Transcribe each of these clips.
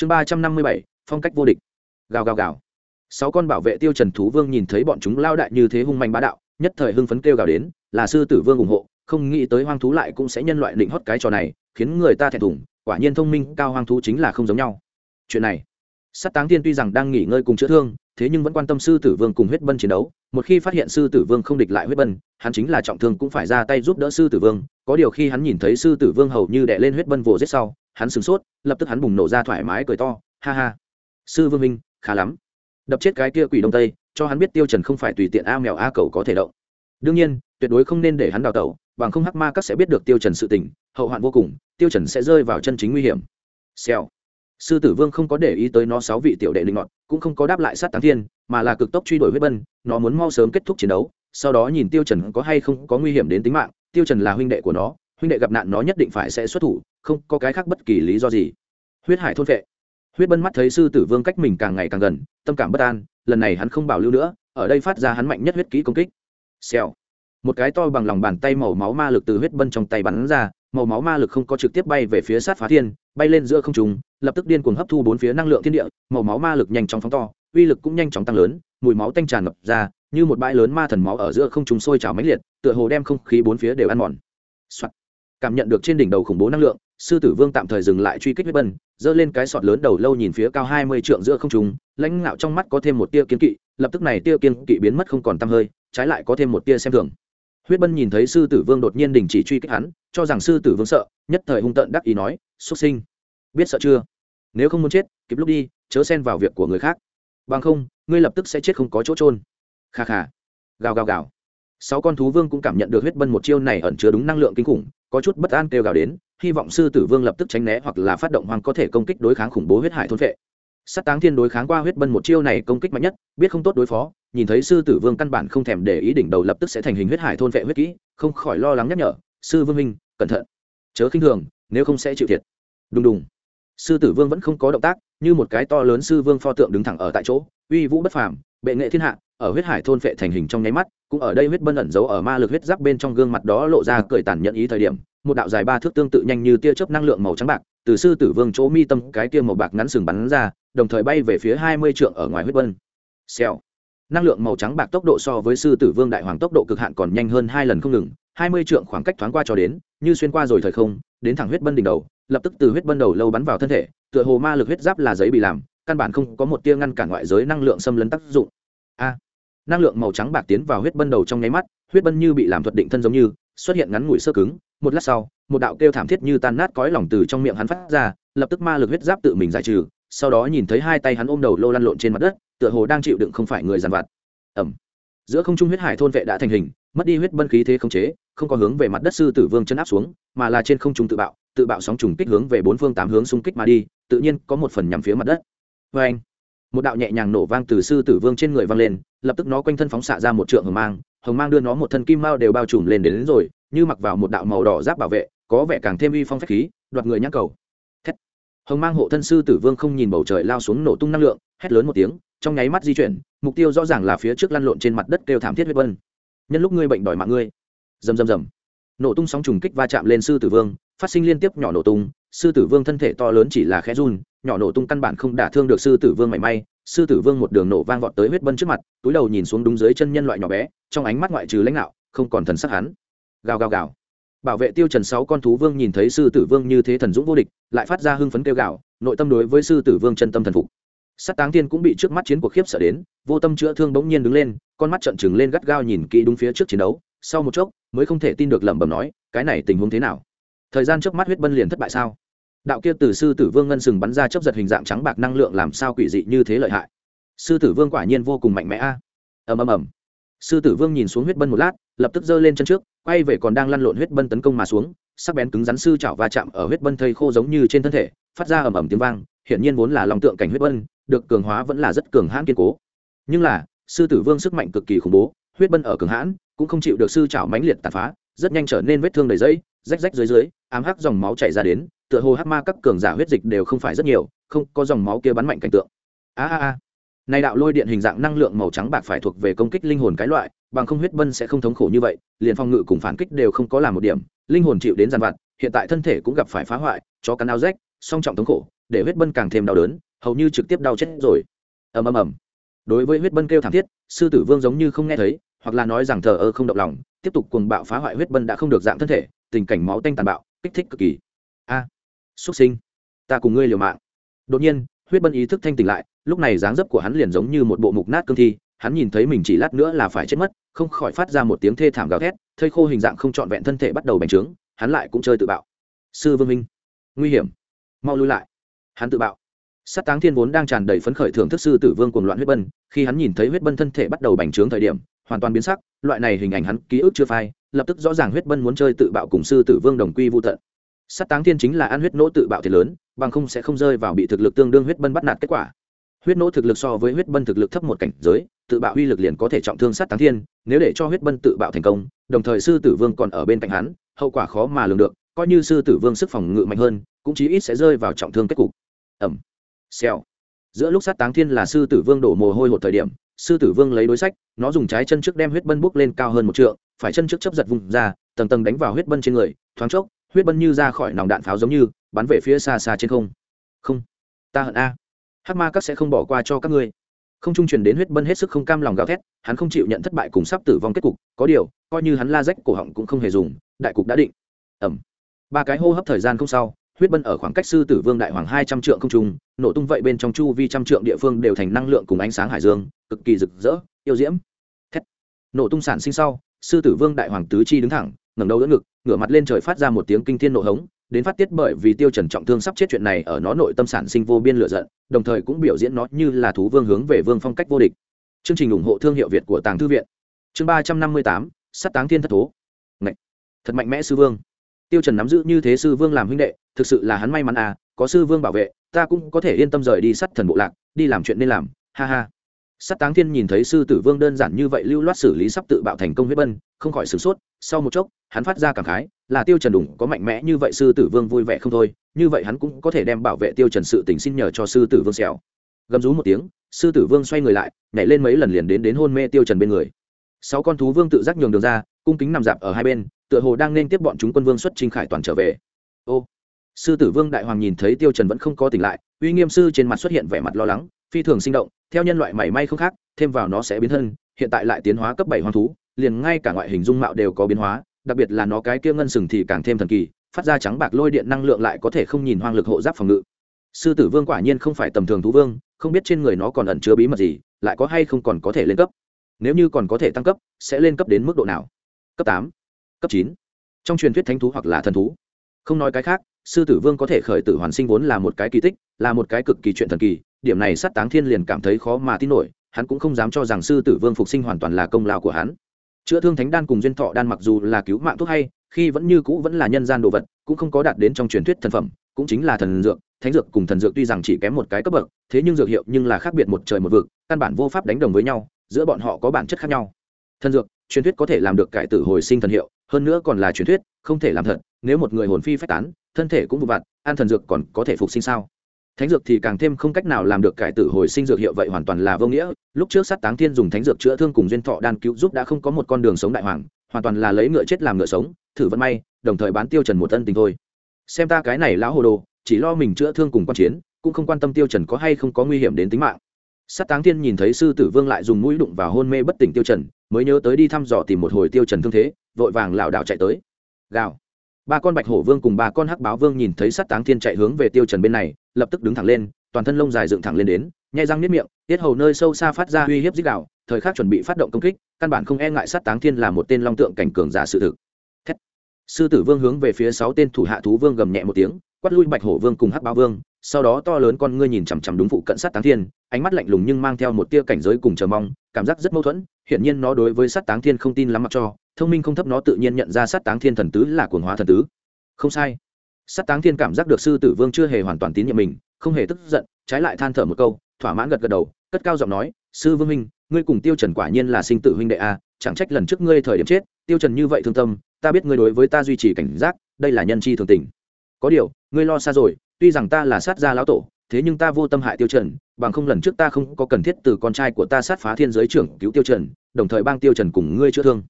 chương ba trăm năm mươi bảy, phong cách vô địch. Gào gào gào. Sáu con bảo vệ tiêu trần thú vương nhìn thấy bọn chúng lao đại như thế hung manh bá đạo, nhất thời hưng phấn kêu gào đến, là sư tử vương ủng hộ, không nghĩ tới hoang thú lại cũng sẽ nhân loại định hót cái trò này, khiến người ta thẹn thùng, quả nhiên thông minh, cao hoang thú chính là không giống nhau. Chuyện này, sát táng tiên tuy rằng đang nghỉ ngơi cùng chữa thương, thế nhưng vẫn quan tâm sư tử vương cùng huyết bân chiến đấu, một khi phát hiện sư tử vương không địch lại huyết bân, hắn chính là trọng thương cũng phải ra tay giúp đỡ sư tử vương có điều khi hắn nhìn thấy sư tử vương hầu như đẻ lên huyết bân vồ giết sau, hắn sửng sốt, lập tức hắn bùng nổ ra thoải mái cười to, ha ha, sư vương minh khá lắm. Đập chết cái kia quỷ đông tây, cho hắn biết tiêu trần không phải tùy tiện a mèo a cầu có thể động. Đương nhiên, tuyệt đối không nên để hắn đào tẩu, bằng không hắc ma các sẽ biết được tiêu trần sự tình, hậu hoạn vô cùng, tiêu trần sẽ rơi vào chân chính nguy hiểm. Xèo. Sư tử vương không có để ý tới nó sáu vị tiểu đệ linh ngọt cũng không có đáp lại sát táng thiên, mà là cực tốc truy đuổi huyết bân, nó muốn mau sớm kết thúc chiến đấu, sau đó nhìn tiêu trần có hay không có nguy hiểm đến tính mạng tiêu trần là huynh đệ của nó, huynh đệ gặp nạn nó nhất định phải sẽ xuất thủ, không có cái khác bất kỳ lý do gì. Huyết hải thôn vệ huyết bân mắt thấy sư tử vương cách mình càng ngày càng gần, tâm cảm bất an, lần này hắn không bảo lưu nữa, ở đây phát ra hắn mạnh nhất huyết kỹ công kích. Xèo. Một cái to bằng lòng bàn tay màu máu ma lực từ huyết bân trong tay bắn ra, màu máu ma lực không có trực tiếp bay về phía sát phá thiên, bay lên giữa không trung, lập tức điên cuồng hấp thu bốn phía năng lượng thiên địa, màu máu ma lực nhanh chóng phóng to, uy lực cũng nhanh chóng tăng lớn, mùi máu tanh tràn ngập ra, như một bãi lớn ma thần máu ở giữa không trung sôi trào mãnh liệt tựa hồ đem không khí bốn phía đều ăn mòn、Soạn. cảm nhận được trên đỉnh đầu khủng bố năng lượng, sư tử vương tạm thời dừng lại truy kích huyết bân giơ lên cái sọt lớn đầu lâu nhìn phía cao hai mươi trượng giữa không trung, lãnh ngạo trong mắt có thêm một tia kiên kỵ, lập tức này tia kiên kỵ biến mất không còn tăm hơi, trái lại có thêm một tia xem thường. Huyết bân nhìn thấy sư tử vương đột nhiên đình chỉ truy kích hắn, cho rằng sư tử vương sợ, nhất thời hung tợn đắc ý nói, xuất sinh. Biết sợ chưa? Nếu không muốn chết, kịp lúc đi, chớ xen vào việc của người khác. Bằng không, ngươi lập tức sẽ chết không có chỗ trôn kha kha. Gào gào gào sáu con thú vương cũng cảm nhận được huyết bân một chiêu này ẩn chứa đúng năng lượng kinh khủng, có chút bất an kêu gào đến, hy vọng sư tử vương lập tức tránh né hoặc là phát động hoàng có thể công kích đối kháng khủng bố huyết hải thôn vệ. Sát táng thiên đối kháng qua huyết bân một chiêu này công kích mạnh nhất, biết không tốt đối phó, nhìn thấy sư tử vương căn bản không thèm để ý đỉnh đầu lập tức sẽ thành hình huyết hải thôn vệ huyết kỹ, không khỏi lo lắng nhắc nhở, sư vương minh cẩn thận. Chớ khinh thường, nếu không sẽ chịu thiệt. Đùng đùng. Sư tử vương vẫn không có động tác, như một cái to lớn sư vương pho tượng đứng thẳng ở tại chỗ, uy vũ bất phàm, bệ nghệ thiên hạ ở huyết hải thôn phệ thành hình trong nháy mắt, cũng ở đây huyết bân ẩn giấu ở ma lực huyết giáp bên trong gương mặt đó lộ ra cười tàn nhẫn ý thời điểm, một đạo dài ba thước tương tự nhanh như tia chớp năng lượng màu trắng bạc, từ sư tử vương chỗ mi tâm cái kia màu bạc ngắn sừng bắn ra, đồng thời bay về phía hai mươi trượng ở ngoài huyết bân. Xèo. Năng lượng màu trắng bạc tốc độ so với sư tử vương đại hoàng tốc độ cực hạn còn nhanh hơn hai lần không ngừng, hai mươi trượng khoảng cách thoáng qua cho đến, như xuyên qua rồi thời không, đến thẳng huyết bân đỉnh đầu, lập tức từ huyết bân đầu lâu bắn vào thân thể, tựa hồ ma lực huyết giáp là giấy bị làm, căn bản không có một tia ngăn cản ngoại giới năng lượng xâm lấn tác dụng năng lượng màu trắng bạc tiến vào huyết bân đầu trong nháy mắt, huyết bân như bị làm thuật định thân giống như, xuất hiện ngắn ngủi sơ cứng, một lát sau, một đạo kêu thảm thiết như tan nát cõi lòng từ trong miệng hắn phát ra, lập tức ma lực huyết giáp tự mình giải trừ, sau đó nhìn thấy hai tay hắn ôm đầu lô lăn lộn trên mặt đất, tựa hồ đang chịu đựng không phải người dàn vặt. Ẩm. Giữa không trung huyết hải thôn vệ đã thành hình, mất đi huyết bân khí thế không chế, không có hướng về mặt đất sư tử vương chân áp xuống, mà là trên không trung tự bạo tự bạo sóng trùng kích hướng về bốn phương tám hướng xung kích mà đi, tự nhiên có một phần nhằm phía mặt đất. Vê anh một đạo nhẹ nhàng nổ vang từ sư tử vương trên người vang lên lập tức nó quanh thân phóng xạ ra một trượng hồng mang hồng mang đưa nó một thân kim mao đều bao trùm lên đến, đến rồi như mặc vào một đạo màu đỏ giáp bảo vệ có vẻ càng thêm uy phong phách khí đoạt người nhắc cầu. Thét. hồng mang hộ thân sư tử vương không nhìn bầu trời lao xuống nổ tung năng lượng hét lớn một tiếng trong nháy mắt di chuyển mục tiêu rõ ràng là phía trước lăn lộn trên mặt đất kêu thảm thiết huyết vân. Nhân lúc ngươi bệnh đòi mạng ngươi. Rầm rầm rầm. Nổ tung sóng trùng kích va chạm lên sư tử vương phát sinh liên tiếp nhỏ nổ tung, sư tử vương thân thể to lớn chỉ là khẽ run, nhỏ nổ tung căn bản không đả thương được sư tử vương mảy may, sư tử vương một đường nổ vang vọt tới huyết bân trước mặt, túi đầu nhìn xuống đúng dưới chân nhân loại nhỏ bé, trong ánh mắt ngoại trừ lãnh đạo, không còn thần sắc hắn. Gào gào gào. Bảo vệ tiêu trần sáu con thú vương nhìn thấy sư tử vương như thế thần dũng vô địch, lại phát ra hưng phấn kêu gào, nội tâm đối với sư tử vương chân tâm thần phục. Sát táng tiên cũng bị trước mắt chiến cuộc khiếp sợ đến, vô tâm chữa thương bỗng nhiên đứng lên, con mắt trợn trừng lên gắt gao nhìn kỹ đúng phía trước chiến đấu, sau một chốc mới không thể tin được lẩm bẩm nói, cái này tình huống thế nào? Thời gian trước mắt huyết bân liền thất bại sao? Đạo kia từ sư tử vương ngân sừng bắn ra chấp giật hình dạng trắng bạc năng lượng làm sao quỷ dị như thế lợi hại? Sư tử vương quả nhiên vô cùng mạnh mẽ a. Ầm ầm ầm. Sư tử vương nhìn xuống huyết bân một lát, lập tức giơ lên chân trước, quay về còn đang lăn lộn huyết bân tấn công mà xuống, sắc bén cứng rắn sư chảo va chạm ở huyết bân thây khô giống như trên thân thể, phát ra ầm ầm tiếng vang, hiển nhiên vốn là lòng tượng cảnh huyết bân, được cường hóa vẫn là rất cường hãn kiên cố. Nhưng là, sư tử vương sức mạnh cực kỳ khủng bố, huyết bân ở cường hãn, cũng không chịu được sư chảo mãnh liệt tàn phá, rất nhanh trở nên vết thương đầy dẫy rách rách dưới dưới, ám hắc dòng máu chảy ra đến, tựa hồ hắc ma các cường giả huyết dịch đều không phải rất nhiều, không có dòng máu kia bắn mạnh cảnh tượng. A a a. Này đạo lôi điện hình dạng năng lượng màu trắng bạc phải thuộc về công kích linh hồn cái loại, bằng không huyết bân sẽ không thống khổ như vậy, liền phòng ngự cùng phản kích đều không có làm một điểm, linh hồn chịu đến giàn vặt, hiện tại thân thể cũng gặp phải phá hoại cho cắn áo rách, song trọng thống khổ, để huyết bân càng thêm đau đớn, hầu như trực tiếp đau chết rồi. Ầm ầm ầm. Đối với huyết bân kêu thảm thiết, sư tử vương giống như không nghe thấy, hoặc là nói rằng thờ ơ không động lòng, tiếp tục cuồng bạo phá hoại huyết bân đã không được dạng thân thể tình cảnh máu tanh tàn bạo kích thích cực kỳ. A à, xuất sinh. Ta cùng ngươi liều mạng. Đột nhiên huyết bân ý thức thanh tỉnh lại lúc này dáng dấp của hắn liền giống như một bộ mục nát cương thi hắn nhìn thấy mình chỉ lát nữa là phải chết mất không khỏi phát ra một tiếng thê thảm gào thét thây khô hình dạng không trọn vẹn thân thể bắt đầu bành trướng hắn lại cũng chơi tự bạo. Sư vương minh nguy hiểm. Mau lui lại. Hắn tự bạo. Sát táng thiên vốn đang tràn đầy phấn khởi thưởng thức sư tử vương cuồng loạn huyết bân khi hắn nhìn thấy huyết bân thân thể bắt đầu bành trướng thời điểm hoàn toàn biến sắc loại này hình ảnh hắn ký ức chưa phai lập tức rõ ràng huyết bân muốn chơi tự bạo cùng sư tử vương đồng quy vô tận. Sát táng thiên chính là ăn huyết nỗ tự bạo thiệt lớn, bằng không sẽ không rơi vào bị thực lực tương đương huyết bân bắt nạt kết quả. Huyết nỗ thực lực so với huyết bân thực lực thấp một cảnh giới, tự bạo uy lực liền có thể trọng thương sát táng thiên, nếu để cho huyết bân tự bạo thành công, đồng thời sư tử vương còn ở bên cạnh hắn, hậu quả khó mà lường được, coi như sư tử vương sức phòng ngự mạnh hơn, cũng chí ít sẽ rơi vào trọng thương kết cục. Ẩm xèo. Giữa lúc sát táng thiên là sư tử vương đổ mồ hôi một thời điểm, sư tử vương lấy đối sách, nó dùng trái chân trước đem huyết bân bốc lên cao hơn một trượng phải chân trước chấp giật vùng ra, tầng tầng đánh vào huyết bân trên người, thoáng chốc, huyết bân như ra khỏi nòng đạn pháo giống như, bắn về phía xa xa trên không. Không, ta hận a. Hắc ma các sẽ không bỏ qua cho các ngươi. Không trung truyền đến huyết bân hết sức không cam lòng gào thét, hắn không chịu nhận thất bại cùng sắp tử vong kết cục, có điều, coi như hắn la rách cổ họng cũng không hề dùng, đại cục đã định. Ẩm ba cái hô hấp thời gian không sau, huyết bân ở khoảng cách sư tử vương đại hoàng hai trăm trượng không trung, nổ tung vậy bên trong chu vi trăm trượng địa phương đều thành năng lượng cùng ánh sáng hải dương, cực kỳ rực rỡ, yêu diễm. Thét. nổ tung sản sinh sau sư tử vương đại hoàng tứ chi đứng thẳng, ngẩng đầu đỡ ngực, ngửa mặt lên trời phát ra một tiếng kinh thiên nộ hống, đến phát tiết bởi vì tiêu trần trọng thương sắp chết chuyện này ở nó nội tâm sản sinh vô biên lửa giận, đồng thời cũng biểu diễn nó như là thú vương hướng về vương phong cách vô địch. Chương trình ủng hộ thương hiệu việt của tàng thư viện. Chương ba trăm năm mươi tám sắt táng thiên thất thố. Ngậy! thật mạnh mẽ sư vương. Tiêu trần nắm giữ như thế sư vương làm huynh đệ, thực sự là hắn may mắn à có sư vương bảo vệ, ta cũng có thể yên tâm rời đi sắt thần bộ lạc, đi làm chuyện nên làm, ha ha. Sát táng thiên nhìn thấy sư tử vương đơn giản như vậy lưu loát xử lý sắp tự bạo thành công huyết bân, không khỏi sửng sốt, sau một chốc, hắn phát ra cảm khái, là tiêu trần đủng, có mạnh mẽ như vậy sư tử vương vui vẻ không thôi, như vậy hắn cũng có thể đem bảo vệ tiêu trần sự tình xin nhờ cho sư tử vương xẻo. Gầm rú một tiếng, sư tử vương xoay người lại, nhảy lên mấy lần liền đến đến hôn mê tiêu trần bên người. Sáu con thú vương tự giác nhường đường ra, cung kính nằm dạp ở hai bên, tựa hồ đang nên tiếp bọn chúng quân vương xuất trình khải toàn trở về. Ô, sư tử vương đại hoàng nhìn thấy tiêu trần vẫn không có tỉnh lại, uy nghiêm sư trên mặt xuất hiện vẻ mặt lo lắng phi thường sinh động, theo nhân loại mảy may không khác, thêm vào nó sẽ biến thân, hiện tại lại tiến hóa cấp bảy hoang thú, liền ngay cả ngoại hình dung mạo đều có biến hóa, đặc biệt là nó cái kia ngân sừng thì càng thêm thần kỳ, phát ra trắng bạc lôi điện năng lượng lại có thể không nhìn hoang lực hộ giáp phòng ngự. Sư tử vương quả nhiên không phải tầm thường thú vương, không biết trên người nó còn ẩn chứa bí mật gì, lại có hay không còn có thể lên cấp. Nếu như còn có thể tăng cấp, sẽ lên cấp đến mức độ nào? Cấp tám, cấp chín. Trong truyền thuyết thánh thú hoặc là thần thú. Không nói cái khác, sư tử vương có thể khởi tử hoàn sinh vốn là một cái kỳ tích, là một cái cực kỳ chuyện thần kỳ điểm này sát táng thiên liền cảm thấy khó mà tin nổi, hắn cũng không dám cho rằng sư tử vương phục sinh hoàn toàn là công lao của hắn. Chữa thương thánh đan cùng duyên thọ đan mặc dù là cứu mạng thuốc hay, khi vẫn như cũ vẫn là nhân gian đồ vật, cũng không có đạt đến trong truyền thuyết thần phẩm, cũng chính là thần dược, thánh dược cùng thần dược tuy rằng chỉ kém một cái cấp bậc, thế nhưng dược hiệu nhưng là khác biệt một trời một vực, căn bản vô pháp đánh đồng với nhau, giữa bọn họ có bản chất khác nhau. Thần dược, truyền thuyết có thể làm được cải tử hồi sinh thần hiệu, hơn nữa còn là truyền thuyết, không thể làm thật, nếu một người hồn phi phách tán, thân thể cũng vụ vặt ăn thần dược còn có thể phục sinh sao? Thánh dược thì càng thêm không cách nào làm được cải tử hồi sinh dược hiệu vậy hoàn toàn là vô nghĩa. Lúc trước sát táng thiên dùng thánh dược chữa thương cùng duyên thọ đan cứu giúp đã không có một con đường sống đại hoàng, hoàn toàn là lấy ngựa chết làm ngựa sống, thử vận may, đồng thời bán tiêu trần một tân tình thôi. Xem ta cái này lão hồ đồ, chỉ lo mình chữa thương cùng quan chiến, cũng không quan tâm tiêu trần có hay không có nguy hiểm đến tính mạng. Sát táng thiên nhìn thấy sư tử vương lại dùng mũi đụng vào hôn mê bất tỉnh tiêu trần, mới nhớ tới đi thăm dò tìm một hồi tiêu trần thương thế, vội vàng lảo đảo chạy tới. Gào ba con bạch hổ vương cùng ba con hắc báo vương nhìn thấy sát táng thiên chạy hướng về tiêu trần bên này, lập tức đứng thẳng lên, toàn thân lông dài dựng thẳng lên đến, nhai răng niết miệng, tiết hầu nơi sâu xa phát ra uy hiếp dích đạo, thời khắc chuẩn bị phát động công kích, căn bản không e ngại sát táng thiên là một tên long tượng cảnh cường giả sự thực Thét. sư tử vương hướng về phía sáu tên thủ hạ thú vương gầm nhẹ một tiếng, quát lui bạch hổ vương cùng hắc báo vương, sau đó to lớn con ngươi nhìn chằm chằm đúng phụ cận sát táng thiên, ánh mắt lạnh lùng nhưng mang theo một tia cảnh giới cùng chờ mong, cảm giác rất mâu thuẫn, hiển nhiên nó đối với sát táng thiên không tin lắm mặc cho thông minh không thấp nó tự nhiên nhận ra sát táng thiên thần tứ là cuồng hóa thần tứ. Không sai. Sát táng thiên cảm giác được sư tử vương chưa hề hoàn toàn tín nhiệm mình, không hề tức giận, trái lại than thở một câu, thỏa mãn gật gật đầu, cất cao giọng nói, sư vương minh ngươi cùng tiêu trần quả nhiên là sinh tử huynh đệ a, chẳng trách lần trước ngươi thời điểm chết, tiêu trần như vậy thương tâm, ta biết ngươi đối với ta duy trì cảnh giác, đây là nhân chi thường tình. Có điều, ngươi lo xa rồi, tuy rằng ta là sát gia lão tổ, thế nhưng ta vô tâm hại tiêu trần, bằng không lần trước ta không có cần thiết từ con trai của ta sát phá thiên giới trưởng cứu tiêu trần, đồng thời bang tiêu trần cùng ngươi chữa thương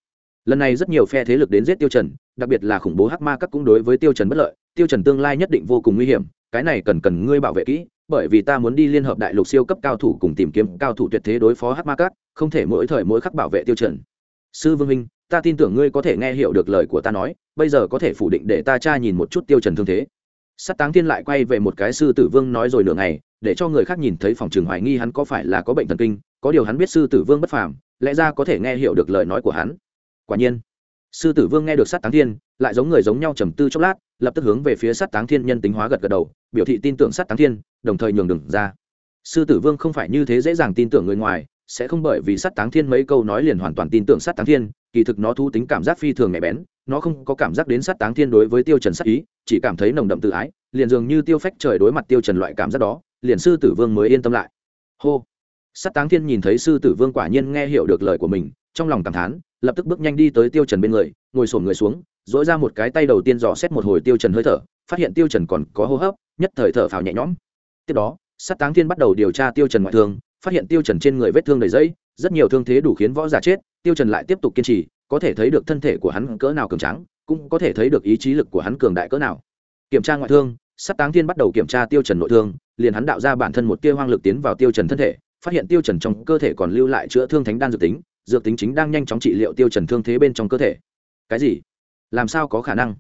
lần này rất nhiều phe thế lực đến giết tiêu trần, đặc biệt là khủng bố hắc ma các cũng đối với tiêu trần bất lợi. Tiêu trần tương lai nhất định vô cùng nguy hiểm, cái này cần cần ngươi bảo vệ kỹ, bởi vì ta muốn đi liên hợp đại lục siêu cấp cao thủ cùng tìm kiếm cao thủ tuyệt thế đối phó hắc ma cát không thể mỗi thời mỗi khắc bảo vệ tiêu trần. sư vương minh ta tin tưởng ngươi có thể nghe hiểu được lời của ta nói, bây giờ có thể phủ định để ta tra nhìn một chút tiêu trần thương thế. Sát táng thiên lại quay về một cái sư tử vương nói rồi nửa ngày, để cho người khác nhìn thấy phòng trường hoài nghi hắn có phải là có bệnh thần kinh, có điều hắn biết sư tử vương bất phàm, lẽ ra có thể nghe hiểu được lời nói của hắn quả nhiên, sư tử vương nghe được sát táng thiên, lại giống người giống nhau trầm tư chốc lát, lập tức hướng về phía sát táng thiên nhân tính hóa gật gật đầu, biểu thị tin tưởng sát táng thiên, đồng thời nhường đừng ra. Sư tử vương không phải như thế dễ dàng tin tưởng người ngoài, sẽ không bởi vì sát táng thiên mấy câu nói liền hoàn toàn tin tưởng sát táng thiên, kỳ thực nó thu tính cảm giác phi thường nhạy bén, nó không có cảm giác đến sát táng thiên đối với tiêu trần sát ý, chỉ cảm thấy nồng đậm tự ái, liền dường như tiêu phách trời đối mặt tiêu trần loại cảm giác đó, liền sư tử vương mới yên tâm lại. Hô. Sát táng thiên nhìn thấy sư tử vương quả nhiên nghe hiểu được lời của mình, trong lòng cảm thán lập tức bước nhanh đi tới tiêu trần bên người, ngồi sồn người xuống, dỗi ra một cái tay đầu tiên dò xét một hồi tiêu trần hơi thở, phát hiện tiêu trần còn có hô hấp, nhất thời thở phào nhẹ nhõm. Tiếp đó, sát táng thiên bắt đầu điều tra tiêu trần ngoại thương, phát hiện tiêu trần trên người vết thương đầy dây, rất nhiều thương thế đủ khiến võ giả chết, tiêu trần lại tiếp tục kiên trì, có thể thấy được thân thể của hắn cỡ nào cường tráng, cũng có thể thấy được ý chí lực của hắn cường đại cỡ nào. Kiểm tra ngoại thương, sát táng thiên bắt đầu kiểm tra tiêu trần nội thương, liền hắn đạo ra bản thân một tia hoang lực tiến vào tiêu trần thân thể, phát hiện tiêu trần trong cơ thể còn lưu lại chữa thương thánh đan dược tính dược tính chính đang nhanh chóng trị liệu tiêu trần thương thế bên trong cơ thể. Cái gì? Làm sao có khả năng?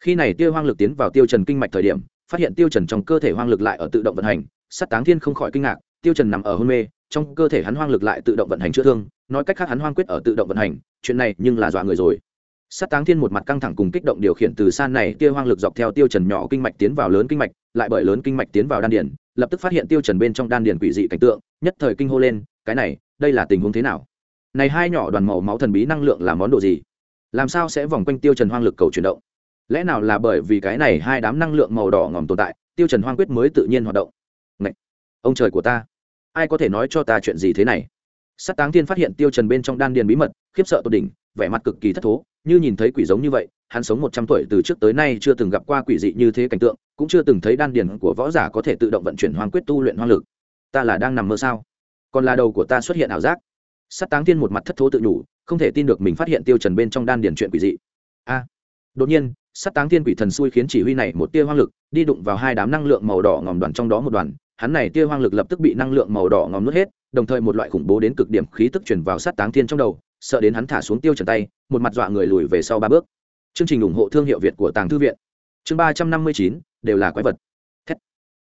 Khi này tiêu hoang lực tiến vào tiêu trần kinh mạch thời điểm, phát hiện tiêu trần trong cơ thể hoang lực lại ở tự động vận hành sát táng thiên không khỏi kinh ngạc, tiêu trần nằm ở hôn mê, trong cơ thể hắn hoang lực lại tự động vận hành chữa thương, nói cách khác hắn hoang quyết ở tự động vận hành, chuyện này nhưng là dọa người rồi. Sát táng thiên một mặt căng thẳng cùng kích động điều khiển từ san này tiêu hoang lực dọc theo tiêu trần nhỏ kinh mạch tiến vào lớn kinh mạch, lại bởi lớn kinh mạch tiến vào đan điền, lập tức phát hiện tiêu trần bên trong đan điền quỷ dị cảnh tượng, nhất thời kinh hô lên, cái này, đây là tình huống thế nào? Này hai nhỏ đoàn màu máu thần bí năng lượng là món đồ gì? Làm sao sẽ vòng quanh tiêu trần hoang lực cầu chuyển động? Lẽ nào là bởi vì cái này hai đám năng lượng màu đỏ ngòm tồn tại, tiêu trần hoang quyết mới tự nhiên hoạt động? Ngậy! ông trời của ta! Ai có thể nói cho ta chuyện gì thế này? Sát táng thiên phát hiện tiêu trần bên trong đan điền bí mật, khiếp sợ tột đỉnh, vẻ mặt cực kỳ thất thố, như nhìn thấy quỷ giống như vậy, hắn sống một trăm tuổi từ trước tới nay chưa từng gặp qua quỷ dị như thế cảnh tượng, cũng chưa từng thấy đan điền của võ giả có thể tự động vận chuyển hoang quyết tu luyện hoang lực. Ta là đang nằm mơ sao? Còn là đầu của ta xuất hiện ảo giác sát táng thiên một mặt thất thố tự nhủ, không thể tin được mình phát hiện tiêu trần bên trong đan điền chuyện quỷ dị. A! Đột nhiên, sát táng thiên quỷ thần xui khiến chỉ huy này một tia hoang lực, đi đụng vào hai đám năng lượng màu đỏ ngòm đoàn trong đó một đoàn. Hắn này tia hoang lực lập tức bị năng lượng màu đỏ ngòm nuốt hết, đồng thời một loại khủng bố đến cực điểm khí tức truyền vào sát táng thiên trong đầu, sợ đến hắn thả xuống tiêu trần tay, một mặt dọa người lùi về sau ba bước. Chương trình ủng hộ thương hiệu việt của tàng thư viện. Chương ba trăm năm mươi chín, đều là quái vật. Thét.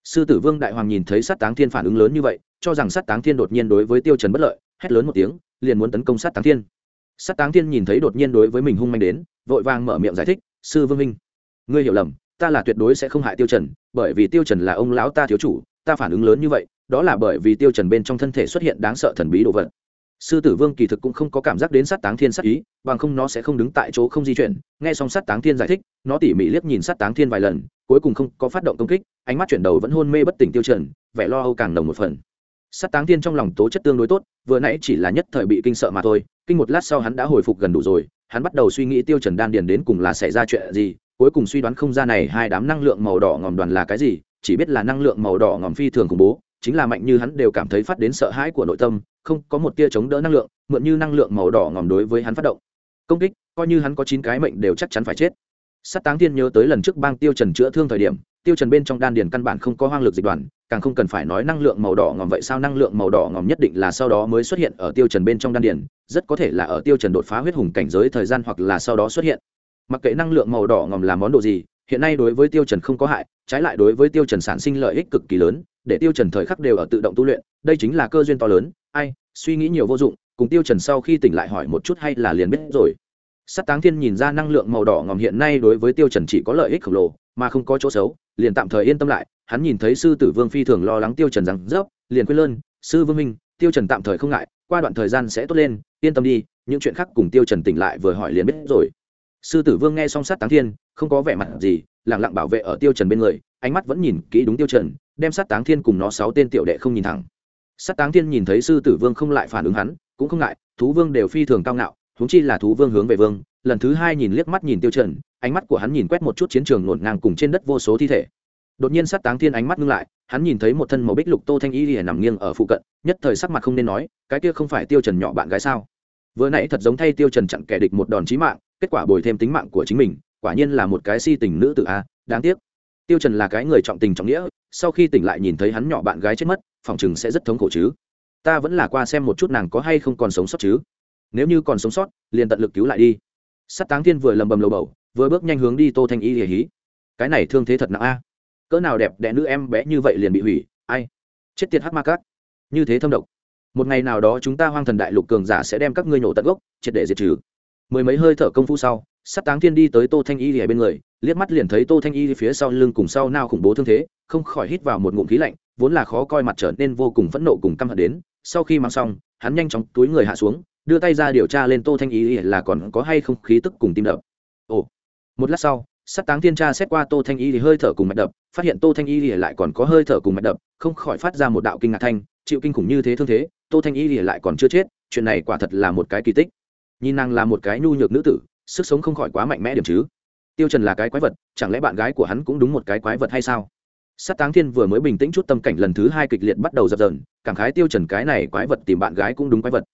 sư tử vương đại hoàng nhìn thấy sát táng thiên phản ứng lớn như vậy, cho rằng sát táng thiên đột nhiên đối với tiêu trần bất lợi hét lớn một tiếng, liền muốn tấn công sát táng thiên. Sát táng thiên nhìn thấy đột nhiên đối với mình hung manh đến, vội vàng mở miệng giải thích, sư vương minh, ngươi hiểu lầm, ta là tuyệt đối sẽ không hại tiêu trần, bởi vì tiêu trần là ông lão ta thiếu chủ, ta phản ứng lớn như vậy, đó là bởi vì tiêu trần bên trong thân thể xuất hiện đáng sợ thần bí đồ vật. Sư tử vương kỳ thực cũng không có cảm giác đến sát táng thiên sát ý, bằng không nó sẽ không đứng tại chỗ không di chuyển. Nghe xong sát táng thiên giải thích, nó tỉ mỉ liếc nhìn sát táng thiên vài lần, cuối cùng không có phát động công kích, ánh mắt chuyển đầu vẫn hôn mê bất tỉnh tiêu trần, vẻ lo âu càng nồng một phần sát táng thiên trong lòng tố chất tương đối tốt, vừa nãy chỉ là nhất thời bị kinh sợ mà thôi, kinh một lát sau hắn đã hồi phục gần đủ rồi, hắn bắt đầu suy nghĩ tiêu trần đan điền đến cùng là xảy ra chuyện gì, cuối cùng suy đoán không ra này hai đám năng lượng màu đỏ ngòm đoàn là cái gì, chỉ biết là năng lượng màu đỏ ngòm phi thường khủng bố, chính là mạnh như hắn đều cảm thấy phát đến sợ hãi của nội tâm, không, có một tia chống đỡ năng lượng, mượn như năng lượng màu đỏ ngòm đối với hắn phát động. Công kích, coi như hắn có chín cái mệnh đều chắc chắn phải chết. Sát táng thiên nhớ tới lần trước bang tiêu trần chữa thương thời điểm, tiêu trần bên trong đan điền căn bản không có hoang lực dịch đoàn càng không cần phải nói năng lượng màu đỏ ngòm vậy sao năng lượng màu đỏ ngòm nhất định là sau đó mới xuất hiện ở tiêu trần bên trong đan điền, rất có thể là ở tiêu trần đột phá huyết hùng cảnh giới thời gian hoặc là sau đó xuất hiện. Mặc kệ năng lượng màu đỏ ngòm là món đồ gì, hiện nay đối với tiêu trần không có hại, trái lại đối với tiêu trần sản sinh lợi ích cực kỳ lớn, để tiêu trần thời khắc đều ở tự động tu luyện, đây chính là cơ duyên to lớn, ai, suy nghĩ nhiều vô dụng, cùng tiêu trần sau khi tỉnh lại hỏi một chút hay là liền biết rồi. Sát táng thiên nhìn ra năng lượng màu đỏ ngòm hiện nay đối với tiêu trần chỉ có lợi ích khổng lồ, mà không có chỗ xấu liền tạm thời yên tâm lại, hắn nhìn thấy sư tử vương phi thường lo lắng tiêu trần rằng, dốc, liền quên lơn, sư vương minh, tiêu trần tạm thời không ngại, qua đoạn thời gian sẽ tốt lên, yên tâm đi, những chuyện khác cùng tiêu trần tỉnh lại vừa hỏi liền biết rồi. Sư tử vương nghe xong sát táng thiên, không có vẻ mặt gì, lặng lặng bảo vệ ở tiêu trần bên người, ánh mắt vẫn nhìn kỹ đúng tiêu trần, đem sát táng thiên cùng nó sáu tên tiểu đệ không nhìn thẳng. Sát táng thiên nhìn thấy sư tử vương không lại phản ứng hắn, cũng không ngại, thú vương đều phi thường cao ngạo, huống chi là thú vương hướng về vương, lần thứ hai nhìn liếc mắt nhìn tiêu trần ánh mắt của hắn nhìn quét một chút chiến trường nổn ngang cùng trên đất vô số thi thể. Đột nhiên sát táng thiên ánh mắt ngưng lại, hắn nhìn thấy một thân màu bích lục tô thanh y lìa nằm nghiêng ở phụ cận, nhất thời sắc mặt không nên nói, cái kia không phải tiêu trần nhỏ bạn gái sao? Vừa nãy thật giống thay tiêu trần chặn kẻ địch một đòn chí mạng, kết quả bồi thêm tính mạng của chính mình, quả nhiên là một cái si tình nữ tự a, đáng tiếc. Tiêu trần là cái người trọng tình trọng nghĩa, sau khi tỉnh lại nhìn thấy hắn nhỏ bạn gái chết mất, phòng chừng sẽ rất thống khổ chứ. Ta vẫn là qua xem một chút nàng có hay không còn sống sót chứ. Nếu như còn sống sót, liền tận lực cứu lại đi. Sát táng thiên vừa lầm bầm lầu bầu vừa bước nhanh hướng đi tô thanh y hề hí. Cái này thương thế thật nặng a. Cỡ nào đẹp đẽ nữ em bé như vậy liền bị hủy, ai? Chết tiệt hát ma cát. Như thế thâm độc. Một ngày nào đó chúng ta hoang thần đại lục cường giả sẽ đem các ngươi nổ tận gốc, triệt để diệt trừ. Mười mấy hơi thở công phu sau sắt táng thiên đi tới tô thanh y ở bên người, liếc mắt liền thấy tô thanh y phía sau lưng cùng sau nao khủng bố thương thế, không khỏi hít vào một ngụm khí lạnh, vốn là khó coi mặt trở nên vô cùng phẫn nộ cùng căm hận đến, sau khi mang xong, hắn nhanh chóng túi người hạ xuống, đưa tay ra điều tra lên tô thanh y là còn có hay không khí tức cùng tim đập. Ồ một lát sau sắt táng thiên tra xét qua tô thanh y thì hơi thở cùng mạch đập, phát hiện tô thanh y thì lại còn có hơi thở cùng mạch đập, không khỏi phát ra một đạo kinh ngạc thanh, chịu kinh khủng như thế thương thế, tô thanh y thì lại còn chưa chết, chuyện này quả thật là một cái kỳ tích. Nhìn nàng là một cái nhu nhược nữ tử, sức sống không khỏi quá mạnh mẽ điểm chứ. Tiêu trần là cái quái vật, chẳng lẽ bạn gái của hắn cũng đúng một cái quái vật hay sao? Sát táng thiên vừa mới bình tĩnh chút tâm cảnh lần thứ hai kịch liệt bắt đầu dập dờn, cảm khái tiêu trần cái này quái vật tìm bạn gái cũng đúng quái vật.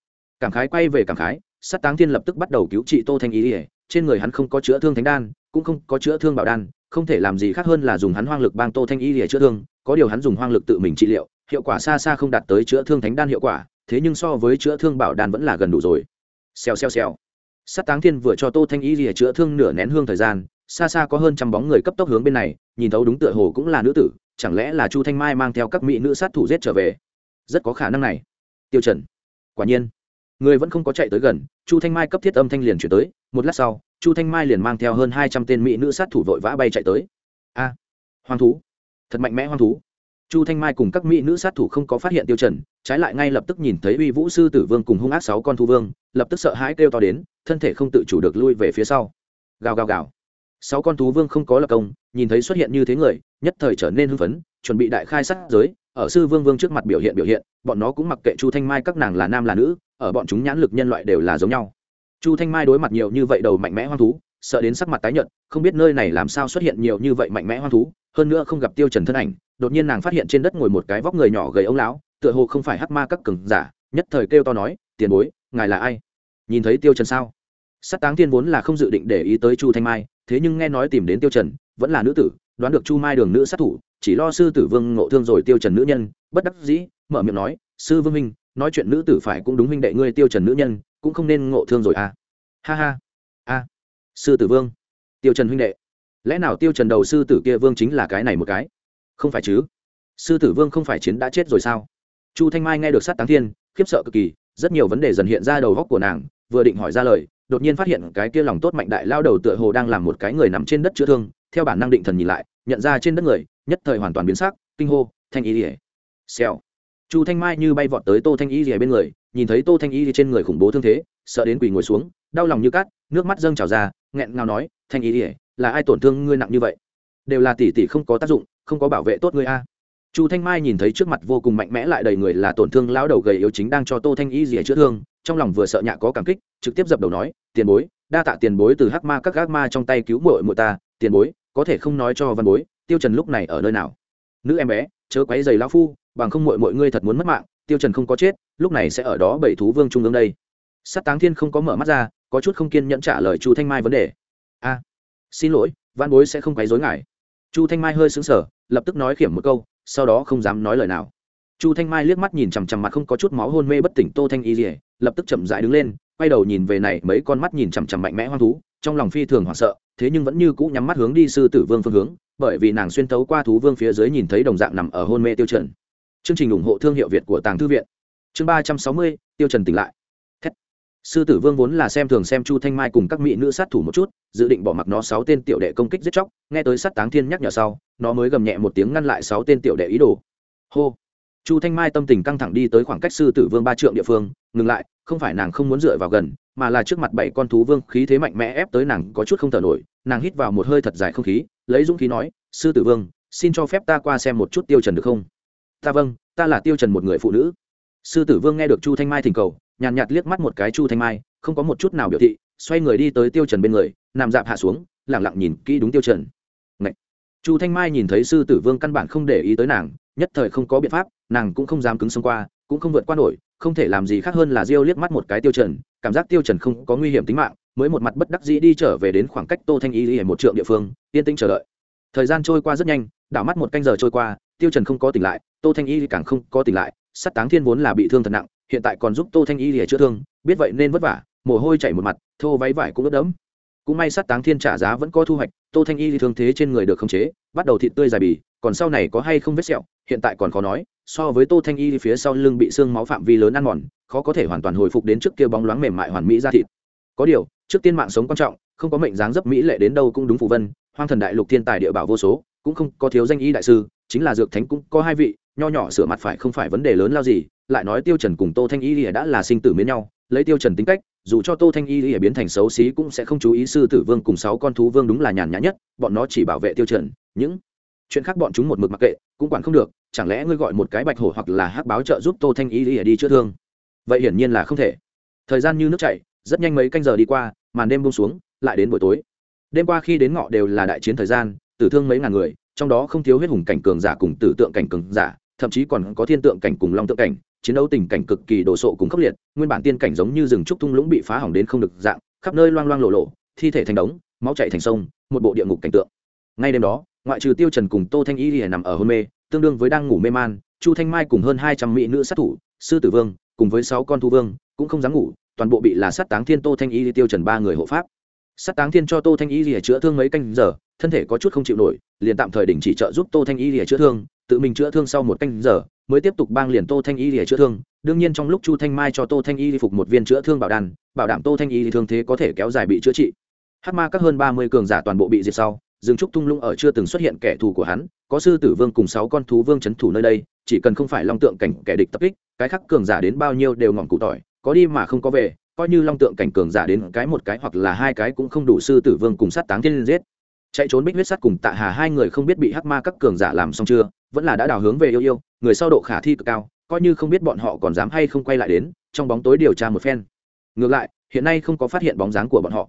Cảm khái quay về cảm khái, sát táng thiên lập tức bắt đầu cứu trị tô thanh y trên người hắn không có chữa thương thánh đan, cũng không có chữa thương bảo đan, không thể làm gì khác hơn là dùng hắn hoang lực bang tô thanh y để chữa thương, có điều hắn dùng hoang lực tự mình trị liệu, hiệu quả xa xa không đạt tới chữa thương thánh đan hiệu quả, thế nhưng so với chữa thương bảo đan vẫn là gần đủ rồi. Xèo xèo xèo. Sát táng thiên vừa cho tô thanh y để chữa thương nửa nén hương thời gian, xa xa có hơn trăm bóng người cấp tốc hướng bên này, nhìn thấu đúng tựa hồ cũng là nữ tử, chẳng lẽ là chu thanh mai mang theo các mỹ nữ sát thủ giết trở về? Rất có khả năng này. Tiêu trần. Quả nhiên. Người vẫn không có chạy tới gần, chu thanh mai cấp thiết âm thanh liền chuyển tới một lát sau chu thanh mai liền mang theo hơn hai trăm tên mỹ nữ sát thủ vội vã bay chạy tới. A à, hoang thú thật mạnh mẽ hoang thú. Chu thanh mai cùng các mỹ nữ sát thủ không có phát hiện tiêu trần trái lại ngay lập tức nhìn thấy uy vũ sư tử vương cùng hung ác sáu con thu vương lập tức sợ hãi kêu to đến thân thể không tự chủ được lui về phía sau. Gào gào gào. Sáu con thú vương không có lập công nhìn thấy xuất hiện như thế người nhất thời trở nên hưng phấn chuẩn bị đại khai sát giới ở sư vương vương trước mặt biểu hiện biểu hiện bọn nó cũng mặc kệ chu thanh mai các nàng là nam là nữ ở bọn chúng nhãn lực nhân loại đều là giống nhau chu thanh mai đối mặt nhiều như vậy đầu mạnh mẽ hoang thú, sợ đến sắc mặt tái nhợt, không biết nơi này làm sao xuất hiện nhiều như vậy mạnh mẽ hoang thú, hơn nữa không gặp tiêu trần thân ảnh, đột nhiên nàng phát hiện trên đất ngồi một cái vóc người nhỏ gầy ông lão, tựa hồ không phải hắc ma các cường giả, nhất thời kêu to nói, tiền bối, ngài là ai? Nhìn thấy tiêu trần sao? Sát táng thiên vốn là không dự định để ý tới chu thanh mai, thế nhưng nghe nói tìm đến tiêu trần, vẫn là nữ tử, đoán được chu mai đường nữ sát thủ, chỉ lo sư tử vương ngộ thương rồi tiêu trần nữ nhân, bất đắc dĩ, mở miệng nói, sư vương minh nói chuyện nữ tử phải cũng đúng huynh đệ ngươi tiêu trần nữ nhân cũng không nên ngộ thương rồi à. Ha ha. A sư tử vương. Tiêu trần huynh đệ. Lẽ nào tiêu trần đầu sư tử kia vương chính là cái này một cái? Không phải chứ. Sư tử vương không phải chiến đã chết rồi sao? Chu thanh mai nghe được sát táng thiên, khiếp sợ cực kỳ, rất nhiều vấn đề dần hiện ra đầu góc của nàng, vừa định hỏi ra lời, đột nhiên phát hiện cái kia lòng tốt mạnh đại lao đầu tựa hồ đang làm một cái người nằm trên đất chữa thương, theo bản năng định thần nhìn lại, nhận ra trên đất người, nhất thời hoàn toàn biến sắc, kinh hô, thanh ý ỉa xèo chu thanh mai như bay vọt tới tô thanh y rìa bên người, nhìn thấy tô thanh y trên người khủng bố thương thế, sợ đến quỳ ngồi xuống, đau lòng như cát, nước mắt dâng trào ra, nghẹn ngào nói, thanh y rìa là ai tổn thương ngươi nặng như vậy? Đều là tỷ tỷ không có tác dụng, không có bảo vệ tốt ngươi a. Chu thanh mai nhìn thấy trước mặt vô cùng mạnh mẽ lại đầy người là tổn thương lão đầu gầy yếu chính đang cho tô thanh y rìa chữa thương, trong lòng vừa sợ nhạ có cảm kích, trực tiếp dập đầu nói, tiền bối, đa tạ tiền bối từ hắc ma các gác ma trong tay cứu muội muội ta, tiền bối, có thể không nói cho văn bối, tiêu trần lúc này ở nơi nào? Nữ em bé, chớ quấy giày lão phu bằng không mọi mọi ngươi thật muốn mất mạng, tiêu trần không có chết, lúc này sẽ ở đó bảy thú vương trung ương đây. Sát táng thiên không có mở mắt ra, có chút không kiên nhẫn trả lời chu thanh mai vấn đề. A, xin lỗi văn bối sẽ không quấy rối ngài. Chu thanh mai hơi sững sờ, lập tức nói khiểm một câu, sau đó không dám nói lời nào. Chu thanh mai liếc mắt nhìn chằm chằm mặt không có chút máu hôn mê bất tỉnh tô thanh y dỉa lập tức chậm rãi đứng lên, quay đầu nhìn về này mấy con mắt nhìn chằm chằm mạnh mẽ hoang thú, trong lòng phi thường hoảng sợ, thế nhưng vẫn như cũ nhắm mắt hướng đi sư tử vương phương hướng, bởi vì nàng xuyên thấu qua thú vương phía dưới nhìn thấy đồng dạng nằm ở hôn mê tiêu trần chương trình ủng hộ thương hiệu việt của tàng thư viện. Chương ba trăm sáu mươi, tiêu trần tỉnh lại. Thét. sư tử vương vốn là xem thường xem chu thanh mai cùng các mỹ nữ sát thủ một chút, dự định bỏ mặc nó sáu tên tiểu đệ công kích giết chóc, nghe tới sát táng thiên nhắc nhở sau, nó mới gầm nhẹ một tiếng ngăn lại sáu tên tiểu đệ ý đồ. Hô. Chu thanh mai tâm tình căng thẳng đi tới khoảng cách sư tử vương ba trượng địa phương, ngừng lại, không phải nàng không muốn dựa vào gần, mà là trước mặt bảy con thú vương khí thế mạnh mẽ ép tới nàng có chút không thở nổi, nàng hít vào một hơi thật dài không khí, lấy dũng khí nói, sư tử vương, xin cho phép ta qua xem một chút tiêu trần được không? Ta vâng ta là tiêu trần một người phụ nữ. Sư tử vương nghe được chu thanh mai thỉnh cầu nhàn nhạt, liếc mắt một cái chu thanh mai không có một chút nào biểu thị xoay người đi tới tiêu trần bên người nằm dạp hạ xuống lặng lặng nhìn kỹ đúng tiêu trần. Ngậy. chu thanh mai nhìn thấy sư tử vương căn bản không để ý tới nàng nhất thời không có biện pháp nàng cũng không dám cứng xông qua cũng không vượt qua nổi không thể làm gì khác hơn là diêu liếc mắt một cái tiêu trần cảm giác tiêu trần không có nguy hiểm tính mạng mới một mặt bất đắc dĩ đi trở về đến khoảng cách tô thanh y ở một trượng địa phương yên tĩnh chờ đợi. Thời gian trôi qua rất nhanh đảo mắt một canh giờ trôi qua tiêu trần không có tỉnh lại, tô thanh y càng không có tỉnh lại sát táng thiên vốn là bị thương thật nặng, hiện tại còn giúp tô thanh y để chữa thương, biết vậy nên vất vả, mồ hôi chảy một mặt, thô váy vải cũng ướt đẫm. Cũng may sát táng thiên trả giá vẫn có thu hoạch, tô thanh y thương thế trên người được khống chế, bắt đầu thịt tươi dài bì, còn sau này có hay không vết sẹo, hiện tại còn khó nói, so với tô thanh y thì phía sau lưng bị xương máu phạm vi lớn ăn mòn, khó có thể hoàn toàn hồi phục đến trước kia bóng loáng mềm mại hoàn mỹ ra thịt. Có điều, trước tiên mạng sống quan trọng, không có mệnh dáng dấp mỹ lệ đến đâu cũng đúng phù vân, hoang thần đại lục thiên tài địa bảo vô số, cũng không có thiếu danh y đại sư chính là dược thánh cũng có hai vị, nho nhỏ sửa mặt phải không phải vấn đề lớn lao gì, lại nói tiêu trần cùng tô thanh y lìa đã là sinh tử miến nhau, lấy tiêu trần tính cách, dù cho tô thanh y lìa biến thành xấu xí cũng sẽ không chú ý sư tử vương cùng sáu con thú vương đúng là nhàn nhã nhất, bọn nó chỉ bảo vệ tiêu trần, những chuyện khác bọn chúng một mực mặc kệ, cũng quản không được, chẳng lẽ ngươi gọi một cái bạch hổ hoặc là hắc báo trợ giúp tô thanh y lìa đi chữa thương? Vậy hiển nhiên là không thể. Thời gian như nước chảy, rất nhanh mấy canh giờ đi qua, màn đêm buông xuống, lại đến buổi tối. Đêm qua khi đến ngọ đều là đại chiến thời gian, tử thương mấy ngàn người trong đó không thiếu huyết hùng cảnh cường giả cùng tử tượng cảnh cường giả, thậm chí còn có thiên tượng cảnh cùng long tượng cảnh, chiến đấu tình cảnh cực kỳ đồ sộ cùng khốc liệt, nguyên bản tiên cảnh giống như rừng trúc thung lũng bị phá hỏng đến không được dạng, khắp nơi loang loang lộ lộ thi thể thành đống, máu chạy thành sông, một bộ địa ngục cảnh tượng. Ngay đêm đó, ngoại trừ tiêu trần cùng tô thanh y lìa nằm ở hôn mê, tương đương với đang ngủ mê man, chu thanh mai cùng hơn hai trăm mỹ nữ sát thủ, sư tử vương, cùng với sáu con thu vương, cũng không dám ngủ, toàn bộ bị là sát táng thiên tô thanh y tiêu trần ba người hộ pháp sát táng thiên cho tô thanh y lìa chữa thương mấy canh giờ, thân thể có chút không chịu nổi, liền tạm thời đình chỉ trợ giúp tô thanh y lìa chữa thương, tự mình chữa thương sau một canh giờ, mới tiếp tục bang liền tô thanh y lìa chữa thương. Đương nhiên trong lúc chu thanh mai cho tô thanh y phục một viên chữa thương bảo đàn bảo đảm tô thanh y thương thế có thể kéo dài bị chữa trị. Hát ma các hơn ba mươi cường giả toàn bộ bị diệt sau, dương trúc tung lũng ở chưa từng xuất hiện kẻ thù của hắn, có sư tử vương cùng sáu con thú vương c h ấ n thủ nơi đây, chỉ cần không phải long tượng cảnh kẻ địch tập kích, cái khác cường giả đến bao nhiêu đều ngọn cụ tỏi, có đi mà không có về coi như long tượng cảnh cường giả đến cái một cái hoặc là hai cái cũng không đủ sư tử vương cùng sát táng thiên giết. Chạy trốn bích huyết sắt cùng tạ hà hai người không biết bị hắc ma các cường giả làm xong chưa, vẫn là đã đào hướng về yêu yêu, người sau độ khả thi cực cao, coi như không biết bọn họ còn dám hay không quay lại đến, trong bóng tối điều tra một phen. Ngược lại, hiện nay không có phát hiện bóng dáng của bọn họ.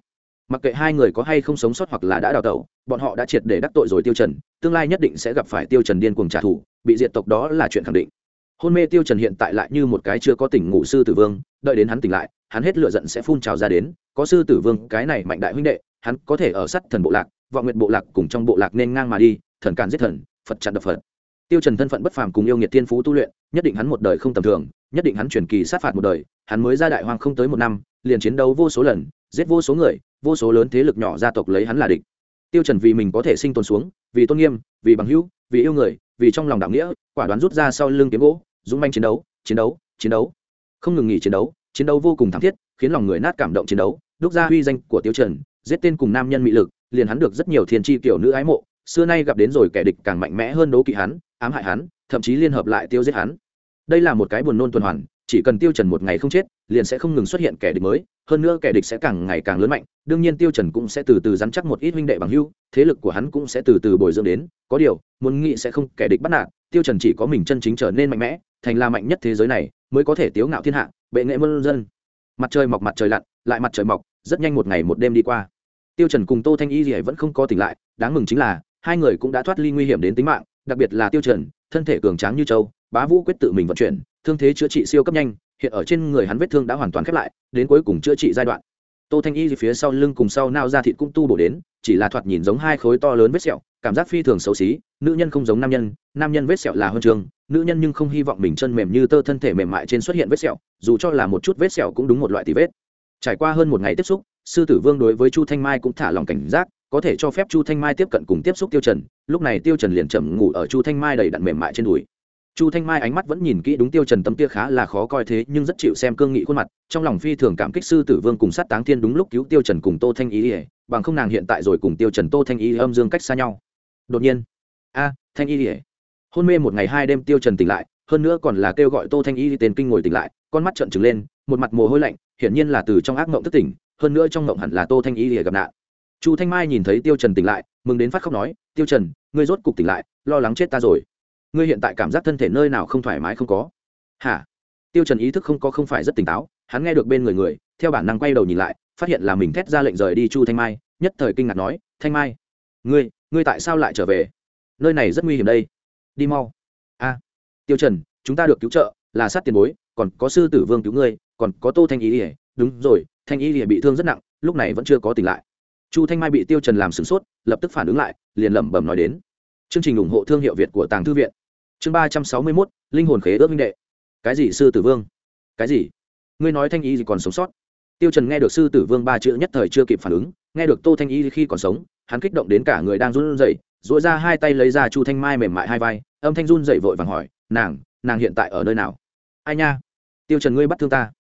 Mặc kệ hai người có hay không sống sót hoặc là đã đào tẩu, bọn họ đã triệt để đắc tội rồi tiêu trần, tương lai nhất định sẽ gặp phải tiêu trần điên cuồng trả thù, bị diệt tộc đó là chuyện khẳng định hôn mê tiêu trần hiện tại lại như một cái chưa có tỉnh ngủ sư tử vương, đợi đến hắn tỉnh lại, hắn hết lửa giận sẽ phun trào ra đến, có sư tử vương, cái này mạnh đại huynh đệ, hắn có thể ở sắt thần bộ lạc, vọng nguyện bộ lạc cùng trong bộ lạc nên ngang mà đi, thần càn giết thần, phật chặn đập phật. Tiêu trần thân phận bất phàm cùng yêu nghiệt tiên phú tu luyện, nhất định hắn một đời không tầm thường, nhất định hắn truyền kỳ sát phạt một đời, hắn mới ra đại hoang không tới một năm, liền chiến đấu vô số lần, giết vô số người, vô số lớn thế lực nhỏ gia tộc lấy hắn là địch. Tiêu trần vì mình có thể sinh tồn xuống, vì tôn nghiêm, vì bằng hữu, vì yêu người, vì trong lòng đạo nghĩa, quả đoán rút ra sau lưng kiếm gỗ dũng manh chiến đấu chiến đấu chiến đấu. Không ngừng nghỉ chiến đấu chiến đấu vô cùng thảm thiết, khiến lòng người nát cảm động chiến đấu. Đúc ra huy danh của tiêu trần, giết tên cùng nam nhân mỹ lực, liền hắn được rất nhiều thiên tri kiểu nữ ái mộ. Xưa nay gặp đến rồi kẻ địch càng mạnh mẽ hơn đố kỵ hắn, ám hại hắn, thậm chí liên hợp lại tiêu giết hắn. Đây là một cái buồn nôn tuần hoàn, chỉ cần tiêu trần một ngày không chết, liền sẽ không ngừng xuất hiện kẻ địch mới. Hơn nữa kẻ địch sẽ càng ngày càng lớn mạnh, đương nhiên tiêu trần cũng sẽ từ từ dắn chắc một ít huynh đệ bằng hữu, thế lực của hắn cũng sẽ từ từ bồi dưỡng đến. Có điều, muốn nghĩ sẽ không kẻ địch bắt nạt, tiêu trần chỉ có mình chân chính trở nên mạnh mẽ thành là mạnh nhất thế giới này, mới có thể tiếu ngạo thiên hạ, bệ nghệ muôn dân. Mặt trời mọc mặt trời lặn, lại mặt trời mọc, rất nhanh một ngày một đêm đi qua. Tiêu trần cùng tô thanh y gì vẫn không có tỉnh lại, đáng mừng chính là, hai người cũng đã thoát ly nguy hiểm đến tính mạng, đặc biệt là tiêu trần, thân thể cường tráng như châu, bá vũ quyết tự mình vận chuyển, thương thế chữa trị siêu cấp nhanh, hiện ở trên người hắn vết thương đã hoàn toàn khép lại, đến cuối cùng chữa trị giai đoạn. Tô thanh y phía sau lưng cùng sau nao ra thịt cũng tu bổ đến, chỉ là thoạt nhìn giống hai khối to lớn vết sẹo cảm giác phi thường xấu xí, nữ nhân không giống nam nhân nam nhân vết sẹo là huân trường, nữ nhân nhưng không hy vọng mình chân mềm như tơ thân thể mềm mại trên xuất hiện vết sẹo, dù cho là một chút vết sẹo cũng đúng một loại tỷ vết. Trải qua hơn một ngày tiếp xúc, sư tử vương đối với chu thanh mai cũng thả lòng cảnh giác, có thể cho phép chu thanh mai tiếp cận cùng tiếp xúc tiêu trần, lúc này tiêu trần liền chậm ngủ ở chu thanh mai đầy đặn mềm mại trên đùi. Chu thanh mai ánh mắt vẫn nhìn kỹ đúng tiêu trần tâm kia khá là khó coi thế, nhưng rất chịu xem cương nghị khuôn mặt, trong lòng phi thường cảm kích sư tử vương cùng sát táng thiên đúng lúc cứu tiêu trần cùng tô thanh ý ỉa bằng không nàng hiện tại rồi cùng tiêu trần tô thanh ý âm dương cách xa nhau đột nhiên. A, thanh y ỉa hôn mê một ngày hai đêm tiêu trần tỉnh lại, hơn nữa còn là kêu gọi tô thanh y tên kinh ngồi tỉnh lại, con mắt trợn trừng lên, một mặt mồ hôi lạnh, hiển nhiên là từ trong ác mộng thức tỉnh, hơn nữa trong mộng hẳn là tô thanh y ỉa gặp nạn. Chu thanh mai nhìn thấy tiêu trần tỉnh lại, mừng đến phát khóc nói, tiêu trần, ngươi rốt cục tỉnh lại, lo lắng chết ta rồi. Ngươi hiện tại cảm giác thân thể nơi nào không thoải mái không có? Hả? Tiêu trần ý thức không có không phải rất tỉnh táo, hắn nghe được bên người người, theo bản năng quay đầu nhìn lại, phát hiện là mình thét ra lệnh rời đi chu thanh mai, nhất thời kinh ngạc nói, thanh mai, ngươi ngươi tại sao lại trở về? Nơi này rất nguy hiểm đây. Đi mau. A. Tiêu trần chúng ta được cứu trợ là sát tiền bối còn có sư tử vương cứu ngươi còn có tô thanh y lìa. đúng rồi thanh y lìa bị thương rất nặng lúc này vẫn chưa có tỉnh lại. Chu thanh mai bị tiêu trần làm sửng sốt lập tức phản ứng lại liền lẩm bẩm nói đến. Chương trình ủng hộ thương hiệu việt của tàng thư viện. Chương ba trăm sáu mươi 361, linh hồn khế ước minh đệ. Cái gì sư tử vương? Cái gì? Ngươi nói thanh y gì còn sống sót. Tiêu trần nghe được sư tử vương ba chữ nhất thời chưa kịp phản ứng nghe được tô thanh y khi còn sống hắn kích động đến cả người đang run rẩy, duỗi ra hai tay lấy ra chu thanh mai mềm mại hai vai, âm thanh run rẩy vội vàng hỏi, nàng nàng hiện tại ở nơi nào? Ai nha, tiêu trần ngươi bắt thương ta.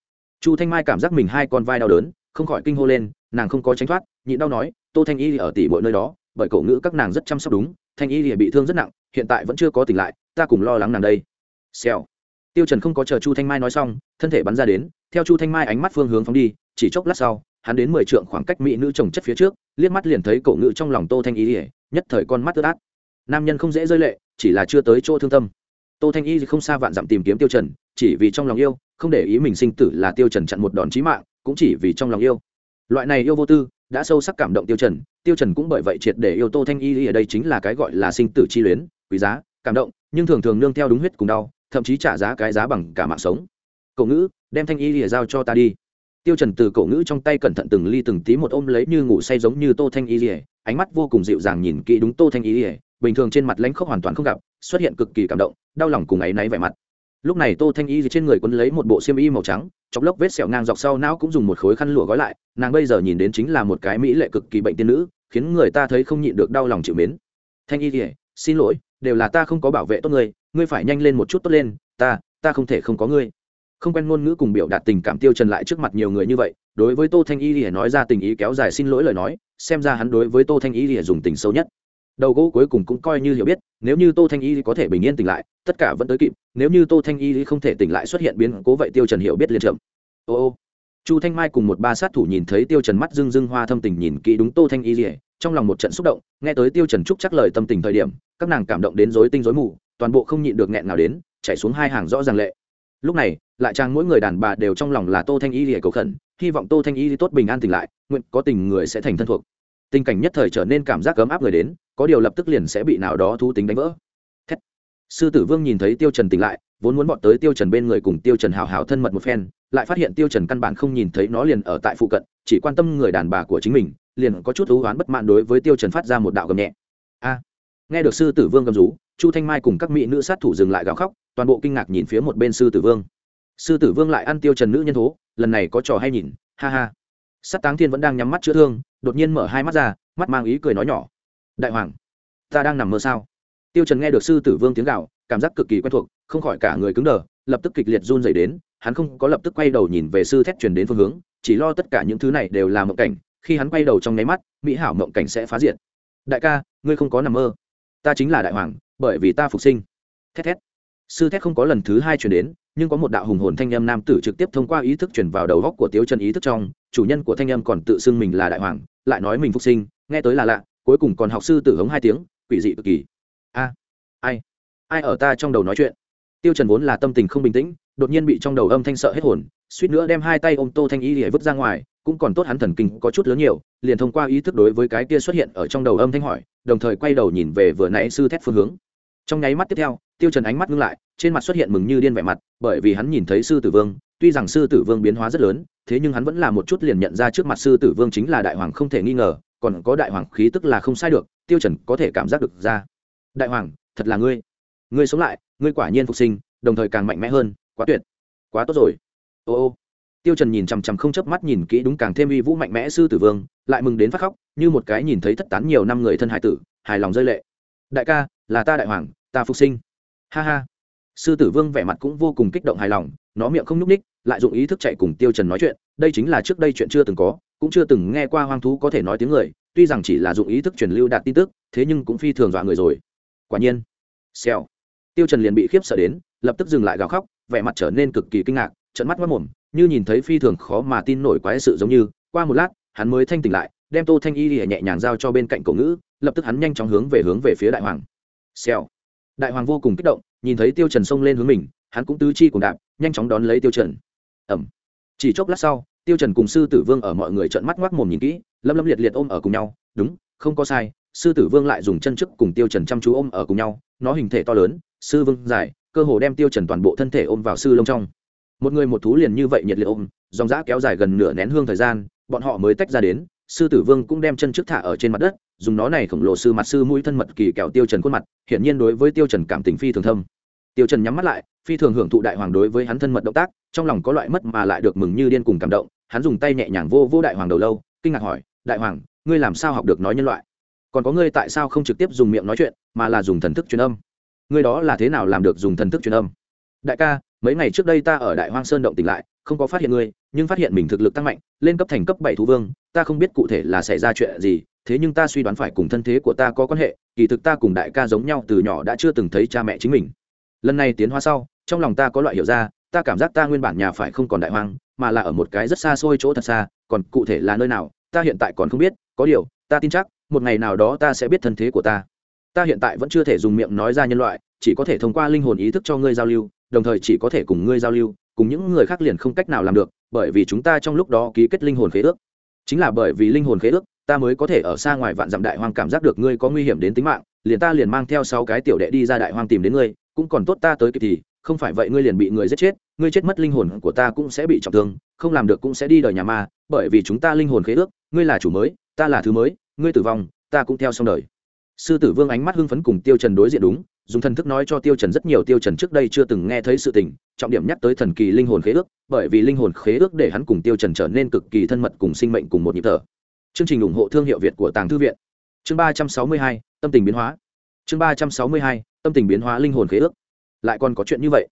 Chu thanh mai cảm giác mình hai con vai đau đớn, không khỏi kinh hô lên, nàng không có tránh thoát, nhịn đau nói, tô thanh y ở tỷ mọi nơi đó, bởi cổ ngữ các nàng rất chăm sóc đúng, thanh y thì bị thương rất nặng, hiện tại vẫn chưa có tỉnh lại, ta cùng lo lắng nàng đây. Xèo. Tiêu trần không có chờ chu thanh mai nói xong, thân thể bắn ra đến, theo chu thanh mai ánh mắt phương hướng phóng đi, chỉ chốc lát sau hắn đến mười trượng khoảng cách mỹ nữ chồng chất phía trước, liếc mắt liền thấy cổ ngữ trong lòng tô thanh y nhất thời con mắt ướt át. Nam nhân không dễ rơi lệ, chỉ là chưa tới chỗ thương tâm. Tô thanh y không xa vạn dặm tìm kiếm tiêu trần, chỉ vì trong lòng yêu, không để ý mình sinh tử là tiêu trần chặn một đòn chí mạng, cũng chỉ vì trong lòng yêu. Loại này yêu vô tư, đã sâu sắc cảm động tiêu trần tiêu trần cũng bởi vậy triệt để yêu tô thanh y ở đây chính là cái gọi là sinh tử chi luyến, quý giá, cảm động, nhưng thường thường nương theo đúng huyết cùng đau, thậm chí trả giá cái giá bằng cả mạng sống. Cậu ngữ, đem thanh y lìa giao cho ta đi tiêu trần từ cổ ngữ trong tay cẩn thận từng ly từng tí một ôm lấy như ngủ say giống như tô thanh y lìa, ánh mắt vô cùng dịu dàng nhìn kỹ đúng tô thanh y lìa, bình thường trên mặt lãnh khốc hoàn toàn không gặp, xuất hiện cực kỳ cảm động, đau lòng cùng ấy náy vẻ mặt. Lúc này tô thanh y trên người quấn lấy một bộ xiêm y màu trắng chọc lốc vết sẹo ngang dọc sau não cũng dùng một khối khăn lụa gói lại, nàng bây giờ nhìn đến chính là một cái mỹ lệ cực kỳ bệnh tiên nữ, khiến người ta thấy không nhịn được đau lòng chịu mến. Thanh y lìa, xin lỗi, đều là ta không có bảo vệ tốt ngươi ngươi phải nhanh lên một chút tốt lên, ta ta không thể không có ngươi không quen ngôn ngữ cùng biểu đạt tình cảm tiêu trần lại trước mặt nhiều người như vậy, đối với tô thanh y lìa nói ra tình ý kéo dài xin lỗi lời nói, xem ra hắn đối với tô thanh y lìa dùng tình sâu nhất. Đầu gỗ cuối cùng cũng coi như hiểu biết, nếu như tô thanh y có thể bình yên tỉnh lại, tất cả vẫn tới kịp, nếu như tô thanh y không thể tỉnh lại xuất hiện biến cố vậy tiêu trần hiểu biết liên chậm. Ô ô. Chu thanh mai cùng một ba sát thủ nhìn thấy tiêu trần mắt rưng rưng hoa thâm tình nhìn kỹ đúng tô thanh y lìa, trong lòng một trận xúc động, nghe tới tiêu trần trúc chắc lời tâm tình thời điểm, các nàng cảm động đến rối tinh rối mù, toàn bộ không nhịn được nghẹn nào đến, chảy xuống hai hàng rõ ràng lệ. Lúc này lại trang mỗi người đàn bà đều trong lòng là tô thanh y lìa cầu khẩn, hy vọng tô thanh y tốt bình an tỉnh lại, nguyện có tình người sẽ thành thân thuộc. Tình cảnh nhất thời trở nên cảm giác ấm áp người đến, có điều lập tức liền sẽ bị nào đó thu tính đánh vỡ. Thét. sư tử vương nhìn thấy tiêu trần tỉnh lại, vốn muốn bọn tới tiêu trần bên người cùng tiêu trần hào hào thân mật một phen, lại phát hiện tiêu trần căn bản không nhìn thấy nó liền ở tại phụ cận, chỉ quan tâm người đàn bà của chính mình, liền có chút thú oán bất mãn đối với tiêu trần phát ra một đạo gầm nhẹ. A. Nghe được sư tử vương gầm rú, chu thanh mai cùng các mỹ nữ sát thủ dừng lại gào khóc, toàn bộ kinh ngạc nhìn phía một bên sư tử vương sư tử vương lại ăn tiêu trần nữ nhân thố, lần này có trò hay nhìn, ha ha. Sát táng thiên vẫn đang nhắm mắt chữa thương, đột nhiên mở hai mắt ra, mắt mang ý cười nói nhỏ. Đại hoàng, ta đang nằm mơ sao? Tiêu trần nghe được sư tử vương tiếng gào, cảm giác cực kỳ quen thuộc, không khỏi cả người cứng đờ, lập tức kịch liệt run rẩy đến, hắn không có lập tức quay đầu nhìn về sư thét truyền đến phương hướng, chỉ lo tất cả những thứ này đều là mộng cảnh, khi hắn quay đầu trong nháy mắt, mỹ hảo mộng cảnh sẽ phá diện. đại ca, ngươi không có nằm mơ. Ta chính là đại hoàng, bởi vì ta phục sinh. Thét thét. Sư thét không có lần thứ hai chuyển đến nhưng có một đạo hùng hồn thanh âm nam tử trực tiếp thông qua ý thức chuyển vào đầu góc của tiếu chân ý thức trong, chủ nhân của thanh âm còn tự xưng mình là đại hoàng, lại nói mình phục sinh, nghe tới là lạ, cuối cùng còn học sư tử hống hai tiếng, quỷ dị cực kỳ. A, ai ai ở ta trong đầu nói chuyện? Tiêu trần vốn là tâm tình không bình tĩnh, đột nhiên bị trong đầu âm thanh sợ hết hồn, suýt nữa đem hai tay ôm tô thanh y để vứt ra ngoài, cũng còn tốt hắn thần kinh có chút lớn nhiều, liền thông qua ý thức đối với cái kia xuất hiện ở trong đầu âm thanh hỏi, đồng thời quay đầu nhìn về vừa nãy sư thét phương hướng trong nháy mắt tiếp theo, tiêu trần ánh mắt ngưng lại, trên mặt xuất hiện mừng như điên vẻ mặt, bởi vì hắn nhìn thấy sư tử vương, tuy rằng sư tử vương biến hóa rất lớn, thế nhưng hắn vẫn là một chút liền nhận ra trước mặt sư tử vương chính là đại hoàng không thể nghi ngờ, còn có đại hoàng khí tức là không sai được, tiêu trần có thể cảm giác được ra. Đại hoàng, thật là ngươi. Ngươi sống lại, ngươi quả nhiên phục sinh, đồng thời càng mạnh mẽ hơn, quá tuyệt, quá tốt rồi. Ô ô. Tiêu trần nhìn chằm chằm không chớp mắt nhìn kỹ đúng càng thêm uy vũ mạnh mẽ sư tử vương, lại mừng đến phát khóc, như một cái nhìn thấy thất tán nhiều năm người thân hải tử, hài lòng rơi lệ đại ca, là ta đại hoàng, ta phục sinh. Ha ha. Sư tử vương vẻ mặt cũng vô cùng kích động hài lòng, nó miệng không nhúc ních lại dụng ý thức chạy cùng tiêu trần nói chuyện, đây chính là trước đây chuyện chưa từng có, cũng chưa từng nghe qua hoang thú có thể nói tiếng người, tuy rằng chỉ là dụng ý thức truyền lưu đạt tin tức, thế nhưng cũng phi thường dọa người rồi. Quả nhiên. Xèo. Tiêu trần liền bị khiếp sợ đến, lập tức dừng lại gào khóc, vẻ mặt trở nên cực kỳ kinh ngạc, trợn mắt mất mồm, như nhìn thấy phi thường khó mà tin nổi quái sự giống như, qua một lát, hắn mới thanh tỉnh lại, đem tô thanh y lìa nhẹ nhàng giao cho bên cạnh cổ ngữ lập tức hắn nhanh chóng hướng về hướng về phía đại hoàng. Xèo. Đại hoàng vô cùng kích động, nhìn thấy tiêu trần xông lên hướng mình, hắn cũng tứ chi cùng đạp, nhanh chóng đón lấy tiêu trần. Ầm chỉ chốc lát sau, tiêu trần cùng sư tử vương ở mọi người trợn mắt ngoác mồm nhìn kỹ, lâm lâm liệt liệt ôm ở cùng nhau, đúng, không có sai, sư tử vương lại dùng chân trước cùng tiêu trần chăm chú ôm ở cùng nhau, nó hình thể to lớn, sư vương dài, cơ hồ đem tiêu trần toàn bộ thân thể ôm vào sư lông trong. Một người một thú liền như vậy nhiệt liệt ôm, dòng dã kéo dài gần nửa nén hương thời gian, bọn họ mới tách ra đến, sư tử vương cũng đem chân trước thả ở trên mặt đất dùng nó này khổng lồ sư mặt sư mũi thân mật kỳ kẹo tiêu trần khuôn mặt, hiển nhiên đối với tiêu trần cảm tình phi thường thâm. Tiêu trần nhắm mắt lại, phi thường hưởng thụ đại hoàng đối với hắn thân mật động tác, trong lòng có loại mất mà lại được mừng như điên cùng cảm động, hắn dùng tay nhẹ nhàng vô vô đại hoàng đầu lâu, kinh ngạc hỏi, đại hoàng, ngươi làm sao học được nói nhân loại? Còn có ngươi tại sao không trực tiếp dùng miệng nói chuyện, mà là dùng thần thức truyền âm? Ngươi đó là thế nào làm được dùng thần thức truyền âm? Đại ca, mấy ngày trước đây ta ở đại hoang sơn động tỉnh lại không có phát hiện ngươi, nhưng phát hiện mình thực lực tăng mạnh, lên cấp thành cấp bảy thú vương, ta không biết cụ thể là xảy ra chuyện gì, thế nhưng ta suy đoán phải cùng thân thế của ta có quan hệ, kỳ thực ta cùng đại ca giống nhau từ nhỏ đã chưa từng thấy cha mẹ chính mình. Lần này tiến hóa sau, trong lòng ta có loại hiểu ra, ta cảm giác ta nguyên bản nhà phải không còn đại hoang, mà là ở một cái rất xa xôi chỗ thật xa, còn cụ thể là nơi nào, ta hiện tại còn không biết, có điều, ta tin chắc, một ngày nào đó ta sẽ biết thân thế của ta. Ta hiện tại vẫn chưa thể dùng miệng nói ra nhân loại, chỉ có thể thông qua linh hồn ý thức cho ngươi giao lưu, đồng thời chỉ có thể cùng ngươi giao lưu cùng những người khác liền không cách nào làm được, bởi vì chúng ta trong lúc đó ký kết linh hồn khế ước. Chính là bởi vì linh hồn khế ước, ta mới có thể ở xa ngoài vạn dặm đại hoang cảm giác được ngươi có nguy hiểm đến tính mạng, liền ta liền mang theo sáu cái tiểu đệ đi ra đại hoang tìm đến ngươi, cũng còn tốt ta tới kịp thì, không phải vậy ngươi liền bị người giết chết, ngươi chết mất linh hồn của ta cũng sẽ bị trọng thương, không làm được cũng sẽ đi đời nhà ma, bởi vì chúng ta linh hồn khế ước, ngươi là chủ mới, ta là thứ mới, ngươi tử vong, ta cũng theo xong đời. Sư tử vương ánh mắt hưng phấn cùng tiêu trần đối diện đúng dùng thần thức nói cho tiêu trần rất nhiều tiêu trần trước đây chưa từng nghe thấy sự tình, trọng điểm nhắc tới thần kỳ linh hồn khế ước, bởi vì linh hồn khế ước để hắn cùng tiêu trần trở nên cực kỳ thân mật cùng sinh mệnh cùng một nhịp thở. Chương trình ủng hộ thương hiệu việt của tàng thư viện. Chương ba trăm sáu mươi hai, tâm tình biến hóa. Chương ba trăm sáu mươi hai, tâm tình biến hóa linh hồn khế ước. Lại còn có chuyện như vậy.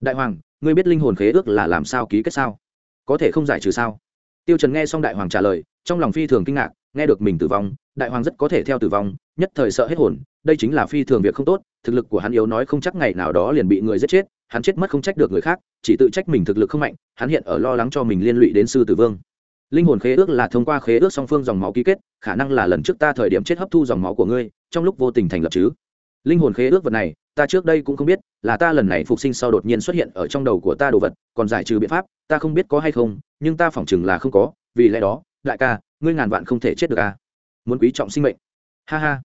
Đại hoàng, ngươi biết linh hồn khế ước là làm sao ký kết sao? Có thể không giải trừ sao? Tiêu trần nghe xong đại hoàng trả lời trong lòng phi thường kinh ngạc, nghe được mình tử vong, đại hoàng rất có thể theo tử vong, nhất thời sợ hết hồn, đây chính là phi thường việc không tốt, thực lực của hắn yếu nói không chắc ngày nào đó liền bị người giết chết, hắn chết mất không trách được người khác, chỉ tự trách mình thực lực không mạnh, hắn hiện ở lo lắng cho mình liên lụy đến sư tử vương. Linh hồn khế ước là thông qua khế ước song phương dòng máu ký kết, khả năng là lần trước ta thời điểm chết hấp thu dòng máu của ngươi, trong lúc vô tình thành lập chứ. Linh hồn khế ước vật này, ta trước đây cũng không biết, là ta lần này phục sinh sau đột nhiên xuất hiện ở trong đầu của ta đồ vật, còn giải trừ biện pháp, ta không biết có hay không, nhưng ta phỏng chừng là không có, vì lẽ đó đại ca, ngươi ngàn vạn không thể chết được à? Muốn quý trọng sinh mệnh. Ha ha.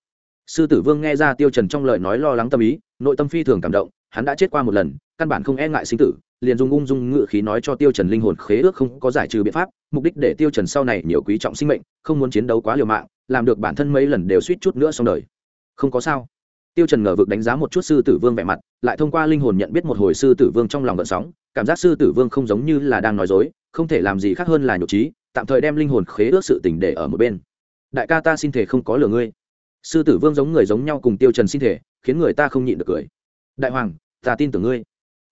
Sư tử vương nghe ra tiêu trần trong lời nói lo lắng tâm ý, nội tâm phi thường cảm động, hắn đã chết qua một lần, căn bản không e ngại sinh tử, liền dung ung dung ngự khí nói cho tiêu trần linh hồn khế ước không có giải trừ biện pháp, mục đích để tiêu trần sau này nhiều quý trọng sinh mệnh, không muốn chiến đấu quá liều mạng, làm được bản thân mấy lần đều suýt chút nữa xong đời. Không có sao. Tiêu trần ngờ vực đánh giá một chút sư tử vương vẻ mặt, lại thông qua linh hồn nhận biết một hồi sư tử vương trong lòng gợn sóng, cảm giác sư tử vương không giống như là đang nói dối, không thể làm gì khác hơn là nhục trí tạm thời đem linh hồn khế ước sự tình để ở một bên. Đại ca ta xin thể không có lừa ngươi. Sư tử vương giống người giống nhau cùng tiêu trần xin thể khiến người ta không nhịn được cười. Đại hoàng, ta tin tưởng ngươi.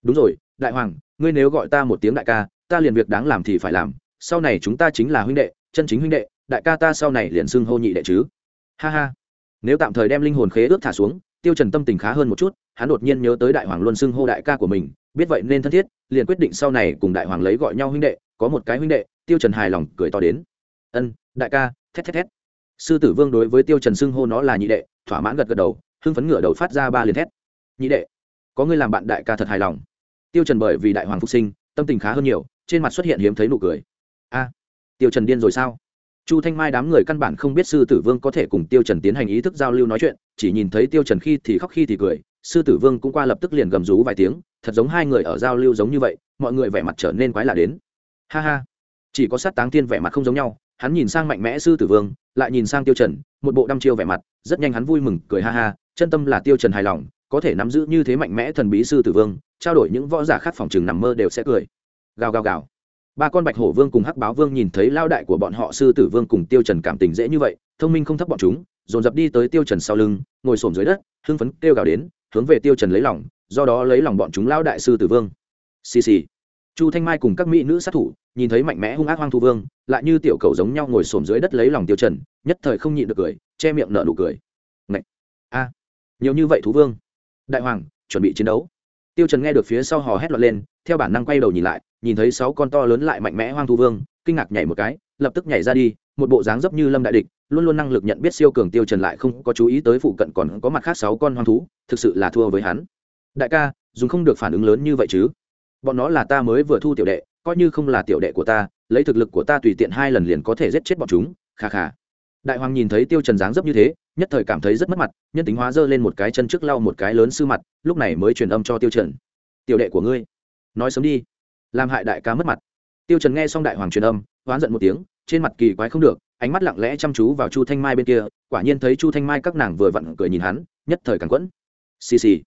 Đúng rồi, đại hoàng, ngươi nếu gọi ta một tiếng đại ca, ta liền việc đáng làm thì phải làm. Sau này chúng ta chính là huynh đệ, chân chính huynh đệ, đại ca ta sau này liền xưng hô nhị đệ chứ. Ha ha. Nếu tạm thời đem linh hồn khế ước thả xuống, tiêu trần tâm tình khá hơn một chút, hắn đột nhiên nhớ tới đại hoàng luôn xưng hô đại ca của mình biết vậy nên thân thiết, liền quyết định sau này cùng đại hoàng lấy gọi nhau huynh đệ, có một cái huynh đệ, tiêu trần hài lòng cười to đến. Ân, đại ca, thét thét thét. Sư tử vương đối với tiêu trần xưng hô nó là nhị đệ, thỏa mãn gật gật đầu, hưng phấn ngửa đầu phát ra ba liền thét. Nhị đệ, có người làm bạn đại ca thật hài lòng. Tiêu trần bởi vì đại hoàng phục sinh, tâm tình khá hơn nhiều, trên mặt xuất hiện hiếm thấy nụ cười. A, tiêu trần điên rồi sao? Chu thanh mai đám người căn bản không biết sư tử vương có thể cùng tiêu trần tiến hành ý thức giao lưu nói chuyện, chỉ nhìn thấy tiêu trần khi thì khóc khi thì cười sư tử vương cũng qua lập tức liền gầm rú vài tiếng, thật giống hai người ở giao lưu giống như vậy, mọi người vẻ mặt trở nên quái lạ đến. Ha ha, chỉ có sát táng tiên vẻ mặt không giống nhau, hắn nhìn sang mạnh mẽ sư tử vương, lại nhìn sang tiêu trần, một bộ đăm chiêu vẻ mặt, rất nhanh hắn vui mừng, cười ha ha, chân tâm là tiêu trần hài lòng, có thể nắm giữ như thế mạnh mẽ thần bí sư tử vương, trao đổi những võ giả khác phòng trường nằm mơ đều sẽ cười. Gào gào gào. Ba con bạch hổ vương cùng hắc báo vương nhìn thấy lao đại của bọn họ sư tử vương cùng tiêu trần cảm tình dễ như vậy, thông minh không thấp bọn chúng, dồn dập đi tới tiêu trần sau lưng, ngồi xổm dưới đất, hưng phấn kêu gào đến hướng về tiêu trần lấy lòng, do đó lấy lòng bọn chúng lao đại sư tử vương. Xì xì. Chu thanh mai cùng các mỹ nữ sát thủ, nhìn thấy mạnh mẽ hung ác hoang thu vương, lại như tiểu cầu giống nhau ngồi xổm dưới đất lấy lòng tiêu trần, nhất thời không nhịn được cười, che miệng nở nụ cười. Ngậy! a. Nhiều như vậy thú vương. Đại hoàng, chuẩn bị chiến đấu. Tiêu trần nghe được phía sau hò hét loạn lên, theo bản năng quay đầu nhìn lại, nhìn thấy sáu con to lớn lại mạnh mẽ hoang thu vương, kinh ngạc nhảy một cái, lập tức nhảy ra đi một bộ dáng dấp như lâm đại địch, luôn luôn năng lực nhận biết siêu cường tiêu trần lại không có chú ý tới phụ cận còn có mặt khác sáu con hoang thú, thực sự là thua với hắn. Đại ca, dùng không được phản ứng lớn như vậy chứ? Bọn nó là ta mới vừa thu tiểu đệ, coi như không là tiểu đệ của ta, lấy thực lực của ta tùy tiện hai lần liền có thể giết chết bọn chúng, kha kha. Đại hoàng nhìn thấy tiêu trần dáng dấp như thế, nhất thời cảm thấy rất mất mặt, nhân tính hóa dơ lên một cái chân trước lau một cái lớn sư mặt, lúc này mới truyền âm cho tiêu trần. Tiểu đệ của ngươi, nói sớm đi. Làm hại đại ca mất mặt. Tiêu trần nghe xong đại hoàng truyền âm, hoán giận một tiếng trên mặt kỳ quái không được, ánh mắt lặng lẽ chăm chú vào chu thanh mai bên kia, quả nhiên thấy chu thanh mai các nàng vừa vặn cười nhìn hắn, nhất thời càng quẫn. Xì xì.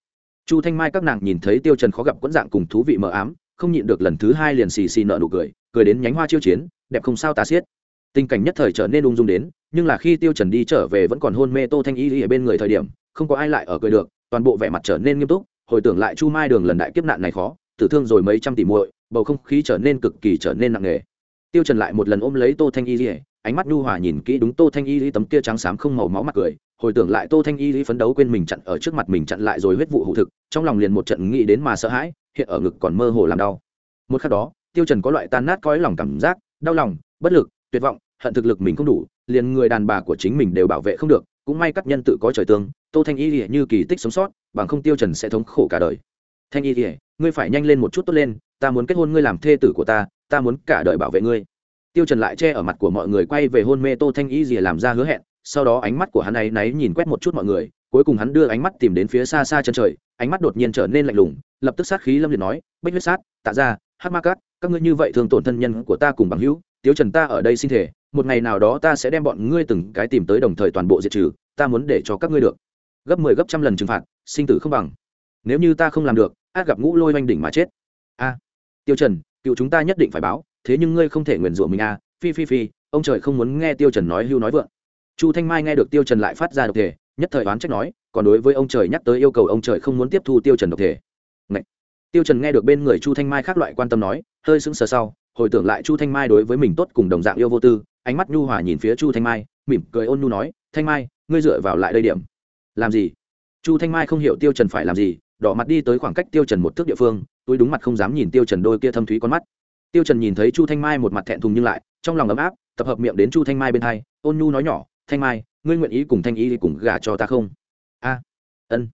Chu thanh mai các nàng nhìn thấy tiêu trần khó gặp quẫn dạng cùng thú vị mờ ám, không nhịn được lần thứ hai liền xì xì nợ nụ cười cười đến nhánh hoa chiêu chiến, đẹp không sao tà xiết. Tình cảnh nhất thời trở nên ung dung đến, nhưng là khi tiêu trần đi trở về vẫn còn hôn mê tô thanh y ở bên người thời điểm, không có ai lại ở cười được, toàn bộ vẻ mặt trở nên nghiêm túc, hồi tưởng lại chu mai đường lần đại kiếp nạn này khó, tử thương rồi mấy trăm tỷ muội, bầu không khí trở nên cực kỳ trở nên nặng nề tiêu trần lại một lần ôm lấy tô thanh y ánh mắt nhu hòa nhìn kỹ đúng tô thanh y tấm kia trắng xám không màu máu mặt cười, hồi tưởng lại tô thanh y phấn đấu quên mình chặn ở trước mặt mình chặn lại rồi huyết vụ hụ thực, trong lòng liền một trận nghĩ đến mà sợ hãi, hiện ở ngực còn mơ hồ làm đau. Một khắc đó, tiêu trần có loại tan nát cõi lòng cảm giác, đau lòng, bất lực, tuyệt vọng, hận thực lực mình không đủ, liền người đàn bà của chính mình đều bảo vệ không được, cũng may các nhân tự có trời tương, tô thanh y lìa như kỳ tích sống sót, bằng không tiêu trần sẽ thống khổ cả đời. Thanh y lìa ngươi phải nhanh lên một chút tốt lên, ta muốn kết hôn ngươi làm thê tử của ta ta muốn cả đời bảo vệ ngươi. Tiêu trần lại che ở mặt của mọi người, quay về hôn mê tô thanh y lìa làm ra hứa hẹn, sau đó ánh mắt của hắn ấy náy nhìn quét một chút mọi người, cuối cùng hắn đưa ánh mắt tìm đến phía xa xa chân trời, ánh mắt đột nhiên trở nên lạnh lùng, lập tức sát khí lâm liệt nói bách huyết sát, tạ ra hát ma cát các ngươi như vậy thường tổn thân nhân của ta cùng bằng hữu, tiêu trần ta ở đây xin thể, một ngày nào đó ta sẽ đem bọn ngươi từng cái tìm tới đồng thời toàn bộ diệt trừ, ta muốn để cho các ngươi được. Gấp mười 10 gấp trăm lần trừng phạt, sinh tử không bằng. Nếu như ta không làm được, át gặp ngũ lôi oanh đỉnh mà chết. A, tiêu trần cựu chúng ta nhất định phải báo, thế nhưng ngươi không thể nguyền rủa mình à? phi phi phi, ông trời không muốn nghe tiêu trần nói hưu nói vượng chu thanh mai nghe được tiêu trần lại phát ra độc thể, nhất thời oán trách nói, còn đối với ông trời nhắc tới yêu cầu ông trời không muốn tiếp thu tiêu trần độc thể Ngậy. tiêu trần nghe được bên người chu thanh mai khác loại quan tâm nói, hơi sững sờ sau, hồi tưởng lại chu thanh mai đối với mình tốt cùng đồng dạng yêu vô tư, ánh mắt nhu hòa nhìn phía chu thanh mai, mỉm cười ôn nhu nói, thanh mai, ngươi dựa vào lại đây điểm làm gì chu thanh mai không hiểu tiêu trần phải làm gì đỏ mặt đi tới khoảng cách tiêu trần một thước địa phương tôi đúng mặt không dám nhìn tiêu trần đôi kia thâm thúy con mắt. Tiêu trần nhìn thấy chu thanh mai một mặt thẹn thùng nhưng lại, trong lòng ấm áp, tập hợp miệng đến chu thanh mai bên hai, ôn nhu nói nhỏ, thanh mai, ngươi nguyện ý cùng thanh ý cùng gả cho ta không? A, ân.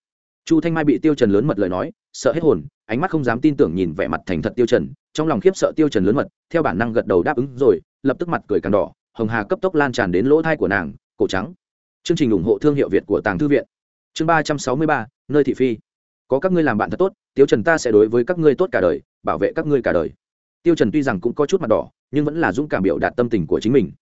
Chu thanh mai bị tiêu trần lớn mật lời nói, sợ hết hồn, ánh mắt không dám tin tưởng nhìn vẻ mặt thành thật tiêu trần, trong lòng khiếp sợ tiêu trần lớn mật, theo bản năng gật đầu đáp ứng rồi, lập tức mặt cười càng đỏ, hồng hà cấp tốc lan tràn đến lỗ thai của nàng, cổ trắng. Chương trình ủng hộ thương hiệu việt của tàng thư viện. Chương ba trăm sáu mươi ba, nơi thị phi có các ngươi làm bạn thật tốt tiêu trần ta sẽ đối với các ngươi tốt cả đời, bảo vệ các ngươi cả đời. Tiêu trần tuy rằng cũng có chút mặt đỏ, nhưng vẫn là dũng cảm biểu đạt tâm tình của chính mình.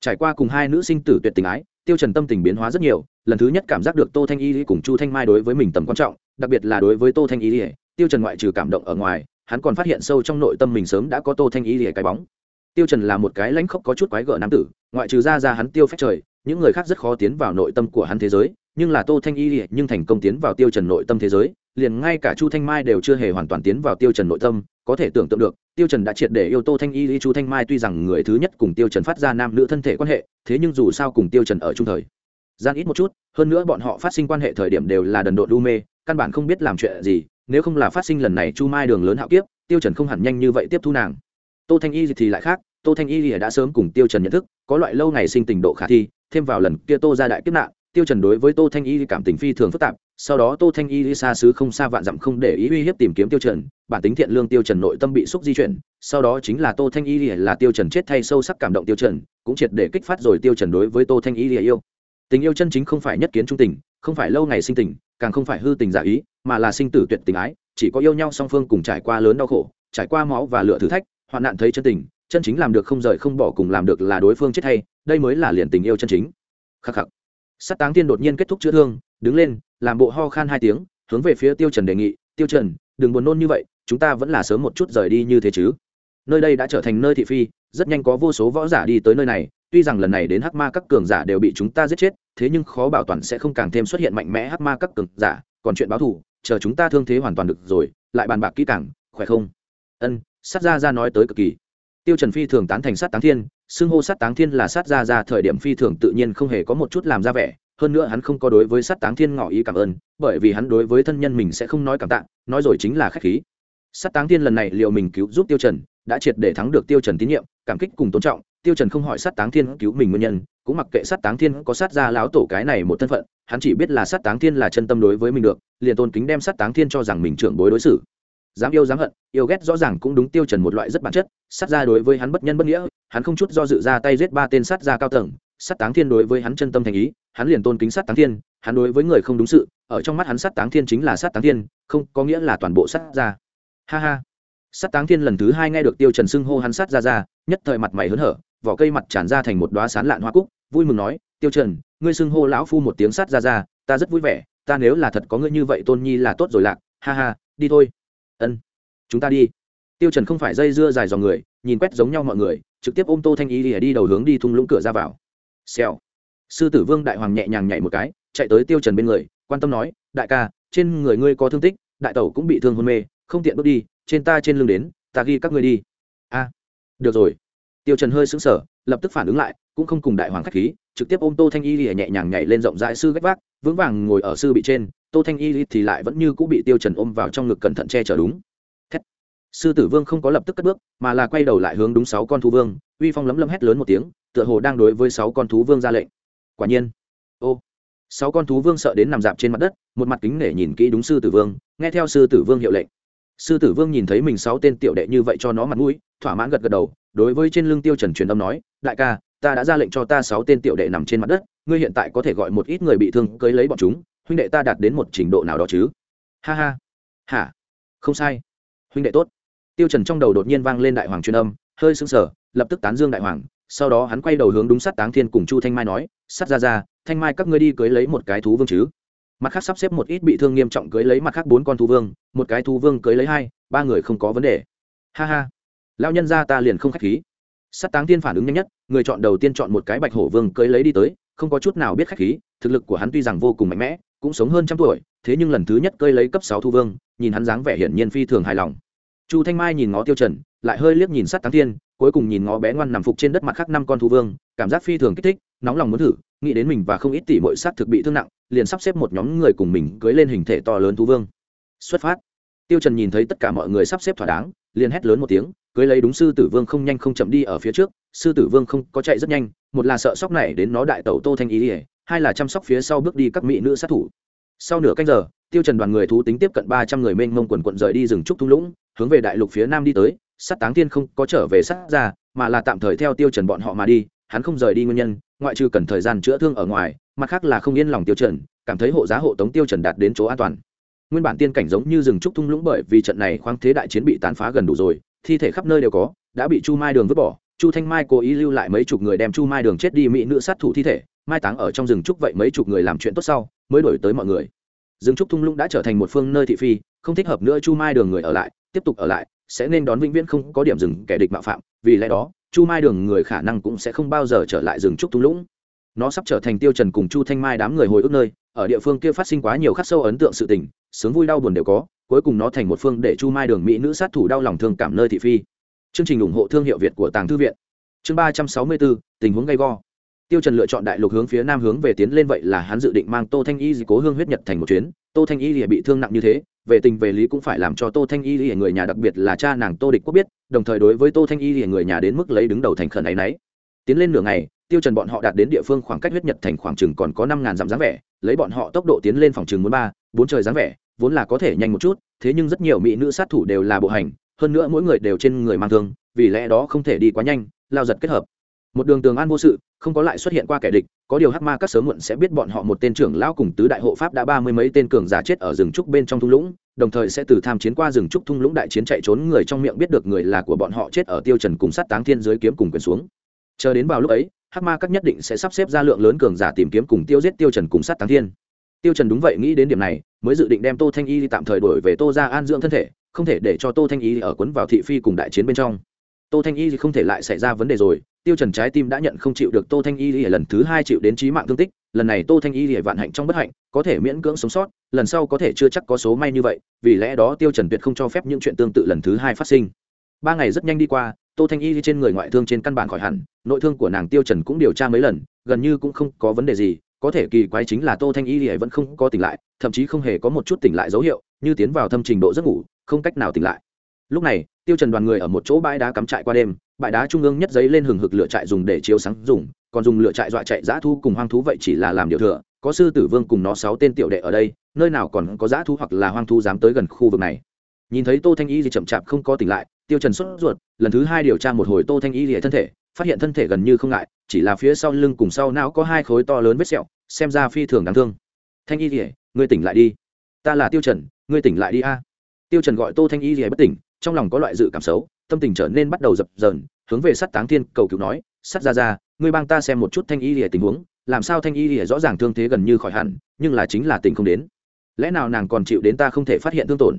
Trải qua cùng hai nữ sinh tử tuyệt tình ái, tiêu trần tâm tình biến hóa rất nhiều, lần thứ nhất cảm giác được tô thanh y cùng chu thanh mai đối với mình tầm quan trọng, đặc biệt là đối với tô thanh y, tiêu trần ngoại trừ cảm động ở ngoài, hắn còn phát hiện sâu trong nội tâm mình sớm đã có tô thanh y cái bóng. Tiêu trần là một cái lãnh khốc có chút quái gở nam tử, ngoại trừ ra ra hắn tiêu phách trời, những người khác rất khó tiến vào nội tâm của hắn thế giới nhưng là tô thanh y nhưng thành công tiến vào tiêu trần nội tâm thế giới, liền ngay cả chu thanh mai đều chưa hề hoàn toàn tiến vào tiêu trần nội tâm, có thể tưởng tượng được, tiêu trần đã triệt để yêu tô thanh y chu thanh mai tuy rằng người thứ nhất cùng tiêu trần phát ra nam nữ thân thể quan hệ, thế nhưng dù sao cùng tiêu trần ở chung thời gian ít một chút, hơn nữa bọn họ phát sinh quan hệ thời điểm đều là đần độn đu mê, căn bản không biết làm chuyện gì, nếu không là phát sinh lần này chu mai đường lớn hạo kiếp, tiêu trần không hẳn nhanh như vậy tiếp thu nàng. Tô thanh y thì lại khác, tô thanh y đã sớm cùng tiêu trần nhận thức, có loại lâu ngày sinh tình độ khả thi, thêm vào lần kia tô ra đại kiếp nạn tiêu trần đối với tô thanh y cảm tình phi thường phức tạp, sau đó tô thanh y xa xứ không xa vạn dặm không để ý uy hiếp tìm kiếm tiêu trần, bản tính thiện lương tiêu trần nội tâm bị xúc di chuyển, sau đó chính là tô thanh y là tiêu trần chết thay sâu sắc cảm động tiêu trần, cũng triệt để kích phát rồi tiêu trần đối với tô thanh y yêu. Tình yêu chân chính không phải nhất kiến trung tình, không phải lâu ngày sinh tình, càng không phải hư tình giả ý, mà là sinh tử tuyệt tình ái, chỉ có yêu nhau song phương cùng trải qua lớn đau khổ, trải qua máu và lửa thử thách, hoạn nạn thấy chân tình, chân chính làm được không rời không bỏ cùng làm được là đối phương chết hay, đây mới là liền tình yêu chân chính. Khắc khắc sát táng tiên đột nhiên kết thúc chữa thương, đứng lên, làm bộ ho khan hai tiếng, hướng về phía tiêu trần đề nghị, tiêu trần, đừng buồn nôn như vậy, chúng ta vẫn là sớm một chút rời đi như thế chứ. Nơi đây đã trở thành nơi thị phi, rất nhanh có vô số võ giả đi tới nơi này, tuy rằng lần này đến hắc ma các cường giả đều bị chúng ta giết chết, thế nhưng khó bảo toàn sẽ không càng thêm xuất hiện mạnh mẽ hắc ma các cường giả, còn chuyện báo thù, chờ chúng ta thương thế hoàn toàn được rồi, lại bàn bạc kỹ càng, khỏe không? Ân, sát gia gia nói tới cực kỳ. Tiêu trần phi thường tán thành sát táng thiên xưng hô sát táng thiên là sát ra ra thời điểm phi thường tự nhiên không hề có một chút làm ra vẻ, hơn nữa hắn không có đối với sát táng thiên ngỏ ý cảm ơn, bởi vì hắn đối với thân nhân mình sẽ không nói cảm tạ, nói rồi chính là khách khí. Sát táng thiên lần này liệu mình cứu giúp tiêu trần, đã triệt để thắng được tiêu trần tín nhiệm, cảm kích cùng tôn trọng, tiêu trần không hỏi sát táng thiên cứu mình nguyên nhân, cũng mặc kệ sát táng thiên có sát ra láo tổ cái này một thân phận, hắn chỉ biết là sát táng thiên là chân tâm đối với mình được, liền tôn kính đem sát táng thiên cho rằng mình trưởng bối đối xử dám yêu dám hận, yêu ghét rõ ràng cũng đúng tiêu trần một loại rất bản chất, sát gia đối với hắn bất nhân bất nghĩa, hắn không chút do dự ra tay giết ba tên sát gia cao tầng, sát táng thiên đối với hắn chân tâm thành ý, hắn liền tôn kính sát táng thiên, hắn đối với người không đúng sự, ở trong mắt hắn sát táng thiên chính là sát táng thiên, không có nghĩa là toàn bộ sát gia. Ha ha. Sát táng thiên lần thứ hai nghe được tiêu trần xưng hô hắn sát gia gia nhất thời mặt mày hớn hở, vỏ cây mặt tràn ra thành một đóa sán lạn hoa cúc, vui mừng nói, tiêu trần, ngươi xưng hô lão phu một tiếng sát ra ra, ta rất vui vẻ, ta nếu là thật có ngươi như vậy tôn nhi là tốt rồi lạc, ha ha, đi thôi ân. Chúng ta đi. Tiêu trần không phải dây dưa dài dòng người, nhìn quét giống nhau mọi người, trực tiếp ôm tô thanh y lìa đi đầu hướng đi thung lũng cửa ra vào. Xèo. Sư tử vương đại hoàng nhẹ nhàng nhảy một cái, chạy tới tiêu trần bên người, quan tâm nói, đại ca, trên người ngươi có thương tích, đại tẩu cũng bị thương hôn mê, không tiện bước đi, trên ta trên lưng đến, ta ghi các ngươi đi. A, được rồi. Tiêu trần hơi sững sờ, lập tức phản ứng lại, cũng không cùng đại hoàng khách khí, trực tiếp ôm tô thanh y lìa nhẹ nhàng nhảy lên rộng rãi sư gách vác, vững vàng ngồi ở sư bị trên tô thanh y thì lại vẫn như cũng bị tiêu trần ôm vào trong ngực cẩn thận che chở đúng. Thét. sư tử vương không có lập tức cất bước, mà là quay đầu lại hướng đúng sáu con thú vương, uy phong lấm lấm hét lớn một tiếng, tựa hồ đang đối với sáu con thú vương ra lệnh. Quả nhiên. Ô. Sáu con thú vương sợ đến nằm dạp trên mặt đất, một mặt kính nể nhìn kỹ đúng sư tử vương, nghe theo sư tử vương hiệu lệnh. Sư tử vương nhìn thấy mình sáu tên tiểu đệ như vậy cho nó mặt mũi, thỏa mãn gật gật đầu, đối với trên lưng tiêu trần truyền âm nói, đại ca, ta đã ra lệnh cho ta sáu tên tiểu đệ nằm trên mặt đất, ngươi hiện tại có thể gọi một ít người bị thương cưới lấy bọn chúng huynh đệ ta đạt đến một trình độ nào đó chứ? Ha ha. Hả? Không sai. Huynh đệ tốt. Tiêu trần trong đầu đột nhiên vang lên đại hoàng truyền âm, hơi sững sờ, lập tức tán dương đại hoàng, sau đó hắn quay đầu hướng đúng sát táng thiên cùng chu thanh mai nói, sát ra ra thanh mai các ngươi đi cưới lấy một cái thú vương chứ? Mặt khác sắp xếp một ít bị thương nghiêm trọng cưới lấy mặt khác bốn con thú vương, một cái thú vương cưới lấy hai, ba người không có vấn đề. Ha ha. Lão nhân gia ta liền không khách khí. Sát táng thiên phản ứng nhanh nhất, người chọn đầu tiên chọn một cái bạch hổ vương cưới lấy đi tới, không có chút nào biết khách khí, thực lực của hắn tuy rằng vô cùng mạnh mẽ cũng sống hơn trăm tuổi, thế nhưng lần thứ nhất cơi lấy cấp sáu thu vương, nhìn hắn dáng vẻ hiển nhiên phi thường hài lòng. Chu thanh mai nhìn ngó tiêu trần, lại hơi liếc nhìn sát táng thiên, cuối cùng nhìn ngó bé ngoan nằm phục trên đất mặt khác năm con thu vương, cảm giác phi thường kích thích, nóng lòng muốn thử, nghĩ đến mình và không ít tỷ mỗi sát thực bị thương nặng, liền sắp xếp một nhóm người cùng mình cưới lên hình thể to lớn thu vương. Xuất phát. Tiêu trần nhìn thấy tất cả mọi người sắp xếp thỏa đáng, liền hét lớn một tiếng, cưới lấy đúng sư tử vương không nhanh không chậm đi ở phía trước, sư tử vương không có chạy rất nhanh, một là sợ sóc này đến nó đại tẩu tô thanh ý ỉa hai là chăm sóc phía sau bước đi các mỹ nữ sát thủ. Sau nửa canh giờ, tiêu trần đoàn người thú tính tiếp cận ba trăm người mênh mông quần quận rời đi rừng trúc thung lũng, hướng về đại lục phía nam đi tới. Sát táng tiên không có trở về sát ra, mà là tạm thời theo tiêu trần bọn họ mà đi, hắn không rời đi nguyên nhân, ngoại trừ cần thời gian chữa thương ở ngoài, mặt khác là không yên lòng tiêu trần, cảm thấy hộ giá hộ tống tiêu trần đạt đến chỗ an toàn. Nguyên bản tiên cảnh giống như rừng trúc thung lũng bởi vì trận này khoáng thế đại chiến bị tàn phá gần đủ rồi, thi thể khắp nơi đều có, đã bị chu mai đường vứt bỏ. Chu thanh mai cố ý lưu lại mấy chục người đem chu mai đường chết đi mỹ nữ sát thủ thi thể mai táng ở trong rừng trúc vậy mấy chục người làm chuyện tốt sau, mới đổi tới mọi người. Rừng trúc thung lũng đã trở thành một phương nơi thị phi, không thích hợp nữa chu mai đường người ở lại, tiếp tục ở lại, sẽ nên đón vĩnh viễn không có điểm dừng kẻ địch mạo phạm, vì lẽ đó, chu mai đường người khả năng cũng sẽ không bao giờ trở lại rừng trúc thung lũng. Nó sắp trở thành tiêu trần cùng chu thanh mai đám người hồi ức nơi, ở địa phương kia phát sinh quá nhiều khắc sâu ấn tượng sự tình, sướng vui đau buồn đều có, cuối cùng nó thành một phương để chu mai đường mỹ nữ sát thủ đau lòng thương cảm nơi thị phi. Chương trình ủng hộ thương hiệu việt của tàng thư viện. Chương ba trăm sáu mươi bốn, tình huống gay go tiêu trần lựa chọn đại lục hướng phía nam hướng về tiến lên vậy là hắn dự định mang tô thanh y cố hương huyết nhật thành một chuyến. Tô thanh y lìa bị thương nặng như thế, về tình về lý cũng phải làm cho tô thanh y lìa người nhà đặc biệt là cha nàng tô địch quốc biết, đồng thời đối với tô thanh y lìa người nhà đến mức lấy đứng đầu thành khẩn ấy nấy. Tiến lên nửa ngày, tiêu trần bọn họ đạt đến địa phương khoảng cách huyết nhật thành khoảng chừng còn có năm ngàn dặm dáng vẻ, lấy bọn họ tốc độ tiến lên phòng chừng muốn ba, bốn trời dáng vẻ, vốn là có thể nhanh một chút, thế nhưng rất nhiều mỹ nữ sát thủ đều là bộ hành, hơn nữa mỗi người đều trên người mang thương, vì lẽ đó không thể đi quá nhanh, lao giật kết hợp một đường tường an vô sự, không có lại xuất hiện qua kẻ địch, có điều hắc ma các sớm muộn sẽ biết bọn họ một tên trưởng lão cùng tứ đại hộ pháp đã ba mươi mấy tên cường giả chết ở rừng trúc bên trong thung lũng, đồng thời sẽ từ tham chiến qua rừng trúc thung lũng đại chiến chạy trốn người trong miệng biết được người là của bọn họ chết ở tiêu trần cùng sát táng thiên dưới kiếm cùng quyền xuống. Chờ đến vào lúc ấy, hắc ma các nhất định sẽ sắp xếp ra lượng lớn cường giả tìm kiếm cùng tiêu giết tiêu trần cùng sát táng thiên. Tiêu trần đúng vậy nghĩ đến điểm này, mới dự định đem tô thanh y tạm thời đổi về tô ra an dưỡng thân thể, không thể để cho tô thanh y ở quấn vào thị phi cùng đại chiến bên trong tô thanh y không thể lại xảy ra vấn đề rồi. Tiêu trần trái tim đã nhận không chịu được tô thanh y lần thứ hai chịu đến chí mạng thương tích. Lần này tô thanh y vạn hạnh trong bất hạnh, có thể miễn cưỡng sống sót, lần sau có thể chưa chắc có số may như vậy, vì lẽ đó tiêu trần tuyệt không cho phép những chuyện tương tự lần thứ hai phát sinh. Ba ngày rất nhanh đi qua, tô thanh y trên người ngoại thương trên căn bản khỏi hẳn, nội thương của nàng tiêu trần cũng điều tra mấy lần, gần như cũng không có vấn đề gì, có thể kỳ quái chính là tô thanh y vẫn không có tỉnh lại, thậm chí không hề có một chút tỉnh lại dấu hiệu, như tiến vào thâm trình độ giấc ngủ, không cách nào tỉnh lại. Lúc này tiêu trần đoàn người ở một chỗ bãi đá cắm trại qua đêm, bãi đá trung ương nhất giấy lên hừng hực lửa trại dùng để chiếu sáng dùng, còn dùng lửa trại dọa chạy dã thu cùng hoang thú vậy chỉ là làm điều thừa, có sư tử vương cùng nó sáu tên tiểu đệ ở đây, nơi nào còn có dã thu hoặc là hoang thú dám tới gần khu vực này. Nhìn thấy tô thanh y gì chậm chạp không có tỉnh lại, tiêu trần xuất ruột, lần thứ hai điều tra một hồi tô thanh y lìa thân thể, phát hiện thân thể gần như không ngại, chỉ là phía sau lưng cùng sau não có hai khối to lớn vết sẹo, xem ra phi thường đáng thương. Thanh y lìa, ngươi tỉnh lại đi. Ta là tiêu trần, ngươi tỉnh lại đi a. Tiêu trần gọi tô thanh y lìa bất tỉnh trong lòng có loại dự cảm xấu, tâm tình trở nên bắt đầu dập dờn, hướng về sát táng thiên cầu cứu nói sắt ra ra ngươi bang ta xem một chút thanh y lìa tình huống, làm sao thanh y lìa rõ ràng thương thế gần như khỏi hẳn, nhưng là chính là tình không đến. Lẽ nào nàng còn chịu đến ta không thể phát hiện thương tổn?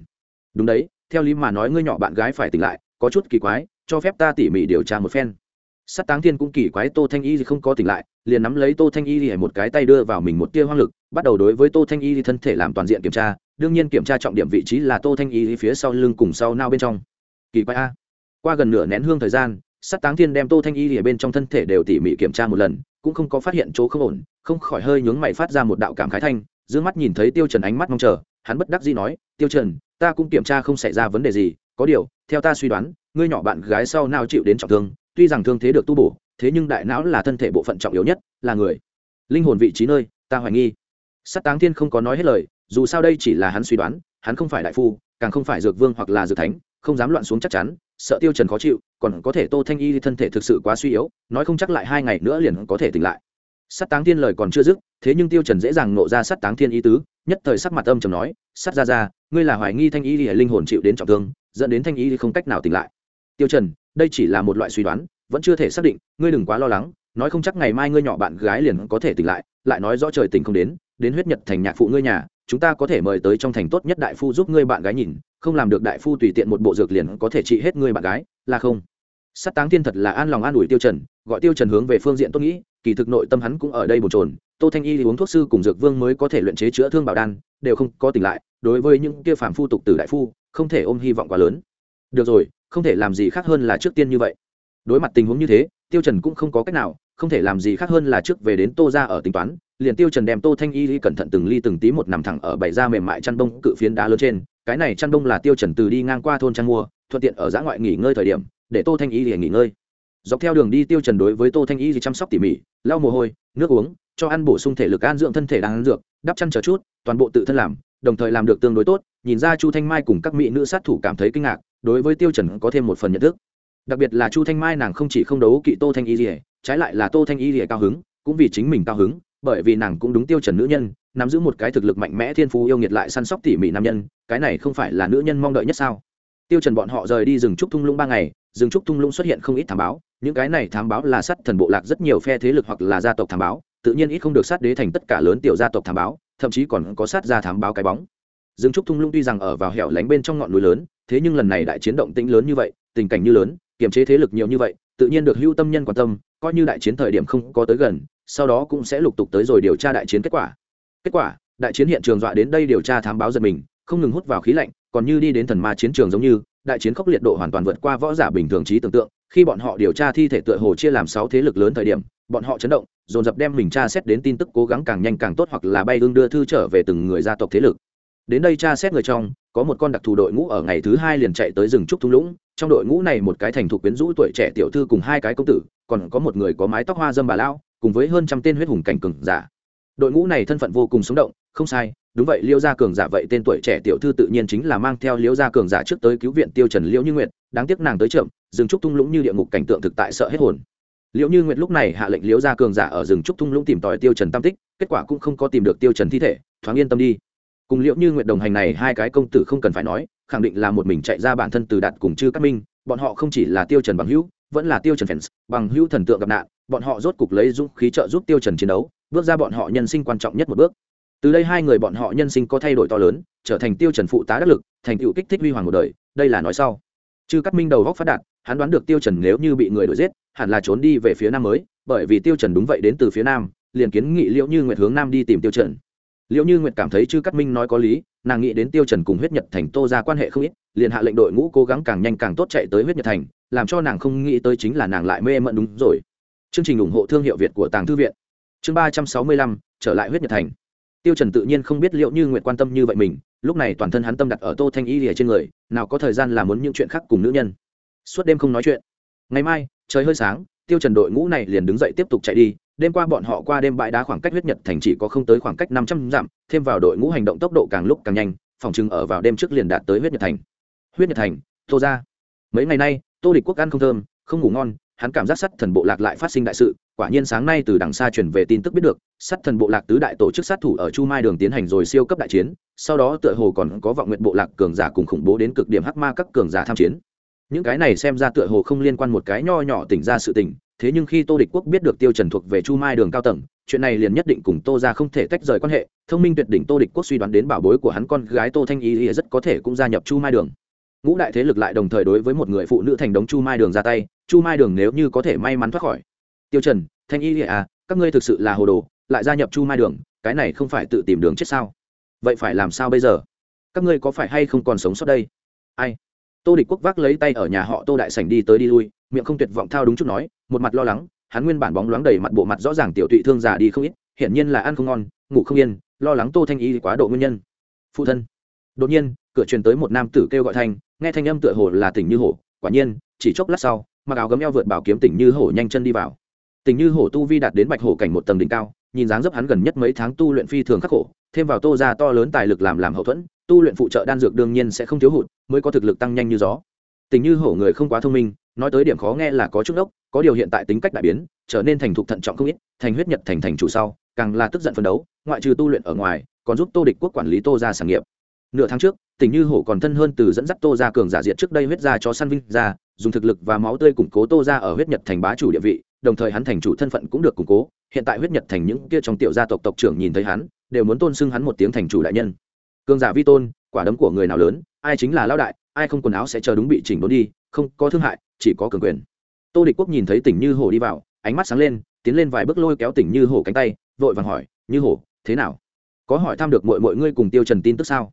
Đúng đấy, theo lý mà nói ngươi nhỏ bạn gái phải tỉnh lại, có chút kỳ quái, cho phép ta tỉ mỉ điều tra một phen sắt táng thiên cũng kỳ quái tô thanh y không có tỉnh lại, liền nắm lấy tô thanh y thì một cái tay đưa vào mình một tia hoang lực, bắt đầu đối với tô thanh y thân thể làm toàn diện kiểm tra, đương nhiên kiểm tra trọng điểm vị trí là tô thanh y phía sau lưng cùng sau nao bên trong. Kỳ quái a. Qua gần nửa nén hương thời gian sắt táng thiên đem tô thanh y thì bên trong thân thể đều tỉ mỉ kiểm tra một lần, cũng không có phát hiện chỗ không ổn, không khỏi hơi nhướng mày phát ra một đạo cảm khái thanh d mắt nhìn thấy tiêu trần ánh mắt mong chờ, hắn bất đắc dĩ nói, tiêu trần, ta cũng kiểm tra không xảy ra vấn đề gì, có điều, theo ta suy đoán, ngươi nhỏ bạn gái sau nào chịu đến trọng thương tuy rằng thương thế được tu bổ, thế nhưng đại não là thân thể bộ phận trọng yếu nhất, là người. Linh hồn vị trí nơi, ta hoài nghi. Sắt táng thiên không có nói hết lời, dù sao đây chỉ là hắn suy đoán, hắn không phải đại phu, càng không phải dược vương hoặc là dược thánh, không dám loạn xuống chắc chắn, sợ tiêu trần khó chịu, còn có thể tô thanh y thân thể thực sự quá suy yếu, nói không chắc lại hai ngày nữa liền có thể tỉnh lại. Sắt táng thiên lời còn chưa dứt, thế nhưng tiêu trần dễ dàng nộ ra sắt táng thiên ý tứ, nhất thời sắc mặt âm trầm nói, sắt ra ra ngươi là hoài nghi thanh y thì linh hồn chịu đến trọng thương, dẫn đến thanh y thì không cách nào tỉnh lại. Tiêu trần đây chỉ là một loại suy đoán, vẫn chưa thể xác định, ngươi đừng quá lo lắng, nói không chắc ngày mai ngươi nhỏ bạn gái liền có thể tỉnh lại lại nói rõ trời tình không đến đến huyết nhật thành nhạc phụ ngươi nhà, chúng ta có thể mời tới trong thành tốt nhất đại phu giúp ngươi bạn gái nhìn, không làm được đại phu tùy tiện một bộ dược liền có thể trị hết ngươi bạn gái, là không. Sát táng thiên thật là an lòng an ủi tiêu trần, gọi tiêu trần hướng về phương diện tốt nghĩ, kỳ thực nội tâm hắn cũng ở đây bồn chồn, tô thanh y thì uống thuốc sư cùng dược vương mới có thể luyện chế chữa thương bảo đan, đều không có tỉnh lại, đối với những kia phàm phu tục tử đại phu, không thể ôm hy vọng quá lớn. Được rồi không thể làm gì khác hơn là trước tiên như vậy. Đối mặt tình huống như thế, tiêu trần cũng không có cách nào, không thể làm gì khác hơn là trước về đến tô ra ở tính toán, liền tiêu trần đem tô thanh y đi cẩn thận từng ly từng tí một nằm thẳng ở bảy da mềm mại chăn đông cự phiến đá lớn trên, cái này chăn đông là tiêu trần từ đi ngang qua thôn chăn mua, thuận tiện ở giã ngoại nghỉ ngơi thời điểm, để tô thanh y ly nghỉ ngơi. Dọc theo đường đi tiêu trần đối với tô thanh y thì chăm sóc tỉ mỉ, lau mồ hôi, nước uống, cho ăn bổ sung thể lực an dưỡng thân thể đang ăn dược, đắp chăn chờ chút, toàn bộ tự thân làm, đồng thời làm được tương đối tốt, nhìn ra chu thanh mai cùng các mỹ nữ sát thủ cảm thấy kinh ngạc đối với tiêu trần có thêm một phần nhận thức. Đặc biệt là chu thanh mai nàng không chỉ không đấu kỵ tô thanh y rỉa trái lại là tô thanh y rỉa cao hứng, cũng vì chính mình cao hứng, bởi vì nàng cũng đúng tiêu trần nữ nhân, nắm giữ một cái thực lực mạnh mẽ thiên phú yêu nghiệt lại săn sóc tỉ mỉ nam nhân, cái này không phải là nữ nhân mong đợi nhất sao? Tiêu trần bọn họ rời đi rừng trúc thung lũng ba ngày, rừng trúc thung lũng xuất hiện không ít thám báo, những cái này thám báo là sát thần bộ lạc rất nhiều phe thế lực hoặc là gia tộc thám báo, tự nhiên ít không được sát đế thành tất cả lớn tiểu gia tộc thám báo, thậm chí còn có sát gia thám báo cái bóng. Rừng trúc thung lũng tuy rằng ở vào hẻo lánh bên trong ngọn núi lớn thế nhưng lần này đại chiến động tĩnh lớn như vậy, tình cảnh như lớn, kiềm chế thế lực nhiều như vậy, tự nhiên được hưu tâm nhân quan tâm, coi như đại chiến thời điểm không có tới gần, sau đó cũng sẽ lục tục tới rồi điều tra đại chiến kết quả. Kết quả, đại chiến hiện trường dọa đến đây điều tra thám báo giật mình, không ngừng hút vào khí lạnh, còn như đi đến thần ma chiến trường giống như, đại chiến khốc liệt độ hoàn toàn vượt qua võ giả bình thường trí tưởng tượng, khi bọn họ điều tra thi thể tựa hồ chia làm sáu thế lực lớn thời điểm, bọn họ chấn động, dồn dập đem mình tra xét đến tin tức cố gắng càng nhanh càng tốt hoặc là bay hương đưa thư trở về từng người gia tộc thế lực đến đây tra xét người trong, có một con đặc thù đội ngũ ở ngày thứ hai liền chạy tới rừng trúc thung lũng. Trong đội ngũ này một cái thành thục quyến rũ tuổi trẻ tiểu thư cùng hai cái công tử, còn có một người có mái tóc hoa dâm bà lao cùng với hơn trăm tên huyết hùng cảnh cường giả. Đội ngũ này thân phận vô cùng sống động, không sai, đúng vậy, liêu gia cường giả vậy tên tuổi trẻ tiểu thư tự nhiên chính là mang theo liêu gia cường giả trước tới cứu viện tiêu trần liễu như nguyệt, đáng tiếc nàng tới chậm, rừng trúc thung lũng như địa ngục cảnh tượng thực tại sợ hết hồn. Liễu như nguyệt lúc này hạ lệnh liễu gia cường giả ở rừng trúc thung lũng tìm tòi tiêu trần tam tích, kết quả cũng không có tìm được tiêu trần thi thể, thoáng yên tâm đi cùng liễu như nguyện đồng hành này, hai cái công tử không cần phải nói, khẳng định là một mình chạy ra bản thân từ đạt cùng chư cát minh, bọn họ không chỉ là tiêu trần bằng hữu, vẫn là tiêu trần fans, bằng hữu thần tượng gặp nạn, bọn họ rốt cục lấy dũng khí trợ giúp tiêu trần chiến đấu, bước ra bọn họ nhân sinh quan trọng nhất một bước. Từ đây hai người bọn họ nhân sinh có thay đổi to lớn, trở thành tiêu trần phụ tá đắc lực, thành tựu kích thích huy hoàng một đời, đây là nói sau. Chư cát minh đầu góc phát đạt, hắn đoán được tiêu trần nếu như bị người đuổi giết, hẳn là trốn đi về phía nam mới, bởi vì tiêu trần đúng vậy đến từ phía nam, liền kiến nghị liễu như nguyệt hướng nam đi tìm tiêu trần liệu như nguyệt cảm thấy chư cát minh nói có lý, nàng nghĩ đến tiêu trần cùng huyết nhật thành tô ra quan hệ không ít, liền hạ lệnh đội ngũ cố gắng càng nhanh càng tốt chạy tới huyết nhật thành, làm cho nàng không nghĩ tới chính là nàng lại mê mẩn đúng rồi. Chương trình ủng hộ thương hiệu việt của tàng thư viện. Chương ba trăm sáu mươi lăm, trở lại huyết nhật thành. Tiêu trần tự nhiên không biết liệu như nguyệt quan tâm như vậy mình, lúc này toàn thân hắn tâm đặt ở tô thanh y lìa trên người, nào có thời gian làm muốn những chuyện khác cùng nữ nhân. Suốt đêm không nói chuyện. Ngày mai, trời hơi sáng, tiêu trần đội ngũ này liền đứng dậy tiếp tục chạy đi đêm qua bọn họ qua đêm bãi đá khoảng cách huyết nhật thành chỉ có không tới khoảng cách năm trăm dặm, thêm vào đội ngũ hành động tốc độ càng lúc càng nhanh, phòng trưng ở vào đêm trước liền đạt tới huyết nhật thành. Huyết nhật thành, tô ra. Mấy ngày nay, tô địch quốc ăn không thơm, không ngủ ngon, hắn cảm giác sắt thần bộ lạc lại phát sinh đại sự, quả nhiên sáng nay từ đằng xa truyền về tin tức biết được, sắt thần bộ lạc tứ đại tổ chức sát thủ ở chu mai đường tiến hành rồi siêu cấp đại chiến, sau đó tựa hồ còn có vọng nguyện bộ lạc cường giả cùng khủng bố đến cực điểm hắc ma các cường giả tham chiến. Những cái này xem ra tựa hồ không liên quan một cái nho nhỏ tỉnh ra sự tình thế nhưng khi tô địch quốc biết được tiêu trần thuộc về chu mai đường cao tầng, chuyện này liền nhất định cùng tô ra không thể tách rời quan hệ, thông minh tuyệt đỉnh tô địch quốc suy đoán đến bảo bối của hắn con gái tô thanh y rất có thể cũng gia nhập chu mai đường. Ngũ đại thế lực lại đồng thời đối với một người phụ nữ thành đống chu mai đường ra tay, chu mai đường nếu như có thể may mắn thoát khỏi. Tiêu trần, thanh y à các ngươi thực sự là hồ đồ, lại gia nhập chu mai đường, cái này không phải tự tìm đường chết sao? Vậy phải làm sao bây giờ? Các ngươi có phải hay không còn sống sót đây? Ai? Tô địch quốc vác lấy tay ở nhà họ tô đại sảnh đi tới đi lui, miệng không tuyệt vọng thao đúng chút nói một mặt lo lắng, hắn nguyên bản bóng loáng đầy mặt bộ mặt rõ ràng tiểu tụy thương già đi không ít, hiển nhiên là ăn không ngon, ngủ không yên, lo lắng tô thanh y quá độ nguyên nhân. Phụ thân. Đột nhiên, cửa truyền tới một nam tử kêu gọi thanh nghe thanh âm tựa hồ là tỉnh như hổ, quả nhiên, chỉ chốc lát sau, mặc áo gấm eo vượt bảo kiếm tỉnh như hổ nhanh chân đi vào. Tỉnh như hổ tu vi đạt đến bạch hổ cảnh một tầng đỉnh cao, nhìn dáng dấp hắn gần nhất mấy tháng tu luyện phi thường khắc khổ, thêm vào tô ra to lớn tài lực làm làm hậu thuẫn, tu luyện phụ trợ đan dược đương nhiên sẽ không thiếu hụt, mới có thực lực tăng nhanh như gió. Tình như hổ người không quá thông minh, nói tới điểm khó nghe là có chút ốc có điều hiện tại tính cách đại biến, trở nên thành thục thận trọng không ít, thành huyết nhật thành thành chủ sau, càng là tức giận phấn đấu, ngoại trừ tu luyện ở ngoài, còn giúp tô địch quốc quản lý tô ra sản nghiệp. Nửa tháng trước, tình như hổ còn thân hơn từ dẫn dắt tô ra cường giả diệt trước đây huyết ra cho săn vinh ra, dùng thực lực và máu tươi củng cố tô ra ở huyết nhật thành bá chủ địa vị, đồng thời hắn thành chủ thân phận cũng được củng cố. Hiện tại huyết nhật thành những kia trong tiểu gia tộc tộc trưởng nhìn thấy hắn, đều muốn tôn xưng hắn một tiếng thành chủ đại nhân. Cường giả vi tôn, quả đấm của người nào lớn, ai chính là lao đại, ai không quần áo sẽ chờ đúng bị chỉnh đốn đi, không có thương hại, chỉ có cường quyền tô địch quốc nhìn thấy tỉnh như hổ đi vào, ánh mắt sáng lên, tiến lên vài bước lôi kéo tỉnh như hổ cánh tay, vội vàng hỏi, như hổ, thế nào? Có hỏi thăm được mọi mọi ngươi cùng tiêu trần tin tức sao?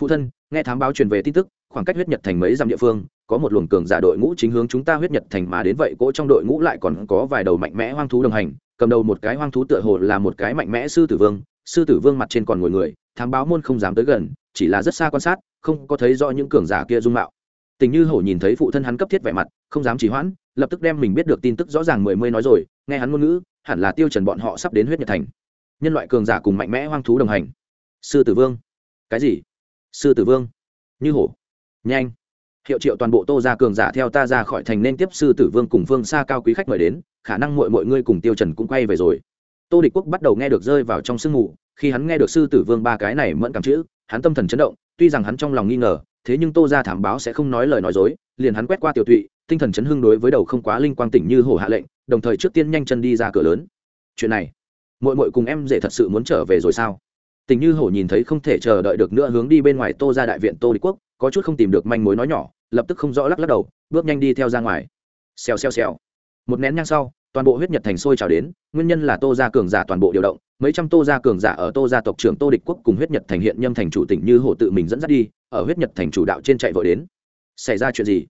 Phụ thân, nghe thám báo truyền về tin tức, khoảng cách huyết nhật thành mấy dặm địa phương, có một luồng cường giả đội ngũ chính hướng chúng ta huyết nhật thành mà đến vậy cỗ trong đội ngũ lại còn có vài đầu mạnh mẽ hoang thú đồng hành, cầm đầu một cái hoang thú tựa hồ là một cái mạnh mẽ sư tử vương, sư tử vương mặt trên còn ngồi người, thám báo môn không dám tới gần, chỉ là rất xa quan sát, không có thấy rõ những cường giả kia dung mạo tình như hổ nhìn thấy phụ thân hắn cấp thiết vẻ mặt, không dám trì hoãn, lập tức đem mình biết được tin tức rõ ràng mười mươi nói rồi, nghe hắn ngôn ngữ, hẳn là tiêu trần bọn họ sắp đến huyết nhật thành. Nhân loại cường giả cùng mạnh mẽ hoang thú đồng hành. Sư tử vương. Cái gì? Sư tử vương. Như hổ. Nhanh. Hiệu triệu toàn bộ tô ra cường giả theo ta ra khỏi thành nên tiếp sư tử vương cùng vương xa cao quý khách mời đến, khả năng mọi mọi ngươi cùng tiêu trần cũng quay về rồi. Tô địch quốc bắt đầu nghe được rơi vào trong sương mù, khi hắn nghe được sư tử vương ba cái này mẫn cảm chữ, hắn tâm thần chấn động, tuy rằng hắn trong lòng nghi ngờ thế nhưng tô ra thảm báo sẽ không nói lời nói dối, liền hắn quét qua tiểu thụy tinh thần chấn hưng đối với đầu không quá linh quang tỉnh như hổ hạ lệnh, đồng thời trước tiên nhanh chân đi ra cửa lớn. Chuyện này mội mội cùng em dễ thật sự muốn trở về rồi sao? Tình như hổ nhìn thấy không thể chờ đợi được nữa hướng đi bên ngoài tô ra đại viện tô địch quốc, có chút không tìm được manh mối nói nhỏ, lập tức không rõ lắc lắc đầu, bước nhanh đi theo ra ngoài. Xèo xèo xèo. Một nén nhang sau, toàn bộ huyết nhật thành sôi trào đến, nguyên nhân là tô gia cường giả toàn bộ điều động, mấy trăm tô gia cường giả ở tô gia tộc trưởng tô địch quốc cùng huyết nhật thành hiện nhâm thành chủ tỉnh như hổ tự mình dẫn dắt đi ở huyết nhật thành chủ đạo trên chạy vội đến. Xảy ra chuyện gì?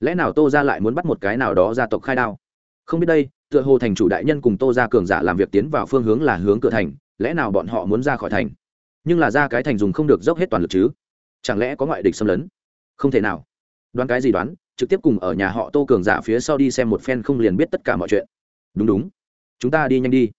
Lẽ nào tô gia lại muốn bắt một cái nào đó gia tộc khai đao? Không biết đây, tựa hồ thành chủ đại nhân cùng tô gia cường giả làm việc tiến vào phương hướng là hướng cửa thành, lẽ nào bọn họ muốn ra khỏi thành? Nhưng là ra cái thành dùng không được dốc hết toàn lực chứ? Chẳng lẽ có ngoại địch xâm lấn? Không thể nào. Đoán cái gì đoán, trực tiếp cùng ở nhà họ tô cường giả phía sau đi xem một phen không liền biết tất cả mọi chuyện. Đúng đúng. Chúng ta đi nhanh đi.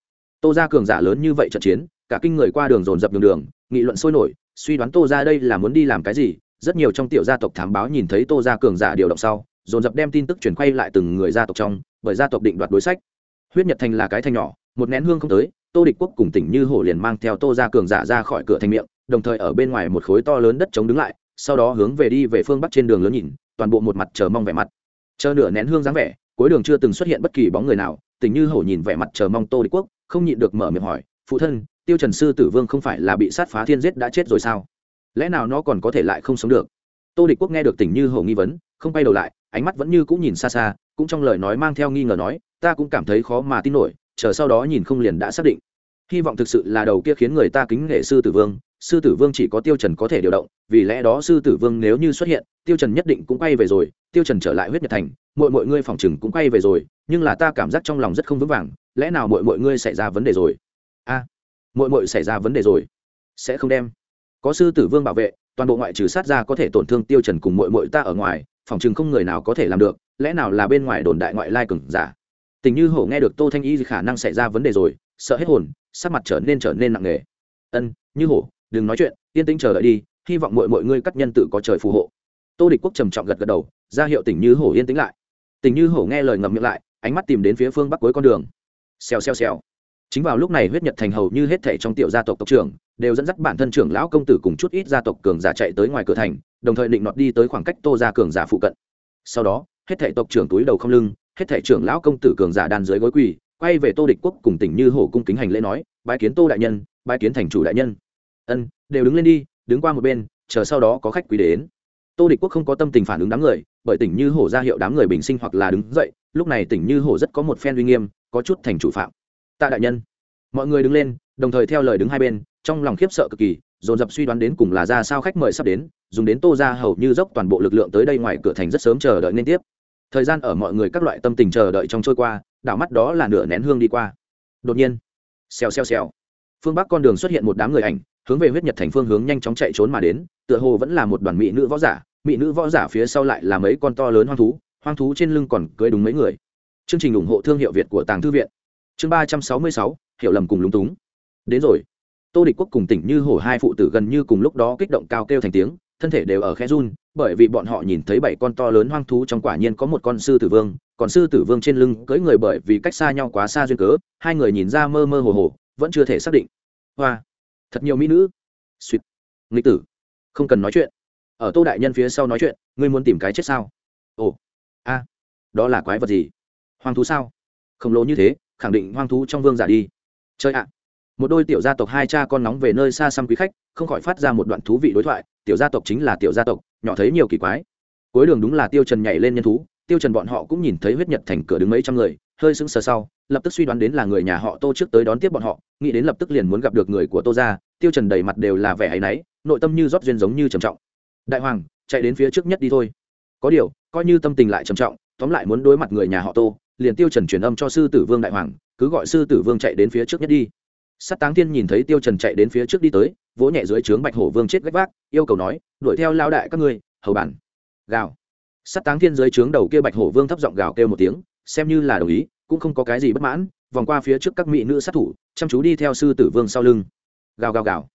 Tô ra cường giả lớn như vậy trận chiến, cả kinh người qua đường dồn dập đường đường, nghị luận sôi nổi suy đoán tô ra đây là muốn đi làm cái gì, rất nhiều trong tiểu gia tộc thám báo nhìn thấy tô ra cường giả điều động sau, dồn dập đem tin tức chuyển quay lại từng người gia tộc trong, bởi gia tộc định đoạt đối sách. Huyết nhật thành là cái thanh nhỏ, một nén hương không tới, tô địch quốc cùng tỉnh như hổ liền mang theo tô ra cường giả ra khỏi cửa thành miệng, đồng thời ở bên ngoài một khối to lớn đất chống đứng lại, sau đó hướng về đi về phương bắc trên đường lớn nhìn, toàn bộ một mặt chờ mong vẻ mặt. Chờ nửa nén hương dáng vẻ, cuối đường chưa từng xuất hiện bất kỳ bóng người nào, Tỉnh như hổ nhìn vẻ mặt chờ mong tô địch quốc, không nhịn được mở miệng hỏi, phụ thân tiêu trần sư tử vương không phải là bị sát phá thiên giết đã chết rồi sao? Lẽ nào nó còn có thể lại không sống được? Tô địch quốc nghe được tình như hồ nghi vấn, không bay đầu lại, ánh mắt vẫn như cũng nhìn xa xa, cũng trong lời nói mang theo nghi ngờ nói, ta cũng cảm thấy khó mà tin nổi, chờ sau đó nhìn không liền đã xác định. Hy vọng thực sự là đầu kia khiến người ta kính nghệ sư tử vương, sư tử vương chỉ có tiêu trần có thể điều động, vì lẽ đó sư tử vương nếu như xuất hiện, tiêu trần nhất định cũng quay về rồi, tiêu trần trở lại huyết nhật thành mọi mọi ngươi phòng chừng cũng quay về rồi, nhưng là ta cảm giác trong lòng rất không vững vàng, lẽ nào mọi mọi ngươi xảy ra vấn đề rồi? Mội mọi mọi xảy ra vấn đề rồi. Sẽ không đem. Có sư tử vương bảo vệ, toàn bộ ngoại trừ sát ra có thể tổn thương tiêu trần cùng mọi mọi ta ở ngoài, phòng chừng không người nào có thể làm được, lẽ nào là bên ngoài đồn đại ngoại lai cường giả? Tình như hổ nghe được tô thanh y khả năng xảy ra vấn đề rồi, sợ hết hồn, sắc mặt trở nên trở nên nặng nề. Ân, như hổ, đừng nói chuyện, yên tĩnh chờ đợi đi, hy vọng mọi mọi ngươi cắt nhân tự có trời phù hộ. Tô địch quốc trầm trọng gật gật đầu, ra hiệu tình như hổ yên tĩnh lại. Tình như hổ nghe lời ngậm miệng lại, ánh mắt tìm đến phía phương bắc cuối con đường. Xèo xèo xèo chính vào lúc này huyết nhật thành hầu như hết thể trong tiểu gia tộc tộc trưởng, đều dẫn dắt bản thân trưởng lão công tử cùng chút ít gia tộc cường giả chạy tới ngoài cửa thành, đồng thời định nọt đi tới khoảng cách tô gia cường giả phụ cận. Sau đó, hết thể tộc trưởng túi đầu không lưng, hết thể trưởng lão công tử cường giả đan dưới gối quỳ, quay về tô địch quốc cùng tỉnh như hổ cung kính hành lễ nói, bái kiến tô đại nhân, bái kiến thành chủ đại nhân. Ân, đều đứng lên đi, đứng qua một bên, chờ sau đó có khách quý đến. Tô địch quốc không có tâm tình phản ứng đám người, bởi tỉnh như hổ ra hiệu đám người bình sinh hoặc là đứng dậy, lúc này tỉnh như hổ rất có một phen uy nghiêm, có chút thành chủ phạm tạ đại nhân. Mọi người đứng lên, đồng thời theo lời đứng hai bên, trong lòng khiếp sợ cực kỳ, dồn dập suy đoán đến cùng là ra sao khách mời sắp đến, dùng đến tô ra hầu như dốc toàn bộ lực lượng tới đây ngoài cửa thành rất sớm chờ đợi nên tiếp. Thời gian ở mọi người các loại tâm tình chờ đợi trong trôi qua, đảo mắt đó là nửa nén hương đi qua. Đột nhiên, xèo xèo xèo, phương bắc con đường xuất hiện một đám người ảnh, hướng về huyết nhật thành phương hướng nhanh chóng chạy trốn mà đến, tựa hồ vẫn là một đoàn mỹ nữ võ giả, mỹ nữ võ giả phía sau lại là mấy con to lớn hoang thú hoang thú trên lưng còn cưới đúng mấy người. Chương trình ủng hộ thương hiệu việt của tàng thư viện chương ba trăm sáu mươi sáu, hiểu lầm cùng lúng túng. Đến rồi. Tô địch quốc cùng tỉnh như hổ hai phụ tử gần như cùng lúc đó kích động cao kêu thành tiếng, thân thể đều ở khe run, bởi vì bọn họ nhìn thấy bảy con to lớn hoang thú trong quả nhiên có một con sư tử vương, còn sư tử vương trên lưng cưỡi người bởi vì cách xa nhau quá xa duyên cớ, hai người nhìn ra mơ mơ hồ hồ, vẫn chưa thể xác định. Hoa. Thật nhiều mỹ nữ. Suýt nghịch tử. Không cần nói chuyện. Ở tô đại nhân phía sau nói chuyện, ngươi muốn tìm cái chết sao? Ồ. A. Đó là quái vật gì? Hoang thú sao? Khổng lồ như thế khẳng định hoang thú trong vương giả đi. Chơi ạ. Một đôi tiểu gia tộc hai cha con nóng về nơi xa xăm quý khách, không khỏi phát ra một đoạn thú vị đối thoại, tiểu gia tộc chính là tiểu gia tộc, nhỏ thấy nhiều kỳ quái. Cuối đường đúng là tiêu trần nhảy lên nhân thú, tiêu trần bọn họ cũng nhìn thấy huyết nhật thành cửa đứng mấy trăm người, hơi sững sờ sau, lập tức suy đoán đến là người nhà họ tô trước tới đón tiếp bọn họ, nghĩ đến lập tức liền muốn gặp được người của tô gia, tiêu trần đầy mặt đều là vẻ ấy nấy nội tâm như rót duyên giống như trầm trọng. Đại hoàng, chạy đến phía trước nhất đi thôi. Có điều, coi như tâm tình lại trầm trọng, tóm lại muốn đối mặt người nhà họ tô liền tiêu trần truyền âm cho sư tử vương đại hoàng, cứ gọi sư tử vương chạy đến phía trước nhất đi. Sát táng thiên nhìn thấy tiêu trần chạy đến phía trước đi tới, vỗ nhẹ dưới trướng bạch hổ vương chết gách vác, yêu cầu nói, đuổi theo lao đại các ngươi, hầu bản. Gào. Sát táng thiên dưới trướng đầu kia bạch hổ vương thấp giọng gào kêu một tiếng, xem như là đồng ý, cũng không có cái gì bất mãn, vòng qua phía trước các mỹ nữ sát thủ, chăm chú đi theo sư tử vương sau lưng. Gào gào gào.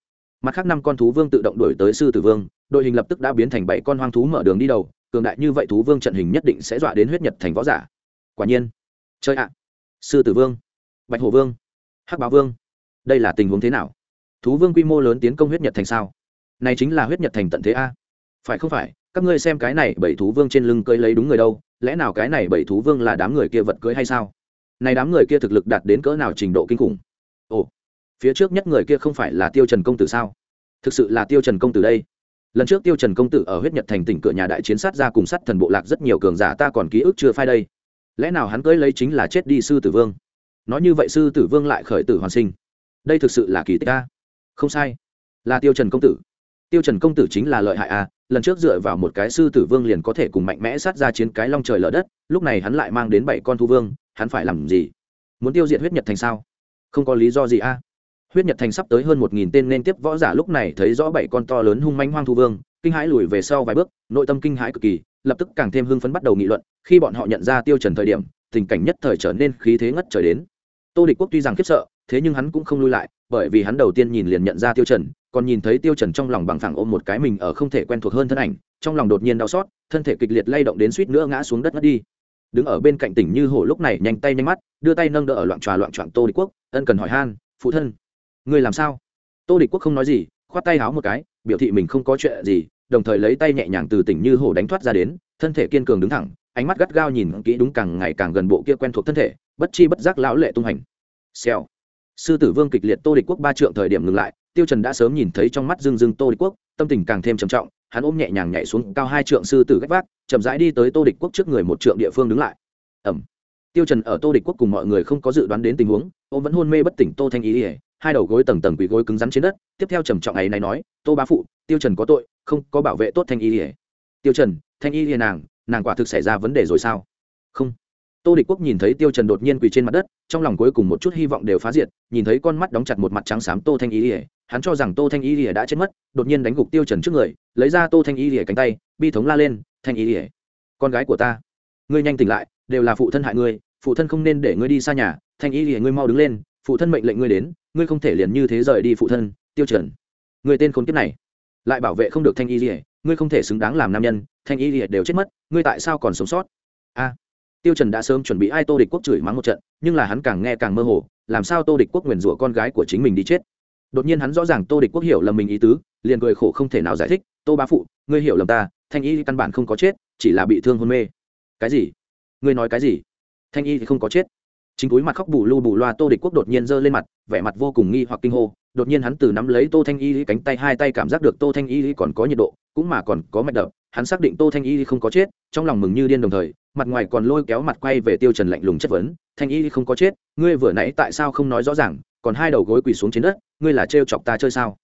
Mặt khác năm con thú vương tự động đuổi tới sư tử vương, đội hình lập tức đã biến thành bảy con hoang thú mở đường đi đầu, cường đại như vậy thú vương trận hình nhất định sẽ dọa đến huyết nhật thành võ giả quả nhiên. Chơi ạ. Sư tử vương, bạch hổ vương, hắc báo vương, đây là tình huống thế nào? Thú vương quy mô lớn tiến công huyết nhật thành sao? Này chính là huyết nhật thành tận thế a. Phải không phải, các ngươi xem cái này bảy thú vương trên lưng cưới lấy đúng người đâu, lẽ nào cái này bảy thú vương là đám người kia vật cưới hay sao? Này đám người kia thực lực đạt đến cỡ nào trình độ kinh khủng? Ồ, phía trước nhất người kia không phải là tiêu trần công tử sao? Thực sự là tiêu trần công tử đây. Lần trước tiêu trần công tử ở huyết nhật thành tỉnh cửa nhà đại chiến sát ra cùng sát thần bộ lạc rất nhiều cường giả ta còn ký ức chưa phai đây lẽ nào hắn cưới lấy chính là chết đi sư tử vương? Nói như vậy sư tử vương lại khởi tử hoàn sinh. Đây thực sự là kỳ tích a. Không sai. Là tiêu trần công tử. Tiêu trần công tử chính là lợi hại a. Lần trước dựa vào một cái sư tử vương liền có thể cùng mạnh mẽ sát ra chiến cái long trời lở đất, lúc này hắn lại mang đến bảy con thu vương, hắn phải làm gì? Muốn tiêu diệt huyết nhật thành sao? Không có lý do gì a. Huyết nhật thành sắp tới hơn một nghìn tên nên tiếp võ giả lúc này thấy rõ bảy con to lớn hung manh hoang thu vương kinh hãi lùi về sau vài bước, nội tâm kinh hãi cực kỳ, lập tức càng thêm hưng phấn bắt đầu nghị luận, khi bọn họ nhận ra tiêu trần thời điểm, tình cảnh nhất thời trở nên khí thế ngất trời đến. Tô địch quốc tuy rằng khiếp sợ, thế nhưng hắn cũng không lui lại, bởi vì hắn đầu tiên nhìn liền nhận ra tiêu trần, còn nhìn thấy tiêu trần trong lòng bằng phẳng ôm một cái mình ở không thể quen thuộc hơn thân ảnh, trong lòng đột nhiên đau xót, thân thể kịch liệt lay động đến suýt nữa ngã xuống đất ngất đi. Đứng ở bên cạnh tỉnh như hổ lúc này nhanh tay nhanh mắt, đưa tay nâng đỡ ở loạn tròa loạn trọn tô địch quốc, ân cần hỏi han, phụ thân, ngươi làm sao? Tô địch quốc không nói gì, khoát tay háo một cái biểu thị mình không có chuyện gì, đồng thời lấy tay nhẹ nhàng từ tỉnh như hổ đánh thoát ra đến, thân thể kiên cường đứng thẳng, ánh mắt gắt gao nhìn kỹ đúng càng ngày càng gần bộ kia quen thuộc thân thể, bất chi bất giác lão lệ tung hành. Xèo. Sư tử vương kịch liệt tô địch quốc ba trượng thời điểm ngừng lại, tiêu trần đã sớm nhìn thấy trong mắt dương dương tô địch quốc, tâm tình càng thêm trầm trọng, hắn ôm nhẹ nhàng nhảy xuống cao hai trượng sư tử gách vác, chậm rãi đi tới tô địch quốc trước người một trượng địa phương đứng lại. Ẩm. Tiêu trần ở tô địch quốc cùng mọi người không có dự đoán đến tình huống, ông vẫn hôn mê bất tỉnh tô thanh ý ỉa hai đầu gối tầng tầng quỳ gối cứng rắn trên đất, tiếp theo trầm trọng ấy này nói, tô bá phụ, tiêu trần có tội, không có bảo vệ tốt thanh y lìa. tiêu trần, thanh y lìa nàng nàng quả thực xảy ra vấn đề rồi sao không tô địch quốc nhìn thấy tiêu trần đột nhiên quỳ trên mặt đất, trong lòng cuối cùng một chút hy vọng đều phá diệt, nhìn thấy con mắt đóng chặt một mặt trắng xám tô thanh y lìa, hắn cho rằng tô thanh y lìa đã chết mất, đột nhiên đánh gục tiêu trần trước người, lấy ra tô thanh y lìa cánh tay, bi thống la lên, thanh y lìa, con gái của ta, ngươi nhanh tỉnh lại, đều là phụ thân hại ngươi, phụ thân không nên để ngươi đi xa nhà, thanh y lìa ngươi mau đứng lên, phụ thân mệnh lệnh ngươi đến ngươi không thể liền như thế rời đi phụ thân, tiêu trần. Người tên khốn kiếp này, lại bảo vệ không được thanh y lìa, ngươi không thể xứng đáng làm nam nhân, thanh y lìa đều chết mất, ngươi tại sao còn sống sót? A, tiêu trần đã sớm chuẩn bị ai tô địch quốc chửi mắng một trận, nhưng là hắn càng nghe càng mơ hồ, làm sao tô địch quốc nguyền rủa con gái của chính mình đi chết? Đột nhiên hắn rõ ràng tô địch quốc hiểu lầm mình ý tứ, liền cười khổ không thể nào giải thích, tô bá phụ, ngươi hiểu lầm ta, thanh y căn bản không có chết, chỉ là bị thương hôn mê. Cái gì? Ngươi nói cái gì? Thanh y thì không có chết chính túi mặt khóc bù lu bù loa tô địch quốc đột nhiên giơ lên mặt, vẻ mặt vô cùng nghi hoặc kinh hô. Đột nhiên hắn từ nắm lấy tô thanh y cánh tay hai tay cảm giác được tô thanh y còn có nhiệt độ, cũng mà còn có mạch đập. Hắn xác định tô thanh y không có chết, trong lòng mừng như điên đồng thời, mặt ngoài còn lôi kéo mặt quay về tiêu trần lạnh lùng chất vấn. Thanh y không có chết, ngươi vừa nãy tại sao không nói rõ ràng, còn hai đầu gối quỳ xuống trên đất, ngươi là trêu chọc ta chơi sao?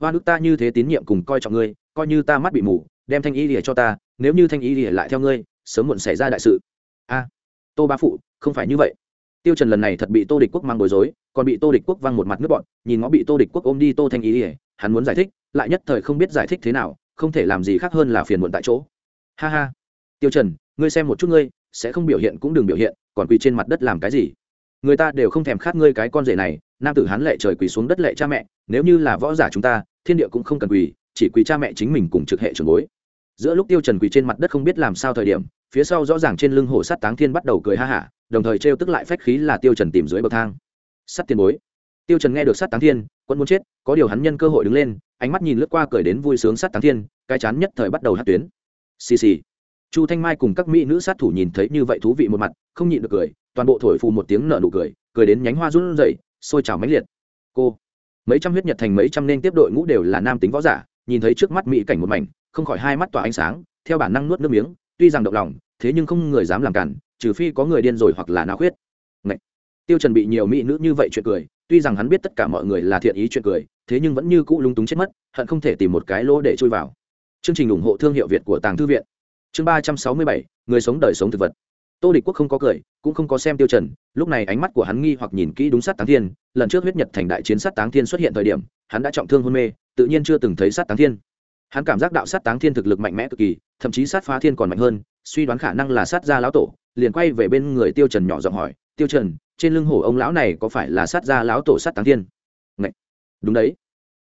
Hoa nước ta như thế tín nhiệm cùng coi trọng ngươi, coi như ta mắt bị mù, đem thanh y lìa cho ta, nếu như thanh y lìa lại theo ngươi, sớm muộn xảy ra đại sự. A, tô ba phụ, không phải như vậy tiêu trần lần này thật bị tô địch quốc mang bối rối, còn bị tô địch quốc văng một mặt nước bọn, nhìn ngó bị tô địch quốc ôm đi tô thanh ý lìa hắn muốn giải thích, lại nhất thời không biết giải thích thế nào, không thể làm gì khác hơn là phiền muộn tại chỗ. Ha ha. Tiêu trần, ngươi xem một chút ngươi, sẽ không biểu hiện cũng đừng biểu hiện, còn quỳ trên mặt đất làm cái gì? Người ta đều không thèm khát ngươi cái con rể này, nam tử hắn lệ trời quỳ xuống đất lệ cha mẹ, nếu như là võ giả chúng ta, thiên địa cũng không cần quỳ, chỉ quỳ cha mẹ chính mình cùng trực hệ trường bối. Giữa lúc tiêu trần quỳ trên mặt đất không biết làm sao thời điểm, phía sau rõ ràng trên lưng hổ sắt táng thiên bắt đầu cười ha hả đồng thời trêu tức lại phách khí là tiêu trần tìm dưới bậc thang. Sắt tiền bối. Tiêu trần nghe được sắt táng thiên quân muốn chết, có điều hắn nhân cơ hội đứng lên, ánh mắt nhìn lướt qua cười đến vui sướng sắt táng thiên, cái chán nhất thời bắt đầu hát tuyến. Xì xì. Chu thanh mai cùng các mỹ nữ sát thủ nhìn thấy như vậy thú vị một mặt, không nhịn được cười, toàn bộ thổi phù một tiếng nở nụ cười cười đến nhánh hoa run rẩy, sôi trào mãnh liệt. Cô. Mấy trăm huyết nhật thành mấy trăm nên tiếp đội ngũ đều là nam tính võ giả, nhìn thấy trước mắt mỹ cảnh một mảnh, không khỏi hai mắt tỏa ánh sáng, theo bản năng nuốt nước miếng, tuy rằng động lòng, thế nhưng không người dám làm cản trừ phi có người điên rồi hoặc là náo khuyết. Ngậy. tiêu trần bị nhiều mỹ nữ như vậy chuyện cười, tuy rằng hắn biết tất cả mọi người là thiện ý chuyện cười, thế nhưng vẫn như cũ lung túng chết mất, hận không thể tìm một cái lỗ để chui vào. Chương trình ủng hộ thương hiệu việt của tàng thư viện. Chương ba trăm sáu mươi bảy, người sống đời sống thực vật. Tô địch quốc không có cười, cũng không có xem tiêu trần, lúc này ánh mắt của hắn nghi hoặc nhìn kỹ đúng sát táng thiên, lần trước huyết nhật thành đại chiến sát táng thiên xuất hiện thời điểm, hắn đã trọng thương hôn mê, tự nhiên chưa từng thấy sát táng thiên. Hắn cảm giác đạo sát táng thiên thực lực mạnh mẽ cực kỳ, thậm chí sát phá thiên còn mạnh hơn suy đoán khả năng là sát gia lão tổ, liền quay về bên người tiêu trần nhỏ giọng hỏi, tiêu trần, trên lưng hổ ông lão này có phải là sát gia lão tổ sát táng thiên? Ngậy. đúng đấy.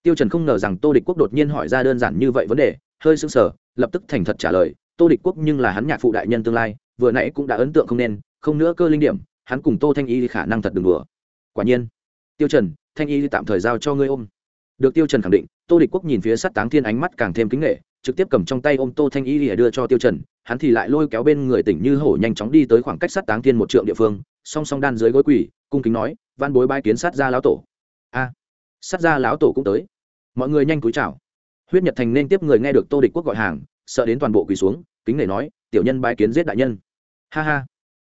Tiêu trần không ngờ rằng tô địch quốc đột nhiên hỏi ra đơn giản như vậy vấn đề, hơi sững sờ, lập tức thành thật trả lời, tô địch quốc nhưng là hắn nhạc phụ đại nhân tương lai, vừa nãy cũng đã ấn tượng không nên, không nữa cơ linh điểm, hắn cùng tô thanh y khả năng thật đừng đùa. Quả nhiên, tiêu trần, thanh y tạm thời giao cho ngươi ôm. Được tiêu trần khẳng định, tô địch quốc nhìn phía sát táng thiên ánh mắt càng thêm kính nghệ trực tiếp cầm trong tay ôm tô thanh y lìa đưa cho tiêu trần, hắn thì lại lôi kéo bên người tỉnh như hổ nhanh chóng đi tới khoảng cách sát táng thiên một trượng địa phương, song song đan dưới gối quỷ cung kính nói, văn bối bái kiến sát gia lão tổ. A, sát gia lão tổ cũng tới. Mọi người nhanh cúi chào. Huyết nhật thành nên tiếp người nghe được tô địch quốc gọi hàng, sợ đến toàn bộ quỳ xuống, kính nể nói, tiểu nhân bái kiến giết đại nhân. Ha ha,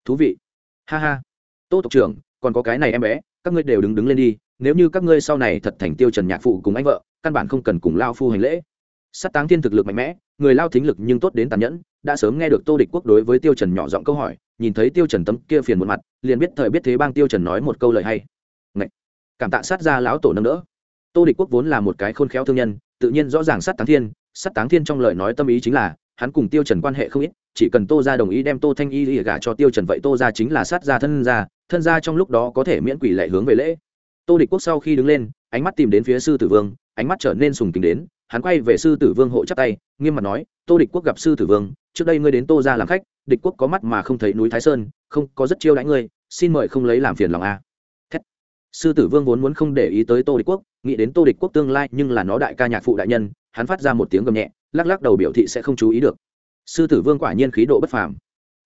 thú vị. Ha ha, tô tộc trưởng, còn có cái này em bé, các ngươi đều đứng đứng lên đi, nếu như các ngươi sau này thật thành tiêu trần nhạc phụ cùng anh vợ, căn bản không cần cùng lao phu hành lễ sát táng thiên thực lực mạnh mẽ, người lao thính lực nhưng tốt đến tàn nhẫn, đã sớm nghe được tô địch quốc đối với tiêu trần nhỏ giọng câu hỏi, nhìn thấy tiêu trần tấm kia phiền một mặt, liền biết thời biết thế bang tiêu trần nói một câu lời hay. Ngậy! cảm tạ sát gia lão tổ nâng đỡ. Tô địch quốc vốn là một cái khôn khéo thương nhân, tự nhiên rõ ràng sát táng thiên sát táng thiên trong lời nói tâm ý chính là, hắn cùng tiêu trần quan hệ không ít, chỉ cần tô gia đồng ý đem tô thanh y lìa gả cho tiêu trần vậy tô gia chính là sát gia thân gia thân gia trong lúc đó có thể miễn quỷ lệ hướng về lễ. Tô địch quốc sau khi đứng lên, ánh mắt tìm đến phía sư tử vương, ánh mắt trở nên sùng kính đến hắn quay về sư tử vương hộ chắp tay nghiêm mặt nói tô địch quốc gặp sư tử vương trước đây ngươi đến tô gia làm khách địch quốc có mắt mà không thấy núi thái sơn không có rất chiêu đãi ngươi xin mời không lấy làm phiền lòng a. Sư tử vương vốn muốn không để ý tới tô địch quốc nghĩ đến tô địch quốc tương lai nhưng là nó đại ca nhạc phụ đại nhân hắn phát ra một tiếng gầm nhẹ lắc lắc đầu biểu thị sẽ không chú ý được. Sư tử vương quả nhiên khí độ bất phàm.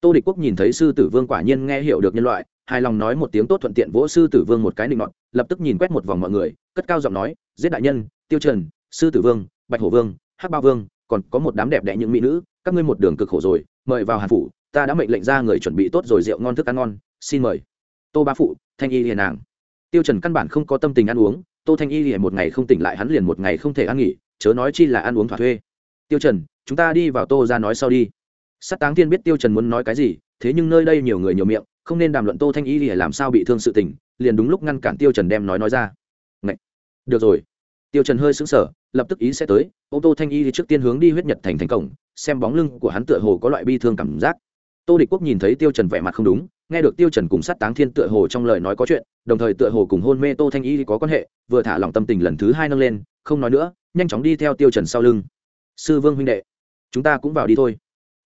Tô địch quốc nhìn thấy sư tử vương quả nhiên nghe hiểu được nhân loại hài lòng nói một tiếng tốt thuận tiện vỗ sư tử vương một cái định nọt, lập tức nhìn quét một vòng mọi người cất cao giọng nói giết đại nhân tiêu trần sư tử vương bạch hổ vương, hắc ba vương, còn có một đám đẹp đẽ những mỹ nữ, các ngươi một đường cực khổ rồi, mời vào hàn phủ, ta đã mệnh lệnh ra người chuẩn bị tốt rồi rượu ngon, thức ăn ngon, xin mời. Tô ba phụ, thanh y liền nàng. Tiêu trần căn bản không có tâm tình ăn uống, tô thanh y liền một ngày không tỉnh lại hắn liền một ngày không thể ăn nghỉ, chớ nói chi là ăn uống thỏa thuê. Tiêu trần, chúng ta đi vào tô ra nói sau đi. Sát táng thiên biết tiêu trần muốn nói cái gì, thế nhưng nơi đây nhiều người nhiều miệng, không nên đàm luận tô thanh y hiền làm sao bị thương sự tình, liền đúng lúc ngăn cản tiêu trần đem nói nói ra. Ngậy! được rồi tiêu trần hơi sững sờ, lập tức ý sẽ tới, ô tô thanh y thì trước tiên hướng đi huyết nhật thành thành cổng, xem bóng lưng của hắn tựa hồ có loại bi thương cảm giác. Tô địch quốc nhìn thấy tiêu trần vẻ mặt không đúng, nghe được tiêu trần cùng sát táng thiên tựa hồ trong lời nói có chuyện, đồng thời tựa hồ cùng hôn mê tô thanh y có quan hệ, vừa thả lòng tâm tình lần thứ hai nâng lên, không nói nữa, nhanh chóng đi theo tiêu trần sau lưng. Sư vương huynh đệ, chúng ta cũng vào đi thôi.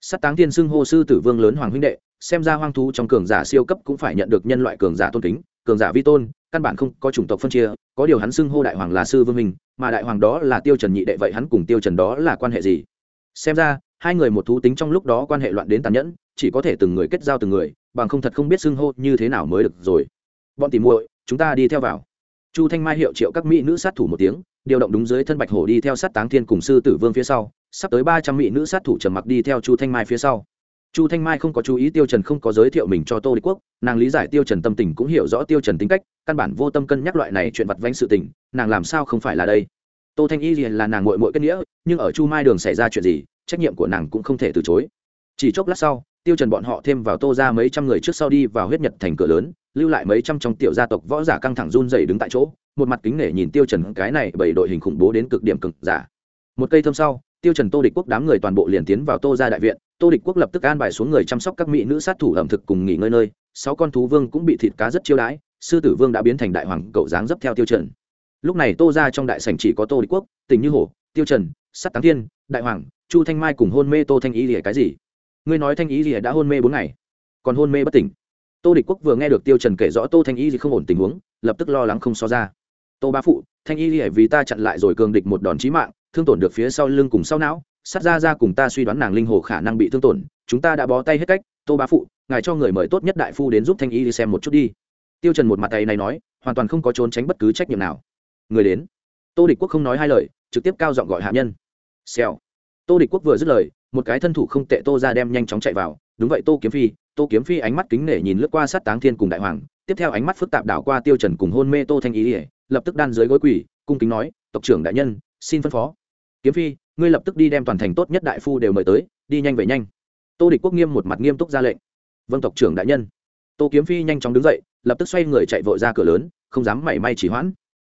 Sát táng thiên xưng hô sư tử vương lớn hoàng huynh đệ, xem ra hoang thú trong cường giả siêu cấp cũng phải nhận được nhân loại cường giả tôn kính cường giả vi tôn, căn bản không có chủng tộc phân chia, có điều hắn xưng hô đại hoàng là sư vương minh mà đại hoàng đó là tiêu trần nhị đệ, vậy hắn cùng tiêu trần đó là quan hệ gì? Xem ra, hai người một thú tính trong lúc đó quan hệ loạn đến tàn nhẫn, chỉ có thể từng người kết giao từng người, bằng không thật không biết xưng hô như thế nào mới được rồi. Bọn tìm muội, chúng ta đi theo vào. Chu thanh mai hiệu triệu các mỹ nữ sát thủ một tiếng, điều động đúng dưới thân bạch hổ đi theo sát táng thiên cùng sư tử vương phía sau, sắp tới ba trăm mỹ nữ sát thủ trầm mặc đi theo chu thanh mai phía sau chu thanh mai không có chú ý tiêu trần không có giới thiệu mình cho tô địch quốc, nàng lý giải tiêu trần tâm tình cũng hiểu rõ tiêu trần tính cách, căn bản vô tâm cân nhắc loại này chuyện vặt vãnh sự tình, nàng làm sao không phải là đây? Tô thanh y là nàng muội muội kết nghĩa, nhưng ở chu mai đường xảy ra chuyện gì, trách nhiệm của nàng cũng không thể từ chối. Chỉ chốc lát sau, tiêu trần bọn họ thêm vào tô ra mấy trăm người trước sau đi vào huyết nhật thành cửa lớn, lưu lại mấy trăm trong tiểu gia tộc võ giả căng thẳng run rẩy đứng tại chỗ, một mặt kính nể nhìn tiêu trần cái này bảy đội hình khủng bố đến cực điểm cực giả. Một cây thơm sau tiêu trần tô địch quốc đám người toàn bộ liền tiến vào tô ra đại viện, tô địch quốc lập tức an bài xuống người chăm sóc các mỹ nữ sát thủ ẩm thực cùng nghỉ ngơi nơi. Sáu con thú vương cũng bị thịt cá rất chiêu đãi, sư tử vương đã biến thành đại hoàng cậu dáng dấp theo tiêu trần. Lúc này tô ra trong đại sảnh chỉ có tô địch quốc, tình như hổ, tiêu trần sát táng thiên, đại hoàng, chu thanh mai cùng hôn mê tô thanh ý lìa cái gì? Ngươi nói thanh ý lìa đã hôn mê bốn ngày, còn hôn mê bất tỉnh. Tô địch quốc vừa nghe được tiêu trần kể rõ tô thanh ý gì không ổn tình huống, lập tức lo lắng không so ra. Tô bá phụ, thanh ý lìa vì ta chặn lại rồi cường địch một đòn chí mạng thương tổn được phía sau lưng cùng sau não, sát ra ra cùng ta suy đoán nàng linh hồ khả năng bị thương tổn, chúng ta đã bó tay hết cách, tô bá phụ, ngài cho người mời tốt nhất đại phu đến giúp thanh y đi xem một chút đi. Tiêu trần một mặt tay này nói, hoàn toàn không có trốn tránh bất cứ trách nhiệm nào. Người đến. Tô địch quốc không nói hai lời, trực tiếp cao giọng gọi hạ nhân. Xèo. Tô địch quốc vừa dứt lời, một cái thân thủ không tệ tô ra đem nhanh chóng chạy vào. Đúng vậy, tô kiếm phi. Tô kiếm phi ánh mắt kính nể nhìn lướt qua sát táng thiên cùng đại hoàng, tiếp theo ánh mắt phức tạp đảo qua tiêu trần cùng hôn mê tô thanh ý ỉa lập tức đan dưới gối quỳ, cung kính nói, tộc trưởng đại nhân, xin phân phó kiếm phi, ngươi lập tức đi đem toàn thành tốt nhất đại phu đều mời tới, đi nhanh về nhanh. Tô địch quốc nghiêm một mặt nghiêm túc ra lệnh. Vâng tộc trưởng đại nhân. Tô kiếm phi nhanh chóng đứng dậy, lập tức xoay người chạy vội ra cửa lớn, không dám mảy may chỉ hoãn.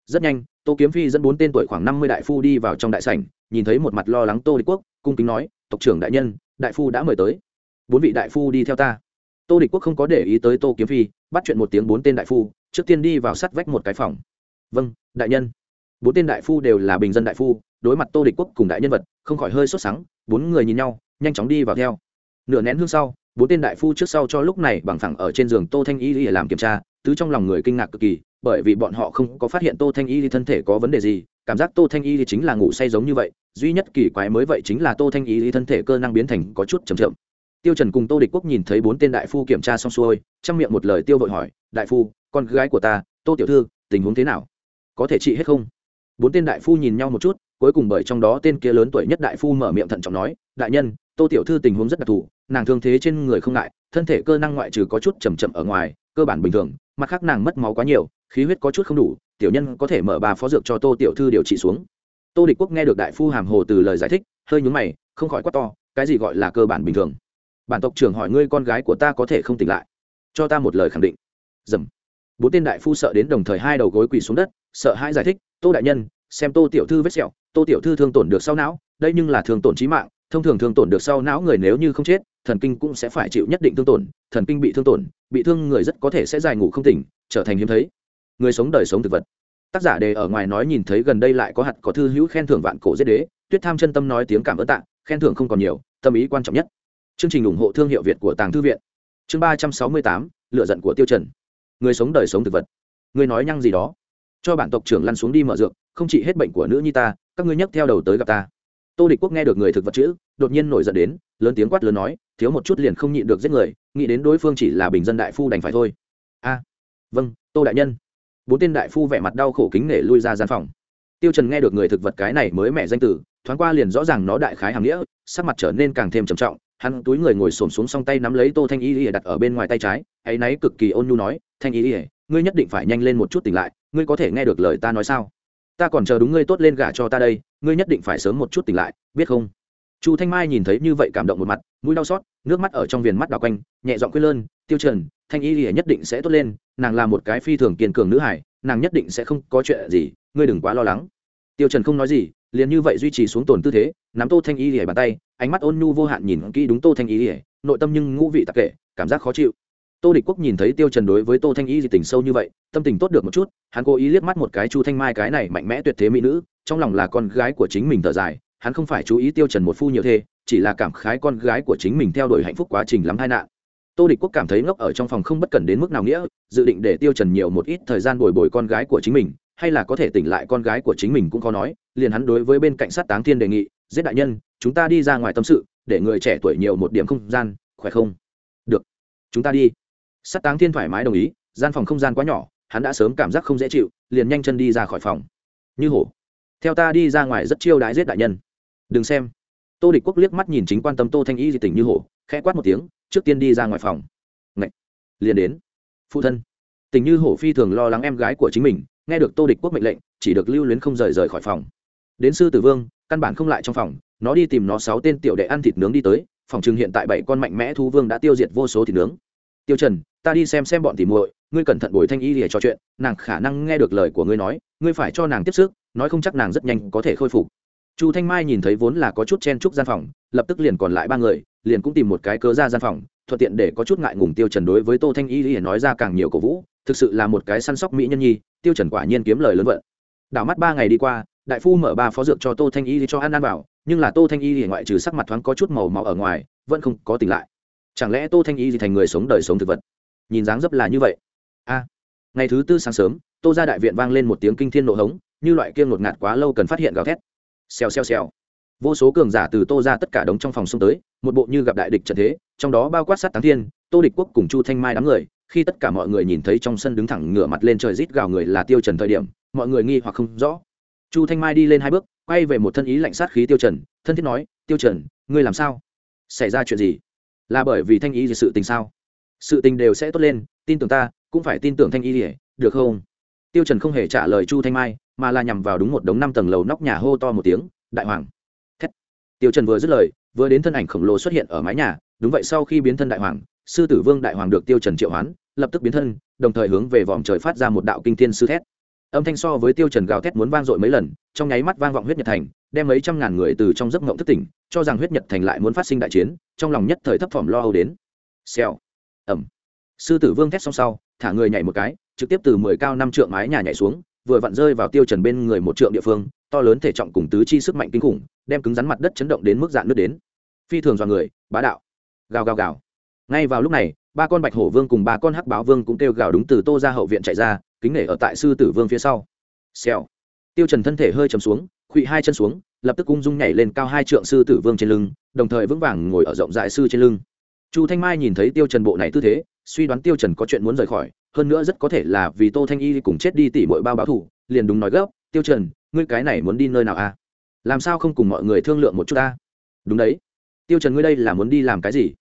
Rất nhanh, tô kiếm phi dẫn bốn tên tuổi khoảng năm mươi đại phu đi vào trong đại sảnh, nhìn thấy một mặt lo lắng tô địch quốc, cung kính nói, tộc trưởng đại nhân, đại phu đã mời tới. Bốn vị đại phu đi theo ta. Tô địch quốc không có để ý tới tô kiếm phi, bắt chuyện một tiếng bốn tên đại phu, trước tiên đi vào sắt vách một cái phòng. Vâng đại nhân. Bốn tên đại phu đều là bình dân đại phu đối mặt tô địch quốc cùng đại nhân vật, không khỏi hơi sốt sắng, bốn người nhìn nhau, nhanh chóng đi vào theo. Nửa nén hương sau, bốn tên đại phu trước sau cho lúc này bằng thẳng ở trên giường tô thanh y để làm kiểm tra, tứ trong lòng người kinh ngạc cực kỳ, bởi vì bọn họ không có phát hiện tô thanh y thân thể có vấn đề gì, cảm giác tô thanh y chính là ngủ say giống như vậy, duy nhất kỳ quái mới vậy chính là tô thanh y thân thể cơ năng biến thành có chút trầm chậm. Tiêu trần cùng tô địch quốc nhìn thấy bốn tên đại phu kiểm tra xong xuôi, trong miệng một lời tiêu vội hỏi, đại phu, con gái của ta, tô tiểu thư, tình huống thế nào? Có thể trị hết không? Bốn tên đại phu nhìn nhau một chút cuối cùng bởi trong đó tên kia lớn tuổi nhất đại phu mở miệng thận trọng nói, đại nhân, tô tiểu thư tình huống rất đặc thù, nàng thương thế trên người không ngại, thân thể cơ năng ngoại trừ có chút chầm chậm ở ngoài, cơ bản bình thường, mặt khác nàng mất máu quá nhiều, khí huyết có chút không đủ, tiểu nhân có thể mở ba phó dược cho tô tiểu thư điều trị xuống. Tô địch quốc nghe được đại phu hàm hồ từ lời giải thích, hơi nhúng mày, không khỏi quát to, cái gì gọi là cơ bản bình thường? Bản tộc trưởng hỏi ngươi con gái của ta có thể không tỉnh lại? Cho ta một lời khẳng định. Dầm. Bốn tên đại phu sợ đến đồng thời hai đầu gối quỳ xuống đất, sợ hãi giải thích, tô đại nhân, xem tô tiểu thư vết sẹo tô tiểu thư thương tổn được sau não, đây nhưng là thương tổn trí mạng, thông thường thương tổn được sau não người nếu như không chết, thần kinh cũng sẽ phải chịu nhất định thương tổn, thần kinh bị thương tổn, bị thương người rất có thể sẽ dài ngủ không tỉnh, trở thành hiếm thấy. Người sống đời sống thực vật. Tác giả đề ở ngoài nói nhìn thấy gần đây lại có hạt có thư hữu khen thưởng vạn cổ giết đế, tuyết tham chân tâm nói tiếng cảm ơn tạ, khen thưởng không còn nhiều, tâm ý quan trọng nhất. Chương trình ủng hộ thương hiệu việt của tàng thư viện. Chương ba trăm sáu mươi tám, lựa giận của tiêu trần. Người sống đời sống thực vật. Người nói nhăng gì đó cho bản tộc trưởng lăn xuống đi mở dược, không chỉ hết bệnh của nữ nhi ta, các ngươi nhấc theo đầu tới gặp ta. Tô địch quốc nghe được người thực vật chữ, đột nhiên nổi giận đến, lớn tiếng quát lớn nói, thiếu một chút liền không nhịn được giết người, nghĩ đến đối phương chỉ là bình dân đại phu đành phải thôi. A vâng tô đại nhân. Bốn tên đại phu vẻ mặt đau khổ kính nể lui ra gian phòng. Tiêu trần nghe được người thực vật cái này mới mẹ danh tử, thoáng qua liền rõ ràng nó đại khái hàm nghĩa, sắc mặt trở nên càng thêm trầm trọng, hắn túi người ngồi xổm xuống song tay nắm lấy tô thanh y ỉa đặt ở bên ngoài tay trái, ấy náy cực kỳ ôn nhu nói, thanh y ỉa ngươi nhất định phải nhanh lên một chút tỉnh lại, ngươi có thể nghe được lời ta nói sao? Ta còn chờ đúng ngươi tốt lên gả cho ta đây, ngươi nhất định phải sớm một chút tỉnh lại, biết không? Chu thanh mai nhìn thấy như vậy cảm động một mặt, mũi đau xót, nước mắt ở trong viền mắt đào quanh, nhẹ giọng quyết lơn, tiêu trần, thanh y lìa nhất định sẽ tốt lên, nàng là một cái phi thường kiên cường nữ hải nàng nhất định sẽ không có chuyện gì, ngươi đừng quá lo lắng. Tiêu trần không nói gì, liền như vậy duy trì xuống tồn tư thế, nắm tô thanh y lìa bàn tay, ánh mắt ôn nhu vô hạn nhìn kỹ đúng tô thanh y lìa, nội tâm nhưng ngũ vị tặc kệ cảm giác khó chịu tô địch quốc nhìn thấy tiêu trần đối với tô thanh y gì tình sâu như vậy tâm tình tốt được một chút hắn cố ý liếc mắt một cái chu thanh mai cái này mạnh mẽ tuyệt thế mỹ nữ trong lòng là con gái của chính mình thở dài hắn không phải chú ý tiêu trần một phu nhiều thê chỉ là cảm khái con gái của chính mình theo đuổi hạnh phúc quá trình lắm tai nạn. Tô địch quốc cảm thấy ngốc ở trong phòng không bất cần đến mức nào nghĩa dự định để tiêu trần nhiều một ít thời gian bồi bồi con gái của chính mình hay là có thể tỉnh lại con gái của chính mình cũng có nói liền hắn đối với bên cạnh sát táng thiên đề nghị giết đại nhân chúng ta đi ra ngoài tâm sự để người trẻ tuổi nhiều một điểm không gian khỏe không? Được, chúng ta đi sắt táng thiên thoải mái đồng ý, gian phòng không gian quá nhỏ, hắn đã sớm cảm giác không dễ chịu, liền nhanh chân đi ra khỏi phòng. Như hổ. Theo ta đi ra ngoài rất chiêu đãi giết đại nhân. Đừng xem. Tô địch quốc liếc mắt nhìn chính quan tâm tô thanh y di tình như hổ, khẽ quát một tiếng, trước tiên đi ra ngoài phòng. Ngậy! liền đến. Phụ thân. Tình như hổ phi thường lo lắng em gái của chính mình, nghe được tô địch quốc mệnh lệnh, chỉ được lưu luyến không rời rời khỏi phòng. Đến sư tử vương, căn bản không lại trong phòng, nó đi tìm nó sáu tên tiểu đệ ăn thịt nướng đi tới, phòng chừng hiện tại bảy con mạnh mẽ thú vương đã tiêu diệt vô số thịt nướng tiêu trần, ta đi xem xem bọn tỉ muội, ngươi cẩn thận bồi thanh y để trò chuyện, nàng khả năng nghe được lời của ngươi nói, ngươi phải cho nàng tiếp sức, nói không chắc nàng rất nhanh có thể khôi phục. Chu thanh mai nhìn thấy vốn là có chút chen chúc gian phòng, lập tức liền còn lại ba người, liền cũng tìm một cái cớ ra gian phòng, thuận tiện để có chút ngại ngùng tiêu trần đối với tô thanh y để nói ra càng nhiều cổ vũ, thực sự là một cái săn sóc mỹ nhân nhi, tiêu trần quả nhiên kiếm lời lớn vận. Đảo mắt ba ngày đi qua, đại phu mở ba phó dược cho tô thanh y cho ăn ăn vào, nhưng là tô thanh y thì ngoại trừ sắc mặt thoáng có chút màu máu ở ngoài, vẫn không có tỉnh lại chẳng lẽ tô thanh y thì thành người sống đời sống thực vật? Nhìn dáng dấp là như vậy. A, ngày thứ tư sáng sớm, tô ra đại viện vang lên một tiếng kinh thiên nộ hống, như loại kia ngột ngạt quá lâu cần phát hiện gào thét. Xèo xèo xèo. Vô số cường giả từ tô ra tất cả đống trong phòng xông tới, một bộ như gặp đại địch trận thế, trong đó bao quát sát táng thiên, tô địch quốc cùng chu thanh mai đám người, khi tất cả mọi người nhìn thấy trong sân đứng thẳng ngửa mặt lên trời rít gào người là tiêu trần thời điểm, mọi người nghi hoặc không rõ. Chu thanh mai đi lên hai bước, quay về một thân ý lạnh sát khí tiêu trần, thân thiết nói, tiêu trần, ngươi làm sao? Xảy ra chuyện gì? Là bởi vì thanh y gì sự tình sao? Sự tình đều sẽ tốt lên, tin tưởng ta, cũng phải tin tưởng thanh y gì được không? Tiêu trần không hề trả lời chu thanh mai, mà là nhằm vào đúng một đống năm tầng lầu nóc nhà hô to một tiếng, đại hoàng! Thét. Tiêu trần vừa dứt lời, vừa đến thân ảnh khổng lồ xuất hiện ở mái nhà, đúng vậy sau khi biến thân đại hoàng, sư tử vương đại hoàng được tiêu trần triệu hoán, lập tức biến thân, đồng thời hướng về vòm trời phát ra một đạo kinh thiên sư thét âm thanh so với tiêu trần gào thét muốn vang dội mấy lần, trong nháy mắt vang vọng huyết nhật thành, đem mấy trăm ngàn người từ trong giấc ngộng thức tỉnh, cho rằng huyết nhật thành lại muốn phát sinh đại chiến, trong lòng nhất thời thấp thỏm lo âu đến. Xèo. Ẩm. Sư tử vương thét xong sau, thả người nhảy một cái, trực tiếp từ mười cao năm trượng mái nhà nhảy xuống, vừa vặn rơi vào tiêu trần bên người một trượng địa phương, to lớn thể trọng cùng tứ chi sức mạnh kinh khủng, đem cứng rắn mặt đất chấn động đến mức dạn nước đến. Phi thường do người, bá đạo. Gào gào gào. Ngay vào lúc này, ba con bạch hổ vương cùng ba con hắc báo vương cũng kêu gào đúng từ tô ra hậu viện chạy ra kính nể ở tại sư tử vương phía sau. Xèo. Tiêu trần thân thể hơi chầm xuống khuỵ hai chân xuống, lập tức ung dung nhảy lên cao hai trượng sư tử vương trên lưng, đồng thời vững vàng ngồi ở rộng rãi sư trên lưng. Chu thanh mai nhìn thấy tiêu trần bộ này tư thế, suy đoán tiêu trần có chuyện muốn rời khỏi, hơn nữa rất có thể là vì tô thanh y cùng chết đi tỉ muội bao báo thủ, liền đúng nói gấp, tiêu trần, ngươi cái này muốn đi nơi nào a à? làm sao không cùng mọi người thương lượng một chút a đúng đấy. Tiêu trần, ngươi đây là muốn đi làm cái gì?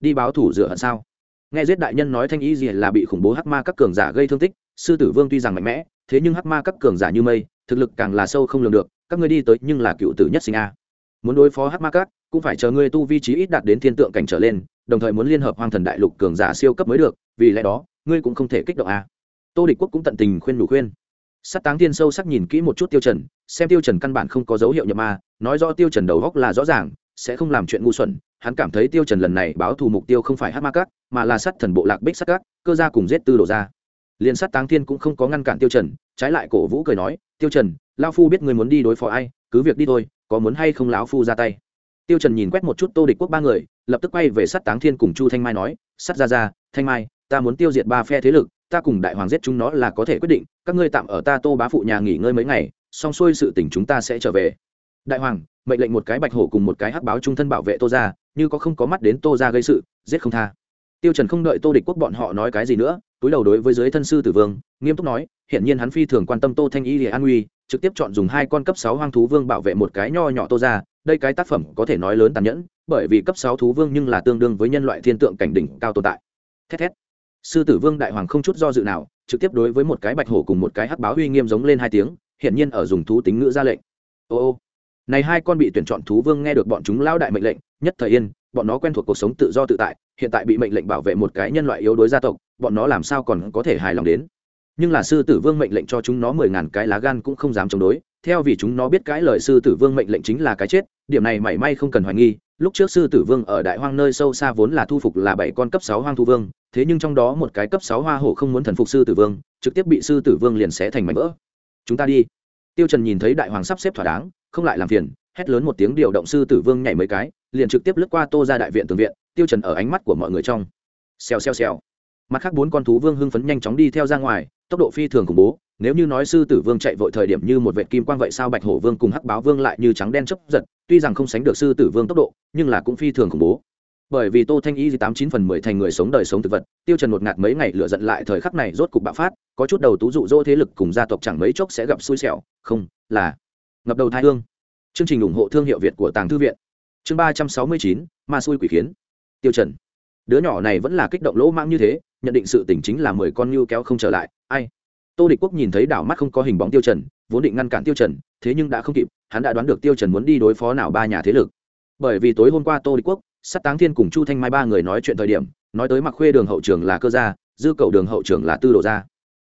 Đi báo thủ rửa hận sao? Nghe giết đại nhân nói thanh y gì là bị khủng bố hắc ma các cường giả gây thương tích sư tử vương tuy rằng mạnh mẽ, thế nhưng hắc ma các cường giả như mây, thực lực càng là sâu không lường được, các ngươi đi tới nhưng là cựu tử nhất sinh a. Muốn đối phó hắc ma các, cũng phải chờ ngươi tu vi trí ít đạt đến thiên tượng cảnh trở lên, đồng thời muốn liên hợp hoàng thần đại lục cường giả siêu cấp mới được, vì lẽ đó, ngươi cũng không thể kích động a. Tô địch quốc cũng tận tình khuyên đủ khuyên. Sát táng thiên sâu sắc nhìn kỹ một chút tiêu trần, xem tiêu trần căn bản không có dấu hiệu nhập ma, nói rõ tiêu trần đầu góc là rõ ràng, sẽ không làm chuyện ngu xuẩn, hắn cảm thấy tiêu trần lần này báo thù mục tiêu không phải hắc ma các, mà là sát thần bộ lạc bích sát các, cơ gia cùng giết tư đổ ra liên sát táng thiên cũng không có ngăn cản tiêu trần, trái lại cổ vũ cười nói, tiêu trần, lão phu biết ngươi muốn đi đối phó ai, cứ việc đi thôi, có muốn hay không lão phu ra tay? Tiêu trần nhìn quét một chút tô địch quốc ba người, lập tức quay về sát táng thiên cùng chu thanh mai nói, sát ra ra, thanh mai, ta muốn tiêu diệt ba phe thế lực, ta cùng đại hoàng giết chúng nó là có thể quyết định, các ngươi tạm ở ta tô bá phụ nhà nghỉ ngơi mấy ngày, xong xuôi sự tình chúng ta sẽ trở về. Đại hoàng, mệnh lệnh một cái bạch hổ cùng một cái hắc báo trung thân bảo vệ tô gia, như có không có mắt đến tô gia gây sự, giết không tha tiêu trần không đợi tô địch quốc bọn họ nói cái gì nữa, túi đầu đối với dưới thân sư tử vương, nghiêm túc nói hiện nhiên hắn phi thường quan tâm tô thanh y lìa an nguy trực tiếp chọn dùng hai con cấp sáu hoang thú vương bảo vệ một cái nho nhỏ tô ra đây cái tác phẩm có thể nói lớn tàn nhẫn, bởi vì cấp sáu thú vương nhưng là tương đương với nhân loại thiên tượng cảnh đỉnh cao tồn tại. Thét thét. Sư tử vương đại hoàng không chút do dự nào, trực tiếp đối với một cái bạch hổ cùng một cái hắc báo uy nghiêm giống lên hai tiếng hiện nhiên ở dùng thú tính ngữ ra lệnh. Ô ô. Này hai con bị tuyển chọn thú vương nghe được bọn chúng lao đại mệnh lệnh, nhất thời yên bọn nó quen thuộc cuộc sống tự do tự tại, hiện tại bị mệnh lệnh bảo vệ một cái nhân loại yếu đuối gia tộc, bọn nó làm sao còn có thể hài lòng đến? Nhưng là sư tử vương mệnh lệnh cho chúng nó mười ngàn cái lá gan cũng không dám chống đối, theo vì chúng nó biết cái lời sư tử vương mệnh lệnh chính là cái chết, điểm này mảy may không cần hoài nghi, lúc trước sư tử vương ở đại hoang nơi sâu xa vốn là thu phục là bảy con cấp sáu hoang thu vương, thế nhưng trong đó một cái cấp sáu hoa hổ không muốn thần phục sư tử vương, trực tiếp bị sư tử vương liền xé thành mảnh vỡ. Chúng ta đi. Tiêu trần nhìn thấy đại hoàng sắp xếp thỏa đáng, không lại làm phiền hét lớn một tiếng điều động sư tử vương nhảy mấy cái, liền trực tiếp lướt qua tô ra đại viện tường viện, tiêu trần ở ánh mắt của mọi người trong. Xèo xèo xèo. Mặt khác bốn con thú vương hưng phấn nhanh chóng đi theo ra ngoài, tốc độ phi thường khủng bố, nếu như nói sư tử vương chạy vội thời điểm như một vệ kim quang vậy sao bạch hổ vương cùng hắc báo vương lại như trắng đen chấp giật, tuy rằng không sánh được sư tử vương tốc độ, nhưng là cũng phi thường khủng bố. Bởi vì tô thanh y tám chín phần mười thành người sống đời sống thực vật, tiêu trần một ngạt mấy ngày lựa giận lại thời khắc này rốt cục bạo phát, có chút đầu tú dụ dỗ thế lực cùng gia tộc chẳng mấy chốc sẽ gặp xui xẻo, không, là, ngập đầu thai hương chương trình ủng hộ thương hiệu việt của tàng thư viện. Chương ba trăm sáu mươi chín, ma xui quỷ khiến tiêu trần. Đứa nhỏ này vẫn là kích động lỗ mãng như thế, nhận định sự tình chính là mười con như kéo không trở lại. Ai? Tô địch quốc nhìn thấy đảo mắt không có hình bóng tiêu trần, vốn định ngăn cản tiêu trần, thế nhưng đã không kịp, hắn đã đoán được tiêu trần muốn đi đối phó nào ba nhà thế lực. Bởi vì tối hôm qua tô địch quốc, sát táng thiên cùng chu thanh mai ba người nói chuyện thời điểm, nói tới mặc khuê đường hậu trường là cơ gia, dư cầu đường hậu trường là tư đồ gia.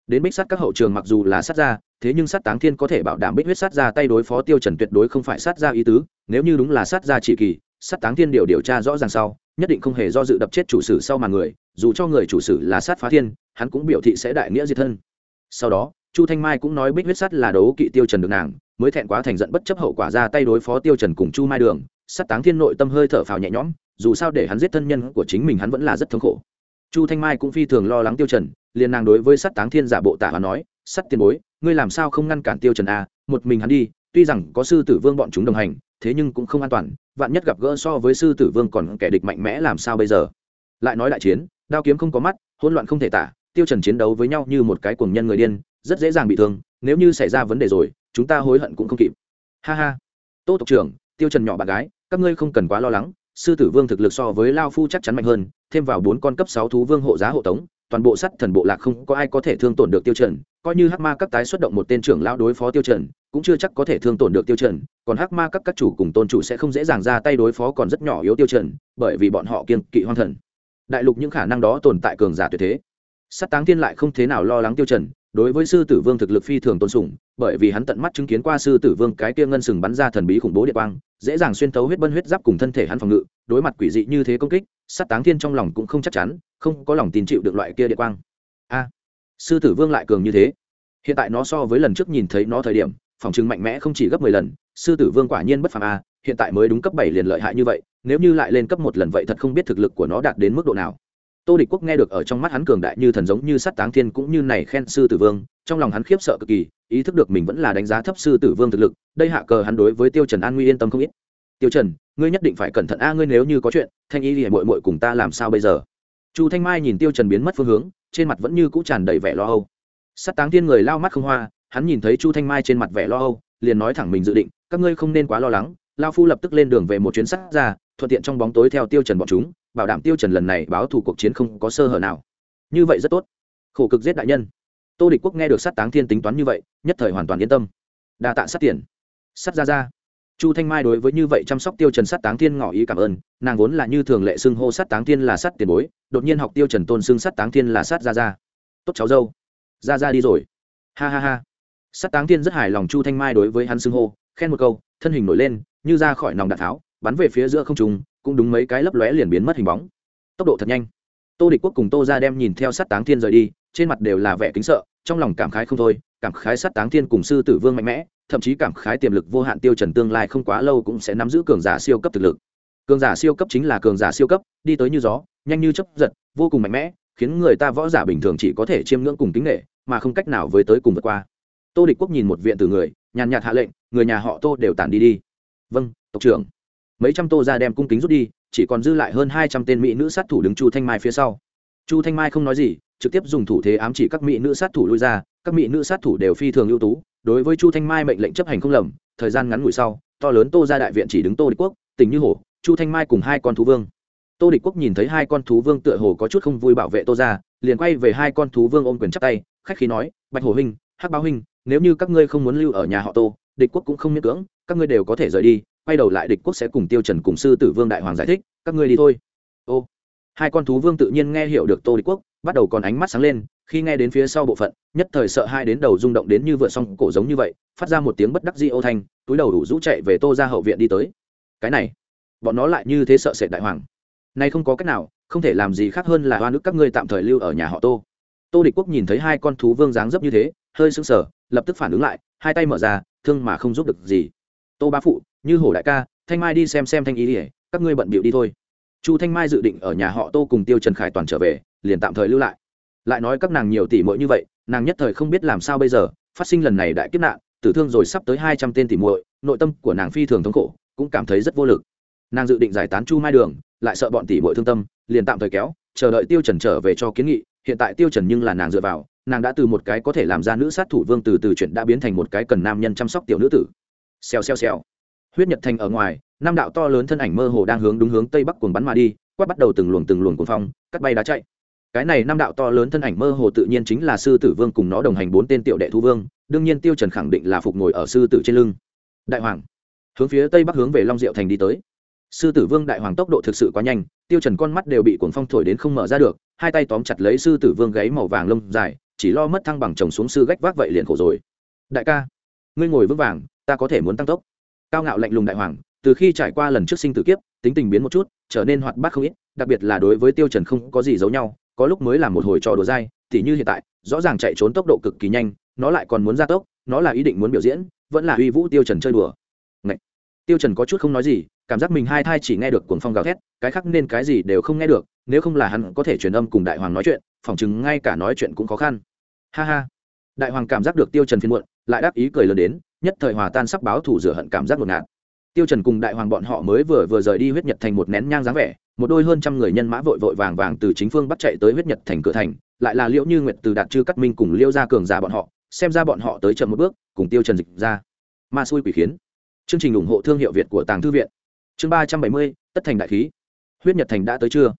Đến bích sát các hậu trường mặc dù là sát gia thế nhưng sát táng thiên có thể bảo đảm bích huyết sát ra tay đối phó tiêu trần tuyệt đối không phải sát gia ý tứ, nếu như đúng là sát gia chỉ kỳ, sát táng thiên điều điều tra rõ ràng sau, nhất định không hề do dự đập chết chủ sử sau mà người, dù cho người chủ sử là sát phá thiên, hắn cũng biểu thị sẽ đại nghĩa diệt thân. Sau đó, chu thanh mai cũng nói bích huyết sắt là đấu kỵ tiêu trần được nàng, mới thẹn quá thành giận bất chấp hậu quả ra tay đối phó tiêu trần cùng chu mai đường, sát táng thiên nội tâm hơi thở phào nhẹ nhõm, dù sao để hắn giết thân nhân của chính mình hắn vẫn là rất thống khổ. Chu thanh mai cũng phi thường lo lắng tiêu trần, liền nàng đối với sát táng thiên giả bộ tả và nói sắt tiền bối ngươi làm sao không ngăn cản tiêu trần a? Một mình hắn đi, tuy rằng có sư tử vương bọn chúng đồng hành, thế nhưng cũng không an toàn, vạn nhất gặp gỡ so với sư tử vương còn kẻ địch mạnh mẽ làm sao bây giờ? Lại nói đại chiến, đao kiếm không có mắt, hỗn loạn không thể tả, tiêu trần chiến đấu với nhau như một cái cuồng nhân người điên, rất dễ dàng bị thương, nếu như xảy ra vấn đề rồi, chúng ta hối hận cũng không kịp. Ha ha. Tô tộc trưởng, tiêu trần nhỏ bạn gái, các ngươi không cần quá lo lắng, sư tử vương thực lực so với lao phu chắc chắn mạnh hơn, thêm vào bốn con cấp sáu thú vương hộ giá hộ tống, toàn bộ sắt thần bộ lạc không có ai có thể thương tổn được tiêu trần coi như hắc ma các tái xuất động một tên trưởng lão đối phó tiêu trần, cũng chưa chắc có thể thương tổn được tiêu trần, còn hắc ma các các chủ cùng tôn chủ sẽ không dễ dàng ra tay đối phó còn rất nhỏ yếu tiêu trần, bởi vì bọn họ kiên kỵ hoang thần. Đại lục những khả năng đó tồn tại cường giả tuyệt thế. Sát táng thiên lại không thế nào lo lắng tiêu trần, đối với sư tử vương thực lực phi thường tôn sủng bởi vì hắn tận mắt chứng kiến qua sư tử vương cái kia ngân sừng bắn ra thần bí khủng bố địa quang, dễ dàng xuyên thấu huyết bân huyết giáp cùng thân thể hắn phòng ngự, đối mặt quỷ dị như thế công kích, sát táng thiên trong lòng cũng không chắc chắn, không có lòng tin chịu được loại kia địa quang. A! Sư tử vương lại cường như thế. Hiện tại nó so với lần trước nhìn thấy nó thời điểm, phòng chứng mạnh mẽ không chỉ gấp mười lần, sư tử vương quả nhiên bất phàm a, hiện tại mới đúng cấp bảy liền lợi hại như vậy, nếu như lại lên cấp một lần vậy thật không biết thực lực của nó đạt đến mức độ nào. Tô địch quốc nghe được ở trong mắt hắn cường đại như thần giống như sắt táng thiên cũng như này khen sư tử vương, trong lòng hắn khiếp sợ cực kỳ, ý thức được mình vẫn là đánh giá thấp sư tử vương thực lực, đây hạ cờ hắn đối với tiêu trần an nguy yên tâm không ít. Tiêu trần, ngươi nhất định phải cẩn thận a, ngươi nếu như có chuyện, thanh y thì muội muội cùng ta làm sao bây giờ? Chu thanh mai nhìn tiêu trần biến mất phương hướng, trên mặt vẫn như cũ tràn đầy vẻ lo âu. Sát táng thiên người lao mắt không hoa, hắn nhìn thấy chu thanh mai trên mặt vẻ lo âu, liền nói thẳng mình dự định, các ngươi không nên quá lo lắng, lao phu lập tức lên đường về một chuyến sắt ra, thuận tiện trong bóng tối theo tiêu trần bọn chúng, bảo đảm tiêu trần lần này báo thù cuộc chiến không có sơ hở nào. Như vậy rất tốt. Khổ cực giết đại nhân. Tô địch quốc nghe được sát táng thiên tính toán như vậy, nhất thời hoàn toàn yên tâm. Đa tạ sát tiền. Sát ra ra chu thanh mai đối với như vậy chăm sóc tiêu trần sát táng thiên ngỏ ý cảm ơn, nàng vốn là như thường lệ xưng hô sát táng thiên là sát tiền bối, đột nhiên học tiêu trần tôn xưng sát táng thiên là sát ra ra tốt cháu dâu ra ra đi rồi. Ha ha ha. Sát táng thiên rất hài lòng chu thanh mai đối với hắn xưng hô, khen một câu, thân hình nổi lên, như ra khỏi nòng đạn tháo, bắn về phía giữa không trung, cũng đúng mấy cái lấp lóe liền biến mất hình bóng. Tốc độ thật nhanh. Tô địch quốc cùng tô ra đem nhìn theo sát táng thiên rời đi, trên mặt đều là vẻ kính sợ, trong lòng cảm khái không thôi, cảm khái sát táng thiên cùng sư tử vương mạnh mẽ thậm chí cảm khái tiềm lực vô hạn tiêu trần tương lai không quá lâu cũng sẽ nắm giữ cường giả siêu cấp thực lực. Cường giả siêu cấp chính là cường giả siêu cấp, đi tới như gió, nhanh như chớp giật, vô cùng mạnh mẽ, khiến người ta võ giả bình thường chỉ có thể chiêm ngưỡng cùng kính nghệ mà không cách nào với tới cùng vượt qua. Tô địch quốc nhìn một viện từ người, nhàn nhạt hạ lệnh, người nhà họ tô đều tản đi đi. Vâng tộc trưởng. Mấy trăm tô ra đem cung kính rút đi, chỉ còn dư lại hơn hai trăm tên mỹ nữ sát thủ đứng chu thanh mai phía sau. Chu thanh mai không nói gì, trực tiếp dùng thủ thế ám chỉ các mỹ nữ sát thủ lui ra các mỹ nữ sát thủ đều phi thường ưu tú, đối với chu thanh mai mệnh lệnh chấp hành không lầm, thời gian ngắn ngủi sau, to lớn tô ra đại viện chỉ đứng tô địch quốc tình như hổ, chu thanh mai cùng hai con thú vương. Tô địch quốc nhìn thấy hai con thú vương tựa hồ có chút không vui bảo vệ tô ra liền quay về hai con thú vương ôm quyền chắp tay, khách khí nói, bạch hồ huynh, hắc báo huynh, nếu như các ngươi không muốn lưu ở nhà họ tô, địch quốc cũng không miễn cưỡng, các ngươi đều có thể rời đi, quay đầu lại địch quốc sẽ cùng tiêu trần cùng sư tử vương đại hoàng giải thích, các ngươi đi thôi. Ô. Hai con thú vương tự nhiên nghe hiểu được tô địch quốc, bắt đầu còn ánh mắt sáng lên khi nghe đến phía sau bộ phận, nhất thời sợ hai đến đầu rung động đến như vựa xong cổ giống như vậy, phát ra một tiếng bất đắc dĩ ô thanh, túi đầu đủ rũ chạy về tô ra hậu viện đi tới. Cái này, bọn nó lại như thế sợ sệt đại hoàng. Nay không có cách nào, không thể làm gì khác hơn là hoa nước các ngươi tạm thời lưu ở nhà họ tô. Tô địch quốc nhìn thấy hai con thú vương dáng dấp như thế, hơi sững sờ, lập tức phản ứng lại, hai tay mở ra, thương mà không giúp được gì. Tô bá phụ, như hổ đại ca, thanh mai đi xem xem thanh ý ỉa các ngươi bận bịu đi thôi. Chu thanh mai dự định ở nhà họ tô cùng tiêu trần khải toàn trở về, liền tạm thời lưu lại lại nói các nàng nhiều tỷ muội như vậy, nàng nhất thời không biết làm sao bây giờ, phát sinh lần này đại kiếp nạn, tử thương rồi sắp tới hai trăm tên tỷ muội, nội tâm của nàng phi thường thống khổ, cũng cảm thấy rất vô lực. Nàng dự định giải tán chu mai đường, lại sợ bọn tỷ muội thương tâm, liền tạm thời kéo, chờ đợi tiêu trần trở về cho kiến nghị, hiện tại tiêu trần nhưng là nàng dựa vào, nàng đã từ một cái có thể làm ra nữ sát thủ vương từ từ chuyện đã biến thành một cái cần nam nhân chăm sóc tiểu nữ tử. Xèo xèo xèo. Huyết nhật thành ở ngoài, năm đạo to lớn thân ảnh mơ hồ đang hướng đúng hướng tây bắc cuồng bắn mà đi, quát bắt đầu từng luồng từng luồng cuồng phong, cắt bay đá chạy cái này năm đạo to lớn thân ảnh mơ hồ tự nhiên chính là sư tử vương cùng nó đồng hành bốn tên tiểu đệ thu vương, đương nhiên tiêu trần khẳng định là phục ngồi ở sư tử trên lưng. Đại hoàng, hướng phía tây bắc hướng về long diệu thành đi tới. Sư tử vương đại hoàng tốc độ thực sự quá nhanh, tiêu trần con mắt đều bị cuồng phong thổi đến không mở ra được, hai tay tóm chặt lấy sư tử vương gáy màu vàng lông dài, chỉ lo mất thăng bằng chồng xuống sư gách vác vậy liền khổ rồi. Đại ca, ngươi ngồi vững vàng, ta có thể muốn tăng tốc. Cao ngạo lạnh lùng đại hoàng, từ khi trải qua lần trước sinh tử kiếp, tính tình biến một chút, trở nên hoạt bát không ít, đặc biệt là đối với tiêu trần không có gì giấu nhau có lúc mới là một hồi trò đùa dai thì như hiện tại, rõ ràng chạy trốn tốc độ cực kỳ nhanh, nó lại còn muốn gia tốc, nó là ý định muốn biểu diễn, vẫn là uy vũ tiêu trần chơi đùa. Ngậy. tiêu trần có chút không nói gì, cảm giác mình hai thai chỉ nghe được cuồng phong gào thét, cái khác nên cái gì đều không nghe được, nếu không là hắn có thể truyền âm cùng đại hoàng nói chuyện, phỏng chừng ngay cả nói chuyện cũng khó khăn. Ha ha! Đại hoàng cảm giác được tiêu trần phiền muộn, lại đáp ý cười lớn đến, nhất thời hòa tan sắc báo thủ rửa hận cảm giác ngột ngạt. Tiêu trần cùng đại hoàng bọn họ mới vừa vừa rời đi huyết nhật thành một nén nhang dáng vẻ một đôi hơn trăm người nhân mã vội vội vàng vàng từ chính phương bắt chạy tới huyết nhật thành cửa thành, lại là liễu như nguyệt từ đạt chư cắt minh cùng liễu gia cường giả bọn họ, xem ra bọn họ tới chậm một bước, cùng tiêu trần dịch ra. Ma xui quỷ khiến. Chương trình ủng hộ thương hiệu việt của tàng thư viện. Chương ba trăm bảy mươi, tất thành đại khí. Huyết nhật thành đã tới chưa?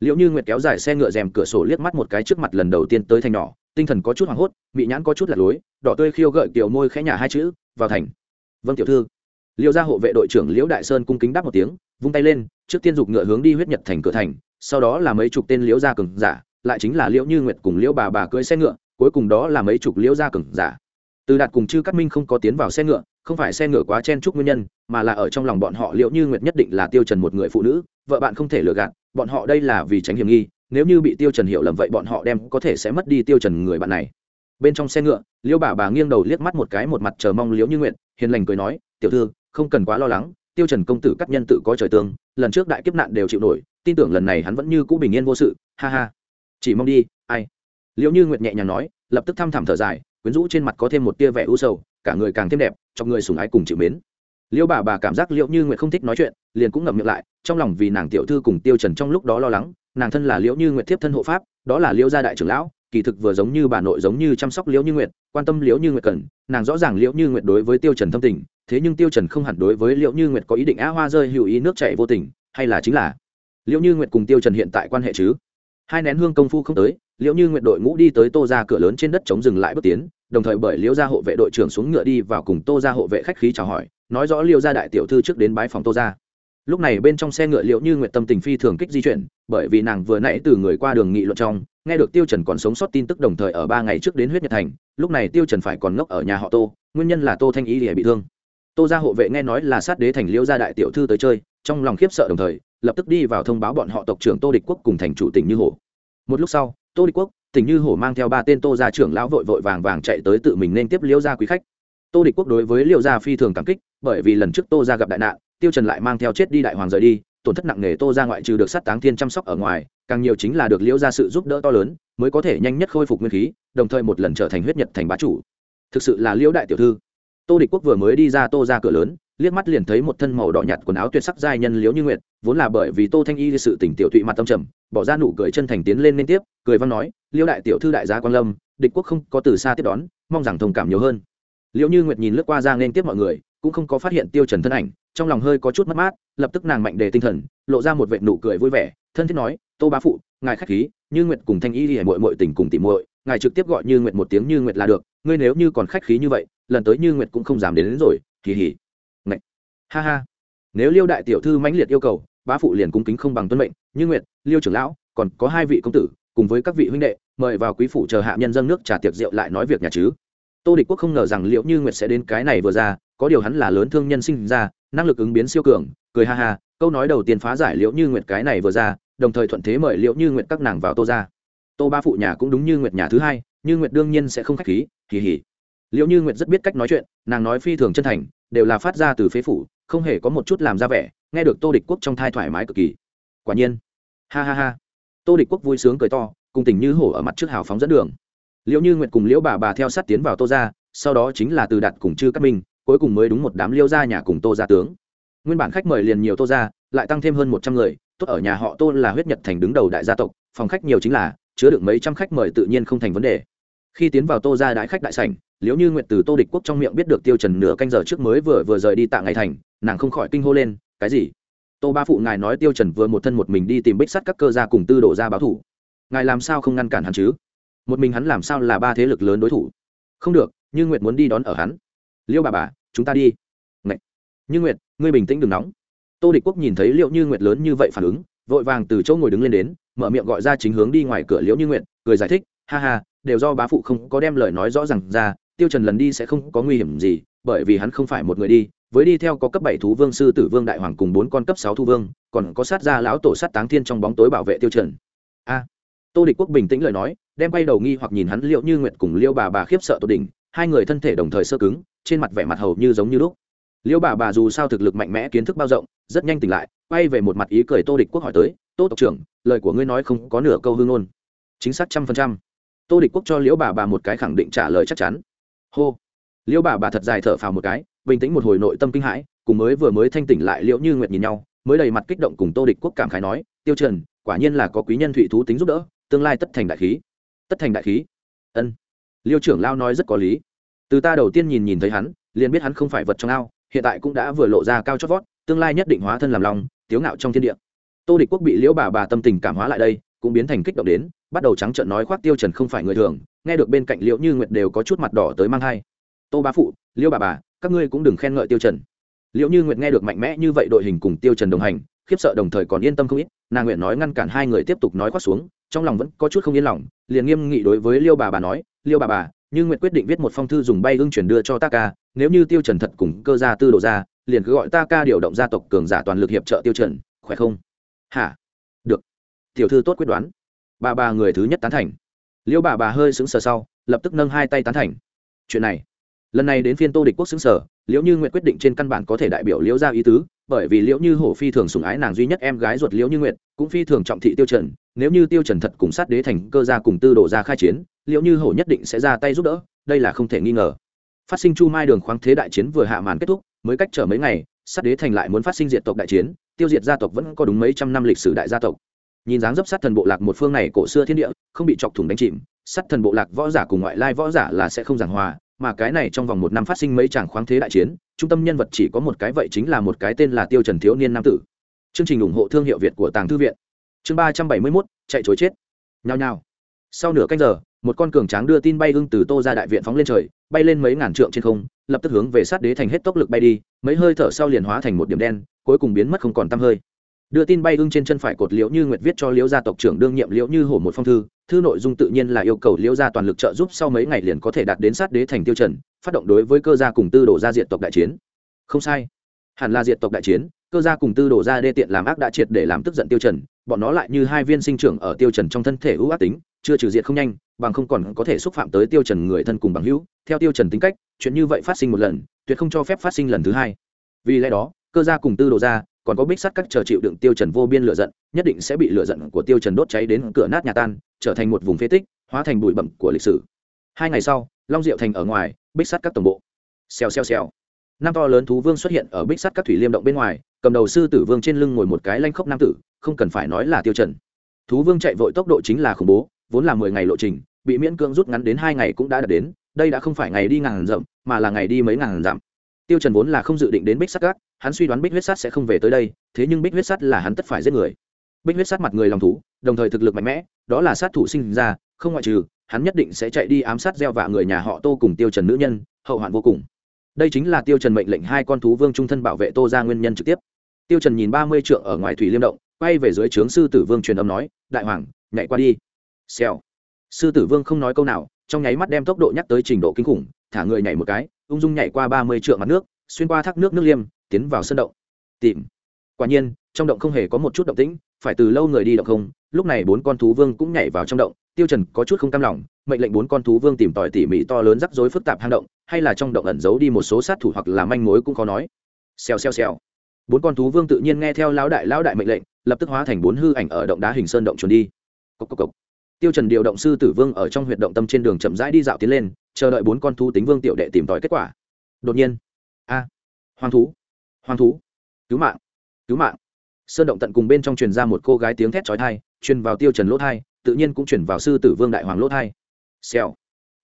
Liễu như nguyệt kéo dài xe ngựa rèm cửa sổ liếc mắt một cái trước mặt lần đầu tiên tới thành nhỏ, tinh thần có chút hoảng hốt bị nhãn có chút lạc lối, đỏ tươi khiêu gợi kiểu môi khẽ nhả hai chữ, vào thành. Vâng tiểu thư. Liễu gia hộ vệ đội trưởng liễu đại sơn cung kính đáp một tiếng, vung tay lên trước tiên dục ngựa hướng đi huyết nhật thành cửa thành, sau đó là mấy chục tên liễu gia cường giả, lại chính là liễu như nguyệt cùng liễu bà bà cưỡi xe ngựa, cuối cùng đó là mấy chục liễu gia cường giả. Từ đạt cùng chư cát minh không có tiến vào xe ngựa, không phải xe ngựa quá chen chúc nguyên nhân, mà là ở trong lòng bọn họ liễu như nguyệt nhất định là tiêu trần một người phụ nữ, vợ bạn không thể lừa gạt, bọn họ đây là vì tránh hiểm nghi, nếu như bị tiêu trần hiểu lầm vậy bọn họ đem có thể sẽ mất đi tiêu trần người bạn này. Bên trong xe ngựa, liễu bà bà nghiêng đầu liếc mắt một cái một mặt chờ mong liễu như nguyệt, hiền lành cười nói, tiểu thư, không cần quá lo lắng tiêu trần công tử cắt nhân tự có trời tương, lần trước đại kiếp nạn đều chịu nổi, tin tưởng lần này hắn vẫn như cũ bình yên vô sự, ha ha. Chỉ mong đi, ai? Liễu như nguyệt nhẹ nhàng nói, lập tức thăm thẳm thở dài, quyến rũ trên mặt có thêm một tia vẻ u sầu, cả người càng thêm đẹp, cho người sùng ái cùng chịu mến. Liễu bà bà cảm giác liễu như nguyệt không thích nói chuyện, liền cũng ngậm miệng lại, trong lòng vì nàng tiểu thư cùng tiêu trần trong lúc đó lo lắng, nàng thân là liễu như nguyệt thiếp thân hộ pháp, đó là liễu gia đại trưởng lão, kỳ thực vừa giống như bà nội giống như chăm sóc liễu như nguyệt, quan tâm liễu như nguyệt cần, nàng rõ ràng liễu như nguyệt đối với tiêu trần thâm tình thế nhưng tiêu trần không hẳn đối với liễu như nguyệt có ý định á hoa rơi hữu ý nước chảy vô tình, hay là chính là liễu như nguyệt cùng tiêu trần hiện tại quan hệ chứ? Hai nén hương công phu không tới liễu như nguyệt đội ngũ đi tới tô ra cửa lớn trên đất chống dừng lại bước tiến, đồng thời bởi liễu gia hộ vệ đội trưởng xuống ngựa đi vào cùng tô ra hộ vệ khách khí chào hỏi, nói rõ liễu gia đại tiểu thư trước đến bái phòng tô ra. Lúc này bên trong xe ngựa liễu như nguyệt tâm tình phi thường kích di chuyển, bởi vì nàng vừa nãy từ người qua đường nghị luận trong, nghe được tiêu trần còn sống sót tin tức đồng thời ở ba ngày trước đến huyết nhật thành, lúc này tiêu trần phải còn ngốc ở nhà họ tô, nguyên nhân là tô thanh ý lìa bị thương tô gia hộ vệ nghe nói là sát đế thành liễu gia đại tiểu thư tới chơi, trong lòng khiếp sợ đồng thời, lập tức đi vào thông báo bọn họ tộc trưởng tô địch quốc cùng thành chủ tỉnh như hổ. Một lúc sau, tô địch quốc, tỉnh như hổ mang theo ba tên tô gia trưởng lão vội vội vàng vàng chạy tới tự mình nên tiếp liễu gia quý khách. Tô địch quốc đối với liễu gia phi thường cảm kích, bởi vì lần trước tô gia gặp đại nạn, tiêu trần lại mang theo chết đi đại hoàng rời đi, tổn thất nặng nề tô gia ngoại trừ được sát táng thiên chăm sóc ở ngoài, càng nhiều chính là được liễu gia sự giúp đỡ to lớn, mới có thể nhanh nhất khôi phục nguyên khí, đồng thời một lần trở thành huyết nhật thành bá chủ. Thực sự là liễu đại tiểu thư tô địch quốc vừa mới đi ra tô ra cửa lớn, liếc mắt liền thấy một thân màu đỏ nhạt quần áo tuyệt sắc giai nhân liễu như nguyệt, vốn là bởi vì tô thanh y sự tỉnh tiểu thụy mặt tâm trầm, bỏ ra nụ cười chân thành tiến lên liên tiếp, cười văn nói liễu đại tiểu thư đại gia quan lâm, địch quốc không có từ xa tiếp đón, mong rằng thông cảm nhiều hơn. Liễu như nguyệt nhìn lướt qua ra nên tiếp mọi người, cũng không có phát hiện tiêu trần thân ảnh, trong lòng hơi có chút mất mát, lập tức nàng mạnh đề tinh thần, lộ ra một vệt nụ cười vui vẻ, thân thiết nói, tô bá phụ, ngài khách khí, như nguyệt cùng thanh y lìa muội muội tình cùng tỉ muội ngài trực tiếp gọi như nguyệt một tiếng như nguyệt là được ngươi nếu như còn khách khí như vậy lần tới như nguyệt cũng không dám đến, đến rồi kỳ hỉ. Ngậy. ha ha. Nếu liêu đại tiểu thư mãnh liệt yêu cầu bá phụ liền cung kính không bằng tuân mệnh như nguyệt liêu trưởng lão còn có hai vị công tử cùng với các vị huynh đệ mời vào quý phủ chờ hạ nhân dân nước trà tiệc rượu lại nói việc nhà chứ. Tô địch quốc không ngờ rằng liệu như nguyệt sẽ đến cái này vừa ra có điều hắn là lớn thương nhân sinh ra năng lực ứng biến siêu cường cười ha ha câu nói đầu tiên phá giải Liệu như nguyệt cái này vừa ra đồng thời thuận thế mời Liệu như nguyệt các nàng vào tô ra tô ba phụ nhà cũng đúng như nguyệt nhà thứ hai, như nguyệt đương nhiên sẽ không khách khí kỳ hỉ liễu như nguyệt rất biết cách nói chuyện, nàng nói phi thường chân thành, đều là phát ra từ phế phủ, không hề có một chút làm ra vẻ, nghe được tô địch quốc trong thai thoải mái cực kỳ. Quả nhiên. Ha ha ha. Tô địch quốc vui sướng cười to, cùng tình như hổ ở mặt trước hào phóng dẫn đường. Liễu như nguyệt cùng liễu bà bà theo sát tiến vào tô ra sau đó chính là từ đạt cùng chư các minh, cuối cùng mới đúng một đám liêu gia nhà cùng tô gia tướng. Nguyên bản khách mời liền nhiều tô gia, lại tăng thêm hơn một trăm người, tốt ở nhà họ tô là huyết nhật thành đứng đầu đại gia tộc, phòng khách nhiều chính là chứa được mấy trăm khách mời tự nhiên không thành vấn đề. Khi tiến vào tô ra đãi khách đại sảnh, liễu như nguyện từ tô địch quốc trong miệng biết được tiêu trần nửa canh giờ trước mới vừa vừa rời đi tạ ngày thành, nàng không khỏi kinh hô lên, cái gì? Tô ba phụ ngài nói tiêu trần vừa một thân một mình đi tìm bích sắt các cơ gia cùng tư đổ ra báo thủ. Ngài làm sao không ngăn cản hắn chứ? Một mình hắn làm sao là ba thế lực lớn đối thủ? Không được, như nguyệt muốn đi đón ở hắn. Liêu bà bà, chúng ta đi. Ngậy. như nguyệt, ngươi bình tĩnh đừng nóng. Tô địch quốc nhìn thấy liệu như nguyệt lớn như vậy phản ứng, vội vàng từ chỗ ngồi đứng lên đến mở miệng gọi ra chính hướng đi ngoài cửa liễu như nguyện cười giải thích, ha ha, đều do bá phụ không có đem lời nói rõ ràng ra, tiêu trần lần đi sẽ không có nguy hiểm gì, bởi vì hắn không phải một người đi, với đi theo có cấp bảy thú vương sư tử vương đại hoàng cùng bốn con cấp sáu thu vương, còn có sát gia lão tổ sát táng thiên trong bóng tối bảo vệ tiêu trần. A. Tô địch quốc bình tĩnh lời nói, đem quay đầu nghi hoặc nhìn hắn liệu như nguyệt cùng liêu bà bà khiếp sợ tột đỉnh, hai người thân thể đồng thời sơ cứng, trên mặt vẻ mặt hầu như giống như lúc liêu bà bà dù sao thực lực mạnh mẽ, kiến thức bao rộng, rất nhanh tỉnh lại, quay về một mặt ý cười tô địch quốc hỏi tới tô tộc trưởng, lời của ngươi nói không có nửa câu hương ngôn. Chính xác trăm phần trăm. Tô địch quốc cho liễu bà bà một cái khẳng định trả lời chắc chắn. Hô. Liễu bà bà thật dài thở phào một cái, bình tĩnh một hồi nội tâm kinh hãi, cùng mới vừa mới thanh tỉnh lại liễu như nguyệt nhìn nhau, mới đầy mặt kích động cùng tô địch quốc cảm khái nói, tiêu trần, quả nhiên là có quý nhân thụy thú tính giúp đỡ, tương lai tất thành đại khí. Tất thành đại khí? Ân. Liêu trưởng lao nói rất có lý. Từ ta đầu tiên nhìn nhìn thấy hắn, liền biết hắn không phải vật trong ao, hiện tại cũng đã vừa lộ ra cao chót vót, tương lai nhất định hóa thân làm lòng, tiếu ngạo trong thiên địa tô địch quốc bị liễu bà bà tâm tình cảm hóa lại đây, cũng biến thành kích động đến, bắt đầu trắng trợn nói khoác tiêu trần không phải người thường, nghe được bên cạnh liễu như nguyệt đều có chút mặt đỏ tới mang hai tô bá phụ, liễu bà bà, các ngươi cũng đừng khen ngợi tiêu trần. Liễu như nguyệt nghe được mạnh mẽ như vậy đội hình cùng tiêu trần đồng hành, khiếp sợ đồng thời còn yên tâm không ít, nàng nguyện nói ngăn cản hai người tiếp tục nói khoác xuống, trong lòng vẫn có chút không yên lòng, liền nghiêm nghị đối với liêu bà bà nói liêu bà bà, như nguyệt quyết định viết một phong thư dùng bay ưng chuyển đưa cho ta ca, nếu như tiêu trần thật cùng cơ gia tư đồ ra, liền cứ gọi ta ca điều động gia tộc cường giả toàn lực hiệp trợ tiêu trần, khỏe không? Hả? Được. Tiểu thư tốt quyết đoán. Bà bà người thứ nhất tán thành. Liêu bà bà hơi sững sờ sau, lập tức nâng hai tay tán thành. Chuyện này. Lần này đến phiên tô địch quốc xứng sở liễu như nguyện quyết định trên căn bản có thể đại biểu liễu gia ý tứ, bởi vì liễu như hổ phi thường sủng ái nàng duy nhất em gái ruột liễu như nguyện cũng phi thường trọng thị tiêu trần. Nếu như tiêu trần thật cùng sát đế thành cơ gia cùng tư đồ ra khai chiến, liễu như hổ nhất định sẽ ra tay giúp đỡ, đây là không thể nghi ngờ. Phát sinh chu mai đường khoáng thế đại chiến vừa hạ màn kết thúc mới cách trở mấy ngày sát đế thành lại muốn phát sinh diệt tộc đại chiến tiêu diệt gia tộc vẫn có đúng mấy trăm năm lịch sử đại gia tộc. Nhìn dáng dấp sát thần bộ lạc một phương này cổ xưa thiên địa không bị chọc thủng đánh chìm sát thần bộ lạc võ giả cùng ngoại lai võ giả là sẽ không giảng hòa mà cái này trong vòng một năm phát sinh mấy tràng khoáng thế đại chiến trung tâm nhân vật chỉ có một cái vậy chính là một cái tên là tiêu trần thiếu niên nam tử. Chương trình ủng hộ thương hiệu việt của tàng thư viện. Chương ba trăm bảy mươi 371, chạy chối chết. Nhao nhao. Sau nửa canh giờ một con cường tráng đưa tin bay hưng từ tô ra đại viện phóng lên trời bay lên mấy ngàn trượng trên không lập tức hướng về sát đế thành hết tốc lực bay đi, mấy hơi thở sau liền hóa thành một điểm đen, cuối cùng biến mất không còn tăm hơi. Đưa tin bay ưng trên chân phải cột liễu như nguyệt viết cho liễu gia tộc trưởng đương nhiệm liễu như hổ một phong thư thư nội dung tự nhiên là yêu cầu liễu gia toàn lực trợ giúp sau mấy ngày liền có thể đạt đến sát đế thành tiêu trần phát động đối với cơ gia cùng tư đổ gia diện tộc đại chiến. Không sai. Hẳn là diện tộc đại chiến, cơ gia cùng tư đổ gia đê tiện làm ác đã triệt để làm tức giận tiêu trần bọn nó lại như hai viên sinh trưởng ở tiêu trần trong thân thể ưu ác tính, chưa trừ diệt không nhanh, bằng không còn có thể xúc phạm tới tiêu trần người thân cùng bằng hữu. Theo tiêu trần tính cách, chuyện như vậy phát sinh một lần, tuyệt không cho phép phát sinh lần thứ hai. Vì lẽ đó, cơ gia cùng tư đồ gia còn có bích sắt các chờ chịu đựng tiêu trần vô biên lửa giận, nhất định sẽ bị lửa giận của tiêu trần đốt cháy đến cửa nát nhà tan, trở thành một vùng phế tích, hóa thành bụi bặm của lịch sử. Hai ngày sau, long diệu thành ở ngoài, bích sắt các tổng bộ. Xèo xèo xèo năm to lớn thú vương xuất hiện ở bích sắt các thủy liêm động bên ngoài, cầm đầu sư tử vương trên lưng ngồi một cái lanh khốc nam tử, không cần phải nói là tiêu trần. Thú vương chạy vội tốc độ chính là khủng bố, vốn là mười ngày lộ trình, bị miễn cưỡng rút ngắn đến hai ngày cũng đã đạt đến, đây đã không phải ngày đi ngàn dặm, mà là ngày đi mấy ngàn dặm. Tiêu trần vốn là không dự định đến bích sắt các, hắn suy đoán bích huyết sắt sẽ không về tới đây, thế nhưng bích huyết sắt là hắn tất phải giết người. Bích huyết sắt mặt người lòng thú, đồng thời thực lực mạnh mẽ, đó là sát thủ sinh ra, không ngoại trừ, hắn nhất định sẽ chạy đi ám sát gieo vạ người nhà họ tô cùng tiêu trần nữ nhân, hậu hoạn vô cùng đây chính là tiêu trần mệnh lệnh hai con thú vương trung thân bảo vệ tô ra nguyên nhân trực tiếp. Tiêu trần nhìn ba mươi trượng ở ngoài thủy liêm động, quay về dưới trướng sư tử vương truyền âm nói, đại hoàng, nhảy qua đi. Xèo. Sư tử vương không nói câu nào, trong nháy mắt đem tốc độ nhắc tới trình độ kinh khủng, thả người nhảy một cái, ung dung nhảy qua ba mươi trượng mặt nước, xuyên qua thác nước nước liêm, tiến vào sân động. Tìm. Quả nhiên, trong động không hề có một chút động tĩnh, phải từ lâu người đi động không, lúc này bốn con thú vương cũng nhảy vào trong động, tiêu trần có chút không cam lòng mệnh lệnh bốn con thú vương tìm tòi tỉ mỉ to lớn rắc rối phức tạp hang động, hay là trong động ẩn giấu đi một số sát thủ hoặc là manh mối cũng khó nói. Xèo xèo xèo. Bốn con thú vương tự nhiên nghe theo lão đại lão đại mệnh lệnh, lập tức hóa thành bốn hư ảnh ở động đá hình sơn động trốn đi. Cốc cốc cốc. tiêu trần điều động sư tử vương ở trong huyệt động tâm trên đường chậm rãi đi dạo tiến lên, chờ đợi bốn con thú tính vương tiểu đệ tìm tòi kết quả. Đột nhiên, a hoàng thú hoàng thú, cứu mạng cứu mạng. Sơn động tận cùng bên trong truyền ra một cô gái tiếng thét chói tai, truyền vào tiêu trần lỗ thai tự nhiên cũng truyền vào sư tử vương đại hoàng lỗ thai xèo.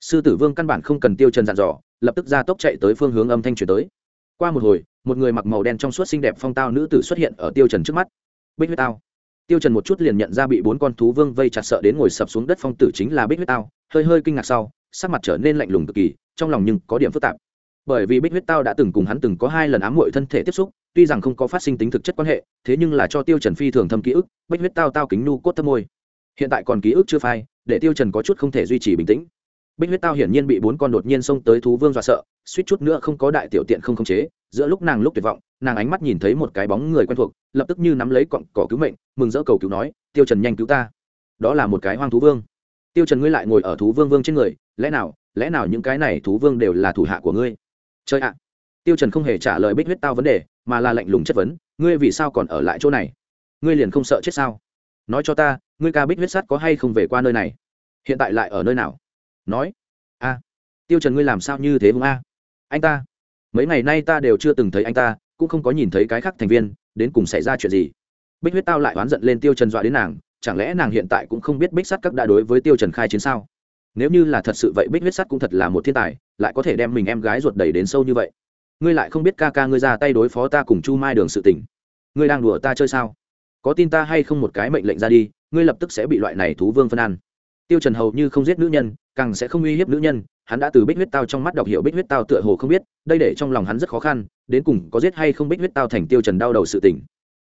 Sư tử vương căn bản không cần tiêu trần dặn dò, lập tức ra tốc chạy tới phương hướng âm thanh truyền tới. Qua một hồi, một người mặc màu đen trong suốt xinh đẹp phong tao nữ tử xuất hiện ở tiêu trần trước mắt. Bích huyết tao tiêu trần một chút liền nhận ra bị bốn con thú vương vây chặt sợ đến ngồi sập xuống đất phong tử chính là bích huyết tao hơi hơi kinh ngạc sau, sắc mặt trở nên lạnh lùng cực kỳ, trong lòng nhưng có điểm phức tạp. Bởi vì bích huyết tao đã từng cùng hắn từng có hai lần ám muội thân thể tiếp xúc, tuy rằng không có phát sinh tính thực chất quan hệ, thế nhưng là cho tiêu trần phi thường thâm ký ức, bích huyết tao tao kính nu cốt thâm môi. Hiện tại còn ký ức chưa phai để tiêu trần có chút không thể duy trì bình tĩnh. Bích huyết tao hiển nhiên bị bốn con đột nhiên xông tới thú vương dọa sợ, suýt chút nữa không có đại tiểu tiện không khống chế, giữa lúc nàng lúc tuyệt vọng, nàng ánh mắt nhìn thấy một cái bóng người quen thuộc, lập tức như nắm lấy cọng cỏ cứu mệnh, mừng rỡ cầu cứu nói, tiêu trần nhanh cứu ta. Đó là một cái hoang thú vương. Tiêu trần ngươi lại ngồi ở thú vương vương trên người, lẽ nào lẽ nào những cái này thú vương đều là thủ hạ của ngươi? Chơi ạ. Tiêu trần không hề trả lời bích huyết tao vấn đề, mà là lạnh lùng chất vấn, ngươi vì sao còn ở lại chỗ này? Ngươi liền không sợ chết sao? Nói cho ta, ngươi ca bích huyết sắt có hay không về qua nơi này? Hiện tại lại ở nơi nào? Nói. A. Tiêu trần ngươi làm sao như thế hùng a? Anh ta. Mấy ngày nay ta đều chưa từng thấy anh ta, cũng không có nhìn thấy cái khác thành viên, đến cùng xảy ra chuyện gì? Bích huyết tao lại oán giận lên tiêu trần dọa đến nàng, chẳng lẽ nàng hiện tại cũng không biết bích sắt các đã đối với tiêu trần khai chiến sao? Nếu như là thật sự vậy, bích huyết sắt cũng thật là một thiên tài, lại có thể đem mình em gái ruột đẩy đến sâu như vậy. Ngươi lại không biết ca ca ngươi ra tay đối phó ta cùng chu mai đường sự tình. Ngươi đang đùa ta chơi sao? Có tin ta hay không một cái mệnh lệnh ra đi, ngươi lập tức sẽ bị loại này thú vương phân ăn. Tiêu trần hầu như không giết nữ nhân, càng sẽ không uy hiếp nữ nhân, hắn đã từ bích huyết tao trong mắt đọc hiểu bích huyết tao tựa hồ không biết, đây để trong lòng hắn rất khó khăn, đến cùng có giết hay không bích huyết tao thành tiêu trần đau đầu sự tình.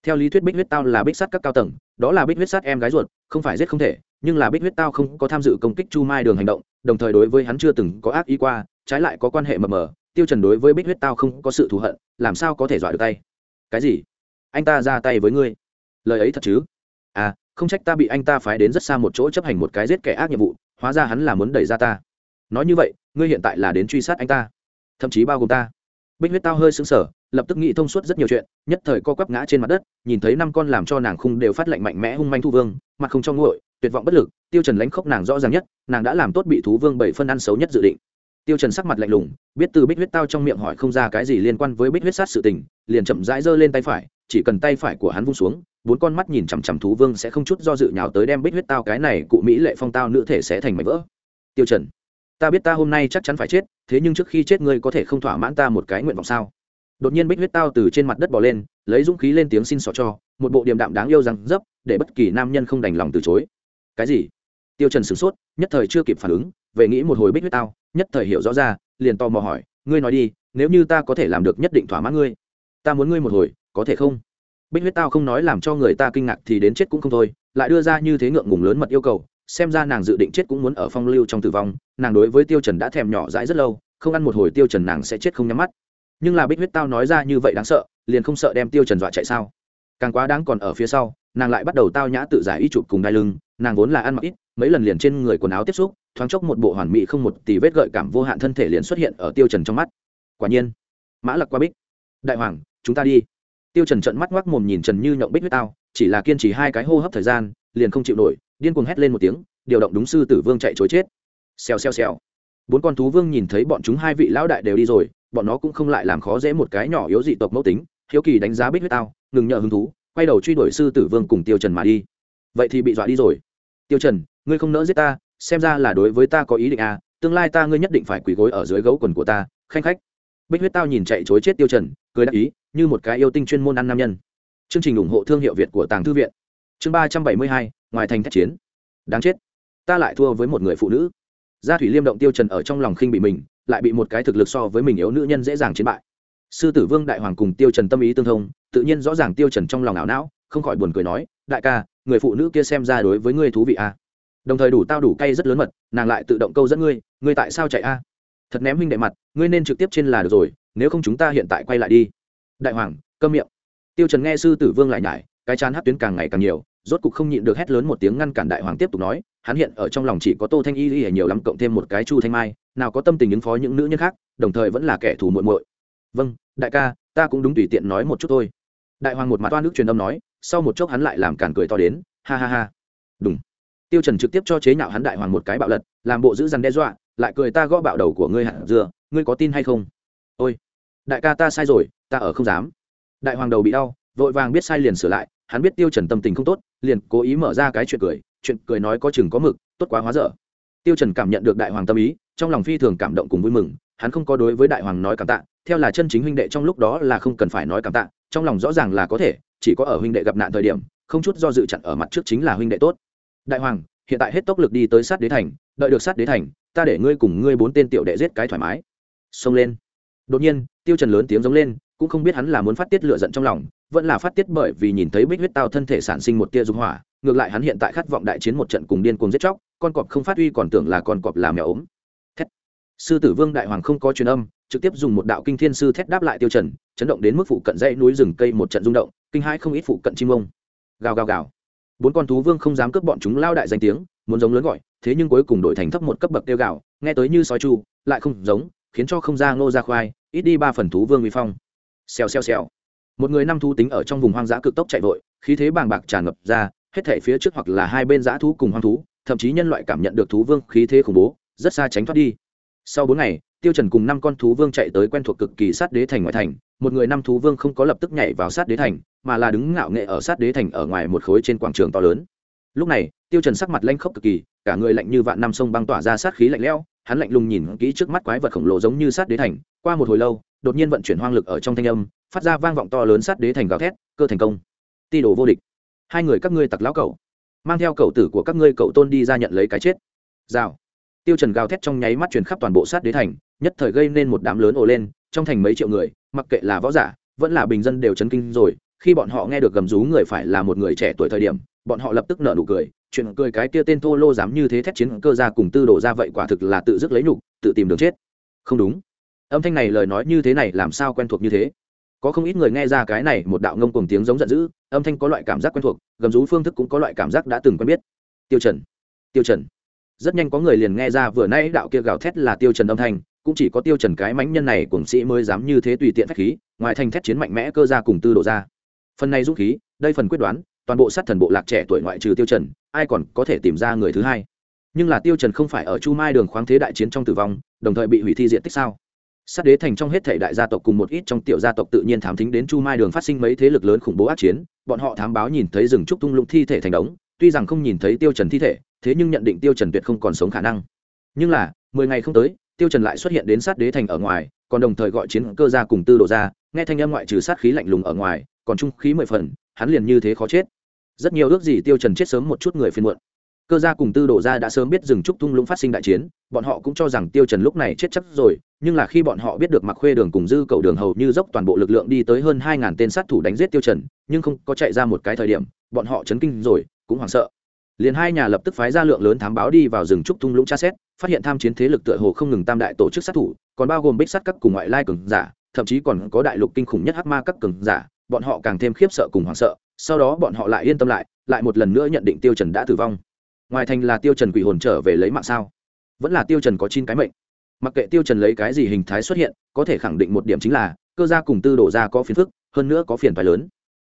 Theo lý thuyết bích huyết tao là bích sát các cao tầng, đó là bích huyết sát em gái ruột, không phải giết không thể, nhưng là bích huyết tao không có tham dự công kích chu mai đường hành động, đồng thời đối với hắn chưa từng có ác ý qua, trái lại có quan hệ mờ mờ, tiêu trần đối với bích huyết tao không có sự thù hận, làm sao có thể dọa được tay? Cái gì? Anh ta ra tay với ngươi lời ấy thật chứ? À không trách ta bị anh ta phái đến rất xa một chỗ chấp hành một cái giết kẻ ác nhiệm vụ, hóa ra hắn là muốn đẩy ra ta. Nói như vậy, ngươi hiện tại là đến truy sát anh ta, thậm chí bao gồm ta. Bích huyết tao hơi xứng sở lập tức nghĩ thông suốt rất nhiều chuyện, nhất thời co quắp ngã trên mặt đất, nhìn thấy năm con làm cho nàng khung đều phát lệnh mạnh mẽ hung manh thu vương, mặt không trong nguội, tuyệt vọng bất lực, tiêu trần lánh khốc nàng rõ ràng nhất, nàng đã làm tốt bị thú vương bảy phân ăn xấu nhất dự định. Tiêu trần sắc mặt lạnh lùng, biết từ bích huyết tao trong miệng hỏi không ra cái gì liên quan với bích huyết sát sự tình, liền chậm rãi giơ lên tay phải, chỉ cần tay phải của hắn vung xuống bốn con mắt nhìn chằm chằm thú vương sẽ không chút do dự nhào tới đem bích huyết tao cái này cụ mỹ lệ phong tao nữ thể sẽ thành mảnh vỡ. Tiêu trần, ta biết ta hôm nay chắc chắn phải chết, thế nhưng trước khi chết ngươi có thể không thỏa mãn ta một cái nguyện vọng sao? Đột nhiên bích huyết tao từ trên mặt đất bò lên, lấy dũng khí lên tiếng xin xỏ cho, một bộ điềm đạm đáng yêu rằng dấp, để bất kỳ nam nhân không đành lòng từ chối. Cái gì? Tiêu trần sửng sốt, nhất thời chưa kịp phản ứng, về nghĩ một hồi bích huyết tao, nhất thời hiểu rõ ra, liền to mò hỏi, ngươi nói đi, nếu như ta có thể làm được nhất định thỏa mãn ngươi, ta muốn ngươi một hồi, có thể không? Bích huyết tao không nói làm cho người ta kinh ngạc thì đến chết cũng không thôi, lại đưa ra như thế ngượng ngùng lớn mật yêu cầu, xem ra nàng dự định chết cũng muốn ở phong lưu trong tử vong, nàng đối với tiêu trần đã thèm nhỏ dãi rất lâu, không ăn một hồi tiêu trần nàng sẽ chết không nhắm mắt. Nhưng là bích huyết tao nói ra như vậy đáng sợ, liền không sợ đem tiêu trần dọa chạy sao? Càng quá đáng còn ở phía sau, nàng lại bắt đầu tao nhã tự giải y chụp cùng đai lưng, nàng vốn là ăn mặc ít, mấy lần liền trên người quần áo tiếp xúc, thoáng chốc một bộ hoàn mỹ không một tỷ vết gợi cảm vô hạn thân thể liền xuất hiện ở tiêu trần trong mắt. Quả nhiên, mã lặc qua bích. Đại hoàng, chúng ta đi tiêu trần trợn mắt ngoác mồm nhìn trần như nhộng bích huyết tao chỉ là kiên trì hai cái hô hấp thời gian, liền không chịu nổi, điên cuồng hét lên một tiếng, điều động đúng sư tử vương chạy trối chết. Xèo xèo xèo. Bốn con thú vương nhìn thấy bọn chúng hai vị lão đại đều đi rồi, bọn nó cũng không lại làm khó dễ một cái nhỏ yếu dị tộc mẫu tính, hiếu kỳ đánh giá bích huyết tao ngừng nhờ hứng thú, quay đầu truy đuổi sư tử vương cùng tiêu trần mà đi. Vậy thì bị dọa đi rồi. Tiêu trần, ngươi không nỡ giết ta, xem ra là đối với ta có ý định à tương lai ta ngươi nhất định phải quỳ gối ở dưới gấu quần của ta, khanh khách. Bích huyết tao nhìn chạy chối chết tiêu trần cười đáp ý, như một cái yêu tinh chuyên môn ăn nam nhân. Chương trình ủng hộ thương hiệu việt của tàng thư viện. Chương ba trăm bảy mươi hai, ngoài thành thách chiến. Đáng chết. Ta lại thua với một người phụ nữ. Gia thủy liêm động tiêu trần ở trong lòng khinh bị mình, lại bị một cái thực lực so với mình yếu nữ nhân dễ dàng chiến bại. Sư tử vương đại hoàng cùng tiêu trần tâm ý tương thông, tự nhiên rõ ràng tiêu trần trong lòng ảo não, không khỏi buồn cười nói, đại ca, người phụ nữ kia xem ra đối với ngươi thú vị à. Đồng thời đủ tao đủ cay rất lớn mật, nàng lại tự động câu dẫn ngươi ngươi tại sao chạy a? Thật ném huynh đệ mặt, ngươi nên trực tiếp trên là được rồi nếu không chúng ta hiện tại quay lại đi. Đại hoàng, câm miệng. Tiêu trần nghe sư tử vương lại nhải, cái chán hát tuyến càng ngày càng nhiều, rốt cục không nhịn được hét lớn một tiếng ngăn cản đại hoàng tiếp tục nói, hắn hiện ở trong lòng chỉ có tô thanh y y nhiều lắm cộng thêm một cái chu thanh mai, nào có tâm tình ứng phó những nữ nhân khác, đồng thời vẫn là kẻ thù muội muội. Vâng đại ca, ta cũng đúng tùy tiện nói một chút thôi. Đại hoàng một mặt toan nước truyền âm nói, sau một chốc hắn lại làm cản cười to đến, ha ha ha. Đúng tiêu trần trực tiếp cho chế nhạo hắn đại hoàng một cái bạo lật, làm bộ giữ dằn đe dọa, lại cười ta gõ bạo đầu của ngươi hẳn dưa, ngươi có tin hay không? Ôi, đại ca ta sai rồi, ta ở không dám. Đại hoàng đầu bị đau, vội vàng biết sai liền sửa lại, hắn biết tiêu trần tâm tình không tốt, liền cố ý mở ra cái chuyện cười chuyện cười nói có chừng có mực, tốt quá hóa dở. Tiêu trần cảm nhận được đại hoàng tâm ý, trong lòng phi thường cảm động cùng vui mừng, hắn không có đối với đại hoàng nói cảm tạ, theo là chân chính huynh đệ trong lúc đó là không cần phải nói cảm tạ, trong lòng rõ ràng là có thể, chỉ có ở huynh đệ gặp nạn thời điểm, không chút do dự chặn ở mặt trước chính là huynh đệ tốt. Đại hoàng, hiện tại hết tốc lực đi tới sát đế thành, đợi được sát đế thành, ta để ngươi cùng ngươi bốn tên tiểu đệ giết cái thoải mái. Xông lên đột nhiên, tiêu trần lớn tiếng giống lên, cũng không biết hắn là muốn phát tiết lửa giận trong lòng, vẫn là phát tiết bởi vì nhìn thấy bích huyết tao thân thể sản sinh một tia dung hỏa, ngược lại hắn hiện tại khát vọng đại chiến một trận cùng điên cuồng giết chóc, con cọp không phát uy còn tưởng là con cọp làm mèo ốm. Thét. Sư tử vương đại hoàng không có truyền âm, trực tiếp dùng một đạo kinh thiên sư thét đáp lại tiêu trần, chấn động đến mức phụ cận dãy núi rừng cây một trận rung động, kinh hãi không ít phụ cận chim ông. Gào gào gào. Bốn con thú vương không dám cướp bọn chúng lao đại danh tiếng, muốn giống lớn gọi, thế nhưng cuối cùng đổi thành thấp một cấp bậc tiêu gạo nghe tới như sói chu, lại không giống khiến cho không ra ngô ra khoai, ít đi ba phần thú vương uy phong. Xèo xèo xèo. Một người năm thú tính ở trong vùng hoang dã cực tốc chạy vội, khí thế bàng bạc tràn ngập ra, hết thể phía trước hoặc là hai bên dã thú cùng hoang thú, thậm chí nhân loại cảm nhận được thú vương khí thế khủng bố, rất xa tránh thoát đi. Sau bốn ngày, tiêu trần cùng năm con thú vương chạy tới quen thuộc cực kỳ sát đế thành ngoại thành. Một người năm thú vương không có lập tức nhảy vào sát đế thành, mà là đứng ngạo nghệ ở sát đế thành ở ngoài một khối trên quảng trường to lớn. Lúc này, tiêu trần sắc mặt lanh khốc cực kỳ, cả người lạnh như vạn năm sông băng tỏa ra sát khí lạnh lẽo hắn lạnh lùng nhìn kỹ trước mắt quái vật khổng lồ giống như sát đế thành, qua một hồi lâu, đột nhiên vận chuyển hoang lực ở trong thanh âm, phát ra vang vọng to lớn sát đế thành gào thét, cơ thành công. Ti đồ vô địch. Hai người các ngươi tặc lão cậu. Mang theo cậu tử của các ngươi cậu tôn đi ra nhận lấy cái chết. Rào. Tiêu trần gào thét trong nháy mắt truyền khắp toàn bộ sát đế thành, nhất thời gây nên một đám lớn ồ lên, trong thành mấy triệu người, mặc kệ là võ giả, vẫn là bình dân đều chấn kinh rồi, khi bọn họ nghe được gầm rú người phải là một người trẻ tuổi thời điểm, bọn họ lập tức nở nụ cười chuyện cười cái kia tên thô lô dám như thế thét chiến cơ ra cùng tư đổ ra vậy quả thực là tự dứt lấy nhục, tự tìm đường chết. Không đúng. Âm thanh này lời nói như thế này làm sao quen thuộc như thế? Có không ít người nghe ra cái này một đạo ngông cùng tiếng giống giận dữ, âm thanh có loại cảm giác quen thuộc, gầm rú phương thức cũng có loại cảm giác đã từng quen biết. Tiêu trần. Tiêu trần. Rất nhanh có người liền nghe ra vừa nãy đạo kia gào thét là tiêu trần âm thanh, cũng chỉ có tiêu trần cái mãnh nhân này cùng sĩ mới dám như thế tùy tiện phách khí, ngoài thành thét chiến mạnh mẽ cơ ra cùng tư đổ ra. Phần này dũng khí, đây phần quyết đoán toàn bộ sát thần bộ lạc trẻ tuổi ngoại trừ tiêu trần, ai còn có thể tìm ra người thứ hai? Nhưng là tiêu trần không phải ở chu mai đường khoáng thế đại chiến trong tử vong, đồng thời bị hủy thi diện tích sao? Sát đế thành trong hết thể đại gia tộc cùng một ít trong tiểu gia tộc tự nhiên thám thính đến chu mai đường phát sinh mấy thế lực lớn khủng bố ác chiến, bọn họ thám báo nhìn thấy rừng trúc tung lũng thi thể thành đống, tuy rằng không nhìn thấy tiêu trần thi thể, thế nhưng nhận định tiêu trần tuyệt không còn sống khả năng. Nhưng là, mười ngày không tới, tiêu trần lại xuất hiện đến sát đế thành ở ngoài, còn đồng thời gọi chiến cơ gia cùng tư độ ra nghe thanh âm ngoại trừ sát khí lạnh lùng ở ngoài, còn trung khí mười phần hắn liền như thế khó chết. Rất nhiều ước gì tiêu trần chết sớm một chút người phiền muộn. Cơ gia cùng tư đổ gia đã sớm biết rừng trúc tung lũng phát sinh đại chiến, bọn họ cũng cho rằng tiêu trần lúc này chết chắc rồi, nhưng là khi bọn họ biết được mặc khuê đường cùng dư cầu đường hầu như dốc toàn bộ lực lượng đi tới hơn hai ngàn tên sát thủ đánh giết tiêu trần, nhưng không có chạy ra một cái thời điểm, bọn họ chấn kinh rồi, cũng hoảng sợ. Liền hai nhà lập tức phái ra lượng lớn thám báo đi vào rừng trúc tung lũng tra xét, phát hiện tham chiến thế lực tựa hồ không ngừng tam đại tổ chức sát thủ, còn bao gồm bích sát các cùng ngoại lai cường giả, thậm chí còn có đại lục kinh khủng nhất hắc ma các cường giả bọn họ càng thêm khiếp sợ cùng hoảng sợ, sau đó bọn họ lại yên tâm lại lại một lần nữa nhận định tiêu trần đã tử vong. Ngoài thành là tiêu trần quỷ hồn trở về lấy mạng sao? Vẫn là tiêu trần có chín cái mệnh. Mặc kệ tiêu trần lấy cái gì hình thái xuất hiện, có thể khẳng định một điểm chính là, cơ gia cùng tư đổ ra có phiền phức, hơn nữa có phiền phải lớn.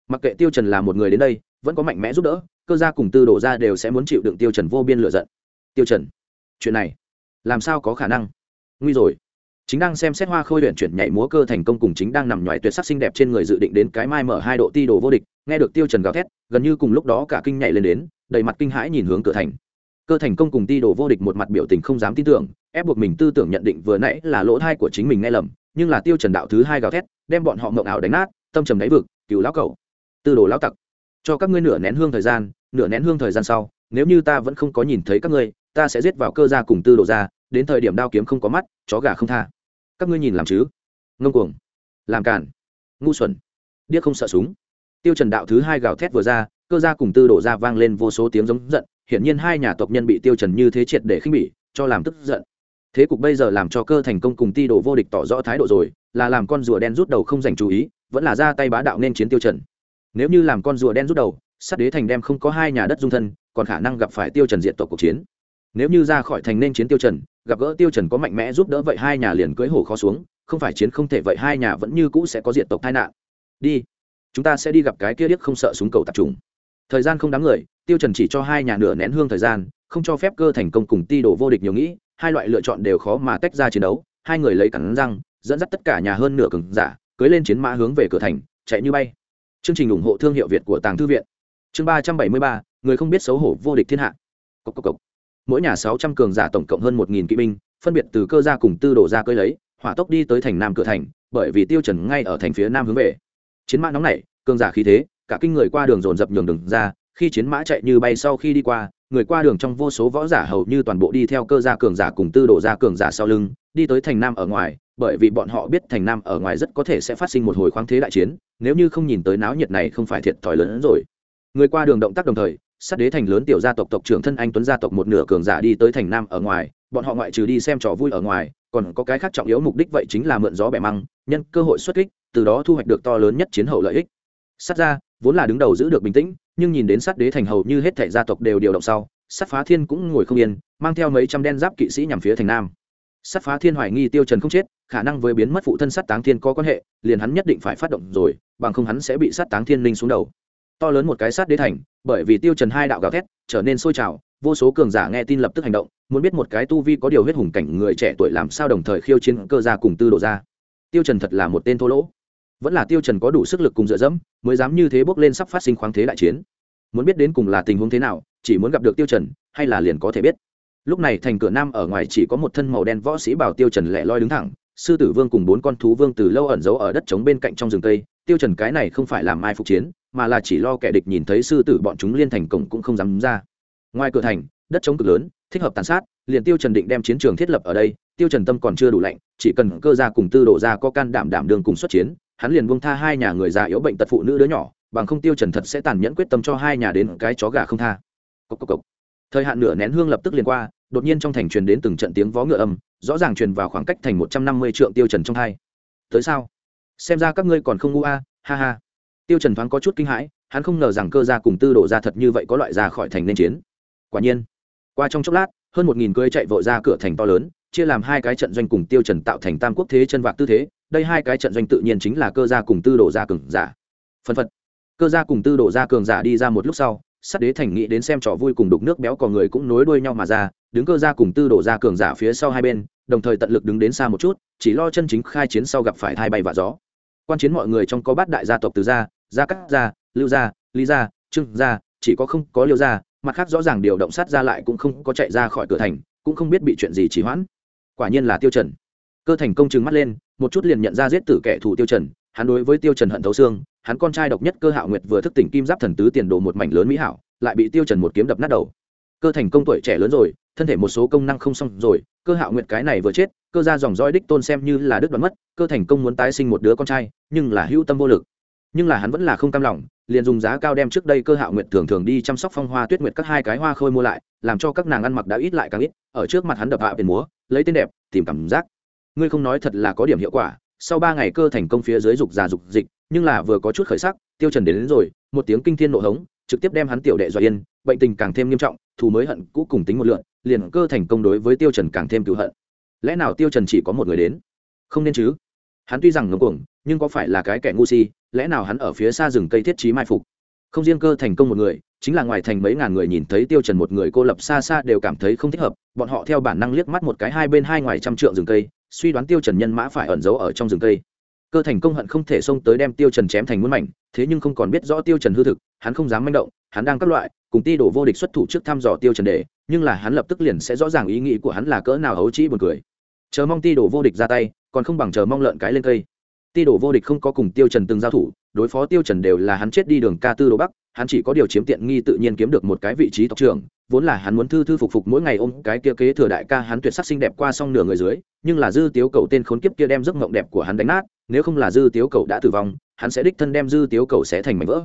Mặc kệ tiêu trần là một người đến đây, vẫn có mạnh mẽ giúp đỡ, cơ gia cùng tư đổ ra đều sẽ muốn chịu đựng tiêu trần vô biên lửa giận. Tiêu trần, chuyện này, làm sao có khả năng? Nguy rồi chính đang xem xét hoa khôi luyện chuyển nhảy múa cơ thành công cùng chính đang nằm nhòi tuyệt sắc xinh đẹp trên người dự định đến cái mai mở hai độ ti đồ vô địch, nghe được tiêu trần gào thét, gần như cùng lúc đó cả kinh nhảy lên đến, đầy mặt kinh hãi nhìn hướng cửa thành. Cơ thành công cùng ti đồ vô địch một mặt biểu tình không dám tin tưởng, ép buộc mình tư tưởng nhận định vừa nãy là lỗ thai của chính mình nghe lầm, nhưng là tiêu trần đạo thứ hai gào thét, đem bọn họ mộng ảo đánh nát, tâm trầm đáy vực cứu lão cẩu. Tư đồ lão tặc, cho các ngươi nửa nén hương thời gian, nửa nén hương thời gian sau, nếu như ta vẫn không có nhìn thấy các ngươi, ta sẽ giết vào cơ gia cùng tư đồ ra đến thời điểm đao kiếm không có mắt, chó gà không tha. Các ngươi nhìn làm chứ? Ngông cuồng. Làm cản ngu xuẩn. Điếc không sợ súng. Tiêu trần đạo thứ hai gào thét vừa ra, cơ gia cùng tư đổ ra vang lên vô số tiếng giống giận, hiển nhiên hai nhà tộc nhân bị tiêu trần như thế triệt để khinh bỉ, cho làm tức giận. Thế cục bây giờ làm cho cơ thành công cùng ti đổ vô địch tỏ rõ thái độ rồi, là làm con rùa đen rút đầu không dành chú ý, vẫn là ra tay bá đạo nên chiến tiêu trần. Nếu như làm con rùa đen rút đầu, sát đế thành đem không có hai nhà đất dung thân, còn khả năng gặp phải tiêu trần diện tộc cuộc chiến nếu như ra khỏi thành nên chiến tiêu trần, gặp gỡ tiêu trần có mạnh mẽ giúp đỡ vậy hai nhà liền cưới hổ khó xuống, không phải chiến không thể vậy hai nhà vẫn như cũ sẽ có diện tộc tai nạn. Đi, chúng ta sẽ đi gặp cái kia điếc không sợ súng cầu tập trung thời gian không đáng người, tiêu trần chỉ cho hai nhà nửa nén hương thời gian, không cho phép cơ thành công cùng ti đổ vô địch nhiều nghĩ, hai loại lựa chọn đều khó mà tách ra chiến đấu. Hai người lấy cắn răng, dẫn dắt tất cả nhà hơn nửa cường giả cưới lên chiến mã hướng về cửa thành, chạy như bay. Chương trình ủng hộ thương hiệu việt của tàng thư viện. Chương ba trăm bảy mươi ba, người không biết xấu hổ vô địch thiên hạ. Cốc cốc cốc mỗi nhà sáu trăm cường giả tổng cộng hơn một nghìn kỵ binh, phân biệt từ cơ gia cùng tư đổ ra cơi lấy, hỏa tốc đi tới thành nam cửa thành, bởi vì tiêu trần ngay ở thành phía nam hướng về. Chiến mã nóng nảy, cường giả khí thế, cả kinh người qua đường dồn dập nhường đường ra, khi chiến mã chạy như bay sau khi đi qua, người qua đường trong vô số võ giả hầu như toàn bộ đi theo cơ gia cường giả cùng tư đổ ra cường giả sau lưng, đi tới thành nam ở ngoài, bởi vì bọn họ biết thành nam ở ngoài rất có thể sẽ phát sinh một hồi khoáng thế đại chiến, nếu như không nhìn tới náo nhiệt này không phải thiệt thòi lớn hơn rồi. Người qua đường động tác đồng thời sát đế thành lớn tiểu gia tộc tộc trưởng thân anh tuấn gia tộc một nửa cường giả đi tới thành nam ở ngoài, bọn họ ngoại trừ đi xem trò vui ở ngoài, còn có cái khác trọng yếu mục đích vậy chính là mượn gió bẻ măng, nhân cơ hội xuất kích, từ đó thu hoạch được to lớn nhất chiến hậu lợi ích. Sát ra, vốn là đứng đầu giữ được bình tĩnh, nhưng nhìn đến sát đế thành hầu như hết thảy gia tộc đều điều động sau sát phá thiên cũng ngồi không yên, mang theo mấy trăm đen giáp kỵ sĩ nhằm phía thành nam. Sát phá thiên hoài nghi tiêu trần không chết, khả năng với biến mất phụ thân sát táng thiên có quan hệ, liền hắn nhất định phải phát động rồi, bằng không hắn sẽ bị sát táng thiên linh xuống đầu to lớn một cái sát đế thành, bởi vì tiêu trần hai đạo gào thét trở nên sôi trào, vô số cường giả nghe tin lập tức hành động, muốn biết một cái tu vi có điều huyết hùng cảnh người trẻ tuổi làm sao đồng thời khiêu chiến cơ gia cùng tư đổ ra tiêu trần thật là một tên thô lỗ. Vẫn là tiêu trần có đủ sức lực cùng dựa dẫm, mới dám như thế bước lên sắp phát sinh khoáng thế đại chiến. Muốn biết đến cùng là tình huống thế nào, chỉ muốn gặp được tiêu trần, hay là liền có thể biết. Lúc này thành cửa nam ở ngoài chỉ có một thân màu đen võ sĩ bảo tiêu trần lẻ loi đứng thẳng, sư tử vương cùng bốn con thú vương từ lâu ẩn giấu ở đất trống bên cạnh trong rừng tây tiêu trần cái này không phải làm mai phục chiến, mà là chỉ lo kẻ địch nhìn thấy sư tử bọn chúng liên thành cổng cũng không dám ra. Ngoài cửa thành, đất trống cực lớn, thích hợp tàn sát, liền tiêu trần định đem chiến trường thiết lập ở đây, tiêu trần tâm còn chưa đủ lạnh, chỉ cần cơ gia cùng tư đổ ra có can đảm đảm đường cùng xuất chiến, hắn liền buông tha hai nhà người già yếu bệnh tật phụ nữ đứa nhỏ, bằng không tiêu trần thật sẽ tàn nhẫn quyết tâm cho hai nhà đến cái chó gà không tha. Cốc cốc cốc. thời hạn nửa nén hương lập tức liền qua, đột nhiên trong thành truyền đến từng trận tiếng vó ngựa âm, rõ ràng truyền vào khoảng cách thành một trăm năm mươi trượng tiêu trần trong hai. Tới sao? Xem ra các ngươi còn không ngu a, ha ha. Tiêu trần thoáng có chút kinh hãi, hắn không ngờ rằng cơ gia cùng tư đổ ra thật như vậy có loại ra khỏi thành nên chiến. Quả nhiên, qua trong chốc lát, hơn một nghìn cưỡi chạy vội ra cửa thành to lớn, chia làm hai cái trận doanh cùng tiêu trần tạo thành tam quốc thế chân vạc tư thế, đây hai cái trận doanh tự nhiên chính là cơ gia cùng tư đổ ra cường giả. Phân phật, cơ gia cùng tư đổ ra cường giả đi ra một lúc sau, sát đế thành nghĩ đến xem trò vui cùng đục nước béo cò người cũng nối đuôi nhau mà ra, đứng cơ gia cùng tư đổ ra cường giả phía sau hai bên, đồng thời tận lực đứng đến xa một chút, chỉ lo chân chính khai chiến sau gặp phải thai bay và gió quan chiến mọi người trong có bát đại gia tộc từ gia gia cắt gia, lưu gia lý gia, trương gia, chỉ có không có liêu gia, mặt khác rõ ràng điều động sát ra lại cũng không có chạy ra khỏi cửa thành, cũng không biết bị chuyện gì chỉ hoãn. Quả nhiên là tiêu trần. Cơ thành công trừng mắt lên, một chút liền nhận ra giết tử kẻ thù tiêu trần, hắn đối với tiêu trần hận thấu xương, hắn con trai độc nhất cơ hạo nguyệt vừa thức tỉnh kim giáp thần tứ tiền đồ một mảnh lớn mỹ hảo, lại bị tiêu trần một kiếm đập nát đầu. Cơ thành công tuổi trẻ lớn rồi thân thể một số công năng không xong rồi cơ hạo nguyệt cái này vừa chết cơ ra dòng dõi đích tôn xem như là đứt đoạn mất cơ thành công muốn tái sinh một đứa con trai nhưng là hữu tâm vô lực. Nhưng là hắn vẫn là không cam lòng liền dùng giá cao đem trước đây cơ hạo nguyệt thường thường đi chăm sóc phong hoa tuyết nguyệt các hai cái hoa khôi mua lại làm cho các nàng ăn mặc đã ít lại càng ít ở trước mặt hắn đập hạ biển múa lấy tên đẹp tìm cảm giác. Ngươi không nói thật là có điểm hiệu quả sau ba ngày cơ thành công phía dưới dục già dục dịch nhưng là vừa có chút khởi sắc tiêu trần đến, đến rồi một tiếng kinh thiên nộ hống trực tiếp đem hắn tiểu đệ dọa yên bệnh tình càng thêm nghiêm trọng thù mới hận cũ cùng tính một lượng liền cơ thành công đối với tiêu trần càng thêm cựu hận. Lẽ nào tiêu trần chỉ có một người đến? Không nên chứ. Hắn tuy rằng ngông cuồng, nhưng có phải là cái kẻ ngu si, lẽ nào hắn ở phía xa rừng cây thiết trí mai phục? Không riêng cơ thành công một người, chính là ngoài thành mấy ngàn người nhìn thấy tiêu trần một người cô lập xa xa đều cảm thấy không thích hợp, bọn họ theo bản năng liếc mắt một cái hai bên hai ngoài trăm trượng rừng cây, suy đoán tiêu trần nhân mã phải ẩn giấu ở trong rừng cây. Cơ thành công hận không thể xông tới đem tiêu trần chém thành muôn mảnh, thế nhưng không còn biết rõ tiêu trần hư thực, hắn không dám manh động, hắn đang các loại cùng ti đổ vô địch xuất thủ trước thăm dò tiêu trần đề, nhưng là hắn lập tức liền sẽ rõ ràng ý nghĩ của hắn là cỡ nào hấu trĩ buồn cười. Chờ mong ti đổ vô địch ra tay, còn không bằng chờ mong lợn cái lên cây. Ti đổ vô địch không có cùng tiêu trần từng giao thủ, đối phó tiêu trần đều là hắn chết đi đường ca tư đồ bắc, hắn chỉ có điều chiếm tiện nghi tự nhiên kiếm được một cái vị trí tộc trưởng, vốn là hắn muốn thư thư phục phục mỗi ngày ôm cái kia kế thừa đại ca hắn tuyệt sắc xinh đẹp qua xong nửa người dưới, nhưng là dư tiếu cầu tên khốn kiếp kia đem giấc mộng đẹp của hắn đánh nát, nếu không là dư tiếu cầu đã tử vong, hắn sẽ đích thân đem dư tiếu cầu sẽ thành mảnh vỡ.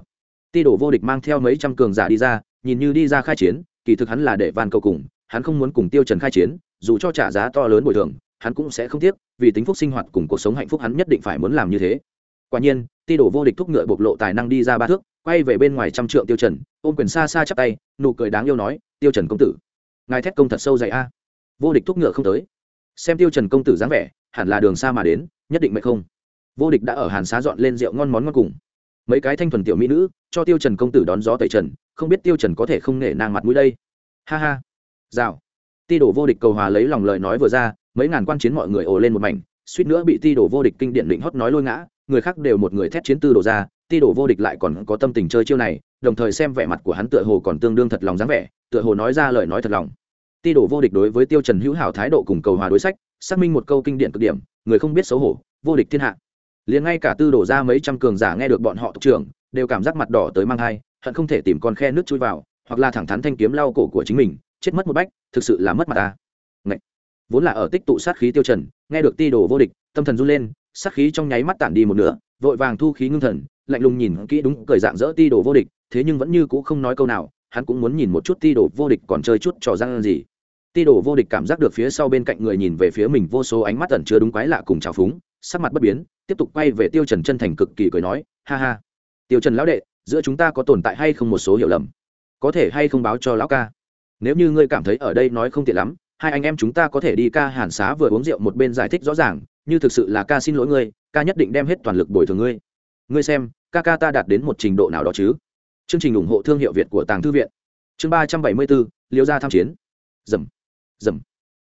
Ti đổ vô địch mang theo mấy trăm cường giả đi ra nhìn như đi ra khai chiến, kỳ thực hắn là để van cầu cùng, hắn không muốn cùng tiêu trần khai chiến, dù cho trả giá to lớn bồi thường, hắn cũng sẽ không tiếc, vì tính phúc sinh hoạt cùng cuộc sống hạnh phúc hắn nhất định phải muốn làm như thế. Quả nhiên, ti đổ vô địch thúc ngựa bộc lộ tài năng đi ra ba thước, quay về bên ngoài trăm trượng tiêu trần, ôm quyền xa xa chắp tay, nụ cười đáng yêu nói, tiêu trần công tử, ngài thét công thật sâu dày a. Vô địch thúc ngựa không tới. Xem tiêu trần công tử dáng vẻ, hẳn là đường xa mà đến, nhất định mệt không? Vô địch đã ở hàn xá dọn lên rượu ngon món ngon cùng. Mấy cái thanh thuần tiểu mỹ nữ, cho tiêu trần công tử đón gió tẩy trần không biết tiêu trần có thể không nể nàng mặt mũi đây. Ha ha. Rào. Ti đổ vô địch cầu hòa lấy lòng lời nói vừa ra, mấy ngàn quan chiến mọi người ồ lên một mảnh, suýt nữa bị ti đổ vô địch kinh điển định hót nói lôi ngã, người khác đều một người thét chiến tư đổ ra, ti đổ vô địch lại còn có tâm tình chơi chiêu này, đồng thời xem vẻ mặt của hắn tựa hồ còn tương đương thật lòng dáng vẻ, tựa hồ nói ra lời nói thật lòng. Ti đổ vô địch đối với tiêu trần hữu hảo thái độ cùng cầu hòa đối sách, xác minh một câu kinh điển cực điểm, người không biết xấu hổ, vô địch thiên hạ. Liền ngay cả tư đổ ra mấy trăm cường giả nghe được bọn họ tộc trưởng, đều cảm giác mặt đỏ tới mang hai hận không thể tìm con khe nước chui vào, hoặc là thẳng thắn thanh kiếm lau cổ của chính mình, chết mất một bách, thực sự là mất mặt ta Ngậy. vốn là ở tích tụ sát khí tiêu trần, nghe được ti đổ vô địch, tâm thần run lên, sát khí trong nháy mắt tản đi một nửa, vội vàng thu khí ngưng thần, lạnh lùng nhìn kỹ đúng cười dạng dỡ ti đổ vô địch, thế nhưng vẫn như cũ không nói câu nào, hắn cũng muốn nhìn một chút ti đổ vô địch còn chơi chút trò răng gì ti đổ vô địch cảm giác được phía sau bên cạnh người nhìn về phía mình vô số ánh mắt ẩn chứa đúng quái lạ cùng trào phúng, sắc mặt bất biến, tiếp tục quay về tiêu trần chân thành cực kỳ cười nói, ha ha, tiêu trần lão đệ giữa chúng ta có tồn tại hay không một số hiểu lầm? Có thể hay không báo cho lão ca? Nếu như ngươi cảm thấy ở đây nói không tiện lắm, hai anh em chúng ta có thể đi ca hàn xá vừa uống rượu một bên giải thích rõ ràng, như thực sự là ca xin lỗi ngươi, ca nhất định đem hết toàn lực bồi thường ngươi. Ngươi xem, ca ca ta đạt đến một trình độ nào đó chứ? Chương trình ủng hộ thương hiệu việt của tàng thư viện. Chương ba trăm bảy mươi bốn, liêu gia tham chiến. Dầm dầm.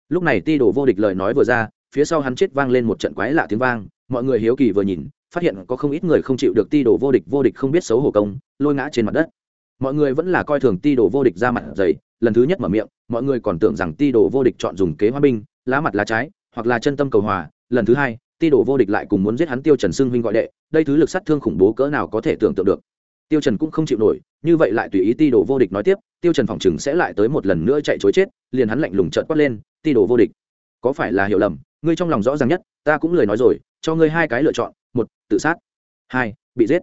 Lúc này ti đồ vô địch lời nói vừa ra, phía sau hắn chết vang lên một trận quái lạ tiếng vang, mọi người hiếu kỳ vừa nhìn phát hiện có không ít người không chịu được ti đồ vô địch vô địch không biết xấu hổ công, lôi ngã trên mặt đất. Mọi người vẫn là coi thường ti đồ vô địch ra mặt dày, lần thứ nhất mở miệng, mọi người còn tưởng rằng ti đồ vô địch chọn dùng kế hoa binh, lá mặt lá trái, hoặc là chân tâm cầu hòa. Lần thứ hai, ti đồ vô địch lại cùng muốn giết hắn tiêu trần xưng huynh gọi đệ, đây thứ lực sát thương khủng bố cỡ nào có thể tưởng tượng được. Tiêu trần cũng không chịu nổi, như vậy lại tùy ý ti đồ vô địch nói tiếp, tiêu trần phòng chừng sẽ lại tới một lần nữa chạy chối chết, liền hắn lạnh lùng trợn quát lên, ti đồ vô địch, có phải là hiểu lầm? Ngươi trong lòng rõ ràng nhất, ta cũng lời nói rồi, cho ngươi hai cái lựa chọn một, tự sát. Hai, bị giết.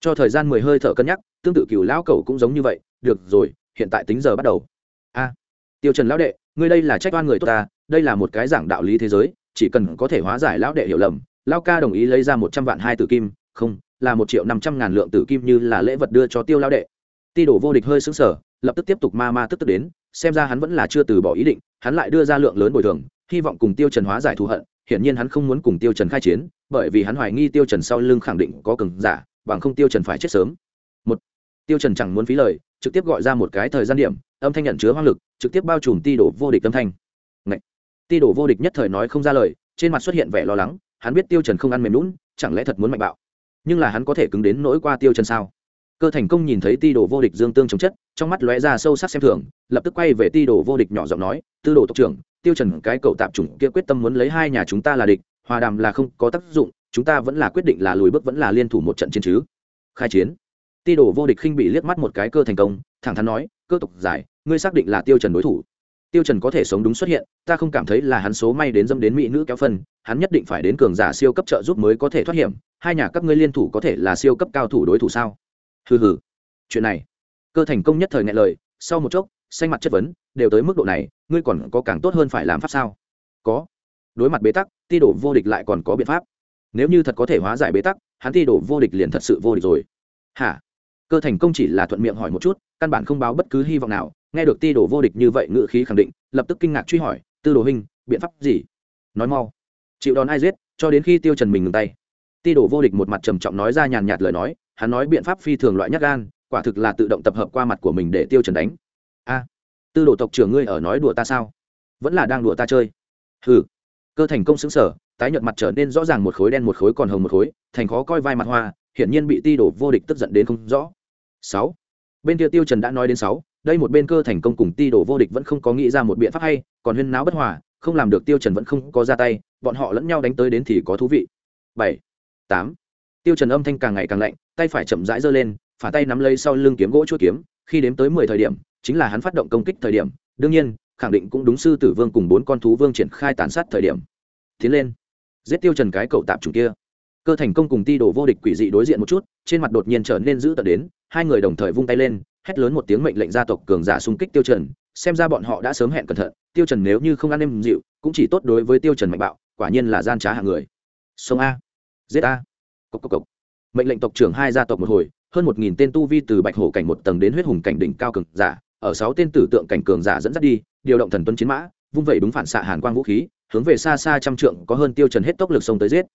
Cho thời gian mười hơi thở cân nhắc, tương tự cửu lão cầu cũng giống như vậy. Được rồi, hiện tại tính giờ bắt đầu. A. Tiêu trần lão đệ, ngươi đây là trách oan người tốt ta, đây là một cái giảng đạo lý thế giới, chỉ cần có thể hóa giải lão đệ hiểu lầm, lão ca đồng ý lấy ra một trăm vạn hai tử kim, không, là một triệu năm trăm ngàn lượng tử kim như là lễ vật đưa cho tiêu lão đệ. Ti đổ vô địch hơi sững sờ, lập tức tiếp tục ma ma tức tức đến, xem ra hắn vẫn là chưa từ bỏ ý định, hắn lại đưa ra lượng lớn bồi thường, hy vọng cùng tiêu trần hóa giải thù hận hiển nhiên hắn không muốn cùng tiêu trần khai chiến, bởi vì hắn hoài nghi tiêu trần sau lưng khẳng định có cường giả, bằng không tiêu trần phải chết sớm. Một, tiêu trần chẳng muốn phí lời, trực tiếp gọi ra một cái thời gian điểm, âm thanh nhận chứa hoang lực, trực tiếp bao trùm ti đổ vô địch âm thanh. Ngậy. ti đổ vô địch nhất thời nói không ra lời, trên mặt xuất hiện vẻ lo lắng, hắn biết tiêu trần không ăn mềm lún chẳng lẽ thật muốn mạnh bạo? Nhưng là hắn có thể cứng đến nỗi qua tiêu trần sao? Cơ thành công nhìn thấy ti đổ vô địch dương tương chống chất, trong mắt lóe ra sâu sắc xem thường, lập tức quay về ti đổ vô địch nhỏ giọng nói, tư đồ tộc trưởng tiêu trần cái cậu tạp chủng kia quyết tâm muốn lấy hai nhà chúng ta là địch, hòa đàm là không có tác dụng, chúng ta vẫn là quyết định là lùi bước vẫn là liên thủ một trận chiến chứ. Khai chiến. Ti đổ vô địch khinh bị liếc mắt một cái cơ thành công, thẳng thắn nói, cơ tộc giải, ngươi xác định là tiêu trần đối thủ. Tiêu trần có thể sống đúng xuất hiện, ta không cảm thấy là hắn số may đến dâm đến mỹ nữ kéo phân, hắn nhất định phải đến cường giả siêu cấp trợ giúp mới có thể thoát hiểm, hai nhà các ngươi liên thủ có thể là siêu cấp cao thủ đối thủ sao? Hừ hừ. Chuyện này. Cơ thành công nhất thời ngại lời, sau một chốc, xanh mặt chất vấn, đều tới mức độ này ngươi còn có càng tốt hơn phải làm pháp sao? Có. Đối mặt bế tắc, ti đổ vô địch lại còn có biện pháp. Nếu như thật có thể hóa giải bế tắc, hắn ti đổ vô địch liền thật sự vô địch rồi. Hả? Cơ thành công chỉ là thuận miệng hỏi một chút, căn bản không báo bất cứ hy vọng nào. Nghe được ti đổ vô địch như vậy ngự khí khẳng định, lập tức kinh ngạc truy hỏi, tư đồ hình biện pháp gì? Nói mau. Chịu đòn ai giết, cho đến khi tiêu trần mình ngừng tay. Ti đổ vô địch một mặt trầm trọng nói ra nhàn nhạt lời nói, hắn nói biện pháp phi thường loại nhát gan, quả thực là tự động tập hợp qua mặt của mình để tiêu trần đánh. A tư đồ tộc trưởng ngươi ở nói đùa ta sao? Vẫn là đang đùa ta chơi. Hừ. Cơ thành công xứng sở, tái nhợt mặt trở nên rõ ràng một khối đen một khối còn hồng một khối, thành khó coi vai mặt hoa, hiển nhiên bị ti đổ vô địch tức giận đến không rõ. Sáu. Bên kia tiêu trần đã nói đến sáu, đây một bên cơ thành công cùng ti đổ vô địch vẫn không có nghĩ ra một biện pháp hay, còn huyên náo bất hòa, không làm được tiêu trần vẫn không có ra tay, bọn họ lẫn nhau đánh tới đến thì có thú vị. Bảy. Tám. Tiêu trần âm thanh càng ngày càng lạnh, tay phải chậm rãi giơ lên, phả tay nắm lấy sau lưng kiếm gỗ chuôi kiếm, khi đếm tới mười thời điểm chính là hắn phát động công kích thời điểm, đương nhiên, khẳng định cũng đúng sư tử vương cùng bốn con thú vương triển khai tàn sát thời điểm. Tiến lên, giết tiêu trần cái cậu tạm chủ kia. Cơ thành công cùng ti đồ vô địch quỷ dị đối diện một chút, trên mặt đột nhiên trở nên dữ tợn đến, hai người đồng thời vung tay lên, hét lớn một tiếng mệnh lệnh gia tộc cường giả xung kích tiêu trần, xem ra bọn họ đã sớm hẹn cẩn thận, tiêu trần nếu như không ăn em dịu, cũng chỉ tốt đối với tiêu trần mạnh bạo, quả nhiên là gian trá hạng người. Sông a. Giết a. Cốc cốc cốc. mệnh lệnh tộc trưởng hai gia tộc một hồi, hơn một nghìn tên tu vi từ bạch hổ cảnh một tầng đến huyết hùng cảnh đỉnh cao cường giả ở sáu tên tử tượng cảnh cường giả dẫn dắt đi, điều động thần tuấn chiến mã, vung vẩy đúng phản xạ hàn quang vũ khí, hướng về xa xa trăm trượng có hơn tiêu trần hết tốc lực sông tới giết.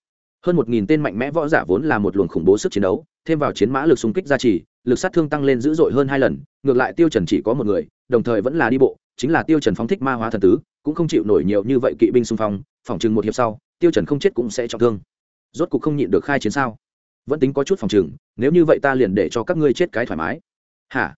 Hơn một nghìn tên mạnh mẽ võ giả vốn là một luồng khủng bố sức chiến đấu, thêm vào chiến mã lực xung kích gia trì, lực sát thương tăng lên dữ dội hơn hai lần, ngược lại tiêu trần chỉ có một người, đồng thời vẫn là đi bộ, chính là tiêu trần phóng thích ma hóa thần tứ, cũng không chịu nổi nhiều như vậy kỵ binh xung phong phỏng chừng một hiệp sau, tiêu trần không chết cũng sẽ trọng thương. Rốt cục không nhịn được khai chiến sao? Vẫn tính có chút phòng chừng, nếu như vậy ta liền để cho các ngươi chết cái thoải mái. Hả?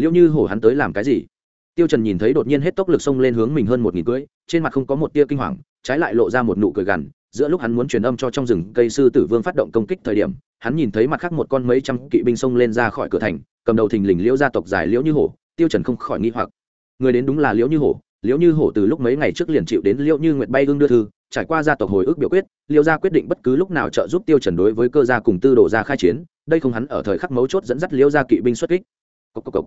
Liệu như hổ hắn tới làm cái gì? Tiêu trần nhìn thấy đột nhiên hết tốc lực xông lên hướng mình hơn một nghìn cưỡi, trên mặt không có một tia kinh hoàng, trái lại lộ ra một nụ cười gằn. Giữa lúc hắn muốn truyền âm cho trong rừng cây sư tử vương phát động công kích thời điểm, hắn nhìn thấy mặt khác một con mấy trăm kỵ binh xông lên ra khỏi cửa thành, cầm đầu thình lình liễu gia tộc dài liễu như hổ. Tiêu trần không khỏi nghi hoặc. Người đến đúng là liễu như hổ. Liễu như hổ từ lúc mấy ngày trước liền chịu đến liễu như nguyệt bay hương đưa thư, trải qua gia tộc hồi ức biểu quyết, liễu gia quyết định bất cứ lúc nào trợ giúp tiêu trần đối với cơ gia cùng tư đồ gia khai chiến, đây không hắn ở thời khắc mấu chốt dẫn dắt liễu gia kỵ binh xuất kích. Cốc cốc cốc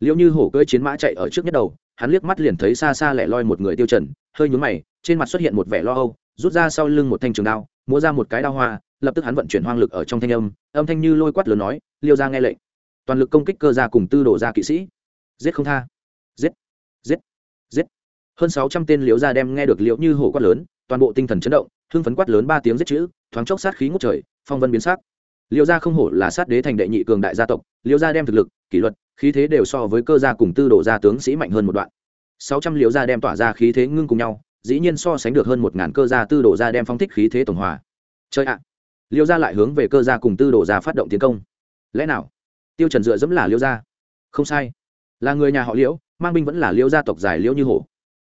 liệu như hổ cưỡi chiến mã chạy ở trước nhất đầu, hắn liếc mắt liền thấy xa xa lẻ loi một người tiêu trần, hơi nhún mày, trên mặt xuất hiện một vẻ lo âu, rút ra sau lưng một thanh trường đao, múa ra một cái đao hoa, lập tức hắn vận chuyển hoang lực ở trong thanh âm âm thanh như lôi quát lớn nói, liêu ra nghe lệnh. Toàn lực công kích cơ gia cùng tư đổ ra kỵ sĩ. Giết không tha. Giết. Giết. Giết. Hơn sáu trăm tên liễu gia đem nghe được liễu như hổ quát lớn, toàn bộ tinh thần chấn động, hưng phấn quát lớn ba tiếng giết chữ, thoáng chốc sát khí ngút trời, phong vân biến sắc. Liễu gia không hổ là sát đế thành đệ nhị cường đại gia tộc, liễu gia đem thực lực, kỷ luật khí thế đều so với cơ gia cùng tư đồ gia tướng sĩ mạnh hơn một đoạn. Sáu trăm liễu gia đem tỏa ra khí thế ngưng cùng nhau, dĩ nhiên so sánh được hơn một ngàn cơ gia tư đồ gia đem phong thích khí thế tổng hòa. Chơi ạ. Liễu gia lại hướng về cơ gia cùng tư đồ gia phát động tiến công. Lẽ nào? Tiêu trần dựa dẫm là liễu gia. Không sai. Là người nhà họ liễu, mang binh vẫn là liễu gia tộc dài liễu như hổ.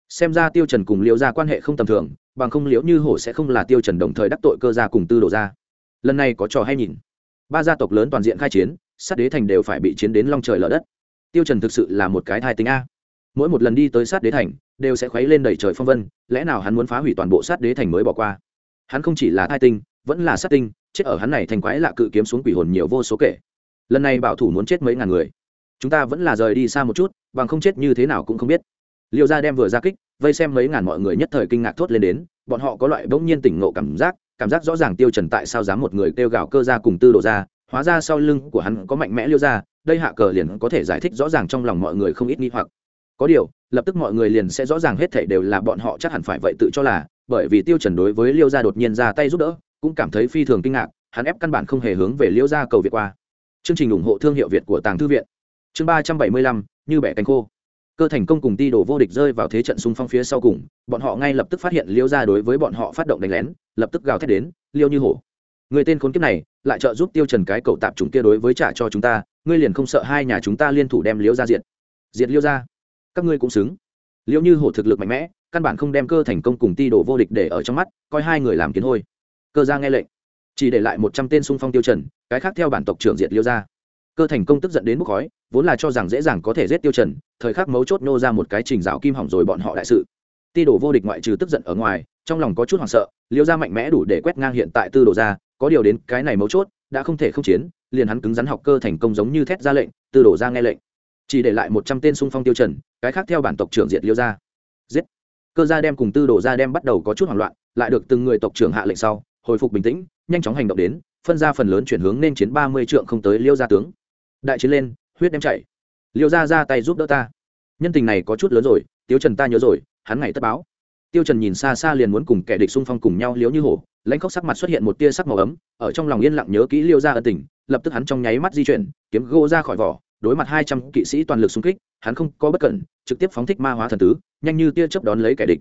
Xem ra tiêu trần cùng liễu gia quan hệ không tầm thường, bằng không liễu như hổ sẽ không là tiêu trần đồng thời đắc tội cơ gia cùng tư đồ gia. Lần này có trò hay nhìn. Ba gia tộc lớn toàn diện khai chiến sát đế thành đều phải bị chiến đến long trời lở đất. Tiêu trần thực sự là một cái thai tính a. Mỗi một lần đi tới sát đế thành, đều sẽ khuấy lên đầy trời phong vân, lẽ nào hắn muốn phá hủy toàn bộ sát đế thành mới bỏ qua? Hắn không chỉ là thai tinh, vẫn là sát tinh, chết ở hắn này thành quái lạ cự kiếm xuống quỷ hồn nhiều vô số kể. Lần này bảo thủ muốn chết mấy ngàn người. Chúng ta vẫn là rời đi xa một chút, bằng không chết như thế nào cũng không biết. Liêu gia đem vừa ra kích, vây xem mấy ngàn mọi người nhất thời kinh ngạc thốt lên đến, bọn họ có loại bỗng nhiên tỉnh ngộ cảm giác cảm giác rõ ràng tiêu trần tại sao dám một người kêu gào cơ ra cùng tư đồ ra hóa ra sau lưng của hắn có mạnh mẽ liêu ra, đây hạ cờ liền có thể giải thích rõ ràng trong lòng mọi người không ít nghi hoặc. Có điều, lập tức mọi người liền sẽ rõ ràng hết thảy đều là bọn họ chắc hẳn phải vậy tự cho là, bởi vì tiêu trần đối với liêu gia đột nhiên ra tay giúp đỡ, cũng cảm thấy phi thường kinh ngạc, hắn ép căn bản không hề hướng về liêu gia cầu việt qua. Chương trình ủng hộ thương hiệu việt của tàng thư viện. Chương ba trăm bảy mươi lăm, như bẻ cánh khô. Cơ thành công cùng ti Đồ vô địch rơi vào thế trận xung phong phía sau cùng, bọn họ ngay lập tức phát hiện liêu gia đối với bọn họ phát động đánh lén, lập tức gào thét đến, liêu như hổ. Người tên khốn kiếp này lại trợ giúp tiêu trần cái cậu tạm chúng kia đối với trả cho chúng ta, ngươi liền không sợ hai nhà chúng ta liên thủ đem liêu gia diệt. Diệt liêu gia? Các ngươi cũng xứng. Liêu như hổ thực lực mạnh mẽ, căn bản không đem cơ thành công cùng ti đổ vô địch để ở trong mắt, coi hai người làm kiến hôi. Cơ gia nghe lệnh, chỉ để lại một trăm tên xung phong tiêu trần, cái khác theo bản tộc trưởng diệt liêu gia. Cơ thành công tức giận đến mức khói, vốn là cho rằng dễ dàng có thể giết tiêu trần, thời khắc mấu chốt nô ra một cái trình rào kim hỏng rồi bọn họ đại sự. Ti đổ vô địch ngoại trừ tức giận ở ngoài, trong lòng có chút hoảng sợ liêu gia mạnh mẽ đủ để quét ngang hiện tại tư đồ gia có điều đến cái này mấu chốt, đã không thể không chiến, liền hắn cứng rắn học cơ thành công giống như thét ra lệnh tư đổ ra nghe lệnh. Chỉ để lại một trăm tên xung phong tiêu trần, cái khác theo bản tộc trưởng diệt liêu gia giết. Cơ gia đem cùng tư đổ gia đem bắt đầu có chút hoảng loạn, lại được từng người tộc trưởng hạ lệnh sau, hồi phục bình tĩnh, nhanh chóng hành động đến, phân ra phần lớn chuyển hướng nên chiến ba mươi trượng không tới liêu gia tướng. Đại chiến lên, huyết đem chạy liêu gia ra tay giúp đỡ ta. Nhân tình này có chút lớn rồi tiêu trần ta nhớ rồi, hắn ngày tất báo. Tiêu trần nhìn xa xa liền muốn cùng kẻ địch xung phong cùng nhau liếu như hổ lãnh khóc sắc mặt xuất hiện một tia sắc màu ấm, ở trong lòng yên lặng nhớ kỹ liêu ra ân tình, lập tức hắn trong nháy mắt di chuyển, kiếm gỗ ra khỏi vỏ, đối mặt hai trăm kỵ sĩ toàn lực xung kích, hắn không có bất cẩn, trực tiếp phóng thích ma hóa thần tứ, nhanh như tia chớp đón lấy kẻ địch.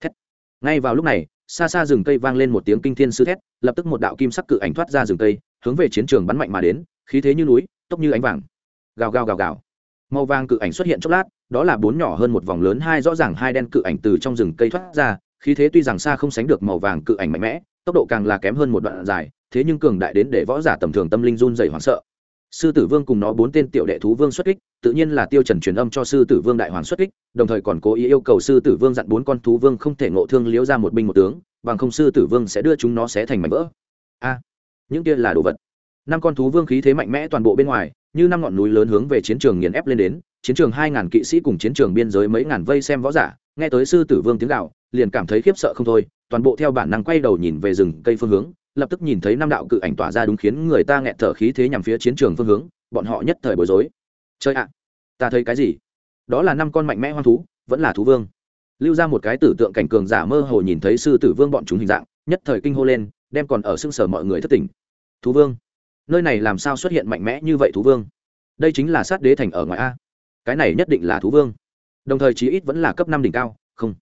Thét. ngay vào lúc này, xa xa rừng cây vang lên một tiếng kinh thiên sư thét, lập tức một đạo kim sắc cự ảnh thoát ra rừng cây, hướng về chiến trường bắn mạnh mà đến, khí thế như núi, tốc như ánh vàng. Gào gào gào gào. Màu vàng cự ảnh xuất hiện chốc lát, đó là bốn nhỏ hơn một vòng lớn hai rõ ràng hai đen cự ảnh từ trong rừng cây thoát ra, khí thế tuy rằng xa không sánh được màu vàng cự ảnh mạnh mẽ tốc độ càng là kém hơn một đoạn dài, thế nhưng cường đại đến để võ giả tầm thường tâm linh run dày hoảng sợ. Sư tử vương cùng nó bốn tên tiểu đệ thú vương xuất kích, tự nhiên là tiêu trần truyền âm cho sư tử vương đại hoàng xuất kích, đồng thời còn cố ý yêu cầu sư tử vương dặn bốn con thú vương không thể ngộ thương liếu ra một binh một tướng, bằng không sư tử vương sẽ đưa chúng nó xé thành mảnh vỡ. A, những kia là đồ vật. Năm con thú vương khí thế mạnh mẽ toàn bộ bên ngoài, như năm ngọn núi lớn hướng về chiến trường nghiền ép lên đến, chiến trường hai ngàn kỵ sĩ cùng chiến trường biên giới mấy ngàn vây xem võ giả, nghe tới sư tử vương tiếng gạo liền cảm thấy khiếp sợ không thôi toàn bộ theo bản năng quay đầu nhìn về rừng cây phương hướng, lập tức nhìn thấy năm đạo cự ảnh tỏa ra đúng khiến người ta nghẹt thở khí thế nhằm phía chiến trường phương hướng, bọn họ nhất thời bối rối. Chơi ạ, ta thấy cái gì? Đó là năm con mạnh mẽ hoang thú, vẫn là thú vương. Lưu ra một cái tử tượng cảnh cường giả mơ hồ nhìn thấy sư tử vương bọn chúng hình dạng, nhất thời kinh hô lên, đem còn ở xương sở mọi người thất tỉnh. Thú vương, nơi này làm sao xuất hiện mạnh mẽ như vậy thú vương? Đây chính là sát đế thành ở ngoài a. Cái này nhất định là thú vương. Đồng thời chí ít vẫn là cấp năm đỉnh cao, không,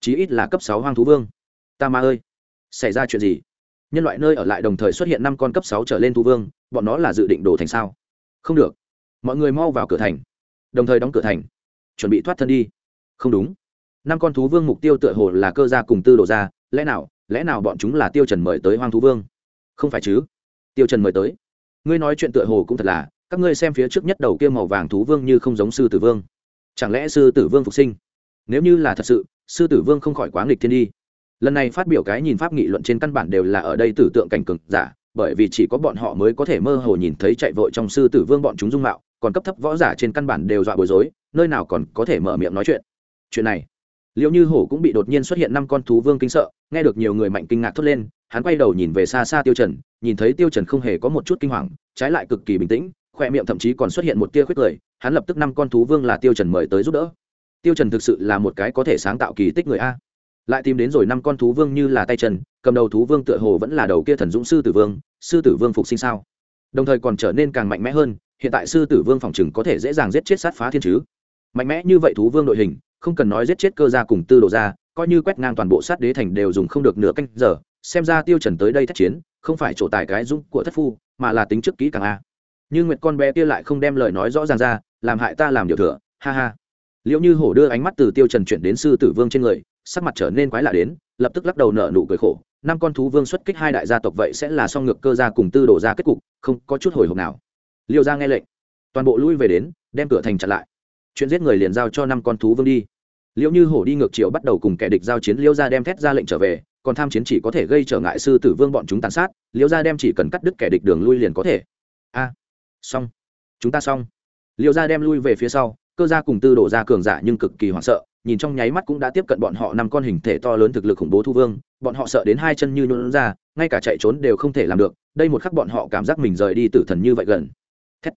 chí ít là cấp sáu hoang thú vương ta ma ơi, xảy ra chuyện gì? Nhân loại nơi ở lại đồng thời xuất hiện năm con cấp sáu trở lên thú vương, bọn nó là dự định đổ thành sao? Không được. Mọi người mau vào cửa thành. Đồng thời đóng cửa thành. Chuẩn bị thoát thân đi. Không đúng. Năm con thú vương mục tiêu tựa hồ là cơ gia cùng tư đồ gia, lẽ nào lẽ nào bọn chúng là tiêu trần mời tới hoang thú vương? Không phải chứ. Tiêu trần mời tới. Ngươi nói chuyện tựa hồ cũng thật là, các ngươi xem phía trước nhất đầu kia màu vàng thú vương như không giống sư tử vương. Chẳng lẽ sư tử vương phục sinh? Nếu như là thật sự, sư tử vương không khỏi quá nghịch thiên đi lần này phát biểu cái nhìn pháp nghị luận trên căn bản đều là ở đây tử tượng cảnh cực giả, bởi vì chỉ có bọn họ mới có thể mơ hồ nhìn thấy chạy vội trong sư tử vương bọn chúng dung mạo, còn cấp thấp võ giả trên căn bản đều dọa bối rối, nơi nào còn có thể mở miệng nói chuyện. Chuyện này liệu như hổ cũng bị đột nhiên xuất hiện năm con thú vương kinh sợ, nghe được nhiều người mạnh kinh ngạc thốt lên, hắn quay đầu nhìn về xa xa tiêu trần, nhìn thấy tiêu trần không hề có một chút kinh hoàng, trái lại cực kỳ bình tĩnh, khoe miệng thậm chí còn xuất hiện một tia khuyết cười, hắn lập tức năm con thú vương là tiêu trần mời tới giúp đỡ. Tiêu trần thực sự là một cái có thể sáng tạo kỳ tích người a lại tìm đến rồi năm con thú vương như là tay chân, cầm đầu thú vương tựa hồ vẫn là đầu kia thần dũng sư tử vương, sư tử vương phục sinh sao? Đồng thời còn trở nên càng mạnh mẽ hơn, hiện tại sư tử vương phòng chừng có thể dễ dàng giết chết sát phá thiên chứ? Mạnh mẽ như vậy thú vương đội hình, không cần nói giết chết cơ gia cùng tư đồ gia, coi như quét ngang toàn bộ sát đế thành đều dùng không được nửa canh giờ, xem ra tiêu trần tới đây thất chiến, không phải chỗ tài cái dũng của thất phu, mà là tính trước kỹ càng a. Nhưng nguyệt con bé kia lại không đem lời nói rõ ràng ra, làm hại ta làm điều thừa, ha ha. Liệu như hổ đưa ánh mắt từ tiêu trần chuyển đến sư tử vương trên người sắc mặt trở nên quái lạ đến, lập tức lắc đầu nở nụ cười khổ, năm con thú vương xuất kích hai đại gia tộc vậy sẽ là song ngược cơ gia cùng tư đổ ra kết cục, không có chút hồi hộp nào. Liêu ra nghe lệnh, toàn bộ lui về đến, đem cửa thành chặn lại. Chuyện giết người liền giao cho năm con thú vương đi. Liệu như hổ đi ngược chiều bắt đầu cùng kẻ địch giao chiến, liêu gia đem thét ra lệnh trở về, còn tham chiến chỉ có thể gây trở ngại sư tử vương bọn chúng tàn sát, liêu gia đem chỉ cần cắt đứt kẻ địch đường lui liền có thể. A, xong. Chúng ta xong. Liêu gia đem lui về phía sau, cơ gia cùng tư đổ ra cường giả nhưng cực kỳ hoảng sợ nhìn trong nháy mắt cũng đã tiếp cận bọn họ năm con hình thể to lớn thực lực khủng bố thu vương, bọn họ sợ đến hai chân như nhuận ra, ngay cả chạy trốn đều không thể làm được, đây một khắc bọn họ cảm giác mình rời đi tử thần như vậy gần. Thét.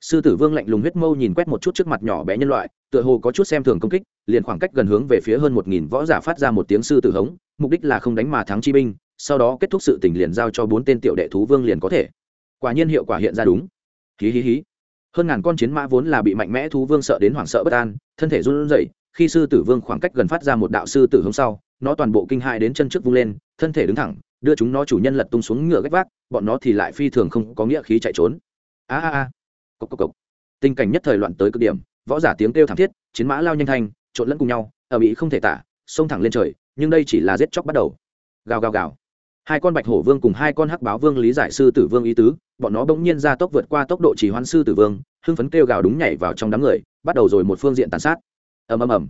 sư tử vương lạnh lùng huyết mâu nhìn quét một chút trước mặt nhỏ bé nhân loại, tựa hồ có chút xem thường công kích, liền khoảng cách gần hướng về phía hơn một nghìn võ giả phát ra một tiếng sư tử hống, mục đích là không đánh mà thắng chi binh, sau đó kết thúc sự tình liền giao cho bốn tên tiểu đệ thú vương liền có thể. Quả nhiên hiệu quả hiện ra đúng. Hí hí hí. Hơn ngàn con chiến mã vốn là bị mạnh mẽ thú vương sợ đến hoảng sợ bất an, thân thể run rẩy khi sư tử vương khoảng cách gần phát ra một đạo sư tử hướng sau, nó toàn bộ kinh hại đến chân trước vung lên, thân thể đứng thẳng, đưa chúng nó chủ nhân lật tung xuống ngựa gách vác, bọn nó thì lại phi thường không có nghĩa khí chạy trốn. A a a. Cộc cộc cộc. Tình cảnh nhất thời loạn tới cực điểm, võ giả tiếng kêu thảm thiết, chiến mã lao nhanh thanh, trộn lẫn cùng nhau, ở mỹ không thể tả, xông thẳng lên trời, nhưng đây chỉ là giết chóc bắt đầu. Gào gào gào. Hai con bạch hổ vương cùng hai con hắc báo vương lý giải sư tử vương ý tứ, bọn nó bỗng nhiên ra tốc vượt qua tốc độ chỉ hoan sư tử vương, hưng phấn kêu gào đúng nhảy vào trong đám người, bắt đầu rồi một phương diện tàn sát ầm ầm ầm.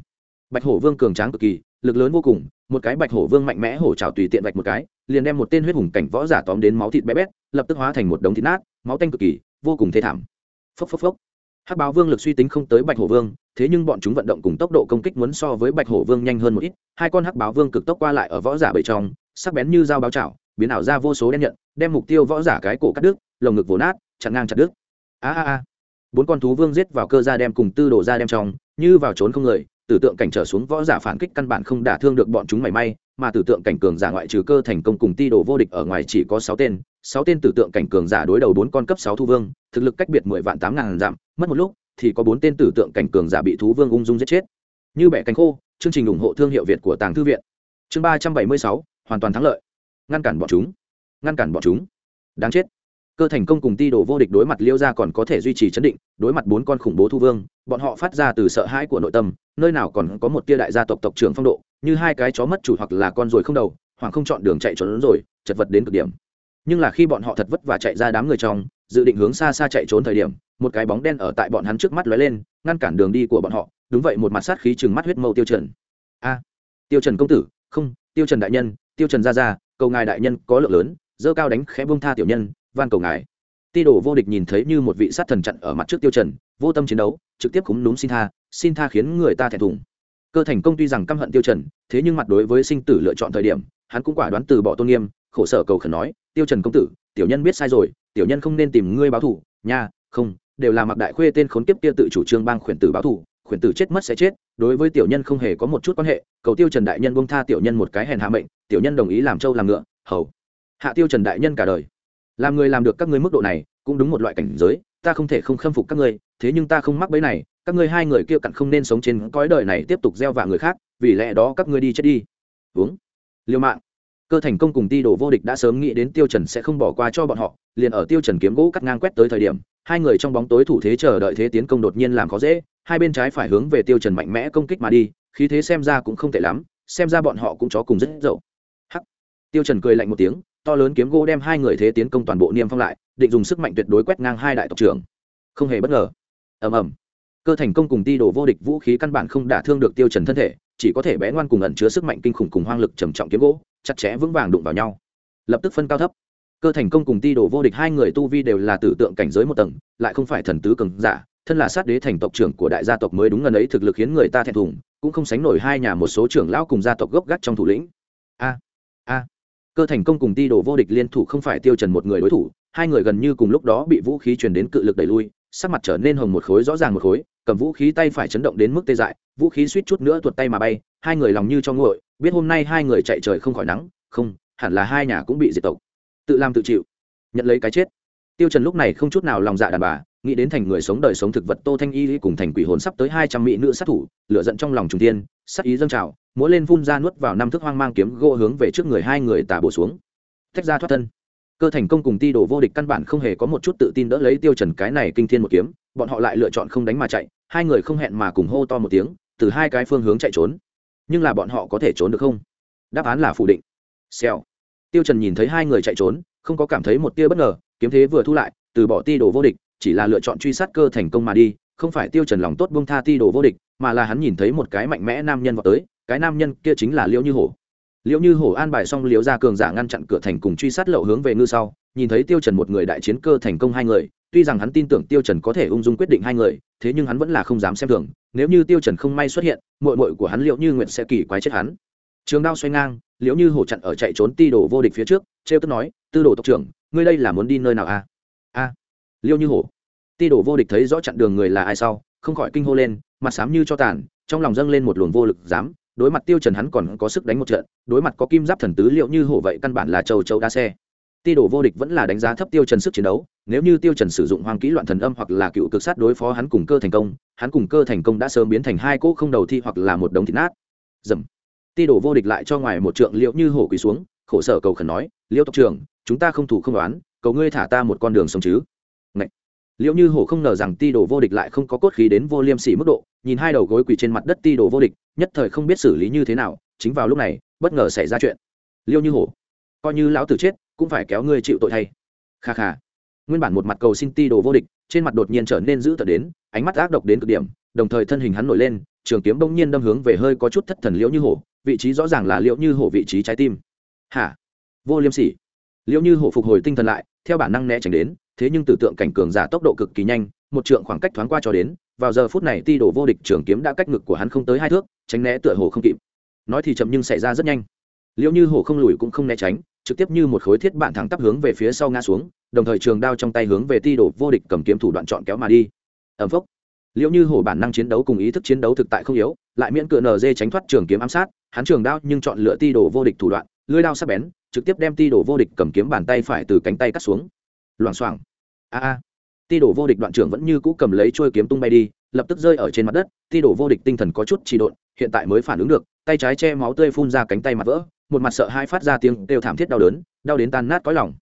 Bạch hổ vương cường tráng cực kỳ, lực lớn vô cùng, một cái bạch hổ vương mạnh mẽ hổ trào tùy tiện vạch một cái, liền đem một tên huyết hùng cảnh võ giả tóm đến máu thịt bé bét, lập tức hóa thành một đống thịt nát, máu tanh cực kỳ, vô cùng thê thảm. Phốc phốc phốc. Hắc báo vương lực suy tính không tới bạch hổ vương, thế nhưng bọn chúng vận động cùng tốc độ công kích muốn so với bạch hổ vương nhanh hơn một ít, hai con hắc báo vương cực tốc qua lại ở võ giả bầy trong, sắc bén như dao báo chảo, biến ảo ra vô số đen nhận, đem mục tiêu võ giả cái cổ cắt đứt, lồng ngực vồ nát, chặn ngang chặt đứt. A a a bốn con thú vương giết vào cơ ra đem cùng tư đồ ra đem trong, như vào trốn không người, tử tượng cảnh trở xuống võ giả phản kích căn bản không đả thương được bọn chúng mảy may, mà tử tượng cảnh cường giả ngoại trừ cơ thành công cùng ti đồ vô địch ở ngoài chỉ có sáu tên sáu tên tử tượng cảnh cường giả đối đầu bốn con cấp sáu thu vương, thực lực cách biệt mười vạn tám ngàn giảm mất một lúc, thì có bốn tên tử tượng cảnh cường giả bị thú vương ung dung giết chết. Như bẻ cánh khô, chương trình ủng hộ thương hiệu việt của tàng thư viện. Chương ba trăm bảy mươi sáu, hoàn toàn thắng lợi. Ngăn cản bọn chúng. Ngăn cản bọn chúng. Đáng chết cơ thành công cùng ti đồ vô địch đối mặt liêu ra còn có thể duy trì chấn định, đối mặt bốn con khủng bố thu vương, bọn họ phát ra từ sợ hãi của nội tâm, nơi nào còn có một tia đại gia tộc tộc trưởng phong độ, như hai cái chó mất chủ hoặc là con ruồi không đầu, hoàng không chọn đường chạy trốn rồi, chật vật đến cực điểm. Nhưng là khi bọn họ thật vất và chạy ra đám người trong, dự định hướng xa xa chạy trốn thời điểm, một cái bóng đen ở tại bọn hắn trước mắt lóe lên, ngăn cản đường đi của bọn họ, đúng vậy một mặt sát khí chừng mắt huyết mâu tiêu trần. A, tiêu trần công tử, không, tiêu trần đại nhân, tiêu trần gia gia, cầu ngài đại nhân có lượng lớn, dơ cao đánh khẽ buông tha tiểu nhân van cầu ngài. Ti đồ vô địch nhìn thấy như một vị sát thần chặn ở mặt trước tiêu trần, vô tâm chiến đấu, trực tiếp cúng núm xin tha xin tha khiến người ta thẹn thùng. Cơ thành công tuy rằng căm hận tiêu trần, thế nhưng mặt đối với sinh tử lựa chọn thời điểm, hắn cũng quả đoán từ bỏ tôn nghiêm, khổ sở cầu khẩn nói, tiêu trần công tử, tiểu nhân biết sai rồi, tiểu nhân không nên tìm ngươi báo thù, nha, không, đều là mặc đại khuê tên khốn kiếp kia tự chủ trương bang khuyển tử báo thù, khuyển tử chết mất sẽ chết, đối với tiểu nhân không hề có một chút quan hệ, cầu tiêu trần đại nhân buông tha tiểu nhân một cái hèn hạ mệnh, tiểu nhân đồng ý làm trâu làm ngựa, hầu. Hạ tiêu trần đại nhân cả đời làm người làm được các ngươi mức độ này, cũng đúng một loại cảnh giới, ta không thể không khâm phục các ngươi, thế nhưng ta không mắc bẫy này, các ngươi hai người kia cặn không nên sống trên cõi đời này tiếp tục gieo vạ người khác, vì lẽ đó các ngươi đi chết đi. Uống. Liều mạng. Cơ thành công cùng ti đồ vô địch đã sớm nghĩ đến tiêu trần sẽ không bỏ qua cho bọn họ, liền ở tiêu trần kiếm gỗ cắt ngang quét tới thời điểm, hai người trong bóng tối thủ thế chờ đợi thế tiến công đột nhiên làm khó dễ, hai bên trái phải hướng về tiêu trần mạnh mẽ công kích mà đi, khí thế xem ra cũng không tệ lắm, xem ra bọn họ cũng chó cùng rất dậu. Hắc. Tiêu trần cười lạnh một tiếng to lớn kiếm gỗ đem hai người thế tiến công toàn bộ niêm phong lại, định dùng sức mạnh tuyệt đối quét ngang hai đại tộc trưởng. Không hề bất ngờ. Ầm ầm. Cơ thành công cùng ti đổ vô địch vũ khí căn bản không đả thương được tiêu trần thân thể, chỉ có thể bé ngoan cùng ẩn chứa sức mạnh kinh khủng cùng hoang lực trầm trọng kiếm gỗ, chặt chẽ vững vàng đụng vào nhau. Lập tức phân cao thấp. Cơ thành công cùng ti đổ vô địch hai người tu vi đều là tử tượng cảnh giới một tầng, lại không phải thần tứ cường giả, thân là sát đế thành tộc trưởng của đại gia tộc mới đúng ngần ấy thực lực khiến người ta thẹn thùng, cũng không sánh nổi hai nhà một số trưởng lão cùng gia tộc gốc gác trong thủ lĩnh. A a cơ thành công cùng ti đồ vô địch liên thủ không phải tiêu trần một người đối thủ, hai người gần như cùng lúc đó bị vũ khí truyền đến cự lực đẩy lui, sắc mặt trở nên hồng một khối rõ ràng một khối, cầm vũ khí tay phải chấn động đến mức tê dại, vũ khí suýt chút nữa tuột tay mà bay, hai người lòng như cho nguội, biết hôm nay hai người chạy trời không khỏi nắng, không, hẳn là hai nhà cũng bị diệt tộc. Tự làm tự chịu, nhận lấy cái chết. Tiêu trần lúc này không chút nào lòng dạ đàn bà nghĩ đến thành người sống đời sống thực vật tô thanh y cùng thành quỷ hồn sắp tới hai trăm mỹ nữ sát thủ lựa giận trong lòng trùng tiên sát ý dâng trào, múa lên phun ra nuốt vào năm thước hoang mang kiếm gỗ hướng về trước người hai người tả bổ xuống. Tách ra thoát thân. Cơ thành công cùng ti đồ vô địch căn bản không hề có một chút tự tin đỡ lấy tiêu trần cái này kinh thiên một kiếm, bọn họ lại lựa chọn không đánh mà chạy, hai người không hẹn mà cùng hô to một tiếng, từ hai cái phương hướng chạy trốn. Nhưng là bọn họ có thể trốn được không? Đáp án là phủ định. Xèo. Tiêu trần nhìn thấy hai người chạy trốn, không có cảm thấy một tia bất ngờ, kiếm thế vừa thu lại, từ bỏ ti đồ vô địch chỉ là lựa chọn truy sát cơ thành công mà đi, không phải tiêu trần lòng tốt buông tha ti đồ vô địch, mà là hắn nhìn thấy một cái mạnh mẽ nam nhân vào tới, cái nam nhân kia chính là liễu như hổ. Liễu như hổ an bài xong liễu ra cường giả ngăn chặn cửa thành cùng truy sát lậu hướng về ngư sau, nhìn thấy tiêu trần một người đại chiến cơ thành công hai người, tuy rằng hắn tin tưởng tiêu trần có thể ung dung quyết định hai người, thế nhưng hắn vẫn là không dám xem thường, nếu như tiêu trần không may xuất hiện, muội muội của hắn liễu như nguyện sẽ kỳ quái chết hắn. Trường đao xoay ngang, liễu như hổ chặn ở chạy trốn ti đồ vô địch phía trước treo tức nói, tư đồ tộc trưởng, ngươi đây là muốn đi nơi nào a à? a liêu như hổ. Ti Đổ vô địch thấy rõ chặn đường người là ai sau, không khỏi kinh hô lên, mặt sám như cho tàn, trong lòng dâng lên một luồng vô lực dám, đối mặt tiêu trần hắn còn có sức đánh một trận, đối mặt có kim giáp thần tứ liệu như hổ vậy căn bản là châu châu đa xe. Ti Đổ vô địch vẫn là đánh giá thấp tiêu trần sức chiến đấu, nếu như tiêu trần sử dụng hoang kỹ loạn thần âm hoặc là cựu cực sát đối phó hắn cùng cơ thành công, hắn cùng cơ thành công đã sớm biến thành hai cỗ không đầu thi hoặc là một đống thịt nát. Dầm. Ti Đổ vô địch lại cho ngoài một trượng liệu như hổ quỳ xuống, khổ sở cầu khẩn nói, liêu tộc trưởng, chúng ta không thủ không đoán, cầu ngươi thả ta một con đường sống chứ liệu như hổ không ngờ rằng ti đồ vô địch lại không có cốt khí đến vô liêm sỉ mức độ, nhìn hai đầu gối quỳ trên mặt đất ti đồ vô địch, nhất thời không biết xử lý như thế nào, chính vào lúc này, bất ngờ xảy ra chuyện. Liêu như hổ, coi như lão tử chết, cũng phải kéo ngươi chịu tội thay. Kha kha. Nguyên bản một mặt cầu xin ti đồ vô địch, trên mặt đột nhiên trở nên dữ tợn đến, ánh mắt ác độc đến cực điểm, đồng thời thân hình hắn nổi lên, trường kiếm bỗng nhiên đâm hướng về hơi có chút thất thần liễu như hổ, vị trí rõ ràng là liễu như hổ vị trí trái tim. Hả? Vô liêm sỉ. Liễu như hổ phục hồi tinh thần lại, theo bản năng né tránh đến thế nhưng tử tượng cảnh cường giả tốc độ cực kỳ nhanh, một trượng khoảng cách thoáng qua cho đến, vào giờ phút này ti đổ vô địch trường kiếm đã cách ngực của hắn không tới hai thước, tránh né tựa hồ không kịp. Nói thì chậm nhưng xảy ra rất nhanh. Liệu như hồ không lùi cũng không né tránh, trực tiếp như một khối thiết bản thẳng tắp hướng về phía sau ngã xuống, đồng thời trường đao trong tay hướng về ti đổ vô địch cầm kiếm thủ đoạn chọn kéo mà đi. Ẩm phốc. Liệu như hổ bản năng chiến đấu cùng ý thức chiến đấu thực tại không yếu, lại miễn cựa nz tránh thoát trường kiếm ám sát, hắn trường đao nhưng chọn lựa ti đổ vô địch thủ đoạn lưới đao sắc bén, trực tiếp đem ti đổ vô địch cầm kiếm bàn tay phải từ cánh tay cắt xuống loảng xoảng. A a. Ti đổ vô địch đoạn trưởng vẫn như cũ cầm lấy trôi kiếm tung bay đi, lập tức rơi ở trên mặt đất, ti đổ vô địch tinh thần có chút trì độn, hiện tại mới phản ứng được, tay trái che máu tươi phun ra cánh tay mặt vỡ, một mặt sợ hai phát ra tiếng đều thảm thiết đau đớn, đau đến tan nát cõi lòng.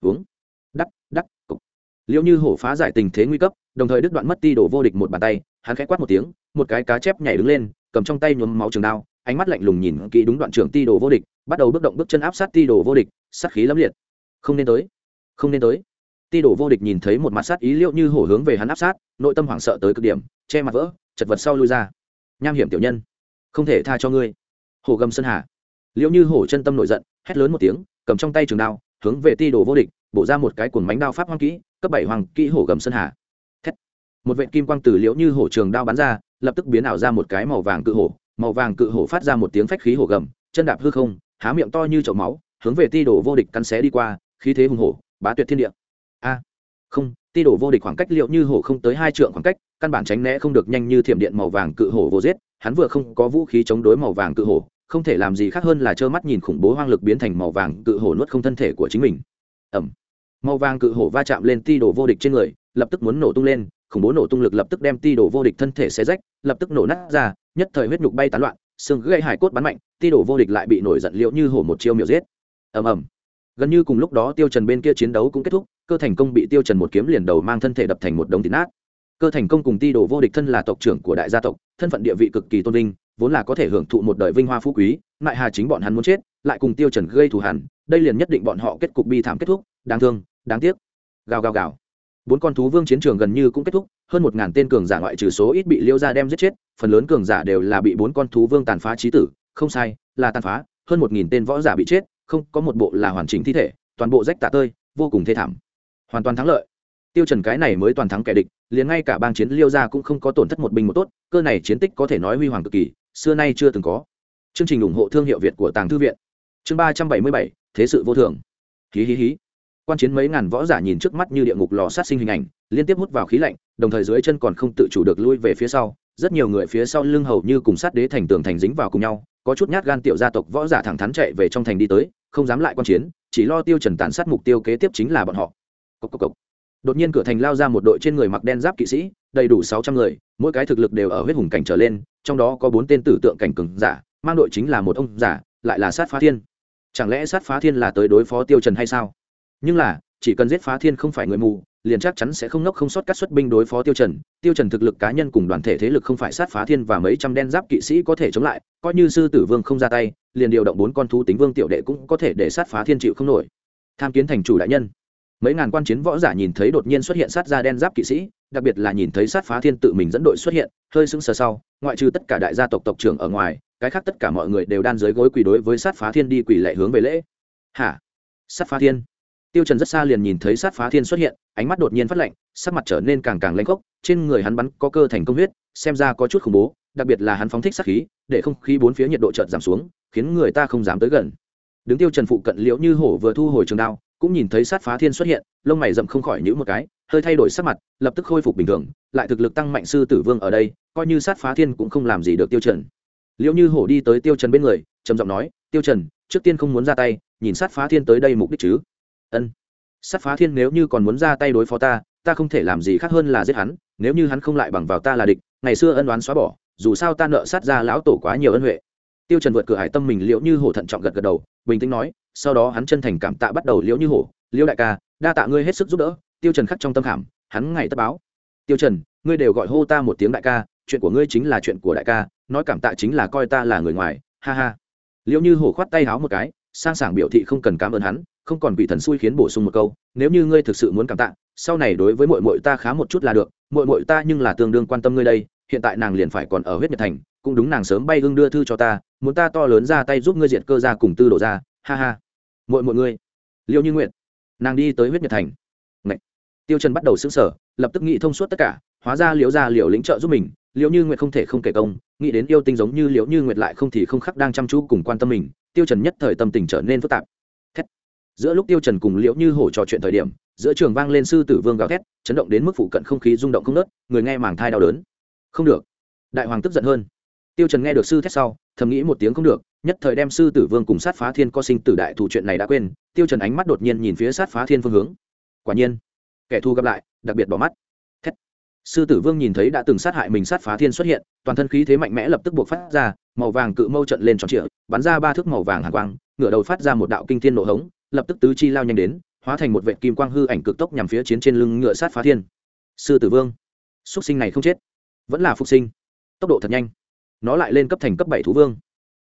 Uống. Đắc đắc, cục. Liệu như hổ phá giải tình thế nguy cấp, đồng thời đứt đoạn mất ti đổ vô địch một bàn tay, hắn khẽ quát một tiếng, một cái cá chép nhảy đứng lên, cầm trong tay nhuốm máu trường đao, ánh mắt lạnh lùng nhìn kỹ đúng đoạn trưởng ti đổ vô địch, bắt đầu bước động bước chân áp sát ti đổ vô địch, sát khí lẫm liệt. Không nên tới. Không nên tới ti đổ vô địch nhìn thấy một mặt sát ý liệu như hổ hướng về hắn áp sát, nội tâm hoảng sợ tới cực điểm, che mặt vỡ, chật vật sau lui ra. Nham hiểm tiểu nhân, không thể tha cho ngươi. Hổ gầm sơn hà. Liệu như hổ chân tâm nổi giận, hét lớn một tiếng, cầm trong tay trường đao, hướng về ti đổ vô địch, bổ ra một cái cuồng bánh đao pháp hoang kỹ, cấp bảy hoàng kỹ hổ gầm sơn hà. Thét. một vệ kim quang từ liễu như hổ trường đao bắn ra, lập tức biến ảo ra một cái màu vàng cự hổ, màu vàng cự hổ phát ra một tiếng phách khí hổ gầm, chân đạp hư không, há miệng to như chậu máu, hướng về ti đổ vô địch cắn xé đi qua, khí thế hùng hổ, bá tuyệt thiên địa a không, ti đổ vô địch khoảng cách liệu như hổ không tới hai trượng khoảng cách, căn bản tránh né không được nhanh như thiểm điện màu vàng cự hổ vô giết, hắn vừa không có vũ khí chống đối màu vàng cự hổ, không thể làm gì khác hơn là trơ mắt nhìn khủng bố hoang lực biến thành màu vàng cự hổ nuốt không thân thể của chính mình. Ẩm màu vàng cự hổ va chạm lên ti đổ vô địch trên người, lập tức muốn nổ tung lên, khủng bố nổ tung lực lập tức đem ti đổ vô địch thân thể xé rách, lập tức nổ nát ra, nhất thời huyết nhục bay tán loạn, xương gãy hải cốt bắn mạnh, ti đổ vô địch lại bị nổi giận liệu như hổ một chiêu miểu giết. Ầm ầm. Gần như cùng lúc đó tiêu trần bên kia chiến đấu cũng kết thúc cơ thành công bị tiêu trần một kiếm liền đầu mang thân thể đập thành một đống thịt nát. Cơ thành công cùng ti đồ vô địch thân là tộc trưởng của đại gia tộc, thân phận địa vị cực kỳ tôn vinh, vốn là có thể hưởng thụ một đời vinh hoa phú quý lại hà chính bọn hắn muốn chết, lại cùng tiêu trần gây thù hằn, đây liền nhất định bọn họ kết cục bi thảm kết thúc, đáng thương, đáng tiếc. Gào gào gào. Bốn con thú vương chiến trường gần như cũng kết thúc, hơn một ngàn tên cường giả ngoại trừ số ít bị liêu ra đem giết chết, phần lớn cường giả đều là bị bốn con thú vương tàn phá trí tử, không sai, là tàn phá, hơn một nghìn tên võ giả bị chết, không có một bộ là hoàn chỉnh thi thể, toàn bộ rách tả tơi, vô cùng thê thảm hoàn toàn thắng lợi. Tiêu trần cái này mới toàn thắng kẻ địch, liền ngay cả bang chiến liêu gia cũng không có tổn thất một binh một tốt, cơ này chiến tích có thể nói huy hoàng cực kỳ, xưa nay chưa từng có. Chương trình ủng hộ thương hiệu việt của tàng thư viện. Chương ba trăm bảy mươi bảy, thế sự vô thường. Hí hí hí. Quan chiến mấy ngàn võ giả nhìn trước mắt như địa ngục lò sát sinh hình ảnh, liên tiếp hút vào khí lạnh, đồng thời dưới chân còn không tự chủ được lui về phía sau, rất nhiều người phía sau lưng hầu như cùng sát đế thành tường thành dính vào cùng nhau, có chút nhát gan tiểu gia tộc võ giả thẳng thắn chạy về trong thành đi tới, không dám lại quan chiến, chỉ lo tiêu trần tàn sát mục tiêu kế tiếp chính là bọn họ cốc cốc cốc. đột nhiên cửa thành lao ra một đội trên người mặc đen giáp kỵ sĩ, đầy đủ sáu trăm người, mỗi cái thực lực đều ở huyết hùng cảnh trở lên, trong đó có bốn tên tử tượng cảnh cường giả, mang đội chính là một ông giả lại là sát phá thiên. Chẳng lẽ sát phá thiên là tới đối phó tiêu trần hay sao? Nhưng là, chỉ cần giết phá thiên không phải người mù, liền chắc chắn sẽ không nốc không sót các xuất binh đối phó tiêu trần. Tiêu trần thực lực cá nhân cùng đoàn thể thế lực không phải sát phá thiên và mấy trăm đen giáp kỵ sĩ có thể chống lại, coi như sư tử vương không ra tay, liền điều động bốn con thú tính vương tiểu đệ cũng có thể để sát phá thiên chịu không nổi. Tham kiến thành chủ đại nhân mấy ngàn quan chiến võ giả nhìn thấy đột nhiên xuất hiện sát gia đen giáp kỵ sĩ, đặc biệt là nhìn thấy sát phá thiên tự mình dẫn đội xuất hiện, hơi sững sờ sau, ngoại trừ tất cả đại gia tộc tộc trưởng ở ngoài, cái khác tất cả mọi người đều đan dưới gối quỳ đối với sát phá thiên đi quỳ lệ hướng về lễ. Hả? Sát phá thiên? Tiêu trần rất xa liền nhìn thấy sát phá thiên xuất hiện, ánh mắt đột nhiên phát lạnh, sắc mặt trở nên càng càng lanh khốc, trên người hắn bắn có cơ thành công huyết, xem ra có chút khủng bố, đặc biệt là hắn phóng thích sát khí, để không khí bốn phía nhiệt độ chợt giảm xuống, khiến người ta không dám tới gần. Đứng tiêu trần phụ cận liễu như hổ vừa thu hồi trường đao cũng nhìn thấy sát phá thiên xuất hiện, lông mày rậm không khỏi nhíu một cái, hơi thay đổi sắc mặt, lập tức khôi phục bình thường, lại thực lực tăng mạnh sư tử vương ở đây, coi như sát phá thiên cũng không làm gì được tiêu trần. Liễu như hổ đi tới tiêu trần bên người, trầm giọng nói, tiêu trần, trước tiên không muốn ra tay, nhìn sát phá thiên tới đây mục đích chứ? Ân. Sát phá thiên nếu như còn muốn ra tay đối phó ta ta không thể làm gì khác hơn là giết hắn, nếu như hắn không lại bằng vào ta là địch, ngày xưa ân oán xóa bỏ, dù sao ta nợ sát ra lão tổ quá nhiều ân huệ. Tiêu trần vượt cửa hải tâm mình, liễu như hổ thận trọng gật gật đầu, bình tĩnh nói sau đó hắn chân thành cảm tạ bắt đầu liễu như hổ, liễu đại ca, đa tạ ngươi hết sức giúp đỡ, tiêu trần khắc trong tâm khảm, hắn ngày tất báo. Tiêu trần, ngươi đều gọi hô ta một tiếng đại ca, chuyện của ngươi chính là chuyện của đại ca, nói cảm tạ chính là coi ta là người ngoài, ha ha. Liễu như hổ khoát tay háo một cái, sang sảng biểu thị không cần cảm ơn hắn, không còn bị thần xui khiến bổ sung một câu, nếu như ngươi thực sự muốn cảm tạ, sau này đối với muội muội ta khá một chút là được, muội muội ta nhưng là tương đương quan tâm ngươi đây, hiện tại nàng liền phải còn ở huyết nhật thành, cũng đúng nàng sớm bay hưng đưa thư cho ta, muốn ta to lớn ra tay giúp ngươi diệt cơ ra cùng tư đổ ra ha ha mội mọi người liêu như nguyện nàng đi tới huyết nhật thành Ngậy. tiêu trần bắt đầu sững sở lập tức nghĩ thông suốt tất cả, hóa ra liễu gia liễu lĩnh trợ giúp mình, liễu như nguyệt không thể không kể công, nghĩ đến yêu tinh giống như liễu như nguyệt lại không thì không khắc đang chăm chú cùng quan tâm mình, tiêu trần nhất thời tâm tình trở nên phức tạp thét. giữa lúc tiêu trần cùng liễu như hổ trò chuyện thời điểm, giữa trường vang lên sư tử vương gào thét, chấn động đến mức phụ cận không khí rung động không nớt người nghe màng thai đau đớn không được đại hoàng tức giận hơn tiêu trần nghe được sư thét sau, thầm nghĩ một tiếng không được nhất thời đem sư tử vương cùng sát phá thiên có sinh tử đại thủ chuyện này đã quên, tiêu trần ánh mắt đột nhiên nhìn phía sát phá thiên phương hướng. Quả nhiên, kẻ thù gặp lại, đặc biệt bỏ mắt. Thét. Sư tử vương nhìn thấy đã từng sát hại mình sát phá thiên xuất hiện, toàn thân khí thế mạnh mẽ lập tức buộc phát ra, màu vàng cự mâu trận lên tròn trịa, bắn ra ba thước màu vàng hàn quang, ngửa đầu phát ra một đạo kinh thiên nổ hống, lập tức tứ chi lao nhanh đến, hóa thành một vệt kim quang hư ảnh cực tốc nhằm phía chiến trên lưng ngựa sát phá thiên. Sư tử vương xuất sinh này không chết, vẫn là phục sinh. Tốc độ thật nhanh. Nó lại lên cấp thành cấp bảy thú vương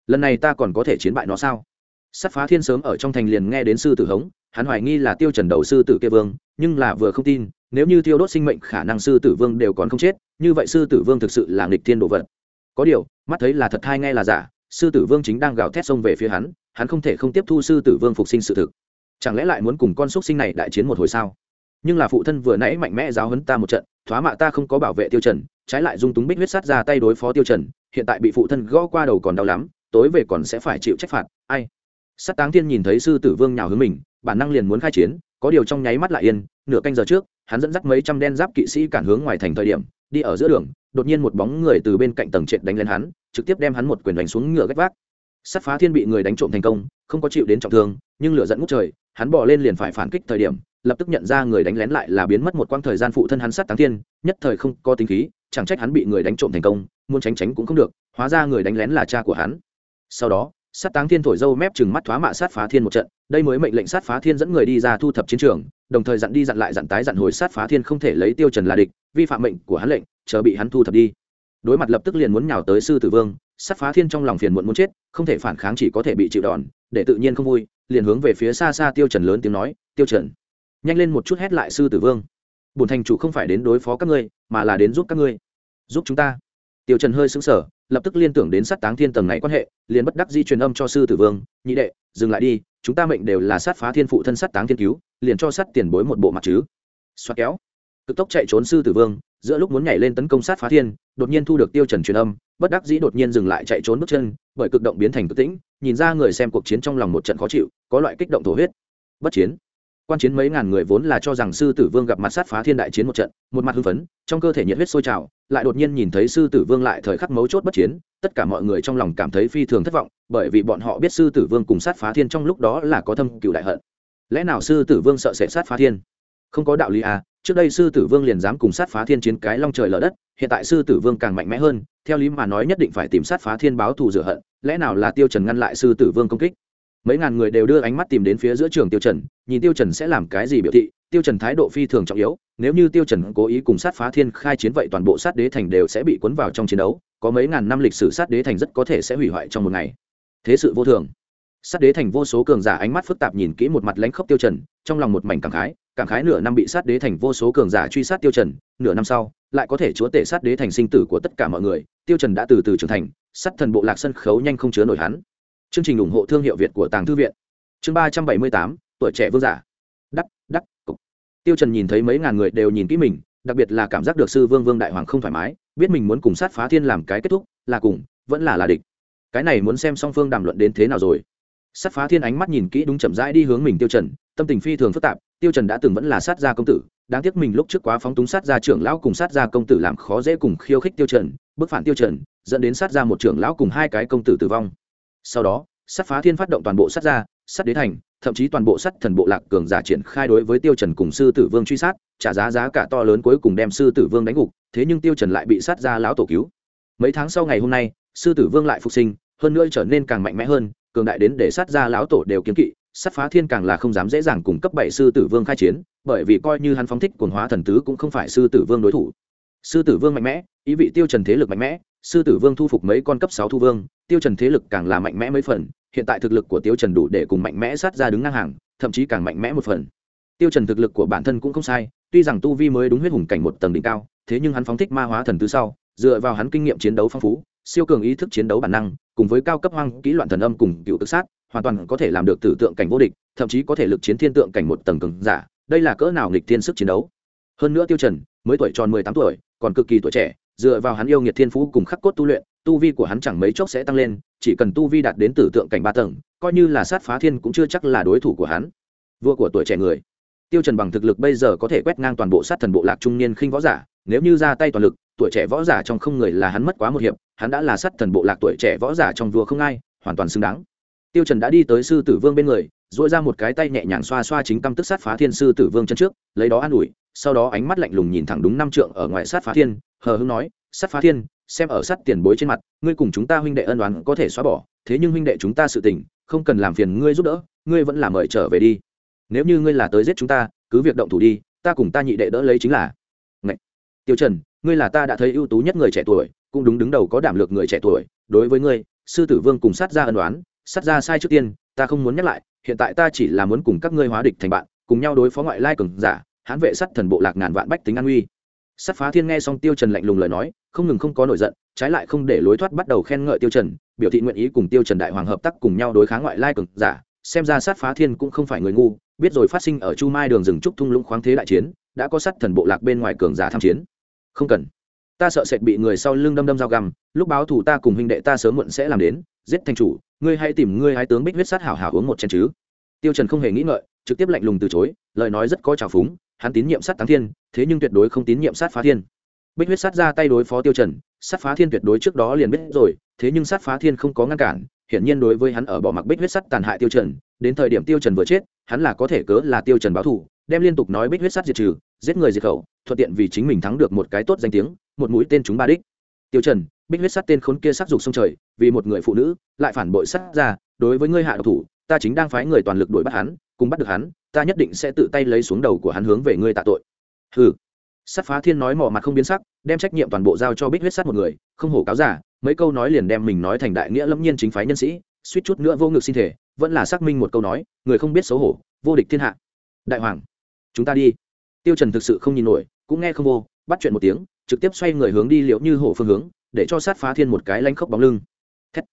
lần này ta còn có thể chiến bại nó sao? Sắt phá thiên sớm ở trong thành liền nghe đến sư tử hống, hắn hoài nghi là tiêu trần đầu sư tử kia vương, nhưng là vừa không tin, nếu như tiêu đốt sinh mệnh khả năng sư tử vương đều còn không chết, như vậy sư tử vương thực sự là nghịch thiên đồ vật. Có điều, mắt thấy là thật hay nghe là giả, sư tử vương chính đang gào thét xông về phía hắn hắn không thể không tiếp thu sư tử vương phục sinh sự thực. Chẳng lẽ lại muốn cùng con xúc sinh này đại chiến một hồi sao? Nhưng là phụ thân vừa nãy mạnh mẽ giáo huấn ta một trận, thoá mạ ta không có bảo vệ tiêu trần, trái lại dung túng bích huyết sát ra tay đối phó tiêu trần, hiện tại bị phụ thân gõ qua đầu còn đau lắm tối về còn sẽ phải chịu trách phạt, ai? Sát táng thiên nhìn thấy sư tử vương nhào hướng mình, bản năng liền muốn khai chiến, có điều trong nháy mắt lại yên, nửa canh giờ trước, hắn dẫn dắt mấy trăm đen giáp kỵ sĩ cản hướng ngoài thành thời điểm, đi ở giữa đường, đột nhiên một bóng người từ bên cạnh tầng trệt đánh lên hắn, trực tiếp đem hắn một quyền đánh xuống ngựa gách vác. Sát phá thiên bị người đánh trộm thành công, không có chịu đến trọng thương, nhưng lửa dẫn ngút trời, hắn bỏ lên liền phải phản kích thời điểm, lập tức nhận ra người đánh lén lại là biến mất một quãng thời gian phụ thân hắn sát táng thiên, nhất thời không có tính khí, chẳng trách hắn bị người đánh trộm thành công, muốn tránh tránh cũng không được, hóa ra người đánh lén là cha của hắn sau đó, sát táng thiên thổi dâu mép chừng mắt thoá mạ sát phá thiên một trận, đây mới mệnh lệnh sát phá thiên dẫn người đi ra thu thập chiến trường, đồng thời dặn đi dặn lại dặn tái dặn hồi sát phá thiên không thể lấy tiêu trần là địch, vi phạm mệnh của hắn lệnh, chờ bị hắn thu thập đi. Đối mặt lập tức liền muốn nhào tới sư tử vương, sát phá thiên trong lòng phiền muộn muốn chết, không thể phản kháng chỉ có thể bị chịu đòn, để tự nhiên không vui, liền hướng về phía xa xa tiêu trần lớn tiếng nói, tiêu trần, nhanh lên một chút hét lại sư tử vương. Bổn thành chủ không phải đến đối phó các ngươi, mà là đến giúp các ngươi. Giúp chúng ta. Tiêu trần hơi sững sờ lập tức liên tưởng đến sát táng thiên tầng này quan hệ, liền bất đắc di truyền âm cho sư tử vương, nhị đệ, dừng lại đi, chúng ta mệnh đều là sát phá thiên phụ thân sát táng thiên cứu, liền cho sát tiền bối một bộ mặt chứ. Xoa kéo, cực tốc chạy trốn sư tử vương, giữa lúc muốn nhảy lên tấn công sát phá thiên, đột nhiên thu được tiêu trần truyền âm, bất đắc dĩ đột nhiên dừng lại chạy trốn bước chân, bởi cực động biến thành cực tĩnh, nhìn ra người xem cuộc chiến trong lòng một trận khó chịu, có loại kích động thổ huyết. Bất chiến quan chiến mấy ngàn người vốn là cho rằng sư tử vương gặp mặt sát phá thiên đại chiến một trận, một mặt hưng phấn, trong cơ thể nhiệt huyết sôi trào, lại đột nhiên nhìn thấy sư tử vương lại thời khắc mấu chốt bất chiến, tất cả mọi người trong lòng cảm thấy phi thường thất vọng, bởi vì bọn họ biết sư tử vương cùng sát phá thiên trong lúc đó là có thâm cựu đại hận. Lẽ nào sư tử vương sợ sẽ sát phá thiên? Không có đạo lý à trước đây sư tử vương liền dám cùng sát phá thiên chiến cái long trời lở đất, hiện tại sư tử vương càng mạnh mẽ hơn, theo lý mà nói nhất định phải tìm sát phá thiên báo thù rửa hận, lẽ nào là tiêu trần ngăn lại sư tử vương công kích? Mấy ngàn người đều đưa ánh mắt tìm đến phía giữa trường tiêu trần, nhìn tiêu trần sẽ làm cái gì biểu thị, tiêu trần thái độ phi thường trọng yếu, nếu như tiêu trần cố ý cùng sát phá thiên khai chiến vậy toàn bộ sát đế thành đều sẽ bị cuốn vào trong chiến đấu, có mấy ngàn năm lịch sử sát đế thành rất có thể sẽ hủy hoại trong một ngày. Thế sự vô thường. Sát đế thành vô số cường giả ánh mắt phức tạp nhìn kỹ một mặt lãnh khốc tiêu trần, trong lòng một mảnh cảm khái cảm khái nửa năm bị sát đế thành vô số cường giả truy sát tiêu trần, nửa năm sau, lại có thể chúa tể sát đế thành sinh tử của tất cả mọi người, tiêu trần đã từ từ trưởng thành, sát thần bộ lạc sân khấu nhanh không chứa nổi hắn chương trình ủng hộ thương hiệu việt của tàng thư viện. Chương ba trăm bảy mươi tám, tuổi trẻ vương giả. Đắc đắc, cục. Tiêu trần nhìn thấy mấy ngàn người đều nhìn kỹ mình, đặc biệt là cảm giác được sư vương vương đại hoàng không thoải mái, biết mình muốn cùng sát phá thiên làm cái kết thúc, là cùng, vẫn là là địch. Cái này muốn xem song phương đàm luận đến thế nào rồi. Sát phá thiên ánh mắt nhìn kỹ đúng chậm rãi đi hướng mình tiêu trần, tâm tình phi thường phức tạp, tiêu trần đã từng vẫn là sát gia công tử, đáng tiếc mình lúc trước quá phóng túng sát gia trưởng lão cùng sát gia công tử làm khó dễ cùng khiêu khích tiêu trần, bức phản tiêu trần, dẫn đến sát gia một trưởng lão cùng hai cái công tử tử vong sau đó sát phá thiên phát động toàn bộ sát gia sát đế thành, thậm chí toàn bộ sát thần bộ lạc cường giả triển khai đối với tiêu trần cùng sư tử vương truy sát, trả giá giá cả to lớn cuối cùng đem sư tử vương đánh gục, thế nhưng tiêu trần lại bị sát gia lão tổ cứu. Mấy tháng sau ngày hôm nay, sư tử vương lại phục sinh, hơn nữa trở nên càng mạnh mẽ hơn, cường đại đến để sát gia lão tổ đều kiến kỵ sát phá thiên càng là không dám dễ dàng cùng cấp bảy sư tử vương khai chiến, bởi vì coi như hắn phóng thích quần hóa thần tứ cũng không phải sư tử vương đối thủ. Sư tử vương mạnh mẽ, ý vị tiêu trần thế lực mạnh mẽ, sư tử vương thu phục mấy con cấp sáu thu vương tiêu trần thế lực càng là mạnh mẽ mấy phần, hiện tại thực lực của tiêu trần đủ để cùng mạnh mẽ sát ra đứng ngang hàng, thậm chí càng mạnh mẽ một phần. Tiêu trần thực lực của bản thân cũng không sai, tuy rằng tu vi mới đúng huyết hùng cảnh một tầng đỉnh cao, thế nhưng hắn phóng thích ma hóa thần tứ sau, dựa vào hắn kinh nghiệm chiến đấu phong phú, siêu cường ý thức chiến đấu bản năng, cùng với cao cấp hoang kỹ loạn thần âm cùng cựu tự sát, hoàn toàn có thể làm được tử tượng cảnh vô địch, thậm chí có thể lực chiến thiên tượng cảnh một tầng cường giả, đây là cỡ nào nghịch thiên sức chiến đấu? Hơn nữa tiêu trần, mới tuổi tròn mười tám tuổi, còn cực kỳ tuổi trẻ, dựa vào hắn yêu nghiệt thiên phú cùng khắc cốt tu luyện tu vi của hắn chẳng mấy chốc sẽ tăng lên, chỉ cần tu vi đạt đến tử tượng cảnh ba tầng, coi như là sát phá thiên cũng chưa chắc là đối thủ của hắn. Vua của tuổi trẻ người. Tiêu trần bằng thực lực bây giờ có thể quét ngang toàn bộ sát thần bộ lạc trung niên khinh võ giả, nếu như ra tay toàn lực, tuổi trẻ võ giả trong không người là hắn mất quá một hiệp, hắn đã là sát thần bộ lạc tuổi trẻ võ giả trong vua không ai, hoàn toàn xứng đáng. Tiêu trần đã đi tới sư tử vương bên người, duỗi ra một cái tay nhẹ nhàng xoa xoa chính tâm tức sát phá thiên sư tử vương chân trước, lấy đó an ủi, sau đó ánh mắt lạnh lùng nhìn thẳng đúng năm trượng ở ngoài sát phá thiên, hờ hững nói, sát phá thiên xem ở sát tiền bối trên mặt, ngươi cùng chúng ta huynh đệ ân oán có thể xóa bỏ, thế nhưng huynh đệ chúng ta sự tình, không cần làm phiền ngươi giúp đỡ, ngươi vẫn là mời trở về đi. Nếu như ngươi là tới giết chúng ta, cứ việc động thủ đi, ta cùng ta nhị đệ đỡ lấy chính là. Ngậy! tiêu trần, ngươi là ta đã thấy ưu tú nhất người trẻ tuổi, cũng đúng đứng đầu có đảm lược người trẻ tuổi. Đối với ngươi, sư tử vương cùng sát ra ân oán, sát ra sai trước tiên, ta không muốn nhắc lại, hiện tại ta chỉ là muốn cùng các ngươi hóa địch thành bạn, cùng nhau đối phó ngoại lai cường giả, hãn vệ sát thần bộ lạc ngàn vạn bách tính an uy sát phá thiên nghe xong tiêu trần lạnh lùng lời nói không ngừng không có nổi giận, trái lại không để lối thoát bắt đầu khen ngợi tiêu trần, biểu thị nguyện ý cùng tiêu trần đại hoàng hợp tác cùng nhau đối kháng ngoại lai cường giả, xem ra sát phá thiên cũng không phải người ngu, biết rồi phát sinh ở chu mai đường rừng trúc thung lũng khoáng thế đại chiến, đã có sát thần bộ lạc bên ngoài cường giả tham chiến. Không cần. Ta sợ sệt bị người sau lưng đâm đâm dao găm, lúc báo thù ta cùng huynh đệ ta sớm muộn sẽ làm đến, giết thành chủ, ngươi hãy tìm ngươi hái tướng bích huyết sát hảo hảo uống một chén chứ. Tiêu trần không hề nghĩ ngợi, trực tiếp lạnh lùng từ chối, lời nói rất có trào phúng, hắn tín nhiệm sát táng thiên, thế nhưng tuyệt đối không tín nhiệm sát phá thiên bích huyết sát ra tay đối phó tiêu trần, sát phá thiên tuyệt đối trước đó liền biết rồi, thế nhưng sát phá thiên không có ngăn cản, hiển nhiên đối với hắn ở bỏ mặc bích huyết sắt tàn hại tiêu trần, đến thời điểm tiêu trần vừa chết, hắn là có thể cớ là tiêu trần báo thù, đem liên tục nói bích huyết sắt diệt trừ, giết người diệt khẩu, thuận tiện vì chính mình thắng được một cái tốt danh tiếng, một mũi tên chúng ba đích. Tiêu trần, bích huyết sắt tên khốn kia sắc dục sông trời, vì một người phụ nữ, lại phản bội sát ra, đối với ngươi hạ độc thủ, ta chính đang phái người toàn lực đuổi bắt hắn, cùng bắt được hắn, ta nhất định sẽ tự tay lấy xuống đầu của hắn hướng về ngươi tạ tội. Hừ. Sát phá thiên nói mỏ mặt không biến sắc, đem trách nhiệm toàn bộ giao cho bích huyết sát một người, không hổ cáo giả, mấy câu nói liền đem mình nói thành đại nghĩa lâm nhiên chính phái nhân sĩ, suýt chút nữa vô ngực sinh thể, vẫn là xác minh một câu nói, người không biết xấu hổ, vô địch thiên hạ. Đại hoàng, chúng ta đi. Tiêu trần thực sự không nhìn nổi, cũng nghe không vô, bắt chuyện một tiếng, trực tiếp xoay người hướng đi liệu như hổ phương hướng, để cho sát phá thiên một cái lanh khốc bóng lưng. Thét.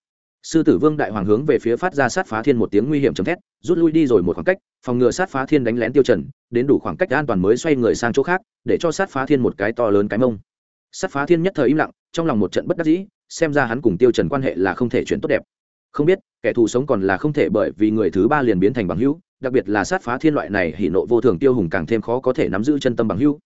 Sư tử vương đại hoàng hướng về phía phát ra sát phá thiên một tiếng nguy hiểm chấm thét, rút lui đi rồi một khoảng cách, phòng ngừa sát phá thiên đánh lén tiêu trần đến đủ khoảng cách an toàn mới xoay người sang chỗ khác, để cho sát phá thiên một cái to lớn cái mông. Sát phá thiên nhất thời im lặng, trong lòng một trận bất đắc dĩ, xem ra hắn cùng tiêu trần quan hệ là không thể chuyển tốt đẹp. Không biết, kẻ thù sống còn là không thể bởi vì người thứ ba liền biến thành bằng hữu, đặc biệt là sát phá thiên loại này hỉ nộ vô thường tiêu hùng càng thêm khó có thể nắm giữ chân tâm bằng hữu.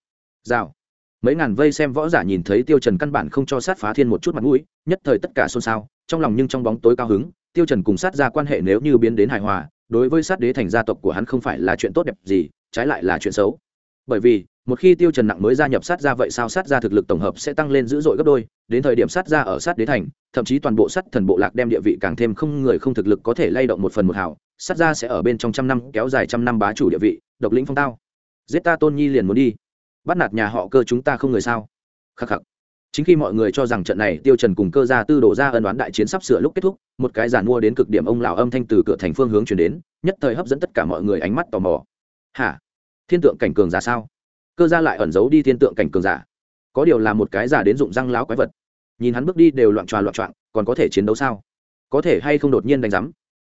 Rào. Mấy ngàn vây xem võ giả nhìn thấy tiêu trần căn bản không cho sát phá thiên một chút mặt mũi, nhất thời tất cả xôn xao, trong lòng nhưng trong bóng tối cao hứng, tiêu trần cùng sát ra quan hệ nếu như biến đến hài hòa, đối với sát đế thành gia tộc của hắn không phải là chuyện tốt đẹp gì trái lại là chuyện xấu. Bởi vì, một khi tiêu trần nặng mới gia nhập sát ra vậy sao sát ra thực lực tổng hợp sẽ tăng lên dữ dội gấp đôi, đến thời điểm sát ra ở sát đế thành, thậm chí toàn bộ sát thần bộ lạc đem địa vị càng thêm không người không thực lực có thể lay động một phần một hào, sát ra sẽ ở bên trong trăm năm kéo dài trăm năm bá chủ địa vị, độc lĩnh phong tao. Giết ta tôn nhi liền muốn đi. Bắt nạt nhà họ cơ chúng ta không người sao? Khắc khắc. Chính khi mọi người cho rằng trận này tiêu trần cùng cơ gia tư đổ ra ân đoán đại chiến sắp sửa lúc kết thúc, một cái giàn mua đến cực điểm ông lão âm thanh từ cửa thành phương hướng truyền đến, nhất thời hấp dẫn tất cả mọi người ánh mắt tò mò hả? Thiên tượng cảnh cường giả sao? Cơ gia lại ẩn giấu đi thiên tượng cảnh cường giả. Có điều là một cái giả đến dụng răng láo quái vật. Nhìn hắn bước đi đều loạn tròa loạn trọng còn có thể chiến đấu sao? Có thể hay không đột nhiên đánh giám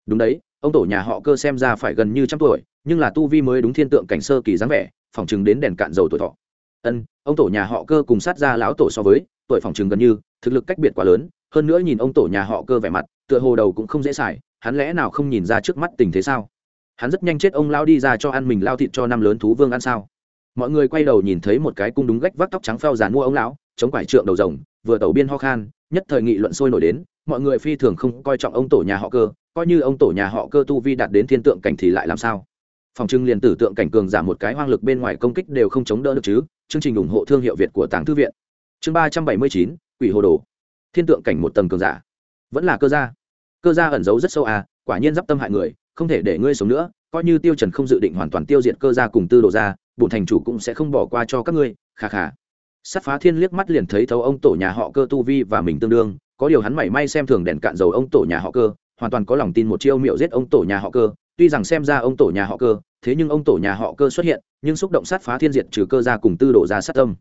đúng đấy, ông tổ nhà họ cơ xem ra phải gần như trăm tuổi, nhưng là tu vi mới đúng thiên tượng cảnh sơ kỳ dáng vẻ, phỏng chừng đến đèn cạn dầu tuổi thọ. Ân, ông tổ nhà họ cơ cùng sát ra lão tổ so với, tuổi phỏng chừng gần như, thực lực cách biệt quá lớn, hơn nữa nhìn ông tổ nhà họ cơ vẻ mặt, tựa hồ đầu cũng không dễ xài, hắn lẽ nào không nhìn ra trước mắt tình thế sao? Hắn rất nhanh chết ông lao đi ra cho ăn mình lao thịt cho năm lớn thú vương ăn sao? Mọi người quay đầu nhìn thấy một cái cung đúng gách vác tóc trắng phao dàn mua ông lão, chống quải trượng đầu rồng, vừa tẩu biên ho khan, nhất thời nghị luận sôi nổi đến, mọi người phi thường không coi trọng ông tổ nhà họ cơ, coi như ông tổ nhà họ cơ tu vi đạt đến thiên tượng cảnh thì lại làm sao? Phòng trưng liền tử tượng cảnh cường giảm một cái hoang lực bên ngoài công kích đều không chống đỡ được chứ, chương trình ủng hộ thương hiệu việt của tàng thư viện. Chương ba trăm bảy mươi chín, quỷ hồ đồ. Thiên tượng cảnh một tầng cường giả. Vẫn là cơ gia. Cơ gia ẩn giấu rất sâu à quả nhiên d i p tâm hại người không thể để ngươi sống nữa, coi như tiêu trần không dự định hoàn toàn tiêu diệt cơ gia cùng tư đồ gia, bổn thành chủ cũng sẽ không bỏ qua cho các ngươi khà khà sát phá thiên liếc mắt liền thấy thấu ông tổ nhà họ cơ tu vi và mình tương đương, có điều hắn mảy may xem thường đèn cạn dầu ông tổ nhà họ cơ, hoàn toàn có lòng tin một chiêu miệu giết ông tổ nhà họ cơ, tuy rằng xem ra ông tổ nhà họ cơ, thế nhưng ông tổ nhà họ cơ xuất hiện, nhưng xúc động sát phá thiên diệt trừ cơ ra cùng tư đổ ra sát tâm.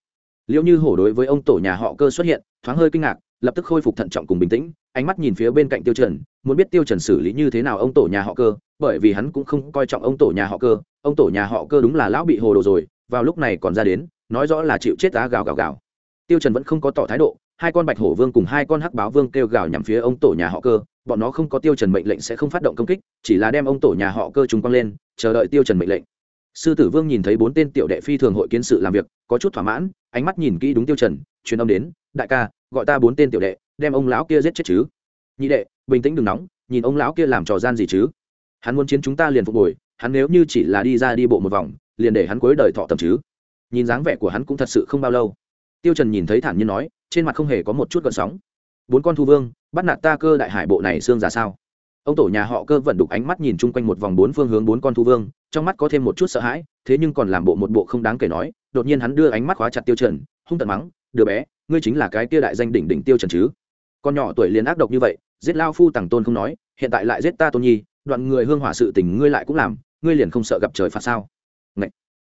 Liệu như hổ đối với ông tổ nhà họ cơ xuất hiện, thoáng hơi kinh ngạc lập tức khôi phục thận trọng cùng bình tĩnh, ánh mắt nhìn phía bên cạnh tiêu trần, muốn biết tiêu trần xử lý như thế nào ông tổ nhà họ cơ, bởi vì hắn cũng không coi trọng ông tổ nhà họ cơ, ông tổ nhà họ cơ đúng là lão bị hồ đồ rồi, vào lúc này còn ra đến, nói rõ là chịu chết á gào gào gào. Tiêu trần vẫn không có tỏ thái độ, hai con bạch hổ vương cùng hai con hắc báo vương kêu gào nhằm phía ông tổ nhà họ cơ, bọn nó không có tiêu trần mệnh lệnh sẽ không phát động công kích, chỉ là đem ông tổ nhà họ cơ trùng quăng lên, chờ đợi tiêu trần mệnh lệnh. Sư tử vương nhìn thấy bốn tên tiểu đệ phi thường hội kiến sự làm việc, có chút thỏa mãn, ánh mắt nhìn kỹ đúng tiêu trần truyền âm đến, đại ca, gọi ta bốn tên tiểu đệ, đem ông lão kia giết chết chứ. Nhị đệ, bình tĩnh đừng nóng, nhìn ông lão kia làm trò gian gì chứ? Hắn muốn chiến chúng ta liền phục hồi, hắn nếu như chỉ là đi ra đi bộ một vòng, liền để hắn cuối đời thọ tầm chứ. Nhìn dáng vẻ của hắn cũng thật sự không bao lâu. Tiêu trần nhìn thấy thản nhiên nói, trên mặt không hề có một chút gợn sóng. Bốn con thu vương, bắt nạt ta cơ đại hải bộ này xương giả sao? Ông tổ nhà họ cơ vận đục ánh mắt nhìn chung quanh một vòng bốn phương hướng bốn con thu vương, trong mắt có thêm một chút sợ hãi, thế nhưng còn làm bộ một bộ không đáng kể nói, đột nhiên hắn đưa ánh mắt khóa chặt tiêu trần, hung tận mắng đứa bé, ngươi chính là cái kia đại danh đỉnh đỉnh tiêu trần chứ. Con nhỏ tuổi liền ác độc như vậy, giết lao phu tàng tôn không nói, hiện tại lại giết ta tôn nhi, đoạn người hương hỏa sự tình ngươi lại cũng làm, ngươi liền không sợ gặp trời phạt sao? Ngậy.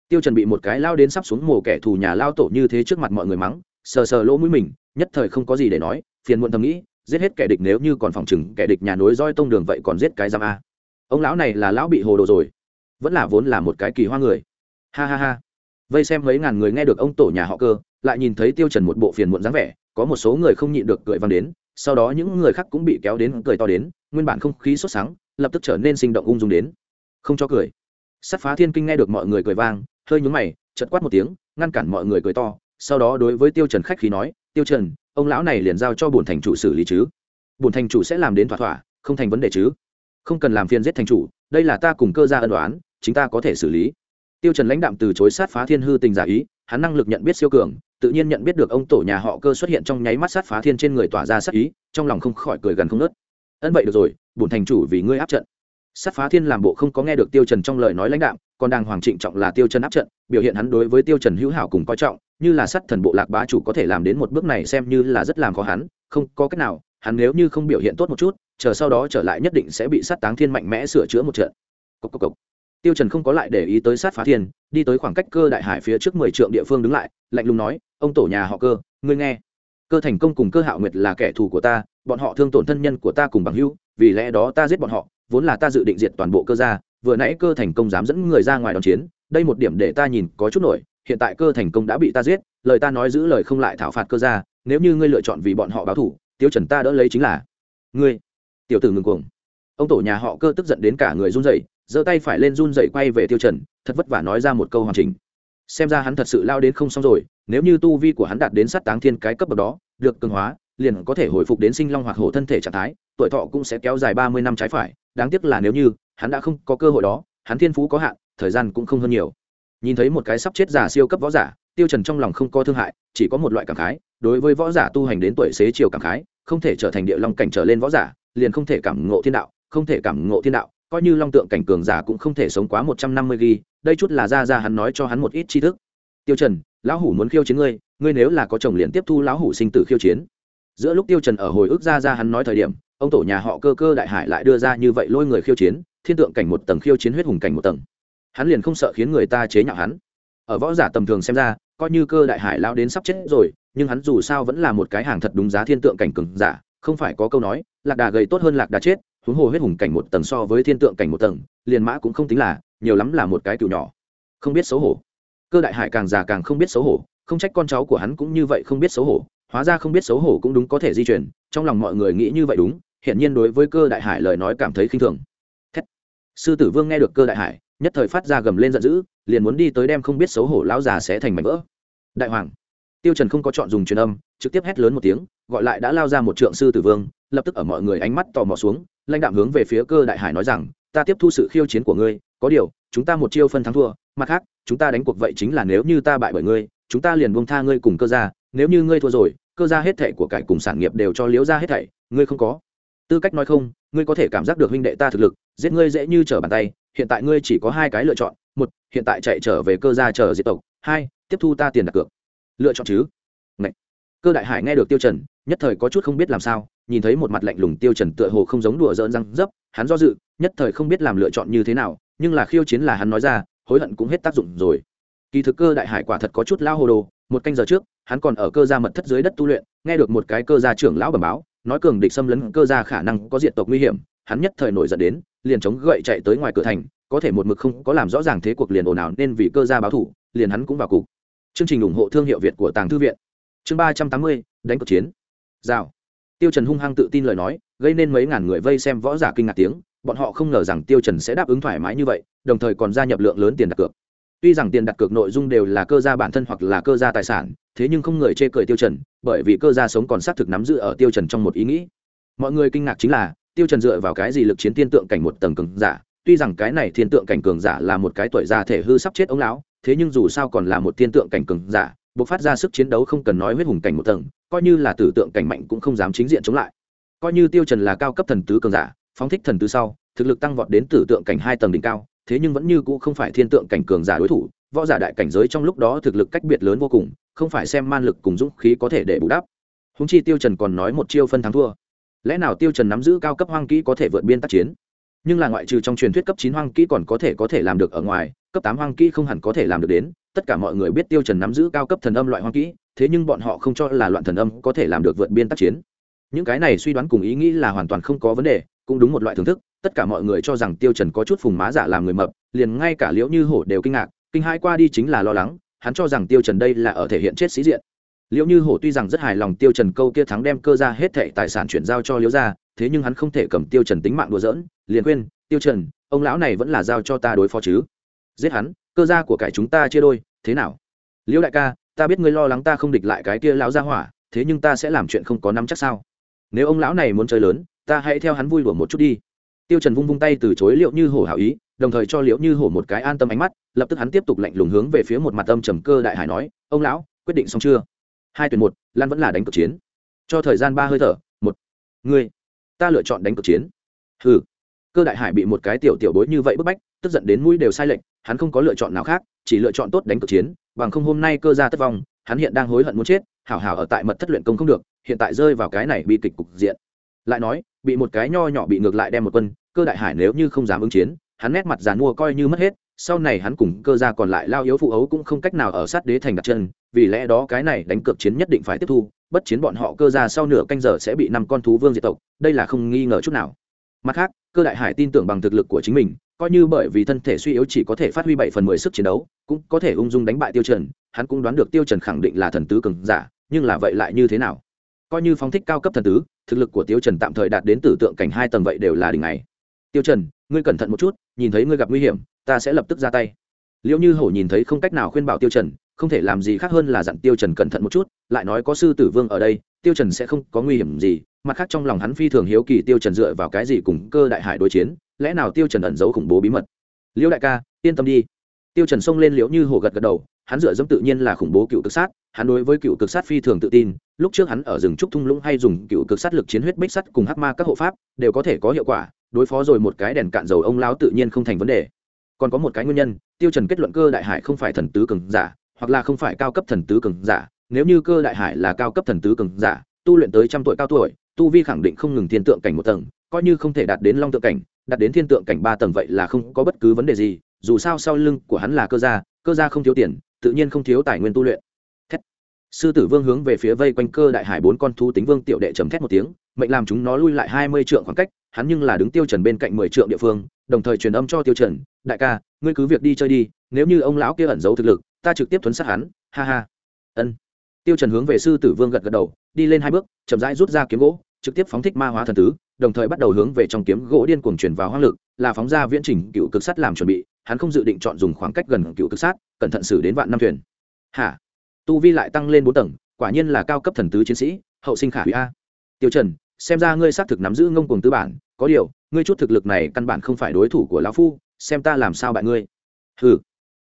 tiêu trần bị một cái lao đến sắp xuống mồ kẻ thù nhà lao tổ như thế trước mặt mọi người mắng, sờ sờ lỗ mũi mình, nhất thời không có gì để nói, phiền muộn thầm nghĩ, giết hết kẻ địch nếu như còn phòng chừng kẻ địch nhà nối roi tông đường vậy còn giết cái giam a. Ông lão này là lão bị hồ đồ rồi, vẫn là vốn là một cái kỳ hoa người. Ha ha ha! Vây xem mấy ngàn người nghe được ông tổ nhà họ cơ lại nhìn thấy tiêu trần một bộ phiền muộn dáng vẻ, có một số người không nhịn được cười vang đến, sau đó những người khác cũng bị kéo đến cười to đến, nguyên bản không khí sốt sáng, lập tức trở nên sinh động ung dung đến. Không cho cười. Sát phá thiên kinh nghe được mọi người cười vang, hơi nhướng mày, chợt quát một tiếng, ngăn cản mọi người cười to, sau đó đối với tiêu trần khách khí nói, tiêu trần, ông lão này liền giao cho bổn thành chủ xử lý chứ? Bổn thành chủ sẽ làm đến thỏa thỏa, không thành vấn đề chứ? Không cần làm phiền giết thành chủ, đây là ta cùng cơ gia ân đoán chính ta có thể xử lý. Tiêu trần lãnh đạm từ chối sát phá thiên hư tình giả ý, hắn năng lực nhận biết siêu cường tự nhiên nhận biết được ông tổ nhà họ cơ xuất hiện trong nháy mắt sát phá thiên trên người tỏa ra sát ý, trong lòng không khỏi cười gần không nớt ân vậy được rồi bùn thành chủ vì ngươi áp trận. Sát phá thiên làm bộ không có nghe được tiêu trần trong lời nói lãnh đạo còn đang hoàng trịnh trọng là tiêu trần áp trận, biểu hiện hắn đối với tiêu trần hữu hảo cùng coi trọng, như là sát thần bộ lạc bá chủ có thể làm đến một bước này xem như là rất làm khó hắn, không có cách nào, hắn nếu như không biểu hiện tốt một chút, chờ sau đó trở lại nhất định sẽ bị sát táng thiên mạnh mẽ sửa chữa một trận. Cốc cốc cốc tiêu trần không có lại để ý tới sát phá thiên, đi tới khoảng cách cơ đại hải phía trước mười trượng địa phương đứng lại, lạnh lùng nói, ông tổ nhà họ cơ, ngươi nghe. Cơ thành công cùng cơ hạo nguyệt là kẻ thù của ta, bọn họ thương tổn thân nhân của ta cùng bằng hữu, vì lẽ đó ta giết bọn họ, vốn là ta dự định diệt toàn bộ cơ gia, vừa nãy cơ thành công dám dẫn người ra ngoài đón chiến, đây một điểm để ta nhìn có chút nổi, hiện tại cơ thành công đã bị ta giết, lời ta nói giữ lời không lại thảo phạt cơ gia, nếu như ngươi lựa chọn vì bọn họ báo thủ, tiêu trần ta đỡ lấy chính là ngươi. Tiểu tử ngừng cuồng ông tổ nhà họ cơ tức giận đến cả người run rẩy giơ tay phải lên run dậy quay về tiêu trần, thật vất vả nói ra một câu hoàn chỉnh. Xem ra hắn thật sự lao đến không xong rồi, nếu như tu vi của hắn đạt đến sát táng thiên cái cấp bậc đó, được cường hóa, liền có thể hồi phục đến sinh long hoặc hổ thân thể trạng thái, tuổi thọ cũng sẽ kéo dài ba mươi năm trái phải, đáng tiếc là nếu như hắn đã không có cơ hội đó, hắn thiên phú có hạn, thời gian cũng không hơn nhiều. Nhìn thấy một cái sắp chết giả siêu cấp võ giả, tiêu trần trong lòng không có thương hại, chỉ có một loại cảm khái, đối với võ giả tu hành đến tuổi xế chiều cảm khái, không thể trở thành địa long cảnh trở lên võ giả, liền không thể cảm ngộ thiên đạo, không thể cảm ngộ thiên đạo coi như long tượng cảnh cường giả cũng không thể sống quá một trăm năm mươi ghi, đây chút là ra ra hắn nói cho hắn một ít tri thức. Tiêu trần, lão hủ muốn khiêu chiến ngươi ngươi nếu là có chồng liền tiếp thu lão hủ sinh tử khiêu chiến. Giữa lúc tiêu trần ở hồi ức ra ra hắn nói thời điểm, ông tổ nhà họ cơ cơ đại hải lại đưa ra như vậy lôi người khiêu chiến, thiên tượng cảnh một tầng khiêu chiến huyết hùng cảnh một tầng. Hắn liền không sợ khiến người ta chế nhạo hắn. Ở võ giả tầm thường xem ra, coi như cơ đại hải lao đến sắp chết rồi, nhưng hắn dù sao vẫn là một cái hàng thật đúng giá thiên tượng cảnh cường giả, không phải có câu nói, lạc đà gầy tốt hơn lạc đà chết huống hồ huyết hùng cảnh một tầng so với thiên tượng cảnh một tầng, liền mã cũng không tính là, nhiều lắm là một cái cựu nhỏ. Không biết xấu hổ. Cơ đại hải càng già càng không biết xấu hổ, không trách con cháu của hắn cũng như vậy không biết xấu hổ, hóa ra không biết xấu hổ cũng đúng có thể di chuyển trong lòng mọi người nghĩ như vậy đúng hiện nhiên đối với cơ đại hải lời nói cảm thấy khinh thường. Thét. sư tử vương nghe được cơ đại hải, nhất thời phát ra gầm lên giận dữ, liền muốn đi tới đem không biết xấu hổ lão già sẽ thành mảnh vỡ. Đại hoàng. Tiêu trần không có chọn dùng truyền âm, trực tiếp hét lớn một tiếng, gọi lại đã lao ra một trượng sư tử vương, lập tức ở mọi người ánh mắt tò mò xuống lãnh đạm hướng về phía cơ đại hải nói rằng, ta tiếp thu sự khiêu chiến của ngươi, có điều, chúng ta một chiêu phân thắng thua, mặt khác, chúng ta đánh cuộc vậy chính là nếu như ta bại bởi ngươi, chúng ta liền buông tha ngươi cùng cơ gia, nếu như ngươi thua rồi, cơ gia hết thảy của cải cùng sản nghiệp đều cho liễu gia hết thảy, ngươi không có. Tư cách nói không, ngươi có thể cảm giác được huynh đệ ta thực lực, giết ngươi dễ như trở bàn tay, hiện tại ngươi chỉ có hai cái lựa chọn, một, hiện tại chạy trở về cơ gia chờ diệt tộc, hai, tiếp thu ta tiền đặt cược. Lựa chọn chứ? Ngậy. cơ đại hải nghe được tiêu trần, nhất thời có chút không biết làm sao nhìn thấy một mặt lạnh lùng tiêu trần tựa hồ không giống đùa giỡn răng dấp, hắn do dự, nhất thời không biết làm lựa chọn như thế nào, nhưng là khiêu chiến là hắn nói ra, hối hận cũng hết tác dụng rồi. Kỳ thực cơ đại hải quả thật có chút lao hồ đồ, một canh giờ trước, hắn còn ở cơ gia mật thất dưới đất tu luyện, nghe được một cái cơ gia trưởng lão bẩm báo, nói cường địch xâm lấn cơ gia khả năng có diện tộc nguy hiểm, hắn nhất thời nổi giận đến, liền chống gậy chạy tới ngoài cửa thành, có thể một mực không có làm rõ ràng thế cuộc liền ồn ào nên vì cơ gia báo thủ, liền hắn cũng vào cục. Chương trình ủng hộ thương hiệu việt của tàng thư viện. Chương ba trăm tám mươi, đánh cược chiến. Rào tiêu trần hung hăng tự tin lời nói, gây nên mấy ngàn người vây xem võ giả kinh ngạc tiếng, bọn họ không ngờ rằng tiêu trần sẽ đáp ứng thoải mái như vậy, đồng thời còn gia nhập lượng lớn tiền đặt cược. Tuy rằng tiền đặt cược nội dung đều là cơ gia bản thân hoặc là cơ gia tài sản, thế nhưng không người chê cười tiêu trần, bởi vì cơ gia sống còn xác thực nắm giữ ở tiêu trần trong một ý nghĩ. Mọi người kinh ngạc chính là, tiêu trần dựa vào cái gì lực chiến tiên tượng cảnh một tầng cường giả? Tuy rằng cái này thiên tượng cảnh cường giả là một cái tuổi già thể hư sắp chết ông lão, thế nhưng dù sao còn là một thiên tượng cảnh cường giả bộc phát ra sức chiến đấu không cần nói huyết hùng cảnh một tầng, coi như là tử tượng cảnh mạnh cũng không dám chính diện chống lại. Coi như tiêu trần là cao cấp thần tứ cường giả, phóng thích thần tứ sau, thực lực tăng vọt đến tử tượng cảnh hai tầng đỉnh cao, thế nhưng vẫn như cũ không phải thiên tượng cảnh cường giả đối thủ, võ giả đại cảnh giới trong lúc đó thực lực cách biệt lớn vô cùng, không phải xem man lực cùng dũng khí có thể để bù đắp. Húng chi tiêu trần còn nói một chiêu phân thắng thua. Lẽ nào tiêu trần nắm giữ cao cấp hoang kỹ có thể vượt biên tác chiến? Nhưng là ngoại trừ trong truyền thuyết cấp chín hoang kỹ còn có thể có thể làm được ở ngoài cấp tám hoang kỹ không hẳn có thể làm được đến, tất cả mọi người biết tiêu trần nắm giữ cao cấp thần âm loại hoang kỹ, thế nhưng bọn họ không cho là loạn thần âm có thể làm được vượt biên tác chiến. Những cái này suy đoán cùng ý nghĩ là hoàn toàn không có vấn đề, cũng đúng một loại thưởng thức, tất cả mọi người cho rằng tiêu trần có chút phùng má giả làm người mập, liền ngay cả liễu như hổ đều kinh ngạc, kinh hãi qua đi chính là lo lắng, hắn cho rằng tiêu trần đây là ở thể hiện chết sĩ diện. Liễu như hổ tuy rằng rất hài lòng tiêu trần câu kia thắng đem cơ ra hết thệ tài sản chuyển giao cho liễu gia, thế nhưng hắn không thể cầm tiêu trần tính mạng đùa giỡn, liền khuyên, tiêu trần, ông lão này vẫn là giao cho ta đối phó chứ giết hắn cơ gia của cải chúng ta chia đôi thế nào? Liễu đại ca ta biết ngươi lo lắng ta không địch lại cái kia lão gia hỏa thế nhưng ta sẽ làm chuyện không có nắm chắc sao? Nếu ông lão này muốn chơi lớn ta hãy theo hắn vui đùa một chút đi. Tiêu trần vung vung tay từ chối liệu như hổ hảo ý đồng thời cho liệu như hổ một cái an tâm ánh mắt lập tức hắn tiếp tục lạnh lùng hướng về phía một mặt âm trầm cơ đại hải nói ông lão quyết định xong chưa? Hai tuyển một lan vẫn là đánh cực chiến. Cho thời gian ba hơi thở một. Ngươi ta lựa chọn đánh cực chiến. Hừ, cơ đại hải bị một cái tiểu tiểu bối như vậy bức bách tức giận đến mũi đều sai lệch hắn không có lựa chọn nào khác, chỉ lựa chọn tốt đánh cực chiến, bằng không hôm nay cơ ra thất vong, hắn hiện đang hối hận muốn chết, hảo hảo ở tại mật thất luyện công không được, hiện tại rơi vào cái này bi kịch cục diện. Lại nói, bị một cái nho nhỏ bị ngược lại đem một quân, cơ đại hải nếu như không dám ứng chiến, hắn nét mặt giàn mua coi như mất hết, sau này hắn cùng cơ gia còn lại lao yếu phụ ấu cũng không cách nào ở sát đế thành đặt chân, vì lẽ đó cái này đánh cược chiến nhất định phải tiếp thu, bất chiến bọn họ cơ gia sau nửa canh giờ sẽ bị năm con thú vương diệt tộc, đây là không nghi ngờ chút nào mặt khác, cơ đại hải tin tưởng bằng thực lực của chính mình, coi như bởi vì thân thể suy yếu chỉ có thể phát huy bảy phần mười sức chiến đấu, cũng có thể ung dung đánh bại tiêu trần, hắn cũng đoán được tiêu trần khẳng định là thần tứ cường giả, nhưng là vậy lại như thế nào? Coi như phóng thích cao cấp thần tứ, thực lực của tiêu trần tạm thời đạt đến tử tượng cảnh hai tầng vậy đều là đỉnh này tiêu trần, ngươi cẩn thận một chút, nhìn thấy ngươi gặp nguy hiểm, ta sẽ lập tức ra tay. Liễu như hổ nhìn thấy không cách nào khuyên bảo tiêu trần, không thể làm gì khác hơn là dặn tiêu trần cẩn thận một chút, lại nói có sư tử vương ở đây, tiêu trần sẽ không có nguy hiểm gì mặt khác trong lòng hắn phi thường hiếu kỳ tiêu trần dựa vào cái gì cùng cơ đại hải đối chiến, lẽ nào tiêu trần ẩn giấu khủng bố bí mật? Liễu đại ca, yên tâm đi. Tiêu trần xông lên liễu như hồ gật gật đầu, hắn dựa dẫm tự nhiên là khủng bố cựu cực sát, hắn đối với cựu cực sát phi thường tự tin, lúc trước hắn ở rừng trúc thung lũng hay dùng cựu cực sát lực chiến huyết bích sắt cùng hắc ma các hộ pháp, đều có thể có hiệu quả, đối phó rồi một cái đèn cạn dầu ông lão tự nhiên không thành vấn đề. Còn có một cái nguyên nhân, tiêu trần kết luận cơ đại hải không phải thần tứ cường giả, hoặc là không phải cao cấp thần tứ cường giả, nếu như cơ đại hải là cao cấp thần tứ cường giả, tu luyện tới trăm tuổi cao tuổi tu vi khẳng định không ngừng thiên tượng cảnh một tầng, coi như không thể đạt đến long tượng cảnh, đạt đến thiên tượng cảnh ba tầng vậy là không có bất cứ vấn đề gì, dù sao sau lưng của hắn là cơ gia cơ gia không thiếu tiền, tự nhiên không thiếu tài nguyên tu luyện. Thét. sư tử vương hướng về phía vây quanh cơ đại hải bốn con thú tính vương tiểu đệ trầm thét một tiếng, mệnh làm chúng nó lui lại hai mươi trượng khoảng cách, hắn nhưng là đứng tiêu trần bên cạnh mười trượng địa phương, đồng thời truyền âm cho tiêu trần, đại ca, ngươi cứ việc đi chơi đi, nếu như ông lão kia ẩn giấu thực lực, ta trực tiếp thuấn sát hắn. Ha ha. Ân. Tiêu trần hướng về sư tử vương gật gật đầu, đi lên hai bước, chậm rãi rút ra kiếm gỗ trực tiếp phóng thích ma hóa thần tứ, đồng thời bắt đầu hướng về trong kiếm gỗ điên cuồng truyền vào hoang lực, là phóng ra viễn trình cựu cực sắt làm chuẩn bị, hắn không dự định chọn dùng khoảng cách gần cựu cực sát cẩn thận xử đến vạn năm thuyền. Hả? Tu vi lại tăng lên bốn tầng, quả nhiên là cao cấp thần tứ chiến sĩ, hậu sinh khả hủy a. Tiêu trần, xem ra ngươi xác thực nắm giữ ngông cuồng tứ bản, có điều, ngươi chút thực lực này căn bản không phải đối thủ của lão phu, xem ta làm sao bại ngươi. Hừ.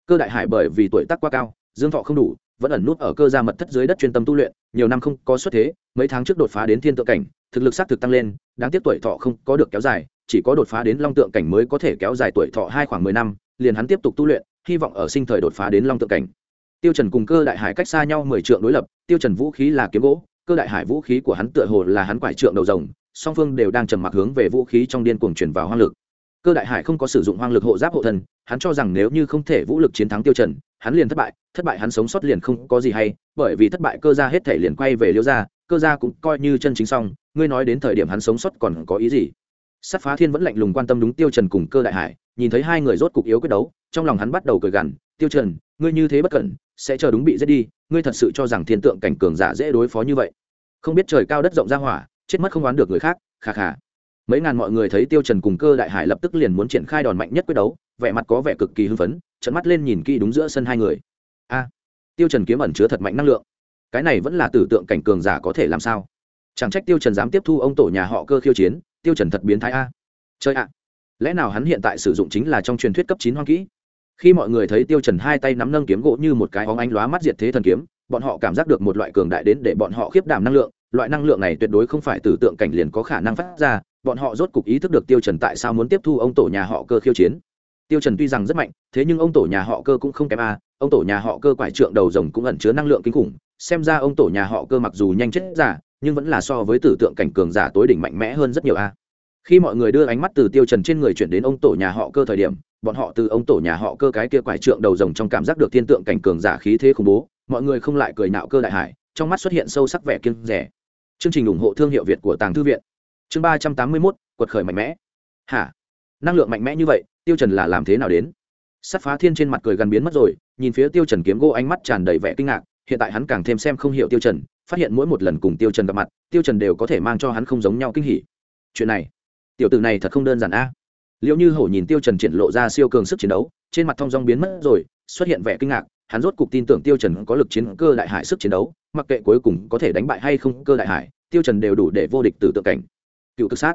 Cơ đại hải bởi vì tuổi tác quá cao, dương thọ không đủ, vẫn ẩn nút ở cơ gia mật thất dưới đất chuyên tâm tu luyện, nhiều năm không có xuất thế, mấy tháng trước đột phá đến thiên tượng cảnh thực lực xác thực tăng lên, đáng tiếc tuổi thọ không có được kéo dài, chỉ có đột phá đến long tượng cảnh mới có thể kéo dài tuổi thọ hai khoảng mười năm, liền hắn tiếp tục tu luyện, hy vọng ở sinh thời đột phá đến long tượng cảnh. Tiêu trần cùng cơ đại hải cách xa nhau mười trượng đối lập, tiêu trần vũ khí là kiếm gỗ, cơ đại hải vũ khí của hắn tựa hồ là hắn quải trượng đầu rồng, song phương đều đang trầm mặc hướng về vũ khí trong điên cuồng truyền vào hoang lực. Cơ đại hải không có sử dụng hoang lực hộ giáp hộ thân, hắn cho rằng nếu như không thể vũ lực chiến thắng tiêu trần, hắn liền thất bại thất bại hắn sống sót liền không có gì hay, bởi vì thất bại cơ gia hết thể liền quay về liêu gia cơ gia cũng coi như chân chính xong, ngươi nói đến thời điểm hắn sống sót còn có ý gì? Sát phá thiên vẫn lạnh lùng quan tâm đúng tiêu trần cùng cơ đại hải, nhìn thấy hai người rốt cục yếu quyết đấu, trong lòng hắn bắt đầu cười gằn, tiêu trần, ngươi như thế bất cẩn, sẽ chờ đúng bị giết đi, ngươi thật sự cho rằng thiên tượng cảnh cường giả dễ đối phó như vậy? Không biết trời cao đất rộng ra hỏa, chết mất không oán được người khác khà khà mấy ngàn mọi người thấy tiêu trần cùng cơ đại hải lập tức liền muốn triển khai đòn mạnh nhất quyết đấu, vẻ mặt có vẻ cực kỳ hưng phấn trận mắt lên nhìn kỹ đúng giữa sân hai người. A, tiêu trần kiếm ẩn chứa thật mạnh năng lượng cái này vẫn là tử tượng cảnh cường giả có thể làm sao? Chẳng trách tiêu trần dám tiếp thu ông tổ nhà họ cơ khiêu chiến, tiêu trần thật biến thái a. Chơi ạ! Lẽ nào hắn hiện tại sử dụng chính là trong truyền thuyết cấp chín hoang kỹ? Khi mọi người thấy tiêu trần hai tay nắm nâng kiếm gỗ như một cái óng ánh lóa mắt diệt thế thần kiếm, bọn họ cảm giác được một loại cường đại đến để bọn họ khiếp đảm năng lượng. Loại năng lượng này tuyệt đối không phải từ tượng cảnh liền có khả năng phát ra, bọn họ rốt cục ý thức được tiêu trần tại sao muốn tiếp thu ông tổ nhà họ cơ khiêu chiến. Tiêu trần tuy rằng rất mạnh, thế nhưng ông tổ nhà họ cơ cũng không kém a, ông tổ nhà họ cơ quải trượng đầu rồng cũng ẩn chứa năng lượng kinh khủng xem ra ông tổ nhà họ cơ mặc dù nhanh chết giả, nhưng vẫn là so với tử tượng cảnh cường giả tối đỉnh mạnh mẽ hơn rất nhiều a. Khi mọi người đưa ánh mắt từ tiêu trần trên người chuyển đến ông tổ nhà họ cơ thời điểm, bọn họ từ ông tổ nhà họ cơ cái kia quải trượng đầu rồng trong cảm giác được thiên tượng cảnh cường giả khí thế khủng bố, mọi người không lại cười nạo cơ đại hải trong mắt xuất hiện sâu sắc vẻ kiêng rẻ chương trình ủng hộ thương hiệu việt của tàng thư viện. Chương ba trăm tám mươi mốt, quật khởi mạnh mẽ. Hả? Năng lượng mạnh mẽ như vậy, tiêu trần là làm thế nào đến? Sắt phá thiên trên mặt cười gần biến mất rồi, nhìn phía tiêu trần kiếm gỗ ánh mắt tràn đầy vẻ kinh ngạc hiện tại hắn càng thêm xem không hiểu tiêu trần, phát hiện mỗi một lần cùng tiêu trần gặp mặt, tiêu trần đều có thể mang cho hắn không giống nhau kinh hỉ. Chuyện này, tiểu tử này thật không đơn giản a. Liệu như hổ nhìn tiêu trần triển lộ ra siêu cường sức chiến đấu, trên mặt thông dong biến mất rồi, xuất hiện vẻ kinh ngạc, hắn rốt cục tin tưởng tiêu trần có lực chiến cơ đại hải sức chiến đấu, mặc kệ cuối cùng có thể đánh bại hay không cơ đại hải, tiêu trần đều đủ để vô địch tử tượng cảnh. Cựu cực sát.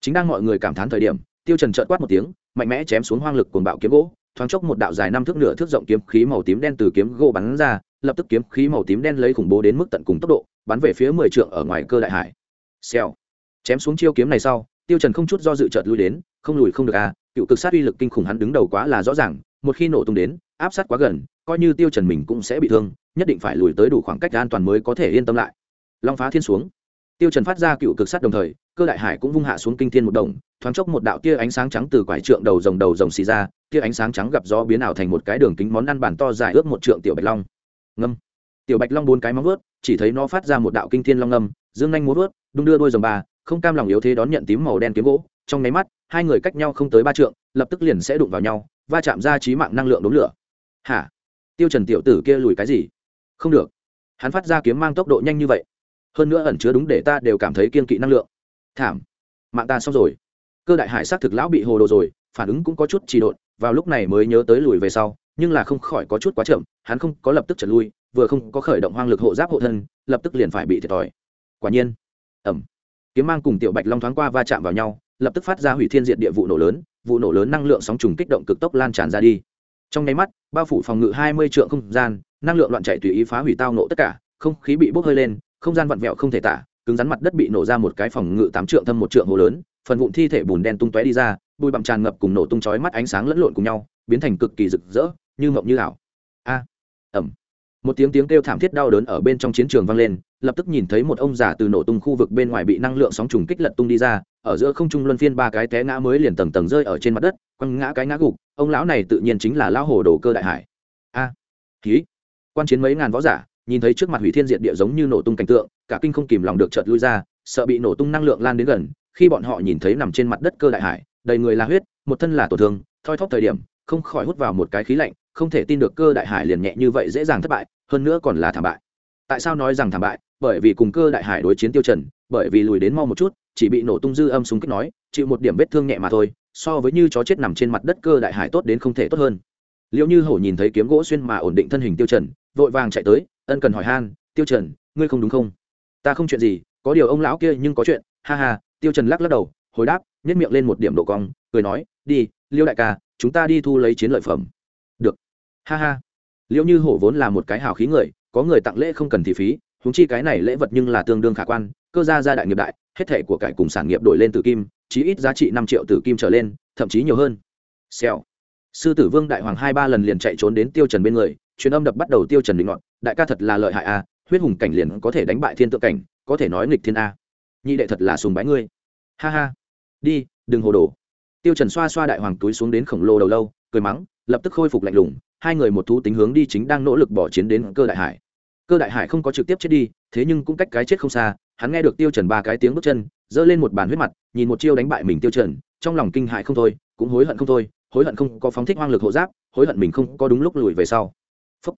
Chính đang mọi người cảm thán thời điểm, tiêu trần trợn quát một tiếng, mạnh mẽ chém xuống hoang lực cuồng bạo kiếm gỗ, thoáng chốc một đạo dài năm thước nửa thước rộng kiếm khí màu tím đen từ kiếm gỗ bắn ra lập tức kiếm khí màu tím đen lấy khủng bố đến mức tận cùng tốc độ, bắn về phía mười trượng ở ngoài cơ đại hải. Xèo. Chém xuống chiêu kiếm này sau, tiêu trần không chút do dự chợt lui đến, không lùi không được à cựu cực sát uy lực kinh khủng hắn đứng đầu quá là rõ ràng, một khi nổ tung đến, áp sát quá gần, coi như tiêu trần mình cũng sẽ bị thương, nhất định phải lùi tới đủ khoảng cách an toàn mới có thể yên tâm lại. Long phá thiên xuống. Tiêu trần phát ra cựu cực sát đồng thời, cơ đại hải cũng vung hạ xuống kinh thiên một đồng, thoáng chốc một đạo tia ánh sáng trắng từ quải trượng đầu rồng đầu rồng xì ra, tia ánh sáng trắng gặp gió biến ảo thành một cái đường kính món ăn bản to dài ước một trượng tiểu bạch long ngâm. Tiểu bạch long bốn cái móng vuốt, chỉ thấy nó phát ra một đạo kinh thiên long ngâm, dương nhanh múa vuốt, đung đưa đôi dòng bà, không cam lòng yếu thế đón nhận tím màu đen kiếm gỗ. Trong nháy mắt, hai người cách nhau không tới ba trượng, lập tức liền sẽ đụng vào nhau, va chạm ra trí mạng năng lượng đốn lửa. Hả? Tiêu trần tiểu tử kia lùi cái gì? Không được. Hắn phát ra kiếm mang tốc độ nhanh như vậy. Hơn nữa ẩn chứa đúng để ta đều cảm thấy kiên kỵ năng lượng. Thảm. Mạng ta xong rồi. Cơ đại hải xác thực lão bị hồ đồ rồi, phản ứng cũng có chút trì độn, vào lúc này mới nhớ tới lùi về sau nhưng là không khỏi có chút quá chậm, hắn không có lập tức trở lui, vừa không có khởi động hoang lực hộ giáp hộ thân, lập tức liền phải bị thiệt thòi. Quả nhiên ẩm kiếm mang cùng tiểu bạch long thoáng qua va chạm vào nhau, lập tức phát ra hủy thiên diện địa vụ nổ lớn, vụ nổ lớn năng lượng sóng trùng kích động cực tốc lan tràn ra đi. Trong nháy mắt, bao phủ phòng ngự hai mươi trượng không gian, năng lượng loạn chạy tùy ý phá hủy tao nổ tất cả, không khí bị bốc hơi lên, không gian vặn vẹo không thể tả, cứng rắn mặt đất bị nổ ra một cái phòng ngự tám trượng thâm một trượng hồ lớn, phần vụn thi thể bùn đen tung tóe đi ra, bụi bặm tràn ngập cùng nổ tung chói mắt ánh sáng lẫn lộn cùng nhau, biến thành cực kỳ rực rỡ như mộng như ảo. A ẩm một tiếng tiếng kêu thảm thiết đau đớn ở bên trong chiến trường vang lên lập tức nhìn thấy một ông già từ nổ tung khu vực bên ngoài bị năng lượng sóng trùng kích lật tung đi ra ở giữa không trung luân phiên ba cái té ngã mới liền tầng tầng rơi ở trên mặt đất quăng ngã cái ngã gục ông lão này tự nhiên chính là lão hồ đồ cơ đại hải. A à, ký quan chiến mấy ngàn võ giả nhìn thấy trước mặt hủy thiên diệt địa giống như nổ tung cảnh tượng cả kinh không kìm lòng được chợt lui ra sợ bị nổ tung năng lượng lan đến gần khi bọn họ nhìn thấy nằm trên mặt đất cơ đại hải đầy người là huyết một thân là tổn thương thoi thóp thời điểm không khỏi hút vào một cái khí lạnh, không thể tin được cơ đại hải liền nhẹ như vậy dễ dàng thất bại, hơn nữa còn là thảm bại. Tại sao nói rằng thảm bại? Bởi vì cùng cơ đại hải đối chiến tiêu trần, bởi vì lùi đến mau một chút, chỉ bị nổ tung dư âm súng kích nói, chịu một điểm vết thương nhẹ mà thôi, so với như chó chết nằm trên mặt đất cơ đại hải tốt đến không thể tốt hơn. Liệu như hổ nhìn thấy kiếm gỗ xuyên mà ổn định thân hình tiêu trần, vội vàng chạy tới, ân cần hỏi han, tiêu trần, ngươi không đúng không? Ta không chuyện gì, có điều ông lão kia nhưng có chuyện. Ha ha, tiêu trần lắc lắc đầu, hồi đáp, nhếch miệng lên một điểm độ cong, cười nói, đi liêu đại ca, chúng ta đi thu lấy chiến lợi phẩm. Được. Ha ha. Liêu như hổ vốn là một cái hào khí người, có người tặng lễ không cần thị phí húng chi cái này lễ vật nhưng là tương đương khả quan, cơ gia gia đại nghiệp đại, hết thể của cải cùng sản nghiệp đổi lên từ kim, chí ít giá trị năm triệu từ kim trở lên, thậm chí nhiều hơn. Xèo. Sư tử vương đại hoàng hai ba lần liền chạy trốn đến tiêu trần bên người, truyền âm đập bắt đầu tiêu trần định ngọn đại ca thật là lợi hại a, huyết hùng cảnh liền có thể đánh bại thiên tượng cảnh, có thể nói nghịch thiên a. Nhị đệ thật là sùng bái ngươi. Ha ha. Đi, đừng hồ đồ tiêu trần xoa xoa đại hoàng túi xuống đến khổng lồ đầu lâu, cười mắng, lập tức khôi phục lạnh lùng, hai người một thú tính hướng đi chính đang nỗ lực bỏ chiến đến cơ đại hải cơ đại hải không có trực tiếp chết đi, thế nhưng cũng cách cái chết không xa, hắn nghe được tiêu trần ba cái tiếng bước chân dơ lên một bàn huyết mặt, nhìn một chiêu đánh bại mình tiêu trần, trong lòng kinh hãi không thôi, cũng hối hận không thôi, hối hận không có phóng thích hoang lực hộ giáp, hối hận mình không có đúng lúc lùi về sau Phúc.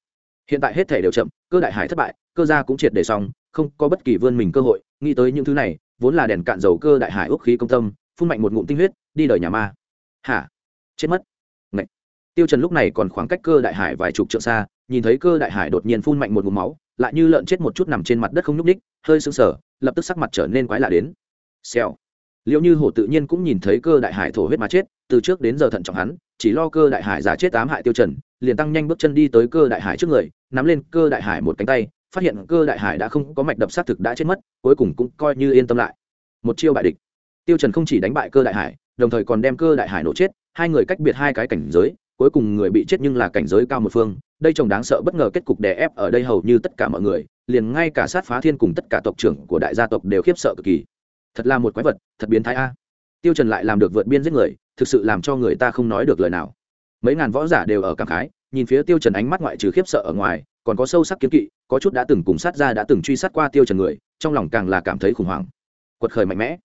hiện tại hết thể đều chậm, cơ đại hải thất bại, cơ gia cũng triệt để xong, không có bất kỳ vươn mình cơ hội, nghĩ tới những thứ này, vốn là đèn cạn dầu cơ đại hải ước khí công tâm, phun mạnh một ngụm tinh huyết đi đời nhà ma. Hả? Chết mất. Ngậy. tiêu trần lúc này còn khoảng cách cơ đại hải vài chục trượng xa, nhìn thấy cơ đại hải đột nhiên phun mạnh một ngụm máu, lại như lợn chết một chút nằm trên mặt đất không nhúc ních hơi sưng sờ, lập tức sắc mặt trở nên quái lạ đến. Xèo. Liệu như hổ tự nhiên cũng nhìn thấy cơ đại hải thổ huyết mà chết, từ trước đến giờ thận trọng hắn, chỉ lo cơ đại hải giả chết tám hại tiêu trần, liền tăng nhanh bước chân đi tới cơ đại hải trước người, nắm lên cơ đại hải một cánh tay, phát hiện cơ đại hải đã không có mạch đập sát thực đã chết mất, cuối cùng cũng coi như yên tâm lại. Một chiêu bại địch. Tiêu trần không chỉ đánh bại cơ đại hải đồng thời còn đem cơ đại hải nổ chết, hai người cách biệt hai cái cảnh giới, cuối cùng người bị chết nhưng là cảnh giới cao một phương. Đây trông đáng sợ, bất ngờ kết cục đè ép ở đây hầu như tất cả mọi người, liền ngay cả sát phá thiên cùng tất cả tộc trưởng của đại gia tộc đều khiếp sợ cực kỳ. Thật là một quái vật, thật biến thái a. Tiêu trần lại làm được vượt biên giết người, thực sự làm cho người ta không nói được lời nào. Mấy ngàn võ giả đều ở cảm khái, nhìn phía tiêu trần ánh mắt ngoại trừ khiếp sợ ở ngoài, còn có sâu sắc kiến kỵ, có chút đã từng cùng sát ra đã từng truy sát qua tiêu trần người, trong lòng càng là cảm thấy khủng hoảng. Quật khởi mạnh mẽ.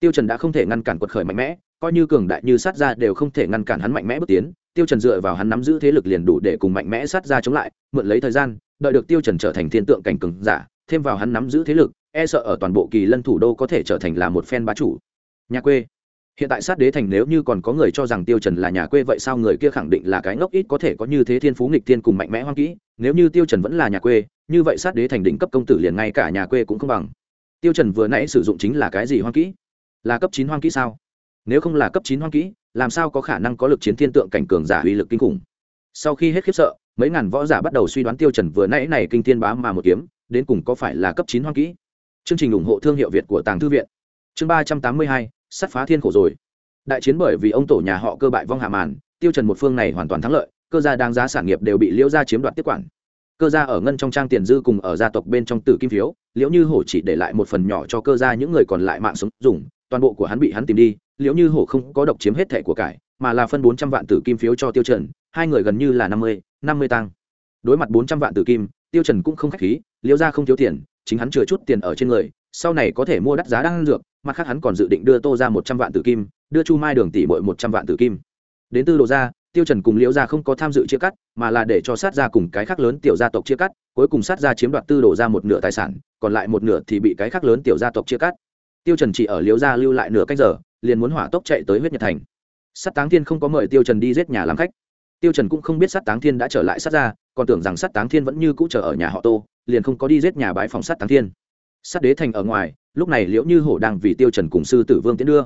Tiêu trần đã không thể ngăn cản quật khởi mạnh mẽ coi như cường đại như sát ra đều không thể ngăn cản hắn mạnh mẽ bước tiến, tiêu trần dựa vào hắn nắm giữ thế lực liền đủ để cùng mạnh mẽ sát ra chống lại, mượn lấy thời gian, đợi được tiêu trần trở thành thiên tượng cảnh cường giả, thêm vào hắn nắm giữ thế lực e sợ ở toàn bộ kỳ lân thủ đô có thể trở thành là một phen bá chủ. Nhà quê. Hiện tại sát đế thành nếu như còn có người cho rằng tiêu trần là nhà quê vậy sao người kia khẳng định là cái ngốc ít có thể có như thế thiên phú nghịch thiên cùng mạnh mẽ hoang kỹ, nếu như tiêu trần vẫn là nhà quê, như vậy sát đế thành đỉnh cấp công tử liền ngay cả nhà quê cũng không bằng. Tiêu trần vừa nãy sử dụng chính là cái gì hoang kỹ? Là cấp chín hoang kỹ sao? Nếu không là cấp chín hoang kỹ, làm sao có khả năng có lực chiến thiên tượng cảnh cường giả uy lực kinh khủng? Sau khi hết khiếp sợ, mấy ngàn võ giả bắt đầu suy đoán tiêu trần vừa nãy này kinh thiên bá mà một kiếm, đến cùng có phải là cấp chín hoang kỹ? Chương trình ủng hộ thương hiệu việt của tàng thư viện. Chương ba trăm tám mươi hai, sắt phá thiên khổ rồi. Đại chiến bởi vì ông tổ nhà họ cơ bại vong hạ màn, tiêu trần một phương này hoàn toàn thắng lợi, cơ gia đáng giá sản nghiệp đều bị liễu gia chiếm đoạt tiếp quản. Cơ gia ở ngân trong trang tiền dư cùng ở gia tộc bên trong tử kim phiếu, liễu như hổ chỉ để lại một phần nhỏ cho cơ gia những người còn lại mạng sống dùng, toàn bộ của hắn bị hắn tìm đi liễu như hổ không có độc chiếm hết thẻ của cải, mà là phân bốn trăm vạn tử kim phiếu cho tiêu trần, hai người gần như là năm mươi năm mươi tăng đối mặt bốn trăm vạn tử kim, tiêu trần cũng không khách khí, liễu gia không thiếu tiền, chính hắn chừa chút tiền ở trên người, sau này có thể mua đắt giá đang dược, mặt khác hắn còn dự định đưa tô ra một trăm vạn tử kim, đưa chu mai đường tỷ bội một trăm vạn tử kim. Đến tư đồ gia, tiêu trần cùng liễu gia không có tham dự chia cắt, mà là để cho sát gia cùng cái khác lớn tiểu gia tộc chia cắt, cuối cùng sát gia chiếm đoạt tư đồ gia một nửa tài sản, còn lại một nửa thì bị cái khác lớn tiểu gia tộc chia cắt. Tiêu trần chỉ ở liễu gia lưu lại nửa cách giờ liền muốn hỏa tốc chạy tới huyết nhật thành. Sát táng thiên không có mời tiêu trần đi giết nhà làm khách. Tiêu trần cũng không biết sát táng thiên đã trở lại sát ra còn tưởng rằng sát táng thiên vẫn như cũ chờ ở nhà họ tô, liền không có đi giết nhà bái phòng sát táng thiên. Sát đế thành ở ngoài, lúc này liễu như hổ đang vì tiêu trần cùng sư tử vương tiến đưa.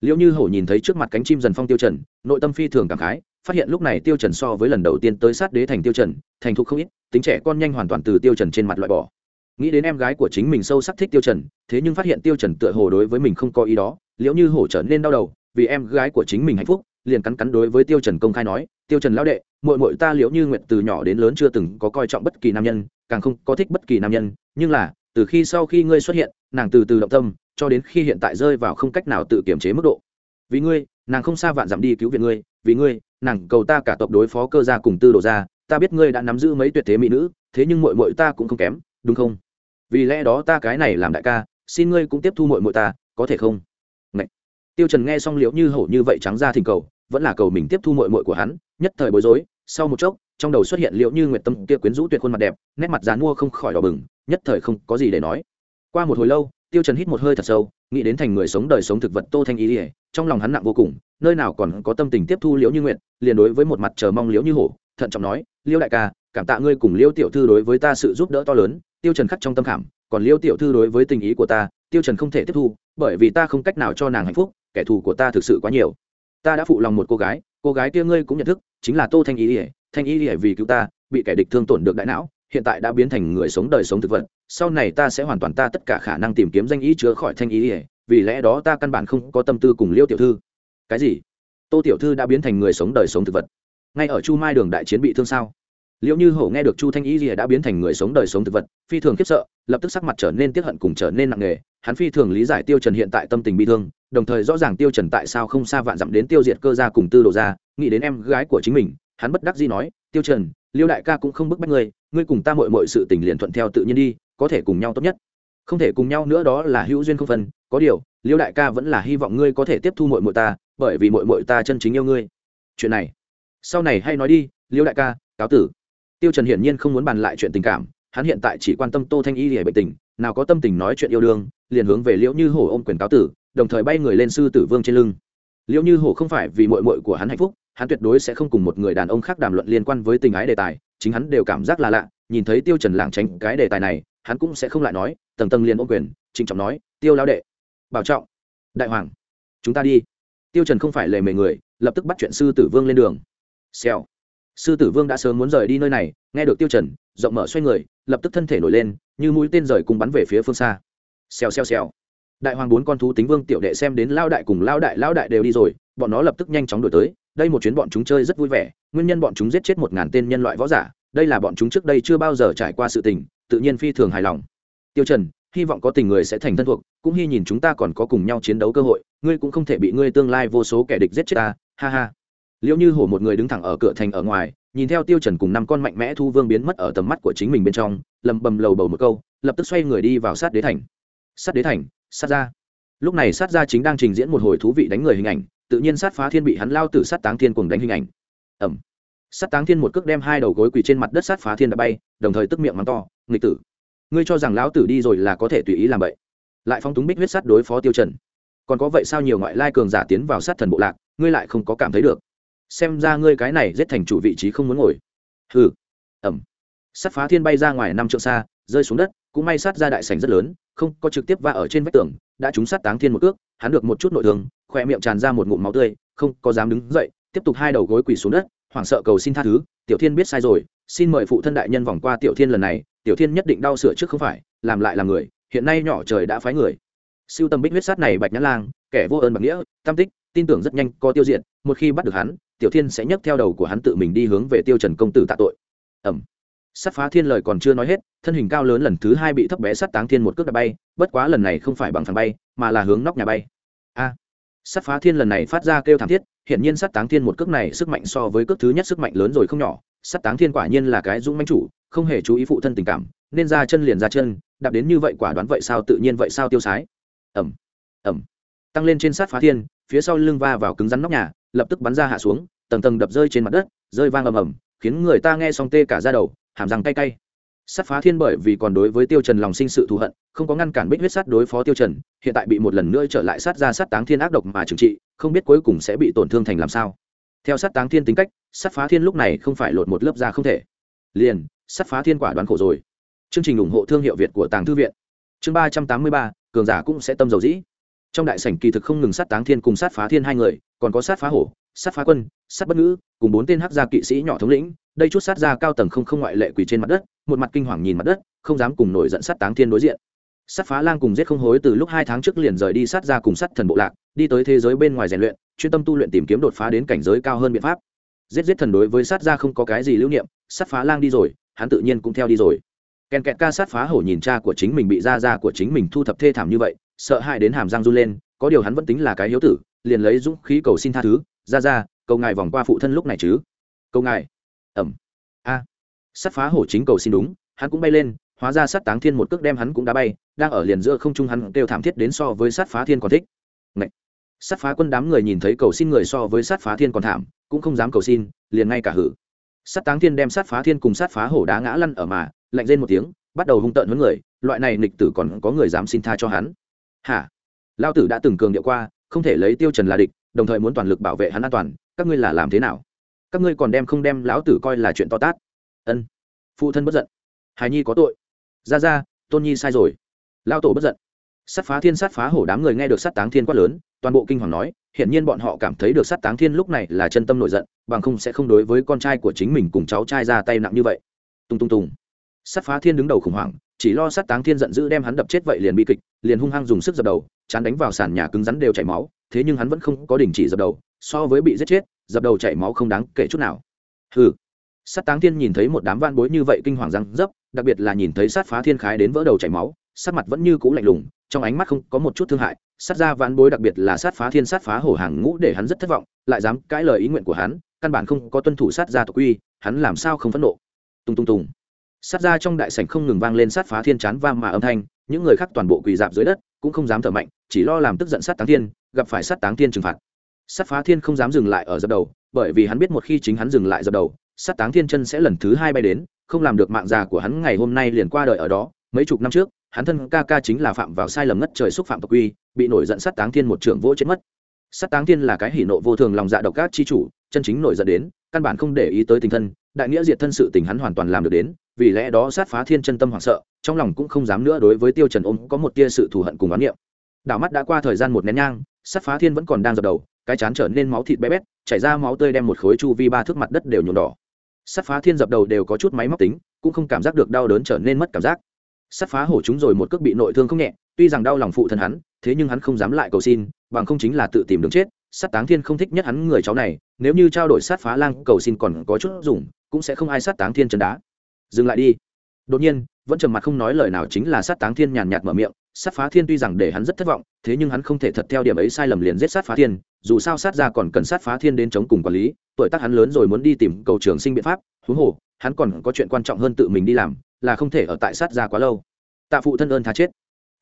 Liễu như hổ nhìn thấy trước mặt cánh chim dần phong tiêu trần, nội tâm phi thường cảm khái, phát hiện lúc này tiêu trần so với lần đầu tiên tới sát đế thành tiêu trần, thành thục không ít, tính trẻ con nhanh hoàn toàn từ tiêu trần trên mặt loại bỏ nghĩ đến em gái của chính mình sâu sắc thích tiêu trần, thế nhưng phát hiện tiêu trần tựa hồ đối với mình không có ý đó, liễu như hổ trở nên đau đầu, vì em gái của chính mình hạnh phúc, liền cắn cắn đối với tiêu trần công khai nói, tiêu trần lão đệ, muội muội ta liễu như nguyện từ nhỏ đến lớn chưa từng có coi trọng bất kỳ nam nhân, càng không có thích bất kỳ nam nhân, nhưng là, từ khi sau khi ngươi xuất hiện, nàng từ từ động tâm, cho đến khi hiện tại rơi vào không cách nào tự kiểm chế mức độ. Vì ngươi, nàng không xa vạn dặm đi cứu viện ngươi, vì ngươi, nàng cầu ta cả tộc đối phó cơ gia cùng tư đồ gia, ta biết ngươi đã nắm giữ mấy tuyệt thế mỹ nữ, thế nhưng muội muội ta cũng không kém, đúng không? Vì lẽ đó ta cái này làm đại ca, xin ngươi cũng tiếp thu muội muội ta, có thể không Ngậy. tiêu trần nghe xong liễu như hổ như vậy trắng ra thỉnh cầu, vẫn là cầu mình tiếp thu muội muội của hắn, nhất thời bối rối, sau một chốc, trong đầu xuất hiện liễu như nguyệt tâm kia quyến rũ tuyệt khuôn mặt đẹp, nét mặt dán mua không khỏi đỏ bừng, nhất thời không có gì để nói qua một hồi lâu, tiêu trần hít một hơi thật sâu, nghĩ đến thành người sống đời sống thực vật tô thanh ý ỉa trong lòng hắn nặng vô cùng, nơi nào còn có tâm tình tiếp thu liễu như nguyện liền đối với một mặt chờ mong liễu như hổ, thận trọng nói, liễu đại ca, cảm tạ ngươi cùng liễu tiểu thư đối với ta sự giúp đỡ to lớn tiêu trần khắc trong tâm khảm, còn liêu tiểu thư đối với tình ý của ta, tiêu trần không thể tiếp thu, bởi vì ta không cách nào cho nàng hạnh phúc, kẻ thù của ta thực sự quá nhiều. Ta đã phụ lòng một cô gái cô gái kia ngươi cũng nhận thức, chính là tô thanh ý ỉa thanh ý ỉa vì cứu ta, bị kẻ địch thương tổn được đại não, hiện tại đã biến thành người sống đời sống thực vật. Sau này ta sẽ hoàn toàn ta tất cả khả năng tìm kiếm danh ý chứa khỏi thanh ý ỉa vì lẽ đó ta căn bản không có tâm tư cùng liêu tiểu thư. Cái gì? Tô tiểu thư đã biến thành người sống đời sống thực vật. Ngay ở chu mai đường đại chiến bị thương sao? Liệu như hổ nghe được chu thanh y gì đã biến thành người sống đời sống thực vật, phi thường khiếp sợ, lập tức sắc mặt trở nên tiếp hận cùng trở nên nặng nề. Hắn phi thường lý giải tiêu trần hiện tại tâm tình bị thương, đồng thời rõ ràng tiêu trần tại sao không xa vạn dặm đến tiêu diệt cơ gia cùng tư đồ gia, nghĩ đến em gái của chính mình, hắn bất đắc dĩ nói, tiêu trần liêu đại ca cũng không bức bách ngươi ngươi cùng ta mọi mọi sự tình liền thuận theo tự nhiên đi, có thể cùng nhau tốt nhất. Không thể cùng nhau nữa đó là hữu duyên không phân, có điều liêu đại ca vẫn là hy vọng ngươi có thể tiếp thu mội mội ta, bởi vì mội mội ta chân chính yêu ngươi. Chuyện này, sau này hay nói đi liêu đại ca, cáo tử tiêu trần hiển nhiên không muốn bàn lại chuyện tình cảm, hắn hiện tại chỉ quan tâm tô thanh y để bệnh tình, nào có tâm tình nói chuyện yêu đương, liền hướng về liễu như hổ ôm quyền cáo tử, đồng thời bay người lên sư tử vương trên lưng. Liễu như hổ không phải vì mội mội của hắn hạnh phúc, hắn tuyệt đối sẽ không cùng một người đàn ông khác đàm luận liên quan với tình ái đề tài, chính hắn đều cảm giác là lạ, nhìn thấy tiêu trần lảng tránh cái đề tài này, hắn cũng sẽ không lại nói, tầng tầng liền ôm quyền, trịnh trọng nói, tiêu lão đệ, bảo trọng, đại hoàng, chúng ta đi. Tiêu trần không phải lề mề người, lập tức bắt chuyện sư tử vương lên đường. Xèo sư tử vương đã sớm muốn rời đi nơi này, nghe được tiêu trần, rộng mở xoay người, lập tức thân thể nổi lên, như mũi tên rời cùng bắn về phía phương xa. Xèo xèo xèo. Đại hoàng bốn con thú tính vương tiểu đệ xem đến lao đại cùng lao đại lao đại đều đi rồi, bọn nó lập tức nhanh chóng đổi tới. Đây một chuyến bọn chúng chơi rất vui vẻ, nguyên nhân bọn chúng giết chết một ngàn tên nhân loại võ giả, đây là bọn chúng trước đây chưa bao giờ trải qua sự tình, tự nhiên phi thường hài lòng. Tiêu trần, hy vọng có tình người sẽ thành thân thuộc, cũng hy nhìn chúng ta còn có cùng nhau chiến đấu cơ hội, ngươi cũng không thể bị ngươi tương lai vô số kẻ địch giết chết ta, ha ha liệu như hổ một người đứng thẳng ở cửa thành ở ngoài, nhìn theo tiêu trần cùng năm con mạnh mẽ thu vương biến mất ở tầm mắt của chính mình bên trong, lầm bầm lầu bầu một câu, lập tức xoay người đi vào sát đế thành. Sát đế thành, sát ra. Lúc này sát gia chính đang trình diễn một hồi thú vị đánh người hình ảnh, tự nhiên sát phá thiên bị hắn lao tử sát táng thiên cùng đánh hình ảnh. Ẩm sát táng thiên một cước đem hai đầu gối quỳ trên mặt đất sát phá thiên đã bay, đồng thời tức miệng mắng to, nghịch tử, ngươi cho rằng lão tử đi rồi là có thể tùy ý làm vậy? Lại phong túng bích huyết sát đối phó tiêu trần. Còn có vậy sao nhiều ngoại lai cường giả tiến vào sát thần bộ lạc, ngươi lại không có cảm thấy được? Xem ra ngươi cái này giết thành chủ vị trí không muốn ngồi. Hừ. Ẩm. Sát phá thiên bay ra ngoài năm trượng xa, rơi xuống đất, cũng may sát ra đại sảnh rất lớn, không có trực tiếp va ở trên vách tường, đã trúng sát táng thiên một cước, hắn được một chút nội thương, khỏe miệng tràn ra một ngụm máu tươi, không có dám đứng dậy, tiếp tục hai đầu gối quỳ xuống đất, hoảng sợ cầu xin tha thứ, tiểu thiên biết sai rồi, xin mời phụ thân đại nhân vòng qua tiểu thiên lần này, tiểu thiên nhất định đau sửa trước không phải, làm lại là người, hiện nay nhỏ trời đã phái người. Siêu tầm bích huyết sát này bạch nhã lang, kẻ vô ơn bạc nghĩa, tam tích tin tưởng rất nhanh có tiêu diện một khi bắt được hắn tiểu thiên sẽ nhấc theo đầu của hắn tự mình đi hướng về tiêu trần công tử tạ tội. Ẩm sát phá thiên lời còn chưa nói hết thân hình cao lớn lần thứ hai bị thấp bé sát táng thiên một cước đã bay bất quá lần này không phải bằng phẳng bay mà là hướng nóc nhà bay. A. À, sát phá thiên lần này phát ra kêu thảm thiết hiện nhiên sát táng thiên một cước này sức mạnh so với cước thứ nhất sức mạnh lớn rồi không nhỏ sát táng thiên quả nhiên là cái dũng mãnh chủ không hề chú ý phụ thân tình cảm nên ra chân liền ra chân đạp đến như vậy quả đoán vậy sao tự nhiên vậy sao tiêu sái? Ẩm ẩm tăng lên trên sát phá thiên phía sau lưng va vào cứng rắn nóc nhà, lập tức bắn ra hạ xuống, tầng tầng đập rơi trên mặt đất, rơi vang ầm ầm, khiến người ta nghe xong tê cả ra đầu, hàm răng cay cay. Sát phá thiên bởi vì còn đối với tiêu trần lòng sinh sự thù hận, không có ngăn cản bích huyết sát đối phó tiêu trần, hiện tại bị một lần nữa trở lại sát ra sát táng thiên ác độc mà trừng trị, không biết cuối cùng sẽ bị tổn thương thành làm sao. Theo sát táng thiên tính cách sát phá thiên lúc này không phải lột một lớp da không thể. Liền sát phá thiên quả đoán khổ rồi. Chương trình ủng hộ thương hiệu việt của tàng thư viện. Chương ba trăm tám mươi ba, cường giả cũng sẽ tâm dầu dĩ trong đại sảnh kỳ thực không ngừng sát táng thiên cùng sát phá thiên hai người, còn có sát phá hổ, sát phá quân, sát bất ngữ, cùng bốn tên hắc gia kỵ sĩ nhỏ thống lĩnh, đây chút sát gia cao tầng không không ngoại lệ quỳ trên mặt đất, một mặt kinh hoàng nhìn mặt đất, không dám cùng nổi giận sát táng thiên đối diện. Sát phá lang cùng giết không hối từ lúc hai tháng trước liền rời đi sát gia cùng sát thần bộ lạc, đi tới thế giới bên ngoài rèn luyện, chuyên tâm tu luyện tìm kiếm đột phá đến cảnh giới cao hơn biện pháp. Giết giết thần đối với sát gia không có cái gì lưu niệm, sát phá lang đi rồi, hắn tự nhiên cũng theo đi rồi. Kèn kẹt ca sát phá hổ nhìn cha của chính mình bị ra ra của chính mình thu thập thê thảm như vậy sợ hãi đến hàm răng run lên, có điều hắn vẫn tính là cái hiếu tử, liền lấy dũng khí cầu xin tha thứ, ra ra, cầu ngài vòng qua phụ thân lúc này chứ? Cầu ngài. Ẩm. A. À. sát phá hổ chính cầu xin đúng, hắn cũng bay lên, hóa ra sát táng thiên một cước đem hắn cũng đã bay, đang ở liền giữa không trung hắn đều thảm thiết đến so với sát phá thiên còn thích. Ngậy. sát phá quân đám người nhìn thấy cầu xin người so với sát phá thiên còn thảm, cũng không dám cầu xin, liền ngay cả hử. Sát táng thiên đem sát phá thiên cùng sát phá hổ đá ngã lăn ở mà, lạnh lên một tiếng, bắt đầu hung tợn với người, loại này nịch tử còn có người dám xin tha cho hắn hả? Lao tử đã từng cường điệu qua, không thể lấy tiêu trần là địch, đồng thời muốn toàn lực bảo vệ hắn an toàn, các ngươi là làm thế nào? Các ngươi còn đem không đem lão tử coi là chuyện to tát. Ân. Phụ thân bất giận. Hài nhi có tội. Ra ra, tôn nhi sai rồi. Lao tổ bất giận. Sát phá thiên, sát phá hổ đám người nghe được sát táng thiên quát lớn, toàn bộ kinh hoàng nói, hiển nhiên bọn họ cảm thấy được sát táng thiên lúc này là chân tâm nổi giận, bằng không sẽ không đối với con trai của chính mình cùng cháu trai ra tay nặng như vậy. Tung tung tung. sát phá thiên đứng đầu khủng hoảng chỉ lo sát táng thiên giận dữ đem hắn đập chết vậy liền bị kịch, liền hung hăng dùng sức dập đầu, chán đánh vào sàn nhà cứng rắn đều chảy máu, thế nhưng hắn vẫn không có đình chỉ dập đầu, so với bị giết chết, dập đầu chảy máu không đáng kể chút nào. Hừ. Sát táng thiên nhìn thấy một đám van bối như vậy kinh hoàng răng dấp, đặc biệt là nhìn thấy sát phá thiên khái đến vỡ đầu chảy máu sát mặt vẫn như cũ lạnh lùng, trong ánh mắt không có một chút thương hại, sát ra ván bối đặc biệt là sát phá thiên sát phá hổ hàng ngũ để hắn rất thất vọng, lại dám cãi lời ý nguyện của hắn, căn bản không có tuân thủ sát gia tộc quy, hắn làm sao không phẫn nộ? Tung tung tùng sát ra trong đại sảnh không ngừng vang lên sát phá thiên chán vang mà âm thanh, những người khác toàn bộ quỳ dạp dưới đất, cũng không dám thở mạnh, chỉ lo làm tức giận sát táng thiên, gặp phải sát táng thiên trừng phạt. Sát phá thiên không dám dừng lại ở dập đầu, bởi vì hắn biết một khi chính hắn dừng lại dập đầu, sát táng thiên chân sẽ lần thứ hai bay đến, không làm được mạng già của hắn ngày hôm nay liền qua đời ở đó. Mấy chục năm trước, hắn thân ca ca chính là phạm vào sai lầm ngất trời xúc phạm tộc quy, bị nổi giận sát táng thiên một trưởng vỗ chết mất. Sát táng thiên là cái hỉ nộ vô thường lòng dạ độc ác chi chủ, chân chính nổi giận đến căn bản không để ý tới tình thân, đại nghĩa diệt thân sự tình hắn hoàn toàn làm được đến, vì lẽ đó sát phá thiên chân tâm hoảng sợ, trong lòng cũng không dám nữa đối với tiêu trần ôm có một tia sự thù hận cùng oán niệm. Đảo mắt đã qua thời gian một nén nhang, sát phá thiên vẫn còn đang dập đầu, cái chán trở nên máu thịt bé bét, chảy ra máu tươi đem một khối chu vi ba thước mặt đất đều nhuộm đỏ. Sát phá thiên dập đầu đều có chút máy móc tính, cũng không cảm giác được đau đớn trở nên mất cảm giác. Sát phá hổ chúng rồi một cước bị nội thương không nhẹ, tuy rằng đau lòng phụ thân hắn, thế nhưng hắn không dám lại cầu xin, bằng không chính là tự tìm đường chết, sát táng thiên không thích nhất hắn người cháu này nếu như trao đổi sát phá lang cầu xin còn có chút dùng, cũng sẽ không ai sát táng thiên chân đá. Dừng lại đi. Đột nhiên, vẫn trầm mặt không nói lời nào chính là sát táng thiên nhàn nhạt mở miệng, sát phá thiên tuy rằng để hắn rất thất vọng, thế nhưng hắn không thể thật theo điểm ấy sai lầm liền giết sát phá thiên, dù sao sát ra còn cần sát phá thiên đến chống cùng quản lý, tuổi tác hắn lớn rồi muốn đi tìm cầu trường sinh biện pháp, huống hồ, hắn còn có chuyện quan trọng hơn tự mình đi làm, là không thể ở tại sát ra quá lâu. Tạ phụ thân ơn tha chết.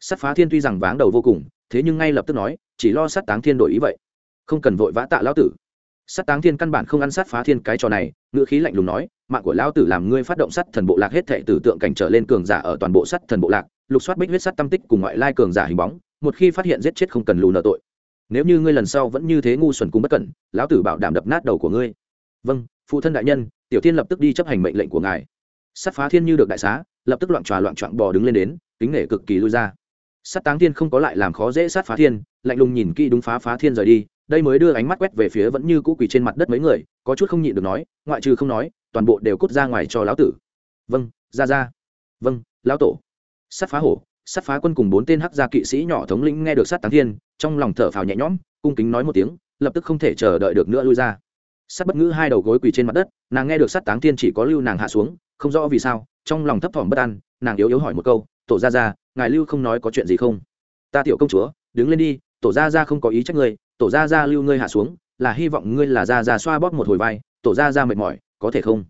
Sát phá thiên tuy rằng váng đầu vô cùng, thế nhưng ngay lập tức nói, chỉ lo sát táng thiên đổi ý vậy. Không cần vội vã tạ lão tử sát táng thiên căn bản không ăn sát phá thiên cái trò này, ngữ khí lạnh lùng nói, mạng của lão tử làm ngươi phát động sát thần bộ lạc hết thệ tử tượng cảnh trở lên cường giả ở toàn bộ sát thần bộ lạc, lục soát bích huyết sát tâm tích cùng ngoại lai cường giả hình bóng, một khi phát hiện giết chết không cần lù nợ tội. Nếu như ngươi lần sau vẫn như thế ngu xuẩn cung bất cẩn, lão tử bảo đảm đập nát đầu của ngươi. Vâng phụ thân đại nhân, tiểu thiên lập tức đi chấp hành mệnh lệnh của ngài. Sát phá thiên như được đại xá, lập tức loạn tròa loạn trọn bò đứng lên đến, kính nể cực kỳ lui ra. Sát táng thiên không có lại làm khó dễ sát phá thiên, lạnh lùng nhìn kỹ đúng phá phá thiên rời đi đây mới đưa ánh mắt quét về phía vẫn như cũ quỳ trên mặt đất mấy người, có chút không nhịn được nói, ngoại trừ không nói, toàn bộ đều cút ra ngoài cho lão tử. Vâng ra ra. Vâng lão tổ. Sắt phá hổ sắt phá quân cùng bốn tên hắc gia kỵ sĩ nhỏ thống lĩnh nghe được sát táng thiên, trong lòng thở phào nhẹ nhõm, cung kính nói một tiếng, lập tức không thể chờ đợi được nữa lui ra. Sắt bất ngữ hai đầu gối quỳ trên mặt đất, nàng nghe được sát táng thiên chỉ có lưu nàng hạ xuống, không rõ vì sao, trong lòng thấp thỏm bất an, nàng yếu yếu hỏi một câu, tổ ra ra, ngài lưu không nói có chuyện gì không? Ta tiểu công chúa, đứng lên đi tổ ra ra không có ý trách ngươi, tổ ra ra lưu ngươi hạ xuống, là hy vọng ngươi là ra ra xoa bóp một hồi vai, tổ ra ra mệt mỏi, có thể không?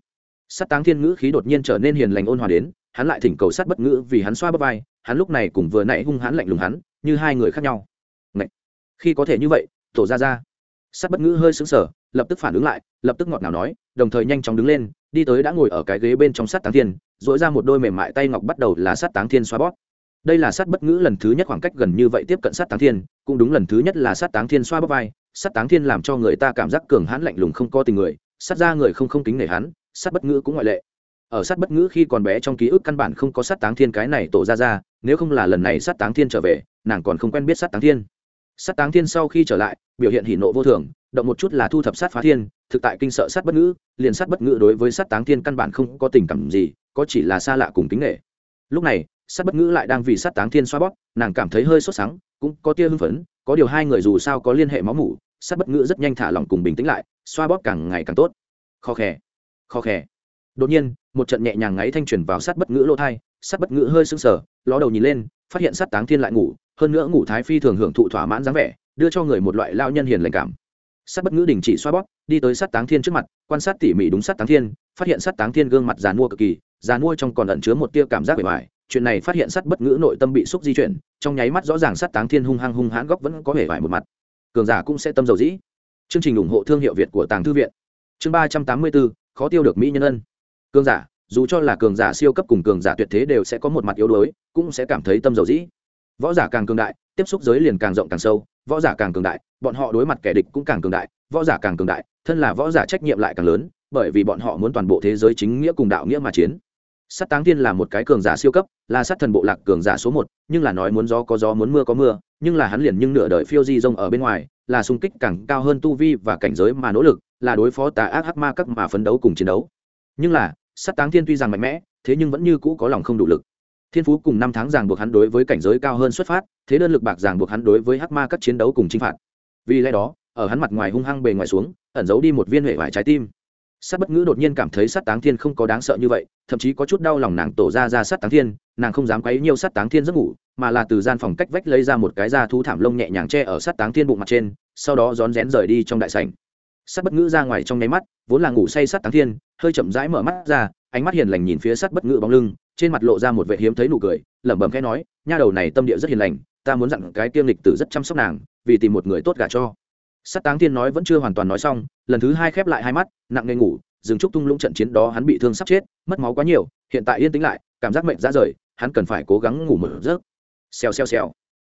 Sắt táng thiên ngữ khí đột nhiên trở nên hiền lành ôn hòa đến, hắn lại thỉnh cầu sát bất ngữ vì hắn xoa bóp vai, hắn lúc này cùng vừa nãy hung hắn lạnh lùng hắn, như hai người khác nhau. Ngậy! khi có thể như vậy, tổ ra ra sát bất ngữ hơi sững sờ, lập tức phản ứng lại, lập tức ngọt ngào nói, đồng thời nhanh chóng đứng lên, đi tới đã ngồi ở cái ghế bên trong sát táng thiên dỗi ra một đôi mềm mại tay ngọc bắt đầu là sát táng thiên xoa bóp đây là sát bất ngữ lần thứ nhất khoảng cách gần như vậy tiếp cận sát táng thiên, cũng đúng lần thứ nhất là sát táng thiên xoa bóp vai. Sát táng thiên làm cho người ta cảm giác cường hãn lạnh lùng không có tình người, sát ra người không không kính nể hắn, sát bất ngữ cũng ngoại lệ. Ở sát bất ngữ khi còn bé trong ký ức căn bản không có sát táng thiên cái này tổ ra ra, nếu không là lần này sát táng thiên trở về, nàng còn không quen biết sát táng thiên. Sát táng thiên sau khi trở lại, biểu hiện hỉ nộ vô thường, động một chút là thu thập sát phá thiên, thực tại kinh sợ sát bất ngữ, liền sát bất ngữ đối với sát táng thiên căn bản không có tình cảm gì, có chỉ là xa lạ cùng kính nghệ lúc này sát bất ngữ lại đang vì sát táng thiên xoa bóp, nàng cảm thấy hơi sốt sắng, cũng có tia hưng phấn, có điều hai người dù sao có liên hệ máu mủ, sát bất ngữ rất nhanh thả lòng cùng bình tĩnh lại, xoa bóp càng ngày càng tốt. Khó khè khó khè. Đột nhiên, một trận nhẹ nhàng ngáy thanh truyền vào sát bất ngữ lỗ thai, sát bất ngữ hơi sưng sờ, ló đầu nhìn lên, phát hiện sát táng thiên lại ngủ, hơn nữa ngủ thái phi thường hưởng thụ thỏa mãn dáng vẻ, đưa cho người một loại lao nhân hiền lành cảm. Sát bất ngữ đình chỉ xoa bóp, đi tới sát táng thiên trước mặt, quan sát tỉ mỉ đúng sát táng thiên, phát hiện sát táng thiên gương mặt giàn mua cực kỳ giàn mua trong còn ẩn chứa một tia cảm giác bề bài chuyện này phát hiện sắt bất ngữ nội tâm bị xúc di chuyển, trong nháy mắt rõ ràng sắt táng thiên hung hăng hung hãn góc vẫn có vẻ vải một mặt. Cường giả cũng sẽ tâm dầu dĩ. Chương trình ủng hộ thương hiệu việt của tàng thư viện. Chương ba trăm tám mươi bốn, khó tiêu được mỹ nhân ân. Cường giả, dù cho là cường giả siêu cấp cùng cường giả tuyệt thế đều sẽ có một mặt yếu đuối, cũng sẽ cảm thấy tâm dầu dĩ. Võ giả càng cường đại, tiếp xúc giới liền càng rộng càng sâu, võ giả càng cường đại, bọn họ đối mặt kẻ địch cũng càng cường đại, võ giả càng cường đại, thân là võ giả trách nhiệm lại càng lớn, bởi vì bọn họ muốn toàn bộ thế giới chính nghĩa cùng đạo nghĩa mà chiến sát táng thiên là một cái cường giả siêu cấp, là sát thần bộ lạc cường giả số một, nhưng là nói muốn gió có gió, muốn mưa có mưa, nhưng là hắn liền nhưng nửa đời phiêu di rông ở bên ngoài, là xung kích càng cao hơn tu vi và cảnh giới mà nỗ lực, là đối phó tà ác hắc ma các mà phấn đấu cùng chiến đấu. Nhưng là, sát táng thiên tuy rằng mạnh mẽ, thế nhưng vẫn như cũ có lòng không đủ lực. Thiên phú cùng năm tháng ràng buộc hắn đối với cảnh giới cao hơn xuất phát, thế đơn lực bạc ràng buộc hắn đối với hắc ma các chiến đấu cùng chinh phạt. Vì lẽ đó, ở hắn mặt ngoài hung hăng bề ngoài xuống, ẩn giấu đi một viên hệ vải trái tim sát bất ngữ đột nhiên cảm thấy sát táng thiên không có đáng sợ như vậy, thậm chí có chút đau lòng nàng tổ ra ra sát táng thiên, nàng không dám quấy nhiều sát táng thiên giấc ngủ, mà là từ gian phòng cách vách lấy ra một cái da thú thảm lông nhẹ nhàng che ở sát táng thiên bụng mặt trên, sau đó rón rén rời đi trong đại sảnh. Sát bất ngữ ra ngoài trong nháy mắt, vốn là ngủ say sát táng thiên, hơi chậm rãi mở mắt ra, ánh mắt hiền lành nhìn phía sát bất ngữ bóng lưng, trên mặt lộ ra một vẻ hiếm thấy nụ cười, lẩm bẩm khẽ nói, nha đầu này tâm địa rất hiền lành, ta muốn dặn cái tiêm lịch tử rất chăm sóc nàng, vì tìm một người tốt gả cho sát táng thiên nói vẫn chưa hoàn toàn nói xong, lần thứ hai khép lại hai mắt, nặng nề ngủ dừng trúc tung lũng trận chiến đó hắn bị thương sắp chết, mất máu quá nhiều, hiện tại yên tĩnh lại, cảm giác mệnh ra rời, hắn cần phải cố gắng ngủ mở giấc. Xèo xèo xèo.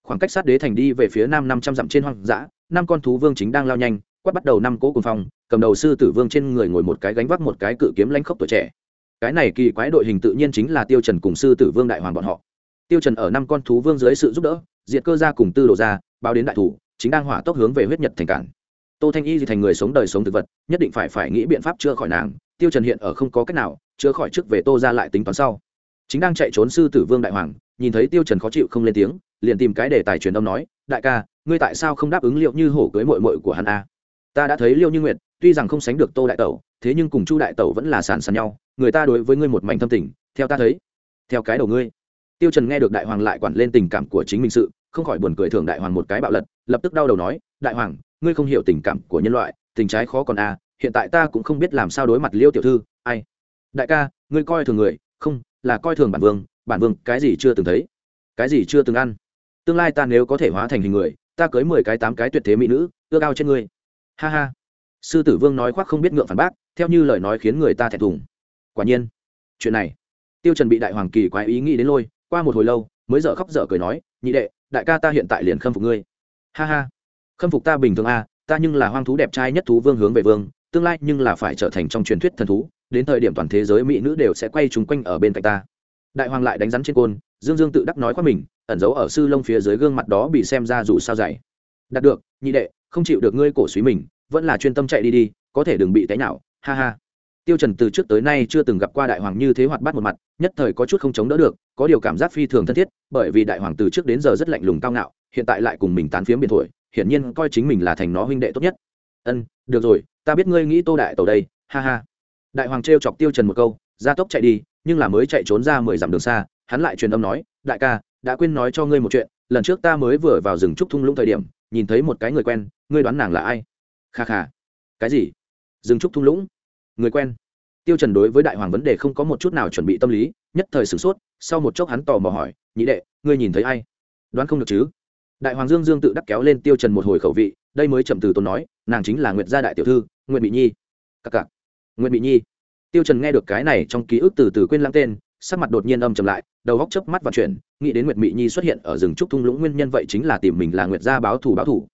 Khoảng cách sát đế thành đi về phía nam năm trăm dặm trên hoang dã, năm con thú vương chính đang lao nhanh, quát bắt đầu năm cố cùng phòng, cầm đầu sư tử vương trên người ngồi một cái gánh vác một cái cự kiếm lanh khốc tuổi trẻ. Cái này kỳ quái đội hình tự nhiên chính là tiêu trần cùng sư tử vương đại hoàng bọn họ. Tiêu trần ở năm con thú vương dưới sự giúp đỡ, diệt cơ gia cùng tư đồ gia, báo đến đại thủ chính đang hỏa tốc hướng về huyết nhật thành cản. Tô thanh y thì thành người sống đời sống thực vật, nhất định phải phải nghĩ biện pháp chữa khỏi nàng, tiêu trần hiện ở không có cách nào, chữa khỏi trước về tô ra lại tính toán sau. Chính đang chạy trốn sư tử vương đại hoàng, nhìn thấy tiêu trần khó chịu không lên tiếng, liền tìm cái để tài truyền âm nói, đại ca, ngươi tại sao không đáp ứng liệu như hổ cưới muội muội của hắn a? Ta đã thấy liêu như nguyệt, tuy rằng không sánh được tô đại tẩu, thế nhưng cùng chu đại tẩu vẫn là sàn sàn nhau, người ta đối với ngươi một mảnh thâm tình, theo ta thấy, theo cái đầu ngươi. Tiêu trần nghe được đại hoàng lại quản lên tình cảm của chính mình sự không khỏi buồn cười thưởng đại hoàng một cái bạo lật, lập tức đau đầu nói, đại hoàng, ngươi không hiểu tình cảm của nhân loại, tình trái khó còn a hiện tại ta cũng không biết làm sao đối mặt liêu tiểu thư, ai? Đại ca, ngươi coi thường người, không, là coi thường bản vương bản vương, cái gì chưa từng thấy, cái gì chưa từng ăn. Tương lai ta nếu có thể hóa thành hình người, ta cưới mười cái tám cái tuyệt thế mỹ nữ ưa cao trên ngươi. Ha ha. Sư tử vương nói khoác không biết ngượng phản bác, theo như lời nói khiến người ta thẹn thùng. Quả nhiên, chuyện này, tiêu trần bị đại hoàng kỳ quái ý nghĩ đến lôi, qua một hồi lâu, mới dở khóc dở cười nói, nhị đệ đại ca ta hiện tại liền khâm phục ngươi. Ha ha. Khâm phục ta bình thường a ta nhưng là hoang thú đẹp trai nhất thú vương hướng về vương, tương lai nhưng là phải trở thành trong truyền thuyết thần thú, đến thời điểm toàn thế giới mỹ nữ đều sẽ quay chúng quanh ở bên cạnh ta. Đại hoàng lại đánh rắn trên côn, dương dương tự đắc nói qua mình, ẩn giấu ở sư lông phía dưới gương mặt đó bị xem ra dù sao dày. Đạt được, nhị đệ, không chịu được ngươi cổ suý mình, vẫn là chuyên tâm chạy đi đi, có thể đừng bị té nhạo, ha ha tiêu trần từ trước tới nay chưa từng gặp qua đại hoàng như thế hoạt bát một mặt, nhất thời có chút không chống đỡ được, có điều cảm giác phi thường thân thiết, bởi vì đại hoàng từ trước đến giờ rất lạnh lùng cao ngạo, hiện tại lại cùng mình tán phiếm biệt thổi, hiển nhiên coi chính mình là thành nó huynh đệ tốt nhất. Ân, được rồi, ta biết ngươi nghĩ tô đại tàu đây, ha ha. Đại hoàng treo chọc tiêu trần một câu gia tốc chạy đi, nhưng là mới chạy trốn ra mười dặm đường xa, hắn lại truyền âm nói, đại ca, đã quên nói cho ngươi một chuyện, lần trước ta mới vừa vào rừng trúc thung lũng thời điểm, nhìn thấy một cái người quen, ngươi đoán nàng là ai? Kha kha. Cái gì? Rừng trúc thung lũng người quen. Tiêu trần đối với đại hoàng vấn đề không có một chút nào chuẩn bị tâm lý, nhất thời sửng sốt, sau một chốc hắn tò mò hỏi, nhị đệ, ngươi nhìn thấy ai? Đoán không được chứ. Đại hoàng dương dương tự đắc kéo lên tiêu trần một hồi khẩu vị, đây mới chậm từ tôn nói, nàng chính là nguyệt gia đại tiểu thư, nguyệt Bị nhi. Cặc cặc, nguyệt Bị nhi. Tiêu trần nghe được cái này trong ký ức từ từ quên lãng tên, sắc mặt đột nhiên âm trầm lại, đầu góc chớp mắt và chuyển, nghĩ đến nguyệt mỹ nhi xuất hiện ở rừng trúc thung lũng nguyên nhân vậy chính là tìm mình là nguyệt gia báo thù báo thù.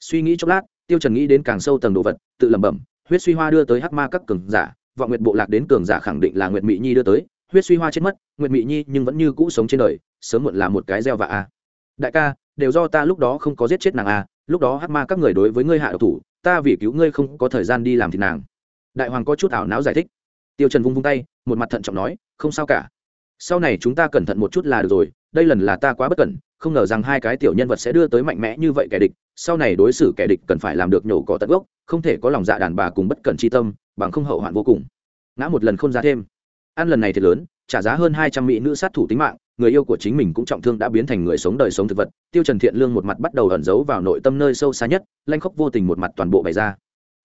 Suy nghĩ chốc lát, tiêu trần nghĩ đến càng sâu tầng đồ vật, tự lẩm bẩm huyết suy hoa đưa tới hắc ma các cường giả, vọng nguyệt bộ lạc đến cường giả khẳng định là nguyệt mỹ nhi đưa tới, huyết suy hoa chết mất, nguyệt mỹ nhi nhưng vẫn như cũ sống trên đời, sớm muộn là một cái gieo vạ a. Đại ca, đều do ta lúc đó không có giết chết nàng a, lúc đó hắc ma các người đối với ngươi hạ độc thủ, ta vì cứu ngươi không có thời gian đi làm thì nàng. Đại hoàng có chút ảo não giải thích. Tiêu trần vung vung tay, một mặt thận trọng nói, không sao cả. Sau này chúng ta cẩn thận một chút là được rồi, đây lần là ta quá bất cẩn, không ngờ rằng hai cái tiểu nhân vật sẽ đưa tới mạnh mẽ như vậy kẻ địch, sau này đối xử kẻ địch cần phải làm được nhổ cỏ tận gốc không thể có lòng dạ đàn bà cùng bất cẩn chi tâm, bằng không hậu hoạn vô cùng. Ngã một lần không ra thêm. Ăn lần này thì lớn, trả giá hơn hai trăm mỹ nữ sát thủ tính mạng, người yêu của chính mình cũng trọng thương đã biến thành người sống đời sống thực vật. Tiêu trần thiện lương một mặt bắt đầu ẩn giấu vào nội tâm nơi sâu xa nhất, lanh khóc vô tình một mặt toàn bộ bày ra.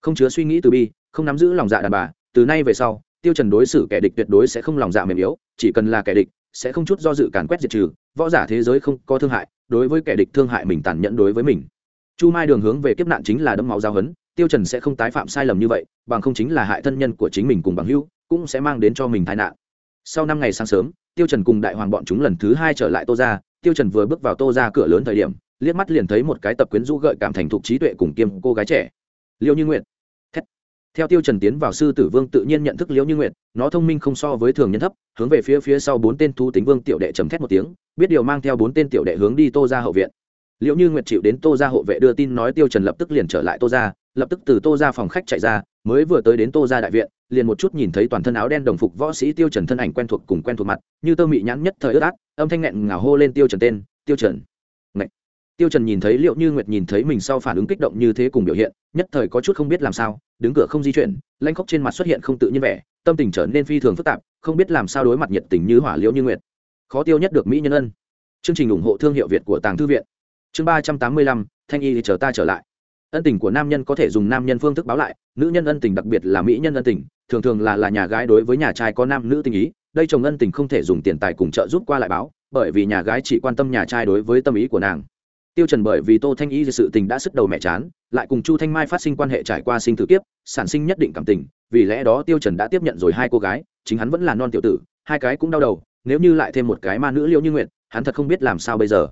Không chứa suy nghĩ từ bi, không nắm giữ lòng dạ đàn bà, từ nay về sau, tiêu trần đối xử kẻ địch tuyệt đối sẽ không lòng dạ mềm yếu, chỉ cần là kẻ địch, sẽ không chút do dự càn quét diệt trừ, võ giả thế giới không có thương hại, đối với kẻ địch thương hại mình tàn nhẫn đối với mình. Chu mai đường hướng về kiếp nạn chính là đấm máu giao hấn tiêu trần sẽ không tái phạm sai lầm như vậy, bằng không chính là hại thân nhân của chính mình cùng bằng hữu, cũng sẽ mang đến cho mình tai nạn. Sau năm ngày sáng sớm, tiêu trần cùng đại hoàng bọn chúng lần thứ hai trở lại tô gia, tiêu trần vừa bước vào tô gia cửa lớn thời điểm, liếc mắt liền thấy một cái tập quyến rũ gợi cảm thành thục trí tuệ cùng kiêm cô gái trẻ. Liêu như nguyệt. Theo tiêu trần tiến vào sư tử vương tự nhiên nhận thức liễu như nguyệt, nó thông minh không so với thường nhân thấp, hướng về phía phía sau bốn tên thu tính vương tiểu đệ trầm thét một tiếng, biết điều mang theo bốn tên tiểu đệ hướng đi tô gia hậu viện. Liễu như nguyệt chịu đến tô gia hộ vệ đưa tin nói tiêu trần lập tức liền trở lại tô gia lập tức từ tô ra phòng khách chạy ra, mới vừa tới đến tô ra đại viện, liền một chút nhìn thấy toàn thân áo đen đồng phục võ sĩ tiêu trần thân ảnh quen thuộc cùng quen thuộc mặt, như tơ mị nhãn nhất thời ướt át, âm thanh nghẹn ngào hô lên tiêu trần tên, tiêu trần. Ngậy. tiêu trần nhìn thấy liệu như nguyệt nhìn thấy mình sau phản ứng kích động như thế cùng biểu hiện, nhất thời có chút không biết làm sao, đứng cửa không di chuyển lanh khóc trên mặt xuất hiện không tự nhiên vẻ, tâm tình trở nên phi thường phức tạp, không biết làm sao đối mặt nhiệt tình như hỏa liễu như nguyệt. Khó tiêu nhất được mỹ nhân ân. Chương trình ủng hộ thương hiệu việt của tàng thư viện. Chương ba trăm tám mươi lăm, thanh y thì chờ ta trở lại ân tình của nam nhân có thể dùng nam nhân phương thức báo lại, nữ nhân ân tình đặc biệt là mỹ nhân ân tình, thường thường là là nhà gái đối với nhà trai có nam nữ tình ý, đây chồng ân tình không thể dùng tiền tài cùng trợ giúp qua lại báo, bởi vì nhà gái chỉ quan tâm nhà trai đối với tâm ý của nàng. Tiêu trần bởi vì tô thanh y sự tình đã sức đầu mẹ chán, lại cùng chu thanh mai phát sinh quan hệ trải qua sinh tử kiếp, sản sinh nhất định cảm tình, vì lẽ đó tiêu trần đã tiếp nhận rồi hai cô gái, chính hắn vẫn là non tiểu tử, hai cái cũng đau đầu, nếu như lại thêm một cái ma nữ liễu như nguyệt, hắn thật không biết làm sao bây giờ.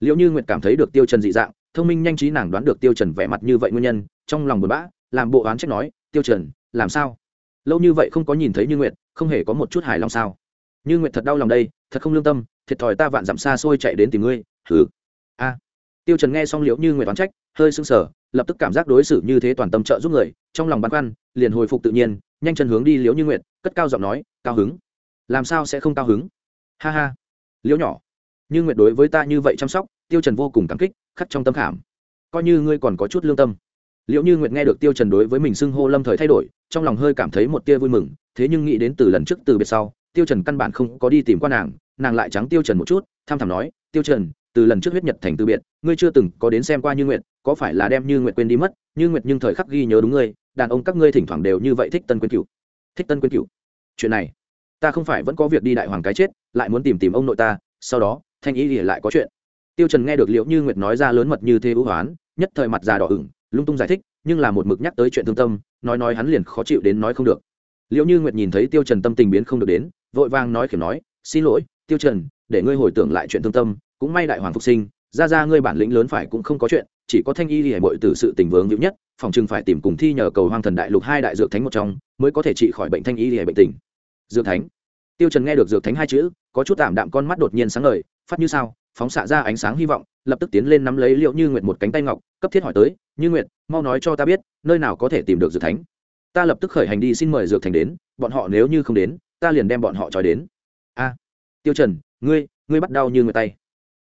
Liễu như nguyệt cảm thấy được tiêu trần dị dạng thông minh nhanh trí nàng đoán được tiêu trần vẻ mặt như vậy nguyên nhân, trong lòng buồn bã, làm bộ oán trách nói, tiêu trần, làm sao? Lâu như vậy không có nhìn thấy như nguyệt, không hề có một chút hài lòng sao? Như nguyệt thật đau lòng đây, thật không lương tâm, thiệt thòi ta vạn dặm xa xôi chạy đến tìm ngươi. Thử a. Tiêu trần nghe xong liễu như nguyệt oán trách, hơi sưng sờ, lập tức cảm giác đối xử như thế toàn tâm trợ giúp người, trong lòng băn khoăn, liền hồi phục tự nhiên, nhanh chân hướng đi liễu như nguyệt, cất cao giọng nói, cao hứng. Làm sao sẽ không cao hứng? Ha ha. Liễu nhỏ, như nguyệt đối với ta như vậy chăm sóc, tiêu trần vô cùng cảm kích khắc trong tâm khảm. Coi như ngươi còn có chút lương tâm. Liệu như nguyệt nghe được tiêu trần đối với mình xưng hô lâm thời thay đổi, trong lòng hơi cảm thấy một tia vui mừng, thế nhưng nghĩ đến từ lần trước từ biệt sau, tiêu trần căn bản không có đi tìm qua nàng nàng lại trắng tiêu trần một chút, tham thầm nói, tiêu trần, từ lần trước huyết nhật thành từ biệt, ngươi chưa từng có đến xem qua như nguyệt, có phải là đem như nguyệt quên đi mất? Như nguyệt nhưng thời khắc ghi nhớ đúng ngươi, đàn ông các ngươi thỉnh thoảng đều như vậy thích tân quyên cửu. Thích tân quyên cửu? Chuyện này, ta không phải vẫn có việc đi đại hoàng cái chết, lại muốn tìm tìm ông nội ta, sau đó, thanh ý ỉa lại có chuyện tiêu trần nghe được liễu như nguyệt nói ra lớn mật như thế ưu hoán, nhất thời mặt già đỏ ửng, lung tung giải thích, nhưng là một mực nhắc tới chuyện thương tâm, nói nói hắn liền khó chịu đến nói không được. Liễu như nguyệt nhìn thấy tiêu trần tâm tình biến không được đến, vội vàng nói khiểm nói, xin lỗi, tiêu trần, để ngươi hồi tưởng lại chuyện thương tâm, cũng may đại hoàng phục sinh, ra ra ngươi bản lĩnh lớn phải cũng không có chuyện, chỉ có thanh y lìa bội từ sự tình vướng hữu nhất, phòng chừng phải tìm cùng thi nhờ cầu hoang thần đại lục hai đại dược thánh một trong, mới có thể trị khỏi bệnh thanh y lìa bệnh tình. Dược thánh. Tiêu trần nghe được dược thánh hai chữ, có chút tạm đạm con mắt đột nhiên sáng ngời, phát như sao? Phóng xạ ra ánh sáng hy vọng, lập tức tiến lên nắm lấy liệu như nguyệt một cánh tay ngọc, cấp thiết hỏi tới, như nguyệt, mau nói cho ta biết, nơi nào có thể tìm được dược thánh? Ta lập tức khởi hành đi xin mời dược thành đến, bọn họ nếu như không đến, ta liền đem bọn họ trói đến. A, tiêu trần, ngươi ngươi bắt đau như nguyệt tay.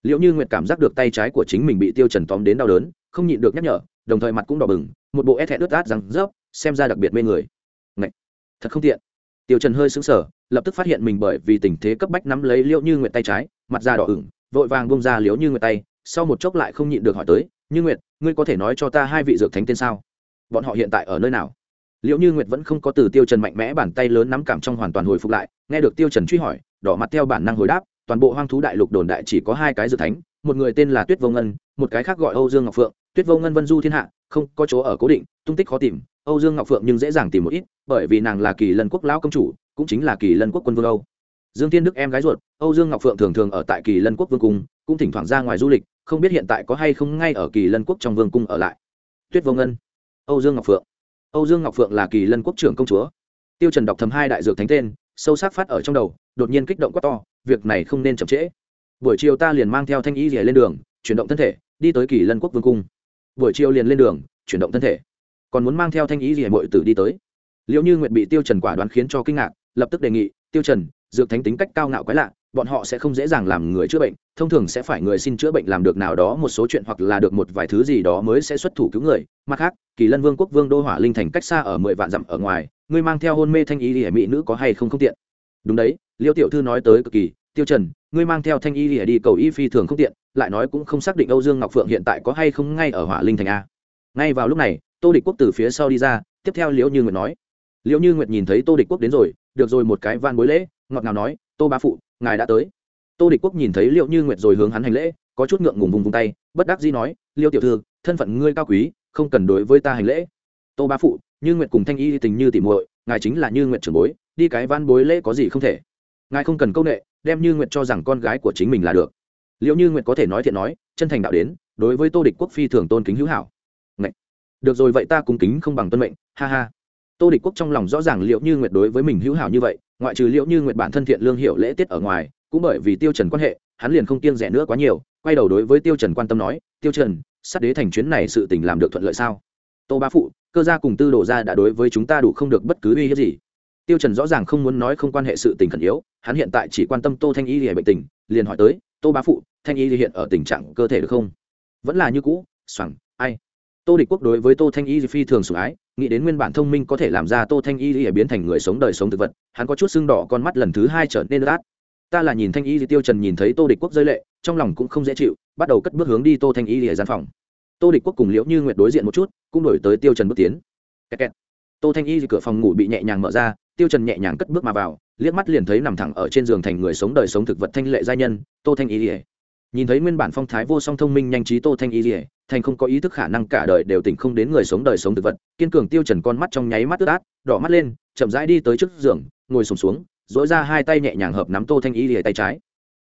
Liệu như nguyệt cảm giác được tay trái của chính mình bị tiêu trần tóm đến đau đớn, không nhịn được nhắc nhở, đồng thời mặt cũng đỏ bừng, một bộ ép thẹn ướt át răng rớp, xem ra đặc biệt mê người. Ngậy! thật không tiện. Tiêu trần hơi sững sờ, lập tức phát hiện mình bởi vì tình thế cấp bách nắm lấy liệu như nguyệt tay trái, mặt da đỏ ửng vội vàng buông ra liếu như nguyệt tay, sau một chốc lại không nhịn được hỏi tới, như nguyệt, ngươi có thể nói cho ta hai vị dược thánh tên sao? Bọn họ hiện tại ở nơi nào? Liệu như nguyệt vẫn không có từ tiêu trần mạnh mẽ bàn tay lớn nắm cảm trong hoàn toàn hồi phục lại, nghe được tiêu trần truy hỏi, đỏ mặt theo bản năng hồi đáp, toàn bộ hoang thú đại lục đồn đại chỉ có hai cái dược thánh, một người tên là tuyết vô ngân, một cái khác gọi âu dương ngọc phượng. Tuyết vô ngân vân du thiên hạ, không có chỗ ở cố định, tung tích khó tìm, âu dương ngọc phượng nhưng dễ dàng tìm một ít, bởi vì nàng là kỳ lân quốc lão công chủ, cũng chính là kỳ lân quốc quân vương âu dương tiên đức em gái ruột, âu dương ngọc phượng thường thường ở tại kỳ lân quốc vương cung, cũng thỉnh thoảng ra ngoài du lịch, không biết hiện tại có hay không ngay ở kỳ lân quốc trong vương cung ở lại. Tuyết vô ngân, âu dương ngọc phượng. Âu dương ngọc phượng là kỳ lân quốc trưởng công chúa. Tiêu trần đọc thầm hai đại dược thánh tên, sâu sắc phát ở trong đầu, đột nhiên kích động quá to, việc này không nên chậm trễ. Buổi chiều ta liền mang theo thanh y rìa lên đường, chuyển động thân thể, đi tới kỳ lân quốc vương cung. Buổi chiều liền lên đường, chuyển động thân thể. Còn muốn mang theo thanh ý rìa mội tử đi tới. Liệu như nguyện bị tiêu trần quả đoán khiến cho kinh ngạc, lập tức đề nghị, tiêu trần dược thánh tính cách cao ngạo quái lạ, bọn họ sẽ không dễ dàng làm người chữa bệnh, thông thường sẽ phải người xin chữa bệnh làm được nào đó một số chuyện hoặc là được một vài thứ gì đó mới sẽ xuất thủ cứu người. Mặt khác, kỳ lân vương quốc vương đô hỏa linh thành cách xa ở mười vạn dặm ở ngoài ngươi mang theo hôn mê thanh y lìa mỹ nữ có hay không không tiện? Đúng đấy, liêu tiểu thư nói tới cực kỳ. Tiêu trần ngươi mang theo thanh y lìa đi cầu y phi thường không tiện, lại nói cũng không xác định âu dương ngọc phượng hiện tại có hay không ngay ở hỏa linh thành a. Ngay vào lúc này, tô địch quốc từ phía sau đi ra, tiếp theo liễu như nguyệt nói. Liễu như nguyệt nhìn thấy tô địch quốc đến rồi, được rồi một cái van bối lễ ngọt ngào nói, tô bá phụ, ngài đã tới. Tô địch quốc nhìn thấy liệu như nguyệt rồi hướng hắn hành lễ, có chút ngượng ngùng vùng vùng tay, bất đắc dĩ nói liêu tiểu thư, thân phận ngươi cao quý, không cần đối với ta hành lễ. Tô bá phụ, như nguyệt cùng thanh y tình như tỉ muội, ngài chính là như nguyệt trưởng bối, đi cái van bối lễ có gì không thể. Ngài không cần công nghệ đem như nguyệt cho rằng con gái của chính mình là được. Liệu như nguyệt có thể nói thiện nói, chân thành đạo đến, đối với tô địch quốc phi thường tôn kính hữu hảo. Ngậy! được rồi, vậy ta cùng kính không bằng tuân mệnh, ha ha tô địch quốc trong lòng rõ ràng liệu như nguyệt đối với mình hữu hảo như vậy, ngoại trừ liệu như nguyệt bản thân thiện lương hiệu lễ tiết ở ngoài, cũng bởi vì tiêu trần quan hệ, hắn liền không kiêng rẻ nữa quá nhiều, quay đầu đối với tiêu trần quan tâm nói, tiêu trần, sát đế thành chuyến này sự tình làm được thuận lợi sao? Tô bá phụ, cơ gia cùng tư đồ gia đã đối với chúng ta đủ không được bất cứ uy hiếp gì. Tiêu trần rõ ràng không muốn nói không quan hệ sự tình khẩn yếu, hắn hiện tại chỉ quan tâm tô thanh y lìa bệnh tình, liền hỏi tới, tô bá phụ, thanh y hiện ở tình trạng cơ thể được không? Vẫn là như cũ xoẳng ai? Tô địch quốc đối với tô thanh y phi thường sủng ái nghĩ đến nguyên bản thông minh có thể làm ra tô thanh y lìa biến thành người sống đời sống thực vật, hắn có chút sưng đỏ con mắt lần thứ hai trở nên rát. ta là nhìn thanh y tiêu trần nhìn thấy tô địch quốc rơi lệ, trong lòng cũng không dễ chịu, bắt đầu cất bước hướng đi tô thanh y lìa gian phòng tô địch quốc cùng liễu như nguyệt đối diện một chút, cũng đổi tới tiêu trần bước tiến kẹt kẹt. tô thanh y cửa phòng ngủ bị nhẹ nhàng mở ra, tiêu trần nhẹ nhàng cất bước mà vào, liếc mắt liền thấy nằm thẳng ở trên giường thành người sống đời sống thực vật thanh lệ gia nhân, tô thanh y lìa nhìn thấy nguyên bản phong thái vô song thông minh nhanh trí tô thanh y lìa thành không có ý thức khả năng cả đời đều tỉnh không đến người sống đời sống thực vật kiên cường tiêu trần con mắt trong nháy mắt ướt át đỏ mắt lên chậm rãi đi tới trước giường ngồi sùng xuống, xuống dỗi ra hai tay nhẹ nhàng hợp nắm tô thanh y lìa tay trái.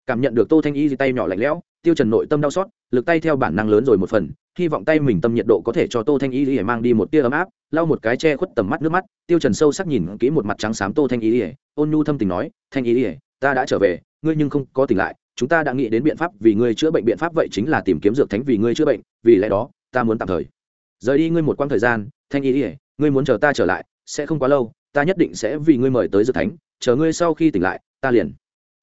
Cảm nhận được tô thanh y tay nhỏ lạnh lẽo tiêu trần nội tâm đau xót lực tay theo bản năng lớn rồi một phần hy vọng tay mình tâm nhiệt độ có thể cho tô thanh y lìa mang đi một tia ấm áp lau một cái che khuất tầm mắt nước mắt tiêu trần sâu sắc nhìn kỹ một mặt trắng xám tô thanh y lìa ôn nhu thâm tình nói thanh y lìa ta đã trở về ngươi nhưng không có tỉnh lại chúng ta đã nghĩ đến biện pháp vì ngươi chữa bệnh, biện pháp vậy chính là tìm kiếm dược thánh vì ngươi chữa bệnh, vì lẽ đó, ta muốn tạm thời. Rời đi ngươi một quãng thời gian, thanh y ỉa ngươi muốn chờ ta trở lại, sẽ không quá lâu, ta nhất định sẽ vì ngươi mời tới dược thánh, chờ ngươi sau khi tỉnh lại, ta liền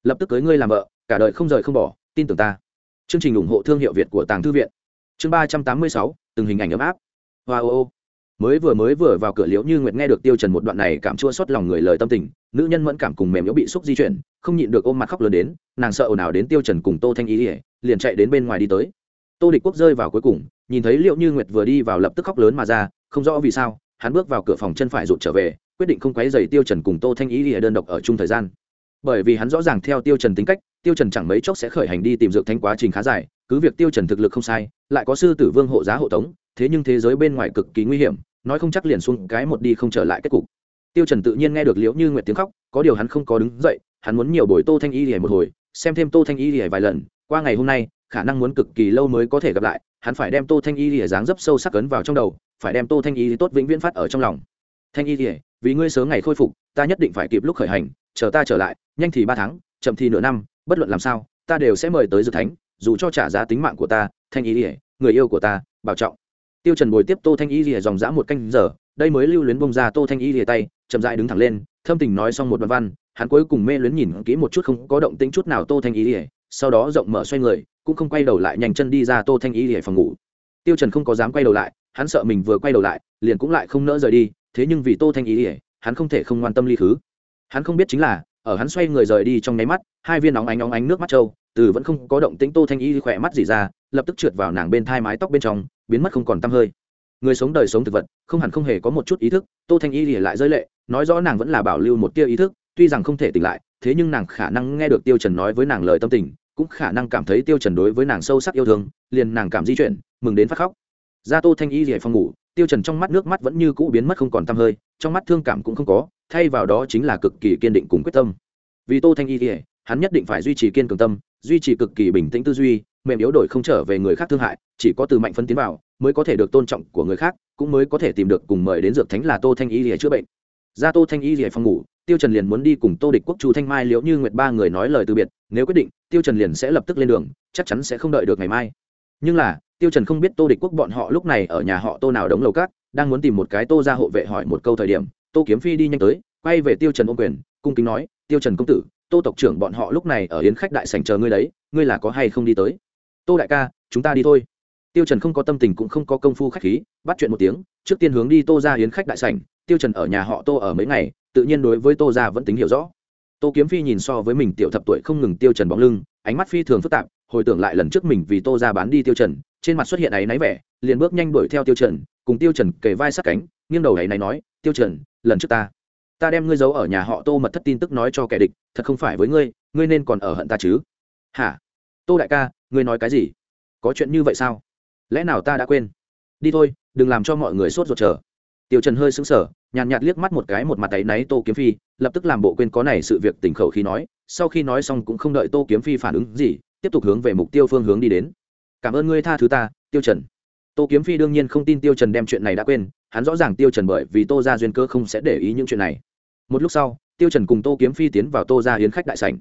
lập tức cưới ngươi làm vợ, cả đời không rời không bỏ, tin tưởng ta. Chương trình ủng hộ thương hiệu việt của tàng thư viện. Chương ba trăm tám mươi sáu, từng hình ảnh ấm áp. Hoa ô ô mới vừa mới vừa vào cửa liễu như nguyệt nghe được tiêu trần một đoạn này cảm chua xót lòng người lời tâm tình, nữ nhân mẫn cảm cùng mềm yếu bị xúc di chuyển, không nhịn được ôm mặt khóc lớn đến, nàng sợ ồn ào đến tiêu trần cùng tô thanh ý ỉa liền chạy đến bên ngoài đi tới. Tô địch quốc rơi vào cuối cùng, nhìn thấy liễu như nguyệt vừa đi vào lập tức khóc lớn mà ra, không rõ vì sao, hắn bước vào cửa phòng chân phải rụt trở về, quyết định không quấy giày tiêu trần cùng tô thanh ý ỉa đơn độc ở chung thời gian. Bởi vì hắn rõ ràng theo tiêu trần tính cách, tiêu trần chẳng mấy chốc sẽ khởi hành đi tìm dược thánh quá trình khá dài, cứ việc tiêu trần thực lực không sai, lại có sư tử vương hộ giá hộ tống, thế nhưng thế giới bên ngoài cực kỳ nguy hiểm nói không chắc liền xuống cái một đi không trở lại kết cục. Tiêu trần tự nhiên nghe được liễu như nguyệt tiếng khóc có điều hắn không có đứng dậy hắn muốn nhiều buổi tô thanh y lìa một hồi xem thêm tô thanh y lìa vài lần qua ngày hôm nay khả năng muốn cực kỳ lâu mới có thể gặp lại hắn phải đem tô thanh y lìa dáng dấp sâu sắc cấn vào trong đầu phải đem tô thanh y tốt vĩnh viễn phát ở trong lòng. Thanh y lìa vì ngươi sớm ngày khôi phục ta nhất định phải kịp lúc khởi hành chờ ta trở lại nhanh thì ba tháng chậm thì nửa năm bất luận làm sao ta đều sẽ mời tới dự thánh dù cho trả giá tính mạng của ta thanh y lìa, người yêu của ta bảo trọng tiêu trần bồi tiếp tô thanh y lìa dòng dã một canh giờ đây mới lưu luyến bông ra tô thanh y lìa tay chậm rãi đứng thẳng lên thâm tình nói xong một đoạn văn hắn cuối cùng mê luyến nhìn kỹ một chút không có động tĩnh chút nào tô thanh y lìa, sau đó rộng mở xoay người cũng không quay đầu lại nhanh chân đi ra tô thanh y lìa phòng ngủ. Tiêu trần không có dám quay đầu lại hắn sợ mình vừa quay đầu lại liền cũng lại không nỡ rời đi thế nhưng vì tô thanh y lìa, hắn không thể không quan tâm ly khứ. Hắn không biết chính là ở hắn xoay người rời đi trong nháy mắt hai viên nóng ánh nóng ánh nước mắt trâu từ vẫn không có động tĩnh tô thanh y khỏe mắt gì ra, lập tức trượt vào nàng bên thai mái tóc bên trong, biến mất không còn tăm hơi. Người sống đời sống thực vật, không hẳn không hề có một chút ý thức, tô thanh y lìa lại rơi lệ, nói rõ nàng vẫn là bảo lưu một tia ý thức, tuy rằng không thể tỉnh lại, thế nhưng nàng khả năng nghe được tiêu trần nói với nàng lời tâm tình, cũng khả năng cảm thấy tiêu trần đối với nàng sâu sắc yêu thương, liền nàng cảm di chuyển, mừng đến phát khóc. Ra tô thanh y lìa phòng ngủ, tiêu trần trong mắt nước mắt vẫn như cũ biến mất không còn tăm hơi, trong mắt thương cảm cũng không có, thay vào đó chính là cực kỳ kiên định cùng quyết tâm. Vì tô thanh y lìa, hắn nhất định phải duy trì kiên cường tâm duy trì cực kỳ bình tĩnh tư duy, mềm yếu đổi không trở về người khác thương hại, chỉ có từ mạnh phân tiến vào, mới có thể được tôn trọng của người khác, cũng mới có thể tìm được cùng mời đến dược thánh là tô thanh y để chữa bệnh. Ra tô thanh y để phòng ngủ, tiêu trần liền muốn đi cùng tô địch quốc chu thanh mai liễu như nguyệt ba người nói lời từ biệt, nếu quyết định, tiêu trần liền sẽ lập tức lên đường, chắc chắn sẽ không đợi được ngày mai. Nhưng là, tiêu trần không biết tô địch quốc bọn họ lúc này ở nhà họ tô nào đóng lầu cát đang muốn tìm một cái tô ra hộ vệ hỏi một câu thời điểm, tô kiếm phi đi nhanh tới, quay về tiêu trần ôm quyền, cung kính nói, tiêu trần công tử tô tộc trưởng bọn họ lúc này ở yến khách đại sảnh chờ ngươi đấy, ngươi là có hay không đi tới? Tô đại ca, chúng ta đi thôi. Tiêu trần không có tâm tình cũng không có công phu khách khí, bắt chuyện một tiếng, trước tiên hướng đi tô ra yến khách đại sảnh. Tiêu trần ở nhà họ tô ở mấy ngày, tự nhiên đối với tô ra vẫn tính hiểu rõ. Tô kiếm phi nhìn so với mình tiểu thập tuổi không ngừng tiêu trần bóng lưng, ánh mắt phi thường phức tạp, hồi tưởng lại lần trước mình vì tô ra bán đi tiêu trần, trên mặt xuất hiện ấy náy vẻ, liền bước nhanh đuổi theo tiêu trần, cùng tiêu trần kề vai sát cánh, nghiêng đầu ấy náy nói, tiêu trần, lần trước ta ta đem ngươi giấu ở nhà họ tô mật thất tin tức nói cho kẻ địch, thật không phải với ngươi ngươi nên còn ở hận ta chứ? Hả? Tô đại ca, ngươi nói cái gì? Có chuyện như vậy sao? Lẽ nào ta đã quên? Đi thôi, đừng làm cho mọi người sốt ruột chờ. Tiêu trần hơi sững sờ, nhàn nhạt liếc mắt một cái một mặt tay náy tô kiếm phi, lập tức làm bộ quên có này sự việc tỉnh khẩu khi nói, sau khi nói xong cũng không đợi tô kiếm phi phản ứng gì, tiếp tục hướng về mục tiêu phương hướng đi đến. Cảm ơn ngươi tha thứ ta, tiêu trần. Tô kiếm phi đương nhiên không tin tiêu trần đem chuyện này đã quên hắn rõ ràng tiêu trần bởi vì tô gia duyên cơ không sẽ để ý những chuyện này. Một lúc sau tiêu trần cùng tô kiếm phi tiến vào tô gia hiến khách đại sảnh.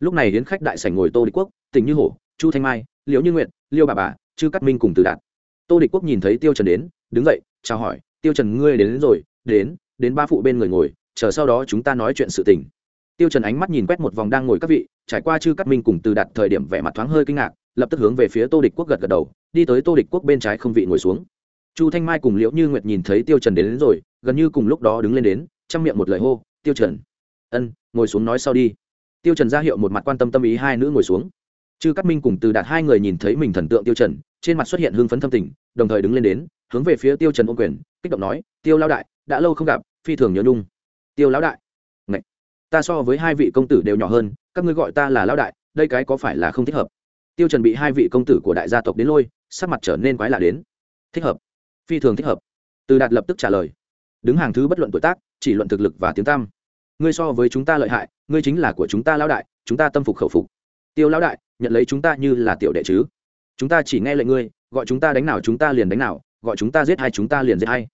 Lúc này hiến khách đại sảnh ngồi tô địch quốc tình như hổ chu thanh mai liễu như nguyệt liêu bà bà chư cát minh cùng từ đạt. Tô địch quốc nhìn thấy tiêu trần đến đứng dậy chào hỏi tiêu trần ngươi đến, đến rồi đến đến ba phụ bên người ngồi chờ sau đó chúng ta nói chuyện sự tình. Tiêu trần ánh mắt nhìn quét một vòng đang ngồi các vị trải qua chư cát minh cùng từ đạt thời điểm vẻ mặt thoáng hơi kinh ngạc lập tức hướng về phía tô địch quốc gật gật đầu đi tới tô địch quốc bên trái không vị ngồi xuống chu thanh mai cùng liễu như nguyệt nhìn thấy tiêu trần đến, đến rồi gần như cùng lúc đó đứng lên đến chăm miệng một lời hô tiêu trần. Ân ngồi xuống nói sau đi. Tiêu trần ra hiệu một mặt quan tâm tâm ý hai nữ ngồi xuống. Chư cát minh cùng từ đạt hai người nhìn thấy mình thần tượng tiêu trần trên mặt xuất hiện hưng phấn thâm tình đồng thời đứng lên đến hướng về phía tiêu trần ôm quyền kích động nói tiêu lão đại đã lâu không gặp phi thường nhớ nhung. Tiêu lão đại. Ngậy. ta so với hai vị công tử đều nhỏ hơn các ngươi gọi ta là lão đại đây cái có phải là không thích hợp? Tiêu trần bị hai vị công tử của đại gia tộc đến lôi sắc mặt trở nên quái lạ đến. Thích hợp phi thường thích hợp. Từ đạt lập tức trả lời. Đứng hàng thứ bất luận tuổi tác, chỉ luận thực lực và tiếng tăm. Ngươi so với chúng ta lợi hại, ngươi chính là của chúng ta lão đại, chúng ta tâm phục khẩu phục. Tiêu lão đại, nhận lấy chúng ta như là tiểu đệ chứ. Chúng ta chỉ nghe lệnh ngươi, gọi chúng ta đánh nào chúng ta liền đánh nào, gọi chúng ta giết hay chúng ta liền giết hay.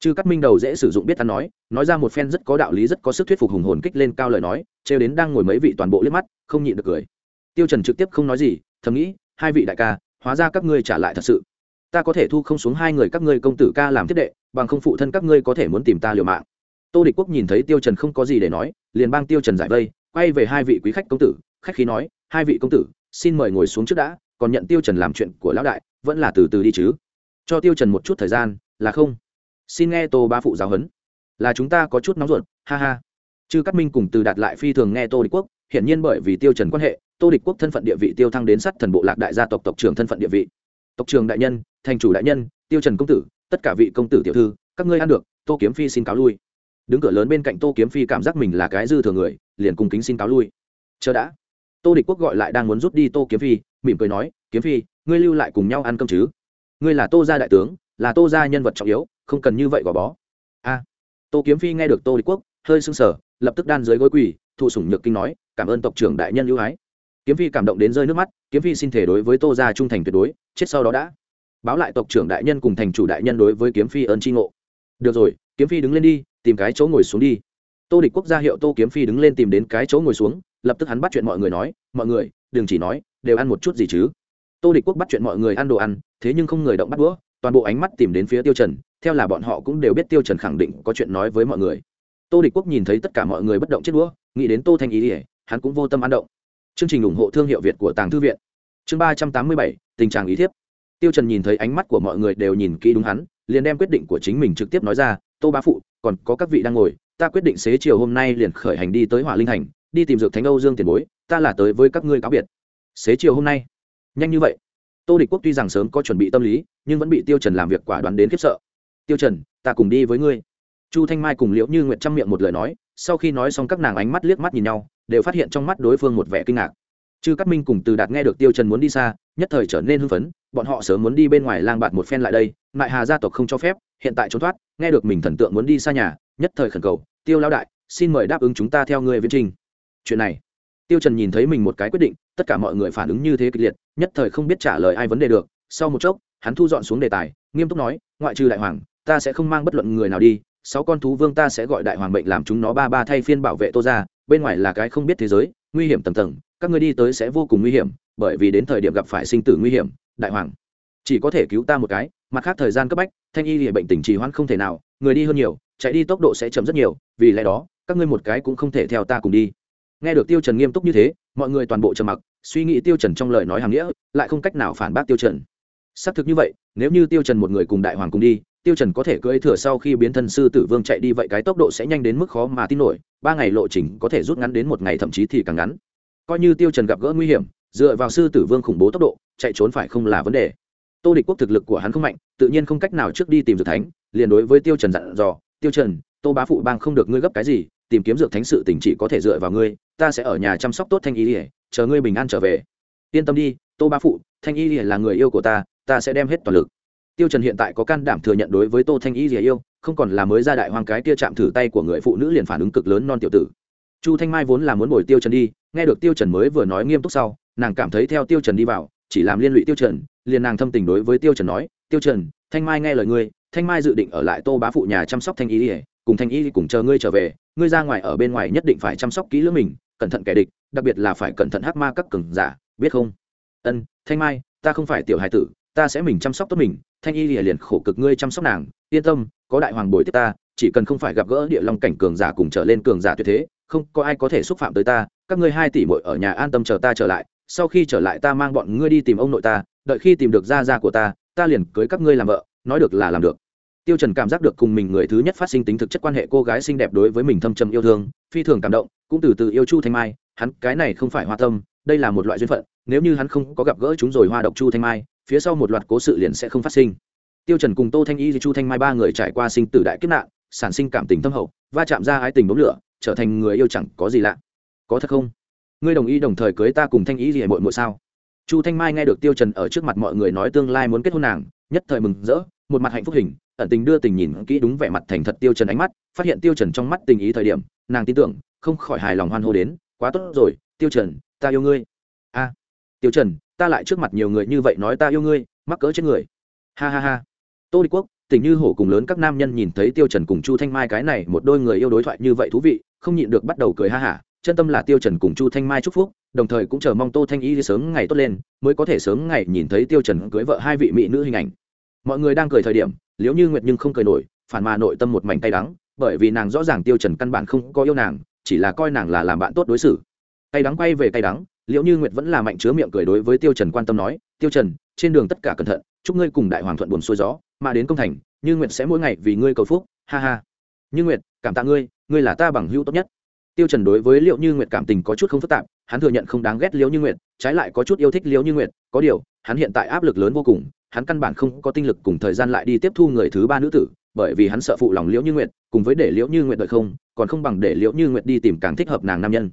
Chư cắt minh đầu dễ sử dụng biết ăn nói nói ra một phen rất có đạo lý, rất có sức thuyết phục hùng hồn kích lên cao lời nói, trêu đến đang ngồi mấy vị toàn bộ liếc mắt, không nhịn được cười. Tiêu trần trực tiếp không nói gì, thầm nghĩ, hai vị đại ca, hóa ra các ngươi trả lại thật sự ta có thể thu không xuống hai người các ngươi công tử ca làm thiết đệ, bằng không phụ thân các ngươi có thể muốn tìm ta liều mạng. Tô địch quốc nhìn thấy tiêu trần không có gì để nói, liền bang tiêu trần giải vây, quay về hai vị quý khách công tử, khách khí nói, hai vị công tử, xin mời ngồi xuống trước đã, còn nhận tiêu trần làm chuyện của lão đại, vẫn là từ từ đi chứ. Cho tiêu trần một chút thời gian, là không? Xin nghe tô ba phụ giáo huấn. Là chúng ta có chút nóng ruột, ha ha. Chư cát minh cùng từ đạt lại phi thường nghe tô địch quốc, hiển nhiên bởi vì tiêu trần quan hệ, tô địch quốc thân phận địa vị tiêu thăng đến sát thần bộ lạc đại gia tộc tộc trưởng thân phận địa vị. Tộc trưởng đại nhân thành chủ đại nhân, tiêu trần công tử, tất cả vị công tử tiểu thư, các ngươi ăn được, tô kiếm phi xin cáo lui. Đứng cửa lớn bên cạnh tô kiếm phi cảm giác mình là cái dư thừa người, liền cùng kính xin cáo lui. Chờ đã. Tô địch quốc gọi lại đang muốn rút đi tô kiếm phi, mỉm cười nói, kiếm phi, ngươi lưu lại cùng nhau ăn cơm chứ? Ngươi là tô gia đại tướng, là tô gia nhân vật trọng yếu, không cần như vậy gò bó. A. Tô kiếm phi nghe được tô địch quốc, hơi sưng sờ, lập tức đan dưới gối quỳ, thụ sủng nhược kinh nói, cảm ơn tộc trưởng đại nhân ưu ái. Kiếm phi cảm động đến rơi nước mắt, kiếm phi xin thể đối với tô gia trung thành tuyệt đối, chết sau đó đã báo lại tộc trưởng đại nhân cùng thành chủ đại nhân đối với kiếm phi ơn tri ngộ. Được rồi, kiếm phi đứng lên đi, tìm cái chỗ ngồi xuống đi. Tô địch quốc gia hiệu tô kiếm phi đứng lên tìm đến cái chỗ ngồi xuống, lập tức hắn bắt chuyện mọi người nói, mọi người, đừng chỉ nói, đều ăn một chút gì chứ? Tô địch quốc bắt chuyện mọi người ăn đồ ăn, thế nhưng không người động bắt đũa, toàn bộ ánh mắt tìm đến phía tiêu trần, theo là bọn họ cũng đều biết tiêu trần khẳng định có chuyện nói với mọi người. Tô địch quốc nhìn thấy tất cả mọi người bất động chết đũa, nghĩ đến tô thanh ý ỉa hắn cũng vô tâm ăn động. Chương trình ủng hộ thương hiệu việt của tàng thư viện. Chương ba trăm tám mươi bảy, tình trạng ý thiếp tiêu trần nhìn thấy ánh mắt của mọi người đều nhìn kỹ đúng hắn, liền đem quyết định của chính mình trực tiếp nói ra, tô bá phụ, còn có các vị đang ngồi, ta quyết định xế chiều hôm nay liền khởi hành đi tới hỏa linh hành, đi tìm dược thánh âu dương tiền bối, ta là tới với các ngươi cáo biệt. Xế chiều hôm nay? Nhanh như vậy. Tô địch quốc tuy rằng sớm có chuẩn bị tâm lý, nhưng vẫn bị tiêu trần làm việc quả đoán đến khiếp sợ. Tiêu trần, ta cùng đi với ngươi. Chu thanh mai cùng liễu như nguyệt trăm miệng một lời nói, sau khi nói xong các nàng ánh mắt liếc mắt nhìn nhau, đều phát hiện trong mắt đối phương một vẻ kinh ngạc chư cát minh cùng từ đạt nghe được tiêu trần muốn đi xa, nhất thời trở nên hưng phấn, bọn họ sớm muốn đi bên ngoài lang bạt một phen lại đây, mại hà gia tộc không cho phép, hiện tại trốn thoát, nghe được mình thần tượng muốn đi xa nhà, nhất thời khẩn cầu, tiêu lão đại, xin mời đáp ứng chúng ta theo người viễn trình. Chuyện này, tiêu trần nhìn thấy mình một cái quyết định, tất cả mọi người phản ứng như thế kịch liệt, nhất thời không biết trả lời ai vấn đề được. Sau một chốc, hắn thu dọn xuống đề tài, nghiêm túc nói, ngoại trừ đại hoàng, ta sẽ không mang bất luận người nào đi, sáu con thú vương ta sẽ gọi đại hoàng mệnh làm chúng nó ba ba thay phiên bảo vệ tô ra bên ngoài là cái không biết thế giới, nguy hiểm tầng tầng các ngươi đi tới sẽ vô cùng nguy hiểm, bởi vì đến thời điểm gặp phải sinh tử nguy hiểm, đại hoàng. Chỉ có thể cứu ta một cái, mặt khác thời gian cấp bách, thanh y địa bệnh tình trì hoãn không thể nào, người đi hơn nhiều, chạy đi tốc độ sẽ chậm rất nhiều, vì lẽ đó, các ngươi một cái cũng không thể theo ta cùng đi. Nghe được tiêu trần nghiêm túc như thế, mọi người toàn bộ trầm mặc, suy nghĩ tiêu trần trong lời nói hàng nghĩa, lại không cách nào phản bác tiêu trần. Xác thực như vậy, nếu như tiêu trần một người cùng đại hoàng cùng đi, tiêu trần có thể cưỡi thừa sau khi biến thân sư tử vương chạy đi vậy cái tốc độ sẽ nhanh đến mức khó mà tin nổi, ba ngày lộ trình có thể rút ngắn đến một ngày thậm chí thì càng ngắn coi như tiêu trần gặp gỡ nguy hiểm, dựa vào sư tử vương khủng bố tốc độ, chạy trốn phải không là vấn đề. Tô địch quốc thực lực của hắn không mạnh, tự nhiên không cách nào trước đi tìm dược thánh, liền đối với tiêu trần dặn dò, tiêu trần, tô bá phụ bang không được ngươi gấp cái gì, tìm kiếm dược thánh sự tình chỉ có thể dựa vào ngươi, ta sẽ ở nhà chăm sóc tốt thanh y lìa, chờ ngươi bình an trở về. Yên tâm đi, tô bá phụ, thanh y lìa là người yêu của ta ta sẽ đem hết toàn lực. Tiêu trần hiện tại có can đảm thừa nhận đối với tô thanh y lìa yêu, không còn là mới ra đại hoang cái kia chạm thử tay của người phụ nữ liền phản ứng cực lớn non tiểu tử. Chu thanh mai vốn là muốn bồi tiêu trần đi nghe được tiêu trần mới vừa nói nghiêm túc sau, nàng cảm thấy theo tiêu trần đi vào, chỉ làm liên lụy tiêu trần, liền nàng thâm tình đối với tiêu trần nói, tiêu trần, thanh mai nghe lời ngươi, thanh mai dự định ở lại tô bá phụ nhà chăm sóc thanh y lìa cùng thanh y cùng chờ ngươi trở về, ngươi ra ngoài ở bên ngoài nhất định phải chăm sóc kỹ lưỡng mình, cẩn thận kẻ địch, đặc biệt là phải cẩn thận hắc ma các cường giả, biết không? Ân, thanh mai, ta không phải tiểu hài tử, ta sẽ mình chăm sóc tốt mình, thanh y lìa liền khổ cực ngươi chăm sóc nàng, yên tâm, có đại hoàng bồi tiếp ta, chỉ cần không phải gặp gỡ địa long cảnh cường giả cùng trở lên cường giả tuyệt thế, không có ai có thể xúc phạm tới ta các ngươi hai tỷ muội ở nhà an tâm chờ ta trở lại, sau khi trở lại ta mang bọn ngươi đi tìm ông nội ta, đợi khi tìm được gia gia của ta ta liền cưới các ngươi làm vợ, nói được là làm được. Tiêu trần cảm giác được cùng mình người thứ nhất phát sinh tính thực chất quan hệ cô gái xinh đẹp đối với mình thâm trầm yêu thương, phi thường cảm động, cũng từ từ yêu chu thanh mai, hắn cái này không phải hoa tâm, đây là một loại duyên phận, nếu như hắn không có gặp gỡ chúng rồi hoa độc chu thanh mai, phía sau một loạt cố sự liền sẽ không phát sinh. Tiêu trần cùng tô thanh y, chu thanh mai ba người trải qua sinh tử đại kiếp nạn, sản sinh cảm tình thâm hậu, va chạm ra ái tình bốc lửa, trở thành người yêu chẳng có gì lạ có thật không? Ngươi đồng ý đồng thời cưới ta cùng thanh ý gì muội muội sao? Chu thanh mai nghe được tiêu trần ở trước mặt mọi người nói tương lai muốn kết hôn nàng, nhất thời mừng rỡ, một mặt hạnh phúc hình, ẩn tình đưa tình nhìn kỹ đúng vẻ mặt thành thật tiêu trần ánh mắt, phát hiện tiêu trần trong mắt tình ý thời điểm, nàng tin tưởng, không khỏi hài lòng hoan hô đến, quá tốt rồi, tiêu trần, ta yêu ngươi. A, tiêu trần, ta lại trước mặt nhiều người như vậy nói ta yêu ngươi, mắc cỡ trên người. Ha ha ha. Tô đi quốc, tình như hổ cùng lớn các nam nhân nhìn thấy tiêu trần cùng chu thanh mai cái này, một đôi người yêu đối thoại như vậy thú vị, không nhịn được bắt đầu cười ha ha chân tâm là tiêu trần cùng chu thanh mai chúc phúc, đồng thời cũng chờ mong tô thanh y sớm ngày tốt lên, mới có thể sớm ngày nhìn thấy tiêu trần cưới vợ hai vị mỹ nữ hình ảnh. Mọi người đang cười thời điểm, liễu như nguyệt nhưng không cười nổi, phản mà nội tâm một mảnh cay đắng, bởi vì nàng rõ ràng tiêu trần căn bản không có yêu nàng, chỉ là coi nàng là làm bạn tốt đối xử. Cay đắng quay về cay đắng, liễu như nguyệt vẫn là mạnh chứa miệng cười đối với tiêu trần quan tâm nói, tiêu trần, trên đường tất cả cẩn thận, chúc ngươi cùng đại hoàng thuận buồn xuôi gió, mà đến công thành, như nguyệt sẽ mỗi ngày vì ngươi cầu phúc, ha ha. Như nguyệt, cảm tạ ngươi ngươi là ta bằng hữu tốt nhất tiêu trần đối với liệu như nguyệt cảm tình có chút không phức tạp, hắn thừa nhận không đáng ghét liễu như nguyệt, trái lại có chút yêu thích liễu như nguyệt, có điều, hắn hiện tại áp lực lớn vô cùng, hắn căn bản không có tinh lực cùng thời gian lại đi tiếp thu người thứ ba nữ tử, bởi vì hắn sợ phụ lòng liễu như nguyệt, cùng với để liễu như nguyệt đợi không, còn không bằng để liễu như nguyệt đi tìm càng thích hợp nàng nam nhân.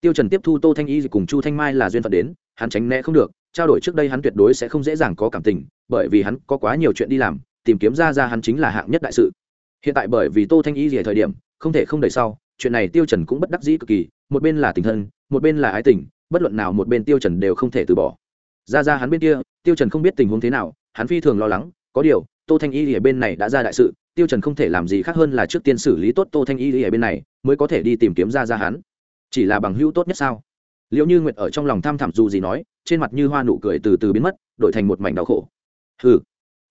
Tiêu trần tiếp thu tô thanh y cùng chu thanh mai là duyên phận đến, hắn tránh né không được, trao đổi trước đây hắn tuyệt đối sẽ không dễ dàng có cảm tình, bởi vì hắn có quá nhiều chuyện đi làm, tìm kiếm ra ra hắn chính là hạng nhất đại sự. Hiện tại bởi vì tô thanh y gì thời điểm, không thể không đợi sau chuyện này tiêu trần cũng bất đắc dĩ cực kỳ, một bên là tình thân, một bên là ái tình, bất luận nào một bên tiêu trần đều không thể từ bỏ. Ra ra hắn bên kia, tiêu trần không biết tình huống thế nào, hắn phi thường lo lắng, có điều, tô thanh y ở bên này đã ra đại sự, tiêu trần không thể làm gì khác hơn là trước tiên xử lý tốt tô thanh y ở bên này, mới có thể đi tìm kiếm ra ra hắn. Chỉ là bằng hữu tốt nhất sao? Liệu như nguyệt ở trong lòng tham thẳm dù gì nói, trên mặt như hoa nụ cười từ từ biến mất, đổi thành một mảnh đau khổ. Hừ.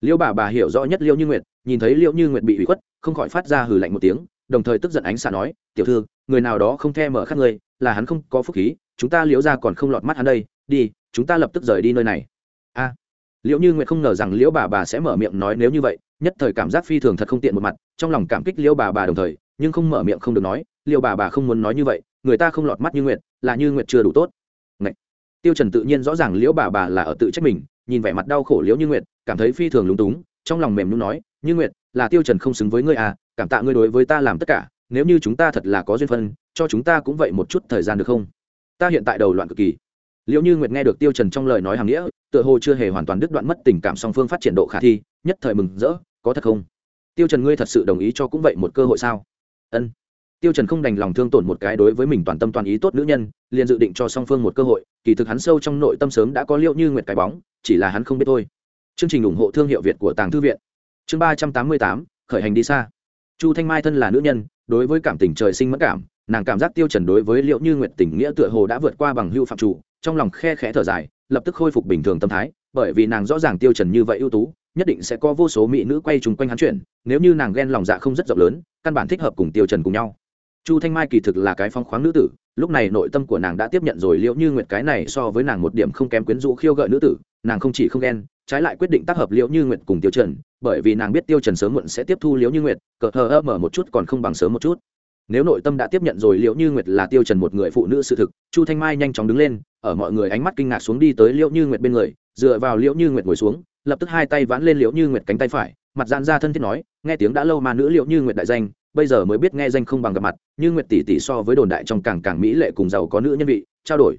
Liêu bà bà hiểu rõ nhất liêu như nguyệt, nhìn thấy liêu như nguyệt bị ủy khuất, không khỏi phát ra hừ lạnh một tiếng đồng thời tức giận ánh xạ nói tiểu thư người nào đó không the mở khắc ngươi là hắn không có phúc khí chúng ta liễu ra còn không lọt mắt hắn đây đi chúng ta lập tức rời đi nơi này a à, liễu như nguyệt không ngờ rằng liễu bà bà sẽ mở miệng nói nếu như vậy nhất thời cảm giác phi thường thật không tiện một mặt trong lòng cảm kích liễu bà bà đồng thời nhưng không mở miệng không được nói liễu bà bà không muốn nói như vậy người ta không lọt mắt như nguyệt là như nguyệt chưa đủ tốt Ngậy. tiêu trần tự nhiên rõ ràng liễu bà bà là ở tự trách mình nhìn vẻ mặt đau khổ liễu như nguyệt cảm thấy phi thường lúng túng trong lòng mềm nhũn nói như nguyệt là tiêu trần không xứng với ngươi à cảm tạ ngươi đối với ta làm tất cả, nếu như chúng ta thật là có duyên phân cho chúng ta cũng vậy một chút thời gian được không? Ta hiện tại đầu loạn cực kỳ. Liệu như nguyệt nghe được tiêu trần trong lời nói hàng nghĩa, tựa hồ chưa hề hoàn toàn đứt đoạn mất tình cảm song phương phát triển độ khả thi, nhất thời mừng rỡ, có thật không? Tiêu trần ngươi thật sự đồng ý cho cũng vậy một cơ hội sao? Ân. Tiêu trần không đành lòng thương tổn một cái đối với mình toàn tâm toàn ý tốt nữ nhân, liền dự định cho song phương một cơ hội, kỳ thực hắn sâu trong nội tâm sớm đã có liệu như nguyệt cái bóng, chỉ là hắn không biết thôi. Chương trình ủng hộ thương hiệu việt của tàng thư viện chương ba trăm tám mươi tám, khởi hành đi xa. Chu thanh mai thân là nữ nhân, đối với cảm tình trời sinh mất cảm, nàng cảm giác tiêu trần đối với liệu như nguyệt tình nghĩa tựa hồ đã vượt qua bằng hưu phạm chủ, trong lòng khe khẽ thở dài, lập tức khôi phục bình thường tâm thái, bởi vì nàng rõ ràng tiêu trần như vậy ưu tú, nhất định sẽ có vô số mỹ nữ quay chung quanh hắn chuyện, nếu như nàng ghen lòng dạ không rất rộng lớn, căn bản thích hợp cùng tiêu trần cùng nhau. Chu thanh mai kỳ thực là cái phong khoáng nữ tử, lúc này nội tâm của nàng đã tiếp nhận rồi liệu như nguyệt cái này so với nàng một điểm không kém quyến rũ khiêu gợi nữ tử, nàng không chỉ không ghen trái lại quyết định tác hợp liễu như nguyệt cùng tiêu trần, bởi vì nàng biết tiêu trần sớm muộn sẽ tiếp thu liễu như nguyệt, cờ hờ ơ mở một chút còn không bằng sớm một chút. Nếu nội tâm đã tiếp nhận rồi liễu như nguyệt là tiêu trần một người phụ nữ sự thực, chu thanh mai nhanh chóng đứng lên, ở mọi người ánh mắt kinh ngạc xuống đi tới liễu như nguyệt bên người, dựa vào liễu như nguyệt ngồi xuống, lập tức hai tay vãn lên liễu như nguyệt cánh tay phải, mặt giãn ra thân thiết nói, nghe tiếng đã lâu mà nữ liễu như nguyệt đại danh, bây giờ mới biết nghe danh không bằng gặp mặt, như nguyệt tỷ tỷ so với đồn đại trong càng càng mỹ lệ cùng giàu có nữ nhân vị, trao đổi.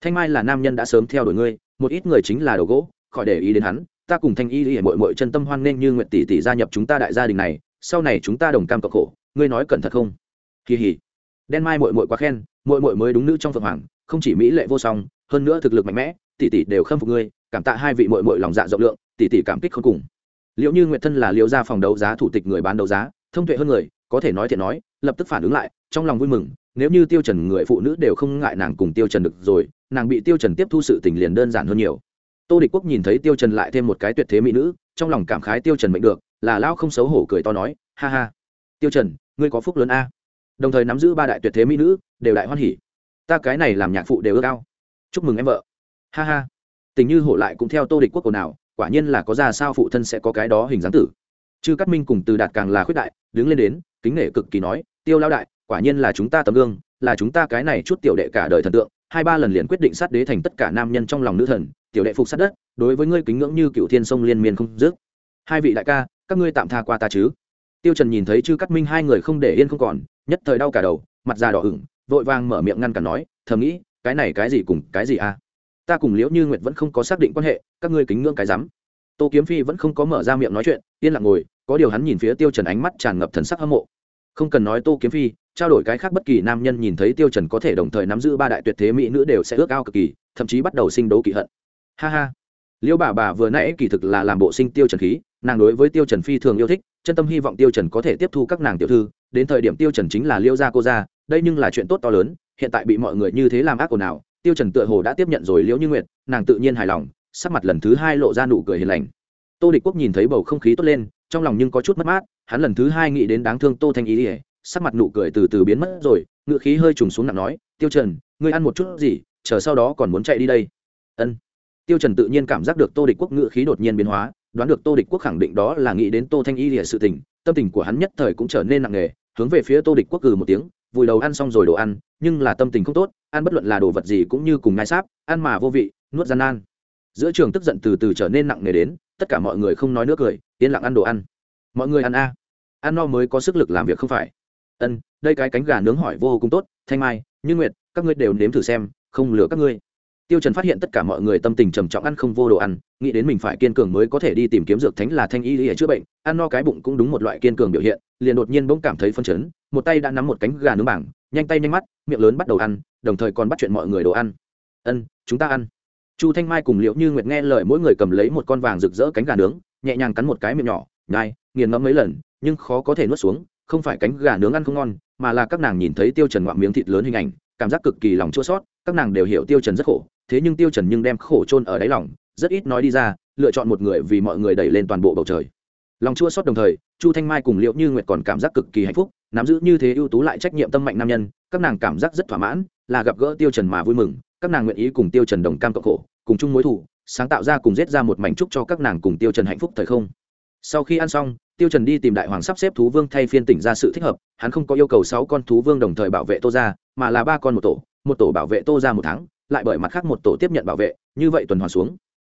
Thanh mai là nam nhân đã sớm theo đuổi ngươi, một ít người chính là đầu gỗ khỏi để ý đến hắn, ta cùng thanh y y mội mội chân tâm hoan nghênh như nguyện tỷ tỷ gia nhập chúng ta đại gia đình này, sau này chúng ta đồng cam cộng khổ, ngươi nói cẩn thận không? Kỳ hỉ đen mai mội mội quá khen mội mội mới đúng nữ trong phượng hoàng, không chỉ mỹ lệ vô song, hơn nữa thực lực mạnh mẽ, tỷ tỷ đều khâm phục ngươi, cảm tạ hai vị mội mội lòng dạ rộng lượng, tỷ tỷ cảm kích không cùng. Liệu như nguyện thân là liệu gia phòng đấu giá thủ tịch người bán đấu giá, thông tuệ hơn người, có thể nói thiện nói, lập tức phản ứng lại, trong lòng vui mừng, nếu như tiêu trần người phụ nữ đều không ngại nàng cùng tiêu trần được rồi, nàng bị tiêu trần tiếp thu sự tình liền đơn giản hơn nhiều tô địch quốc nhìn thấy tiêu trần lại thêm một cái tuyệt thế mỹ nữ, trong lòng cảm khái tiêu trần mệnh được, là lão không xấu hổ cười to nói, ha ha, tiêu trần, ngươi có phúc lớn a. Đồng thời nắm giữ ba đại tuyệt thế mỹ nữ, đều đại hoan hỉ. Ta cái này làm nhạc phụ đều ước ao. Chúc mừng em vợ. Ha ha. Tình như hổ lại cũng theo tô địch quốc cổ nào quả nhiên là có ra sao phụ thân sẽ có cái đó hình dáng tử. Chư cát minh cùng từ đạt càng là khuyết đại, đứng lên đến, kính nể cực kỳ nói, tiêu lão đại, quả nhiên là chúng ta tấm gương, là chúng ta cái này chút tiểu đệ cả đời thần tượng hai ba lần liền quyết định sát đế thành tất cả nam nhân trong lòng nữ thần, tiểu đệ phục sát đất, đối với ngươi kính ngưỡng như cựu thiên sông liên miên không dứt. Hai vị đại ca, các ngươi tạm tha qua ta chứ? Tiêu trần nhìn thấy chư cắt minh hai người không để yên không còn, nhất thời đau cả đầu, mặt già đỏ ửng, vội vàng mở miệng ngăn cản nói, thầm nghĩ, cái này cái gì cùng cái gì à? Ta cùng liễu như nguyệt vẫn không có xác định quan hệ, các ngươi kính ngưỡng cái rắm. Tô kiếm phi vẫn không có mở ra miệng nói chuyện, yên lặng ngồi, có điều hắn nhìn phía tiêu trần ánh mắt tràn ngập thần sắc hâm mộ. Không cần nói tô kiếm phi trao đổi cái khác bất kỳ nam nhân nhìn thấy tiêu trần có thể đồng thời nắm giữ ba đại tuyệt thế mỹ nữ đều sẽ ước ao cực kỳ, thậm chí bắt đầu sinh đấu kỵ hận. Ha ha. Liêu bà bà vừa nãy kỳ thực là làm bộ sinh tiêu trần khí, nàng đối với tiêu trần phi thường yêu thích, chân tâm hy vọng tiêu trần có thể tiếp thu các nàng tiểu thư, đến thời điểm tiêu trần chính là liêu gia cô gia, đây nhưng là chuyện tốt to lớn, hiện tại bị mọi người như thế làm ác ồn nào tiêu trần tựa hồ đã tiếp nhận rồi liễu như nguyệt, nàng tự nhiên hài lòng, sắc mặt lần thứ hai lộ ra nụ cười hiền lành. Tô địch quốc nhìn thấy bầu không khí tốt lên, trong lòng nhưng có chút mất mát, hắn lần thứ hai nghĩ đến đáng thương tô thanh ý ỉa sắc mặt nụ cười từ từ biến mất rồi ngựa khí hơi trùng xuống nặng nói, tiêu trần, ngươi ăn một chút gì, chờ sau đó còn muốn chạy đi đây. Ân. Tiêu trần tự nhiên cảm giác được tô địch quốc ngựa khí đột nhiên biến hóa, đoán được tô địch quốc khẳng định đó là nghĩ đến tô thanh y lìa sự tình, tâm tình của hắn nhất thời cũng trở nên nặng nề, hướng về phía tô địch quốc cừ một tiếng, vùi đầu ăn xong rồi đồ ăn, nhưng là tâm tình không tốt, ăn bất luận là đồ vật gì cũng như cùng ngai sáp, ăn mà vô vị, nuốt gian nan. Giữa trường tức giận từ từ trở nên nặng nề đến, tất cả mọi người không nói nước cười, yên lặng ăn đồ ăn. Mọi người ăn a. Ăn no mới có sức lực làm việc không phải ân, đây cái cánh gà nướng hỏi vô cùng tốt, thanh mai, như nguyệt, các ngươi đều nếm thử xem, không lừa các ngươi. Tiêu trần phát hiện tất cả mọi người tâm tình trầm trọng ăn không vô đồ ăn, nghĩ đến mình phải kiên cường mới có thể đi tìm kiếm dược thánh là thanh y để chữa bệnh, ăn no cái bụng cũng đúng một loại kiên cường biểu hiện, liền đột nhiên bỗng cảm thấy phân chấn, một tay đã nắm một cánh gà nướng bảng, nhanh tay nhanh mắt, miệng lớn bắt đầu ăn, đồng thời còn bắt chuyện mọi người đồ ăn. Ân, chúng ta ăn. Chu thanh mai cùng liễu như nguyệt nghe lời mỗi người cầm lấy một con vàng rực rỡ cánh gà nướng, nhẹ nhàng cắn một cái miệng nhỏ nhai nghiền ngẫm mấy lần, nhưng khó có thể nuốt xuống không phải cánh gà nướng ăn không ngon, mà là các nàng nhìn thấy tiêu trần ngoạm miếng thịt lớn hình ảnh, cảm giác cực kỳ lòng chua sót các nàng đều hiểu tiêu trần rất khổ, thế nhưng tiêu trần nhưng đem khổ chôn ở đáy lòng, rất ít nói đi ra, lựa chọn một người vì mọi người đẩy lên toàn bộ bầu trời. Lòng chua sót đồng thời, chu thanh mai cùng liệu như nguyệt còn cảm giác cực kỳ hạnh phúc, nắm giữ như thế ưu tú lại trách nhiệm tâm mạnh nam nhân, các nàng cảm giác rất thỏa mãn, là gặp gỡ tiêu trần mà vui mừng, các nàng nguyện ý cùng tiêu trần đồng cam cộng khổ, cùng chung mối thù, sáng tạo ra cùng giết ra một mảnh trúc cho các nàng cùng tiêu trần hạnh phúc thời không. Sau khi ăn xong tiêu trần đi tìm đại hoàng sắp xếp thú vương thay phiên tỉnh ra sự thích hợp hắn không có yêu cầu sáu con thú vương đồng thời bảo vệ tô gia mà là ba con một tổ một tổ bảo vệ tô gia một tháng lại bởi mặt khác một tổ tiếp nhận bảo vệ như vậy tuần hoàn xuống.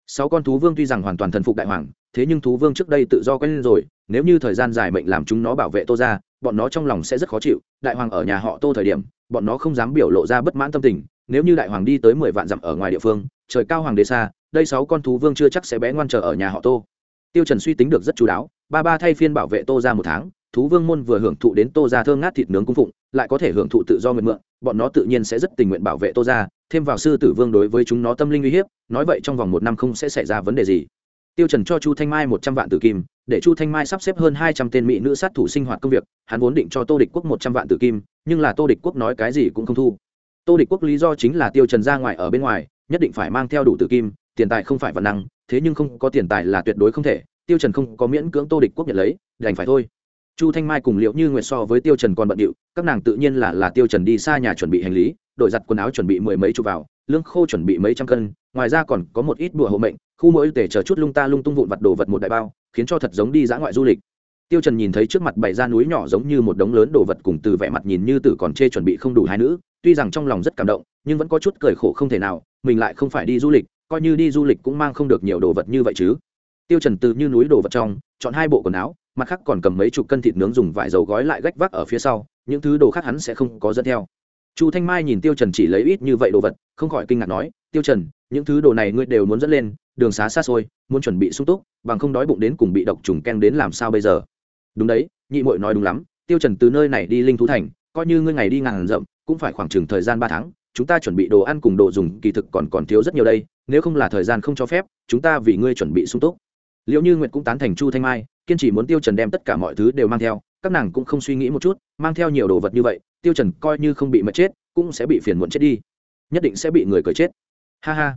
Sáu con thú vương tuy rằng hoàn toàn thần phục đại hoàng thế nhưng thú vương trước đây tự do quen lên rồi nếu như thời gian dài mệnh làm chúng nó bảo vệ tô gia, bọn nó trong lòng sẽ rất khó chịu. Đại hoàng ở nhà họ tô thời điểm bọn nó không dám biểu lộ ra bất mãn tâm tình nếu như đại hoàng đi tới mười vạn dặm ở ngoài địa phương trời cao hoàng đế xa đây sáu con thú vương chưa chắc sẽ bé ngoan trở ở nhà họ tô. Tiêu trần suy tính được rất chú đáo ba ba thay phiên bảo vệ tô ra một tháng, thú vương môn vừa hưởng thụ đến tô ra thơm ngát thịt nướng cung phụng, lại có thể hưởng thụ tự do nguyện mượn, bọn nó tự nhiên sẽ rất tình nguyện bảo vệ tô ra, thêm vào sư tử vương đối với chúng nó tâm linh uy hiếp, nói vậy trong vòng một năm không sẽ xảy ra vấn đề gì. Tiêu trần cho chu thanh mai một trăm vạn tử kim, để chu thanh mai sắp xếp hơn hai trăm tên mỹ nữ sát thủ sinh hoạt công việc, hắn vốn định cho tô địch quốc một trăm vạn tử kim, nhưng là tô địch quốc nói cái gì cũng không thu. Tô địch quốc lý do chính là tiêu trần ra ngoài ở bên ngoài, nhất định phải mang theo đủ tử kim, tiền tài không phải vật năng, thế nhưng không có tiền tài là tuyệt đối không thể tiêu trần không có miễn cưỡng tô địch quốc nhận lấy, đành phải thôi. Chu thanh mai cùng liệu như nguyệt so với tiêu trần còn bận điệu, các nàng tự nhiên là là tiêu trần đi xa nhà chuẩn bị hành lý đổi giặt quần áo chuẩn bị mười mấy chục vào, lương khô chuẩn bị mấy trăm cân, ngoài ra còn có một ít bùa hộ mệnh, khu mỗi tể chờ chút lung ta lung tung vụn vặt đồ vật một đại bao, khiến cho thật giống đi dã ngoại du lịch. Tiêu trần nhìn thấy trước mặt bảy ra núi nhỏ giống như một đống lớn đồ vật cùng từ vẻ mặt nhìn như tử còn chê chuẩn bị không đủ hai nữ, tuy rằng trong lòng rất cảm động, nhưng vẫn có chút cười khổ không thể nào, mình lại không phải đi du lịch, coi như đi du lịch cũng mang không được nhiều đồ vật như vậy chứ tiêu trần từ như núi đồ vật trong, chọn hai bộ quần áo, mặt khác còn cầm mấy chục cân thịt nướng dùng vải dầu gói lại gách vác ở phía sau, những thứ đồ khác hắn sẽ không có dẫn theo. Chu thanh mai nhìn tiêu trần chỉ lấy ít như vậy đồ vật, không khỏi kinh ngạc nói, tiêu trần, những thứ đồ này ngươi đều muốn dẫn lên, đường xá xa xôi, muốn chuẩn bị sung túc, bằng không đói bụng đến cùng bị độc trùng ken đến làm sao bây giờ? Đúng đấy, nhị muội nói đúng lắm, tiêu trần từ nơi này đi linh thú thành, coi như ngươi ngày đi ngàn rộng cũng phải khoảng chừng thời gian ba tháng, chúng ta chuẩn bị đồ ăn cùng đồ dùng kỳ thực còn còn thiếu rất nhiều đây, nếu không là thời gian không cho phép, chúng ta vì ngươi chuẩn bị sung túc liệu như nguyệt cũng tán thành chu thanh mai, kiên trì muốn tiêu trần đem tất cả mọi thứ đều mang theo, các nàng cũng không suy nghĩ một chút, mang theo nhiều đồ vật như vậy, tiêu trần coi như không bị mệt chết, cũng sẽ bị phiền muộn chết đi. Nhất định sẽ bị người cười chết. Ha ha.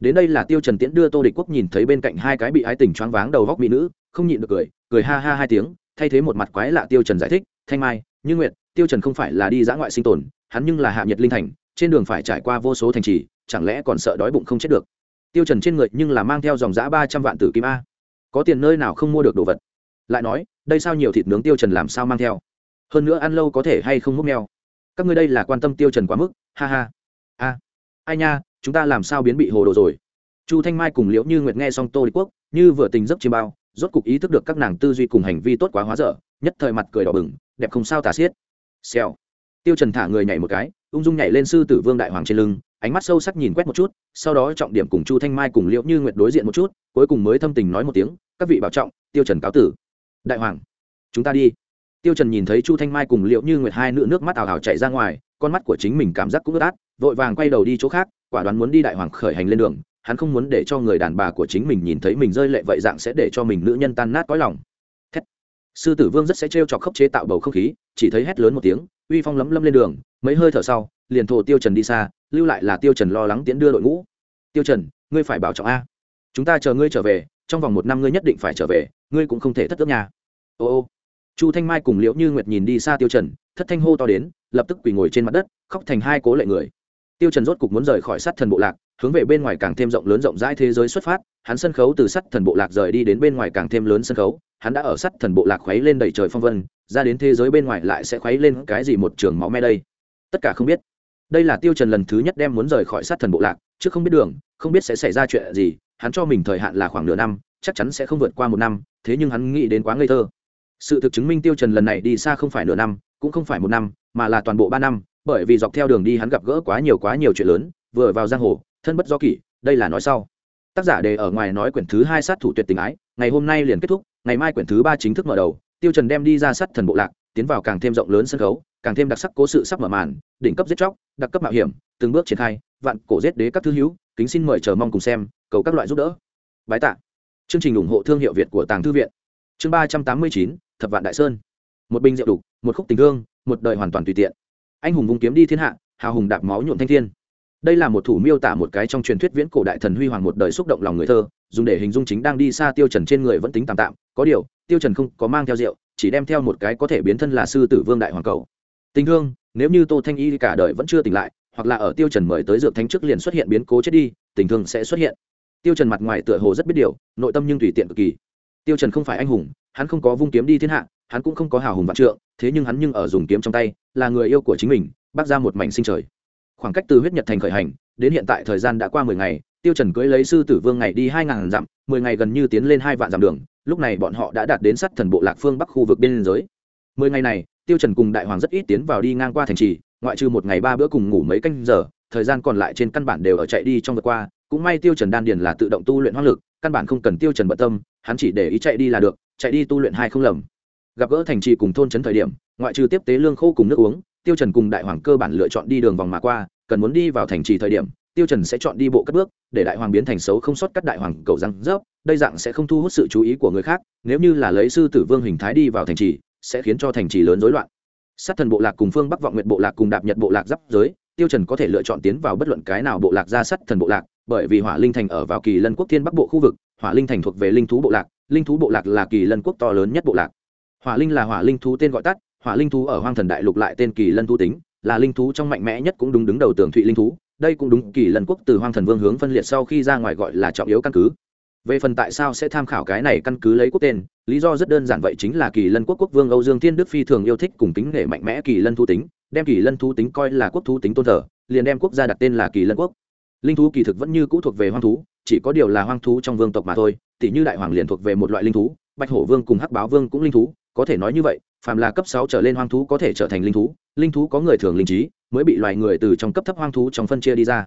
Đến đây là tiêu trần tiễn đưa tô địch quốc nhìn thấy bên cạnh hai cái bị ái tình choáng váng đầu góc mỹ nữ, không nhịn được cười cười ha ha hai tiếng, thay thế một mặt quái lạ tiêu trần giải thích, thanh mai, như nguyệt, tiêu trần không phải là đi dã ngoại sinh tồn, hắn nhưng là hạ nhiệt linh thành, trên đường phải trải qua vô số thành trì, chẳng lẽ còn sợ đói bụng không chết được? Tiêu trần trên người nhưng là mang theo dòng dã ba trăm vạn tử kim a có tiền nơi nào không mua được đồ vật? Lại nói, đây sao nhiều thịt nướng tiêu trần làm sao mang theo? Hơn nữa ăn lâu có thể hay không múc mèo? Các ngươi đây là quan tâm tiêu trần quá mức, ha ha. A, ai nha, chúng ta làm sao biến bị hồ đồ rồi? Chu thanh mai cùng liễu như nguyệt nghe xong tô địch quốc, như vừa tình giấc chiêm bao, rốt cục ý thức được các nàng tư duy cùng hành vi tốt quá hóa dở, nhất thời mặt cười đỏ bừng, đẹp không sao tả xiết. Xèo. Tiêu trần thả người nhảy một cái, ung dung nhảy lên sư tử vương đại hoàng trên lưng ánh mắt sâu sắc nhìn quét một chút, sau đó trọng điểm cùng chu thanh mai cùng liễu như nguyệt đối diện một chút, cuối cùng mới thâm tình nói một tiếng, các vị bảo trọng, tiêu trần cáo tử. Đại hoàng, chúng ta đi. Tiêu trần nhìn thấy chu thanh mai cùng liễu như nguyệt hai nữ nước mắt ảo ảo chảy ra ngoài, con mắt của chính mình cảm giác cũng ướt át, vội vàng quay đầu đi chỗ khác, quả đoán muốn đi đại hoàng khởi hành lên đường, hắn không muốn để cho người đàn bà của chính mình nhìn thấy mình rơi lệ vậy dạng sẽ để cho mình nữ nhân tan nát cõi lòng. Thét. sư tử vương rất sẽ trêu chọc khốc chế tạo bầu không khí, chỉ thấy hét lớn một tiếng, uy phong lấm lâm lên đường, mấy hơi thở sau liền thổ tiêu trần đi xa, lưu lại là tiêu trần lo lắng tiến đưa đội ngũ. Tiêu trần, ngươi phải bảo trọng a. Chúng ta chờ ngươi trở về, trong vòng một năm ngươi nhất định phải trở về, ngươi cũng không thể thất ước nhà. Ô ô. Chu thanh mai cùng liễu như nguyệt nhìn đi xa tiêu trần, thất thanh hô to đến, lập tức quỳ ngồi trên mặt đất, khóc thành hai cố lệ người. Tiêu trần rốt cục muốn rời khỏi sát thần bộ lạc, hướng về bên ngoài càng thêm rộng lớn rộng rãi thế giới xuất phát, hắn sân khấu từ sát thần bộ lạc rời đi đến bên ngoài càng thêm lớn sân khấu, hắn đã ở sát thần bộ lạc khuấy lên đầy trời phong vân, ra đến thế giới bên ngoài lại sẽ khuấy lên cái gì một trường máu me đây. Tất cả không biết đây là tiêu trần lần thứ nhất đem muốn rời khỏi sát thần bộ lạc, chứ không biết đường, không biết sẽ xảy ra chuyện gì, hắn cho mình thời hạn là khoảng nửa năm, chắc chắn sẽ không vượt qua một năm, thế nhưng hắn nghĩ đến quá ngây thơ. Sự thực chứng minh tiêu trần lần này đi xa không phải nửa năm, cũng không phải một năm, mà là toàn bộ ba năm, bởi vì dọc theo đường đi hắn gặp gỡ quá nhiều quá nhiều chuyện lớn, vừa vào giang hồ, thân bất do kỷ, đây là nói sau. Tác giả đề ở ngoài nói quyển thứ hai sát thủ tuyệt tình ái, ngày hôm nay liền kết thúc, ngày mai quyển thứ ba chính thức mở đầu, tiêu trần đem đi ra sát thần bộ lạc, tiến vào càng thêm rộng lớn sân khấu càng thêm đặc sắc cố sự sắp mở màn, đỉnh cấp giết chóc, đặc cấp mạo hiểm, từng bước triển khai, vạn cổ giết đế các thư hữu, kính xin mời chờ mong cùng xem, cầu các loại giúp đỡ. Bái tạ. Chương trình ủng hộ thương hiệu việt của tàng thư viện. Chương ba trăm tám mươi chín, thập vạn đại sơn. Một bình rượu đục, một khúc tình thương, một đời hoàn toàn tùy tiện. Anh hùng vùng kiếm đi thiên hạ, hào hùng đạp máu nhuộm thanh thiên. Đây là một thủ miêu tả một cái trong truyền thuyết viễn cổ đại thần huy hoàng một đời xúc động lòng người thơ, dùng để hình dung chính đang đi xa tiêu trần trên người vẫn tính tạm tạm, có điều, tiêu trần không có mang theo rượu, chỉ đem theo một cái có thể biến thân là sư tử vương đại hoàng cầu tình thương, nếu như tô thanh y cả đời vẫn chưa tỉnh lại, hoặc là ở tiêu trần mời tới dược thánh trước liền xuất hiện biến cố chết đi, tình thương sẽ xuất hiện. Tiêu trần mặt ngoài tựa hồ rất biết điều, nội tâm nhưng tùy tiện cực kỳ. Tiêu trần không phải anh hùng, hắn không có vung kiếm đi thiên hạ, hắn cũng không có hào hùng vạn trượng, thế nhưng hắn nhưng ở dùng kiếm trong tay, là người yêu của chính mình, bác ra một mảnh sinh trời. Khoảng cách từ huyết nhật thành khởi hành, đến hiện tại thời gian đã qua mười ngày, tiêu trần cưỡi lấy sư tử vương ngày đi hai ngàn dặm, mười ngày gần như tiến lên hai vạn dặm đường, lúc này bọn họ đã đạt đến sát thần bộ lạc phương bắc khu vực biên giới mười ngày này, tiêu trần cùng đại hoàng rất ít tiến vào đi ngang qua thành trì, ngoại trừ một ngày ba bữa cùng ngủ mấy canh giờ, thời gian còn lại trên căn bản đều ở chạy đi trong vượt qua. Cũng may tiêu trần đan điền là tự động tu luyện hoang lực, căn bản không cần tiêu trần bận tâm, hắn chỉ để ý chạy đi là được, chạy đi tu luyện hai không lầm. Gặp gỡ thành trì cùng thôn trấn thời điểm, ngoại trừ tiếp tế lương khô cùng nước uống, tiêu trần cùng đại hoàng cơ bản lựa chọn đi đường vòng mà qua, cần muốn đi vào thành trì thời điểm, tiêu trần sẽ chọn đi bộ cất bước, để đại hoàng biến thành xấu không sót cắt đại hoàng cầu răng rớp, đây dạng sẽ không thu hút sự chú ý của người khác, nếu như là lấy sư tử vương hình thái đi vào thành trì sẽ khiến cho thành trì lớn rối loạn. Sát thần bộ lạc cùng phương bắc vọng nguyện bộ lạc cùng đạp nhật bộ lạc giáp giới, tiêu trần có thể lựa chọn tiến vào bất luận cái nào bộ lạc ra sát thần bộ lạc, bởi vì hỏa linh thành ở vào kỳ lân quốc thiên bắc bộ khu vực, hỏa linh thành thuộc về linh thú bộ lạc, linh thú bộ lạc là kỳ lân quốc to lớn nhất bộ lạc. Hỏa linh là hỏa linh thú tên gọi tắt, hỏa linh thú ở hoang thần đại lục lại tên kỳ lân thú tính, là linh thú trong mạnh mẽ nhất cũng đúng đứng đầu tường thụy linh thú, đây cũng đúng kỳ lân quốc từ hoang thần vương hướng phân liệt sau khi ra ngoài gọi là trọng yếu căn cứ về phần tại sao sẽ tham khảo cái này căn cứ lấy quốc tên, lý do rất đơn giản vậy chính là kỳ lân quốc quốc vương âu dương thiên đức phi thường yêu thích cùng tính nghệ mạnh mẽ kỳ lân thú tính, đem kỳ lân thú tính coi là quốc thú tính tôn thờ, liền đem quốc gia đặt tên là kỳ lân quốc. Linh thú kỳ thực vẫn như cũ thuộc về hoang thú, chỉ có điều là hoang thú trong vương tộc mà thôi tỷ như đại hoàng liền thuộc về một loại linh thú, bạch hổ vương cùng hắc báo vương cũng linh thú, có thể nói như vậy, phàm là cấp sáu trở lên hoang thú có thể trở thành linh thú linh thú có người thường linh trí, mới bị loài người từ trong cấp thấp hoang thú trong phân chia đi ra.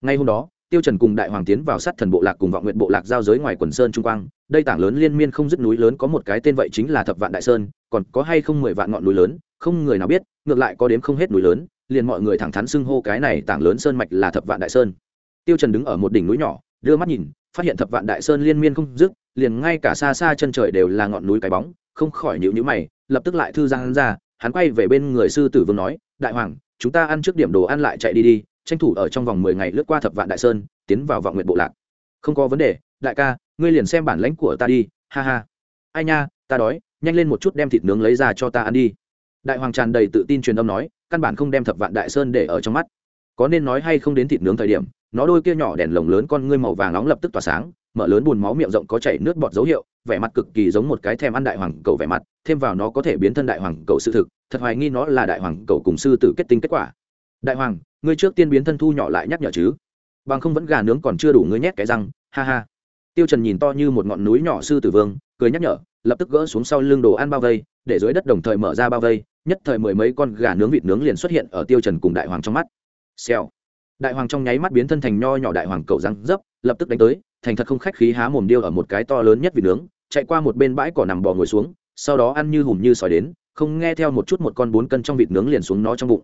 Ngay hôm đó tiêu trần cùng đại hoàng tiến vào sát thần bộ lạc cùng vọng nguyện bộ lạc giao giới ngoài quần sơn trung quang. Đây tảng lớn liên miên không dứt núi lớn có một cái tên vậy chính là thập vạn đại sơn, còn có hay không mười vạn ngọn núi lớn, không người nào biết, ngược lại có đếm không hết núi lớn, liền mọi người thẳng thắn xưng hô cái này tảng lớn sơn mạch là thập vạn đại sơn. Tiêu trần đứng ở một đỉnh núi nhỏ, đưa mắt nhìn, phát hiện thập vạn đại sơn liên miên không dứt, liền ngay cả xa xa chân trời đều là ngọn núi cái bóng, không khỏi nhíu nhíu mày, lập tức lại thư giang ra, hắn quay về bên người sư tử vương nói, đại hoàng, chúng ta ăn trước điểm đồ ăn lại chạy đi đi tranh thủ ở trong vòng mười ngày lướt qua thập vạn đại sơn, tiến vào vọng nguyện bộ lạc. Không có vấn đề, đại ca, ngươi liền xem bản lãnh của ta đi, ha ha. Ai nha, ta đói, nhanh lên một chút đem thịt nướng lấy ra cho ta ăn đi. Đại hoàng tràn đầy tự tin truyền âm nói, căn bản không đem thập vạn đại sơn để ở trong mắt. Có nên nói hay không đến thịt nướng thời điểm, nó đôi kia nhỏ đèn lồng lớn con ngươi màu vàng nóng lập tức tỏa sáng, mở lớn buồn máu miệng rộng có chảy nước bọt dấu hiệu, vẻ mặt cực kỳ giống một cái thèm ăn đại hoàng cầu vẻ mặt, thêm vào nó có thể biến thân đại hoàng cầu sự thực, thật hoài nghi nó là đại hoàng cầu cùng sư tử kết tinh kết quả. Đại hoàng ngươi trước tiên biến thân thu nhỏ lại nhắc nhở chứ. Bằng không vẫn gà nướng còn chưa đủ ngươi nhét cái răng, ha ha. Tiêu trần nhìn to như một ngọn núi nhỏ sư tử vương, cười nhắc nhở, lập tức gỡ xuống sau lưng đồ ăn bao vây, để dưới đất đồng thời mở ra bao vây, nhất thời mười mấy con gà nướng vịt nướng liền xuất hiện ở tiêu trần cùng đại hoàng trong mắt. Xèo. Đại hoàng trong nháy mắt biến thân thành nho nhỏ đại hoàng cầu răng dấp, lập tức đánh tới, thành thật không khách khí há mồm điêu ở một cái to lớn nhất vịt nướng, chạy qua một bên bãi cỏ nằm bò ngồi xuống, sau đó ăn như hùm như sỏi đến, không nghe theo một chút một con bốn cân trong vịt nướng liền xuống nó trong bụng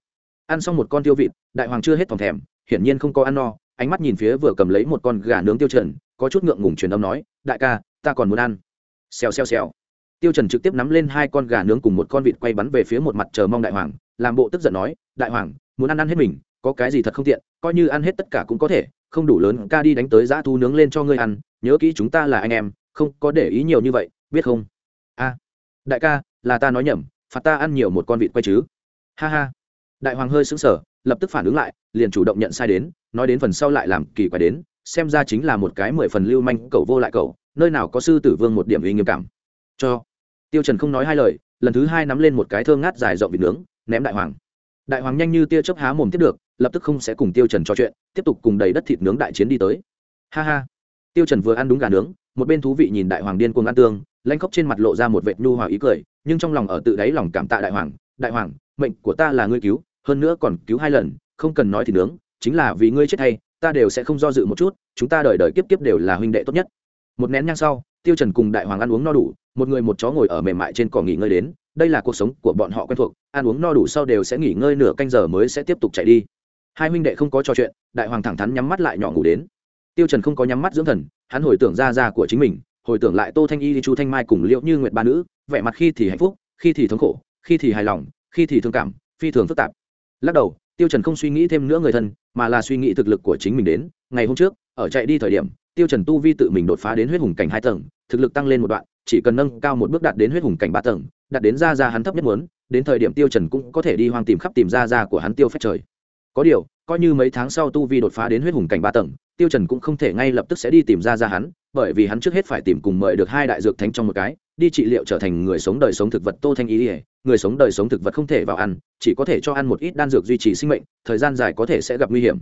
ăn xong một con tiêu vịt, đại hoàng chưa hết thòng thèm, hiển nhiên không có ăn no, ánh mắt nhìn phía vừa cầm lấy một con gà nướng tiêu trần, có chút ngượng ngùng truyền âm nói, đại ca, ta còn muốn ăn. Xèo xèo xèo. Tiêu trần trực tiếp nắm lên hai con gà nướng cùng một con vịt quay bắn về phía một mặt chờ mong đại hoàng, làm bộ tức giận nói, đại hoàng, muốn ăn ăn hết mình, có cái gì thật không tiện, coi như ăn hết tất cả cũng có thể, không đủ lớn, ca đi đánh tới giã thu nướng lên cho ngươi ăn, nhớ kỹ chúng ta là anh em, không có để ý nhiều như vậy, biết không? A, đại ca, là ta nói nhầm, phạt ta ăn nhiều một con vịt quay chứ. Ha ha đại hoàng hơi sững sờ, lập tức phản ứng lại, liền chủ động nhận sai đến, nói đến phần sau lại làm kỳ quái đến, xem ra chính là một cái mười phần lưu manh cậu vô lại cậu, nơi nào có sư tử vương một điểm uy nghiêm cảm. Cho. Tiêu trần không nói hai lời, lần thứ hai nắm lên một cái thơm ngát dài rộng vịt nướng, ném đại hoàng. Đại hoàng nhanh như tia chớp há mồm tiếp được, lập tức không sẽ cùng tiêu trần trò chuyện, tiếp tục cùng đầy đất thịt nướng đại chiến đi tới. Ha ha. Tiêu trần vừa ăn đúng gà nướng, một bên thú vị nhìn đại hoàng điên cuồng ăn tương, lanh khóc trên mặt lộ ra một vệt nhu hòa ý cười, nhưng trong lòng ở tự đáy lòng cảm tạ đại hoàng đại hoàng, mệnh của ta là ngươi cứu hơn nữa còn cứu hai lần, không cần nói thì nướng, chính là vì ngươi chết hay ta đều sẽ không do dự một chút, chúng ta đời đời kiếp kiếp đều là huynh đệ tốt nhất. Một nén nhang sau, tiêu trần cùng đại hoàng ăn uống no đủ, một người một chó ngồi ở mềm mại trên cỏ nghỉ ngơi đến, đây là cuộc sống của bọn họ quen thuộc, ăn uống no đủ sau đều sẽ nghỉ ngơi nửa canh giờ mới sẽ tiếp tục chạy đi. Hai huynh đệ không có trò chuyện, đại hoàng thẳng thắn nhắm mắt lại nhỏ ngủ đến. Tiêu trần không có nhắm mắt dưỡng thần, hắn hồi tưởng ra ra của chính mình, hồi tưởng lại tô thanh y, chu thanh mai cùng liễu như nguyệt ba nữ, vẻ mặt khi thì hạnh phúc, khi thì thống khổ, khi thì hài lòng, khi thì thương cảm, phi thường phức tạp lắc đầu, tiêu trần không suy nghĩ thêm nữa người thân, mà là suy nghĩ thực lực của chính mình đến. Ngày hôm trước, ở chạy đi thời điểm, tiêu trần tu vi tự mình đột phá đến huyết hùng cảnh hai tầng, thực lực tăng lên một đoạn, chỉ cần nâng cao một bước đạt đến huyết hùng cảnh ba tầng, đạt đến ra ra hắn thấp nhất muốn, đến thời điểm tiêu trần cũng có thể đi hoang tìm khắp tìm ra ra của hắn tiêu phách trời. Có điều, coi như mấy tháng sau tu vi đột phá đến huyết hùng cảnh ba tầng tiêu trần cũng không thể ngay lập tức sẽ đi tìm ra ra hắn, bởi vì hắn trước hết phải tìm cùng mời được hai đại dược thánh trong một cái, đi trị liệu trở thành người sống đời sống thực vật tô thanh ý ỉa người sống đời sống thực vật không thể vào ăn, chỉ có thể cho ăn một ít đan dược duy trì sinh mệnh, thời gian dài có thể sẽ gặp nguy hiểm.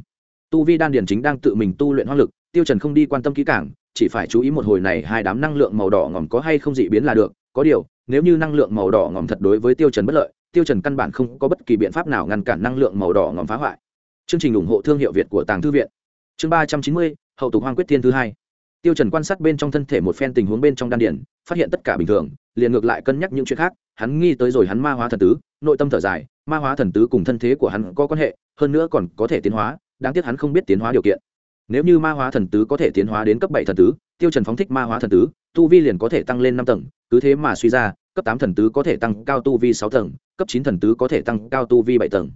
Tu vi đan điền chính đang tự mình tu luyện hoang lực, tiêu trần không đi quan tâm kỹ càng, chỉ phải chú ý một hồi này hai đám năng lượng màu đỏ ngòm có hay không dị biến là được. Có điều, nếu như năng lượng màu đỏ ngòm thật đối với tiêu trần bất lợi, tiêu trần căn bản không có bất kỳ biện pháp nào ngăn cản năng lượng màu đỏ ngòm phá hoại. Chương trình ủng hộ thương hiệu việt của tàng thư viện chương ba trăm chín mươi, hậu tục hoang quyết thiên thứ hai. Tiêu trần quan sát bên trong thân thể một phen tình huống bên trong đan điển phát hiện tất cả bình thường, liền ngược lại cân nhắc những chuyện khác, hắn nghi tới rồi hắn ma hóa thần tứ, nội tâm thở dài, ma hóa thần tứ cùng thân thế của hắn có quan hệ, hơn nữa còn có thể tiến hóa, đáng tiếc hắn không biết tiến hóa điều kiện. Nếu như ma hóa thần tứ có thể tiến hóa đến cấp bảy thần tứ, tiêu trần phóng thích ma hóa thần tứ, tu vi liền có thể tăng lên năm tầng, cứ thế mà suy ra, cấp tám thần tứ có thể tăng cao tu vi sáu tầng, cấp chín thần tứ có thể tăng cao tu vi bảy tầng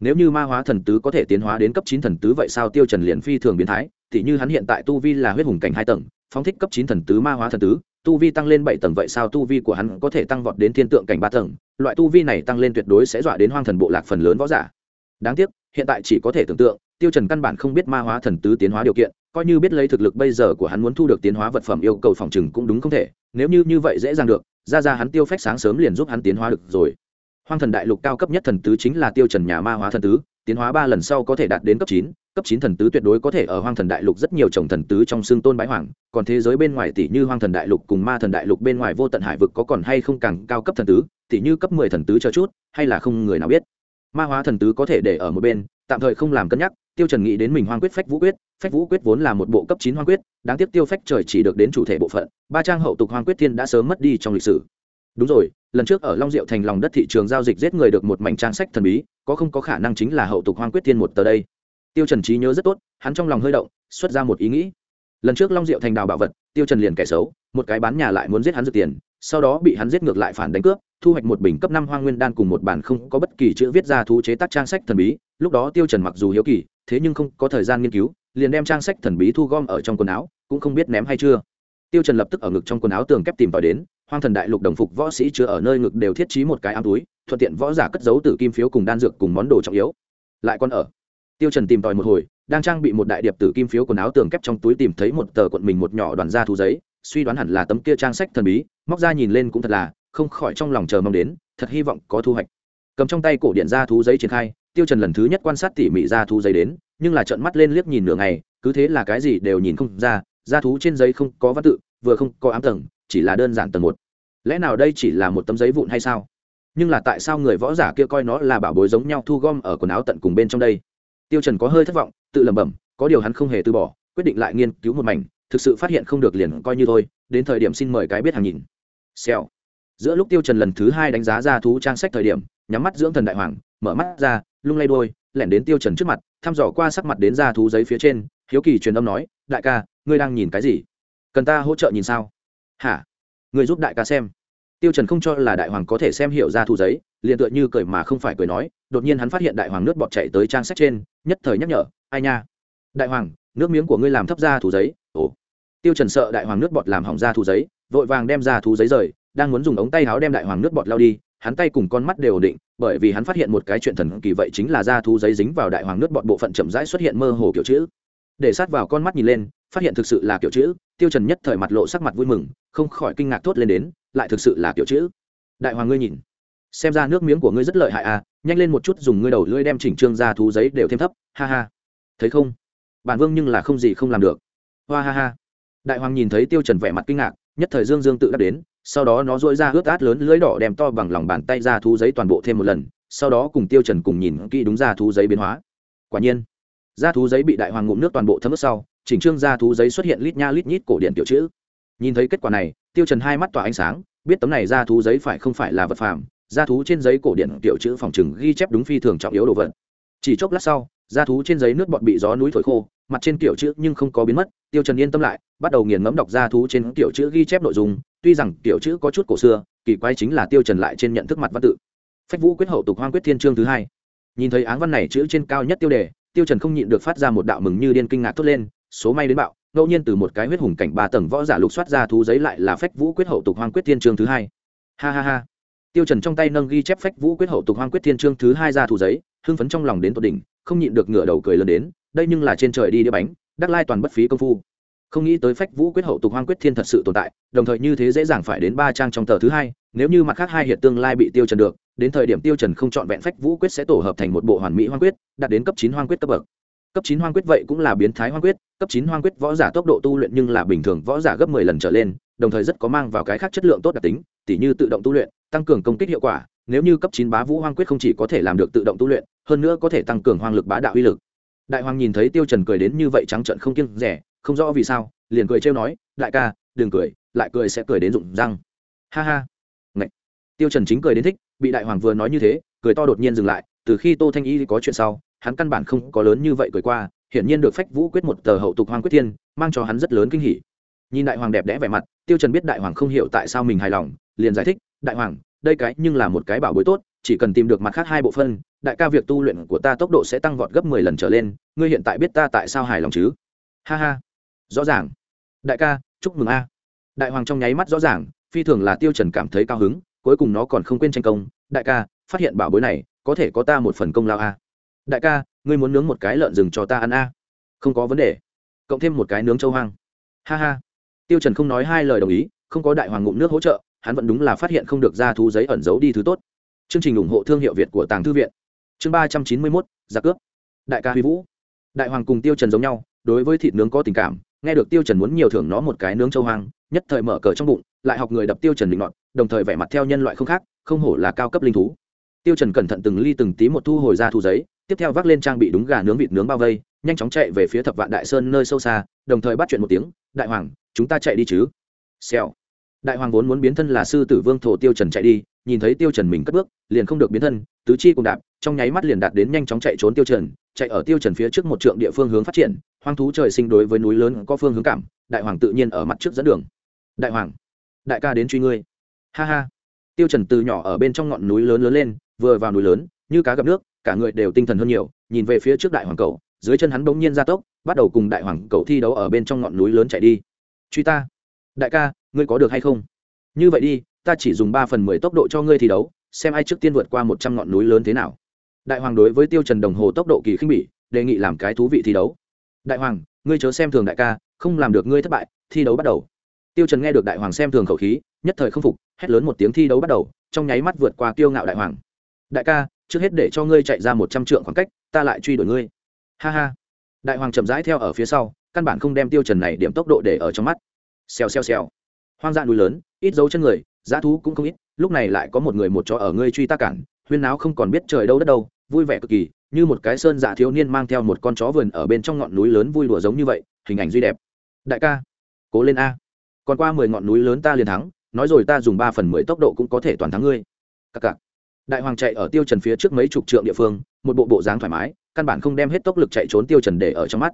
nếu như ma hóa thần tứ có thể tiến hóa đến cấp chín thần tứ vậy sao tiêu trần liền phi thường biến thái? Thì như hắn hiện tại tu vi là huyết hùng cảnh hai tầng, phóng thích cấp chín thần tứ ma hóa thần tứ, tu vi tăng lên bảy tầng vậy sao tu vi của hắn có thể tăng vọt đến thiên tượng cảnh ba tầng? Loại tu vi này tăng lên tuyệt đối sẽ dọa đến hoang thần bộ lạc phần lớn võ giả. Đáng tiếc, hiện tại chỉ có thể tưởng tượng, tiêu trần căn bản không biết ma hóa thần tứ tiến hóa điều kiện, coi như biết lấy thực lực bây giờ của hắn muốn thu được tiến hóa vật phẩm yêu cầu phòng trừng cũng đúng không thể. Nếu như như vậy dễ dàng được, ra ra hắn tiêu phách sáng sớm liền giúp hắn tiến hóa được rồi hoang thần đại lục cao cấp nhất thần tứ chính là tiêu trần nhà ma hóa thần tứ, tiến hóa ba lần sau có thể đạt đến cấp chín cấp chín thần tứ tuyệt đối có thể ở hoang thần đại lục rất nhiều chồng thần tứ trong xương tôn bái hoàng, còn thế giới bên ngoài tỷ như hoang thần đại lục cùng ma thần đại lục bên ngoài vô tận hải vực có còn hay không càng cao cấp thần tứ, tỷ như cấp mười thần tứ cho chút, hay là không người nào biết. Ma hóa thần tứ có thể để ở một bên, tạm thời không làm cân nhắc, tiêu trần nghĩ đến mình hoang quyết phách vũ quyết, phách vũ quyết vốn là một bộ cấp chín hoang quyết, đáng tiếc tiêu phách trời chỉ được đến chủ thể bộ phận, ba trang hậu tục hoang quyết thiên đã sớm mất đi trong lịch sử. Đúng rồi lần trước ở long diệu thành lòng đất thị trường giao dịch giết người được một mảnh trang sách thần bí, có không có khả năng chính là hậu tục hoang quyết thiên một tờ đây. Tiêu trần trí nhớ rất tốt, hắn trong lòng hơi động, xuất ra một ý nghĩ. Lần trước long diệu thành đào bảo vật, tiêu trần liền kẻ xấu, một cái bán nhà lại muốn giết hắn dược tiền, sau đó bị hắn giết ngược lại phản đánh cướp, thu hoạch một bình cấp năm hoang nguyên đan cùng một bản không có bất kỳ chữ viết ra thú chế tác trang sách thần bí, lúc đó tiêu trần mặc dù hiếu kỳ, thế nhưng không có thời gian nghiên cứu, liền đem trang sách thần bí thu gom ở trong quần áo, cũng không biết ném hay chưa. Tiêu trần lập tức ở ngực trong quần áo tường kép tìm tòi đến hoang thần đại lục đồng phục võ sĩ chưa ở nơi ngực đều thiết trí một cái ám túi, thuận tiện võ giả cất giấu tử kim phiếu cùng đan dược cùng món đồ trọng yếu. Lại còn ở, tiêu trần tìm tòi một hồi, đang trang bị một đại điệp tử kim phiếu quần áo tường kép trong túi tìm thấy một tờ quận mình một nhỏ đoàn da thú giấy, suy đoán hẳn là tấm kia trang sách thần bí, móc ra nhìn lên cũng thật là không khỏi trong lòng chờ mong đến, thật hy vọng có thu hoạch. Cầm trong tay cổ điện ra thú giấy triển khai, tiêu trần lần thứ nhất quan sát tỉ mỉ ra thú giấy đến, nhưng là trợn mắt lên liếc nhìn nửa ngày, cứ thế là cái gì đều nhìn không ra ra thú trên giấy không có văn tự, vừa không có ám tầng chỉ là đơn giản tầng một. Lẽ nào đây chỉ là một tấm giấy vụn hay sao? Nhưng là tại sao người võ giả kia coi nó là bảo bối giống nhau thu gom ở quần áo tận cùng bên trong đây? Tiêu trần có hơi thất vọng, tự lẩm bẩm, có điều hắn không hề từ bỏ, quyết định lại nghiên cứu một mảnh, thực sự phát hiện không được liền coi như thôi, đến thời điểm xin mời cái biết hàng nhìn. Xèo. Giữa lúc tiêu trần lần thứ hai đánh giá ra thú trang sách thời điểm, nhắm mắt dưỡng thần đại hoàng, mở mắt ra, lung lay đôi lẻn đến tiêu trần trước mặt, thăm dò qua sắc mặt đến ra thú giấy phía trên, hiếu kỳ truyền âm nói, đại ca, ngươi đang nhìn cái gì? Cần ta hỗ trợ nhìn sao? Hả? Người giúp đại ca xem. Tiêu trần không cho là đại hoàng có thể xem hiểu ra thu giấy, liền tựa như cười mà không phải cười nói, đột nhiên hắn phát hiện đại hoàng nước bọt chạy tới trang sách trên, nhất thời nhắc nhở, ai nha? Đại hoàng, nước miếng của ngươi làm thấp ra thú giấy. Ồ. Tiêu trần sợ đại hoàng nước bọt làm hỏng ra thú giấy, vội vàng đem ra thú giấy rời, đang muốn dùng ống tay áo đem đại hoàng nước bọt lao đi, hắn tay cùng con mắt đều ổn định, bởi vì hắn phát hiện một cái chuyện thần kỳ vậy chính là da thú giấy dính vào đại hoàng nước bọt bộ phận chậm rãi xuất hiện mơ hồ kiểu chữ. Để sát vào con mắt nhìn lên phát hiện thực sự là kiểu chữ, tiêu trần nhất thời mặt lộ sắc mặt vui mừng, không khỏi kinh ngạc thốt lên đến, lại thực sự là kiểu chữ. Đại hoàng ngươi nhìn, xem ra nước miếng của ngươi rất lợi hại à nhanh lên một chút dùng ngươi đầu lưỡi đem chỉnh trương ra thú giấy đều thêm thấp, ha ha. Thấy không? Bản vương nhưng là không gì không làm được. Hoa ha ha. Đại hoàng nhìn thấy tiêu trần vẻ mặt kinh ngạc, nhất thời dương dương tự đắc đến, sau đó nó duỗi ra ướt át lớn lưỡi đỏ đem to bằng lòng bàn tay ra thú giấy toàn bộ thêm một lần, sau đó cùng tiêu trần cùng nhìn kỹ đúng ra thú giấy biến hóa. Quả nhiên, ra thú giấy bị đại hoàng ngụm nước toàn bộ thấm ướt sau chỉnh trương ra thú giấy xuất hiện lít nha lít nhít cổ điện tiểu chữ. Nhìn thấy kết quả này, tiêu trần hai mắt tỏa ánh sáng, biết tấm này ra thú giấy phải không phải là vật phàm, ra thú trên giấy cổ điện tiểu chữ phòng trừng ghi chép đúng phi thường trọng yếu đồ vật. Chỉ chốc lát sau, ra thú trên giấy nước bọt bị gió núi thổi khô, mặt trên tiểu chữ nhưng không có biến mất, tiêu trần yên tâm lại, bắt đầu nghiền ngẫm đọc ra thú trên tiểu chữ ghi chép nội dung, tuy rằng tiểu chữ có chút cổ xưa, kỳ quái chính là tiêu trần lại trên nhận thức mặt văn tự. Phách vũ quyết hậu tục hoang quyết thiên chương thứ hai. Nhìn thấy áng văn này chữ trên cao nhất tiêu đề, tiêu trần không nhịn được phát ra một đạo mừng như điên kinh ngạc thốt lên số may đến bạo, ngẫu nhiên từ một cái huyết hùng cảnh ba tầng võ giả lục soát ra thú giấy lại là phách vũ quyết hậu tục hoang quyết thiên chương thứ hai. Ha ha ha. Tiêu trần trong tay nâng ghi chép phách vũ quyết hậu tục hoang quyết thiên chương thứ hai ra thú giấy, hưng phấn trong lòng đến tột đỉnh, không nhịn được ngửa đầu cười lớn đến, đây nhưng là trên trời đi đĩa bánh, đắc lai toàn bất phí công phu. Không nghĩ tới phách vũ quyết hậu tục hoang quyết thiên thật sự tồn tại, đồng thời như thế dễ dàng phải đến ba trang trong tờ thứ hai, nếu như mặt khác hai hiện tương lai bị tiêu trần được, đến thời điểm tiêu trần không chọn vẹn phách vũ quyết sẽ tổ hợp thành một bộ hoàn mỹ hoang quyết, đạt đến cấp chín hoang quyết cấp bậc cấp chín hoang quyết vậy cũng là biến thái hoang quyết, cấp chín hoang quyết võ giả tốc độ tu luyện nhưng là bình thường võ giả gấp mười lần trở lên, đồng thời rất có mang vào cái khác chất lượng tốt đặc tính, tỉ như tự động tu luyện, tăng cường công kích hiệu quả, nếu như cấp chín bá vũ hoang quyết không chỉ có thể làm được tự động tu luyện, hơn nữa có thể tăng cường hoang lực bá đạo uy lực. Đại hoàng nhìn thấy tiêu trần cười đến như vậy trắng trợn không kiêng rẻ, không rõ vì sao, liền cười trêu nói, đại ca, đừng cười, lại cười sẽ cười đến rụng răng. Ha ha. Ngậy. tiêu trần chính cười đến thích, bị đại hoàng vừa nói như thế, cười to đột nhiên dừng lại, từ khi tô thanh y có chuyện sau hắn căn bản không có lớn như vậy cười qua, hiển nhiên được phách vũ quyết một tờ hậu tục hoàng quyết thiên, mang cho hắn rất lớn kinh hỉ. Nhìn đại hoàng đẹp đẽ vẻ mặt, tiêu trần biết đại hoàng không hiểu tại sao mình hài lòng, liền giải thích, đại hoàng, đây cái nhưng là một cái bảo bối tốt, chỉ cần tìm được mặt khác hai bộ phân, đại ca việc tu luyện của ta tốc độ sẽ tăng vọt gấp mười lần trở lên, ngươi hiện tại biết ta tại sao hài lòng chứ? Ha ha, rõ ràng. Đại ca, chúc mừng a. Đại hoàng trong nháy mắt rõ ràng, phi thường là tiêu trần cảm thấy cao hứng, cuối cùng nó còn không quên tranh công. Đại ca, phát hiện bảo bối này, có thể có ta một phần công lao a đại ca, ngươi muốn nướng một cái lợn rừng cho ta ăn a? Không có vấn đề. Cộng thêm một cái nướng châu hoang. Ha ha. Tiêu trần không nói hai lời đồng ý, không có đại hoàng ngụm nước hỗ trợ, hắn vẫn đúng là phát hiện không được ra thú giấy ẩn giấu đi thứ tốt. Chương trình ủng hộ thương hiệu việt của tàng thư viện. Chương ba trăm chín mươi mốt gia cướp. Đại ca huy vũ. Đại hoàng cùng tiêu trần giống nhau, đối với thịt nướng có tình cảm, nghe được tiêu trần muốn nhiều thưởng nó một cái nướng châu hoang, nhất thời mở cờ trong bụng, lại học người đập tiêu trần định nọt, đồng thời vẻ mặt theo nhân loại không khác, không hổ là cao cấp linh thú. Tiêu trần cẩn thận từng ly từng tí một thu hồi ra thu giấy tiếp theo vác lên trang bị đúng gà nướng vịt nướng bao vây, nhanh chóng chạy về phía thập vạn đại sơn nơi sâu xa, đồng thời bắt chuyện một tiếng, đại hoàng, chúng ta chạy đi chứ? Xèo. Đại hoàng vốn muốn biến thân là sư tử vương thổ tiêu trần chạy đi, nhìn thấy tiêu trần mình cất bước, liền không được biến thân, tứ chi cùng đạp, trong nháy mắt liền đạt đến nhanh chóng chạy trốn tiêu trần, chạy ở tiêu trần phía trước một trượng địa phương hướng phát triển, hoang thú trời sinh đối với núi lớn có phương hướng cảm, đại hoàng tự nhiên ở mặt trước dẫn đường. Đại hoàng, đại ca đến truy ngươi. Ha ha. Tiêu trần từ nhỏ ở bên trong ngọn núi lớn lớn lên, vừa vào núi lớn, như cá gặp nước cả người đều tinh thần hơn nhiều, nhìn về phía trước đại hoàng cầu, dưới chân hắn bỗng nhiên ra tốc, bắt đầu cùng đại hoàng cầu thi đấu ở bên trong ngọn núi lớn chạy đi. Truy ta. Đại ca, ngươi có được hay không? Như vậy đi, ta chỉ dùng ba phần mười tốc độ cho ngươi thi đấu, xem ai trước tiên vượt qua một trăm ngọn núi lớn thế nào. Đại hoàng đối với tiêu trần đồng hồ tốc độ kỳ khinh bỉ, đề nghị làm cái thú vị thi đấu. Đại hoàng, ngươi chớ xem thường đại ca, không làm được ngươi thất bại, thi đấu bắt đầu. Tiêu trần nghe được đại hoàng xem thường khẩu khí, nhất thời không phục, hét lớn một tiếng thi đấu bắt đầu, trong nháy mắt vượt qua tiêu ngạo đại hoàng. Đại ca trước hết để cho ngươi chạy ra một trăm trượng khoảng cách, ta lại truy đuổi ngươi. Ha ha. Đại hoàng chậm rãi theo ở phía sau, căn bản không đem tiêu trần này điểm tốc độ để ở trong mắt. Xèo xèo xèo. Hoang dã núi lớn, ít dấu chân người, giá thú cũng không ít, lúc này lại có một người một chó ở ngươi truy ta cản, huyên náo không còn biết trời đâu đất đâu, vui vẻ cực kỳ, như một cái sơn dạ thiếu niên mang theo một con chó vườn ở bên trong ngọn núi lớn vui đùa giống như vậy, hình ảnh duy đẹp. Đại ca, cố lên a. Còn qua mười ngọn núi lớn ta liền thắng, nói rồi ta dùng ba phần mười tốc độ cũng có thể toàn thắng ngươi. Cặc cặc đại hoàng chạy ở tiêu trần phía trước mấy chục trượng địa phương, một bộ bộ dáng thoải mái, căn bản không đem hết tốc lực chạy trốn tiêu trần để ở trong mắt.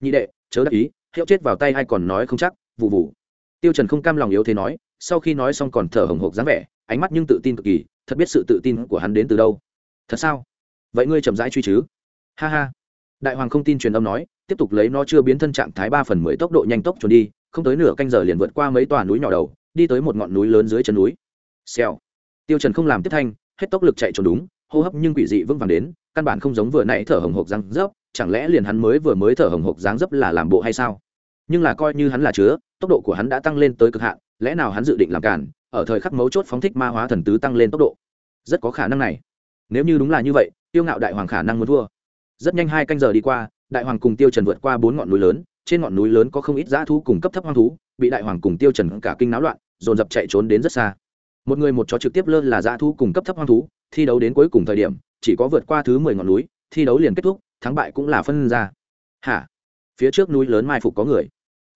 Nhị đệ, chớ đắc ý, hiệu chết vào tay hay còn nói không chắc vụ vụ tiêu trần không cam lòng yếu thế nói, sau khi nói xong còn thở hồng hộc dáng vẻ, ánh mắt nhưng tự tin cực kỳ, thật biết sự tự tin của hắn đến từ đâu. Thật sao? Vậy ngươi chậm rãi truy chứ? Ha ha. Đại hoàng không tin truyền âm nói, tiếp tục lấy nó chưa biến thân trạng thái ba phần mười tốc độ nhanh tốc trốn đi, không tới nửa canh giờ liền vượt qua mấy tòa núi nhỏ đầu, đi tới một ngọn núi lớn dưới chân núi. Xèo. Tiêu trần không làm tiếp thanh hết tốc lực chạy trốn đúng, hô hấp nhưng quỷ dị vững vàng đến, căn bản không giống vừa nãy thở hồng hộc răng dấp, chẳng lẽ liền hắn mới vừa mới thở hồng hộc dáng dấp là làm bộ hay sao? Nhưng là coi như hắn là chứa, tốc độ của hắn đã tăng lên tới cực hạn, lẽ nào hắn dự định làm cản, ở thời khắc mấu chốt phóng thích ma hóa thần tứ tăng lên tốc độ? Rất có khả năng này. Nếu như đúng là như vậy, tiêu ngạo đại hoàng khả năng muốn thua. Rất nhanh hai canh giờ đi qua, đại hoàng cùng tiêu trần vượt qua bốn ngọn núi lớn, trên ngọn núi lớn có không ít dã thú cùng cấp thấp hoang thú, bị đại hoàng cùng tiêu trần cả kinh náo loạn, dồn dập chạy trốn đến rất xa một người một chó trực tiếp lơ là dã thu cùng cấp thấp hoang thú, thi đấu đến cuối cùng thời điểm, chỉ có vượt qua thứ mười ngọn núi, thi đấu liền kết thúc, thắng bại cũng là phân ra. Hả? Phía trước núi lớn mai phục có người.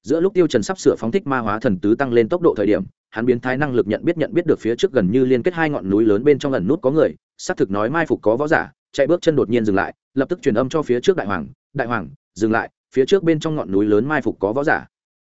Giữa lúc tiêu trần sắp sửa phóng thích ma hóa thần tứ tăng lên tốc độ thời điểm, hắn biến thái năng lực nhận biết nhận biết được phía trước gần như liên kết hai ngọn núi lớn bên trong ẩn nút có người, xác thực nói mai phục có võ giả, chạy bước chân đột nhiên dừng lại, lập tức truyền âm cho phía trước đại hoàng đại hoàng, dừng lại, phía trước bên trong ngọn núi lớn mai phục có võ giả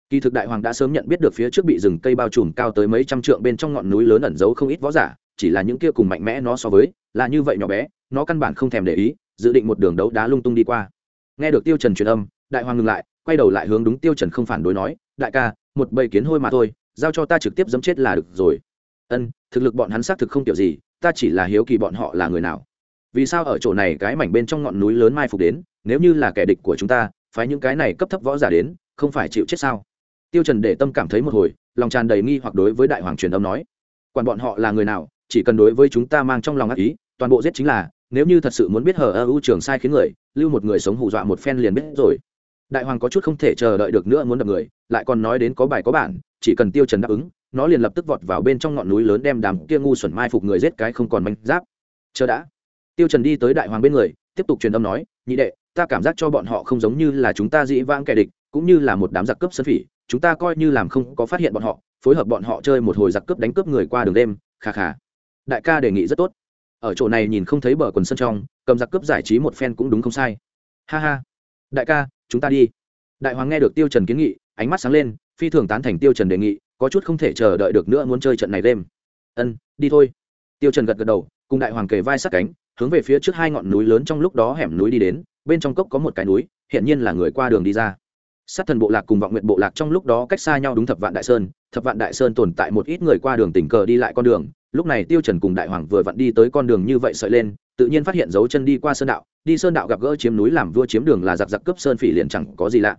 kỳ thực đại hoàng đã sớm nhận biết được phía trước bị rừng cây bao trùm cao tới mấy trăm trượng bên trong ngọn núi lớn ẩn giấu không ít võ giả, chỉ là những kia cùng mạnh mẽ nó so với, là như vậy nhỏ bé, nó căn bản không thèm để ý, dự định một đường đấu đá lung tung đi qua. Nghe được tiêu trần truyền âm, đại hoàng ngừng lại, quay đầu lại hướng đúng tiêu trần không phản đối nói, đại ca, một bầy kiến hôi mà thôi, giao cho ta trực tiếp dẫm chết là được rồi. Ân, thực lực bọn hắn xác thực không tiểu gì, ta chỉ là hiếu kỳ bọn họ là người nào. Vì sao ở chỗ này cái mảnh bên trong ngọn núi lớn mai phục đến, nếu như là kẻ địch của chúng ta, phái những cái này cấp thấp võ giả đến, không phải chịu chết sao? Tiêu trần để tâm cảm thấy một hồi, lòng tràn đầy nghi hoặc đối với đại hoàng truyền âm nói. Quản bọn họ là người nào, chỉ cần đối với chúng ta mang trong lòng ác ý, toàn bộ giết chính là, nếu như thật sự muốn biết hờ ơ ưu trường sai khiến người, lưu một người sống hù dọa một phen liền biết rồi. Đại hoàng có chút không thể chờ đợi được nữa muốn đập người, lại còn nói đến có bài có bản, chỉ cần tiêu trần đáp ứng, nó liền lập tức vọt vào bên trong ngọn núi lớn đem đám kia ngu xuẩn mai phục người giết cái không còn manh giáp. Chờ đã. Tiêu trần đi tới đại hoàng bên người, tiếp tục truyền âm nói, nhị đệ, ta cảm giác cho bọn họ không giống như là chúng ta dĩ vãng kẻ địch, cũng như là một đám giặc cướp sơn phỉ chúng ta coi như làm không có phát hiện bọn họ, phối hợp bọn họ chơi một hồi giặc cướp đánh cướp người qua đường đêm khà khà đại ca đề nghị rất tốt. Ở chỗ này nhìn không thấy bờ quần sân trong, cầm giặc cướp giải trí một phen cũng đúng không sai. Ha ha. Đại ca, chúng ta đi. Đại hoàng nghe được tiêu trần kiến nghị, ánh mắt sáng lên, phi thường tán thành tiêu trần đề nghị, có chút không thể chờ đợi được nữa muốn chơi trận này đêm. Ân, đi thôi. Tiêu trần gật gật đầu, cùng đại hoàng kề vai sát cánh, hướng về phía trước hai ngọn núi lớn trong lúc đó hẻm núi đi đến, bên trong cốc có một cái núi hiện nhiên là người qua đường đi ra sát thần bộ lạc cùng vọng nguyện bộ lạc trong lúc đó cách xa nhau đúng thập vạn đại sơn. Thập vạn đại sơn tồn tại một ít người qua đường tình cờ đi lại con đường. Lúc này tiêu trần cùng đại hoàng vừa vặn đi tới con đường như vậy sợi lên, tự nhiên phát hiện dấu chân đi qua sơn đạo. Đi sơn đạo gặp gỡ chiếm núi làm vua chiếm đường là giặc giặc cướp sơn phỉ liền chẳng có gì lạ.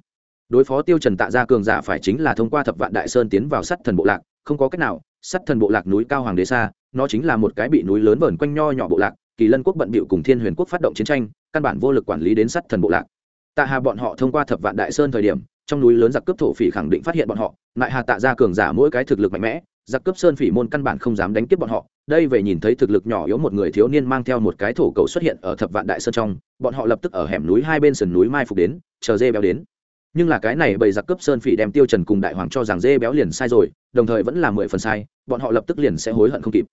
Đối phó tiêu trần tạ ra cường giả phải chính là thông qua thập vạn đại sơn tiến vào sát thần bộ lạc. Không có cách nào, sát thần bộ lạc núi cao hoàng đế xa, nó chính là một cái bị núi lớn vẩn quanh nho nhỏ bộ lạc. Kỳ lân quốc bận bịu cùng thiên huyền quốc phát động chiến tranh, căn bản vô lực quản lý đến sát thần bộ lạc tạ hà bọn họ thông qua thập vạn đại sơn thời điểm, trong núi lớn giặc cướp thổ phỉ khẳng định phát hiện bọn họ, lại hà tạ ra cường giả mỗi cái thực lực mạnh mẽ, giặc cướp sơn phỉ môn căn bản không dám đánh tiếp bọn họ. Đây về nhìn thấy thực lực nhỏ yếu một người thiếu niên mang theo một cái thổ cầu xuất hiện ở thập vạn đại sơn trong, bọn họ lập tức ở hẻm núi hai bên sườn núi mai phục đến, chờ dê béo đến. Nhưng là cái này bầy giặc cướp sơn phỉ đem tiêu trần cùng đại hoàng cho rằng dê béo liền sai rồi, đồng thời vẫn là mười phần sai, bọn họ lập tức liền sẽ hối hận không kịp.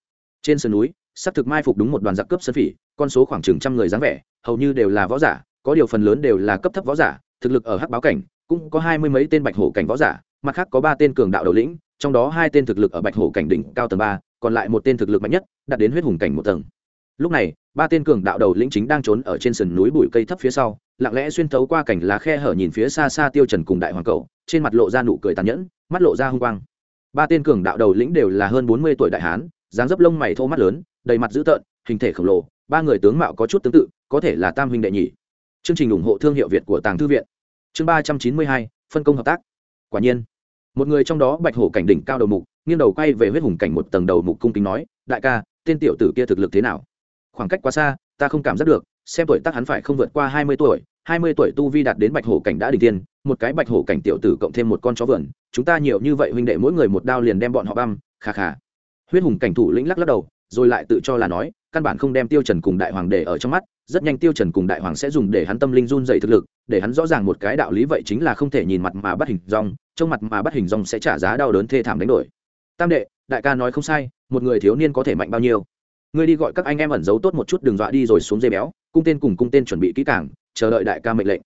Trên sườn núi, sắp thực mai phục đúng một đoàn giặc cướp sơn phỉ, con số khoảng chừng trăm người dáng vẻ, hầu như đều là võ giả có điều phần lớn đều là cấp thấp võ giả, thực lực ở hắc báo cảnh, cũng có hai mươi mấy tên bạch hổ cảnh võ giả, mặt khác có ba tên cường đạo đầu lĩnh, trong đó hai tên thực lực ở bạch hổ cảnh đỉnh cao tầng ba, còn lại một tên thực lực mạnh nhất, đạt đến huyết hùng cảnh một tầng. Lúc này, ba tên cường đạo đầu lĩnh chính đang trốn ở trên sườn núi bụi cây thấp phía sau, lặng lẽ xuyên thấu qua cảnh lá khe hở nhìn phía xa xa tiêu trần cùng đại hoàng cậu, trên mặt lộ ra nụ cười tàn nhẫn, mắt lộ ra hung quang. Ba tên cường đạo đầu lĩnh đều là hơn bốn mươi tuổi đại hán, dáng dấp lông mày thô mắt lớn, đầy mặt dữ tợn, hình thể khổng lồ, ba người tướng mạo có chút tương tự, có thể là tam huynh đệ nhị chương trình ủng hộ thương hiệu việt của tàng thư viện. Chương ba trăm chín mươi hai, phân công hợp tác. Quả nhiên, một người trong đó bạch hổ cảnh đỉnh cao đầu mục, nghiêng đầu quay về huyết hùng cảnh một tầng đầu mục cung kính nói, đại ca, tên tiểu tử kia thực lực thế nào? Khoảng cách quá xa, ta không cảm giác được, xem tuổi tác hắn phải không vượt qua hai mươi tuổi, hai mươi tuổi tu vi đạt đến bạch hổ cảnh đã đình tiên, một cái bạch hổ cảnh tiểu tử cộng thêm một con chó vườn, chúng ta nhiều như vậy huynh đệ mỗi người một đao liền đem bọn họ băm khà khà huyết hùng cảnh thủ lĩnh lắc lắc đầu, rồi lại tự cho là nói, căn bản không đem tiêu trần cùng đại hoàng để ở trong mắt rất nhanh tiêu trần cùng đại hoàng sẽ dùng để hắn tâm linh run dậy thực lực, để hắn rõ ràng một cái đạo lý vậy chính là không thể nhìn mặt mà bắt hình rong trong mặt mà bắt hình rong sẽ trả giá đau đớn thê thảm đánh đổi. Tam đệ, đại ca nói không sai, một người thiếu niên có thể mạnh bao nhiêu? Ngươi đi gọi các anh em ẩn giấu tốt một chút đường dọa đi rồi xuống dây béo, cung tên cùng cung tên chuẩn bị kỹ càng, chờ đợi đại ca mệnh lệnh.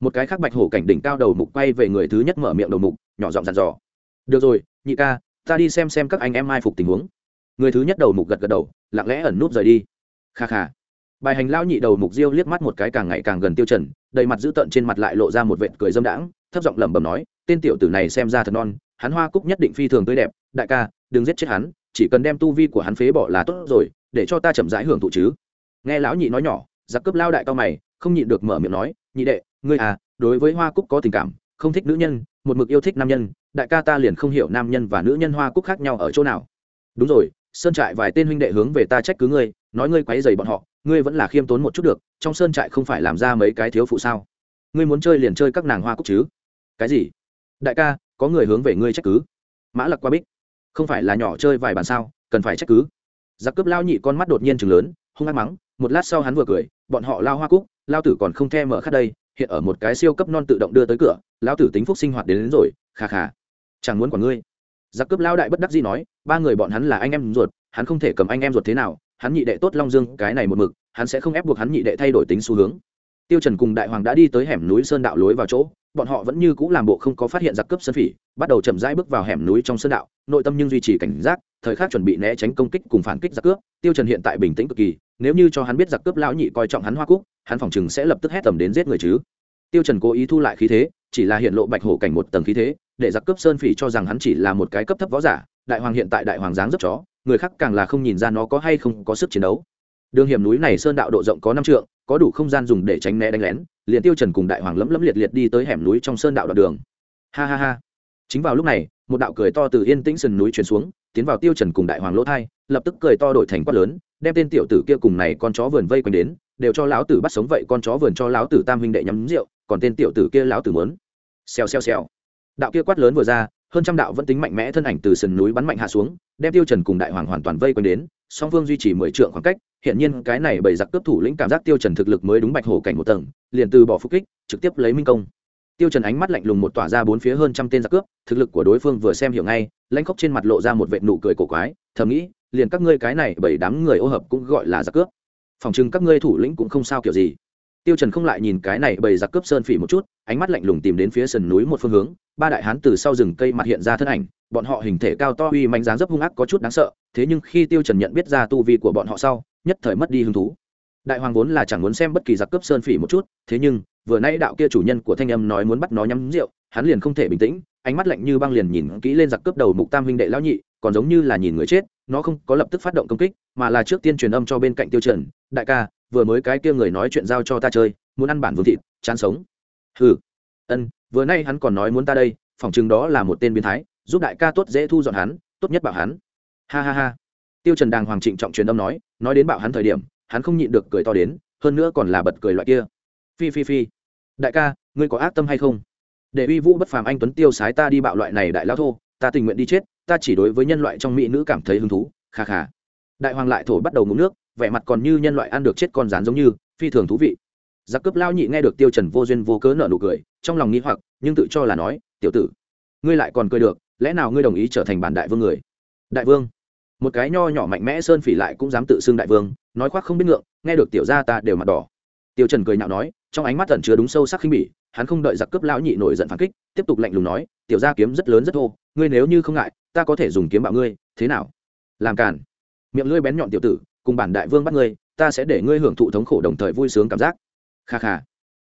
Một cái khác bạch hổ cảnh đỉnh cao đầu mục quay về người thứ nhất mở miệng đầu mục, nhỏ giọng dặn dò. Được rồi, nhị ca, ta đi xem xem các anh em mai phục tình huống. Người thứ nhất đầu mục gật gật đầu, lặng lẽ ẩn núp rời đi. Kha kha bài hành lao nhị đầu mục diêu liếc mắt một cái càng ngày càng gần tiêu trần, đầy mặt dữ tợn trên mặt lại lộ ra một vệt cười dâm đãng, thấp giọng lẩm bẩm nói, tên tiểu tử này xem ra thật non, hắn hoa cúc nhất định phi thường tươi đẹp, đại ca, đừng giết chết hắn, chỉ cần đem tu vi của hắn phế bỏ là tốt rồi, để cho ta chậm rãi hưởng thụ chứ. Nghe lão nhị nói nhỏ, giặc cướp lao đại cao mày, không nhịn được mở miệng nói, nhị đệ, ngươi à đối với hoa cúc có tình cảm, không thích nữ nhân, một mực yêu thích nam nhân, đại ca ta liền không hiểu nam nhân và nữ nhân hoa cúc khác nhau ở chỗ nào. Đúng rồi, sơn trại vài tên huynh đệ hướng về ta trách cứ ngươi, nói ngươi quấy dày bọn họ ngươi vẫn là khiêm tốn một chút được trong sơn trại không phải làm ra mấy cái thiếu phụ sao? Ngươi muốn chơi liền chơi các nàng hoa cúc chứ? Cái gì? Đại ca có người hướng về ngươi trách cứ. Mã lặc qua bích. Không phải là nhỏ chơi vài bàn sao cần phải trách cứ. Giặc cướp lao nhị con mắt đột nhiên chừng lớn hung ác mắng một lát sau hắn vừa cười bọn họ lao hoa cúc lao tử còn không the mở khát đây hiện ở một cái siêu cấp non tự động đưa tới cửa lao tử tính phúc sinh hoạt đến, đến rồi khà khà chẳng muốn quản ngươi. Giặc cướp lao đại bất đắc gì nói ba người bọn hắn là anh em ruột hắn không thể cầm anh em ruột thế nào hắn nhị đệ tốt long dương, cái này một mực, hắn sẽ không ép buộc hắn nhị đệ thay đổi tính xu hướng. Tiêu trần cùng đại hoàng đã đi tới hẻm núi sơn đạo lối vào chỗ, bọn họ vẫn như cũ làm bộ không có phát hiện giặc cướp sơn phỉ, bắt đầu chậm rãi bước vào hẻm núi trong sơn đạo, nội tâm nhưng duy trì cảnh giác, thời khắc chuẩn bị né tránh công kích cùng phản kích giặc cướp, tiêu trần hiện tại bình tĩnh cực kỳ, nếu như cho hắn biết giặc cướp lão nhị coi trọng hắn hoa cúc, hắn phòng chừng sẽ lập tức hét tầm đến giết người chứ. Tiêu trần cố ý thu lại khí thế, chỉ là hiện lộ bạch hổ cảnh một tầng khí thế, để giặc cướp sơn phỉ cho rằng hắn chỉ là một cái cấp thấp võ giả đại hoàng hiện tại đại hoàng dáng rất chó, người khác càng là không nhìn ra nó có hay không có sức chiến đấu. Đường hiểm núi này sơn đạo độ rộng có năm trượng, có đủ không gian dùng để tránh né đánh lén, liền tiêu trần cùng đại hoàng lấm lấm liệt liệt đi tới hẻm núi trong sơn đạo đoạn đường. Ha ha ha. Chính vào lúc này, một đạo cười to từ yên tĩnh sườn núi truyền xuống, tiến vào tiêu trần cùng đại hoàng lỗ thai, lập tức cười to đổi thành quát lớn, đem tên tiểu tử kia cùng này con chó vườn vây quanh đến, đều cho lão tử bắt sống vậy con chó vườn cho lão tử tam huynh đệ nhắm rượu, còn tên tiểu tử kia lão tử muốn. Xèo xèo xèo. Đạo kia quát lớn vừa ra hơn trăm đạo vẫn tính mạnh mẽ thân ảnh từ sườn núi bắn mạnh hạ xuống, đem tiêu trần cùng đại hoàng hoàn toàn vây quanh đến, song phương duy trì mười trượng khoảng cách hiện nhiên cái này bầy giặc cướp thủ lĩnh cảm giác tiêu trần thực lực mới đúng bạch hổ cảnh một tầng, liền từ bỏ phục kích, trực tiếp lấy minh công. Tiêu trần ánh mắt lạnh lùng một tỏa ra bốn phía hơn trăm tên giặc cướp, thực lực của đối phương vừa xem hiểu ngay, lãnh khốc trên mặt lộ ra một vệt nụ cười cổ quái, thầm nghĩ, liền các ngươi cái này bảy đám người ô hợp cũng gọi là giặc cướp. Phòng trưng các ngươi thủ lĩnh cũng không sao kiểu gì tiêu trần không lại nhìn cái này bầy giặc cướp sơn phỉ một chút, ánh mắt lạnh lùng tìm đến phía sườn núi một phương hướng, ba đại hán từ sau rừng cây mặt hiện ra thân ảnh, bọn họ hình thể cao to uy manh dáng dấp hung ác có chút đáng sợ, thế nhưng khi tiêu trần nhận biết ra tu vi của bọn họ sau, nhất thời mất đi hứng thú. Đại hoàng vốn là chẳng muốn xem bất kỳ giặc cướp sơn phỉ một chút, thế nhưng, vừa nãy đạo kia chủ nhân của thanh âm nói muốn bắt nó nhắm rượu, hắn liền không thể bình tĩnh, ánh mắt lạnh như băng liền nhìn kỹ lên giặc cướp đầu mục tam huynh đệ lão nhị, còn giống như là nhìn người chết, nó không có lập tức phát động công kích, mà là trước tiên truyền âm cho bên cạnh tiêu trần, đại ca vừa mới cái kia người nói chuyện giao cho ta chơi, muốn ăn bản vương thịt, chán sống. Hừ. Ân, vừa nay hắn còn nói muốn ta đây, phỏng chừng đó là một tên biến thái, giúp đại ca tốt dễ thu dọn hắn, tốt nhất bảo hắn. Ha ha ha. Tiêu trần đàng hoàng trịnh trọng truyền âm nói nói đến bảo hắn thời điểm, hắn không nhịn được cười to đến, hơn nữa còn là bật cười loại kia. Phi phi phi. Đại ca, ngươi có ác tâm hay không? Để uy vũ bất phàm anh tuấn tiêu sái ta đi bạo loại này đại lao thô, ta tình nguyện đi chết, ta chỉ đối với nhân loại trong mỹ nữ cảm thấy hứng thú, kha kha. Đại hoàng lại thổi bắt đầu ngụm nước vẻ mặt còn như nhân loại ăn được chết con rán giống như, phi thường thú vị. Giặc cướp lao nhị nghe được tiêu trần vô duyên vô cớ nở nụ cười, trong lòng nghĩ hoặc, nhưng tự cho là nói, tiểu tử, ngươi lại còn cười được, lẽ nào ngươi đồng ý trở thành bản đại vương người? Đại vương? Một cái nho nhỏ mạnh mẽ sơn phỉ lại cũng dám tự xưng đại vương, nói khoác không biết ngượng, nghe được tiểu gia ta đều mặt đỏ. Tiêu trần cười nhạo nói, trong ánh mắt tẩn chứa đúng sâu sắc khinh bỉ, hắn không đợi giặc cướp lão nhị nổi giận phản kích, tiếp tục lạnh lùng nói, tiểu gia kiếm rất lớn rất thô, ngươi nếu như không ngại, ta có thể dùng kiếm bạo ngươi, thế nào? Làm cản miệng lưỡi bén nhọn tiểu tử cùng bản đại vương bắt ngươi, ta sẽ để ngươi hưởng thụ thống khổ đồng thời vui sướng cảm giác. Kha kha.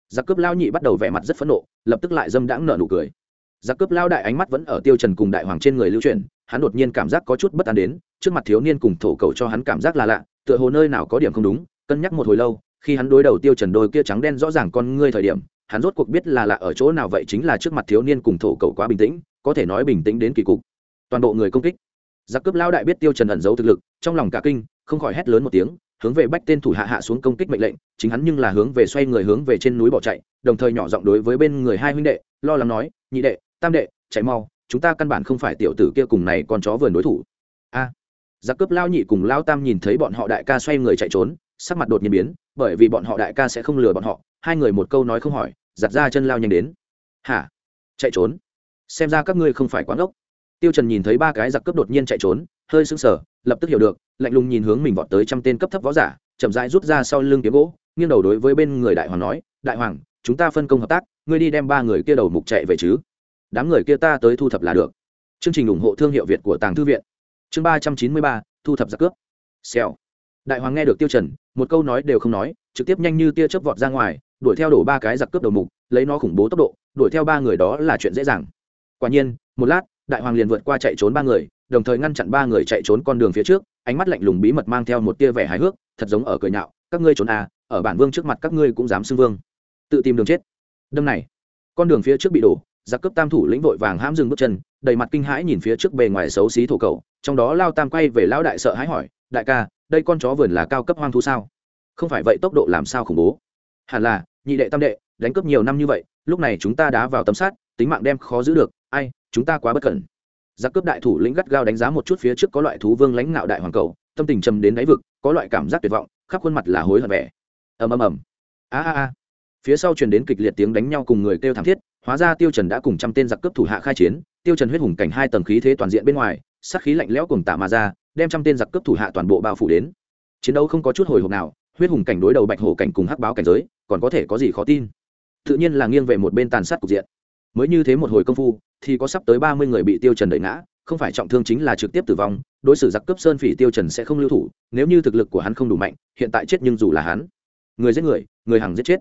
Giặc cướp lao nhị bắt đầu vẻ mặt rất phẫn nộ, lập tức lại dâm đãng nở nụ cười. Giặc cướp lao đại ánh mắt vẫn ở tiêu trần cùng đại hoàng trên người lưu truyền hắn đột nhiên cảm giác có chút bất an đến, trước mặt thiếu niên cùng thổ cầu cho hắn cảm giác là lạ, tựa hồ nơi nào có điểm không đúng, cân nhắc một hồi lâu, khi hắn đối đầu tiêu trần đôi kia trắng đen rõ ràng con ngươi thời điểm, hắn rốt cuộc biết là lạ ở chỗ nào vậy chính là trước mặt thiếu niên cùng thổ cầu quá bình tĩnh, có thể nói bình tĩnh đến kỳ cục. Toàn bộ người công kích. Giặc cướp lao đại biết tiêu trần ẩn giấu thực lực, trong lòng cả kinh không khỏi hét lớn một tiếng, hướng về bách tên thủ hạ hạ xuống công kích mệnh lệnh, chính hắn nhưng là hướng về xoay người hướng về trên núi bỏ chạy, đồng thời nhỏ giọng đối với bên người hai huynh đệ, lo lắng nói, nhị đệ, tam đệ, chạy mau, chúng ta căn bản không phải tiểu tử kia cùng này con chó vườn đối thủ. A, giặc cướp lao nhị cùng lao tam nhìn thấy bọn họ đại ca xoay người chạy trốn, sắc mặt đột nhiên biến, bởi vì bọn họ đại ca sẽ không lừa bọn họ, hai người một câu nói không hỏi, giặt ra chân lao nhanh đến. Hả? Chạy trốn? Xem ra các ngươi không phải quán ốc. Tiêu trần nhìn thấy ba cái giặc cướp đột nhiên chạy trốn, hơi sững sờ, lập tức hiểu được lạnh lùng nhìn hướng mình vọt tới trăm tên cấp thấp võ giả, chậm rãi rút ra sau lưng kiếm gỗ, nghiêng đầu đối với bên người đại hoàng nói, đại hoàng, chúng ta phân công hợp tác, ngươi đi đem ba người kia đầu mục chạy về chứ. Đám người kia ta tới thu thập là được. Chương trình ủng hộ thương hiệu việt của tàng thư viện. Chương ba trăm chín mươi ba, thu thập giặc cướp. Xèo. Đại hoàng nghe được tiêu trần, một câu nói đều không nói, trực tiếp nhanh như tia chớp vọt ra ngoài, đuổi theo đổ ba cái giặc cướp đầu mục, lấy nó khủng bố tốc độ, đuổi theo ba người đó là chuyện dễ dàng. Quả nhiên, một lát, đại hoàng liền vượt qua chạy trốn ba người đồng thời ngăn chặn ba người chạy trốn con đường phía trước, ánh mắt lạnh lùng bí mật mang theo một tia vẻ hài hước, thật giống ở cười nhạo, các ngươi trốn à ở bản vương trước mặt các ngươi cũng dám xưng vương. Tự tìm đường chết. Đâm này, con đường phía trước bị đổ, giặc cướp tam thủ lĩnh vội vàng hãm dừng bước chân, đầy mặt kinh hãi nhìn phía trước bề ngoài xấu xí thổ cầu trong đó lao tam quay về lão đại sợ hãi hỏi, đại ca, đây con chó vườn là cao cấp hoang thú sao? Không phải vậy tốc độ làm sao khủng bố? Hẳn là, nhị đệ tam đệ, đánh cướp nhiều năm như vậy, lúc này chúng ta đã vào tấm sát, tính mạng đem khó giữ được, ai, chúng ta quá bất cẩn giặc cướp đại thủ lĩnh gắt gao đánh giá một chút phía trước có loại thú vương lãnh ngạo đại hoàng cầu, tâm tình trầm đến đáy vực, có loại cảm giác tuyệt vọng, khắp khuôn mặt là hối hận vẻ. Ầm ầm ầm. A a a. Phía sau truyền đến kịch liệt tiếng đánh nhau cùng người kêu thảm thiết, hóa ra tiêu trần đã cùng trăm tên giặc cướp thủ hạ khai chiến, tiêu trần huyết hùng cảnh hai tầng khí thế toàn diện bên ngoài, sát khí lạnh lẽo cùng tạ mà ra, đem trăm tên giặc cướp thủ hạ toàn bộ bao phủ đến. Chiến đấu không có chút hồi hộp nào, huyết hùng cảnh đối đầu bạch hổ cảnh cùng hắc báo cảnh giới, còn có thể có gì khó tin. Tự nhiên là nghiêng về một bên tàn sát cục diện mới như thế một hồi công phu, thì có sắp tới ba mươi người bị tiêu trần đẩy ngã, không phải trọng thương chính là trực tiếp tử vong, đối xử giặc cướp sơn phỉ tiêu trần sẽ không lưu thủ, nếu như thực lực của hắn không đủ mạnh, hiện tại chết nhưng dù là hắn. Người giết người người hàng giết chết.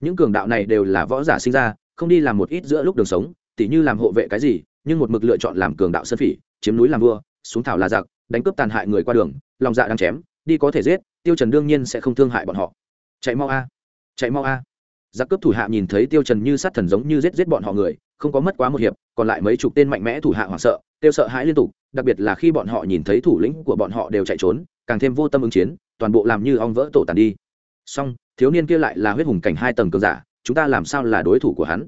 Những cường đạo này đều là võ giả sinh ra, không đi làm một ít giữa lúc đường sống, tỉ như làm hộ vệ cái gì, nhưng một mực lựa chọn làm cường đạo sơn phỉ, chiếm núi làm vua, xuống thảo là giặc, đánh cướp tàn hại người qua đường, lòng dạ đang chém, đi có thể giết, tiêu trần đương nhiên sẽ không thương hại bọn họ. Chạy mau a. Chạy mau a giặc cướp thủ hạ nhìn thấy tiêu trần như sát thần giống như giết giết bọn họ người, không có mất quá một hiệp, còn lại mấy chục tên mạnh mẽ thủ hạ hoảng sợ tiêu sợ hãi liên tục, đặc biệt là khi bọn họ nhìn thấy thủ lĩnh của bọn họ đều chạy trốn, càng thêm vô tâm ứng chiến, toàn bộ làm như ong vỡ tổ tàn đi. Song thiếu niên kia lại là huyết hùng cảnh hai tầng cường giả, chúng ta làm sao là đối thủ của hắn?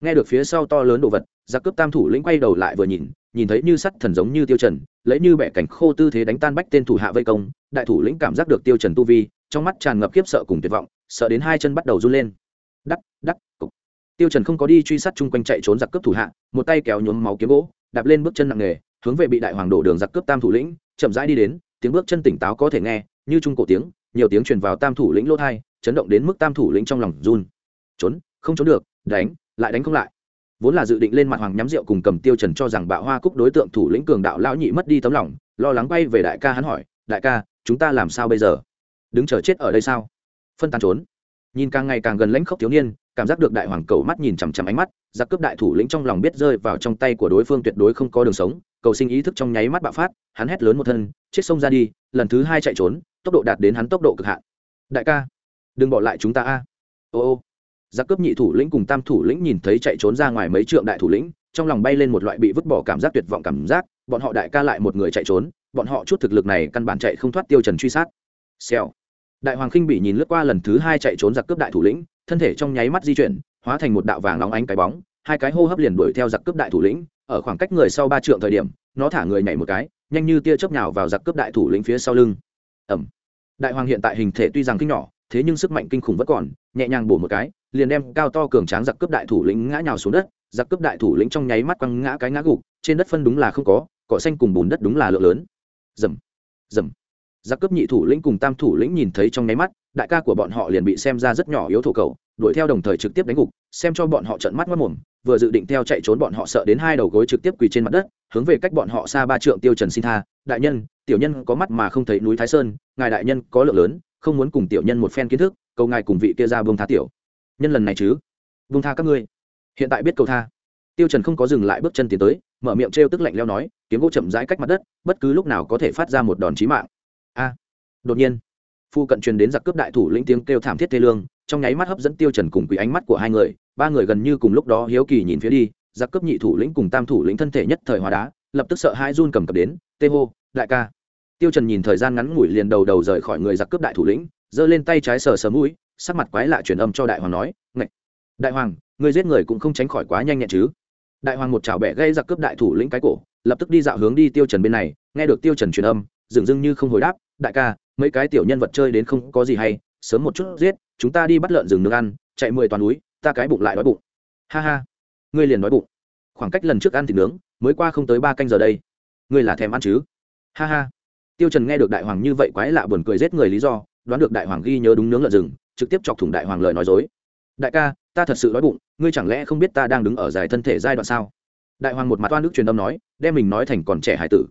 Nghe được phía sau to lớn đồ vật, giặc cướp tam thủ lĩnh quay đầu lại vừa nhìn nhìn thấy như sắt thần giống như tiêu trần, lấy như bẻ cảnh khô tư thế đánh tan bách tên thủ hạ vây công, đại thủ lĩnh cảm giác được tiêu trần tu vi, trong mắt tràn ngập kiếp sợ cùng tuyệt vọng, sợ đến hai chân bắt đầu run lên đắc đắc, cục. Tiêu trần không có đi truy sát chung quanh chạy trốn giặc cướp thủ hạ, một tay kéo nhuốm máu kiếm gỗ, đạp lên bước chân nặng nề, hướng về bị đại hoàng đổ đường giặc cướp tam thủ lĩnh, chậm rãi đi đến, tiếng bước chân tỉnh táo có thể nghe, như trung cổ tiếng, nhiều tiếng truyền vào tam thủ lĩnh lỗ thai chấn động đến mức tam thủ lĩnh trong lòng run. Trốn, không trốn được, đánh, lại đánh không lại. Vốn là dự định lên mặt hoàng nhắm rượu cùng cầm tiêu trần cho rằng bạo hoa cúc đối tượng thủ lĩnh cường đạo lão nhị mất đi tấm lòng, lo lắng bay về đại ca hắn hỏi, đại ca, chúng ta làm sao bây giờ? Đứng chờ chết ở đây sao? Phân tán trốn nhìn càng ngày càng gần lãnh khốc thiếu niên, cảm giác được đại hoàng cầu mắt nhìn chằm chằm ánh mắt, giặc cướp đại thủ lĩnh trong lòng biết rơi vào trong tay của đối phương tuyệt đối không có đường sống, cầu sinh ý thức trong nháy mắt bạo phát, hắn hét lớn một thân, chết sông ra đi, lần thứ hai chạy trốn, tốc độ đạt đến hắn tốc độ cực hạn. Đại ca, đừng bỏ lại chúng ta a. Ô ô. Giặc cướp nhị thủ lĩnh cùng tam thủ lĩnh nhìn thấy chạy trốn ra ngoài mấy trượng đại thủ lĩnh, trong lòng bay lên một loại bị vứt bỏ cảm giác tuyệt vọng cảm giác, bọn họ đại ca lại một người chạy trốn, bọn họ chút thực lực này căn bản chạy không thoát tiêu trần truy sát. Xèo đại hoàng khinh bị nhìn lướt qua lần thứ hai chạy trốn giặc cướp đại thủ lĩnh, thân thể trong nháy mắt di chuyển, hóa thành một đạo vàng nóng ánh cái bóng, hai cái hô hấp liền đuổi theo giặc cướp đại thủ lĩnh, ở khoảng cách người sau ba trượng thời điểm, nó thả người nhảy một cái, nhanh như tia chớp nhào vào giặc cướp đại thủ lĩnh phía sau lưng. Ẩm đại hoàng hiện tại hình thể tuy rằng kinh nhỏ, thế nhưng sức mạnh kinh khủng vẫn còn, nhẹ nhàng bổ một cái, liền đem cao to cường tráng giặc cướp đại thủ lĩnh ngã nhào xuống đất, giặc cướp đại thủ lĩnh trong nháy mắt quăng ngã cái ngã gục, trên đất phân đúng là không có, cỏ xanh cùng bùn đất đúng là lượng lớn. Dầm dầm giặc cướp nhị thủ lĩnh cùng tam thủ lĩnh nhìn thấy trong nháy mắt, đại ca của bọn họ liền bị xem ra rất nhỏ yếu thổ cầu đuổi theo đồng thời trực tiếp đánh gục, xem cho bọn họ trận mắt mất mồm vừa dự định theo chạy trốn bọn họ sợ đến hai đầu gối trực tiếp quỳ trên mặt đất, hướng về cách bọn họ xa ba trượng tiêu trần xin tha, đại nhân, tiểu nhân có mắt mà không thấy núi thái sơn, ngài đại nhân có lượng lớn, không muốn cùng tiểu nhân một phen kiến thức, cầu ngài cùng vị kia ra buông tha tiểu nhân lần này chứ? Buông tha các ngươi. Hiện tại biết cầu tha. Tiêu trần không có dừng lại bước chân tiến tới, mở miệng trêu tức lạnh leo nói, kiếm gỗ chậm rãi cách mặt đất, bất cứ lúc nào có thể phát ra một đòn chí mạng a. Đột nhiên, phu cận truyền đến giặc cướp đại thủ lĩnh tiếng kêu thảm thiết thê lương, trong nháy mắt hấp dẫn tiêu trần cùng quý ánh mắt của hai người, ba người gần như cùng lúc đó hiếu kỳ nhìn phía đi, giặc cướp nhị thủ lĩnh cùng tam thủ lĩnh thân thể nhất thời hóa đá, lập tức sợ hai run cầm cập đến, tê hô, đại ca. Tiêu trần nhìn thời gian ngắn ngủi liền đầu đầu rời khỏi người giặc cướp đại thủ lĩnh, giơ lên tay trái sờ sờ mũi, sắc mặt quái lạ truyền âm cho đại hoàng nói, ngạch, đại hoàng người giết người cũng không tránh khỏi quá nhanh nhẹn chứ. Đại hoàng một chảo bẻ gây giặc cướp đại thủ lĩnh cái cổ, lập tức đi dạo hướng đi tiêu trần bên này, nghe được tiêu trần truyền âm dường dưng như không hồi đáp, đại ca, mấy cái tiểu nhân vật chơi đến không có gì hay, sớm một chút giết, chúng ta đi bắt lợn rừng nướng ăn, chạy mười toàn núi, ta cái bụng lại đói bụng. Ha ha, ngươi liền đói bụng. Khoảng cách lần trước ăn thịt nướng, mới qua không tới ba canh giờ đây. Ngươi là thèm ăn chứ? Ha ha. Tiêu trần nghe được đại hoàng như vậy quái lạ buồn cười giết người lý do, đoán được đại hoàng ghi nhớ đúng nướng lợn rừng, trực tiếp chọc thủng đại hoàng lời nói dối. Đại ca, ta thật sự đói bụng, ngươi chẳng lẽ không biết ta đang đứng ở dài thân thể giai đoạn sao? Đại hoàng một mặt oan đức truyền âm nói, đem mình nói thành còn trẻ hải tử.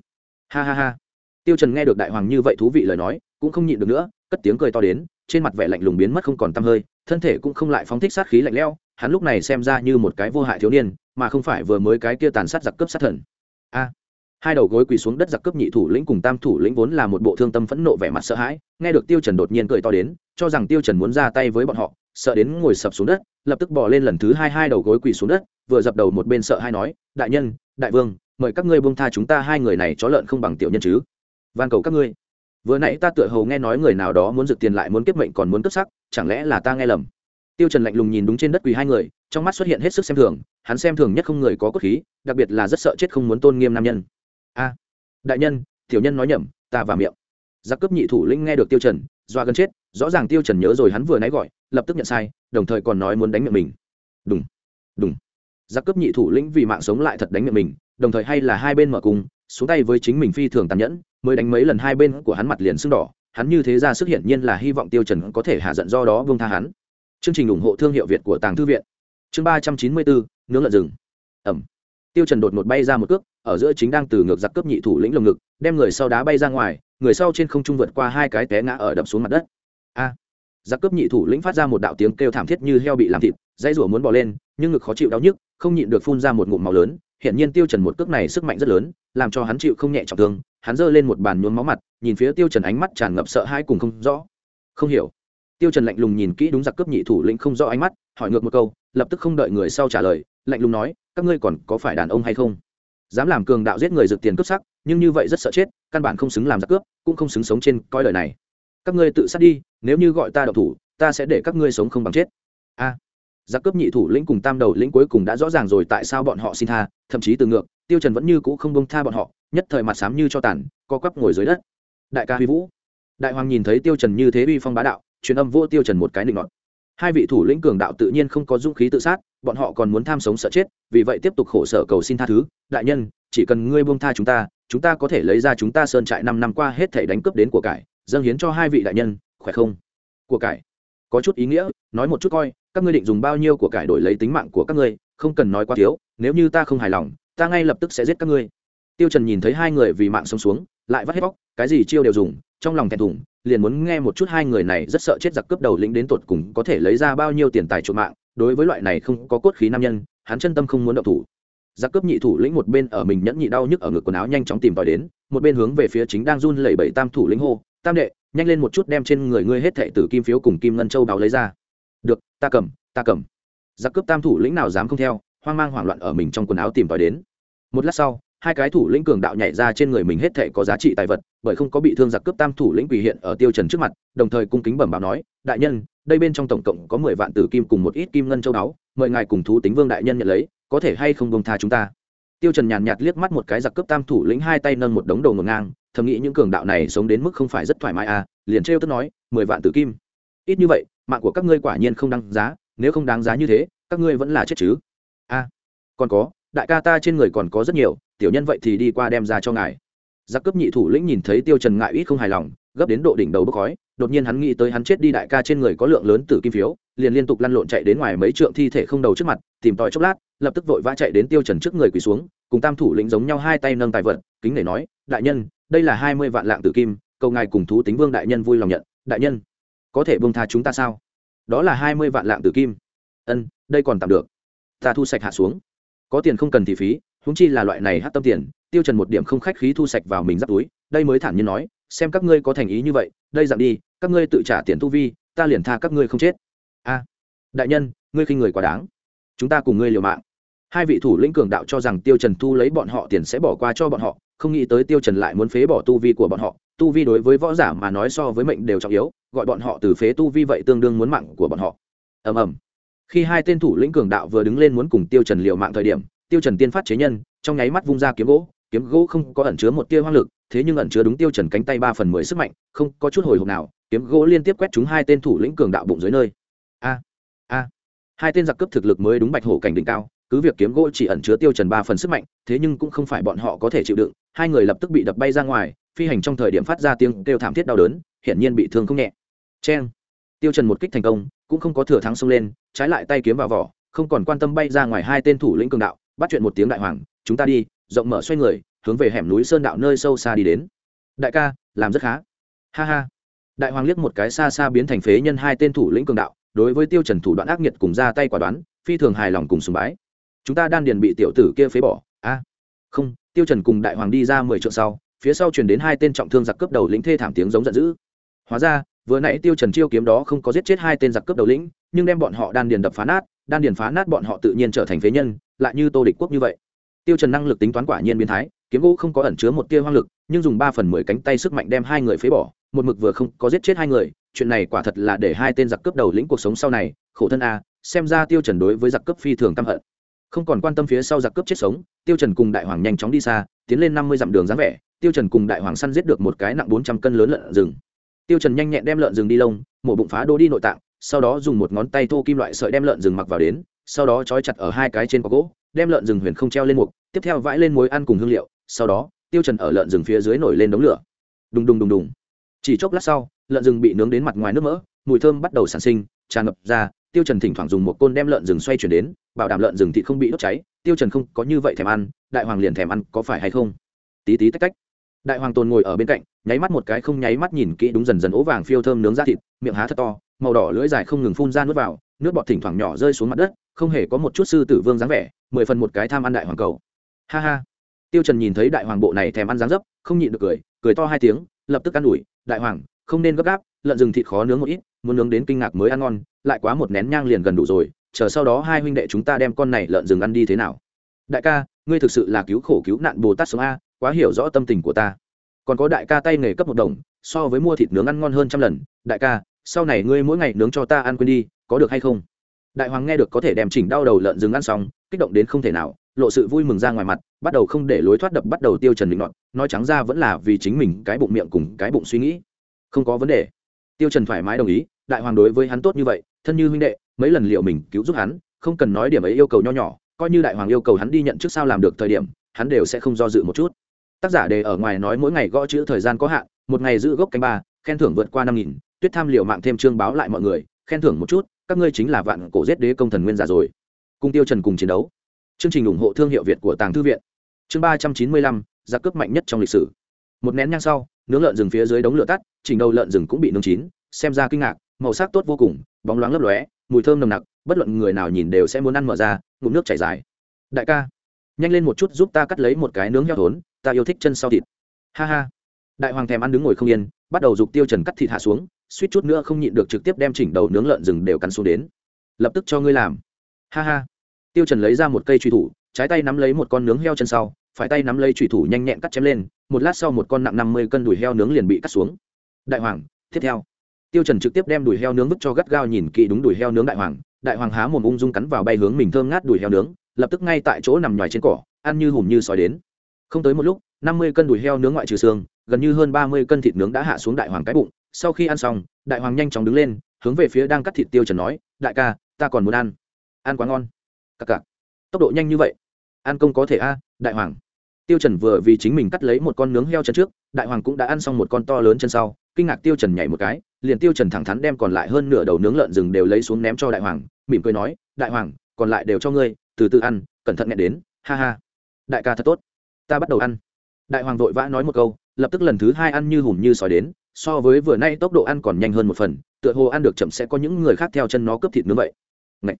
Ha ha ha tiêu trần nghe được đại hoàng như vậy thú vị lời nói, cũng không nhịn được nữa, cất tiếng cười to đến, trên mặt vẻ lạnh lùng biến mất không còn tăm hơi, thân thể cũng không lại phóng thích sát khí lạnh lẽo, hắn lúc này xem ra như một cái vô hại thiếu niên, mà không phải vừa mới cái kia tàn sát giặc cướp sát thần. A, hai đầu gối quỳ xuống đất giặc cướp nhị thủ lĩnh cùng tam thủ lĩnh vốn là một bộ thương tâm phẫn nộ vẻ mặt sợ hãi, nghe được tiêu trần đột nhiên cười to đến, cho rằng tiêu trần muốn ra tay với bọn họ, sợ đến ngồi sập xuống đất, lập tức bò lên lần thứ hai hai đầu gối quỳ xuống đất, vừa dập đầu một bên sợ hai nói, đại nhân, đại vương, mời các ngươi buông tha chúng ta hai người này chó lợn không bằng tiểu nhân chứ van cầu các ngươi. Vừa nãy ta tựa hồ nghe nói người nào đó muốn rực tiền lại muốn kiếp mệnh còn muốn cướp sắc chẳng lẽ là ta nghe lầm? Tiêu trần lạnh lùng nhìn đúng trên đất quỳ hai người, trong mắt xuất hiện hết sức xem thường, hắn xem thường nhất không người có cốt khí, đặc biệt là rất sợ chết không muốn tôn nghiêm nam nhân. A, đại nhân, tiểu nhân nói nhầm, ta và miệng. Giặc cướp nhị thủ lĩnh nghe được tiêu trần doa gần chết, rõ ràng tiêu trần nhớ rồi hắn vừa nãy gọi, lập tức nhận sai, đồng thời còn nói muốn đánh miệng mình. Đúng đúng giặc cướp nhị thủ lĩnh vì mạng sống lại thật đánh miệng mình đồng thời hay là hai bên mở cùng, xuống tay với chính mình phi thường tàn nhẫn, mới đánh mấy lần hai bên của hắn mặt liền sưng đỏ. Hắn như thế ra sức hiển nhiên là hy vọng tiêu trần có thể hạ giận do đó vương tha hắn. Chương trình ủng hộ thương hiệu việt của tàng thư viện. Chương ba trăm chín mươi bốn, nướng lợn rừng. Ẩm. Tiêu trần đột ngột bay ra một cước, ở giữa chính đang từ ngược giặc cướp nhị thủ lĩnh lồng ngực, đem người sau đá bay ra ngoài, người sau trên không trung vượt qua hai cái té ngã ở đập xuống mặt đất. A. Giặc cướp nhị thủ lĩnh phát ra một đạo tiếng kêu thảm thiết như heo bị làm thịt, dãy rủa muốn bỏ lên, nhưng ngực khó chịu đau nhức, không nhịn được phun ra một ngụm máu lớn hiện nhiên tiêu trần một cước này sức mạnh rất lớn, làm cho hắn chịu không nhẹ trọng thương, hắn giơ lên một bàn nhuốm máu mặt, nhìn phía tiêu trần ánh mắt tràn ngập sợ hãi cùng không rõ. Không hiểu. Tiêu trần lạnh lùng nhìn kỹ đúng giặc cướp nhị thủ lĩnh không rõ ánh mắt, hỏi ngược một câu, lập tức không đợi người sau trả lời, lạnh lùng nói, các ngươi còn có phải đàn ông hay không? Dám làm cường đạo giết người rực tiền cướp sắc, nhưng như vậy rất sợ chết, căn bản không xứng làm giặc cướp, cũng không xứng sống trên coi đời này. Các ngươi tự sát đi, nếu như gọi ta độc thủ, ta sẽ để các ngươi sống không bằng chết. A giặc cướp nhị thủ lĩnh cùng tam đầu lĩnh cuối cùng đã rõ ràng rồi tại sao bọn họ xin tha, thậm chí từ ngược, tiêu trần vẫn như cũ không bông tha bọn họ, nhất thời mặt sám như cho tàn, co quắp ngồi dưới đất. Đại ca huy vũ. Đại hoàng nhìn thấy tiêu trần như thế uy phong bá đạo, truyền âm vô tiêu trần một cái định ngọn hai vị thủ lĩnh cường đạo tự nhiên không có dũng khí tự sát, bọn họ còn muốn tham sống sợ chết, vì vậy tiếp tục khổ sở cầu xin tha thứ. Đại nhân, chỉ cần ngươi buông tha chúng ta chúng ta có thể lấy ra chúng ta sơn trại năm năm qua hết thể đánh cướp đến của cải, dâng hiến cho hai vị đại nhân, khỏe không? Của cải. Có chút ý nghĩa, nói một chút coi các ngươi định dùng bao nhiêu của cải đổi lấy tính mạng của các ngươi, không cần nói quá thiếu, nếu như ta không hài lòng, ta ngay lập tức sẽ giết các ngươi. Tiêu trần nhìn thấy hai người vì mạng sống xuống, lại vắt hết bóc cái gì chiêu đều dùng, trong lòng thẹn thùng, liền muốn nghe một chút hai người này rất sợ chết giặc cướp đầu lĩnh đến tột cùng có thể lấy ra bao nhiêu tiền tài trộm mạng, đối với loại này không có cốt khí nam nhân, hắn chân tâm không muốn động thủ. Giặc cướp nhị thủ lĩnh một bên ở mình nhẫn nhị đau nhức ở ngực quần áo nhanh chóng tìm tòi đến, một bên hướng về phía chính đang run lẩy bẩy tam thủ lĩnh hô, tam đệ, nhanh lên một chút đem trên người ngươi hết thệ tử kim phiếu cùng kim ngân châu báo lấy ra được, ta cầm ta cầm. Giặc cướp tam thủ lĩnh nào dám không theo, hoang mang hoảng loạn ở mình trong quần áo tìm tòi đến. Một lát sau, hai cái thủ lĩnh cường đạo nhảy ra trên người mình hết thể có giá trị tài vật, bởi không có bị thương giặc cướp tam thủ lĩnh quỳ hiện ở tiêu trần trước mặt, đồng thời cung kính bẩm báo nói, đại nhân, đây bên trong tổng cộng có mười vạn tử kim cùng một ít kim ngân châu đáo mời ngài cùng thú tính vương đại nhân nhận lấy, có thể hay không bông tha chúng ta? Tiêu trần nhàn nhạt liếc mắt một cái giặc cướp tam thủ lĩnh hai tay nâng một đống đồ ngổn ngang, thầm nghĩ những cường đạo này sống đến mức không phải rất thoải mái à liền treo tức nói, mười vạn tử kim. Ít như vậy mạng của các ngươi quả nhiên không đáng giá, nếu không đáng giá như thế, các ngươi vẫn là chết chứ. A, còn có, đại ca ta trên người còn có rất nhiều, tiểu nhân vậy thì đi qua đem ra cho ngài. Giặc cướp nhị thủ lĩnh nhìn thấy tiêu trần ngại ít không hài lòng, gấp đến độ đỉnh đầu bốc khói, đột nhiên hắn nghĩ tới hắn chết đi đại ca trên người có lượng lớn tử kim phiếu, liền liên tục lăn lộn chạy đến ngoài mấy trượng thi thể không đầu trước mặt, tìm tòi chốc lát, lập tức vội vã chạy đến tiêu trần trước người quỳ xuống, cùng tam thủ lĩnh giống nhau hai tay nâng tài vật, kính để nói, đại nhân, đây là hai mươi vạn lạng tử kim, cầu ngài cùng thú tính vương đại nhân vui lòng nhận, đại nhân có thể bông tha chúng ta sao? Đó là hai mươi vạn lạng tử kim. Ân, đây còn tạm được. Ta thu sạch hạ xuống. Có tiền không cần thì phí húng chi là loại này hát tâm tiền, tiêu trần một điểm không khách khí thu sạch vào mình giáp túi. Đây mới thản nhiên nói, xem các ngươi có thành ý như vậy, đây dặn đi, các ngươi tự trả tiền tu vi, ta liền tha các ngươi không chết. A, đại nhân, ngươi khinh người quá đáng. Chúng ta cùng ngươi liều mạng. Hai vị thủ lĩnh cường đạo cho rằng tiêu trần thu lấy bọn họ tiền sẽ bỏ qua cho bọn họ không nghĩ tới tiêu trần lại muốn phế bỏ tu vi của bọn họ. Tu vi đối với võ giả mà nói so với mệnh đều trọng yếu, gọi bọn họ từ phế tu vi vậy tương đương muốn mạng của bọn họ. Ầm ầm. Khi hai tên thủ lĩnh cường đạo vừa đứng lên muốn cùng tiêu trần liều mạng thời điểm, tiêu trần tiên phát chế nhân, trong nháy mắt vung ra kiếm gỗ. Kiếm gỗ không có ẩn chứa một tia hoang lực, thế nhưng ẩn chứa đúng tiêu trần cánh tay ba phần mười sức mạnh, không có chút hồi hộp nào. Kiếm gỗ liên tiếp quét trúng hai tên thủ lĩnh cường đạo bụng dưới nơi. A a. Hai tên giặc cướp thực lực mới đúng bạch hổ cảnh đỉnh cao cứ việc kiếm gỗ chỉ ẩn chứa tiêu trần ba phần sức mạnh, thế nhưng cũng không phải bọn họ có thể chịu đựng, hai người lập tức bị đập bay ra ngoài, phi hành trong thời điểm phát ra tiếng kêu thảm thiết đau đớn, hiển nhiên bị thương không nhẹ. Chen tiêu trần một kích thành công, cũng không có thừa thắng xông lên, trái lại tay kiếm vào vỏ, không còn quan tâm bay ra ngoài hai tên thủ lĩnh cường đạo, bắt chuyện một tiếng đại hoàng, chúng ta đi. Rộng mở xoay người, hướng về hẻm núi sơn đạo nơi sâu xa đi đến. Đại ca, làm rất khá. Ha ha. Đại hoàng liếc một cái xa xa biến thành phế nhân hai tên thủ lĩnh cường đạo, đối với tiêu trần thủ đoạn ác nghiệt cùng ra tay quả đoán, phi thường hài lòng cùng sùng bái chúng ta đan điền bị tiểu tử kia phế bỏ. A không, tiêu trần cùng đại hoàng đi ra mười trượng sau, phía sau truyền đến hai tên trọng thương giặc cướp đầu lĩnh thê thảm tiếng giống giận dữ. Hóa ra, vừa nãy tiêu trần chiêu kiếm đó không có giết chết hai tên giặc cướp đầu lĩnh, nhưng đem bọn họ đan điền đập phá nát, đan điền phá nát bọn họ tự nhiên trở thành phế nhân, lại như tô địch quốc như vậy. Tiêu trần năng lực tính toán quả nhiên biến thái, kiếm gỗ không có ẩn chứa một tia hoang lực, nhưng dùng ba phần mười cánh tay sức mạnh đem hai người phế bỏ, một mực vừa không có giết chết hai người, chuyện này quả thật là để hai tên giặc cướp đầu lĩnh cuộc sống sau này, khổ thân a xem ra tiêu trần đối với giặc cướp phi thường căm hận không còn quan tâm phía sau giặc cướp chết sống, tiêu trần cùng đại hoàng nhanh chóng đi xa, tiến lên năm mươi dặm đường dáng vẻ, tiêu trần cùng đại hoàng săn giết được một cái nặng bốn trăm cân lớn lợn rừng. Tiêu trần nhanh nhẹn đem lợn rừng đi lông, mổ bụng phá đô đi nội tạng, sau đó dùng một ngón tay thô kim loại sợi đem lợn rừng mặc vào đến, sau đó trói chặt ở hai cái trên có gỗ, đem lợn rừng huyền không treo lên mục, tiếp theo vãi lên muối ăn cùng hương liệu, sau đó, tiêu trần ở lợn rừng phía dưới nổi lên đống lửa. Đùng đùng đùng đùng. Chỉ chốc lát sau, lợn rừng bị nướng đến mặt ngoài nước mỡ, mùi thơm bắt đầu sản sinh, tràn ngập ra tiêu trần thỉnh thoảng dùng một côn đem lợn rừng xoay chuyển đến, bảo đảm lợn rừng thịt không bị đốt cháy. Tiêu trần không có như vậy thèm ăn, đại hoàng liền thèm ăn có phải hay không? Tí tí tách cách đại hoàng tồn ngồi ở bên cạnh, nháy mắt một cái không nháy mắt nhìn kỹ đúng dần dần ố vàng phiêu thơm nướng ra thịt, miệng há thật to, màu đỏ lưỡi dài không ngừng phun ra nuốt vào, nước bọt thỉnh thoảng nhỏ rơi xuống mặt đất, không hề có một chút sư tử vương dáng vẻ, mười phần một cái tham ăn đại hoàng cầu. Ha ha. Tiêu trần nhìn thấy đại hoàng bộ này thèm ăn dáng dấp, không nhịn được cười cười to hai tiếng, lập tức ăn ủi, đại hoàng, không nên gấp gáp, lợn rừng thịt khó nướng một ít, muốn nướng đến kinh ngạc mới ăn ngon lại quá một nén nhang liền gần đủ rồi, chờ sau đó hai huynh đệ chúng ta đem con này lợn rừng ăn đi thế nào. Đại ca, ngươi thực sự là cứu khổ cứu nạn bồ tát sống a, quá hiểu rõ tâm tình của ta. Còn có đại ca tay nghề cấp một đồng, so với mua thịt nướng ăn ngon hơn trăm lần. Đại ca, sau này ngươi mỗi ngày nướng cho ta ăn quên đi, có được hay không? Đại hoàng nghe được có thể đem chỉnh đau đầu lợn rừng ăn xong, kích động đến không thể nào, lộ sự vui mừng ra ngoài mặt, bắt đầu không để lối thoát đập bắt đầu tiêu trần định nọt, nói trắng ra vẫn là vì chính mình cái bụng miệng cùng cái bụng suy nghĩ. Không có vấn đề. Tiêu trần thoải mái đồng ý, đại hoàng đối với hắn tốt như vậy thân như huynh đệ, mấy lần liệu mình cứu giúp hắn, không cần nói điểm ấy yêu cầu nho nhỏ, coi như đại hoàng yêu cầu hắn đi nhận trước sao làm được thời điểm, hắn đều sẽ không do dự một chút. Tác giả đề ở ngoài nói mỗi ngày gõ chữ thời gian có hạn, một ngày giữ gốc canh ba, khen thưởng vượt qua năm nghìn, tuyết tham liệu mạng thêm chương báo lại mọi người, khen thưởng một chút, các ngươi chính là vạn cổ giết đế công thần nguyên giả rồi. Cung tiêu trần cùng chiến đấu. Chương trình ủng hộ thương hiệu việt của tàng thư viện. Chương ba trăm chín mươi lăm gia cướp mạnh nhất trong lịch sử. Một nén nhang sau, nướng lợn rừng phía dưới đống lửa tắt, chỉnh đầu lợn rừng cũng bị nướng chín, xem ra kinh ngạc màu sắc tốt vô cùng, bóng loáng lấp lóe, mùi thơm nồng nặc, bất luận người nào nhìn đều sẽ muốn ăn mở ra, ngụm nước chảy dài. Đại ca, nhanh lên một chút giúp ta cắt lấy một cái nướng heo thốn, ta yêu thích chân sau thịt. Ha ha. Đại hoàng thèm ăn đứng ngồi không yên, bắt đầu giục tiêu trần cắt thịt hạ xuống, suýt chút nữa không nhịn được trực tiếp đem chỉnh đầu nướng lợn rừng đều cắn xuống đến. Lập tức cho ngươi làm. Ha ha. Tiêu trần lấy ra một cây truy thủ, trái tay nắm lấy một con nướng heo chân sau, phải tay nắm lấy truy thủ nhanh nhẹn cắt chém lên, một lát sau một con nặng năm mươi cân đùi heo nướng liền bị cắt xuống. Đại hoàng, tiếp theo tiêu trần trực tiếp đem đùi heo nướng vứt cho gắt gao nhìn kỹ đúng đùi heo nướng đại hoàng. Đại hoàng há mồm ung dung cắn vào bay hướng mình thơm ngát đùi heo nướng, lập tức ngay tại chỗ nằm nhòi trên cỏ, ăn như hùm như sói đến. Không tới một lúc, năm mươi cân đùi heo nướng ngoại trừ xương, gần như hơn ba mươi cân thịt nướng đã hạ xuống đại hoàng cái bụng. Sau khi ăn xong, đại hoàng nhanh chóng đứng lên, hướng về phía đang cắt thịt tiêu trần nói, đại ca, ta còn muốn ăn. Ăn quá ngon. Cặc cặc. Tốc độ nhanh như vậy. Ăn công có thể a, đại hoàng. Tiêu trần vừa vì chính mình cắt lấy một con nướng heo chân trước, đại hoàng cũng đã ăn xong một con to lớn chân sau, kinh ngạc tiêu trần nhảy một cái liền tiêu trần thẳng thắn đem còn lại hơn nửa đầu nướng lợn rừng đều lấy xuống ném cho đại hoàng, mỉm cười nói, đại hoàng, còn lại đều cho ngươi, từ từ ăn, cẩn thận nghe đến, ha ha. Đại ca thật tốt, ta bắt đầu ăn. Đại hoàng vội vã nói một câu, lập tức lần thứ hai ăn như hùm như sói đến, so với vừa nay tốc độ ăn còn nhanh hơn một phần, tựa hồ ăn được chậm sẽ có những người khác theo chân nó cướp thịt nướng vậy. Ngậy!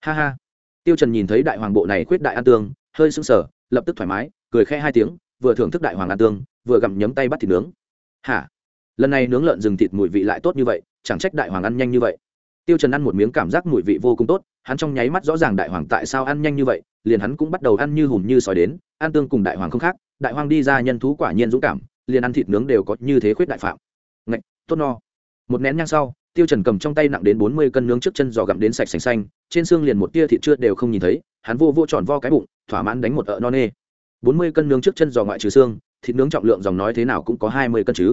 ha ha. Tiêu trần nhìn thấy đại hoàng bộ này khuyết đại ăn tương, hơi sững sờ, lập tức thoải mái, cười khẽ hai tiếng, vừa thưởng thức đại hoàng ăn tương, vừa gặm nhấm tay bắt thịt nướng. Hả? Lần này nướng lợn rừng thịt mùi vị lại tốt như vậy, chẳng trách đại hoàng ăn nhanh như vậy. Tiêu trần ăn một miếng cảm giác mùi vị vô cùng tốt, hắn trong nháy mắt rõ ràng đại hoàng tại sao ăn nhanh như vậy, liền hắn cũng bắt đầu ăn như hùm như sói đến, ăn tương cùng đại hoàng không khác, đại hoàng đi ra nhân thú quả nhiên dũng cảm, liền ăn thịt nướng đều có như thế khuyết đại phạm. Ngạch, tốt no. Một nén nhang sau, tiêu trần cầm trong tay nặng đến bốn mươi cân nướng trước chân giò gặm đến sạch sành xanh, trên xương liền một tia thịt chưa đều không nhìn thấy, hắn vô vô tròn vo cái bụng, thỏa mãn đánh một ợ non nê. Bốn mươi cân nướng trước chân giò ngoại trừ xương, thịt nướng trọng lượng dòng nói thế nào cũng có hai mươi cân chứ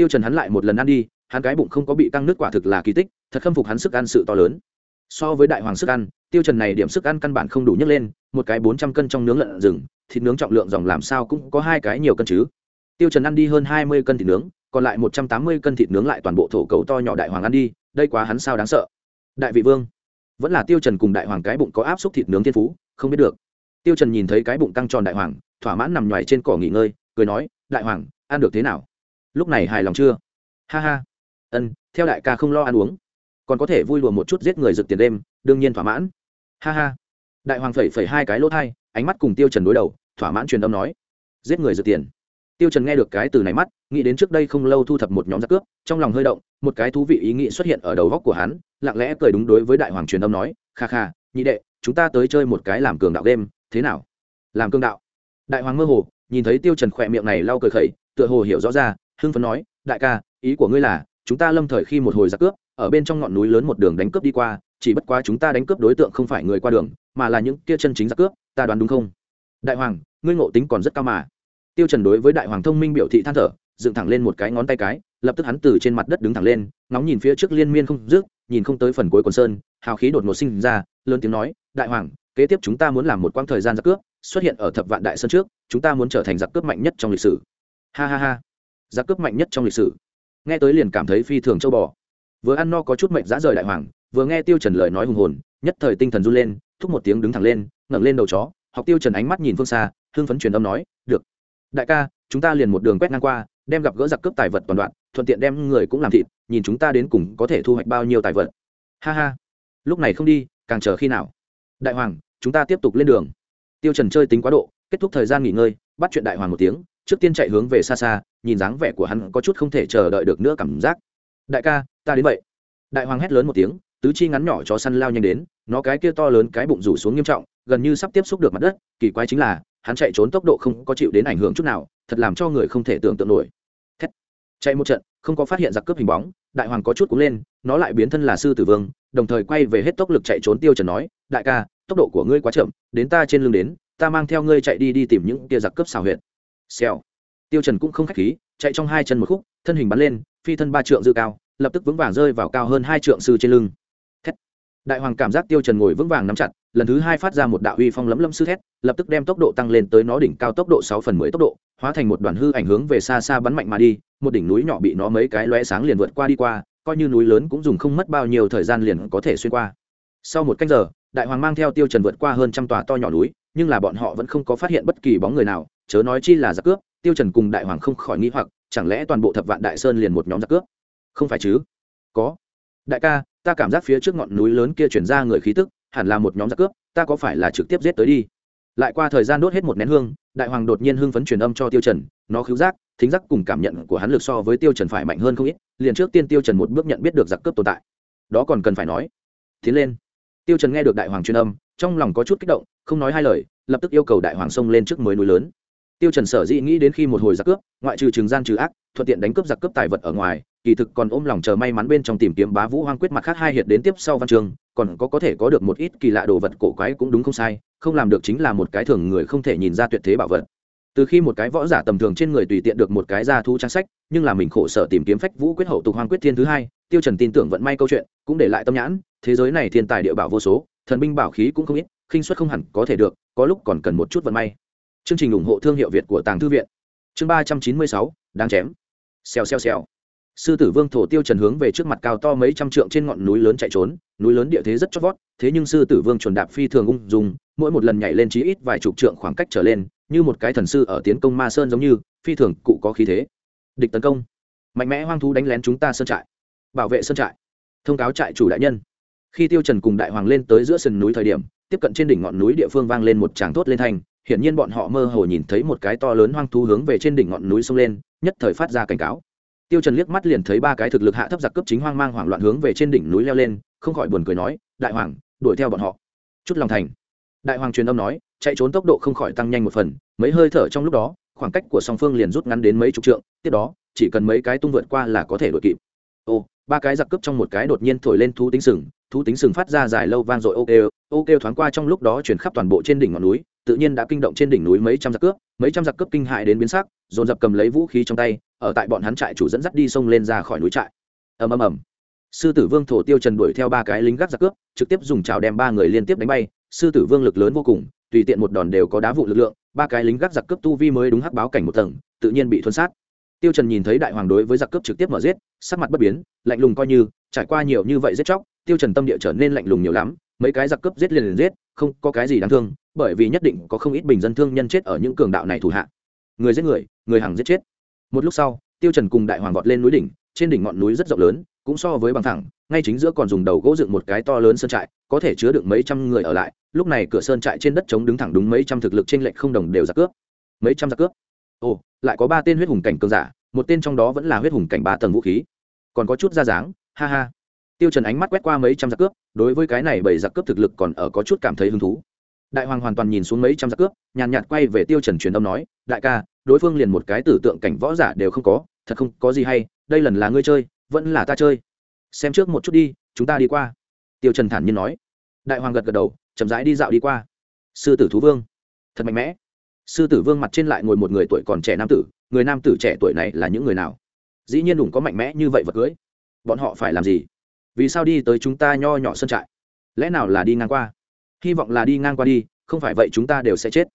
tiêu trần hắn lại một lần ăn đi, hắn cái bụng không có bị căng nước quả thực là kỳ tích, thật khâm phục hắn sức ăn sự to lớn. So với đại hoàng sức ăn, tiêu trần này điểm sức ăn căn bản không đủ nhấc lên, một cái bốn trăm cân trong nướng lợn rừng, thịt nướng trọng lượng dòng làm sao cũng có hai cái nhiều cân chứ. Tiêu trần ăn đi hơn hai mươi cân thịt nướng, còn lại một trăm tám mươi cân thịt nướng lại toàn bộ thổ cầu to nhỏ đại hoàng ăn đi, đây quá hắn sao đáng sợ. Đại vị vương, vẫn là tiêu trần cùng đại hoàng cái bụng có áp suất thịt nướng thiên phú, không biết được. Tiêu trần nhìn thấy cái bụng căng tròn đại hoàng, thỏa mãn nằm nhòi trên cỏ nghỉ ngơi, cười nói, đại hoàng, ăn được thế nào? Lúc này hài lòng chưa? Ha ha. Ân, theo đại ca không lo ăn uống. Còn có thể vui lùa một chút giết người rực tiền đêm, đương nhiên thỏa mãn. Ha ha. Đại hoàng phẩy phẩy hai cái lỗ thai, ánh mắt cùng tiêu trần đối đầu, thỏa mãn truyền âm nói. Giết người rực tiền. Tiêu trần nghe được cái từ này mắt, nghĩ đến trước đây không lâu thu thập một nhóm giặc cướp, trong lòng hơi động, một cái thú vị ý nghĩ xuất hiện ở đầu góc của hắn, lặng lẽ cười đúng đối với đại hoàng truyền âm nói, kha kha, nhị đệ, chúng ta tới chơi một cái làm cường đạo game, thế nào? Làm cường đạo? Đại hoàng mơ hồ, nhìn thấy tiêu trần khỏe miệng này lau cười khẩy, tựa hồ hiểu rõ ra hưng phấn nói, đại ca, ý của ngươi là, chúng ta lâm thời khi một hồi giặc cướp, ở bên trong ngọn núi lớn một đường đánh cướp đi qua, chỉ bất quá chúng ta đánh cướp đối tượng không phải người qua đường, mà là những kia chân chính giặc cướp, ta đoán đúng không? Đại hoàng, ngươi ngộ tính còn rất cao mà. Tiêu trần đối với đại hoàng thông minh biểu thị than thở, dựng thẳng lên một cái ngón tay cái, lập tức hắn từ trên mặt đất đứng thẳng lên, ngóng nhìn phía trước liên miên không dứt, nhìn không tới phần cuối quần sơn, hào khí đột ngột sinh ra, lớn tiếng nói, đại hoàng, kế tiếp chúng ta muốn làm một quãng thời gian giặc cướp, xuất hiện ở thập vạn đại sơn trước, chúng ta muốn trở thành giặc cướp mạnh nhất trong lịch sử. Ha ha ha giặc cướp mạnh nhất trong lịch sử. Nghe tới liền cảm thấy phi thường châu bò. Vừa ăn no có chút mệnh dã rời đại hoàng, vừa nghe tiêu trần lời nói hùng hồn, nhất thời tinh thần run lên, thúc một tiếng đứng thẳng lên, ngẩng lên đầu chó, học tiêu trần ánh mắt nhìn phương xa, hưng phấn truyền âm nói, được. Đại ca, chúng ta liền một đường quét ngang qua, đem gặp gỡ giặc cướp tài vật toàn đoạn, thuận tiện đem người cũng làm thịt, nhìn chúng ta đến cùng có thể thu hoạch bao nhiêu tài vật. Ha ha. Lúc này không đi, càng chờ khi nào? Đại hoàng, chúng ta tiếp tục lên đường. Tiêu trần chơi tính quá độ, kết thúc thời gian nghỉ ngơi, bắt chuyện đại hoàng một tiếng trước tiên chạy hướng về xa xa, nhìn dáng vẻ của hắn có chút không thể chờ đợi được nữa cảm giác. Đại ca, ta đến vậy. Đại hoàng hét lớn một tiếng, tứ chi ngắn nhỏ chó săn lao nhanh đến, nó cái kia to lớn cái bụng rủ xuống nghiêm trọng, gần như sắp tiếp xúc được mặt đất, kỳ quái chính là, hắn chạy trốn tốc độ không có chịu đến ảnh hưởng chút nào, thật làm cho người không thể tưởng tượng nổi. Thét. chạy một trận, không có phát hiện giặc cướp hình bóng, đại hoàng có chút cú lên, nó lại biến thân là sư tử vương, đồng thời quay về hết tốc lực chạy trốn tiêu trần nói, đại ca, tốc độ của ngươi quá chậm, đến ta trên lưng đến, ta mang theo ngươi chạy đi đi tìm những kia giặc cướp xào huyệt xèo. Tiêu trần cũng không khách khí, chạy trong hai chân một khúc, thân hình bắn lên, phi thân ba trượng dư cao, lập tức vững vàng rơi vào cao hơn hai trượng sư trên lưng. Thét. Đại hoàng cảm giác tiêu trần ngồi vững vàng nắm chặt, lần thứ hai phát ra một đạo uy phong lấm lấm sư thét, lập tức đem tốc độ tăng lên tới nó đỉnh cao tốc độ sáu phần mười tốc độ, hóa thành một đoàn hư ảnh hướng về xa xa bắn mạnh mà đi, một đỉnh núi nhỏ bị nó mấy cái lóe sáng liền vượt qua đi qua, coi như núi lớn cũng dùng không mất bao nhiêu thời gian liền có thể xuyên qua. Sau một canh giờ, đại hoàng mang theo tiêu trần vượt qua hơn trăm tòa to nhỏ núi, nhưng là bọn họ vẫn không có phát hiện bất kỳ bóng người nào chớ nói chi là giặc cướp, tiêu trần cùng đại hoàng không khỏi nghi hoặc, chẳng lẽ toàn bộ thập vạn đại sơn liền một nhóm giặc cướp? Không phải chứ? Có. Đại ca, ta cảm giác phía trước ngọn núi lớn kia chuyển ra người khí tức, hẳn là một nhóm giặc cướp, ta có phải là trực tiếp giết tới đi? Lại qua thời gian đốt hết một nén hương, đại hoàng đột nhiên hưng phấn truyền âm cho tiêu trần, nó khiếu giác, thính giác cùng cảm nhận của hắn lực so với tiêu trần phải mạnh hơn không ít, liền trước tiên tiêu trần một bước nhận biết được giặc cướp tồn tại. Đó còn cần phải nói. Tiến lên. Tiêu trần nghe được đại hoàng truyền âm, trong lòng có chút kích động, không nói hai lời, lập tức yêu cầu đại hoàng xông lên trước mới núi lớn tiêu trần sở dĩ nghĩ đến khi một hồi giặc cướp, ngoại trừ trường gian trừ ác, thuận tiện đánh cướp giặc cướp tài vật ở ngoài, kỳ thực còn ôm lòng chờ may mắn bên trong tìm kiếm bá vũ hoang quyết mặt khác hai hiệt đến tiếp sau văn trường còn có có thể có được một ít kỳ lạ đồ vật cổ quái cũng đúng không sai, không làm được chính là một cái thường người không thể nhìn ra tuyệt thế bảo vật. Từ khi một cái võ giả tầm thường trên người tùy tiện được một cái gia thu trang sách, nhưng là mình khổ sở tìm kiếm phách vũ quyết hậu tục hoang quyết thiên thứ hai, tiêu trần tin tưởng vận may câu chuyện, cũng để lại tâm nhãn, thế giới này thiên tài địa bảo vô số, thần binh bảo khí cũng không ít, khinh suất không hẳn có thể được, có lúc còn cần một chút vận may chương trình ủng hộ thương hiệu việt của tàng thư viện. Chương ba trăm chín mươi sáu, đáng chém. Xèo xèo xèo. Sư tử vương thổ tiêu trần hướng về trước mặt cao to mấy trăm trượng trên ngọn núi lớn chạy trốn, núi lớn địa thế rất chót vót, thế nhưng sư tử vương chuẩn đạp phi thường ung dung, mỗi một lần nhảy lên chí ít vài chục trượng khoảng cách trở lên, như một cái thần sư ở tiến công ma sơn giống như, phi thường cụ có khí thế. Địch tấn công. Mạnh mẽ hoang thú đánh lén chúng ta sơn trại. Bảo vệ sơn trại. Thông cáo trại chủ đại nhân. Khi tiêu trần cùng đại hoàng lên tới giữa sườn núi thời điểm, tiếp cận trên đỉnh ngọn núi địa phương vang lên một tràng thốt lên thành hiển nhiên bọn họ mơ hồ nhìn thấy một cái to lớn hoang thú hướng về trên đỉnh ngọn núi sông lên, nhất thời phát ra cảnh cáo. Tiêu trần liếc mắt liền thấy ba cái thực lực hạ thấp giặc cấp chính hoang mang hoảng loạn hướng về trên đỉnh núi leo lên, không khỏi buồn cười nói, đại hoàng, đuổi theo bọn họ. Chút lòng thành. Đại hoàng truyền âm nói, chạy trốn tốc độ không khỏi tăng nhanh một phần, mấy hơi thở trong lúc đó, khoảng cách của song phương liền rút ngắn đến mấy chục trượng, tiếp đó, chỉ cần mấy cái tung vượt qua là có thể đuổi kịp. Ô, ba cái giặc cướp trong một cái đột nhiên thổi lên thú tính sừng, thú tính sừng phát ra dài lâu vang dội ô kêu ô kêu thoáng qua trong lúc đó chuyển khắp toàn bộ trên đỉnh ngọn núi tự nhiên đã kinh động trên đỉnh núi mấy trăm giặc cướp, mấy trăm giặc cướp kinh hại đến biến sắc, dồn dập cầm lấy vũ khí trong tay, ở tại bọn hắn trại chủ dẫn dắt đi sông lên ra khỏi núi trại. Ầm ầm ầm. Sư tử vương thổ tiêu trần đuổi theo ba cái lính gác giặc cướp, trực tiếp dùng chảo đem ba người liên tiếp đánh bay. Sư tử vương lực lớn vô cùng, tùy tiện một đòn đều có đá vụ lực lượng, ba cái lính gác giặc cướp tu vi mới đúng hắc báo cảnh một tầng, tự nhiên bị thuần sát. Tiêu trần nhìn thấy đại hoàng đối với giặc cướp trực tiếp mở giết, sắc mặt bất biến, lạnh lùng coi như, trải qua nhiều như vậy giết chóc, tiêu trần tâm địa trở nên lạnh lùng nhiều lắm, mấy cái giặc cướp giết liền liền giết, không có cái gì đáng thương bởi vì nhất định có không ít bình dân thương nhân chết ở những cường đạo này thủ hạ. Người giết người người hàng giết chết. Một lúc sau, tiêu trần cùng đại hoàng vọt lên núi đỉnh, trên đỉnh ngọn núi rất rộng lớn, cũng so với bằng thẳng ngay chính giữa còn dùng đầu gỗ dựng một cái to lớn sơn trại, có thể chứa được mấy trăm người ở lại. Lúc này cửa sơn trại trên đất trống đứng thẳng đúng mấy trăm thực lực trên lệnh không đồng đều giặc cướp. Mấy trăm giặc cướp. Ồ, lại có ba tên huyết hùng cảnh cường giả, một tên trong đó vẫn là huyết hùng cảnh ba tầng vũ khí. Còn có chút ra dáng, ha ha. Tiêu trần ánh mắt quét qua mấy trăm giặc cướp, đối với cái này bảy giặc cướp thực lực còn ở có chút cảm thấy hứng thú đại hoàng hoàn toàn nhìn xuống mấy trăm giặc cướp, nhàn nhạt quay về tiêu trần truyền âm nói, đại ca, đối phương liền một cái tử tượng cảnh võ giả đều không có, thật không có gì hay, đây lần là ngươi chơi, vẫn là ta chơi. Xem trước một chút đi, chúng ta đi qua. Tiêu trần thản nhiên nói. Đại hoàng gật gật đầu, chậm rãi đi dạo đi qua. Sư tử thú vương. Thật mạnh mẽ. Sư tử vương mặt trên lại ngồi một người tuổi còn trẻ nam tử, người nam tử trẻ tuổi này là những người nào? Dĩ nhiên đủng có mạnh mẽ như vậy vật cưới. Bọn họ phải làm gì? Vì sao đi tới chúng ta nho nhỏ sân trại? Lẽ nào là đi ngang qua? Hy vọng là đi ngang qua đi, không phải vậy chúng ta đều sẽ chết.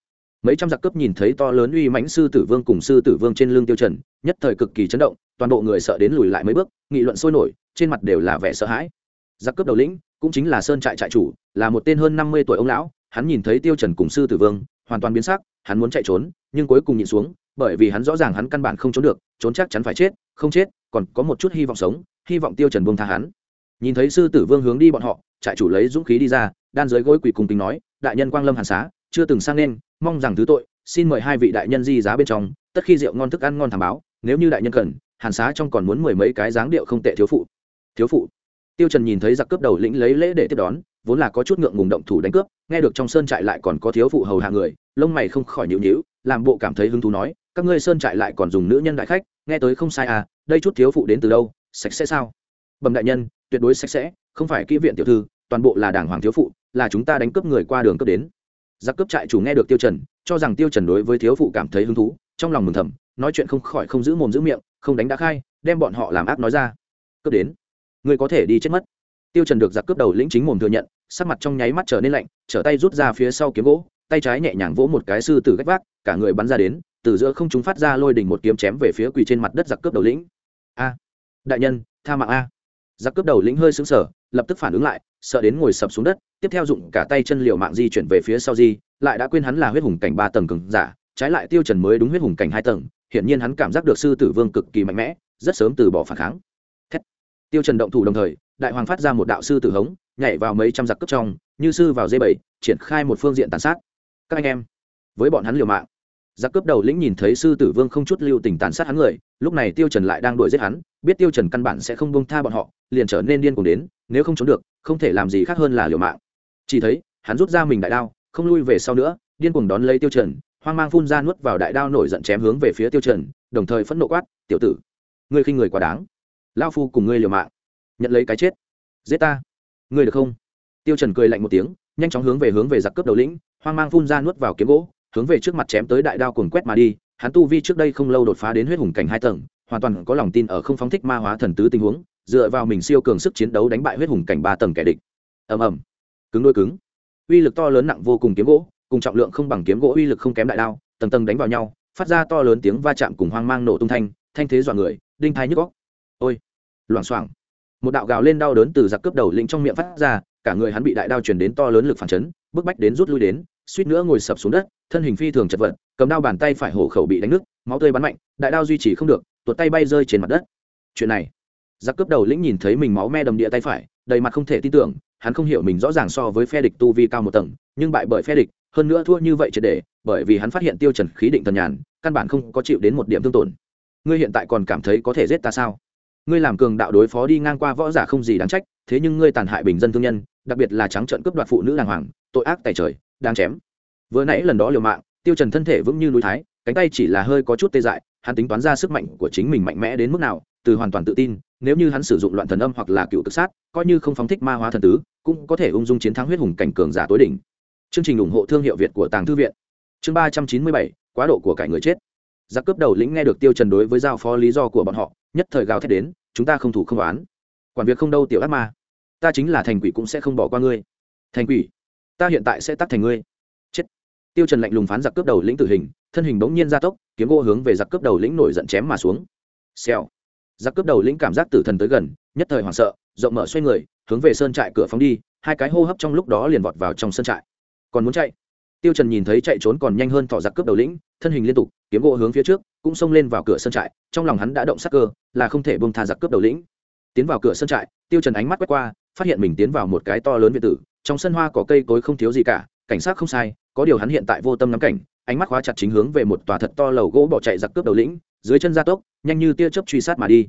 Mấy trăm giặc cướp nhìn thấy to lớn uy mãnh sư tử vương cùng sư tử vương trên lưng tiêu trần, nhất thời cực kỳ chấn động, toàn bộ người sợ đến lùi lại mấy bước, nghị luận sôi nổi, trên mặt đều là vẻ sợ hãi. Giặc cướp đầu lĩnh, cũng chính là sơn trại trại chủ, là một tên hơn năm mươi tuổi ông lão, hắn nhìn thấy tiêu trần cùng sư tử vương, hoàn toàn biến sắc, hắn muốn chạy trốn, nhưng cuối cùng nhịn xuống, bởi vì hắn rõ ràng hắn căn bản không trốn được, trốn chắc chắn phải chết, không chết, còn có một chút hy vọng sống, hy vọng tiêu trần buông tha hắn. Nhìn thấy sư tử vương hướng đi bọn họ trại chủ lấy dũng khí đi ra, đan dưới gối quỳ cùng kính nói, đại nhân quang lâm hàn xá, chưa từng sang nên, mong rằng thứ tội, xin mời hai vị đại nhân di giá bên trong, tất khi rượu ngon thức ăn ngon thảm báo, nếu như đại nhân cần, hàn xá trong còn muốn mười mấy cái dáng điệu không tệ thiếu phụ. Thiếu phụ? Tiêu trần nhìn thấy giặc cướp đầu lĩnh lấy lễ để tiếp đón, vốn là có chút ngượng ngùng động thủ đánh cướp, nghe được trong sơn trại lại còn có thiếu phụ hầu hạ người, lông mày không khỏi nhíu nhíu, làm bộ cảm thấy hứng thú nói, các ngươi sơn trại lại còn dùng nữ nhân đại khách, nghe tới không sai à đây chút thiếu phụ đến từ đâu, sạch sẽ sao? Bẩm đại nhân tuyệt đối sạch sẽ, không phải kỹ viện tiểu thư, toàn bộ là đảng hoàng thiếu phụ, là chúng ta đánh cướp người qua đường cướp đến. Giặc cướp trại chủ nghe được tiêu trần, cho rằng tiêu trần đối với thiếu phụ cảm thấy hứng thú, trong lòng mừng thầm, nói chuyện không khỏi không giữ mồm giữ miệng, không đánh đã khai, đem bọn họ làm ác nói ra. Cướp đến. Người có thể đi chết mất. Tiêu trần được giặc cướp đầu lĩnh chính mồm thừa nhận, sắc mặt trong nháy mắt trở nên lạnh, trở tay rút ra phía sau kiếm gỗ, tay trái nhẹ nhàng vỗ một cái sư tử gách vác, cả người bắn ra đến, từ giữa không chúng phát ra lôi đỉnh một kiếm chém về phía quỳ trên mặt đất giặc cướp đầu lĩnh. A. Đại nhân, tha mạng a giặc cướp đầu lĩnh hơi xứng sờ, lập tức phản ứng lại, sợ đến ngồi sập xuống đất, tiếp theo dụng cả tay chân liều mạng di chuyển về phía sau di, lại đã quên hắn là huyết hùng cảnh ba tầng cường giả, trái lại tiêu trần mới đúng huyết hùng cảnh hai tầng, hiển nhiên hắn cảm giác được sư tử vương cực kỳ mạnh mẽ, rất sớm từ bỏ phản kháng Thét. tiêu trần động thủ đồng thời, đại hoàng phát ra một đạo sư tử hống, nhảy vào mấy trăm giặc cướp trong, như sư vào dây bảy triển khai một phương diện tàn sát các anh em, với bọn hắn liều mạng giặc cướp đầu lĩnh nhìn thấy sư tử vương không chút lưu tình tàn sát hắn người, lúc này tiêu trần lại đang đuổi giết hắn, biết tiêu trần căn bản sẽ không buông tha bọn họ, liền trở nên điên cuồng đến, nếu không trốn được, không thể làm gì khác hơn là liều mạng. Chỉ thấy, hắn rút ra mình đại đao, không lui về sau nữa, điên cuồng đón lấy tiêu trần, hoang mang phun ra nuốt vào đại đao nổi giận chém hướng về phía tiêu trần, đồng thời phẫn nộ quát, tiểu tử, ngươi khinh người quá đáng. Lao phu cùng ngươi liều mạng, nhận lấy cái chết. Giết ta. Ngươi được không? Tiêu trần cười lạnh một tiếng, nhanh chóng hướng về hướng về giặc cướp đầu lĩnh, hoang mang phun ra nuốt vào kiếm gỗ hướng về trước mặt chém tới đại đao cuồng quét mà đi, hắn tu vi trước đây không lâu đột phá đến huyết hùng cảnh hai tầng, hoàn toàn có lòng tin ở không phóng thích ma hóa thần tứ tình huống, dựa vào mình siêu cường sức chiến đấu đánh bại huyết hùng cảnh ba tầng kẻ địch. Ầm ầm. Cứng đôi cứng. Uy lực to lớn nặng vô cùng kiếm gỗ, cùng trọng lượng không bằng kiếm gỗ uy lực không kém đại đao, tầng tầng đánh vào nhau, phát ra to lớn tiếng va chạm cùng hoang mang nổ tung thanh thanh thế dọa người, đinh thái nhức góc ôi. Loảng xoảng. Một đạo gào lên đau đớn từ giặc cướp đầu lĩnh trong miệng phát ra, cả người hắn bị đại đao truyền đến to lớn lực phản chấn, bức bách đến rút lui đến suýt nữa ngồi sập xuống đất, thân hình phi thường chật vật, cầm đao bàn tay phải hổ khẩu bị đánh nứt, máu tươi bắn mạnh, đại đao duy trì không được, tuột tay bay rơi trên mặt đất. Chuyện này, giặc cướp đầu lĩnh nhìn thấy mình máu me đầm địa tay phải, đầy mặt không thể tin tưởng, hắn không hiểu mình rõ ràng so với phe địch tu vi cao một tầng, nhưng bại bởi phe địch, hơn nữa thua như vậy triệt để, bởi vì hắn phát hiện tiêu trần khí định thần nhàn, căn bản không có chịu đến một điểm thương tổn. Ngươi hiện tại còn cảm thấy có thể giết ta sao? Ngươi làm cường đạo đối phó đi ngang qua võ giả không gì đáng trách, thế nhưng ngươi tàn hại bình dân thương nhân, đặc biệt là trắng trợn cướp đoạt phụ nữ đàng hoàng, tội ác tài trời đang chém. Vừa nãy lần đó liều mạng, tiêu trần thân thể vững như núi thái, cánh tay chỉ là hơi có chút tê dại, hắn tính toán ra sức mạnh của chính mình mạnh mẽ đến mức nào, từ hoàn toàn tự tin, nếu như hắn sử dụng loạn thần âm hoặc là cựu tự sát, coi như không phóng thích ma hóa thần tứ, cũng có thể ung dung chiến thắng huyết hùng cảnh cường giả tối đỉnh. Chương trình ủng hộ thương hiệu việt của tàng thư viện. Chương ba trăm chín mươi bảy, quá độ của cải người chết. Giặc cướp đầu lĩnh nghe được tiêu trần đối với giao phó lý do của bọn họ, nhất thời gào thét đến, chúng ta không thủ không đoán quản việc không đâu, tiểu ác ma. Ta chính là thành quỷ cũng sẽ không bỏ qua ngươi. Thành quỷ? Ta hiện tại sẽ tắt thành ngươi. Chết. Tiêu trần lạnh lùng phán giặc cướp đầu lĩnh tử hình, thân hình bỗng nhiên gia tốc, kiếm gỗ hướng về giặc cướp đầu lĩnh nổi giận chém mà xuống. Xèo. Giặc cướp đầu lĩnh cảm giác tử thần tới gần, nhất thời hoảng sợ, rộng mở xoay người, hướng về sơn trại cửa phóng đi, hai cái hô hấp trong lúc đó liền vọt vào trong sơn trại. Còn muốn chạy? Tiêu trần nhìn thấy chạy trốn còn nhanh hơn thỏ giặc cướp đầu lĩnh, thân hình liên tục, kiếm gỗ hướng phía trước, cũng xông lên vào cửa sơn trại, trong lòng hắn đã động sắc cơ, là không thể buông tha giặc cướp đầu lĩnh. Tiến vào cửa sơn trại, tiêu trần ánh mắt quét qua, phát hiện mình tiến vào một cái to lớn viện tử trong sân hoa có cây cối không thiếu gì cả, cảnh sát không sai, có điều hắn hiện tại vô tâm nắm cảnh, ánh mắt khóa chặt chính hướng về một tòa thật to lầu gỗ bỏ chạy giặc cướp đầu lĩnh, dưới chân gia tốc, nhanh như tia chớp truy sát mà đi.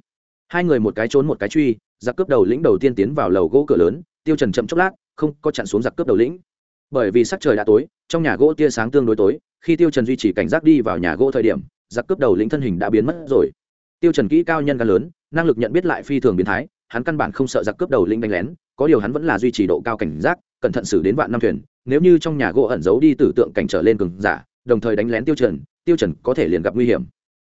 Hai người một cái trốn một cái truy, giặc cướp đầu lĩnh đầu tiên tiến vào lầu gỗ cửa lớn, tiêu trần chậm chốc lát, không có chặn xuống giặc cướp đầu lĩnh. Bởi vì sắc trời đã tối, trong nhà gỗ tia sáng tương đối tối, khi tiêu trần duy trì cảnh giác đi vào nhà gỗ thời điểm, giặc cướp đầu lĩnh thân hình đã biến mất rồi. Tiêu trần kỹ cao nhân gan lớn, năng lực nhận biết lại phi thường biến thái hắn căn bản không sợ giặc cướp đầu linh đánh lén, có điều hắn vẫn là duy trì độ cao cảnh giác, cẩn thận xử đến vạn năm thuyền, nếu như trong nhà gỗ ẩn giấu đi tử tượng cảnh trở lên cường giả, đồng thời đánh lén tiêu trần tiêu trần có thể liền gặp nguy hiểm.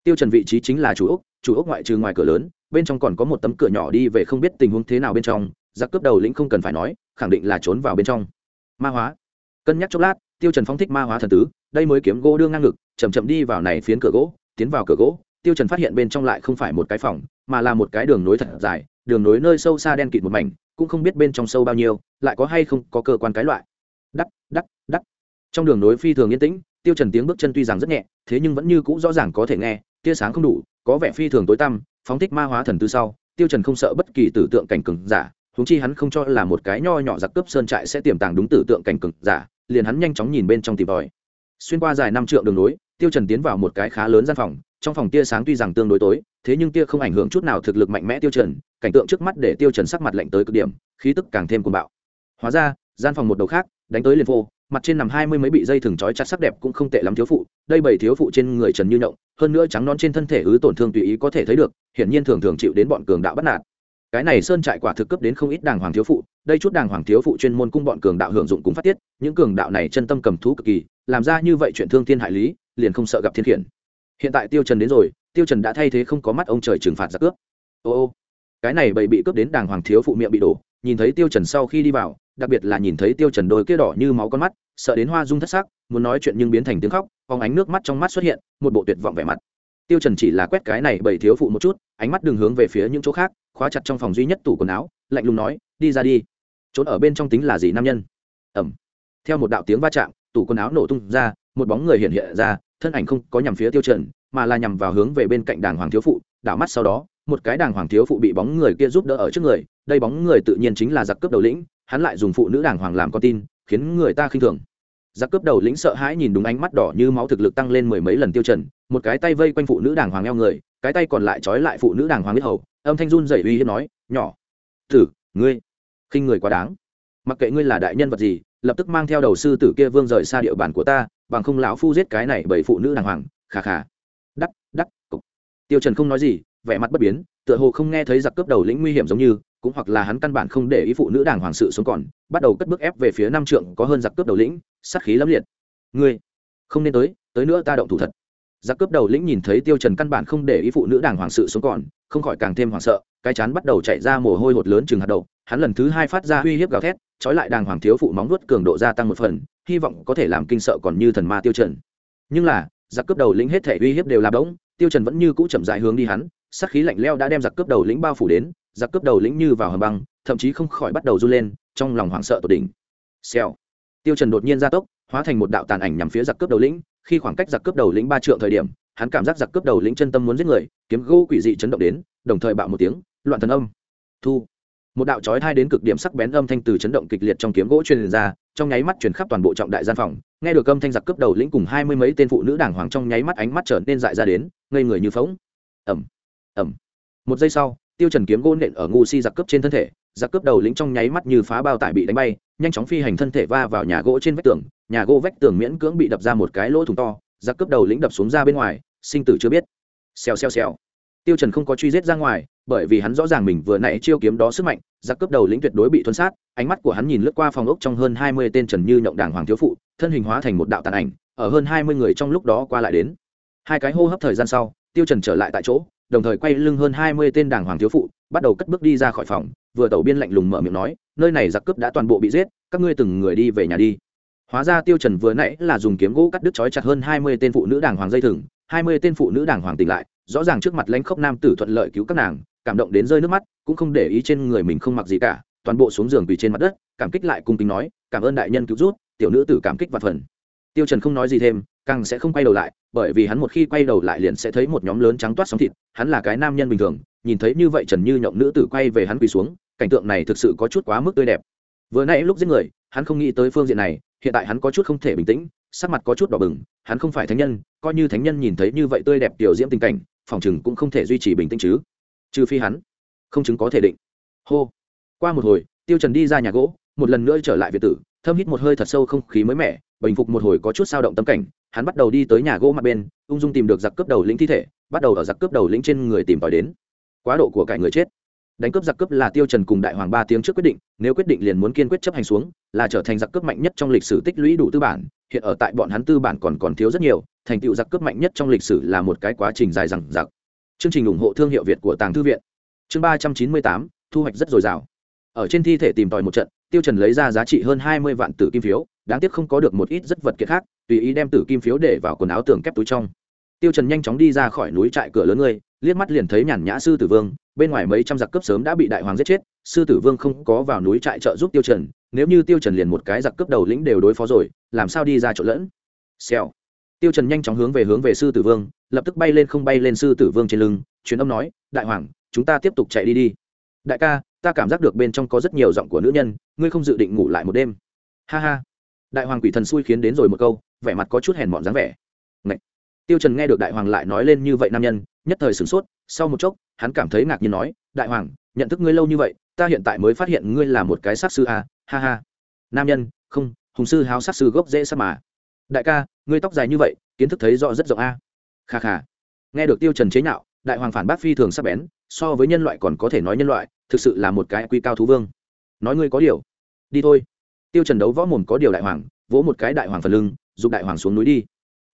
Tiêu trần vị trí chính là chủ ốc chủ ốc ngoại trừ ngoài cửa lớn, bên trong còn có một tấm cửa nhỏ đi về không biết tình huống thế nào bên trong, giặc cướp đầu lĩnh không cần phải nói, khẳng định là trốn vào bên trong. Ma hóa. Cân nhắc chốc lát, tiêu trần phóng thích ma hóa thần tứ, đây mới kiếm gỗ đương ngang ngực, chậm chậm đi vào này phiến cửa gỗ, tiến vào cửa gỗ tiêu trần phát hiện bên trong lại không phải một cái phòng, mà là một cái đường nối thật dài, đường nối nơi sâu xa đen kịt một mảnh, cũng không biết bên trong sâu bao nhiêu, lại có hay không có cơ quan cái loại. Đắc đắc đắc. Trong đường nối phi thường yên tĩnh, tiêu trần tiếng bước chân tuy rằng rất nhẹ, thế nhưng vẫn như cũ rõ ràng có thể nghe, tia sáng không đủ, có vẻ phi thường tối tăm, phóng thích ma hóa thần tư sau, tiêu trần không sợ bất kỳ tử tượng cảnh cường giả, huống chi hắn không cho là một cái nho nhỏ giặc cướp sơn trại sẽ tiềm tàng đúng tử tượng cảnh cường giả, liền hắn nhanh chóng nhìn bên trong tìm tòi. Xuyên qua dài năm trượng đường nối, tiêu trần tiến vào một cái khá lớn gian phòng trong phòng tia sáng tuy rằng tương đối tối, thế nhưng tia không ảnh hưởng chút nào thực lực mạnh mẽ tiêu trần, cảnh tượng trước mắt để tiêu trần sắc mặt lạnh tới cực điểm, khí tức càng thêm cuồng bạo. Hóa ra, gian phòng một đầu khác, đánh tới liền vô mặt trên nằm hai mươi mấy bị dây thừng trói chặt sắc đẹp cũng không tệ lắm thiếu phụ, đây bảy thiếu phụ trên người trần như nhộng, hơn nữa trắng non trên thân thể ứ tổn thương tùy ý có thể thấy được, hiển nhiên thường thường chịu đến bọn cường đạo bắt nạt. Cái này sơn trại quả thực cấp đến không ít đàng hoàng thiếu phụ, đây chút đàng hoàng thiếu phụ chuyên môn cung bọn cường đạo hưởng dụng cùng phát tiết, những cường đạo này chân tâm cầm thú cực kỳ, làm ra như vậy chuyện thương thiên hại lý, liền không sợ gặp thiên khiển hiện tại tiêu trần đến rồi, tiêu trần đã thay thế không có mắt ông trời trừng phạt giặc cướp. Ô ô, cái này bậy bị cướp đến đàng hoàng thiếu phụ miệng bị đổ, nhìn thấy tiêu trần sau khi đi vào, đặc biệt là nhìn thấy tiêu trần đôi kia đỏ như máu con mắt, sợ đến hoa dung thất sắc, muốn nói chuyện nhưng biến thành tiếng khóc, phóng ánh nước mắt trong mắt xuất hiện, một bộ tuyệt vọng vẻ mặt. Tiêu trần chỉ là quét cái này bậy thiếu phụ một chút, ánh mắt đường hướng về phía những chỗ khác, khóa chặt trong phòng duy nhất tủ quần áo, lạnh lùng nói, đi ra đi. Trốn ở bên trong tính là gì nam nhân? Ẩm theo một đạo tiếng va chạm, tủ quần áo nổ tung ra một bóng người hiện hiện ra, thân ảnh không có nhằm phía tiêu trần, mà là nhằm vào hướng về bên cạnh đàng hoàng thiếu phụ, đảo mắt sau đó, một cái đàng hoàng thiếu phụ bị bóng người kia giúp đỡ ở trước người, đây bóng người tự nhiên chính là giặc cướp đầu lĩnh, hắn lại dùng phụ nữ đàng hoàng làm con tin, khiến người ta khinh thường. Giặc cướp đầu lĩnh sợ hãi nhìn đúng ánh mắt đỏ như máu thực lực tăng lên mười mấy lần tiêu trần, một cái tay vây quanh phụ nữ đàng hoàng eo người, cái tay còn lại trói lại phụ nữ đàng hoàng biết hầu, âm thanh run rẩy uy hiếp nói, nhỏ, tử, ngươi, khinh người quá đáng. Mặc kệ ngươi là đại nhân vật gì, lập tức mang theo đầu sư tử kia vương rời xa địa bàn của ta bằng không lão phu giết cái này bởi phụ nữ đàng hoàng khà khà đắc đắc, cục. Tiêu trần không nói gì, vẻ mặt bất biến, tựa hồ không nghe thấy giặc cướp đầu lĩnh nguy hiểm giống như, cũng hoặc là hắn căn bản không để ý phụ nữ đàng hoàng sự sống còn, bắt đầu cất bước ép về phía nam trượng, có hơn giặc cướp đầu lĩnh, sát khí lắm liệt. Ngươi, không nên tới tới nữa ta động thủ thật. Giặc cướp đầu lĩnh nhìn thấy tiêu trần căn bản không để ý phụ nữ đàng hoàng sự sống còn, không khỏi càng thêm hoảng sợ, cái chán bắt đầu chạy ra mồ hôi hột lớn chừng hạt đầu hắn lần thứ hai phát ra uy hiếp gào thét trói lại đàng hoàng thiếu phụ móng nuốt cường độ gia tăng một phần, hy vọng có thể làm kinh sợ còn như thần ma tiêu trần. Nhưng là, giặc cướp đầu lĩnh hết thể uy hiếp đều là đống tiêu trần vẫn như cũ chậm rãi hướng đi hắn, sát khí lạnh lẽo đã đem giặc cướp đầu lĩnh bao phủ đến, giặc cướp đầu lĩnh như vào hầm băng, thậm chí không khỏi bắt đầu run lên, trong lòng hoảng sợ tột đỉnh. Xèo. Tiêu trần đột nhiên gia tốc, hóa thành một đạo tàn ảnh nhằm phía giặc cướp đầu lĩnh, khi khoảng cách giặc cướp đầu lĩnh ba trượng thời điểm, hắn cảm giác giặc cướp đầu lĩnh chân tâm muốn giết người, kiếm gỗ quỷ dị chấn động đến, đồng thời bạo một tiếng, loạn thần âm. Thu một đạo chói thai đến cực điểm sắc bén âm thanh từ chấn động kịch liệt trong kiếm gỗ truyền ra, trong nháy mắt truyền khắp toàn bộ trọng đại gian phòng. Nghe được âm thanh giặc cướp đầu lĩnh cùng hai mươi mấy tên phụ nữ đàng hoàng trong nháy mắt ánh mắt trở nên dại ra đến, ngây người như phóng ẩm ẩm một giây sau, tiêu trần kiếm gỗ nện ở ngu si giặc cướp trên thân thể, giặc cướp đầu lĩnh trong nháy mắt như phá bao tải bị đánh bay, nhanh chóng phi hành thân thể va vào nhà gỗ trên vách tường, nhà gỗ vách tường miễn cưỡng bị đập ra một cái lỗ thủng to, giặc cướp đầu lĩnh đập xuống ra bên ngoài, sinh tử chưa biết. Xèo xèo xèo. Tiêu trần không có truy giết ra ngoài bởi vì hắn rõ ràng mình vừa nãy chiêu kiếm đó sức mạnh, giặc cướp đầu lĩnh tuyệt đối bị thuần sát, ánh mắt của hắn nhìn lướt qua phòng ốc trong hơn hai mươi tên trần như nhộng đảng hoàng thiếu phụ, thân hình hóa thành một đạo tàn ảnh, ở hơn hai mươi người trong lúc đó qua lại đến. Hai cái hô hấp thời gian sau, tiêu trần trở lại tại chỗ, đồng thời quay lưng hơn hai mươi tên đảng hoàng thiếu phụ, bắt đầu cất bước đi ra khỏi phòng, vừa tẩu biên lạnh lùng mở miệng nói, nơi này giặc cướp đã toàn bộ bị giết, các ngươi từng người đi về nhà đi. Hóa ra tiêu trần vừa nãy là dùng kiếm gỗ cắt đứt chói chặt hơn hai mươi tên phụ nữ đảng hoàng dây thừng, hai mươi tên phụ nữ đảng hoàng tỉnh lại, rõ ràng trước mặt lãnh khốc nam tử thuận lợi cứu các nàng cảm động đến rơi nước mắt, cũng không để ý trên người mình không mặc gì cả, toàn bộ xuống giường quỳ trên mặt đất, cảm kích lại cung kính nói, cảm ơn đại nhân cứu rút tiểu nữ tử cảm kích và phần. Tiêu trần không nói gì thêm, càng sẽ không quay đầu lại, bởi vì hắn một khi quay đầu lại liền sẽ thấy một nhóm lớn trắng toát sóng thịt, hắn là cái nam nhân bình thường, nhìn thấy như vậy trần như nhộng nữ tử quay về hắn quỳ xuống, cảnh tượng này thực sự có chút quá mức tươi đẹp. Vừa nãy lúc giết người, hắn không nghĩ tới phương diện này, hiện tại hắn có chút không thể bình tĩnh, sắc mặt có chút đỏ bừng, hắn không phải thánh nhân, coi như thánh nhân nhìn thấy như vậy tươi đẹp tiểu diễm tình cảnh, phòng chừng cũng không thể duy trì bình tĩnh chứ trừ phi hắn không chứng có thể định. Hô. Qua một hồi, tiêu trần đi ra nhà gỗ, một lần nữa trở lại việt tử, thâm hít một hơi thật sâu không khí mới mẻ, bình phục một hồi có chút sao động tâm cảnh, hắn bắt đầu đi tới nhà gỗ mặt bên, ung dung tìm được giặc cướp đầu lĩnh thi thể, bắt đầu ở giặc cướp đầu lĩnh trên người tìm tòi đến. Quá độ của cải người chết. Đánh cướp giặc cướp là tiêu trần cùng đại hoàng ba tiếng trước quyết định, nếu quyết định liền muốn kiên quyết chấp hành xuống, là trở thành giặc cướp mạnh nhất trong lịch sử tích lũy đủ tư bản, hiện ở tại bọn hắn tư bản còn còn thiếu rất nhiều, thành tựu giặc cướp mạnh nhất trong lịch sử là một cái quá trình dài dằng dặc chương trình ủng hộ thương hiệu việt của tàng thư viện. Chương ba trăm chín mươi tám, thu hoạch rất dồi dào. Ở trên thi thể tìm tòi một trận, tiêu trần lấy ra giá trị hơn hai mươi vạn tử kim phiếu, đáng tiếc không có được một ít rất vật kiệt khác, tùy ý đem tử kim phiếu để vào quần áo tường kép túi trong. Tiêu trần nhanh chóng đi ra khỏi núi trại cửa lớn ngươi liếc mắt liền thấy nhàn nhã sư tử vương, bên ngoài mấy trăm giặc cướp sớm đã bị đại hoàng giết chết, sư tử vương không có vào núi trại trợ giúp tiêu trần, nếu như tiêu trần liền một cái giặc cướp đầu lĩnh đều đối phó rồi, làm sao đi ra chỗ lẫn? Xèo. Tiêu trần nhanh chóng hướng về hướng về sư tử vương lập tức bay lên không bay lên sư tử vương trên lưng truyền âm nói đại hoàng chúng ta tiếp tục chạy đi đi. Đại ca ta cảm giác được bên trong có rất nhiều giọng của nữ nhân ngươi không dự định ngủ lại một đêm. Ha ha. Đại hoàng quỷ thần xui khiến đến rồi một câu vẻ mặt có chút hèn mọn dáng vẻ. Ngậy. tiêu trần nghe được đại hoàng lại nói lên như vậy nam nhân nhất thời sửng sốt sau một chốc hắn cảm thấy ngạc nhiên nói đại hoàng nhận thức ngươi lâu như vậy ta hiện tại mới phát hiện ngươi là một cái sát sư à, ha ha. Nam nhân không hùng sư háo sát sư gốc dễ sát mà. Đại ca ngươi tóc dài như vậy kiến thức thấy rõ rất rộng a. à kha kha. Nghe được tiêu trần chế nhạo, đại hoàng phản bác phi thường sắc bén, so với nhân loại còn có thể nói nhân loại, thực sự là một cái quy cao thú vương. Nói ngươi có điều. Đi thôi. Tiêu trần đấu võ mồm có điều đại hoàng, vỗ một cái đại hoàng phần lưng giúp đại hoàng xuống núi đi.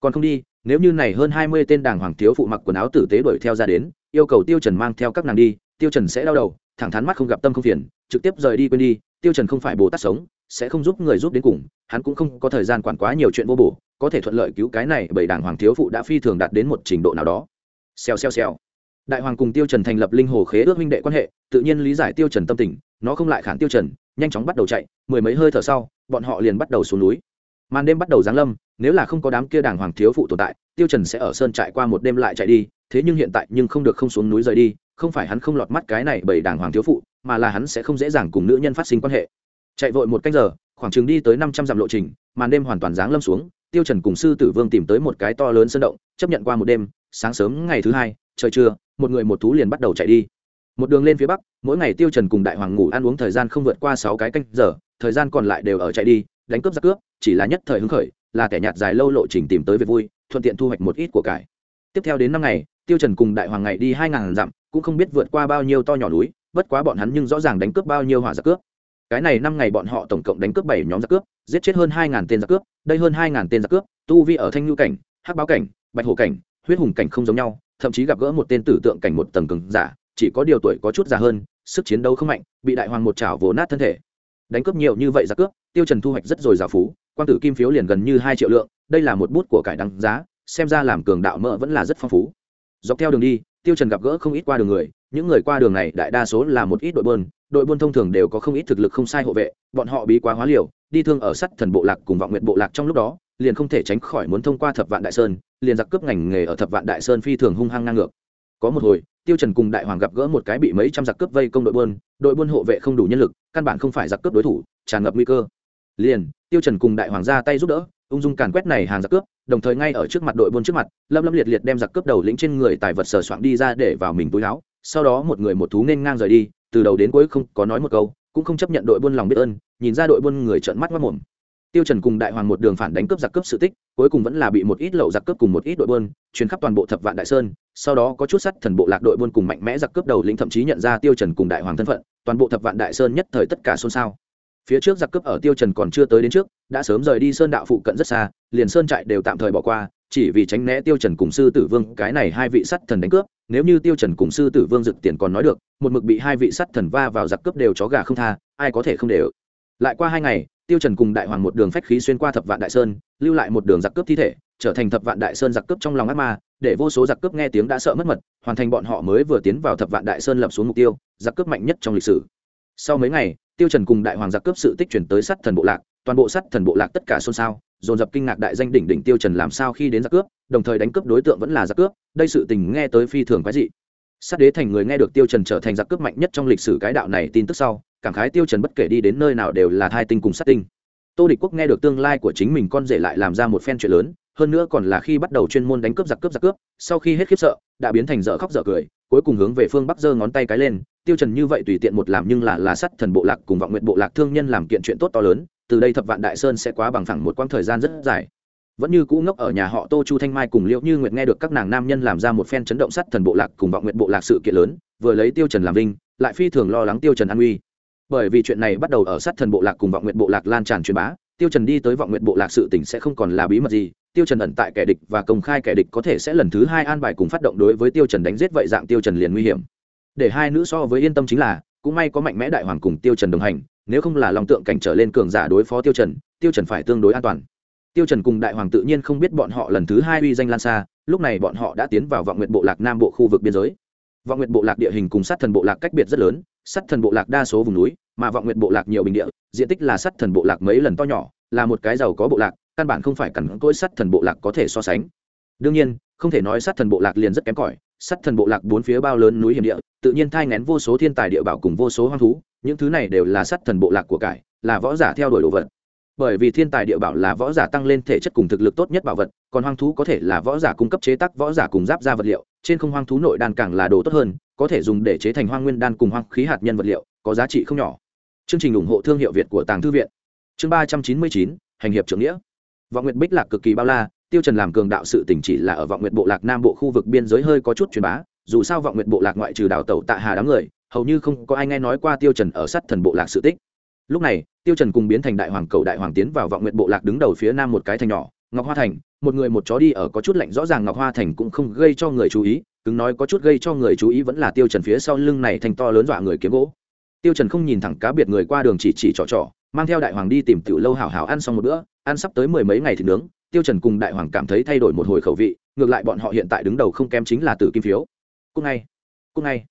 Còn không đi, nếu như này hơn hai mươi tên đàng hoàng thiếu phụ mặc quần áo tử tế đuổi theo ra đến, yêu cầu tiêu trần mang theo các nàng đi, tiêu trần sẽ đau đầu, thẳng thắn mắt không gặp tâm không phiền, trực tiếp rời đi quên đi, tiêu trần không phải bồ tát sống sẽ không giúp người giúp đến cùng, hắn cũng không có thời gian quản quá nhiều chuyện vô bổ, có thể thuận lợi cứu cái này bởi đảng hoàng thiếu phụ đã phi thường đạt đến một trình độ nào đó. Xèo xèo xèo. Đại hoàng cùng tiêu trần thành lập linh hồ khế ước huynh đệ quan hệ, tự nhiên lý giải tiêu trần tâm tình, nó không lại khản tiêu trần, nhanh chóng bắt đầu chạy, mười mấy hơi thở sau, bọn họ liền bắt đầu xuống núi. Màn đêm bắt đầu giáng lâm, nếu là không có đám kia đảng hoàng thiếu phụ tồn tại, tiêu trần sẽ ở sơn trại qua một đêm lại chạy đi, thế nhưng hiện tại nhưng không được không xuống núi rời đi, không phải hắn không lọt mắt cái này bởi đảng hoàng thiếu phụ, mà là hắn sẽ không dễ dàng cùng nữ nhân phát sinh quan hệ chạy vội một canh giờ, khoảng chừng đi tới năm trăm dặm lộ trình, màn đêm hoàn toàn giáng lâm xuống, tiêu trần cùng sư tử vương tìm tới một cái to lớn sân động, chấp nhận qua một đêm, sáng sớm ngày thứ hai, trời trưa, một người một thú liền bắt đầu chạy đi. Một đường lên phía bắc, mỗi ngày tiêu trần cùng đại hoàng ngủ ăn uống thời gian không vượt qua sáu cái canh giờ, thời gian còn lại đều ở chạy đi, đánh cướp giặc cướp, chỉ là nhất thời hứng khởi, là kẻ nhạt dài lâu lộ trình tìm tới về vui, thuận tiện thu hoạch một ít của cải. Tiếp theo đến năm ngày, tiêu trần cùng đại hoàng ngày đi hai ngàn dặm, cũng không biết vượt qua bao nhiêu to nhỏ núi, bất quá bọn hắn nhưng rõ ràng đánh cướp bao nhiêu hỏa giặc cướp cái này năm ngày bọn họ tổng cộng đánh cướp bảy nhóm giặc cướp, giết chết hơn hai ngàn tên giặc cướp, đây hơn hai ngàn tên giặc cướp, tu vi ở thanh nhu cảnh, hắc báo cảnh, bạch hổ cảnh, huyết hùng cảnh không giống nhau, thậm chí gặp gỡ một tên tử tượng cảnh một tầng cường giả, chỉ có điều tuổi có chút già hơn, sức chiến đấu không mạnh, bị đại hoàng một chảo vồ nát thân thể. Đánh cướp nhiều như vậy giặc cướp, tiêu trần thu hoạch rất rồi giàu phú, quan tử kim phiếu liền gần như hai triệu lượng, đây là một bút của cải đăng giá, xem ra làm cường đạo mỡ vẫn là rất phong phú. Dọc theo đường đi, tiêu trần gặp gỡ không ít qua đường người, những người qua đường này đại đa số là một ít đội bơn đội buôn thông thường đều có không ít thực lực không sai hộ vệ, bọn họ bí quá hóa liều, đi thương ở sắt thần bộ lạc cùng vọng nguyện bộ lạc trong lúc đó, liền không thể tránh khỏi muốn thông qua thập vạn đại sơn, liền giặc cướp ngành nghề ở thập vạn đại sơn phi thường hung hăng ngang ngược. Có một hồi, tiêu trần cùng đại hoàng gặp gỡ một cái bị mấy trăm giặc cướp vây công đội buôn đội buôn hộ vệ không đủ nhân lực, căn bản không phải giặc cướp đối thủ, tràn ngập nguy cơ. Liền, tiêu trần cùng đại hoàng ra tay giúp đỡ, ung dung càn quét này hàng giặc cướp, đồng thời ngay ở trước mặt đội buôn trước mặt lâm lâm liệt liệt đem giặc cướp đầu lĩnh trên người tài vật sờ soạn đi ra để vào mình túi áo, sau đó một người một thú nên ngang rời đi từ đầu đến cuối không có nói một câu, cũng không chấp nhận đội buôn lòng biết ơn, nhìn ra đội buôn người trợn mắt mất mồm. Tiêu trần cùng đại hoàng một đường phản đánh cướp giặc cướp sự tích, cuối cùng vẫn là bị một ít lậu giặc cướp cùng một ít đội buôn, truyền khắp toàn bộ thập vạn đại sơn, sau đó có chút sắt thần bộ lạc đội buôn cùng mạnh mẽ giặc cướp đầu lĩnh thậm chí nhận ra tiêu trần cùng đại hoàng thân phận, toàn bộ thập vạn đại sơn nhất thời tất cả xôn xao. Phía trước giặc cướp ở tiêu trần còn chưa tới đến trước, đã sớm rời đi sơn đạo phụ cận rất xa, liền sơn trại đều tạm thời bỏ qua chỉ vì tránh né tiêu trần cùng sư tử vương, cái này hai vị sắt thần đánh cướp, nếu như tiêu trần cùng sư tử vương dực tiền còn nói được, một mực bị hai vị sắt thần va vào giặc cướp đều chó gà không tha, ai có thể không đều. Lại qua hai ngày, tiêu trần cùng đại hoàng một đường phách khí xuyên qua thập vạn đại sơn, lưu lại một đường giặc cướp thi thể, trở thành thập vạn đại sơn giặc cướp trong lòng ác ma, để vô số giặc cướp nghe tiếng đã sợ mất mật, hoàn thành bọn họ mới vừa tiến vào thập vạn đại sơn lập xuống mục tiêu, giặc cướp mạnh nhất trong lịch sử. Sau mấy ngày, tiêu trần cùng đại hoàng giặc cướp sự tích chuyển tới sắt thần bộ lạc toàn bộ sắt thần bộ lạc tất cả xôn xao, dồn dập kinh ngạc đại danh đỉnh đỉnh tiêu trần làm sao khi đến giặc cướp, đồng thời đánh cướp đối tượng vẫn là giặc cướp, đây sự tình nghe tới phi thường quái dị. Sát đế thành người nghe được tiêu trần trở thành giặc cướp mạnh nhất trong lịch sử cái đạo này tin tức sau, cảm khái tiêu trần bất kể đi đến nơi nào đều là thai tinh cùng sát tinh. Tô địch quốc nghe được tương lai của chính mình con rể lại làm ra một phen chuyện lớn, hơn nữa còn là khi bắt đầu chuyên môn đánh cướp giặc cướp giặc cướp, sau khi hết khiếp sợ, đã biến thành dở khóc dở cười, cuối cùng hướng về phương bắc giơ ngón tay cái lên, tiêu trần như vậy tùy tiện một làm nhưng là là sắt thần bộ lạc cùng vọng nguyện bộ lạc thương nhân làm kiện chuyện tốt to lớn từ đây thập vạn đại sơn sẽ quá bằng phẳng một quãng thời gian rất dài vẫn như cũ ngốc ở nhà họ tô chu thanh mai cùng liễu như nguyệt nghe được các nàng nam nhân làm ra một phen chấn động sắt thần bộ lạc cùng vọng nguyện bộ lạc sự kiện lớn, vừa lấy tiêu trần làm linh lại phi thường lo lắng tiêu trần an uy. bởi vì chuyện này bắt đầu ở sắt thần bộ lạc cùng vọng nguyện bộ lạc lan tràn truyền bá, tiêu trần đi tới vọng nguyện bộ lạc sự tình sẽ không còn là bí mật gì, tiêu trần ẩn tại kẻ địch và công khai kẻ địch có thể sẽ lần thứ hai an bài cùng phát động đối với tiêu trần đánh giết vậy dạng tiêu trần liền nguy hiểm để hai nữ so với yên tâm chính là, cũng may có mạnh mẽ đại hoàng cùng tiêu trần đồng hành nếu không là lòng tượng cảnh trở lên cường giả đối phó tiêu trần tiêu trần phải tương đối an toàn. Tiêu trần cùng đại hoàng tự nhiên không biết bọn họ lần thứ hai uy danh lan xa, lúc này bọn họ đã tiến vào vọng nguyện bộ lạc nam bộ khu vực biên giới. Vọng nguyện bộ lạc địa hình cùng sát thần bộ lạc cách biệt rất lớn sắt thần bộ lạc đa số vùng núi, mà vọng nguyện bộ lạc nhiều bình địa, diện tích là sắt thần bộ lạc mấy lần to nhỏ, là một cái giàu có bộ lạc, căn bản không phải cẩn cỗi sắt thần bộ lạc có thể so sánh. Đương nhiên, không thể nói sắt thần bộ lạc liền rất kém cỏi sắt thần bộ lạc bốn phía bao lớn núi hiểm địa, tự nhiên thai ngén vô số thiên tài địa bảo cùng vô số hoang thú những thứ này đều là sát thần bộ lạc của cải, là võ giả theo đuổi đồ vật. Bởi vì thiên tài địa bảo là võ giả tăng lên thể chất cùng thực lực tốt nhất bảo vật, còn hoang thú có thể là võ giả cung cấp chế tác, võ giả cùng giáp ra vật liệu. Trên không hoang thú nội đan càng là đồ tốt hơn, có thể dùng để chế thành hoang nguyên đan cùng hoang khí hạt nhân vật liệu, có giá trị không nhỏ. Chương trình ủng hộ thương hiệu việt của tàng thư viện. Chương ba trăm chín mươi chín, hành hiệp trưởng nghĩa. Vọng nguyệt bích lạc cực kỳ bao la, tiêu trần làm cường đạo sự tỉnh chỉ là ở vọng nguyệt bộ lạc nam bộ khu vực biên giới hơi có chút truyền bá, dù sao vọng nguyệt bộ lạc ngoại trừ đảo tẩu tạ hà đám người hầu như không có ai nghe nói qua tiêu trần ở sát thần bộ lạc sự tích. Lúc này, tiêu trần cùng biến thành đại hoàng cầu đại hoàng tiến vào vọng nguyện bộ lạc đứng đầu phía nam một cái thành nhỏ, ngọc hoa thành. Một người một chó đi ở có chút lạnh rõ ràng ngọc hoa thành cũng không gây cho người chú ý, cứng nói có chút gây cho người chú ý vẫn là tiêu trần phía sau lưng này thành to lớn dọa người kiếm gỗ. Tiêu trần không nhìn thẳng cá biệt người qua đường chỉ chỉ trò trò, mang theo đại hoàng đi tìm tiểu lâu hảo hảo ăn xong một bữa, ăn sắp tới mười mấy ngày thì nướng. Tiêu trần cùng đại hoàng cảm thấy thay đổi một hồi khẩu vị, ngược lại bọn họ hiện tại đứng đầu không kém chính là tử kim phiếu. Cung ngay cung ngay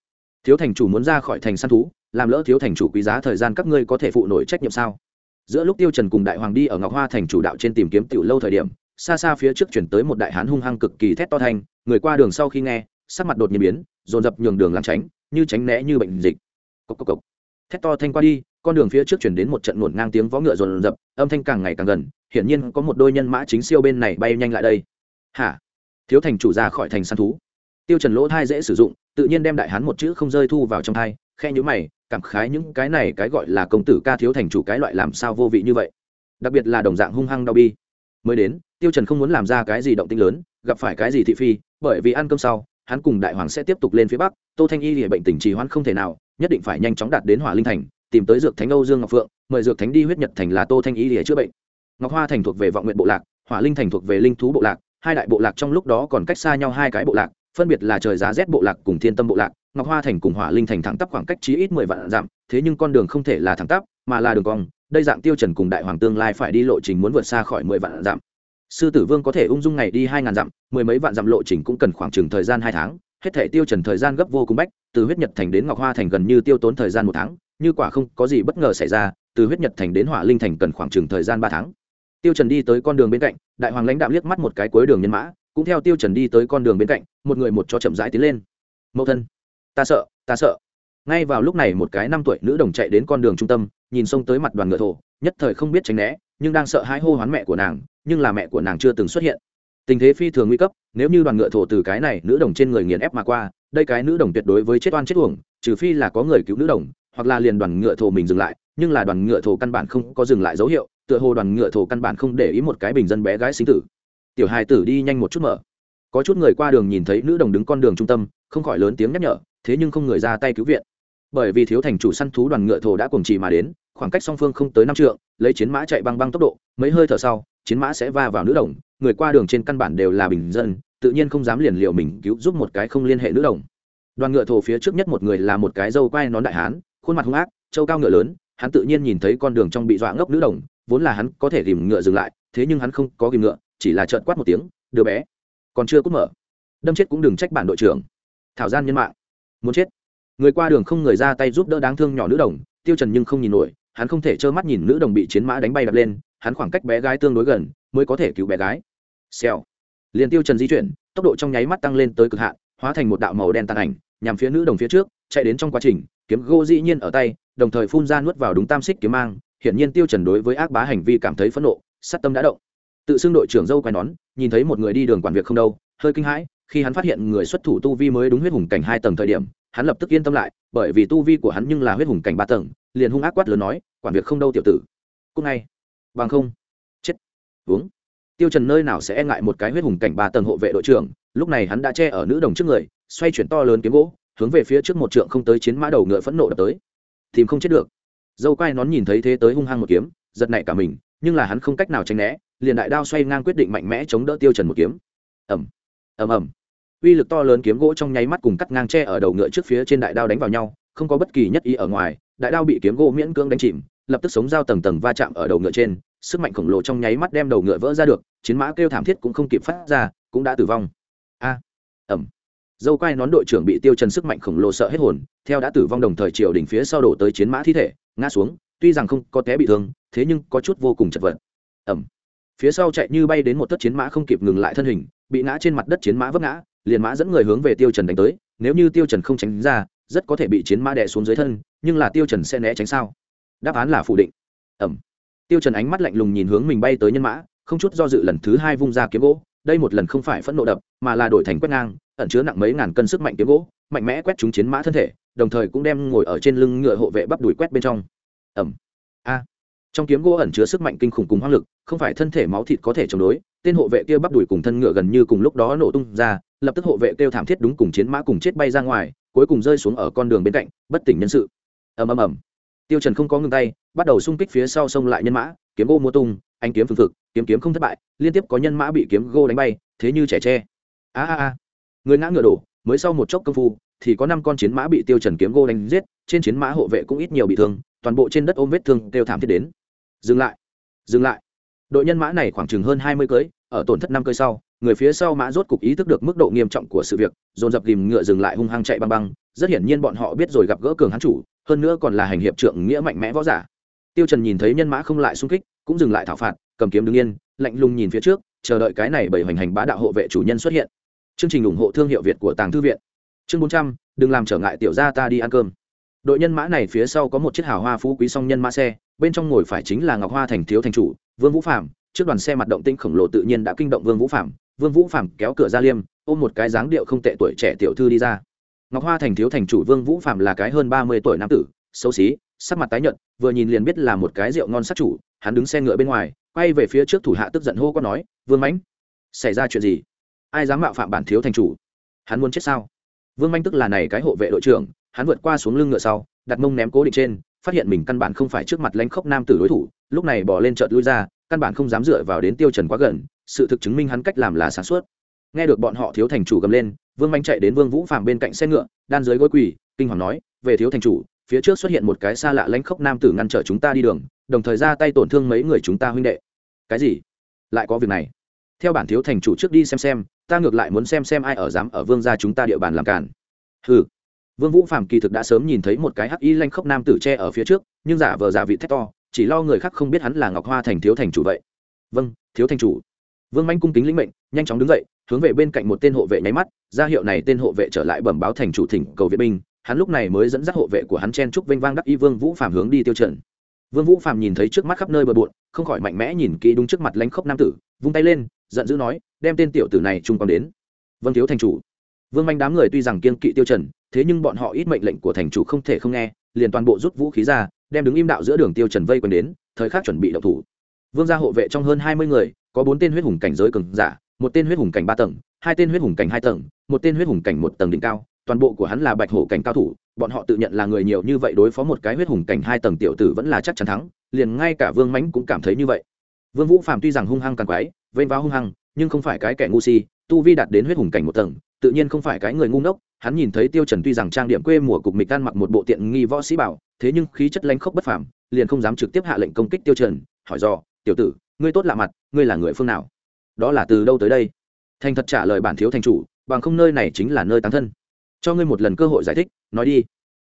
thiếu thành chủ muốn ra khỏi thành săn thú, làm lỡ thiếu thành chủ quý giá thời gian các ngươi có thể phụ nổi trách nhiệm sao? Giữa lúc tiêu trần cùng đại hoàng đi ở ngọc hoa thành chủ đạo trên tìm kiếm tiểu lâu thời điểm, xa xa phía trước chuyển tới một đại hán hung hăng cực kỳ thét to thanh, người qua đường sau khi nghe, sắc mặt đột nhiên biến, dồn dập nhường đường làm tránh, như tránh né như bệnh dịch. Cốc cốc cốc. thét to thanh qua đi, con đường phía trước chuyển đến một trận nguồn ngang tiếng vó ngựa dồn dập, âm thanh càng ngày càng gần, hiển nhiên có một đôi nhân mã chính siêu bên này bay nhanh lại đây. Hả? Thiếu thành chủ ra khỏi thành săn thú tiêu trần lỗ thai dễ sử dụng, tự nhiên đem đại hán một chữ không rơi thu vào trong thai khe nhíu mày, cảm khái những cái này cái gọi là công tử ca thiếu thành chủ cái loại làm sao vô vị như vậy. Đặc biệt là đồng dạng hung hăng đau bi. Mới đến, tiêu trần không muốn làm ra cái gì động tĩnh lớn, gặp phải cái gì thị phi, bởi vì ăn cơm sau, hắn cùng đại hoàng sẽ tiếp tục lên phía bắc, tô thanh y thì bệnh tình trì hoãn không thể nào, nhất định phải nhanh chóng đạt đến hỏa linh thành, tìm tới dược thánh âu dương ngọc phượng, mời dược thánh đi huyết nhật thành là tô thanh y để chữa bệnh. Ngọc hoa thành thuộc về vọng nguyện bộ lạc, hỏa linh thành thuộc về linh thú bộ lạc, hai đại bộ lạc trong lúc đó còn cách xa nhau hai cái bộ lạc phân biệt là trời giá rét bộ lạc cùng thiên tâm bộ lạc, ngọc hoa thành cùng hỏa linh thành thẳng tắp khoảng cách chí ít mười vạn dặm, thế nhưng con đường không thể là thẳng tắp, mà là đường cong, đây dạng tiêu trần cùng đại hoàng tương lai phải đi lộ trình muốn vượt xa khỏi mười vạn dặm. Sư tử vương có thể ung dung ngày đi hai ngàn dặm, mười mấy vạn dặm lộ trình cũng cần khoảng chừng thời gian hai tháng, hết thể tiêu trần thời gian gấp vô cùng bách, từ huyết nhật thành đến ngọc hoa thành gần như tiêu tốn thời gian một tháng, như quả không có gì bất ngờ xảy ra, từ huyết nhật thành đến hỏa linh thành cần khoảng chừng thời gian ba tháng. Tiêu trần đi tới con đường bên cạnh, đại hoàng lãnh đạm liếc mắt một cái cuối đường nhân mã cũng theo tiêu trần đi tới con đường bên cạnh, một người một cho chậm rãi tiến lên. Mẫu thân, ta sợ ta sợ. Ngay vào lúc này một cái năm tuổi nữ đồng chạy đến con đường trung tâm, nhìn xông tới mặt đoàn ngựa thổ, nhất thời không biết tránh né, nhưng đang sợ hãi hô hoán mẹ của nàng, nhưng là mẹ của nàng chưa từng xuất hiện. Tình thế phi thường nguy cấp, nếu như đoàn ngựa thổ từ cái này nữ đồng trên người nghiền ép mà qua, đây cái nữ đồng tuyệt đối với chết oan chết uổng, trừ phi là có người cứu nữ đồng, hoặc là liền đoàn ngựa thổ mình dừng lại, nhưng là đoàn ngựa thổ căn bản không có dừng lại dấu hiệu, tựa hồ đoàn ngựa thổ căn bản không để ý một cái bình dân bé gái sinh tử tiểu hài tử đi nhanh một chút mở. Có chút người qua đường nhìn thấy nữ đồng đứng con đường trung tâm, không khỏi lớn tiếng nhắc nhở, thế nhưng không người ra tay cứu viện. Bởi vì thiếu thành chủ săn thú đoàn ngựa thổ đã cùng trì mà đến, khoảng cách song phương không tới năm trượng, lấy chiến mã chạy băng băng tốc độ, mấy hơi thở sau, chiến mã sẽ va vào nữ đồng, người qua đường trên căn bản đều là bình dân, tự nhiên không dám liền liệu mình cứu giúp một cái không liên hệ nữ đồng. Đoàn ngựa thổ phía trước nhất một người là một cái dâu quai nón đại hán, khuôn mặt hung ác, trâu cao ngựa lớn, hắn tự nhiên nhìn thấy con đường trong bị dọa ngốc nữ đồng, vốn là hắn có thể tìm ngựa dừng lại, thế nhưng hắn không có kìm ngựa chỉ là trợn quát một tiếng, đứa bé, còn chưa cút mở. Đâm chết cũng đừng trách bản đội trưởng. Thảo gian nhân mạng. Muốn chết. Người qua đường không người ra tay giúp đỡ đáng thương nhỏ nữ đồng, tiêu trần nhưng không nhìn nổi, hắn không thể trơ mắt nhìn nữ đồng bị chiến mã đánh bay đập lên, hắn khoảng cách bé gái tương đối gần, mới có thể cứu bé gái. Xèo. Liền tiêu trần di chuyển, tốc độ trong nháy mắt tăng lên tới cực hạn, hóa thành một đạo màu đen tàn ảnh, nhằm phía nữ đồng phía trước, chạy đến trong quá trình, kiếm gỗ dĩ nhiên ở tay, đồng thời phun ra nuốt vào đúng tam xích kiếm mang, hiển nhiên tiêu trần đối với ác bá hành vi cảm thấy phẫn nộ, sát tâm đã động tự xưng đội trưởng dâu quay nón, nhìn thấy một người đi đường quản việc không đâu, hơi kinh hãi, khi hắn phát hiện người xuất thủ tu vi mới đúng huyết hùng cảnh hai tầng thời điểm, hắn lập tức yên tâm lại, bởi vì tu vi của hắn nhưng là huyết hùng cảnh ba tầng, liền hung ác quát lớn nói, quản việc không đâu tiểu tử cúc ngay, bằng không, chết, uống. Tiêu trần nơi nào sẽ e ngại một cái huyết hùng cảnh ba tầng hộ vệ đội trưởng, lúc này hắn đã che ở nữ đồng trước người, xoay chuyển to lớn kiếm gỗ, hướng về phía trước một trượng không tới chiến mã đầu ngựa phẫn nộ đập tới. Tìm không chết được. Dâu quai nón nhìn thấy thế tới hung hăng một kiếm, giật nảy cả mình, nhưng là hắn không cách nào tránh né liền đại đao xoay ngang quyết định mạnh mẽ chống đỡ tiêu trần một kiếm. Ầm. Ầm ầm. Uy lực to lớn kiếm gỗ trong nháy mắt cùng cắt ngang tre ở đầu ngựa trước phía trên đại đao đánh vào nhau, không có bất kỳ nhất ý ở ngoài, đại đao bị kiếm gỗ miễn cưỡng đánh chìm, lập tức sống dao tầng tầng va chạm ở đầu ngựa trên, sức mạnh khổng lồ trong nháy mắt đem đầu ngựa vỡ ra được, chiến mã kêu thảm thiết cũng không kịp phát ra, cũng đã tử vong. A. Ầm. Dâu quai nón đội trưởng bị tiêu trần sức mạnh khổng lồ sợ hết hồn, theo đã tử vong đồng thời triều đỉnh phía sau đổ tới chiến mã thi thể, ngã xuống, tuy rằng không có té bị thương, thế nhưng có chút vô cùng chật vật. Ẩm phía sau chạy như bay đến một tất chiến mã không kịp ngừng lại thân hình, bị ngã trên mặt đất chiến mã vấp ngã, liền mã dẫn người hướng về tiêu trần đánh tới. Nếu như tiêu trần không tránh ra, rất có thể bị chiến mã đè xuống dưới thân, nhưng là tiêu trần sẽ né tránh sao? Đáp án là phủ định. Ẩm. Tiêu trần ánh mắt lạnh lùng nhìn hướng mình bay tới nhân mã, không chút do dự lần thứ hai vung ra kiếm gỗ. Đây một lần không phải phẫn nộ đập, mà là đổi thành quét ngang, ẩn chứa nặng mấy ngàn cân sức mạnh kiếm gỗ, mạnh mẽ quét trúng chiến mã thân thể, đồng thời cũng đem ngồi ở trên lưng ngựa hộ vệ bắp đùi quét bên trong. Ẩm trong kiếm gỗ ẩn chứa sức mạnh kinh khủng cùng hoang lực, không phải thân thể máu thịt có thể chống đối, tên hộ vệ kia bắp đùi cùng thân ngựa gần như cùng lúc đó nổ tung ra, lập tức hộ vệ kêu thảm thiết đúng cùng chiến mã cùng chết bay ra ngoài, cuối cùng rơi xuống ở con đường bên cạnh, bất tỉnh nhân sự. Ầm ầm ầm. Tiêu trần không có ngừng tay, bắt đầu xung kích phía sau sông lại nhân mã, kiếm gỗ mua tung, anh kiếm phương thực kiếm kiếm không thất bại, liên tiếp có nhân mã bị kiếm gỗ đánh bay, thế như trẻ tre. A a a. Người ngã ngựa đổ, mới sau một chốc công phu, thì có năm con chiến mã bị tiêu trần kiếm gỗ đánh giết, trên chiến mã hộ vệ cũng ít nhiều bị thương, toàn bộ trên đất ôm vết thương kêu thảm thiết đến dừng lại. Dừng lại. Đội nhân mã này khoảng chừng hơn hai mươi cưới, ở tổn thất năm cưới sau, người phía sau mã rốt cục ý thức được mức độ nghiêm trọng của sự việc, dồn dập tìm ngựa dừng lại hung hăng chạy băng băng. Rất hiển nhiên bọn họ biết rồi gặp gỡ cường hán chủ, hơn nữa còn là hành hiệp trượng nghĩa mạnh mẽ võ giả. Tiêu trần nhìn thấy nhân mã không lại xung kích, cũng dừng lại thảo phạt, cầm kiếm đứng yên, lạnh lùng nhìn phía trước, chờ đợi cái này bảy hoành hành bá đạo hộ vệ chủ nhân xuất hiện. Chương trình ủng hộ thương hiệu việt của tàng thư viện. Chương bốn trăm, đừng làm trở ngại tiểu gia ta đi ăn cơm đội nhân mã này phía sau có một chiếc hào hoa phú quý song nhân mã xe, bên trong ngồi phải chính là ngọc hoa thành thiếu thành chủ, vương vũ phạm trước đoàn xe mặt động tinh khổng lồ tự nhiên đã kinh động vương vũ phạm vương vũ phạm kéo cửa ra liêm, ôm một cái dáng điệu không tệ tuổi trẻ tiểu thư đi ra. Ngọc hoa thành thiếu thành chủ vương vũ phạm là cái hơn ba mươi tuổi nam tử, xấu xí, sắc mặt tái nhợt, vừa nhìn liền biết là một cái rượu ngon sát chủ, hắn đứng xe ngựa bên ngoài, quay về phía trước thủ hạ tức giận hô có nói, vương mãnh, xảy ra chuyện gì? Ai dám mạo phạm bản thiếu thành chủ? Hắn muốn chết sao? Vương manh tức là này cái hộ vệ đội trưởng hắn vượt qua xuống lưng ngựa sau, đặt mông ném cố định trên, phát hiện mình căn bản không phải trước mặt lãnh khốc nam tử đối thủ, lúc này bỏ lên chợt lui ra, căn bản không dám dựa vào đến tiêu trần quá gần, sự thực chứng minh hắn cách làm là sáng suốt. Nghe được bọn họ thiếu thành chủ gầm lên, vương manh chạy đến vương vũ phàm bên cạnh xe ngựa, đan dưới gối quỳ, kinh hoàng nói, về thiếu thành chủ, phía trước xuất hiện một cái xa lạ lãnh khốc nam tử ngăn trở chúng ta đi đường, đồng thời ra tay tổn thương mấy người chúng ta huynh đệ. Cái gì? Lại có việc này? Theo bản thiếu thành chủ trước đi xem xem, ta ngược lại muốn xem xem ai ở dám ở vương gia chúng ta địa bàn làm cản hừ vương vũ phàm kỳ thực đã sớm nhìn thấy một cái hắc y lanh khốc nam tử che ở phía trước, nhưng giả vờ giả vị thét to, chỉ lo người khác không biết hắn là ngọc hoa thành thiếu thành chủ vậy. Vâng thiếu thành chủ. Vương manh cung kính lĩnh mệnh, nhanh chóng đứng dậy, hướng về bên cạnh một tên hộ vệ nháy mắt, ra hiệu này tên hộ vệ trở lại bẩm báo thành chủ thỉnh cầu viện binh. Hắn lúc này mới dẫn dắt hộ vệ của hắn chen trúc vinh vang đắc y vương vũ phàm hướng đi tiêu chuẩn vương vũ phàm nhìn thấy trước mắt khắp nơi bờ bộn, không khỏi mạnh mẽ nhìn kỹ đúng trước mặt lãnh khốc nam tử, vung tay lên, giận dữ nói, đem tên tiểu tử này trung quang đến. Vâng thiếu thành chủ. Vương manh đám người tuy rằng kiên kỵ tiêu trần thế nhưng bọn họ ít mệnh lệnh của thành chủ không thể không nghe, liền toàn bộ rút vũ khí ra, đem đứng im đạo giữa đường tiêu trần vây quanh đến, thời khắc chuẩn bị động thủ. Vương gia hộ vệ trong hơn hai mươi người, có bốn tên huyết hùng cảnh giới cường giả, một tên huyết hùng cảnh ba tầng, hai tên huyết hùng cảnh hai tầng, một tên huyết hùng cảnh một tầng đỉnh cao, toàn bộ của hắn là bạch hổ cảnh cao thủ, bọn họ tự nhận là người nhiều như vậy đối phó một cái huyết hùng cảnh hai tầng tiểu tử vẫn là chắc chắn thắng, liền ngay cả vương mãnh cũng cảm thấy như vậy. Vương vũ phàm tuy rằng hung hăng càng quái, vênh vào hung hăng, nhưng không phải cái kẻ ngu si, tu vi đạt đến huyết hùng cảnh một tầng, tự nhiên không phải cái người ngu ngốc hắn nhìn thấy tiêu trần tuy rằng trang điểm quê mùa cục mịch ăn mặc một bộ tiện nghi võ sĩ bảo, thế nhưng khí chất lãnh khốc bất phàm, liền không dám trực tiếp hạ lệnh công kích tiêu trần, hỏi do tiểu tử, ngươi tốt lạ mặt, ngươi là người phương nào? Đó là từ đâu tới đây? Thành thật trả lời bản thiếu thành chủ, bằng không nơi này chính là nơi tán thân. Cho ngươi một lần cơ hội giải thích, nói đi.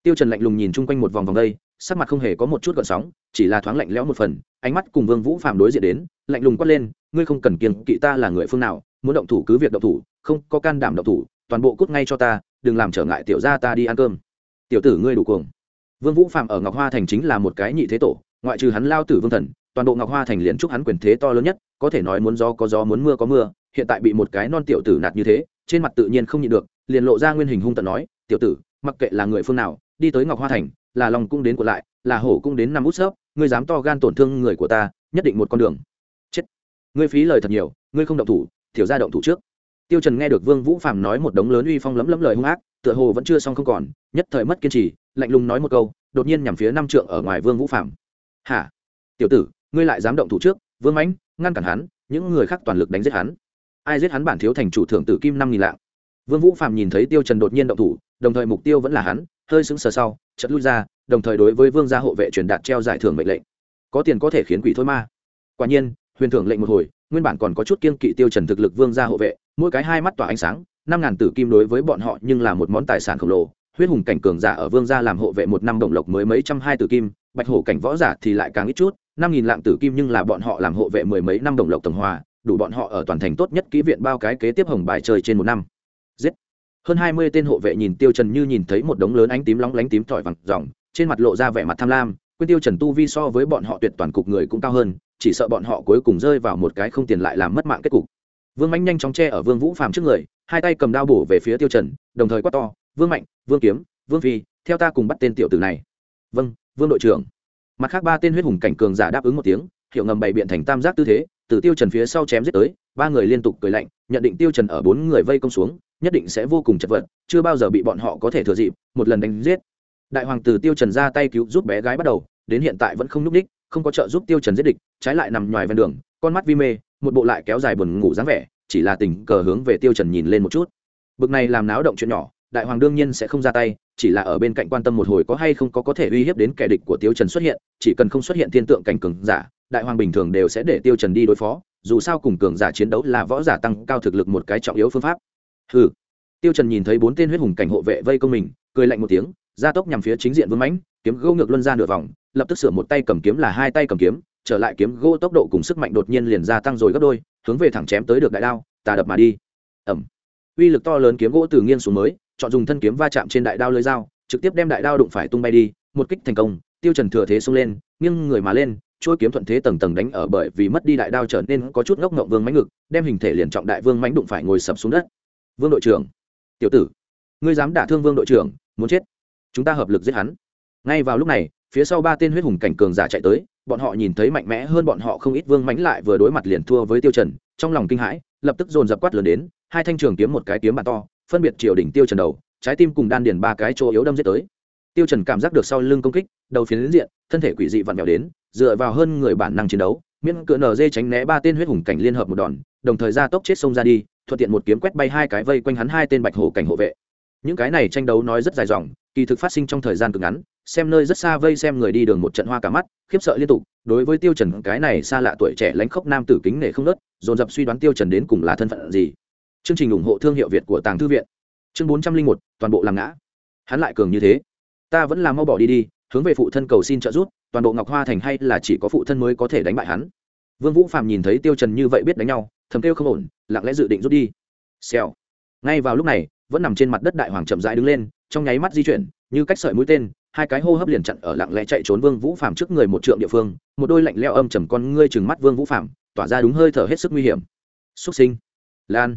Tiêu trần lạnh lùng nhìn chung quanh một vòng vòng đây, sắc mặt không hề có một chút gợn sóng, chỉ là thoáng lạnh lẽo một phần, ánh mắt cùng vương vũ phàm đối diện đến, lạnh lùng quát lên, ngươi không cần kiêng kỵ ta là người phương nào, muốn động thủ cứ việc động thủ, không có can đảm động thủ, toàn bộ cút ngay cho ta đừng làm trở ngại tiểu gia ta đi ăn cơm. Tiểu tử ngươi đủ cuồng. Vương vũ Phạm ở ngọc hoa thành chính là một cái nhị thế tổ, ngoại trừ hắn lao tử vương thần, toàn bộ ngọc hoa thành liền chúc hắn quyền thế to lớn nhất, có thể nói muốn gió có gió muốn mưa có mưa, hiện tại bị một cái non tiểu tử nạt như thế, trên mặt tự nhiên không nhịn được, liền lộ ra nguyên hình hung tận nói, tiểu tử, mặc kệ là người phương nào, đi tới ngọc hoa thành, là lòng cung đến của lại, là hổ cung đến năm út sớp, ngươi dám to gan tổn thương người của ta, nhất định một con đường. Chết. Ngươi phí lời thật nhiều, ngươi không động thủ, tiểu ra động thủ trước tiêu trần nghe được vương vũ phàm nói một đống lớn uy phong lấm lấm lời hung ác, tựa hồ vẫn chưa xong không còn, nhất thời mất kiên trì, lạnh lùng nói một câu, đột nhiên nhằm phía năm trượng ở ngoài vương vũ phàm. Hả? Tiểu tử, ngươi lại dám động thủ trước, vương mãnh, ngăn cản hắn, những người khác toàn lực đánh giết hắn. Ai giết hắn bản thiếu thành chủ thượng tử kim năm nghìn lạng. Vương vũ phàm nhìn thấy tiêu trần đột nhiên động thủ, đồng thời mục tiêu vẫn là hắn, hơi sững sờ sau, chợt lui ra, đồng thời đối với vương gia hộ vệ truyền đạt treo giải thưởng mệnh lệnh. Có tiền có thể khiến quỷ thôi ma. Quả nhiên huyền thưởng lệnh một hồi, nguyên bản còn có chút kiên kỵ tiêu trần thực lực vương gia hộ vệ, mỗi cái hai mắt tỏa ánh sáng, năm ngàn tử kim đối với bọn họ nhưng là một món tài sản khổng lồ. Huyết hùng cảnh cường giả ở vương gia làm hộ vệ một năm đồng lộc mới mấy trăm hai tử kim, bạch hổ cảnh võ giả thì lại càng ít chút, năm nghìn lạng tử kim nhưng là bọn họ làm hộ vệ mười mấy năm đồng lộc tổng hòa, đủ bọn họ ở toàn thành tốt nhất kỹ viện bao cái kế tiếp hồng bài chơi trên một năm. Giết. Hơn hai mươi tên hộ vệ nhìn tiêu trần như nhìn thấy một đống lớn ánh tím lóng lánh tím tỏi vàng ròng, trên mặt lộ ra vẻ mặt tham lam quên tiêu trần tu vi so với bọn họ tuyệt toàn cục người cũng cao hơn, chỉ sợ bọn họ cuối cùng rơi vào một cái không tiền lại làm mất mạng kết cục. Vương mạnh nhanh chóng che ở vương vũ phàm trước người, hai tay cầm đao bổ về phía tiêu trần, đồng thời quát to, vương mạnh, vương kiếm, vương phi, theo ta cùng bắt tên tiểu tử này. Vâng vương đội trưởng. Mặt khác ba tên huyết hùng cảnh cường giả đáp ứng một tiếng, hiệu ngầm bày biện thành tam giác tư thế, từ tiêu trần phía sau chém giết tới, ba người liên tục cười lạnh, nhận định tiêu trần ở bốn người vây công xuống, nhất định sẽ vô cùng chật vật, chưa bao giờ bị bọn họ có thể thừa dịp, một lần đánh giết đại hoàng tử tiêu trần ra tay cứu giúp bé gái bắt đầu, đến hiện tại vẫn không núp đích không có trợ giúp tiêu trần giết địch, trái lại nằm ngoài ven đường, con mắt vi mê, một bộ lại kéo dài buồn ngủ dáng vẻ, chỉ là tình cờ hướng về tiêu trần nhìn lên một chút. Bực này làm náo động chuyện nhỏ, đại hoàng đương nhiên sẽ không ra tay, chỉ là ở bên cạnh quan tâm một hồi có hay không có có thể uy hiếp đến kẻ địch của tiêu trần xuất hiện, chỉ cần không xuất hiện thiên tượng cảnh cường giả, đại hoàng bình thường đều sẽ để tiêu trần đi đối phó, dù sao cùng cường giả chiến đấu là võ giả tăng cao thực lực một cái trọng yếu phương pháp. Hừ. Tiêu trần nhìn thấy bốn tên huyết hùng cảnh hộ vệ vây công mình, cười lạnh một tiếng gia tốc nhằm phía chính diện vương mãnh, kiếm gỗ ngược luân ra nửa vòng, lập tức sửa một tay cầm kiếm là hai tay cầm kiếm, trở lại kiếm gỗ tốc độ cùng sức mạnh đột nhiên liền gia tăng rồi gấp đôi, hướng về thẳng chém tới được đại đao, tà đập mà đi. Ẩm. Uy lực to lớn kiếm gỗ từ nghiêng xuống mới, chọn dùng thân kiếm va chạm trên đại đao lưới dao, trực tiếp đem đại đao đụng phải tung bay đi, một kích thành công, tiêu trần thừa thế xông lên, nghiêng người mà lên, chuôi kiếm thuận thế tầng tầng đánh ở bởi vì mất đi đại đao trở nên có chút ngốc ngộng vương mãnh ngực, đem hình thể liền trọng đại vương mãnh đụng phải ngồi sập xuống đất. Vương đội trưởng. Tiểu tử, ngươi dám đả thương vương đội trưởng, muốn chết chúng ta hợp lực giết hắn. Ngay vào lúc này, phía sau ba tên huyết hùng cảnh cường giả chạy tới, bọn họ nhìn thấy mạnh mẽ hơn bọn họ không ít vương mánh lại vừa đối mặt liền thua với tiêu trần, trong lòng kinh hãi, lập tức dồn dập quát lớn đến, hai thanh trường kiếm một cái kiếm bàn to, phân biệt triều đỉnh tiêu trần đầu, trái tim cùng đan điền ba cái chỗ yếu đâm giết tới. Tiêu trần cảm giác được sau lưng công kích, đầu phiến diện, thân thể quỷ dị vặn vẹo đến, dựa vào hơn người bản năng chiến đấu, miễn cựa nở dê tránh né ba tên huyết hùng cảnh liên hợp một đòn, đồng thời ra tốc chết sông ra đi, thuận tiện một kiếm quét bay hai cái vây quanh hắn hai tên bạch hổ cảnh hộ vệ. Những cái này tranh đấu nói rất dài dòng kỳ thực phát sinh trong thời gian cực ngắn, xem nơi rất xa vây xem người đi đường một trận hoa cả mắt, khiếp sợ liên tục, đối với tiêu trần cái này xa lạ tuổi trẻ lãnh khốc nam tử kính nể không nớt, dồn dập suy đoán tiêu trần đến cùng là thân phận gì. Chương trình ủng hộ thương hiệu việt của tàng thư viện. Chương bốn trăm linh một, toàn bộ làm ngã. Hắn lại cường như thế. Ta vẫn là mau bỏ đi đi, hướng về phụ thân cầu xin trợ giúp, toàn bộ ngọc hoa thành hay là chỉ có phụ thân mới có thể đánh bại hắn. Vương vũ phạm nhìn thấy tiêu trần như vậy biết đánh nhau, thầm kêu không ổn, lặng lẽ dự định rút đi. Xèo. Ngay vào lúc này vẫn nằm trên mặt đất đại hoàng chậm rãi đứng lên, trong nháy mắt di chuyển, như cách sợi mũi tên, hai cái hô hấp liền chặn ở lặng lẽ chạy trốn vương vũ phạm trước người một trượng địa phương, một đôi lạnh leo âm trầm con ngươi chừng mắt vương vũ phạm tỏa ra đúng hơi thở hết sức nguy hiểm. Xuất sinh. Lan.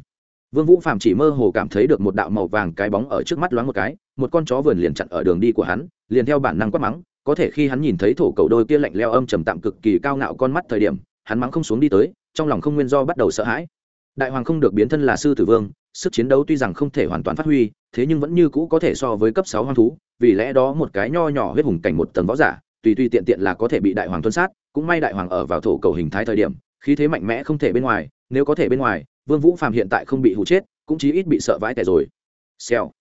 Vương vũ phạm chỉ mơ hồ cảm thấy được một đạo màu vàng cái bóng ở trước mắt loáng một cái, một con chó vườn liền chặn ở đường đi của hắn, liền theo bản năng quát mắng, có thể khi hắn nhìn thấy thổ cầu đôi kia lạnh leo âm trầm tạm cực kỳ cao ngạo con mắt thời điểm, hắn mắng không xuống đi tới, trong lòng không nguyên do bắt đầu sợ hãi. Đại hoàng không được biến thân là sư tử vương sức chiến đấu tuy rằng không thể hoàn toàn phát huy, thế nhưng vẫn như cũ có thể so với cấp sáu hoang thú, vì lẽ đó một cái nho nhỏ huyết hùng cảnh một tầng võ giả, tùy tùy tiện tiện là có thể bị đại hoàng tuân sát, cũng may đại hoàng ở vào thổ cầu hình thái thời điểm, khí thế mạnh mẽ không thể bên ngoài, nếu có thể bên ngoài, vương vũ phạm hiện tại không bị hụ chết, cũng chí ít bị sợ vãi tẻ rồi. Xèo.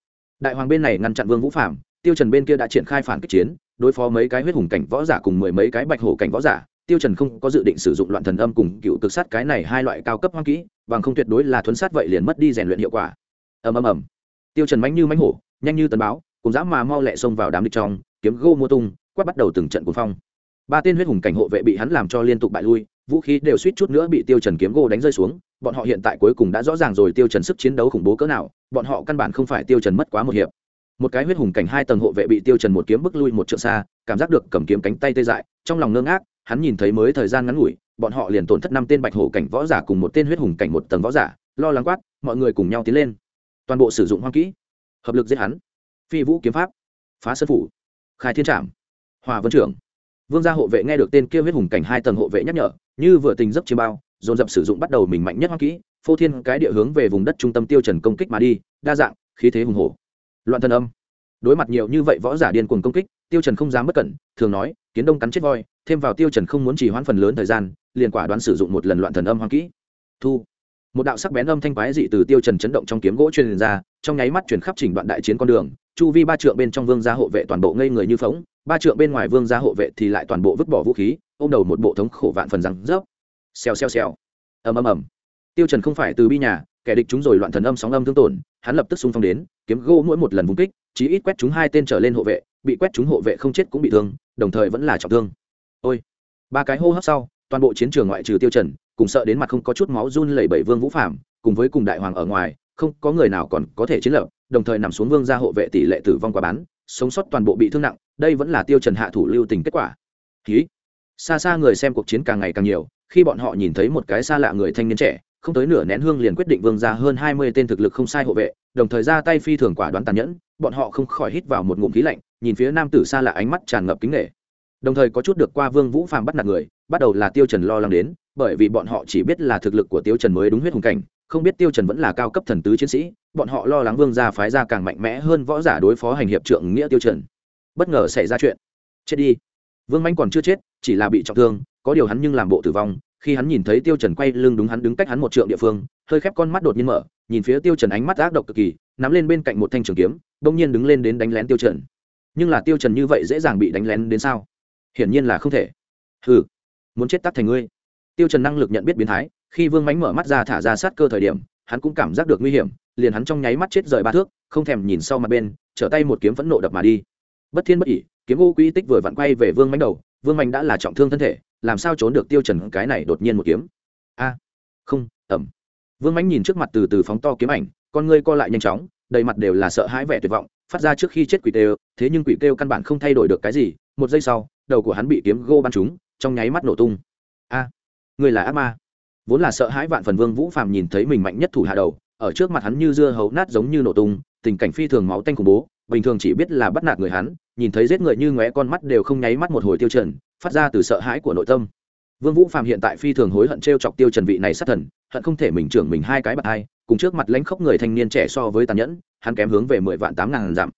Đại hoàng bên này ngăn chặn vương vũ phạm tiêu trần bên kia đã triển khai phản kích chiến, đối phó mấy cái huyết hùng cảnh võ giả cùng mười mấy cái bạch hổ cảnh võ giả tiêu trần không có dự định sử dụng loạn thần âm cùng cựu cực sát cái này hai loại cao cấp hoang kỹ, bằng không tuyệt đối là thuấn sát vậy liền mất đi rèn luyện hiệu quả. Ầm ầm ầm. Tiêu trần mãnh như mãnh hổ, nhanh như tấn báo, cùng dã mà mau lẹ xông vào đám địch trong, kiếm gô mua tung, quát bắt đầu từng trận cuồng phong. Ba tên huyết hùng cảnh hộ vệ bị hắn làm cho liên tục bại lui, vũ khí đều suýt chút nữa bị tiêu trần kiếm gô đánh rơi xuống, bọn họ hiện tại cuối cùng đã rõ ràng rồi tiêu trần sức chiến đấu khủng bố cỡ nào, bọn họ căn bản không phải tiêu trần mất quá một hiệp. Một cái huyết hùng cảnh hai tầng hộ vệ bị tiêu trần một kiếm bức lui một trượng xa, cảm giác được cầm kiếm cánh tay tê dại, trong lòng ngơ ngác hắn nhìn thấy mới thời gian ngắn ngủi, bọn họ liền tổn thất năm tên bạch hổ cảnh võ giả cùng một tên huyết hùng cảnh một tầng võ giả, lo lắng quát, mọi người cùng nhau tiến lên. Toàn bộ sử dụng hoang kỹ, hợp lực giết hắn. Phi vũ kiếm pháp, phá sơn phủ, khai thiên trảm, hòa vân trưởng. Vương gia hộ vệ nghe được tên kia huyết hùng cảnh hai tầng hộ vệ nhắc nhở, như vừa tình dấp chiêm bao, dồn dập sử dụng bắt đầu mình mạnh nhất hoang kỹ, phô thiên cái địa hướng về vùng đất trung tâm tiêu trần công kích mà đi, đa dạng, khí thế hùng hổ. Loạn thân âm. Đối mặt nhiều như vậy võ giả điên cuồng công kích tiêu trần không dám bất cẩn, thường nói, kiến đông cắn chết voi, thêm vào tiêu trần không muốn trì hoãn phần lớn thời gian, liền quả đoán sử dụng một lần loạn thần âm hoang kỹ. Thu. Một đạo sắc bén âm thanh quái dị từ tiêu trần chấn động trong kiếm gỗ truyền ra, trong nháy mắt truyền khắp chỉnh đoạn đại chiến con đường, chu vi ba trượng bên trong vương gia hộ vệ toàn bộ ngây người như phóng ba trượng bên ngoài vương gia hộ vệ thì lại toàn bộ vứt bỏ vũ khí, ôm đầu một bộ thống khổ vạn phần răng rớp. Xèo xèo xèo. Ầm ầm ầm. Tiêu trần không phải từ bi nhà kẻ địch chúng rồi loạn thần âm sóng âm thương tổn, hắn lập tức xung phong đến, kiếm gỗ mỗi một lần vùng kích chỉ ít quét chúng hai tên trở lên hộ vệ, bị quét chúng hộ vệ không chết cũng bị thương, đồng thời vẫn là trọng thương. Ôi! Ba cái hô hấp sau, toàn bộ chiến trường ngoại trừ tiêu trần, cùng sợ đến mặt không có chút máu run lẩy bẩy vương vũ phạm cùng với cùng đại hoàng ở ngoài, không có người nào còn có thể chiến lập, đồng thời nằm xuống vương gia hộ vệ tỷ lệ tử vong quá bán, sống sót toàn bộ bị thương nặng, đây vẫn là tiêu trần hạ thủ lưu tình kết quả. Khí xa xa người xem cuộc chiến càng ngày càng nhiều, khi bọn họ nhìn thấy một cái xa lạ người thanh niên trẻ không tới nửa nén hương liền quyết định vương ra hơn hai mươi tên thực lực không sai hộ vệ, đồng thời ra tay phi thường quả đoán tàn nhẫn, bọn họ không khỏi hít vào một ngụm khí lạnh, nhìn phía nam tử xa lạ ánh mắt tràn ngập kính nghệ đồng thời có chút được qua vương vũ phàm bắt nạt người, bắt đầu là tiêu trần lo lắng đến, bởi vì bọn họ chỉ biết là thực lực của tiêu trần mới đúng huyết hùng cảnh, không biết tiêu trần vẫn là cao cấp thần tứ chiến sĩ, bọn họ lo lắng vương gia phái ra càng mạnh mẽ hơn võ giả đối phó hành hiệp trượng nghĩa tiêu trần. Bất ngờ xảy ra chuyện. Chết đi. Vương manh còn chưa chết, chỉ là bị trọng thương, có điều hắn nhưng làm bộ tử vong khi hắn nhìn thấy tiêu trần quay lưng đúng hắn đứng cách hắn một trượng địa phương, hơi khép con mắt đột nhiên mở, nhìn phía tiêu trần ánh mắt ác độc cực kỳ, nắm lên bên cạnh một thanh trường kiếm đông nhiên đứng lên đến đánh lén tiêu trần. Nhưng là tiêu trần như vậy dễ dàng bị đánh lén đến sao? Hiển nhiên là không thể. Hừ, muốn chết tắt thành ngươi. Tiêu trần năng lực nhận biết biến thái, khi vương mãnh mở mắt ra thả ra sát cơ thời điểm, hắn cũng cảm giác được nguy hiểm, liền hắn trong nháy mắt chết rời ba thước, không thèm nhìn sau mặt bên, trở tay một kiếm phẫn nộ đập mà đi. Bất thiên bất ỉ kiếm ô quỹ tích vừa vặn quay về vương mãnh đầu vương Mạnh đã là trọng thương thân thể, làm sao trốn được tiêu trần cái này đột nhiên một kiếm? A, không ẩm vương Mạnh nhìn trước mặt từ từ phóng to kiếm ảnh, con ngươi co lại nhanh chóng, đầy mặt đều là sợ hãi vẻ tuyệt vọng, phát ra trước khi chết quỷ kêu, thế nhưng quỷ kêu căn bản không thay đổi được cái gì, một giây sau, đầu của hắn bị kiếm gô bắn trúng, trong nháy mắt nổ tung. A, người là ác ma. Vốn là sợ hãi vạn phần vương vũ phàm nhìn thấy mình mạnh nhất thủ hạ đầu, ở trước mặt hắn như dưa hấu nát giống như nổ tung, tình cảnh phi thường máu tanh khủng bố bình thường chỉ biết là bắt nạt người hắn, nhìn thấy giết người như ngóe con mắt đều không nháy mắt một hồi tiêu trần, phát ra từ sợ hãi của nội tâm. Vương vũ Phạm hiện tại phi thường hối hận treo chọc tiêu trần vị này sát thần, hận không thể mình trưởng mình hai cái bạc hai, cùng trước mặt lãnh khốc người thanh niên trẻ so với tàn nhẫn, hắn kém hướng về mười vạn tám ngàn dặm.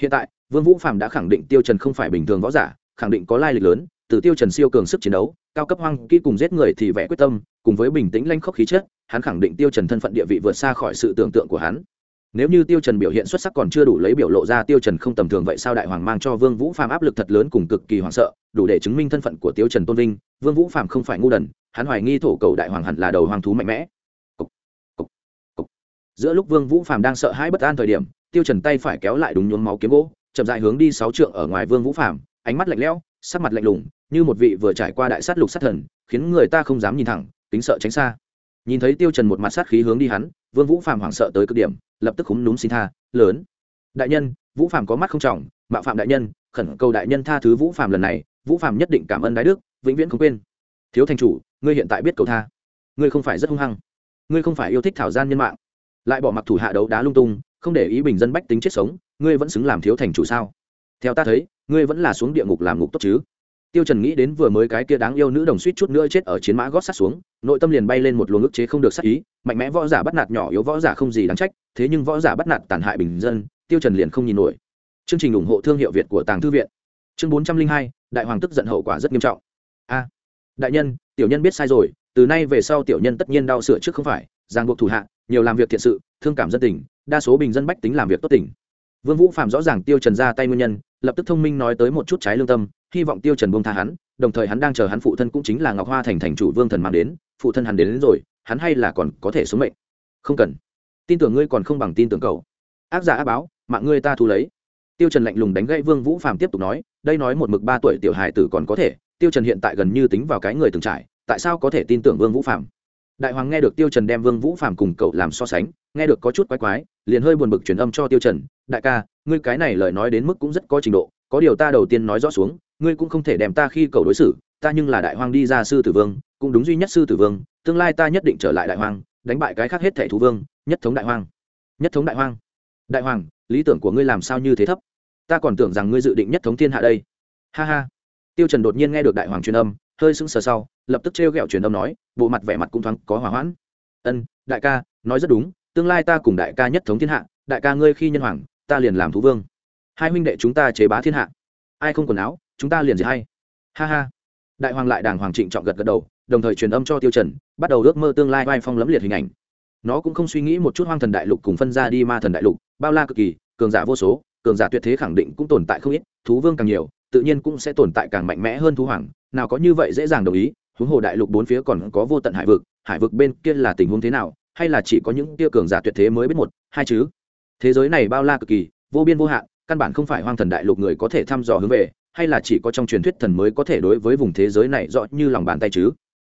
Hiện tại, vương vũ Phạm đã khẳng định tiêu trần không phải bình thường võ giả, khẳng định có lai lịch lớn, từ tiêu trần siêu cường sức chiến đấu, cao cấp hoang kỹ cùng giết người thì vẻ quyết tâm, cùng với bình tĩnh lãnh khốc khí chất, hắn khẳng định tiêu trần thân phận địa vị vượt xa khỏi sự tưởng tượng của hắn nếu như tiêu trần biểu hiện xuất sắc còn chưa đủ lấy biểu lộ ra tiêu trần không tầm thường vậy sao đại hoàng mang cho vương vũ phàm áp lực thật lớn cùng cực kỳ hoảng sợ đủ để chứng minh thân phận của tiêu trần tôn vinh. Vương vũ phàm không phải ngu đần hắn hoài nghi thổ cầu đại hoàng hẳn là đầu hoàng thú mạnh mẽ. Cục, cục, cục. giữa lúc vương vũ phàm đang sợ hãi bất an thời điểm tiêu trần tay phải kéo lại đúng nhuốm máu kiếm gỗ chậm rãi hướng đi sáu trượng ở ngoài vương vũ phàm ánh mắt lạnh lẽo sắc mặt lạnh lùng như một vị vừa trải qua đại sát lục sát thần khiến người ta không dám nhìn thẳng tính sợ tránh xa nhìn thấy tiêu trần một mặt sát khí hướng đi hắn, vương vũ phàm hoảng sợ tới cực điểm, lập tức khúm núm xin tha, lớn. Đại nhân, vũ phàm có mắt không trọng, mạo phạm đại nhân, khẩn cầu đại nhân tha thứ vũ phàm lần này, vũ phàm nhất định cảm ơn đái đức, vĩnh viễn không quên. Thiếu thành chủ, ngươi hiện tại biết cầu tha. Ngươi không phải rất hung hăng. Ngươi không phải yêu thích thảo gian nhân mạng. Lại bỏ mặc thủ hạ đấu đá lung tung, không để ý bình dân bách tính chết sống, ngươi vẫn xứng làm thiếu thành chủ sao? Theo ta thấy, ngươi vẫn là xuống địa ngục làm ngục tốt chứ tiêu trần nghĩ đến vừa mới cái kia đáng yêu nữ đồng suýt chút nữa chết ở chiến mã gót sát xuống, nội tâm liền bay lên một luồng ức chế không được sát ý, mạnh mẽ võ giả bắt nạt nhỏ yếu võ giả không gì đáng trách, thế nhưng võ giả bắt nạt tàn hại bình dân, tiêu trần liền không nhìn nổi. Chương trình ủng hộ thương hiệu việt của tàng thư viện. Chương bốn trăm linh hai, đại hoàng tức giận hậu quả rất nghiêm trọng. A, đại nhân, tiểu nhân biết sai rồi, từ nay về sau tiểu nhân tất nhiên đau sửa trước không phải giang buộc thủ hạ, nhiều làm việc thiện sự, thương cảm dân tình, đa số bình dân bách tính làm việc tốt tình. Vương vũ phạm rõ ràng tiêu trần ra tay nguyên nhân lập tức thông minh nói tới một chút trái lương tâm hy vọng tiêu trần buông tha hắn đồng thời hắn đang chờ hắn phụ thân cũng chính là ngọc hoa thành thành chủ vương thần mang đến phụ thân hắn đến, đến rồi hắn hay là còn có thể sống mệnh. Không cần. Tin tưởng ngươi còn không bằng tin tưởng cậu. Ác giả ác báo mạng ngươi ta thu lấy. Tiêu trần lạnh lùng đánh gãy vương vũ phàm tiếp tục nói đây nói một mực ba tuổi tiểu hài tử còn có thể tiêu trần hiện tại gần như tính vào cái người từng trải tại sao có thể tin tưởng vương vũ phàm? Đại hoàng nghe được tiêu trần đem vương vũ phàm cùng cậu làm so sánh nghe được có chút quái quái liền hơi buồn bực truyền âm cho tiêu trần, đại ca, ngươi cái này lời nói đến mức cũng rất có trình độ, có điều ta đầu tiên nói rõ xuống, ngươi cũng không thể đem ta khi cầu đối xử, ta nhưng là đại hoàng đi ra sư tử vương, cũng đúng duy nhất sư tử vương, tương lai ta nhất định trở lại đại hoàng đánh bại cái khác hết thảy thú vương, nhất thống đại hoàng nhất thống đại hoàng đại hoàng lý tưởng của ngươi làm sao như thế thấp? Ta còn tưởng rằng ngươi dự định nhất thống thiên hạ đây. Ha ha. Tiêu trần đột nhiên nghe được đại hoàng truyền âm, hơi sững sờ sau, lập tức treo gẹo truyền âm nói, bộ mặt vẻ mặt cũng thoáng có hòa hoãn. Ân, đại ca, nói rất đúng tương lai ta cùng đại ca nhất thống thiên hạ, đại ca ngươi khi nhân hoàng, ta liền làm thú vương. Hai huynh đệ chúng ta chế bá thiên hạ. Ai không quần áo, chúng ta liền gì hay. Ha ha. Đại hoàng lại đàng hoàng trịnh trọng gật gật đầu, đồng thời truyền âm cho tiêu trần, bắt đầu ước mơ tương lai vai phong lẫm liệt hình ảnh. Nó cũng không suy nghĩ một chút hoang thần đại lục cùng phân ra đi ma thần đại lục, bao la cực kỳ, cường giả vô số, cường giả tuyệt thế khẳng định cũng tồn tại không ít, thú vương càng nhiều, tự nhiên cũng sẽ tồn tại càng mạnh mẽ hơn thú hoàng. Nào có như vậy dễ dàng đồng ý, huống hồ đại lục bốn phía còn có vô tận hải vực hải vực bên kia là tình huống thế nào hay là chỉ có những tia cường giả tuyệt thế mới biết một, hai chứ? Thế giới này bao la cực kỳ, vô biên vô hạn, căn bản không phải hoang thần đại lục người có thể thăm dò hướng về, hay là chỉ có trong truyền thuyết thần mới có thể đối với vùng thế giới này rõ như lòng bàn tay chứ?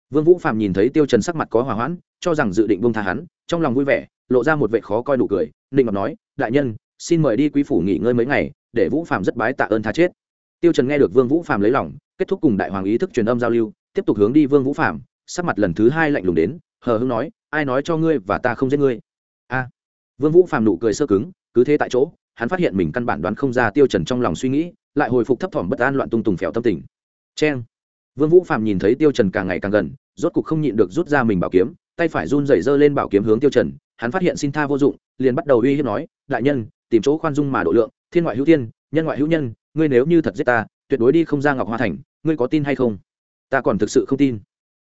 Vương vũ phạm nhìn thấy tiêu trần sắc mặt có hòa hoãn, cho rằng dự định buông tha hắn, trong lòng vui vẻ, lộ ra một vẻ khó coi nụ cười định ngọc nói, đại nhân, xin mời đi quý phủ nghỉ ngơi mấy ngày, để vũ phạm rất bái tạ ơn tha chết. Tiêu trần nghe được vương vũ phạm lấy lòng, kết thúc cùng đại hoàng ý thức truyền âm giao lưu, tiếp tục hướng đi vương vũ phạm sắc mặt lần thứ hai lạnh lùng đến, hờ hững nói ai nói cho ngươi và ta không giết ngươi? A. Vương vũ phạm nụ cười sơ cứng, cứ thế tại chỗ, hắn phát hiện mình căn bản đoán không ra tiêu trần trong lòng suy nghĩ, lại hồi phục thấp thỏm bất an loạn tung tùng phèo tâm tình. Chen vương vũ phạm nhìn thấy tiêu trần càng ngày càng gần, rốt cục không nhịn được rút ra mình bảo kiếm, tay phải run rẩy giơ lên bảo kiếm hướng tiêu trần, hắn phát hiện xin tha vô dụng, liền bắt đầu uy hiếp nói, đại nhân, tìm chỗ khoan dung mà độ lượng, thiên ngoại hữu thiên, nhân ngoại hữu nhân, ngươi nếu như thật giết ta, tuyệt đối đi không ra ngọc hoa thành, ngươi có tin hay không? Ta còn thực sự không tin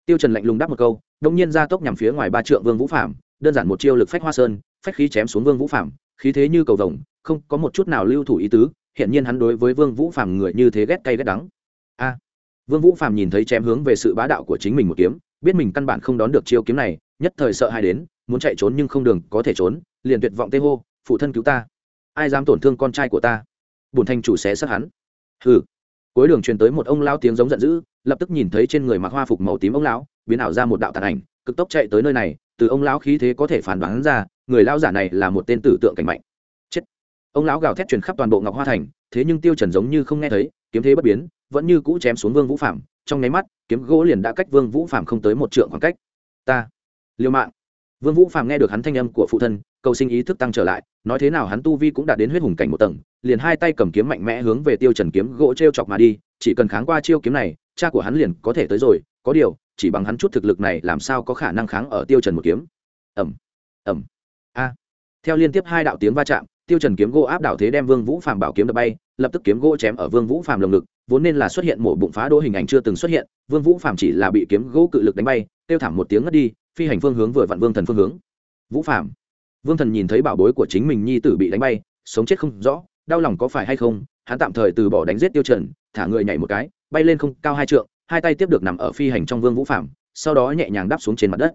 tiêu trần lạnh lùng đáp một câu, đống nhiên ra tốc nhằm phía ngoài ba trượng vương vũ phạm đơn giản một chiêu lực phách hoa sơn, phách khí chém xuống vương vũ phạm khí thế như cầu vồng, không có một chút nào lưu thủ ý tứ hiện nhiên hắn đối với vương vũ phạm người như thế ghét cay ghét đắng. A! Vương vũ phạm nhìn thấy chém hướng về sự bá đạo của chính mình một kiếm, biết mình căn bản không đón được chiêu kiếm này, nhất thời sợ hai đến, muốn chạy trốn nhưng không đường có thể trốn, liền tuyệt vọng tê hô, phụ thân cứu ta! Ai dám tổn thương con trai của ta? Bổn thanh chủ xé sát hắn. Hừ. Cuối đường truyền tới một ông lão tiếng giống giận dữ lập tức nhìn thấy trên người mặc hoa phục màu tím ông lão, biến ảo ra một đạo tàn ảnh, cực tốc chạy tới nơi này, từ ông lão khí thế có thể phản đoán ra, người lão giả này là một tên tử tượng cảnh mạnh. Chết! Ông lão gào thét truyền khắp toàn bộ ngọc hoa thành, thế nhưng tiêu trần giống như không nghe thấy, kiếm thế bất biến, vẫn như cũ chém xuống vương vũ phạm trong nháy mắt, kiếm gỗ liền đã cách vương vũ phạm không tới một trượng khoảng cách. Ta! Liều mạng! Vương vũ phạm nghe được hắn thanh âm của phụ thân, cầu sinh ý thức tăng trở lại, nói thế nào hắn tu vi cũng đạt đến huyết hùng cảnh một tầng, liền hai tay cầm kiếm mạnh mẽ hướng về tiêu trần kiếm gỗ treo chọc mà đi, chỉ cần kháng qua chiêu kiếm này cha của hắn liền có thể tới rồi, có điều, chỉ bằng hắn chút thực lực này làm sao có khả năng kháng ở tiêu trần một kiếm? Ầm ầm, a. Theo liên tiếp hai đạo tiếng va chạm, tiêu trần kiếm gỗ áp đảo thế đem vương vũ phàm bảo kiếm đập bay, lập tức kiếm gỗ chém ở vương vũ phàm lồng ngực, vốn nên là xuất hiện mổ bụng phá đỗ hình ảnh chưa từng xuất hiện, vương vũ phàm chỉ là bị kiếm gỗ cự lực đánh bay tiêu thảm một tiếng ngất đi, phi hành phương hướng vừa vặn vương thần phương hướng. Vũ phàm, vương thần nhìn thấy bảo bối của chính mình nhi tử bị đánh bay, sống chết không rõ, đau lòng có phải hay không, hắn tạm thời từ bỏ đánh giết tiêu trần, thả người nhảy một cái bay lên không cao hai trượng hai tay tiếp được nằm ở phi hành trong vương vũ phạm, sau đó nhẹ nhàng đáp xuống trên mặt đất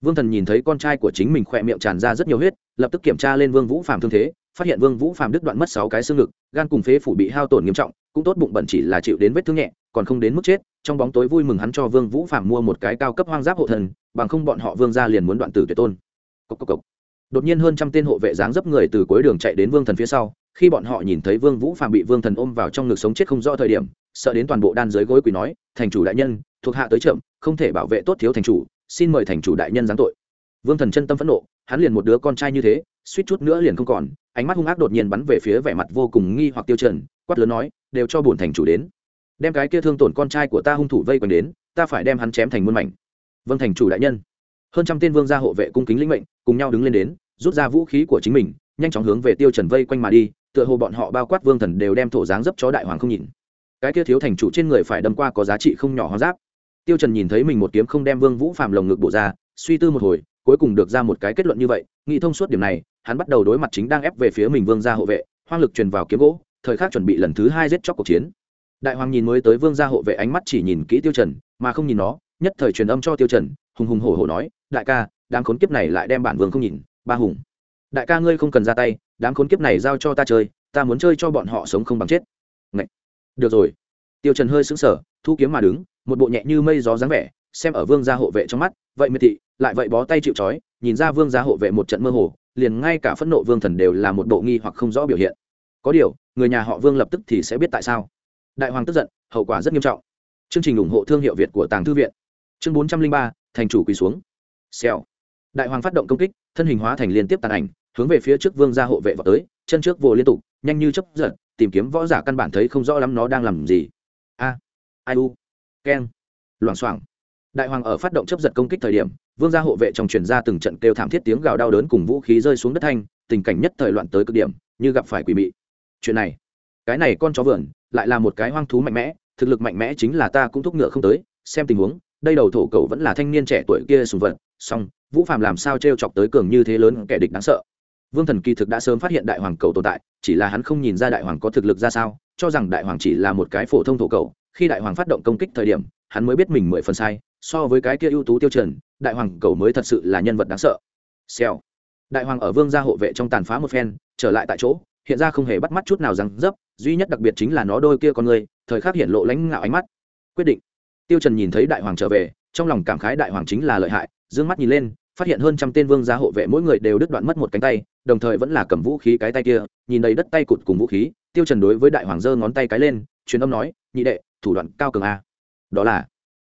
vương thần nhìn thấy con trai của chính mình khỏe miệng tràn ra rất nhiều huyết lập tức kiểm tra lên vương vũ phạm thương thế phát hiện vương vũ phạm đứt đoạn mất sáu cái xương ngực gan cùng phế phủ bị hao tổn nghiêm trọng cũng tốt bụng bẩn chỉ là chịu đến vết thương nhẹ còn không đến mức chết trong bóng tối vui mừng hắn cho vương vũ phạm mua một cái cao cấp hoang giáp hộ thần bằng không bọn họ vương gia liền muốn đoạn tử tuyệt tôn cốc cốc cốc. đột nhiên hơn trăm tên hộ vệ dáng dấp người từ cuối đường chạy đến vương thần phía sau khi bọn họ nhìn thấy vương vũ phạm bị vương thần ôm vào trong ngực sống chết không rõ thời điểm sợ đến toàn bộ đan dưới gối quỳ nói, thành chủ đại nhân, thuộc hạ tới chậm, không thể bảo vệ tốt thiếu thành chủ, xin mời thành chủ đại nhân giáng tội. Vương thần chân tâm phẫn nộ, hắn liền một đứa con trai như thế, suýt chút nữa liền không còn, ánh mắt hung ác đột nhiên bắn về phía vẻ mặt vô cùng nghi hoặc tiêu trần, quát lớn nói, đều cho bổn thành chủ đến. Đem cái kia thương tổn con trai của ta hung thủ vây quanh đến, ta phải đem hắn chém thành muôn mảnh. Vâng thành chủ đại nhân. Hơn trăm tên vương gia hộ vệ cung kính lĩnh mệnh, cùng nhau đứng lên đến, rút ra vũ khí của chính mình, nhanh chóng hướng về tiêu trần vây quanh mà đi, tựa hồ bọn họ bao quát vương thần đều đem thổ dáng dấp cho đại hoàng không nhìn cái kia thiếu thành chủ trên người phải đâm qua có giá trị không nhỏ hóa giáp tiêu trần nhìn thấy mình một kiếm không đem vương vũ phàm lồng ngực bổ ra, suy tư một hồi, cuối cùng được ra một cái kết luận như vậy, nghĩ thông suốt điểm này, hắn bắt đầu đối mặt chính đang ép về phía mình vương gia hộ vệ, hoang lực truyền vào kiếm gỗ, thời khắc chuẩn bị lần thứ hai giết chóc cuộc chiến. Đại hoàng nhìn mới tới vương gia hộ vệ ánh mắt chỉ nhìn kỹ tiêu trần, mà không nhìn nó, nhất thời truyền âm cho tiêu trần, hùng hùng hổ hổ nói, đại ca, đám khốn kiếp này lại đem bản vương không nhìn, ba hùng. Đại ca ngươi không cần ra tay, đám khốn kiếp này giao cho ta chơi, ta muốn chơi cho bọn họ sống không bằng chết. Ngậy được rồi. Tiêu trần hơi sững sờ thu kiếm mà đứng một bộ nhẹ như mây gió dáng vẻ xem ở vương gia hộ vệ trong mắt vậy miệt thị lại vậy bó tay chịu chói, nhìn ra vương gia hộ vệ một trận mơ hồ liền ngay cả phẫn nộ vương thần đều là một bộ nghi hoặc không rõ biểu hiện. Có điều người nhà họ vương lập tức thì sẽ biết tại sao. Đại hoàng tức giận hậu quả rất nghiêm trọng. Chương trình ủng hộ thương hiệu việt của tàng thư viện. Chương bốn trăm linh ba thành chủ quỳ xuống. Xèo. Đại hoàng phát động công kích thân hình hóa thành liên tiếp tàn ảnh hướng về phía trước vương gia hộ vệ vào tới chân trước vồ liên tục nhanh như chấp giật tìm kiếm võ giả căn bản thấy không rõ lắm nó đang làm gì. A, ai u, keng, loảng xoảng. Đại hoàng ở phát động chấp giật công kích thời điểm, vương gia hộ vệ trong truyền ra từng trận kêu thảm thiết tiếng gào đau đớn cùng vũ khí rơi xuống đất thanh, tình cảnh nhất thời loạn tới cực điểm, như gặp phải quỷ mị. Chuyện này, cái này con chó vườn lại là một cái hoang thú mạnh mẽ, thực lực mạnh mẽ chính là ta cũng thúc ngựa không tới, xem tình huống, đây đầu thổ cầu vẫn là thanh niên trẻ tuổi kia sùng vật song vũ phàm làm sao t r e o chọc tới cường như thế lớn, kẻ địch đáng sợ vương thần kỳ thực đã sớm phát hiện đại hoàng cầu tồn tại, chỉ là hắn không nhìn ra đại hoàng có thực lực ra sao, cho rằng đại hoàng chỉ là một cái phổ thông thổ cầu. Khi đại hoàng phát động công kích thời điểm, hắn mới biết mình mười phần sai, so với cái kia ưu tú tiêu trần đại hoàng cầu mới thật sự là nhân vật đáng sợ. Xèo. Đại hoàng ở vương gia hộ vệ trong tàn phá một phen, trở lại tại chỗ, hiện ra không hề bắt mắt chút nào rằng dấp, duy nhất đặc biệt chính là nó đôi kia con người, thời khắc hiện lộ lãnh ngạo ánh mắt. Quyết định. Tiêu trần nhìn thấy đại hoàng trở về, trong lòng cảm khái đại hoàng chính là lợi hại, dương mắt nhìn lên phát hiện hơn trăm tên vương gia hộ vệ mỗi người đều đứt đoạn mất một cánh tay, đồng thời vẫn là cầm vũ khí cái tay kia, nhìn đầy đất tay cụt cùng vũ khí, tiêu trần đối với đại hoàng giơ ngón tay cái lên, truyền âm nói, nhị đệ, thủ đoạn cao cường a. Đó là,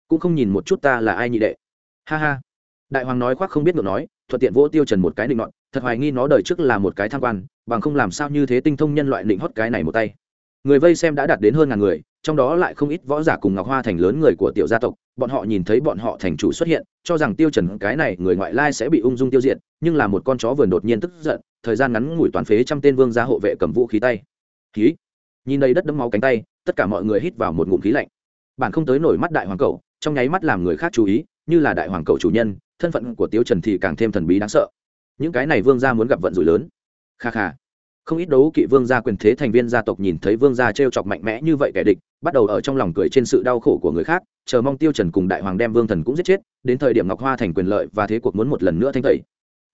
cũng không nhìn một chút ta là ai nhị đệ. Ha ha. Đại hoàng nói khoác không biết ngược nói, thuận tiện vỗ tiêu trần một cái định nọn thật hoài nghi nó đời trước là một cái tham quan, bằng không làm sao như thế tinh thông nhân loại định hót cái này một tay. Người vây xem đã đạt đến hơn ngàn người trong đó lại không ít võ giả cùng ngọc hoa thành lớn người của tiểu gia tộc, bọn họ nhìn thấy bọn họ thành chủ xuất hiện, cho rằng tiêu trần cái này người ngoại lai sẽ bị ung dung tiêu diệt, nhưng là một con chó vườn đột nhiên tức giận, thời gian ngắn ngủi toàn phế trăm tên vương gia hộ vệ cầm vũ khí tay. Khí nhìn đây đất đẫm máu cánh tay, tất cả mọi người hít vào một ngụm khí lạnh. Bản không tới nổi mắt đại hoàng cầu trong nháy mắt làm người khác chú ý, như là đại hoàng cầu chủ nhân, thân phận của tiêu trần thì càng thêm thần bí đáng sợ. Những cái này vương gia muốn gặp vận rủi lớn. Kha kha không ít đấu kỵ vương gia quyền thế thành viên gia tộc nhìn thấy vương gia trêu chọc mạnh mẽ như vậy kẻ địch, bắt đầu ở trong lòng cười trên sự đau khổ của người khác, chờ mong tiêu trần cùng đại hoàng đem vương thần cũng giết chết, đến thời điểm ngọc hoa thành quyền lợi và thế cuộc muốn một lần nữa thanh tẩy.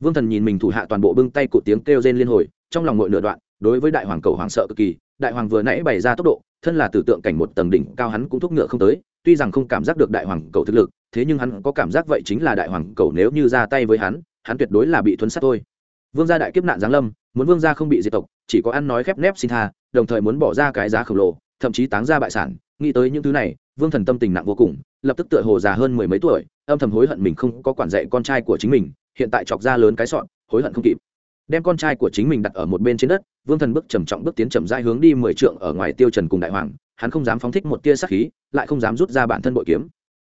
Vương thần nhìn mình thủ hạ toàn bộ bưng tay cụt tiếng kêu rên liên hồi, trong lòng ngội nửa đoạn, đối với đại hoàng cầu hoàng sợ cực kỳ, đại hoàng vừa nãy bày ra tốc độ, thân là tử tượng cảnh một tầng đỉnh cao hắn cũng thúc ngựa không tới, tuy rằng không cảm giác được đại hoàng cầu thực lực, thế nhưng hắn có cảm giác vậy chính là đại hoàng cầu nếu như ra tay với hắn hắn tuyệt đối là bị thuấn sát thôi vương gia đại kiếp nạn giáng lâm, muốn vương gia không bị diệt tộc, chỉ có ăn nói khép nép xin tha, đồng thời muốn bỏ ra cái giá khổng lồ, thậm chí táng ra bại sản. Nghĩ tới những thứ này, vương thần tâm tình nặng vô cùng, lập tức tựa hồ già hơn mười mấy tuổi, âm thầm hối hận mình không có quản dạy con trai của chính mình, hiện tại chọc ra lớn cái sọn, hối hận không kịp. Đem con trai của chính mình đặt ở một bên trên đất, vương thần bước trầm trọng bước tiến chậm rãi hướng đi mười trượng ở ngoài tiêu trần cùng đại hoàng, hắn không dám phóng thích một tia sát khí, lại không dám rút ra bản thân bội kiếm.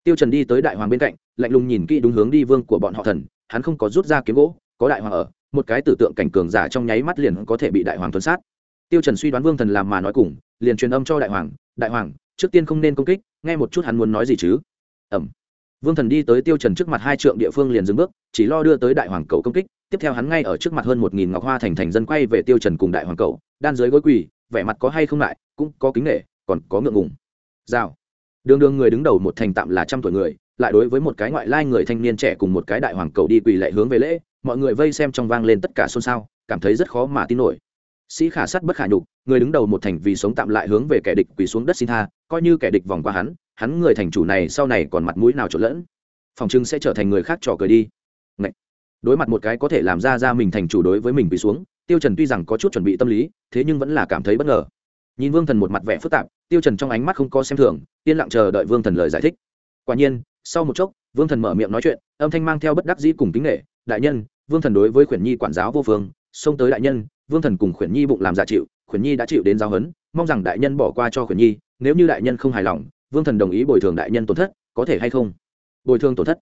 Tiêu trần đi tới đại hoàng bên cạnh, lạnh lùng nhìn kỹ đúng hướng đi vương của bọn họ thần, hắn không có rút ra kiếm gỗ, có đại hoàng ở một cái tử tượng cảnh cường giả trong nháy mắt liền có thể bị đại hoàng tuấn sát. Tiêu trần suy đoán vương thần làm mà nói cùng, liền truyền âm cho đại hoàng đại hoàng, trước tiên không nên công kích, nghe một chút hắn muốn nói gì chứ. Ẩm. Vương thần đi tới tiêu trần trước mặt hai trượng địa phương liền dừng bước, chỉ lo đưa tới đại hoàng cầu công kích, tiếp theo hắn ngay ở trước mặt hơn một nghìn ngọc hoa thành thành dân quay về tiêu trần cùng đại hoàng cầu, đan dưới gối quỳ, vẻ mặt có hay không lại cũng có kính nể, còn có ngượng ngùng. Rào. Đường đường người đứng đầu một thành tạm là trăm tuổi người, lại đối với một cái ngoại lai người thanh niên trẻ cùng một cái đại hoàng cầu đi quỳ lệ hướng về lễ mọi người vây xem trong vang lên tất cả xôn xao, cảm thấy rất khó mà tin nổi. Sĩ khả sắt bất khả nhục, người đứng đầu một thành vì sống tạm lại hướng về kẻ địch quỳ xuống đất xin tha, coi như kẻ địch vòng qua hắn hắn người thành chủ này sau này còn mặt mũi nào trộn lẫn? Phòng trưng sẽ trở thành người khác trò cười đi. Ngậy! đối mặt một cái có thể làm ra ra mình thành chủ đối với mình quỳ xuống, tiêu trần tuy rằng có chút chuẩn bị tâm lý, thế nhưng vẫn là cảm thấy bất ngờ. Nhìn vương thần một mặt vẻ phức tạp, tiêu trần trong ánh mắt không có xem thường, yên lặng chờ đợi vương thần lời giải thích. Quả nhiên, sau một chốc, vương thần mở miệng nói chuyện, âm thanh mang theo bất đắc dĩ cùng kính nghệ đại nhân vương thần đối với khuyển nhi quản giáo vô phương, xông tới đại nhân, vương thần cùng khuyển nhi bụng làm giả chịu, khuyển nhi đã chịu đến giáo huấn, mong rằng đại nhân bỏ qua cho khuyển nhi, nếu như đại nhân không hài lòng, vương thần đồng ý bồi thường đại nhân tổn thất, có thể hay không? Bồi thường tổn thất?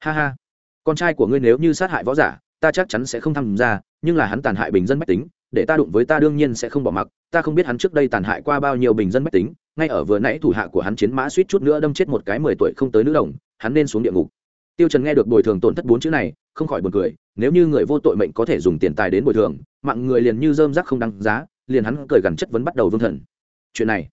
Ha ha. Con trai của ngươi nếu như sát hại võ giả, ta chắc chắn sẽ không tham gia, nhưng là hắn tàn hại bình dân bách tính, để ta đụng với ta đương nhiên sẽ không bỏ mặc, ta không biết hắn trước đây tàn hại qua bao nhiêu bình dân bách tính, ngay ở vừa nãy thủ hạ của hắn chiến mã suýt chút nữa đâm chết một cái mười tuổi không tới nữ đồng, hắn nên xuống địa ngục. Tiêu trần nghe được bồi thường tổn thất bốn chữ này không khỏi buồn cười, nếu như người vô tội mệnh có thể dùng tiền tài đến bồi thường, mạng người liền như dơm rác không đăng giá, liền hắn cười gần chất vấn bắt đầu vương thần. Chuyện này,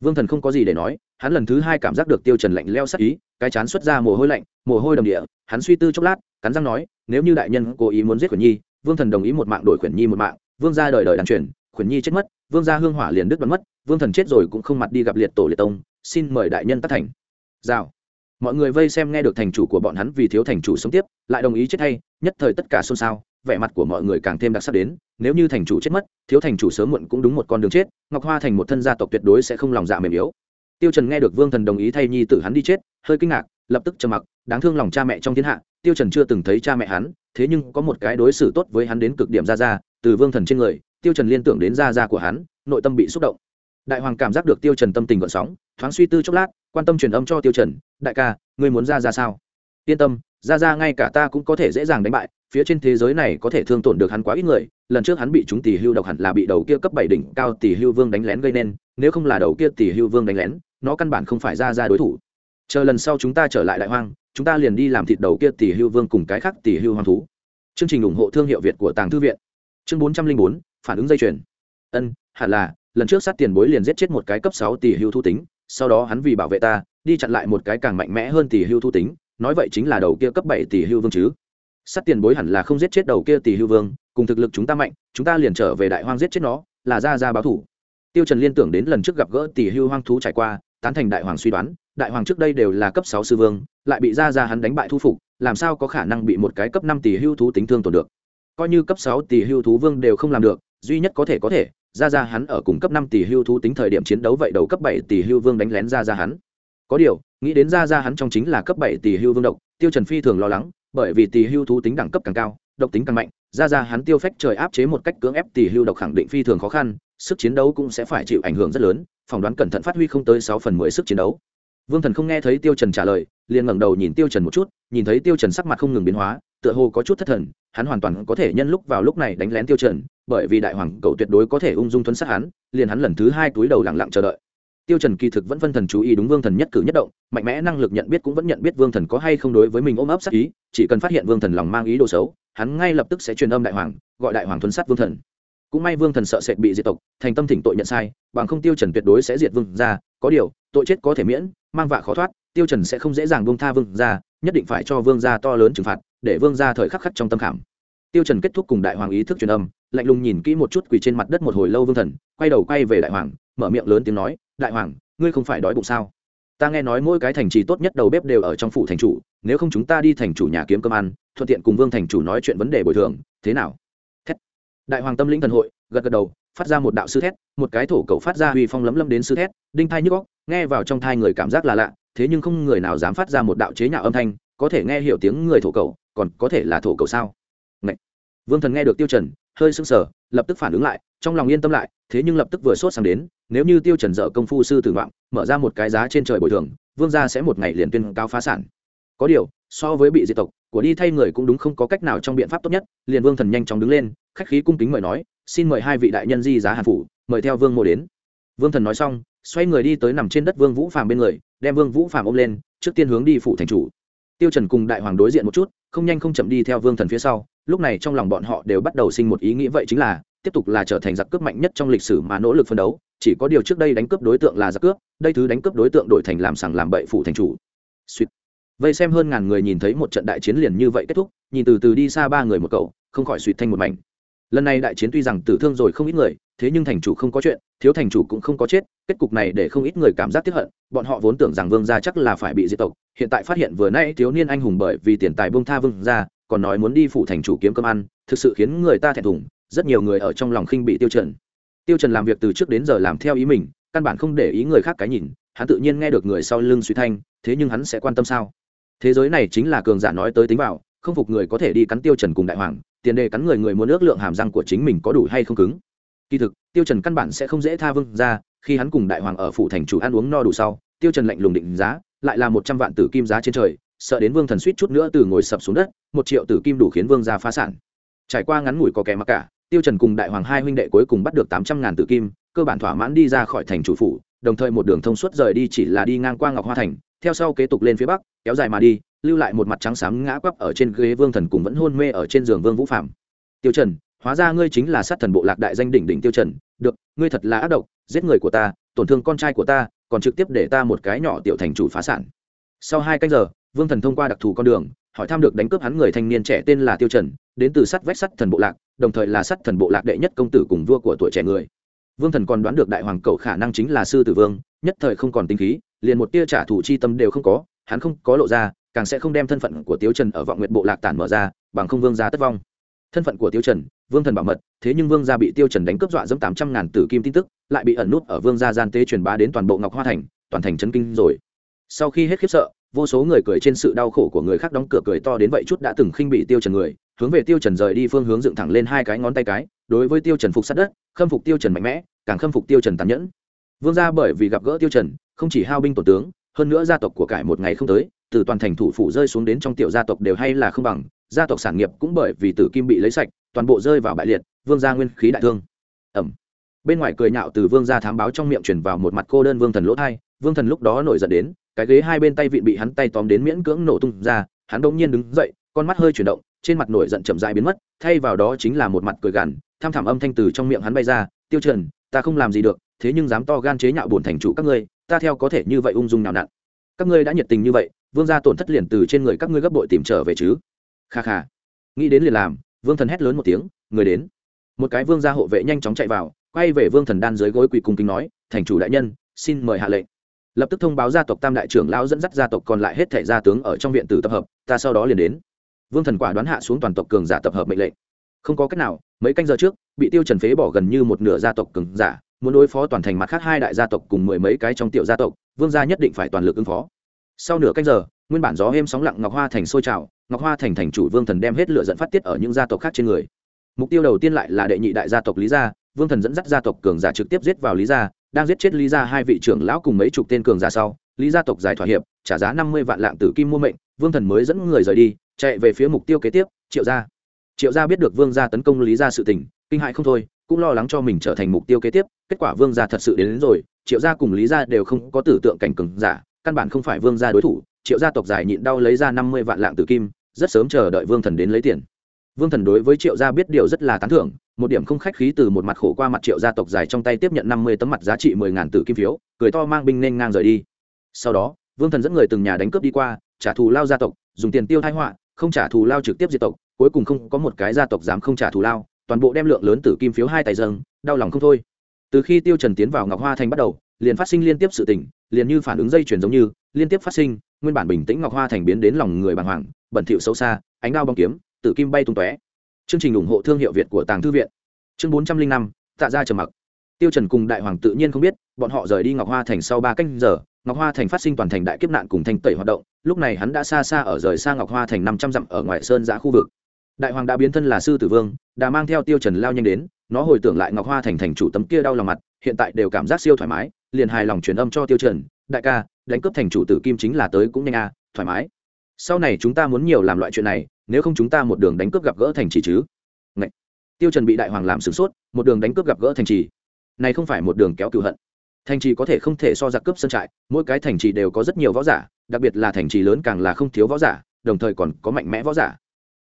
vương thần không có gì để nói, hắn lần thứ hai cảm giác được tiêu trần lạnh leo sắc ý, cái chán xuất ra mồ hôi lạnh, mồ hôi đầm địa, hắn suy tư chốc lát, cắn răng nói, nếu như đại nhân cố ý muốn giết khuyển nhi, vương thần đồng ý một mạng đổi khuyển nhi một mạng, vương gia đời đời đàn truyền, khuyển nhi chết mất, vương gia hương hỏa liền đứt bắn mất, vương thần chết rồi cũng không mặt đi gặp liệt tổ liệt tông, xin mời đại nhân tác thành. Rào mọi người vây xem nghe được thành chủ của bọn hắn vì thiếu thành chủ sống tiếp, lại đồng ý chết hay, nhất thời tất cả xôn xao, vẻ mặt của mọi người càng thêm đặc sắc đến, nếu như thành chủ chết mất, thiếu thành chủ sớm muộn cũng đúng một con đường chết, ngọc hoa thành một thân gia tộc tuyệt đối sẽ không lòng dạ mềm yếu. Tiêu trần nghe được vương thần đồng ý thay nhi tử hắn đi chết, hơi kinh ngạc, lập tức trầm mặc, đáng thương lòng cha mẹ trong thiên hạ, tiêu trần chưa từng thấy cha mẹ hắn, thế nhưng có một cái đối xử tốt với hắn đến cực điểm ra ra, từ vương thần trên người, tiêu trần liên tưởng đến ra ra của hắn, nội tâm bị xúc động. Đại hoàng cảm giác được tiêu trần tâm tình gợn sóng, thoáng suy tư chốc lát, quan tâm truyền âm cho tiêu trần đại ca, ngươi muốn ra ra sao? Yên tâm, ra ra ngay cả ta cũng có thể dễ dàng đánh bại, phía trên thế giới này có thể thương tổn được hắn quá ít người, lần trước hắn bị chúng tỷ hưu độc hẳn là bị đầu kia cấp bảy đỉnh cao tỷ hưu vương đánh lén gây nên, nếu không là đầu kia tỷ hưu vương đánh lén, nó căn bản không phải ra ra đối thủ. Chờ lần sau chúng ta trở lại đại hoang, chúng ta liền đi làm thịt đầu kia tỷ hưu vương cùng cái khác tỷ hưu hoang thú. Chương trình ủng hộ thương hiệu việt của tàng thư viện. Chương bốn trăm linh bốn, phản ứng dây chuyền. Ân, hẳn là, lần trước sát tiền bối liền giết chết một cái cấp sáu tỷ hưu thu tính sau đó hắn vì bảo vệ ta, đi chặn lại một cái càng mạnh mẽ hơn tỷ hưu thu tính, nói vậy chính là đầu kia cấp bảy tỷ hưu vương chứ. Sắt tiền bối hẳn là không giết chết đầu kia tỷ hưu vương, cùng thực lực chúng ta mạnh, chúng ta liền trở về đại hoang giết chết nó, là ra ra báo thủ. Tiêu trần liên tưởng đến lần trước gặp gỡ tỷ hưu hoang thú trải qua, tán thành đại hoàng suy đoán, đại hoàng trước đây đều là cấp sáu sư vương, lại bị ra ra hắn đánh bại thu phục, làm sao có khả năng bị một cái cấp năm tỷ hưu thú tính thương tổn được? Coi như cấp sáu tỷ hưu thú vương đều không làm được, duy nhất có thể có thể ra ra hắn ở cùng cấp năm tỷ hưu thú tính thời điểm chiến đấu vậy đầu cấp bảy tỷ hưu vương đánh lén ra ra hắn. Có điều, nghĩ đến ra ra hắn trong chính là cấp bảy tỷ hưu vương độc, tiêu trần phi thường lo lắng, bởi vì tỷ hưu thú tính đẳng cấp càng cao, độc tính càng mạnh, ra ra hắn tiêu phách trời áp chế một cách cưỡng ép tỷ hưu độc khẳng định phi thường khó khăn, sức chiến đấu cũng sẽ phải chịu ảnh hưởng rất lớn, phỏng đoán cẩn thận phát huy không tới sáu phần mười sức chiến đấu. Vương thần không nghe thấy tiêu trần trả lời, liền ngẩng đầu nhìn tiêu trần một chút, nhìn thấy tiêu trần sắc mặt không ngừng biến hóa, tựa hồ có chút thất thần, hắn hoàn toàn có thể nhân lúc vào lúc này đánh lén tiêu trần bởi vì đại hoàng cậu tuyệt đối có thể ung dung thuấn sát hắn, liền hắn lần thứ hai túi đầu lặng lặng chờ đợi. Tiêu trần kỳ thực vẫn phân thần chú ý đúng vương thần nhất cử nhất động, mạnh mẽ năng lực nhận biết cũng vẫn nhận biết vương thần có hay không đối với mình ôm ấp sát ý, chỉ cần phát hiện vương thần lòng mang ý đồ xấu, hắn ngay lập tức sẽ truyền âm đại hoàng, gọi đại hoàng thuấn sát vương thần. Cũng may vương thần sợ sệt bị diệt tộc, thành tâm thỉnh tội nhận sai, bằng không tiêu trần tuyệt đối sẽ diệt vương ra, có điều, tội chết có thể miễn, mang vạ khó thoát, tiêu trần sẽ không dễ dàng buông tha vương ra, nhất định phải cho vương gia to lớn trừng phạt, để vương gia thời khắc khắc trong tâm khảm. Tiêu trần kết thúc cùng đại hoàng ý thức truyền âm lạnh lùng nhìn kỹ một chút quỳ trên mặt đất một hồi lâu vương thần, quay đầu quay về đại hoàng, mở miệng lớn tiếng nói, đại hoàng, ngươi không phải đói bụng sao? Ta nghe nói mỗi cái thành trì tốt nhất đầu bếp đều ở trong phủ thành chủ, nếu không chúng ta đi thành chủ nhà kiếm cơm ăn, thuận tiện cùng vương thành chủ nói chuyện vấn đề bồi thường, thế nào? Thét. Đại hoàng tâm linh thần hội, gật gật đầu, phát ra một đạo sư thét, một cái thổ cầu phát ra uy phong lấm lấm đến sư thét, đinh thai nhức góc nghe vào trong thai người cảm giác là lạ, thế nhưng không người nào dám phát ra một đạo chế nhạo âm thanh, có thể nghe hiểu tiếng người thổ cầu, còn có thể là thổ cầu sao? Ngậy. vương thần nghe được tiêu trần hơi sững sờ, lập tức phản ứng lại, trong lòng yên tâm lại, thế nhưng lập tức vừa sốt sang đến, nếu như tiêu trần dở công phu sư tử ngoạn, mở ra một cái giá trên trời bồi thường, vương gia sẽ một ngày liền tuyên cao phá sản. Có điều, so với bị diệt tộc, của đi thay người cũng đúng không có cách nào trong biện pháp tốt nhất, liền vương thần nhanh chóng đứng lên, khách khí cung kính mời nói, xin mời hai vị đại nhân di giá hàn phủ, mời theo vương mộ đến. Vương thần nói xong, xoay người đi tới nằm trên đất vương vũ phàm bên người, đem vương vũ phàm ôm lên, trước tiên hướng đi phủ thành chủ. Tiêu trần cùng đại hoàng đối diện một chút không nhanh không chậm đi theo vương thần phía sau, lúc này trong lòng bọn họ đều bắt đầu sinh một ý nghĩ vậy chính là, tiếp tục là trở thành giặc cướp mạnh nhất trong lịch sử mà nỗ lực phân đấu, chỉ có điều trước đây đánh cướp đối tượng là giặc cướp, đây thứ đánh cướp đối tượng đổi thành làm sằng làm bậy phủ thành chủ. Suýt. Vây xem hơn ngàn người nhìn thấy một trận đại chiến liền như vậy kết thúc, nhìn từ từ đi xa ba người một cậu, không khỏi suýt thanh một mảnh. Lần này đại chiến tuy rằng tử thương rồi không ít người thế nhưng thành chủ không có chuyện, thiếu thành chủ cũng không có chết, kết cục này để không ít người cảm giác tiếc hận, bọn họ vốn tưởng rằng vương gia chắc là phải bị diệt tộc, hiện tại phát hiện vừa nãy thiếu niên anh hùng bởi vì tiền tài bông tha vương gia, còn nói muốn đi phủ thành chủ kiếm cơm ăn, thực sự khiến người ta thẹn thùng, rất nhiều người ở trong lòng khinh bị tiêu trần. Tiêu trần làm việc từ trước đến giờ làm theo ý mình, căn bản không để ý người khác cái nhìn, hắn tự nhiên nghe được người sau lưng suy thanh, thế nhưng hắn sẽ quan tâm sao? Thế giới này chính là cường giả nói tới tính vào không phục người có thể đi cắn tiêu trần cùng đại hoàng, tiền đề cắn người người muốn ước lượng hàm răng của chính mình có đủ hay không cứng kỳ thực, tiêu trần căn bản sẽ không dễ tha vương ra khi hắn cùng đại hoàng ở phủ thành chủ ăn uống no đủ sau, tiêu trần lạnh lùng định giá, lại là một trăm vạn tử kim giá trên trời, sợ đến vương thần suýt chút nữa từ ngồi sập xuống đất, một triệu tử kim đủ khiến vương gia phá sản. Trải qua ngắn ngủi có kẻ mặc cả, tiêu trần cùng đại hoàng hai huynh đệ cuối cùng bắt được tám trăm ngàn tử kim, cơ bản thỏa mãn đi ra khỏi thành chủ phủ, đồng thời một đường thông suốt rời đi chỉ là đi ngang qua ngọc hoa thành, theo sau kế tục lên phía bắc, kéo dài mà đi, lưu lại một mặt trắng xám ngã quắp ở trên ghế vương thần cùng vẫn hôn mê ở trên giường vương vũ phạm tiêu trần hóa ra ngươi chính là sát thần bộ lạc đại danh đỉnh đỉnh tiêu trần, được, ngươi thật là ác độc, giết người của ta, tổn thương con trai của ta, còn trực tiếp để ta một cái nhỏ tiểu thành chủ phá sản. Sau hai canh giờ, vương thần thông qua đặc thù con đường, hỏi thăm được đánh cướp hắn người thanh niên trẻ tên là tiêu trần, đến từ sát vách sắt thần bộ lạc, đồng thời là sắt thần bộ lạc đệ nhất công tử cùng vua của tuổi trẻ người. Vương thần còn đoán được đại hoàng cậu khả năng chính là sư tử vương, nhất thời không còn tinh khí, liền một tia trả thù chi tâm đều không có, hắn không có lộ ra, càng sẽ không đem thân phận của tiêu trần ở vọng nguyện bộ lạc tản mở ra, bằng không vương gia tất vong thân phận của tiêu trần, vương thần bảo mật, thế nhưng vương gia bị tiêu trần đánh cướp dọa dẫm tám trăm ngàn tử kim tin tức, lại bị ẩn nút ở vương gia gian tế truyền bá đến toàn bộ ngọc hoa thành, toàn thành chấn kinh rồi. Sau khi hết khiếp sợ, vô số người cười trên sự đau khổ của người khác đóng cửa cười to đến vậy chút đã từng khinh bị tiêu trần người, hướng về tiêu trần rời đi phương hướng dựng thẳng lên hai cái ngón tay cái, đối với tiêu trần phục sát đất, khâm phục tiêu trần mạnh mẽ, càng khâm phục tiêu trần tàn nhẫn. Vương gia bởi vì gặp gỡ tiêu trần, không chỉ hao binh tổ tướng, hơn nữa gia tộc của cải một ngày không tới, từ toàn thành thủ phủ rơi xuống đến trong tiểu gia tộc đều hay là không bằng gia tộc sản nghiệp cũng bởi vì tử kim bị lấy sạch, toàn bộ rơi vào bại liệt, vương gia nguyên khí đại thương. Ẩm. Bên ngoài cười nhạo từ vương gia thám báo trong miệng truyền vào một mặt cô đơn vương thần lỗ thai, vương thần lúc đó nổi giận đến, cái ghế hai bên tay vịn bị hắn tay tóm đến miễn cưỡng nổ tung ra, hắn đông nhiên đứng dậy, con mắt hơi chuyển động, trên mặt nổi giận chậm rãi biến mất, thay vào đó chính là một mặt cười gằn, tham thảm âm thanh từ trong miệng hắn bay ra, tiêu trần, ta không làm gì được, thế nhưng dám to gan chế nhạo bổn thành chủ các ngươi, ta theo có thể như vậy ung dung nào nặn. Các ngươi đã nhiệt tình như vậy, vương gia tổn thất liền từ trên người các ngươi gấp bội tìm trở về chứ kha kha. Nghĩ đến liền làm, vương thần hét lớn một tiếng, người đến. Một cái vương gia hộ vệ nhanh chóng chạy vào, quay về vương thần đan dưới gối quỳ cung kính nói, thành chủ đại nhân, xin mời hạ lệnh. Lập tức thông báo gia tộc tam đại trưởng lão dẫn dắt gia tộc còn lại hết thể gia tướng ở trong viện tử tập hợp, ta sau đó liền đến. Vương thần quả đoán hạ xuống toàn tộc cường giả tập hợp mệnh lệnh. Không có cách nào, mấy canh giờ trước, bị tiêu trần phế bỏ gần như một nửa gia tộc cường giả, muốn đối phó toàn thành mặt khác hai đại gia tộc cùng mười mấy cái trong tiểu gia tộc, vương gia nhất định phải toàn lực ứng phó. Sau nửa canh giờ nguyên bản gió êm sóng lặng ngọc hoa thành sôi trào ngọc hoa thành thành chủ vương thần đem hết lửa dẫn phát tiết ở những gia tộc khác trên người. Mục tiêu đầu tiên lại là đệ nhị đại gia tộc lý gia vương thần dẫn dắt gia tộc cường giả trực tiếp giết vào lý gia đang giết chết lý gia hai vị trưởng lão cùng mấy chục tên cường giả sau lý gia tộc giải thỏa hiệp trả giá năm mươi vạn lạng tử kim mua mệnh vương thần mới dẫn người rời đi chạy về phía mục tiêu kế tiếp triệu gia. Triệu gia biết được vương gia tấn công lý gia sự tình kinh hại không thôi cũng lo lắng cho mình trở thành mục tiêu kế tiếp kết quả vương gia thật sự đến, đến rồi triệu gia cùng lý gia đều không có tử tượng cảnh cường giả căn bản không phải vương gia đối thủ triệu gia tộc giải nhịn đau lấy ra năm mươi vạn lạng tử kim, rất sớm chờ đợi vương thần đến lấy tiền. Vương thần đối với triệu gia biết điều rất là tán thưởng, một điểm không khách khí từ một mặt khổ qua mặt triệu gia tộc dài trong tay tiếp nhận năm mươi tấm mặt giá trị mười ngàn tử kim phiếu, cười to mang binh nên ngang rời đi. Sau đó, vương thần dẫn người từng nhà đánh cướp đi qua, trả thù lao gia tộc, dùng tiền tiêu thái họa, không trả thù lao trực tiếp diệt tộc, cuối cùng không có một cái gia tộc dám không trả thù lao, toàn bộ đem lượng lớn tử kim phiếu hai tài dâng, đau lòng không thôi. Từ khi tiêu trần tiến vào ngọc hoa thành bắt đầu, liền phát sinh liên tiếp sự tình, liền như phản ứng dây chuyển giống như liên tiếp phát sinh, nguyên bản bình tĩnh ngọc hoa thành biến đến lòng người bàng hoàng, bẩn thỉu sâu xa, ánh đao bong kiếm, tử kim bay tung tóe. Chương trình ủng hộ thương hiệu việt của tàng thư viện. Chương bốn trăm linh năm, tạ ra trầm mặc. Tiêu trần cùng đại hoàng tự nhiên không biết, bọn họ rời đi ngọc hoa thành sau ba canh giờ, ngọc hoa thành phát sinh toàn thành đại kiếp nạn cùng thanh tẩy hoạt động, lúc này hắn đã xa xa ở rời xa ngọc hoa thành năm trăm dặm ở ngoài sơn giã khu vực. Đại hoàng đã biến thân là sư tử vương, đã mang theo tiêu trần lao nhanh đến, nó hồi tưởng lại ngọc hoa thành thành chủ tấm kia đau lòng mặt, hiện tại đều cảm giác siêu thoải mái, liền hài lòng truyền âm cho tiêu trần, đại ca đánh cướp thành chủ tử kim chính là tới cũng nhanh a, thoải mái. Sau này chúng ta muốn nhiều làm loại chuyện này, nếu không chúng ta một đường đánh cướp gặp gỡ thành trì chứ? Ngậy. tiêu trần bị đại hoàng làm sửng sốt, một đường đánh cướp gặp gỡ thành trì. Này không phải một đường kéo cựu hận. Thành trì có thể không thể so giặc cướp sân trại, mỗi cái thành trì đều có rất nhiều võ giả, đặc biệt là thành trì lớn càng là không thiếu võ giả, đồng thời còn có mạnh mẽ võ giả.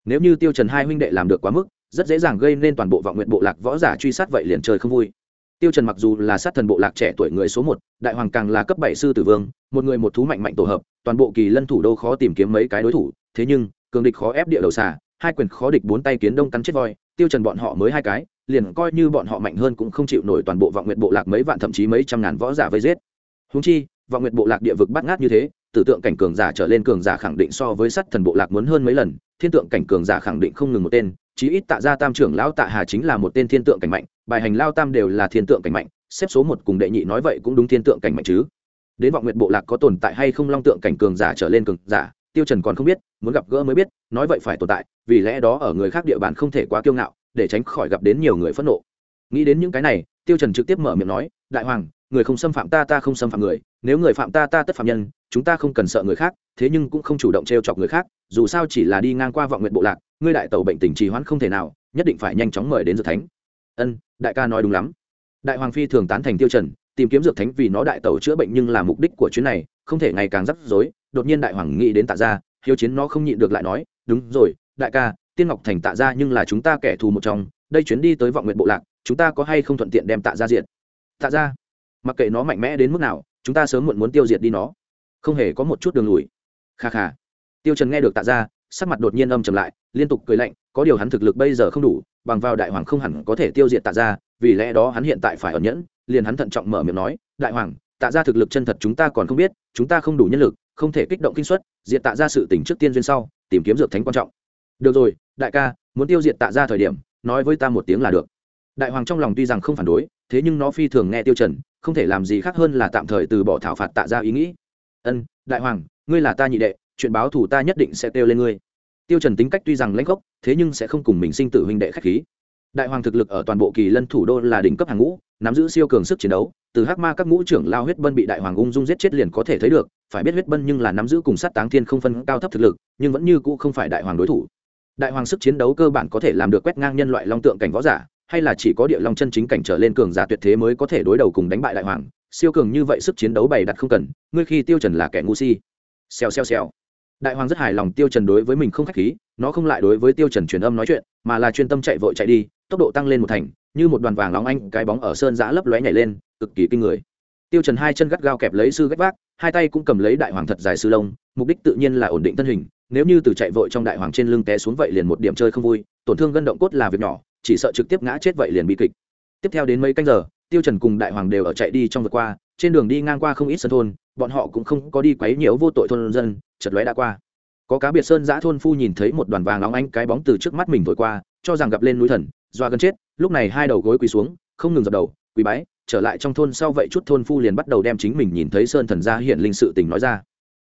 Nếu như tiêu trần hai huynh đệ làm được quá mức, rất dễ dàng gây nên toàn bộ vọng nguyện bộ lạc võ giả truy sát vậy liền trời không vui. Tiêu trần mặc dù là sát thần bộ lạc trẻ tuổi người số một, đại hoàng càng là cấp bảy sư tử vương một người một thú mạnh mạnh tổ hợp, toàn bộ kỳ lân thủ đô khó tìm kiếm mấy cái đối thủ, thế nhưng, cường địch khó ép địa đầu xà, hai quyền khó địch bốn tay kiến đông cắn chết voi, tiêu trần bọn họ mới hai cái, liền coi như bọn họ mạnh hơn cũng không chịu nổi toàn bộ vọng nguyệt bộ lạc mấy vạn thậm chí mấy trăm ngàn võ giả vây giết. Huống chi, vọng nguyệt bộ lạc địa vực bắt ngát như thế, tử tượng cảnh cường giả trở lên cường giả khẳng định so với sát thần bộ lạc muốn hơn mấy lần, thiên tượng cảnh cường giả khẳng định không ngừng một tên, chí ít tạ gia tam trưởng lão tạ hà chính là một tên thiên tượng cảnh mạnh, bài hành lao tam đều là thiên tượng cảnh mạnh, xếp số một cùng đệ nhị nói vậy cũng đúng thiên tượng cảnh mạnh chứ đến vọng nguyện bộ lạc có tồn tại hay không long tượng cảnh cường giả trở lên cường giả, tiêu trần còn không biết, muốn gặp gỡ mới biết, nói vậy phải tồn tại, vì lẽ đó ở người khác địa bàn không thể quá kiêu ngạo, để tránh khỏi gặp đến nhiều người phẫn nộ. Nghĩ đến những cái này, tiêu trần trực tiếp mở miệng nói, đại hoàng, người không xâm phạm ta ta không xâm phạm người, nếu người phạm ta ta tất phạm nhân, chúng ta không cần sợ người khác, thế nhưng cũng không chủ động trêu chọc người khác, dù sao chỉ là đi ngang qua vọng nguyện bộ lạc, ngươi đại tẩu bệnh tình trì hoãn không thể nào, nhất định phải nhanh chóng mời đến dược thánh. Ân, đại ca nói đúng lắm. Đại hoàng phi thường tán thành tiêu trần tìm kiếm dược thánh vì nó đại tẩu chữa bệnh nhưng là mục đích của chuyến này, không thể ngày càng rắc rối. Đột nhiên đại hoàng nghĩ đến tạ gia, hiếu chiến nó không nhịn được lại nói, đúng rồi, đại ca, tiên ngọc thành tạ gia nhưng là chúng ta kẻ thù một trong, đây chuyến đi tới vọng nguyện bộ lạc, chúng ta có hay không thuận tiện đem tạ gia diện tạ gia? Mặc kệ nó mạnh mẽ đến mức nào, chúng ta sớm muộn muốn tiêu diệt đi nó. Không hề có một chút đường lùi. Kha kha. Tiêu trần nghe được tạ gia, sắc mặt đột nhiên âm trầm lại, liên tục cười lạnh, có điều hắn thực lực bây giờ không đủ, bằng vào đại hoàng không hẳn có thể tiêu diệt tạ gia vì lẽ đó hắn hiện tại phải ẩn nhẫn, liền hắn thận trọng mở miệng nói, đại hoàng, tạ gia thực lực chân thật chúng ta còn không biết, chúng ta không đủ nhân lực, không thể kích động kinh suất, diệt tạ gia sự tình trước tiên duyên sau, tìm kiếm dược thánh quan trọng. Được rồi, đại ca, muốn tiêu diệt tạ gia thời điểm, nói với ta một tiếng là được. Đại hoàng trong lòng tuy rằng không phản đối, thế nhưng nó phi thường nghe tiêu trần, không thể làm gì khác hơn là tạm thời từ bỏ thảo phạt tạ gia ý nghĩ. Ân, đại hoàng, ngươi là ta nhị đệ, chuyện báo thù ta nhất định sẽ tiêu lên ngươi. Tiêu trần tính cách tuy rằng lãnh gốc, thế nhưng sẽ không cùng mình sinh tử huynh đệ khách khí đại hoàng thực lực ở toàn bộ kỳ lân thủ đô là đỉnh cấp hàng ngũ, nắm giữ siêu cường sức chiến đấu, từ hắc ma các ngũ trưởng lao huyết bân bị đại hoàng ung dung giết chết liền có thể thấy được, phải biết huyết bân nhưng là nắm giữ cùng sát táng thiên không phân cao thấp thực lực, nhưng vẫn như cũ không phải đại hoàng đối thủ. Đại hoàng sức chiến đấu cơ bản có thể làm được quét ngang nhân loại long tượng cảnh võ giả, hay là chỉ có địa long chân chính cảnh trở lên cường giả tuyệt thế mới có thể đối đầu cùng đánh bại đại hoàng, siêu cường như vậy sức chiến đấu bày đặt không cần, ngươi khi tiêu trần là kẻ ngu si. Xèo xèo xèo. Đại hoàng rất hài lòng tiêu trần đối với mình không khách khí, nó không lại đối với tiêu trần truyền âm nói chuyện, mà là chuyên tâm chạy vội chạy đi tốc độ tăng lên một thành, như một đoàn vàng nóng anh cái bóng ở sơn giã lấp lóe nhảy lên, cực kỳ kinh người. Tiêu trần hai chân gắt gao kẹp lấy sư gách vác, hai tay cũng cầm lấy đại hoàng thật dài sư lông, mục đích tự nhiên là ổn định thân hình, nếu như từ chạy vội trong đại hoàng trên lưng té xuống vậy liền một điểm chơi không vui, tổn thương gân động cốt là việc nhỏ, chỉ sợ trực tiếp ngã chết vậy liền bị kịch. Tiếp theo đến mấy canh giờ, tiêu trần cùng đại hoàng đều ở chạy đi trong vượt qua, trên đường đi ngang qua không ít sân thôn, bọn họ cũng không có đi quấy nhiễu vô tội thôn dân, chợt lóe đã qua. Có cá biệt sơn giã thôn phu nhìn thấy một đoàn vàng óng ánh cái bóng từ trước mắt mình thổi qua, cho rằng gặp lên núi thần doa gần chết, lúc này hai đầu gối quỳ xuống, không ngừng dập đầu, quỳ bái, trở lại trong thôn sau vậy chút thôn phu liền bắt đầu đem chính mình nhìn thấy sơn thần gia hiện linh sự tình nói ra.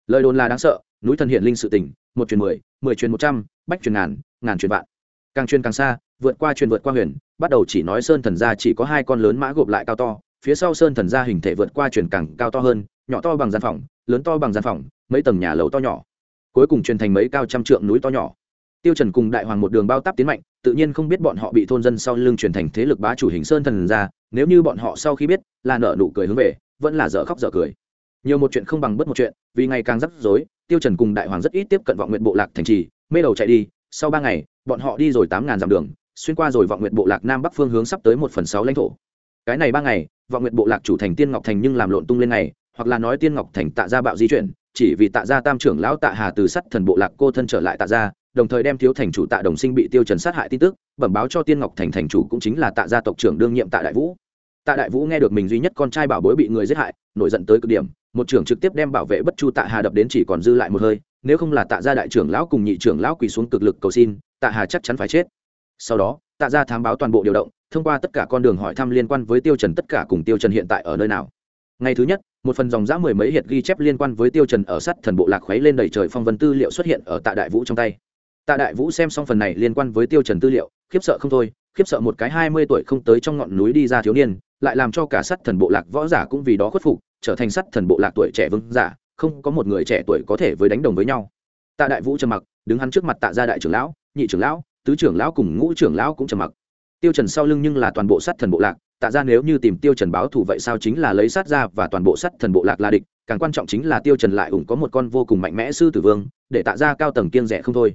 Lời đồn là đáng sợ, núi thần hiện linh sự tình, một truyền mười mười truyền một trăm, bách truyền ngàn ngàn truyền vạn. Càng truyền càng xa, vượt qua truyền vượt qua huyền, bắt đầu chỉ nói sơn thần gia chỉ có hai con lớn mã gộp lại cao to, phía sau sơn thần gia hình thể vượt qua truyền càng cao to hơn, nhỏ to bằng gian phòng, lớn to bằng gian phòng, mấy tầng nhà lầu to nhỏ. Cuối cùng truyền thành mấy cao trăm trượng núi to nhỏ. Tiêu trần cùng đại hoàng một đường bao táp tiến mạnh tự nhiên không biết bọn họ bị thôn dân sau lưng truyền thành thế lực bá chủ hình sơn thần ra. nếu như bọn họ sau khi biết là nợ nụ cười hướng về vẫn là dở khóc dở cười nhiều một chuyện không bằng bất một chuyện vì ngày càng rắc rối tiêu trần cùng đại hoàng rất ít tiếp cận vọng nguyện bộ lạc thành trì mê đầu chạy đi sau ba ngày bọn họ đi rồi tám ngàn dặm đường xuyên qua rồi vọng nguyện bộ lạc nam bắc phương hướng sắp tới một phần sáu lãnh thổ cái này ba ngày vọng nguyện bộ lạc chủ thành tiên ngọc thành nhưng làm lộn tung lên này, hoặc là nói tiên ngọc thành tạ gia bạo di chuyển chỉ vì tạ gia tam trưởng lão tạ hà từ sắt thần bộ lạc cô thân trở lại tạ gia đồng thời đem thiếu thành chủ tạ đồng sinh bị tiêu trần sát hại tin tức, bẩm báo cho tiên ngọc thành thành chủ cũng chính là tạ gia tộc trưởng đương nhiệm tạ đại vũ. Tạ đại vũ nghe được mình duy nhất con trai bảo bối bị người giết hại, nổi giận tới cực điểm, một trưởng trực tiếp đem bảo vệ bất chu tạ hà đập đến chỉ còn dư lại một hơi, nếu không là tạ gia đại trưởng lão cùng nhị trưởng lão quỳ xuống cực lực cầu xin, tạ hà chắc chắn phải chết. Sau đó, tạ gia thám báo toàn bộ điều động, thông qua tất cả con đường hỏi thăm liên quan với tiêu trần tất cả cùng tiêu trần hiện tại ở nơi nào. Ngày thứ nhất, một phần dòng dã mười mấy hiệt ghi chép liên quan với tiêu trần ở sắt thần bộ lạc khuấy lên đầy trời phong vân tư liệu xuất hiện ở tạ đại vũ trong tay tạ đại vũ xem xong phần này liên quan với tiêu trần tư liệu, khiếp sợ không thôi, khiếp sợ một cái hai mươi tuổi không tới trong ngọn núi đi ra thiếu niên, lại làm cho cả sắt thần bộ lạc võ giả cũng vì đó khuất phục, trở thành sắt thần bộ lạc tuổi trẻ vương giả, không có một người trẻ tuổi có thể với đánh đồng với nhau. Tạ đại vũ trầm mặc, đứng hắn trước mặt tạ gia đại trưởng lão, nhị trưởng lão, tứ trưởng lão cùng ngũ trưởng lão cũng trầm mặc. Tiêu trần sau lưng nhưng là toàn bộ sắt thần bộ lạc, tạ ra nếu như tìm tiêu trần báo thù vậy sao chính là lấy sát ra và toàn bộ sắt thần bộ lạc là địch, càng quan trọng chính là tiêu trần lại ủng có một con vô cùng mạnh mẽ sư tử vương, để tạ ra cao tầng kiên rẻ không thôi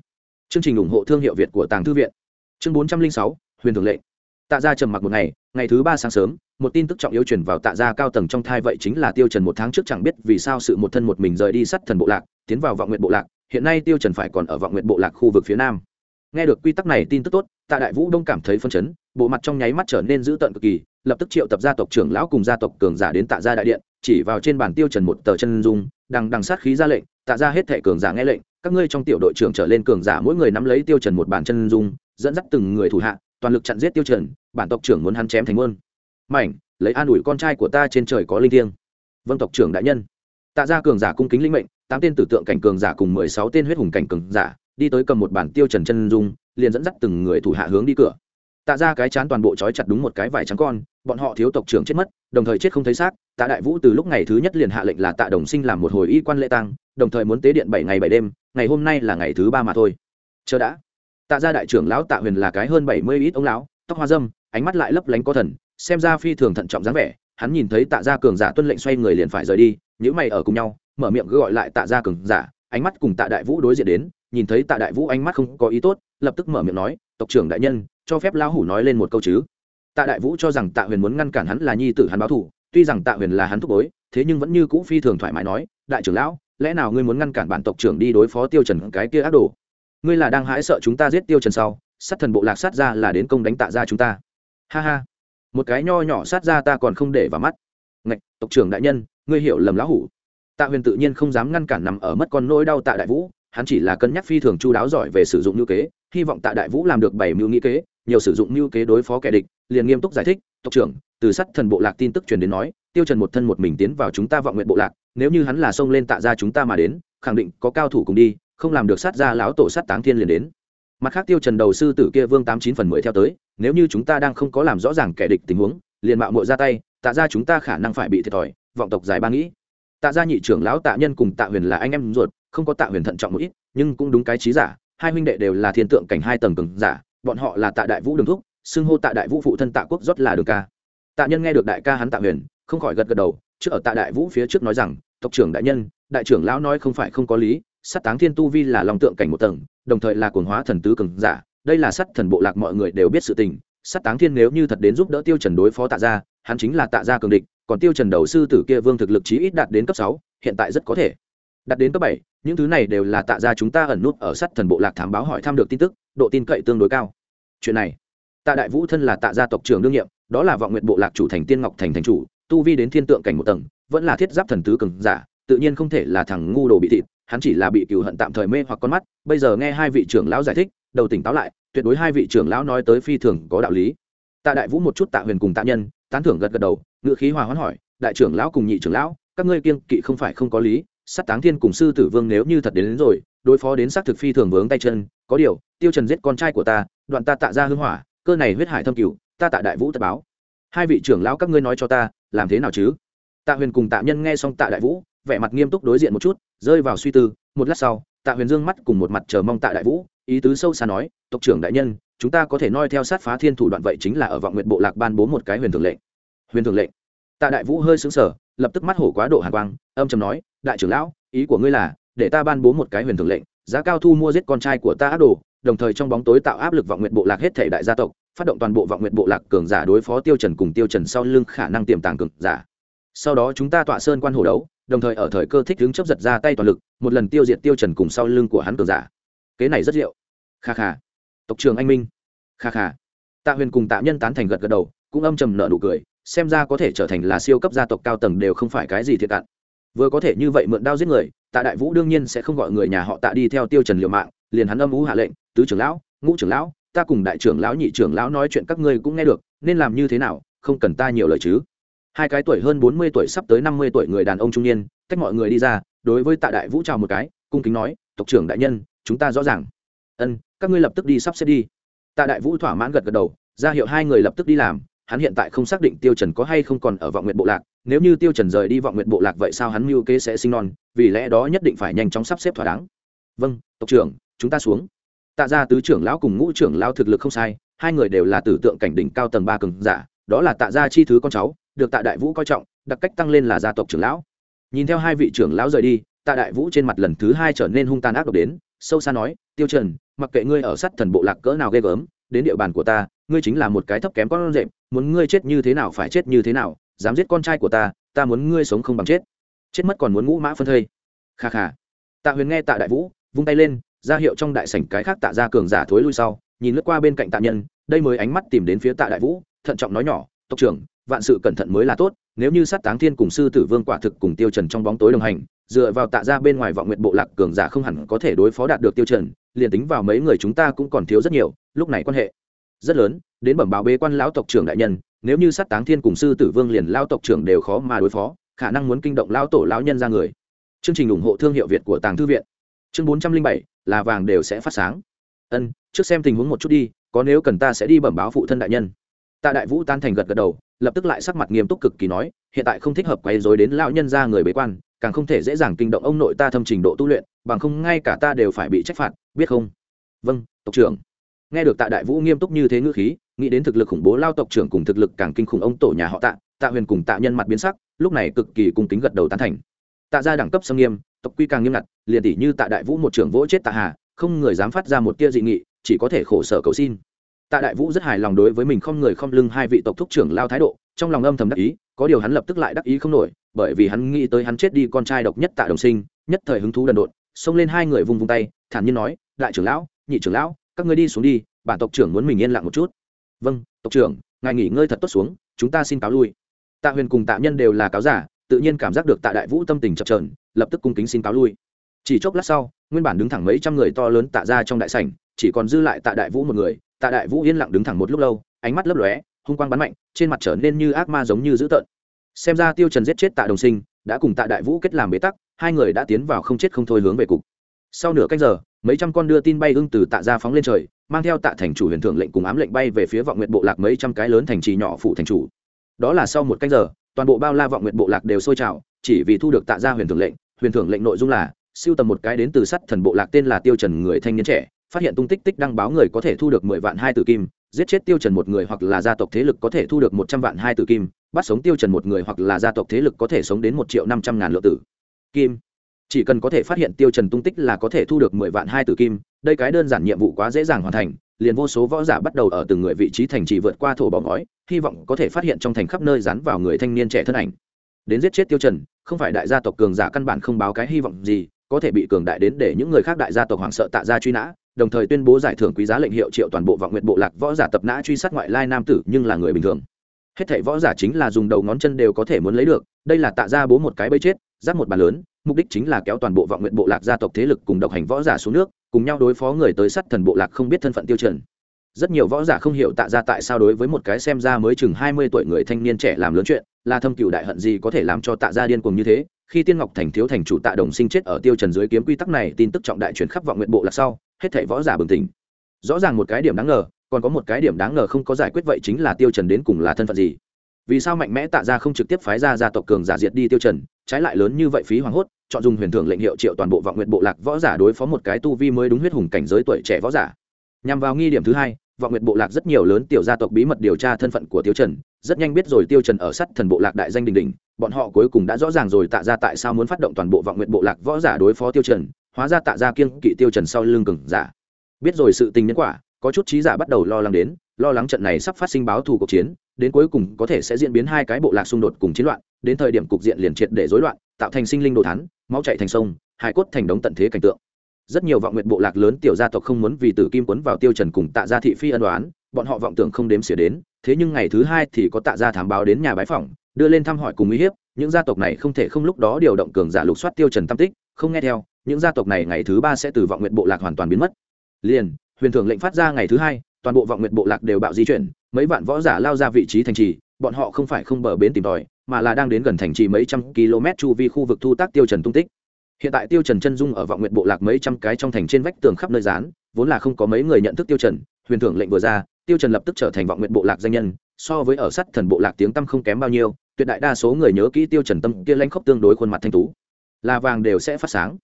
chương trình ủng hộ thương hiệu việt của tàng thư viện. Chương bốn trăm linh sáu, huyền thường lệ tạ ra trầm mặc một ngày ngày thứ ba sáng sớm, một tin tức trọng yếu truyền vào tạ ra cao tầng trong thai vậy chính là tiêu trần một tháng trước chẳng biết vì sao sự một thân một mình rời đi sắt thần bộ lạc, tiến vào vọng nguyện bộ lạc, hiện nay tiêu trần phải còn ở vọng nguyện bộ lạc khu vực phía nam. Nghe được quy tắc này tin tức tốt, tạ đại vũ đông cảm thấy phân chấn, bộ mặt trong nháy mắt trở nên dữ tợn cực kỳ, lập tức triệu tập gia tộc trưởng lão cùng gia tộc cường giả đến tạ gia đại điện, chỉ vào trên bàn tiêu trần một tờ chân dung đằng đằng sát khí ra lệnh, tạ gia hết thẻ cường giả nghe lệnh, các ngươi trong tiểu đội trưởng trở lên cường giả mỗi người nắm lấy tiêu trần một bàn chân dung, dẫn dắt từng người thủ hạ, toàn lực chặn giết tiêu trần, bản tộc trưởng muốn hắn chém thành muôn. Mảnh, lấy an ủi con trai của ta trên trời có linh thiêng. Vâng tộc trưởng đại nhân. Tạ gia cường giả cung kính linh mệnh, tám tên tử tượng cảnh cường giả cùng mười sáu tên huyết hùng cảnh cường giả, đi tới cầm một bản tiêu trần chân dung, liền dẫn dắt từng người thủ hạ hướng đi cửa. Tạ ra cái chán toàn bộ trói chặt đúng một cái vải trắng con bọn họ thiếu tộc trưởng chết mất, đồng thời chết không thấy xác, tạ đại vũ từ lúc ngày thứ nhất liền hạ lệnh là tạ đồng sinh làm một hồi y quan lễ tăng đồng thời muốn tế điện bảy ngày bảy đêm, ngày hôm nay là ngày thứ ba mà thôi. Chờ đã. Tạ gia đại trưởng lão tạ huyền là cái hơn bảy mươi ít ông lão, tóc hoa dâm, ánh mắt lại lấp lánh có thần, xem ra phi thường thận trọng dáng vẻ, hắn nhìn thấy tạ gia cường giả tuân lệnh xoay người liền phải rời đi những mày ở cùng nhau, mở miệng gọi lại tạ gia cường giả, ánh mắt cùng tạ đại vũ đối diện đến, nhìn thấy tạ đại vũ ánh mắt không có ý tốt, lập tức mở miệng nói, tộc trưởng đại nhân, cho phép lão hủ nói lên một câu chứ tạ đại vũ cho rằng tạ huyền muốn ngăn cản hắn là nhi tử hắn báo thủ tuy rằng tạ huyền là hắn thúc bối, thế nhưng vẫn như cũ phi thường thoải mái nói, đại trưởng lão, lẽ nào ngươi muốn ngăn cản bản tộc trưởng đi đối phó tiêu trần cái kia ác đồ? Ngươi là đang hãi sợ chúng ta giết tiêu trần sau, sát thần bộ lạc sát ra là đến công đánh tạ ra chúng ta. Ha ha. Một cái nho nhỏ sát ra ta còn không để vào mắt. Ngạch, tộc trưởng đại nhân, ngươi hiểu lầm lão hủ. Tạ huyền tự nhiên không dám ngăn cản nằm ở mất con nỗi đau tạ đại vũ, hắn chỉ là cân nhắc phi thường chu đáo giỏi về sử dụng ngữ kế, hy vọng tạ đại vũ làm được bảy mưu nghĩ kế, nhiều sử dụng ngữ kế đối phó kẻ địch liền nghiêm túc giải thích, tộc trưởng, từ sắt thần bộ lạc tin tức truyền đến nói, tiêu trần một thân một mình tiến vào chúng ta vọng nguyện bộ lạc, nếu như hắn là xông lên tạ ra chúng ta mà đến, khẳng định có cao thủ cùng đi, không làm được sát ra lão tổ sát táng thiên liền đến. Mặt khác tiêu trần đầu sư tử kia vương tám chín phần mười theo tới, nếu như chúng ta đang không có làm rõ ràng kẻ địch tình huống, liền mạo muội ra tay, tạ ra chúng ta khả năng phải bị thiệt thòi, vọng tộc giải ba nghĩ. Tạ gia nhị trưởng lão tạ nhân cùng tạ huyền là anh em ruột, không có tạ huyền thận trọng một ít, nhưng cũng đúng cái trí giả, hai huynh đệ đều là thiên tượng cảnh hai tầng cường giả, bọn họ là tạ đại vũ đường thúc xưng hô tạ đại vũ phụ thân tạ quốc rót là đường ca. Tạ nhân nghe được đại ca hắn tạ huyền, không khỏi gật gật đầu, trước ở tạ đại vũ phía trước nói rằng, tộc trưởng đại nhân, đại trưởng lão nói không phải không có lý, sát táng thiên tu vi là lòng tượng cảnh một tầng, đồng thời là cuồng hóa thần tứ cường giả, đây là sát thần bộ lạc mọi người đều biết sự tình, sát táng thiên nếu như thật đến giúp đỡ tiêu trần đối phó tạ gia, hắn chính là tạ gia cường địch, còn tiêu trần đầu sư tử kia vương thực lực chí ít đạt đến cấp sáu, hiện tại rất có thể đạt đến cấp bảy, những thứ này đều là tạ gia chúng ta ẩn nút ở sắt thần bộ lạc thám báo hỏi thăm được tin tức, độ tin cậy tương đối cao. Chuyện này tạ đại vũ thân là tạ gia tộc trưởng đương nhiệm đó là vọng nguyện bộ lạc chủ thành tiên ngọc thành thành chủ tu vi đến thiên tượng cảnh một tầng vẫn là thiết giáp thần tứ cường giả tự nhiên không thể là thằng ngu đồ bị thịt hắn chỉ là bị cựu hận tạm thời mê hoặc con mắt bây giờ nghe hai vị trưởng lão giải thích đầu tỉnh táo lại tuyệt đối hai vị trưởng lão nói tới phi thường có đạo lý. Tạ đại vũ một chút tạ huyền cùng tạ nhân tán thưởng gật gật đầu ngự khí hòa hoãn hỏi đại trưởng lão cùng nhị trưởng lão các ngươi kiêng kỵ không phải không có lý sát táng thiên cùng sư tử vương nếu như thật đến, đến rồi đối phó đến xác thực phi thường vướng tay chân có điều tiêu trần giết con trai của ta đoạn ta tạ ra hương hỏa cơ này huyết hải thâm cửu, ta tạ đại vũ tất báo. Hai vị trưởng lão các ngươi nói cho ta, làm thế nào chứ? Tạ huyền cùng tạ nhân nghe xong tạ đại vũ, vẻ mặt nghiêm túc đối diện một chút, rơi vào suy tư, một lát sau, tạ huyền dương mắt cùng một mặt chờ mong tạ đại vũ, ý tứ sâu xa nói, tộc trưởng đại nhân, chúng ta có thể noi theo sát phá thiên thủ đoạn vậy chính là ở vọng nguyện bộ lạc ban bố một cái huyền thường lệnh. Huyền thường lệnh? Tạ đại vũ hơi xứng sở lập tức mắt hổ quá độ hàn quang, âm trầm nói, đại trưởng lão, ý của ngươi là, để ta ban bố một cái huyền thường lệnh, giá cao thu mua giết con trai của ta ác đồ đồng thời trong bóng tối tạo áp lực vọng nguyện bộ lạc hết thể đại gia tộc, phát động toàn bộ vọng nguyện bộ lạc cường giả đối phó tiêu trần cùng tiêu trần sau lưng khả năng tiềm tàng cường giả. Sau đó chúng ta tọa sơn quan hồ đấu, đồng thời ở thời cơ thích đứng chấp giật ra tay toàn lực, một lần tiêu diệt tiêu trần cùng sau lưng của hắn cường giả. Kế này rất diệu kha kha. Tộc trưởng anh minh. Kha kha. Tạ huyền cùng tạ nhân tán thành gật gật đầu, cũng âm trầm nợ nụ cười, xem ra có thể trở thành là siêu cấp gia tộc cao tầng đều không phải cái gì thiệt cạn. Vừa có thể như vậy mượn đao giết người, tạ đại vũ đương nhiên sẽ không gọi người nhà họ tạ đi theo tiêu trần liều mạng liền hắn âm ú hạ lệnh, tứ trưởng lão, ngũ trưởng lão, ta cùng đại trưởng lão, nhị trưởng lão nói chuyện các ngươi cũng nghe được, nên làm như thế nào, không cần ta nhiều lời chứ? Hai cái tuổi hơn bốn mươi tuổi sắp tới năm mươi tuổi người đàn ông trung niên cách mọi người đi ra, đối với tạ đại vũ chào một cái, cung kính nói, tộc trưởng đại nhân, chúng ta rõ ràng. Ân, các ngươi lập tức đi sắp xếp đi. Tạ đại vũ thỏa mãn gật gật đầu, ra hiệu hai người lập tức đi làm, hắn hiện tại không xác định tiêu trần có hay không còn ở vọng nguyện bộ lạc, nếu như tiêu trần rời đi vọng nguyện bộ lạc vậy sao hắn mưu kế sẽ sinh non, vì lẽ đó nhất định phải nhanh chóng sắp xếp thỏa đáng. Vâng tộc trưởng chúng ta xuống. Tạ gia tứ trưởng lão cùng ngũ trưởng lão thực lực không sai, hai người đều là tử tượng cảnh đỉnh cao tầng ba cường giả, đó là tạ gia chi thứ con cháu, được tạ đại vũ coi trọng, đặc cách tăng lên là gia tộc trưởng lão. Nhìn theo hai vị trưởng lão rời đi, tạ đại vũ trên mặt lần thứ hai trở nên hung tàn ác độc đến, sâu xa nói, tiêu trần, mặc kệ ngươi ở sắt thần bộ lạc cỡ nào ghê gớm, đến địa bàn của ta, ngươi chính là một cái thấp kém con rệm muốn ngươi chết như thế nào phải chết như thế nào, dám giết con trai của ta ta muốn ngươi sống không bằng chết. Chết mất còn muốn ngũ mã phân thây. Kha kha. Tạ huyền nghe tạ đại vũ, vung tay lên ra hiệu trong đại sảnh cái khác tạ ra cường giả thối lui sau, nhìn lướt qua bên cạnh tạ nhân, đây mới ánh mắt tìm đến phía tạ đại vũ, thận trọng nói nhỏ, tộc trưởng, vạn sự cẩn thận mới là tốt, nếu như sát táng thiên cùng sư tử vương quả thực cùng tiêu trần trong bóng tối đồng hành, dựa vào tạ ra bên ngoài vọng nguyện bộ lạc cường giả không hẳn có thể đối phó đạt được tiêu trần, liền tính vào mấy người chúng ta cũng còn thiếu rất nhiều, lúc này quan hệ rất lớn, đến bẩm báo bế quan lão tộc trưởng đại nhân, nếu như sát táng thiên cùng sư tử vương liền lao tộc trưởng đều khó mà đối phó, khả năng muốn kinh động lão tổ lão nhân ra người. Chương trình ủng hộ thương hiệu việt của tàng thư viện. Chương bốn trăm linh bảy là vàng đều sẽ phát sáng. Ân, trước xem tình huống một chút đi, có nếu cần ta sẽ đi bẩm báo phụ thân đại nhân. Tạ đại vũ tan thành gật gật đầu, lập tức lại sắc mặt nghiêm túc cực kỳ nói, hiện tại không thích hợp quay dối đến lão nhân ra người bế quan, càng không thể dễ dàng kinh động ông nội ta thâm trình độ tu luyện, bằng không ngay cả ta đều phải bị trách phạt, biết không? Vâng tộc trưởng. Nghe được tạ đại vũ nghiêm túc như thế ngữ khí, nghĩ đến thực lực khủng bố lao tộc trưởng cùng thực lực càng kinh khủng ông tổ nhà họ tạ tạ huyền cùng tạ nhân mặt biến sắc, lúc này cực kỳ cung kính gật đầu tán thành. Tạ ra đẳng cấp xâm nghiêm tộc quy càng nghiêm ngặt, liền tỷ như tạ đại vũ một trưởng vỗ chết tạ hà, không người dám phát ra một tia dị nghị, chỉ có thể khổ sở cầu xin. Tạ đại vũ rất hài lòng đối với mình không người không lưng hai vị tộc thúc trưởng lao thái độ, trong lòng âm thầm đắc ý, có điều hắn lập tức lại đắc ý không nổi, bởi vì hắn nghĩ tới hắn chết đi con trai độc nhất tạ đồng sinh, nhất thời hứng thú đần độn, xông lên hai người vung vung tay, thản nhiên nói, đại trưởng lão, nhị trưởng lão, các ngươi đi xuống đi, bản tộc trưởng muốn mình yên lặng một chút. Vâng tộc trưởng, ngài nghỉ ngơi thật tốt xuống, chúng ta xin cáo lui. Tạ huyền cùng tạ nhân đều là cáo giả, tự nhiên cảm giác được tạ đại vũ tâm tình chập trờn lập tức cung kính xin cáo lui. Chỉ chốc lát sau, nguyên bản đứng thẳng mấy trăm người to lớn tạ ra trong đại sảnh, chỉ còn dư lại tạ đại vũ một người. Tạ đại vũ yên lặng đứng thẳng một lúc lâu, ánh mắt lấp lóe, hung quang bắn mạnh, trên mặt trở nên như ác ma giống như dữ tợn. Xem ra tiêu trần giết chết tạ đồng sinh, đã cùng tạ đại vũ kết làm bế tắc, hai người đã tiến vào không chết không thôi hướng về cục. Sau nửa canh giờ, mấy trăm con đưa tin bay ưng từ tạ ra phóng lên trời, mang theo tạ thành chủ huyền thượng lệnh cùng ám lệnh bay về phía vọng nguyện bộ lạc mấy trăm cái lớn thành trì nhỏ phụ thành chủ. Đó là sau một canh giờ, toàn bộ bao la vọng nguyện bộ lạc đều sôi trào, chỉ vì thu được tạ ra huyền thượng lệnh huyền thượng lệnh nội dung là, siêu tầm một cái đến từ sắt thần bộ lạc tên là tiêu trần người thanh niên trẻ, phát hiện tung tích tích đăng báo người có thể thu được mười vạn hai tử kim, giết chết tiêu trần một người hoặc là gia tộc thế lực có thể thu được một trăm vạn hai tử kim, bắt sống tiêu trần một người hoặc là gia tộc thế lực có thể sống đến một triệu năm trăm ngàn lượng tử kim. Chỉ cần có thể phát hiện tiêu trần tung tích là có thể thu được mười vạn hai tử kim, đây cái đơn giản nhiệm vụ quá dễ dàng hoàn thành, liền vô số võ giả bắt đầu ở từng người vị trí thành trì vượt qua thổ bỏ ngói, hy vọng có thể phát hiện trong thành khắp nơi dán vào người thanh niên trẻ thân ảnh đến giết chết tiêu trần, không phải đại gia tộc cường giả căn bản không báo cái hy vọng gì, có thể bị cường đại đến để những người khác đại gia tộc hoảng sợ tạ ra truy nã, đồng thời tuyên bố giải thưởng quý giá lệnh hiệu triệu toàn bộ vọng nguyện bộ lạc võ giả tập nã truy sát ngoại lai nam tử nhưng là người bình thường hết thảy võ giả chính là dùng đầu ngón chân đều có thể muốn lấy được, đây là tạ ra bố một cái bẫy chết, giáp một bàn lớn, mục đích chính là kéo toàn bộ vọng nguyện bộ lạc gia tộc thế lực cùng độc hành võ giả xuống nước, cùng nhau đối phó người tới sắt thần bộ lạc không biết thân phận tiêu trần rất nhiều võ giả không hiểu tạ ra tại sao đối với một cái xem ra mới chừng hai mươi tuổi người thanh niên trẻ làm lớn chuyện, là thâm cựu đại hận gì có thể làm cho tạ ra điên cuồng như thế. Khi tiên ngọc thành thiếu thành chủ tạ đồng sinh chết ở tiêu trần dưới kiếm quy tắc này, tin tức trọng đại truyền khắp vọng nguyện bộ là sau, hết thảy võ giả bừng tỉnh. Rõ ràng một cái điểm đáng ngờ, còn có một cái điểm đáng ngờ không có giải quyết vậy chính là tiêu trần đến cùng là thân phận gì. Vì sao mạnh mẽ tạ ra không trực tiếp phái ra gia tộc cường giả diệt đi tiêu trần, trái lại lớn như vậy phí hoàng hốt, chọn dùng huyền thưởng lệnh hiệu triệu toàn bộ vọng nguyện bộ lạc võ giả đối phó một cái tu vi mới đúng huyết hùng cảnh giới tuổi trẻ võ giả. Nhằm vào nghi điểm thứ hai vọng Nguyệt bộ lạc rất nhiều lớn tiểu gia tộc bí mật điều tra thân phận của tiêu trần, rất nhanh biết rồi tiêu trần ở sắt thần bộ lạc đại danh đình đình, bọn họ cuối cùng đã rõ ràng rồi tạ ra tại sao muốn phát động toàn bộ vọng Nguyệt bộ lạc võ giả đối phó tiêu trần, hóa ra tạ ra kiêng kỵ tiêu trần sau lưng cường giả. Biết rồi sự tình nhân quả, có chút trí giả bắt đầu lo lắng đến, lo lắng trận này sắp phát sinh báo thù cuộc chiến, đến cuối cùng có thể sẽ diễn biến hai cái bộ lạc xung đột cùng chiến loạn, đến thời điểm cục diện liền triệt để rối loạn, tạo thành sinh linh đồ thán, máu chảy thành sông, hải cốt thành đống tận thế cảnh tượng rất nhiều vọng nguyện bộ lạc lớn tiểu gia tộc không muốn vì tử kim quấn vào tiêu trần cùng tạ gia thị phi ân đoán bọn họ vọng tưởng không đếm xỉa đến, thế nhưng ngày thứ hai thì có tạ gia thám báo đến nhà bái phỏng, đưa lên thăm hỏi cùng uy hiếp, những gia tộc này không thể không lúc đó điều động cường giả lục soát tiêu trần tam tích, không nghe theo, những gia tộc này ngày thứ ba sẽ từ vọng nguyện bộ lạc hoàn toàn biến mất. Liền, huyền thưởng lệnh phát ra ngày thứ hai, toàn bộ vọng nguyện bộ lạc đều bạo di chuyển, mấy vạn võ giả lao ra vị trí thành trì, bọn họ không phải không bờ bến tìm tòi, mà là đang đến gần thành trì mấy trăm km chu vi khu vực thu tác tiêu trần tung tích hiện tại tiêu trần chân dung ở vọng nguyện bộ lạc mấy trăm cái trong thành trên vách tường khắp nơi dán, vốn là không có mấy người nhận thức tiêu trần, huyền thưởng lệnh vừa ra, tiêu trần lập tức trở thành vọng nguyện bộ lạc danh nhân, so với ở sắt thần bộ lạc tiếng tâm không kém bao nhiêu, tuyệt đại đa số người nhớ kỹ tiêu trần tâm kia lãnh khốc tương đối khuôn mặt thanh tú. Là vàng đều sẽ phát sáng.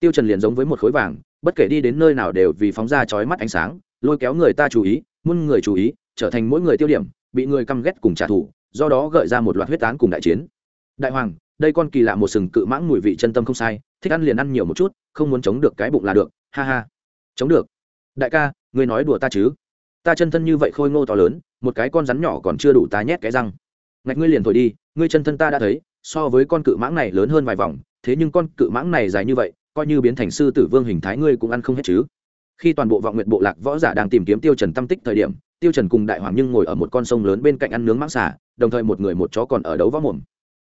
Tiêu trần liền giống với một khối vàng, bất kể đi đến nơi nào đều vì phóng ra chói mắt ánh sáng, lôi kéo người ta chú ý, muôn người chú ý, trở thành mỗi người tiêu điểm, bị người căm ghét cùng trả thù, do đó gợi ra một loạt huyết án cùng đại chiến. Đại hoàng, đây con kỳ lạ một sừng cự mãng mùi vị chân tâm không sai thích ăn liền ăn nhiều một chút, không muốn chống được cái bụng là được, ha ha. Chống được. Đại ca, ngươi nói đùa ta chứ? Ta chân thân như vậy khôi ngô to lớn, một cái con rắn nhỏ còn chưa đủ ta nhét cái răng. Ngạch ngươi liền thổi đi, ngươi chân thân ta đã thấy, so với con cự mãng này lớn hơn vài vòng, thế nhưng con cự mãng này dài như vậy, coi như biến thành sư tử vương hình thái ngươi cũng ăn không hết chứ. Khi toàn bộ vọng nguyện bộ lạc võ giả đang tìm kiếm tiêu trần tâm tích thời điểm, tiêu trần cùng đại hoàng nhưng ngồi ở một con sông lớn bên cạnh ăn nướng mãng xà, đồng thời một người một chó còn ở đấu võ mồm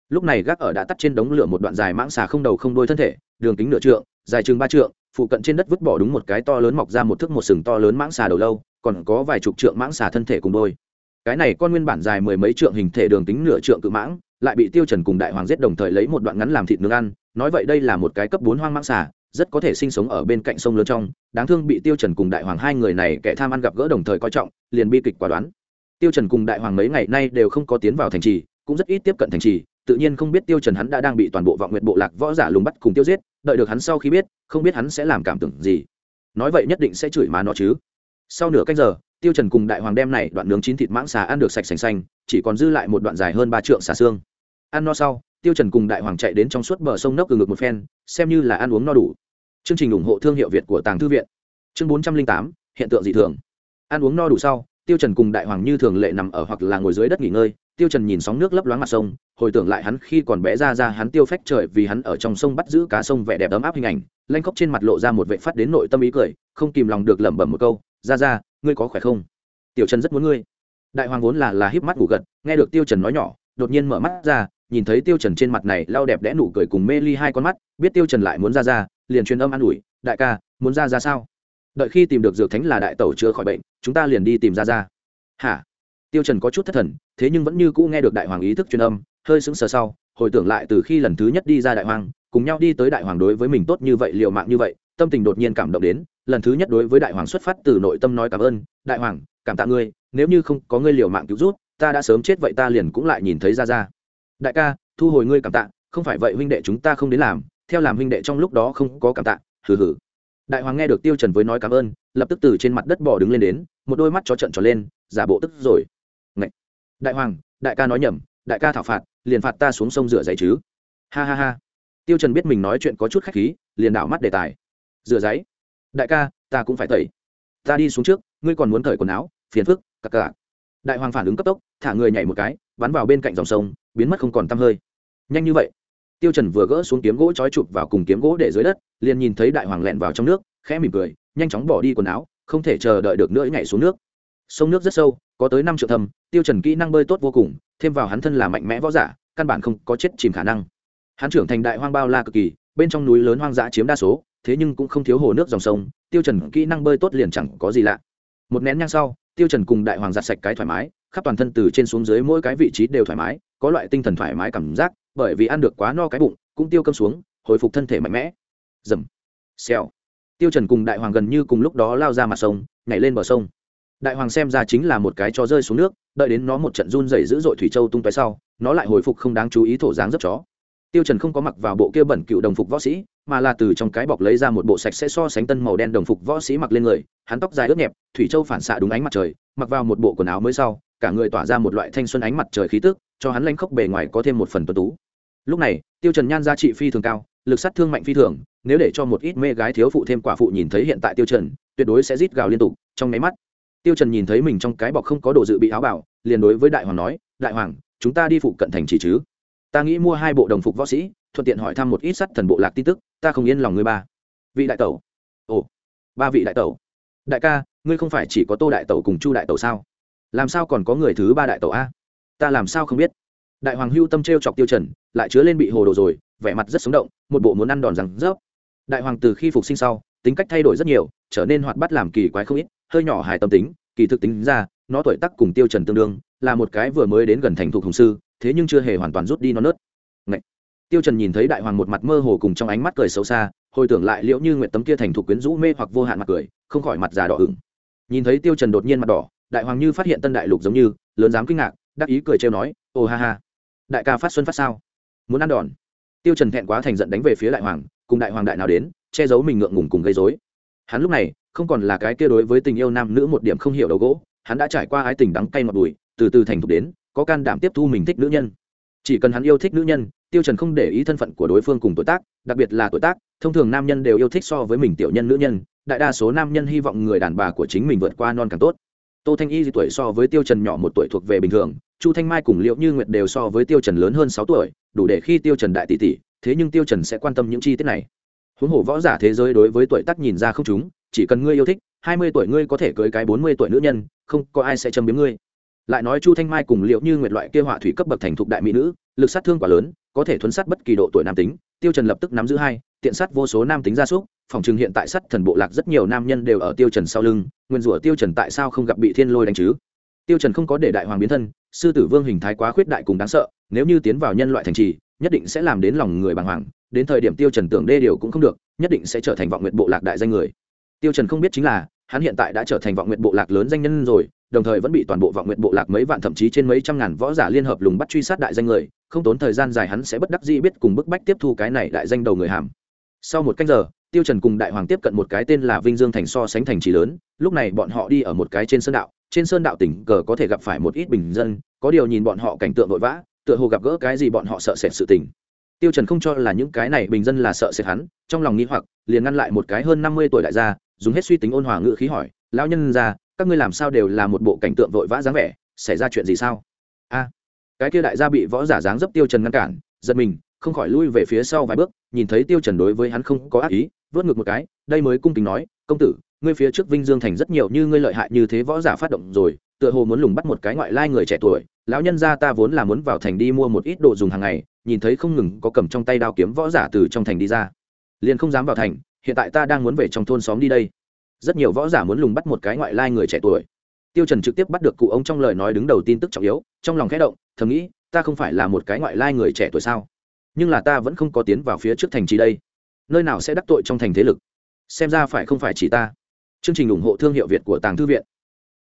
lúc này gác ở đã tắt trên đống lửa một đoạn dài mãng xà không đầu không đuôi thân thể, đường kính nửa trượng, dài chừng ba trượng, phụ cận trên đất vứt bỏ đúng một cái to lớn mọc ra một thước một sừng to lớn mãng xà đầu lâu, còn có vài chục trượng mãng xà thân thể cùng đôi. Cái này con nguyên bản dài mười mấy trượng hình thể đường kính nửa trượng cự mãng, lại bị tiêu trần cùng đại hoàng giết đồng thời lấy một đoạn ngắn làm thịt nướng ăn, nói vậy đây là một cái cấp bốn hoang mãng xà, rất có thể sinh sống ở bên cạnh sông lớn trong, đáng thương bị tiêu trần cùng đại hoàng hai người này kẻ tham ăn gặp gỡ đồng thời coi trọng, liền bi kịch quả đoán. Tiêu trần cùng đại hoàng mấy ngày nay đều không có tiến vào thành trì, cũng rất ít tiếp cận thành trì tự nhiên không biết tiêu trần hắn đã đang bị toàn bộ vọng nguyệt bộ lạc võ giả lùng bắt cùng tiêu giết, đợi được hắn sau khi biết, không biết hắn sẽ làm cảm tưởng gì. Nói vậy nhất định sẽ chửi má nó chứ. Sau nửa canh giờ, tiêu trần cùng đại hoàng đem này đoạn nướng chín thịt mãng xà ăn được sạch sành xanh, chỉ còn dư lại một đoạn dài hơn ba trượng xà xương. Ăn no sau, tiêu trần cùng đại hoàng chạy đến trong suốt bờ sông nốc từ ngực một phen, xem như là ăn uống no đủ. Chương trình ủng hộ thương hiệu việt của tàng thư viện. Chương bốn trăm linh tám, hiện tượng dị thường. Ăn uống no đủ sau, tiêu trần cùng đại hoàng như thường lệ nằm ở hoặc là ngồi dưới đất nghỉ ngơi tiêu trần nhìn sóng nước lấp loáng mặt sông, hồi tưởng lại hắn khi còn bé ra ra hắn tiêu phách trời vì hắn ở trong sông bắt giữ cá sông vẻ đẹp ấm áp hình ảnh, lanh khóc trên mặt lộ ra một vệ phát đến nội tâm ý cười, không kìm lòng được lẩm bẩm một câu, ra ra, ngươi có khỏe không? Tiểu trần rất muốn ngươi. Đại hoàng vốn là là híp mắt ngủ gật, nghe được tiêu trần nói nhỏ, đột nhiên mở mắt ra, nhìn thấy tiêu trần trên mặt này lao đẹp đẽ nụ cười cùng mê ly hai con mắt, biết tiêu trần lại muốn ra ra, liền truyền âm an ủi, đại ca, muốn ra ra sao? Đợi khi tìm được dược thánh là đại tẩu chữa khỏi bệnh, chúng ta liền đi tìm ra ra. Hả? Tiêu trần có chút thất thần, thế nhưng vẫn như cũ nghe được đại hoàng ý thức truyền âm, hơi sững sờ sau, hồi tưởng lại từ khi lần thứ nhất đi ra đại hoàng, cùng nhau đi tới đại hoàng đối với mình tốt như vậy, liều mạng như vậy, tâm tình đột nhiên cảm động đến, lần thứ nhất đối với đại hoàng xuất phát từ nội tâm nói cảm ơn, đại hoàng, cảm tạ ngươi, nếu như không có ngươi liều mạng cứu rút ta đã sớm chết vậy ta liền cũng lại nhìn thấy ra ra. Đại ca, thu hồi ngươi cảm tạ, không phải vậy huynh đệ chúng ta không đến làm, theo làm huynh đệ trong lúc đó không có cảm tạ, hừ hừ. Đại hoàng nghe được tiêu trần với nói cảm ơn, lập tức từ trên mặt đất bò đứng lên đến, một đôi mắt cho trận tròn lên, giả bộ tức rồi đại hoàng, đại ca nói nhầm, đại ca thảo phạt, liền phạt ta xuống sông rửa giấy chứ. Ha ha ha. Tiêu trần biết mình nói chuyện có chút khách khí, liền đảo mắt đề tài. Rửa giấy? Đại ca, ta cũng phải tẩy. Ta đi xuống trước, ngươi còn muốn cởi quần áo, phiền phức, cặc cặc. Đại hoàng phản ứng cấp tốc, thả người nhảy một cái, bắn vào bên cạnh dòng sông, biến mất không còn tăm hơi. Nhanh như vậy. Tiêu trần vừa gỡ xuống kiếm gỗ trói chụp vào cùng kiếm gỗ để dưới đất, liền nhìn thấy đại hoàng lẹn vào trong nước, khẽ mỉm cười, nhanh chóng bỏ đi quần áo, không thể chờ đợi được nữa nhảy xuống nước. Sông nước rất sâu có tới năm triệu thâm, tiêu trần kỹ năng bơi tốt vô cùng, thêm vào hắn thân là mạnh mẽ võ giả, căn bản không có chết chìm khả năng. Hắn trưởng thành đại hoang bao la cực kỳ, bên trong núi lớn hoang dã chiếm đa số, thế nhưng cũng không thiếu hồ nước dòng sông, tiêu trần kỹ năng bơi tốt liền chẳng có gì lạ. Một nén nhang sau, tiêu trần cùng đại hoàng giặt sạch cái thoải mái, khắp toàn thân từ trên xuống dưới mỗi cái vị trí đều thoải mái, có loại tinh thần thoải mái cảm giác, bởi vì ăn được quá no cái bụng, cũng tiêu cơm xuống, hồi phục thân thể mạnh mẽ. Dầm xèo. Tiêu trần cùng đại hoàng gần như cùng lúc đó lao ra mặt sông, nhảy lên bờ sông đại hoàng xem ra chính là một cái cho rơi xuống nước, đợi đến nó một trận run dày dữ dội thủy châu tung tóe sau, nó lại hồi phục không đáng chú ý thổ dáng rất chó. Tiêu trần không có mặc vào bộ kia bẩn cựu đồng phục võ sĩ, mà là từ trong cái bọc lấy ra một bộ sạch sẽ so sánh tân màu đen đồng phục võ sĩ mặc lên người, hắn tóc dài ướt nhẹp, thủy châu phản xạ đúng ánh mặt trời, mặc vào một bộ quần áo mới sau, cả người tỏa ra một loại thanh xuân ánh mặt trời khí tức, cho hắn lanh khốc bề ngoài có thêm một phần tuấn tú. Lúc này, tiêu trần nhan giá trị phi thường cao, lực sát thương mạnh phi thường, nếu để cho một ít mê gái thiếu phụ thêm quả phụ nhìn thấy hiện tại tiêu trần, tuyệt đối sẽ rít gào liên tục, trong máy mắt tiêu trần nhìn thấy mình trong cái bọc không có đồ dự bị áo bảo, liền đối với đại hoàng nói, đại hoàng, chúng ta đi phụ cận thành chỉ chứ? Ta nghĩ mua hai bộ đồng phục võ sĩ, thuận tiện hỏi thăm một ít sắt thần bộ lạc tin tức, ta không yên lòng ngươi ba. Vị đại tẩu. Ồ, ba vị đại tẩu. Đại ca, ngươi không phải chỉ có tô đại tẩu cùng chu đại tẩu sao? Làm sao còn có người thứ ba đại tẩu a? Ta làm sao không biết? Đại hoàng hưu tâm t r e o chọc tiêu trần, lại chứa lên bị hồ đồ rồi, vẻ mặt rất sống động, một bộ muốn ăn đòn rằng rớp. Đại hoàng từ khi phục sinh sau, tính cách thay đổi rất nhiều, trở nên hoạt bát làm kỳ quái không ít hơi nhỏ hài tâm tính, kỳ thực tính ra, nó tuổi tác cùng tiêu trần tương đương, là một cái vừa mới đến gần thành thục hùng sư, thế nhưng chưa hề hoàn toàn rút đi nó nớt. Ngậy. tiêu trần nhìn thấy đại hoàng một mặt mơ hồ cùng trong ánh mắt cười xấu xa, hồi tưởng lại liễu như nguyệt tấm kia thành thục quyến rũ mê hoặc vô hạn mặt cười, không khỏi mặt già đỏ ửng. Nhìn thấy tiêu trần đột nhiên mặt đỏ, đại hoàng như phát hiện tân đại lục giống như, lớn dám kinh ngạc, đắc ý cười trêu nói, ô ha ha, đại ca phát xuân phát sao? Muốn ăn đòn. Tiêu trần thẹn quá thành giận đánh về phía đại hoàng, cùng đại hoàng đại nào đến, che giấu mình ngượng ngùng cùng gây rối. Hắn lúc này không còn là cái kia đối với tình yêu nam nữ một điểm không hiểu đầu gỗ, hắn đã trải qua ái tình đắng cay ngọt bùi, từ từ thành thục đến, có can đảm tiếp thu mình thích nữ nhân. Chỉ cần hắn yêu thích nữ nhân, tiêu trần không để ý thân phận của đối phương cùng tuổi tác, đặc biệt là tuổi tác, thông thường nam nhân đều yêu thích so với mình tiểu nhân nữ nhân, đại đa số nam nhân hy vọng người đàn bà của chính mình vượt qua non càng tốt. Tô thanh y thì tuổi so với tiêu trần nhỏ một tuổi thuộc về bình thường, chu thanh mai cùng liễu như nguyệt đều so với tiêu trần lớn hơn sáu tuổi, đủ để khi tiêu trần đại tỷ tỷ, thế nhưng tiêu trần sẽ quan tâm những chi tiết này. Huống hồ võ giả thế giới đối với tuổi tác nhìn ra không chúng chỉ cần ngươi yêu thích, hai mươi tuổi ngươi có thể cưới cái bốn mươi tuổi nữ nhân, không có ai sẽ châm biếm ngươi. Lại nói chu thanh mai cùng liệu như nguyệt loại kia họa thủy cấp bậc thành thục đại mỹ nữ, lực sát thương quá lớn, có thể thuấn sát bất kỳ độ tuổi nam tính, tiêu trần lập tức nắm giữ hai, tiện sát vô số nam tính gia súc, phòng trường hiện tại sát thần bộ lạc rất nhiều nam nhân đều ở tiêu trần sau lưng, nguyên rủa tiêu trần tại sao không gặp bị thiên lôi đánh chứ? Tiêu trần không có để đại hoàng biến thân, sư tử vương hình thái quá khuyết đại cùng đáng sợ, nếu như tiến vào nhân loại thành trì, nhất định sẽ làm đến lòng người bàng hoàng, đến thời điểm tiêu trần tưởng đê điều cũng không được, nhất định sẽ trở thành vọng nguyện bộ lạc đại danh người tiêu trần không biết chính là, hắn hiện tại đã trở thành vọng nguyện bộ lạc lớn danh nhân rồi, đồng thời vẫn bị toàn bộ vọng nguyện bộ lạc mấy vạn thậm chí trên mấy trăm ngàn võ giả liên hợp lùng bắt truy sát đại danh người, không tốn thời gian dài hắn sẽ bất đắc dĩ biết cùng bức bách tiếp thu cái này đại danh đầu người hàm. Sau một cách giờ, tiêu trần cùng đại hoàng tiếp cận một cái tên là vinh dương thành so sánh thành trì lớn, lúc này bọn họ đi ở một cái trên sơn đạo, trên sơn đạo tỉnh cờ có thể gặp phải một ít bình dân, có điều nhìn bọn họ cảnh tượng vội vã, tựa hồ gặp gỡ cái gì bọn họ sợ sệt sự tình. Tiêu trần không cho là những cái này bình dân là sợ sệt hắn, trong lòng nghi hoặc, liền ngăn lại một cái hơn năm mươi tuổi đại gia dùng hết suy tính ôn hòa ngữ khí hỏi, lão nhân gia, các ngươi làm sao đều là một bộ cảnh tượng vội vã dáng vẻ, xảy ra chuyện gì sao? A, cái kia đại gia bị võ giả dáng dấp tiêu trần ngăn cản, giật mình, không khỏi lui về phía sau vài bước, nhìn thấy tiêu trần đối với hắn không có ác ý, vớt ngược một cái, đây mới cung kính nói, công tử, ngươi phía trước vinh dương thành rất nhiều như ngươi lợi hại như thế võ giả phát động rồi, tựa hồ muốn lùng bắt một cái ngoại lai người trẻ tuổi, lão nhân gia ta vốn là muốn vào thành đi mua một ít đồ dùng hàng ngày, nhìn thấy không ngừng có cầm trong tay đao kiếm võ giả từ trong thành đi ra, liền không dám vào thành hiện tại ta đang muốn về trong thôn xóm đi đây. Rất nhiều võ giả muốn lùng bắt một cái ngoại lai người trẻ tuổi. Tiêu trần trực tiếp bắt được cụ ông trong lời nói đứng đầu tin tức trọng yếu, trong lòng khẽ động, thầm nghĩ, ta không phải là một cái ngoại lai người trẻ tuổi sao? Nhưng là ta vẫn không có tiến vào phía trước thành trì đây. Nơi nào sẽ đắc tội trong thành thế lực? Xem ra phải không phải chỉ ta. Chương trình ủng hộ thương hiệu việt của tàng thư viện.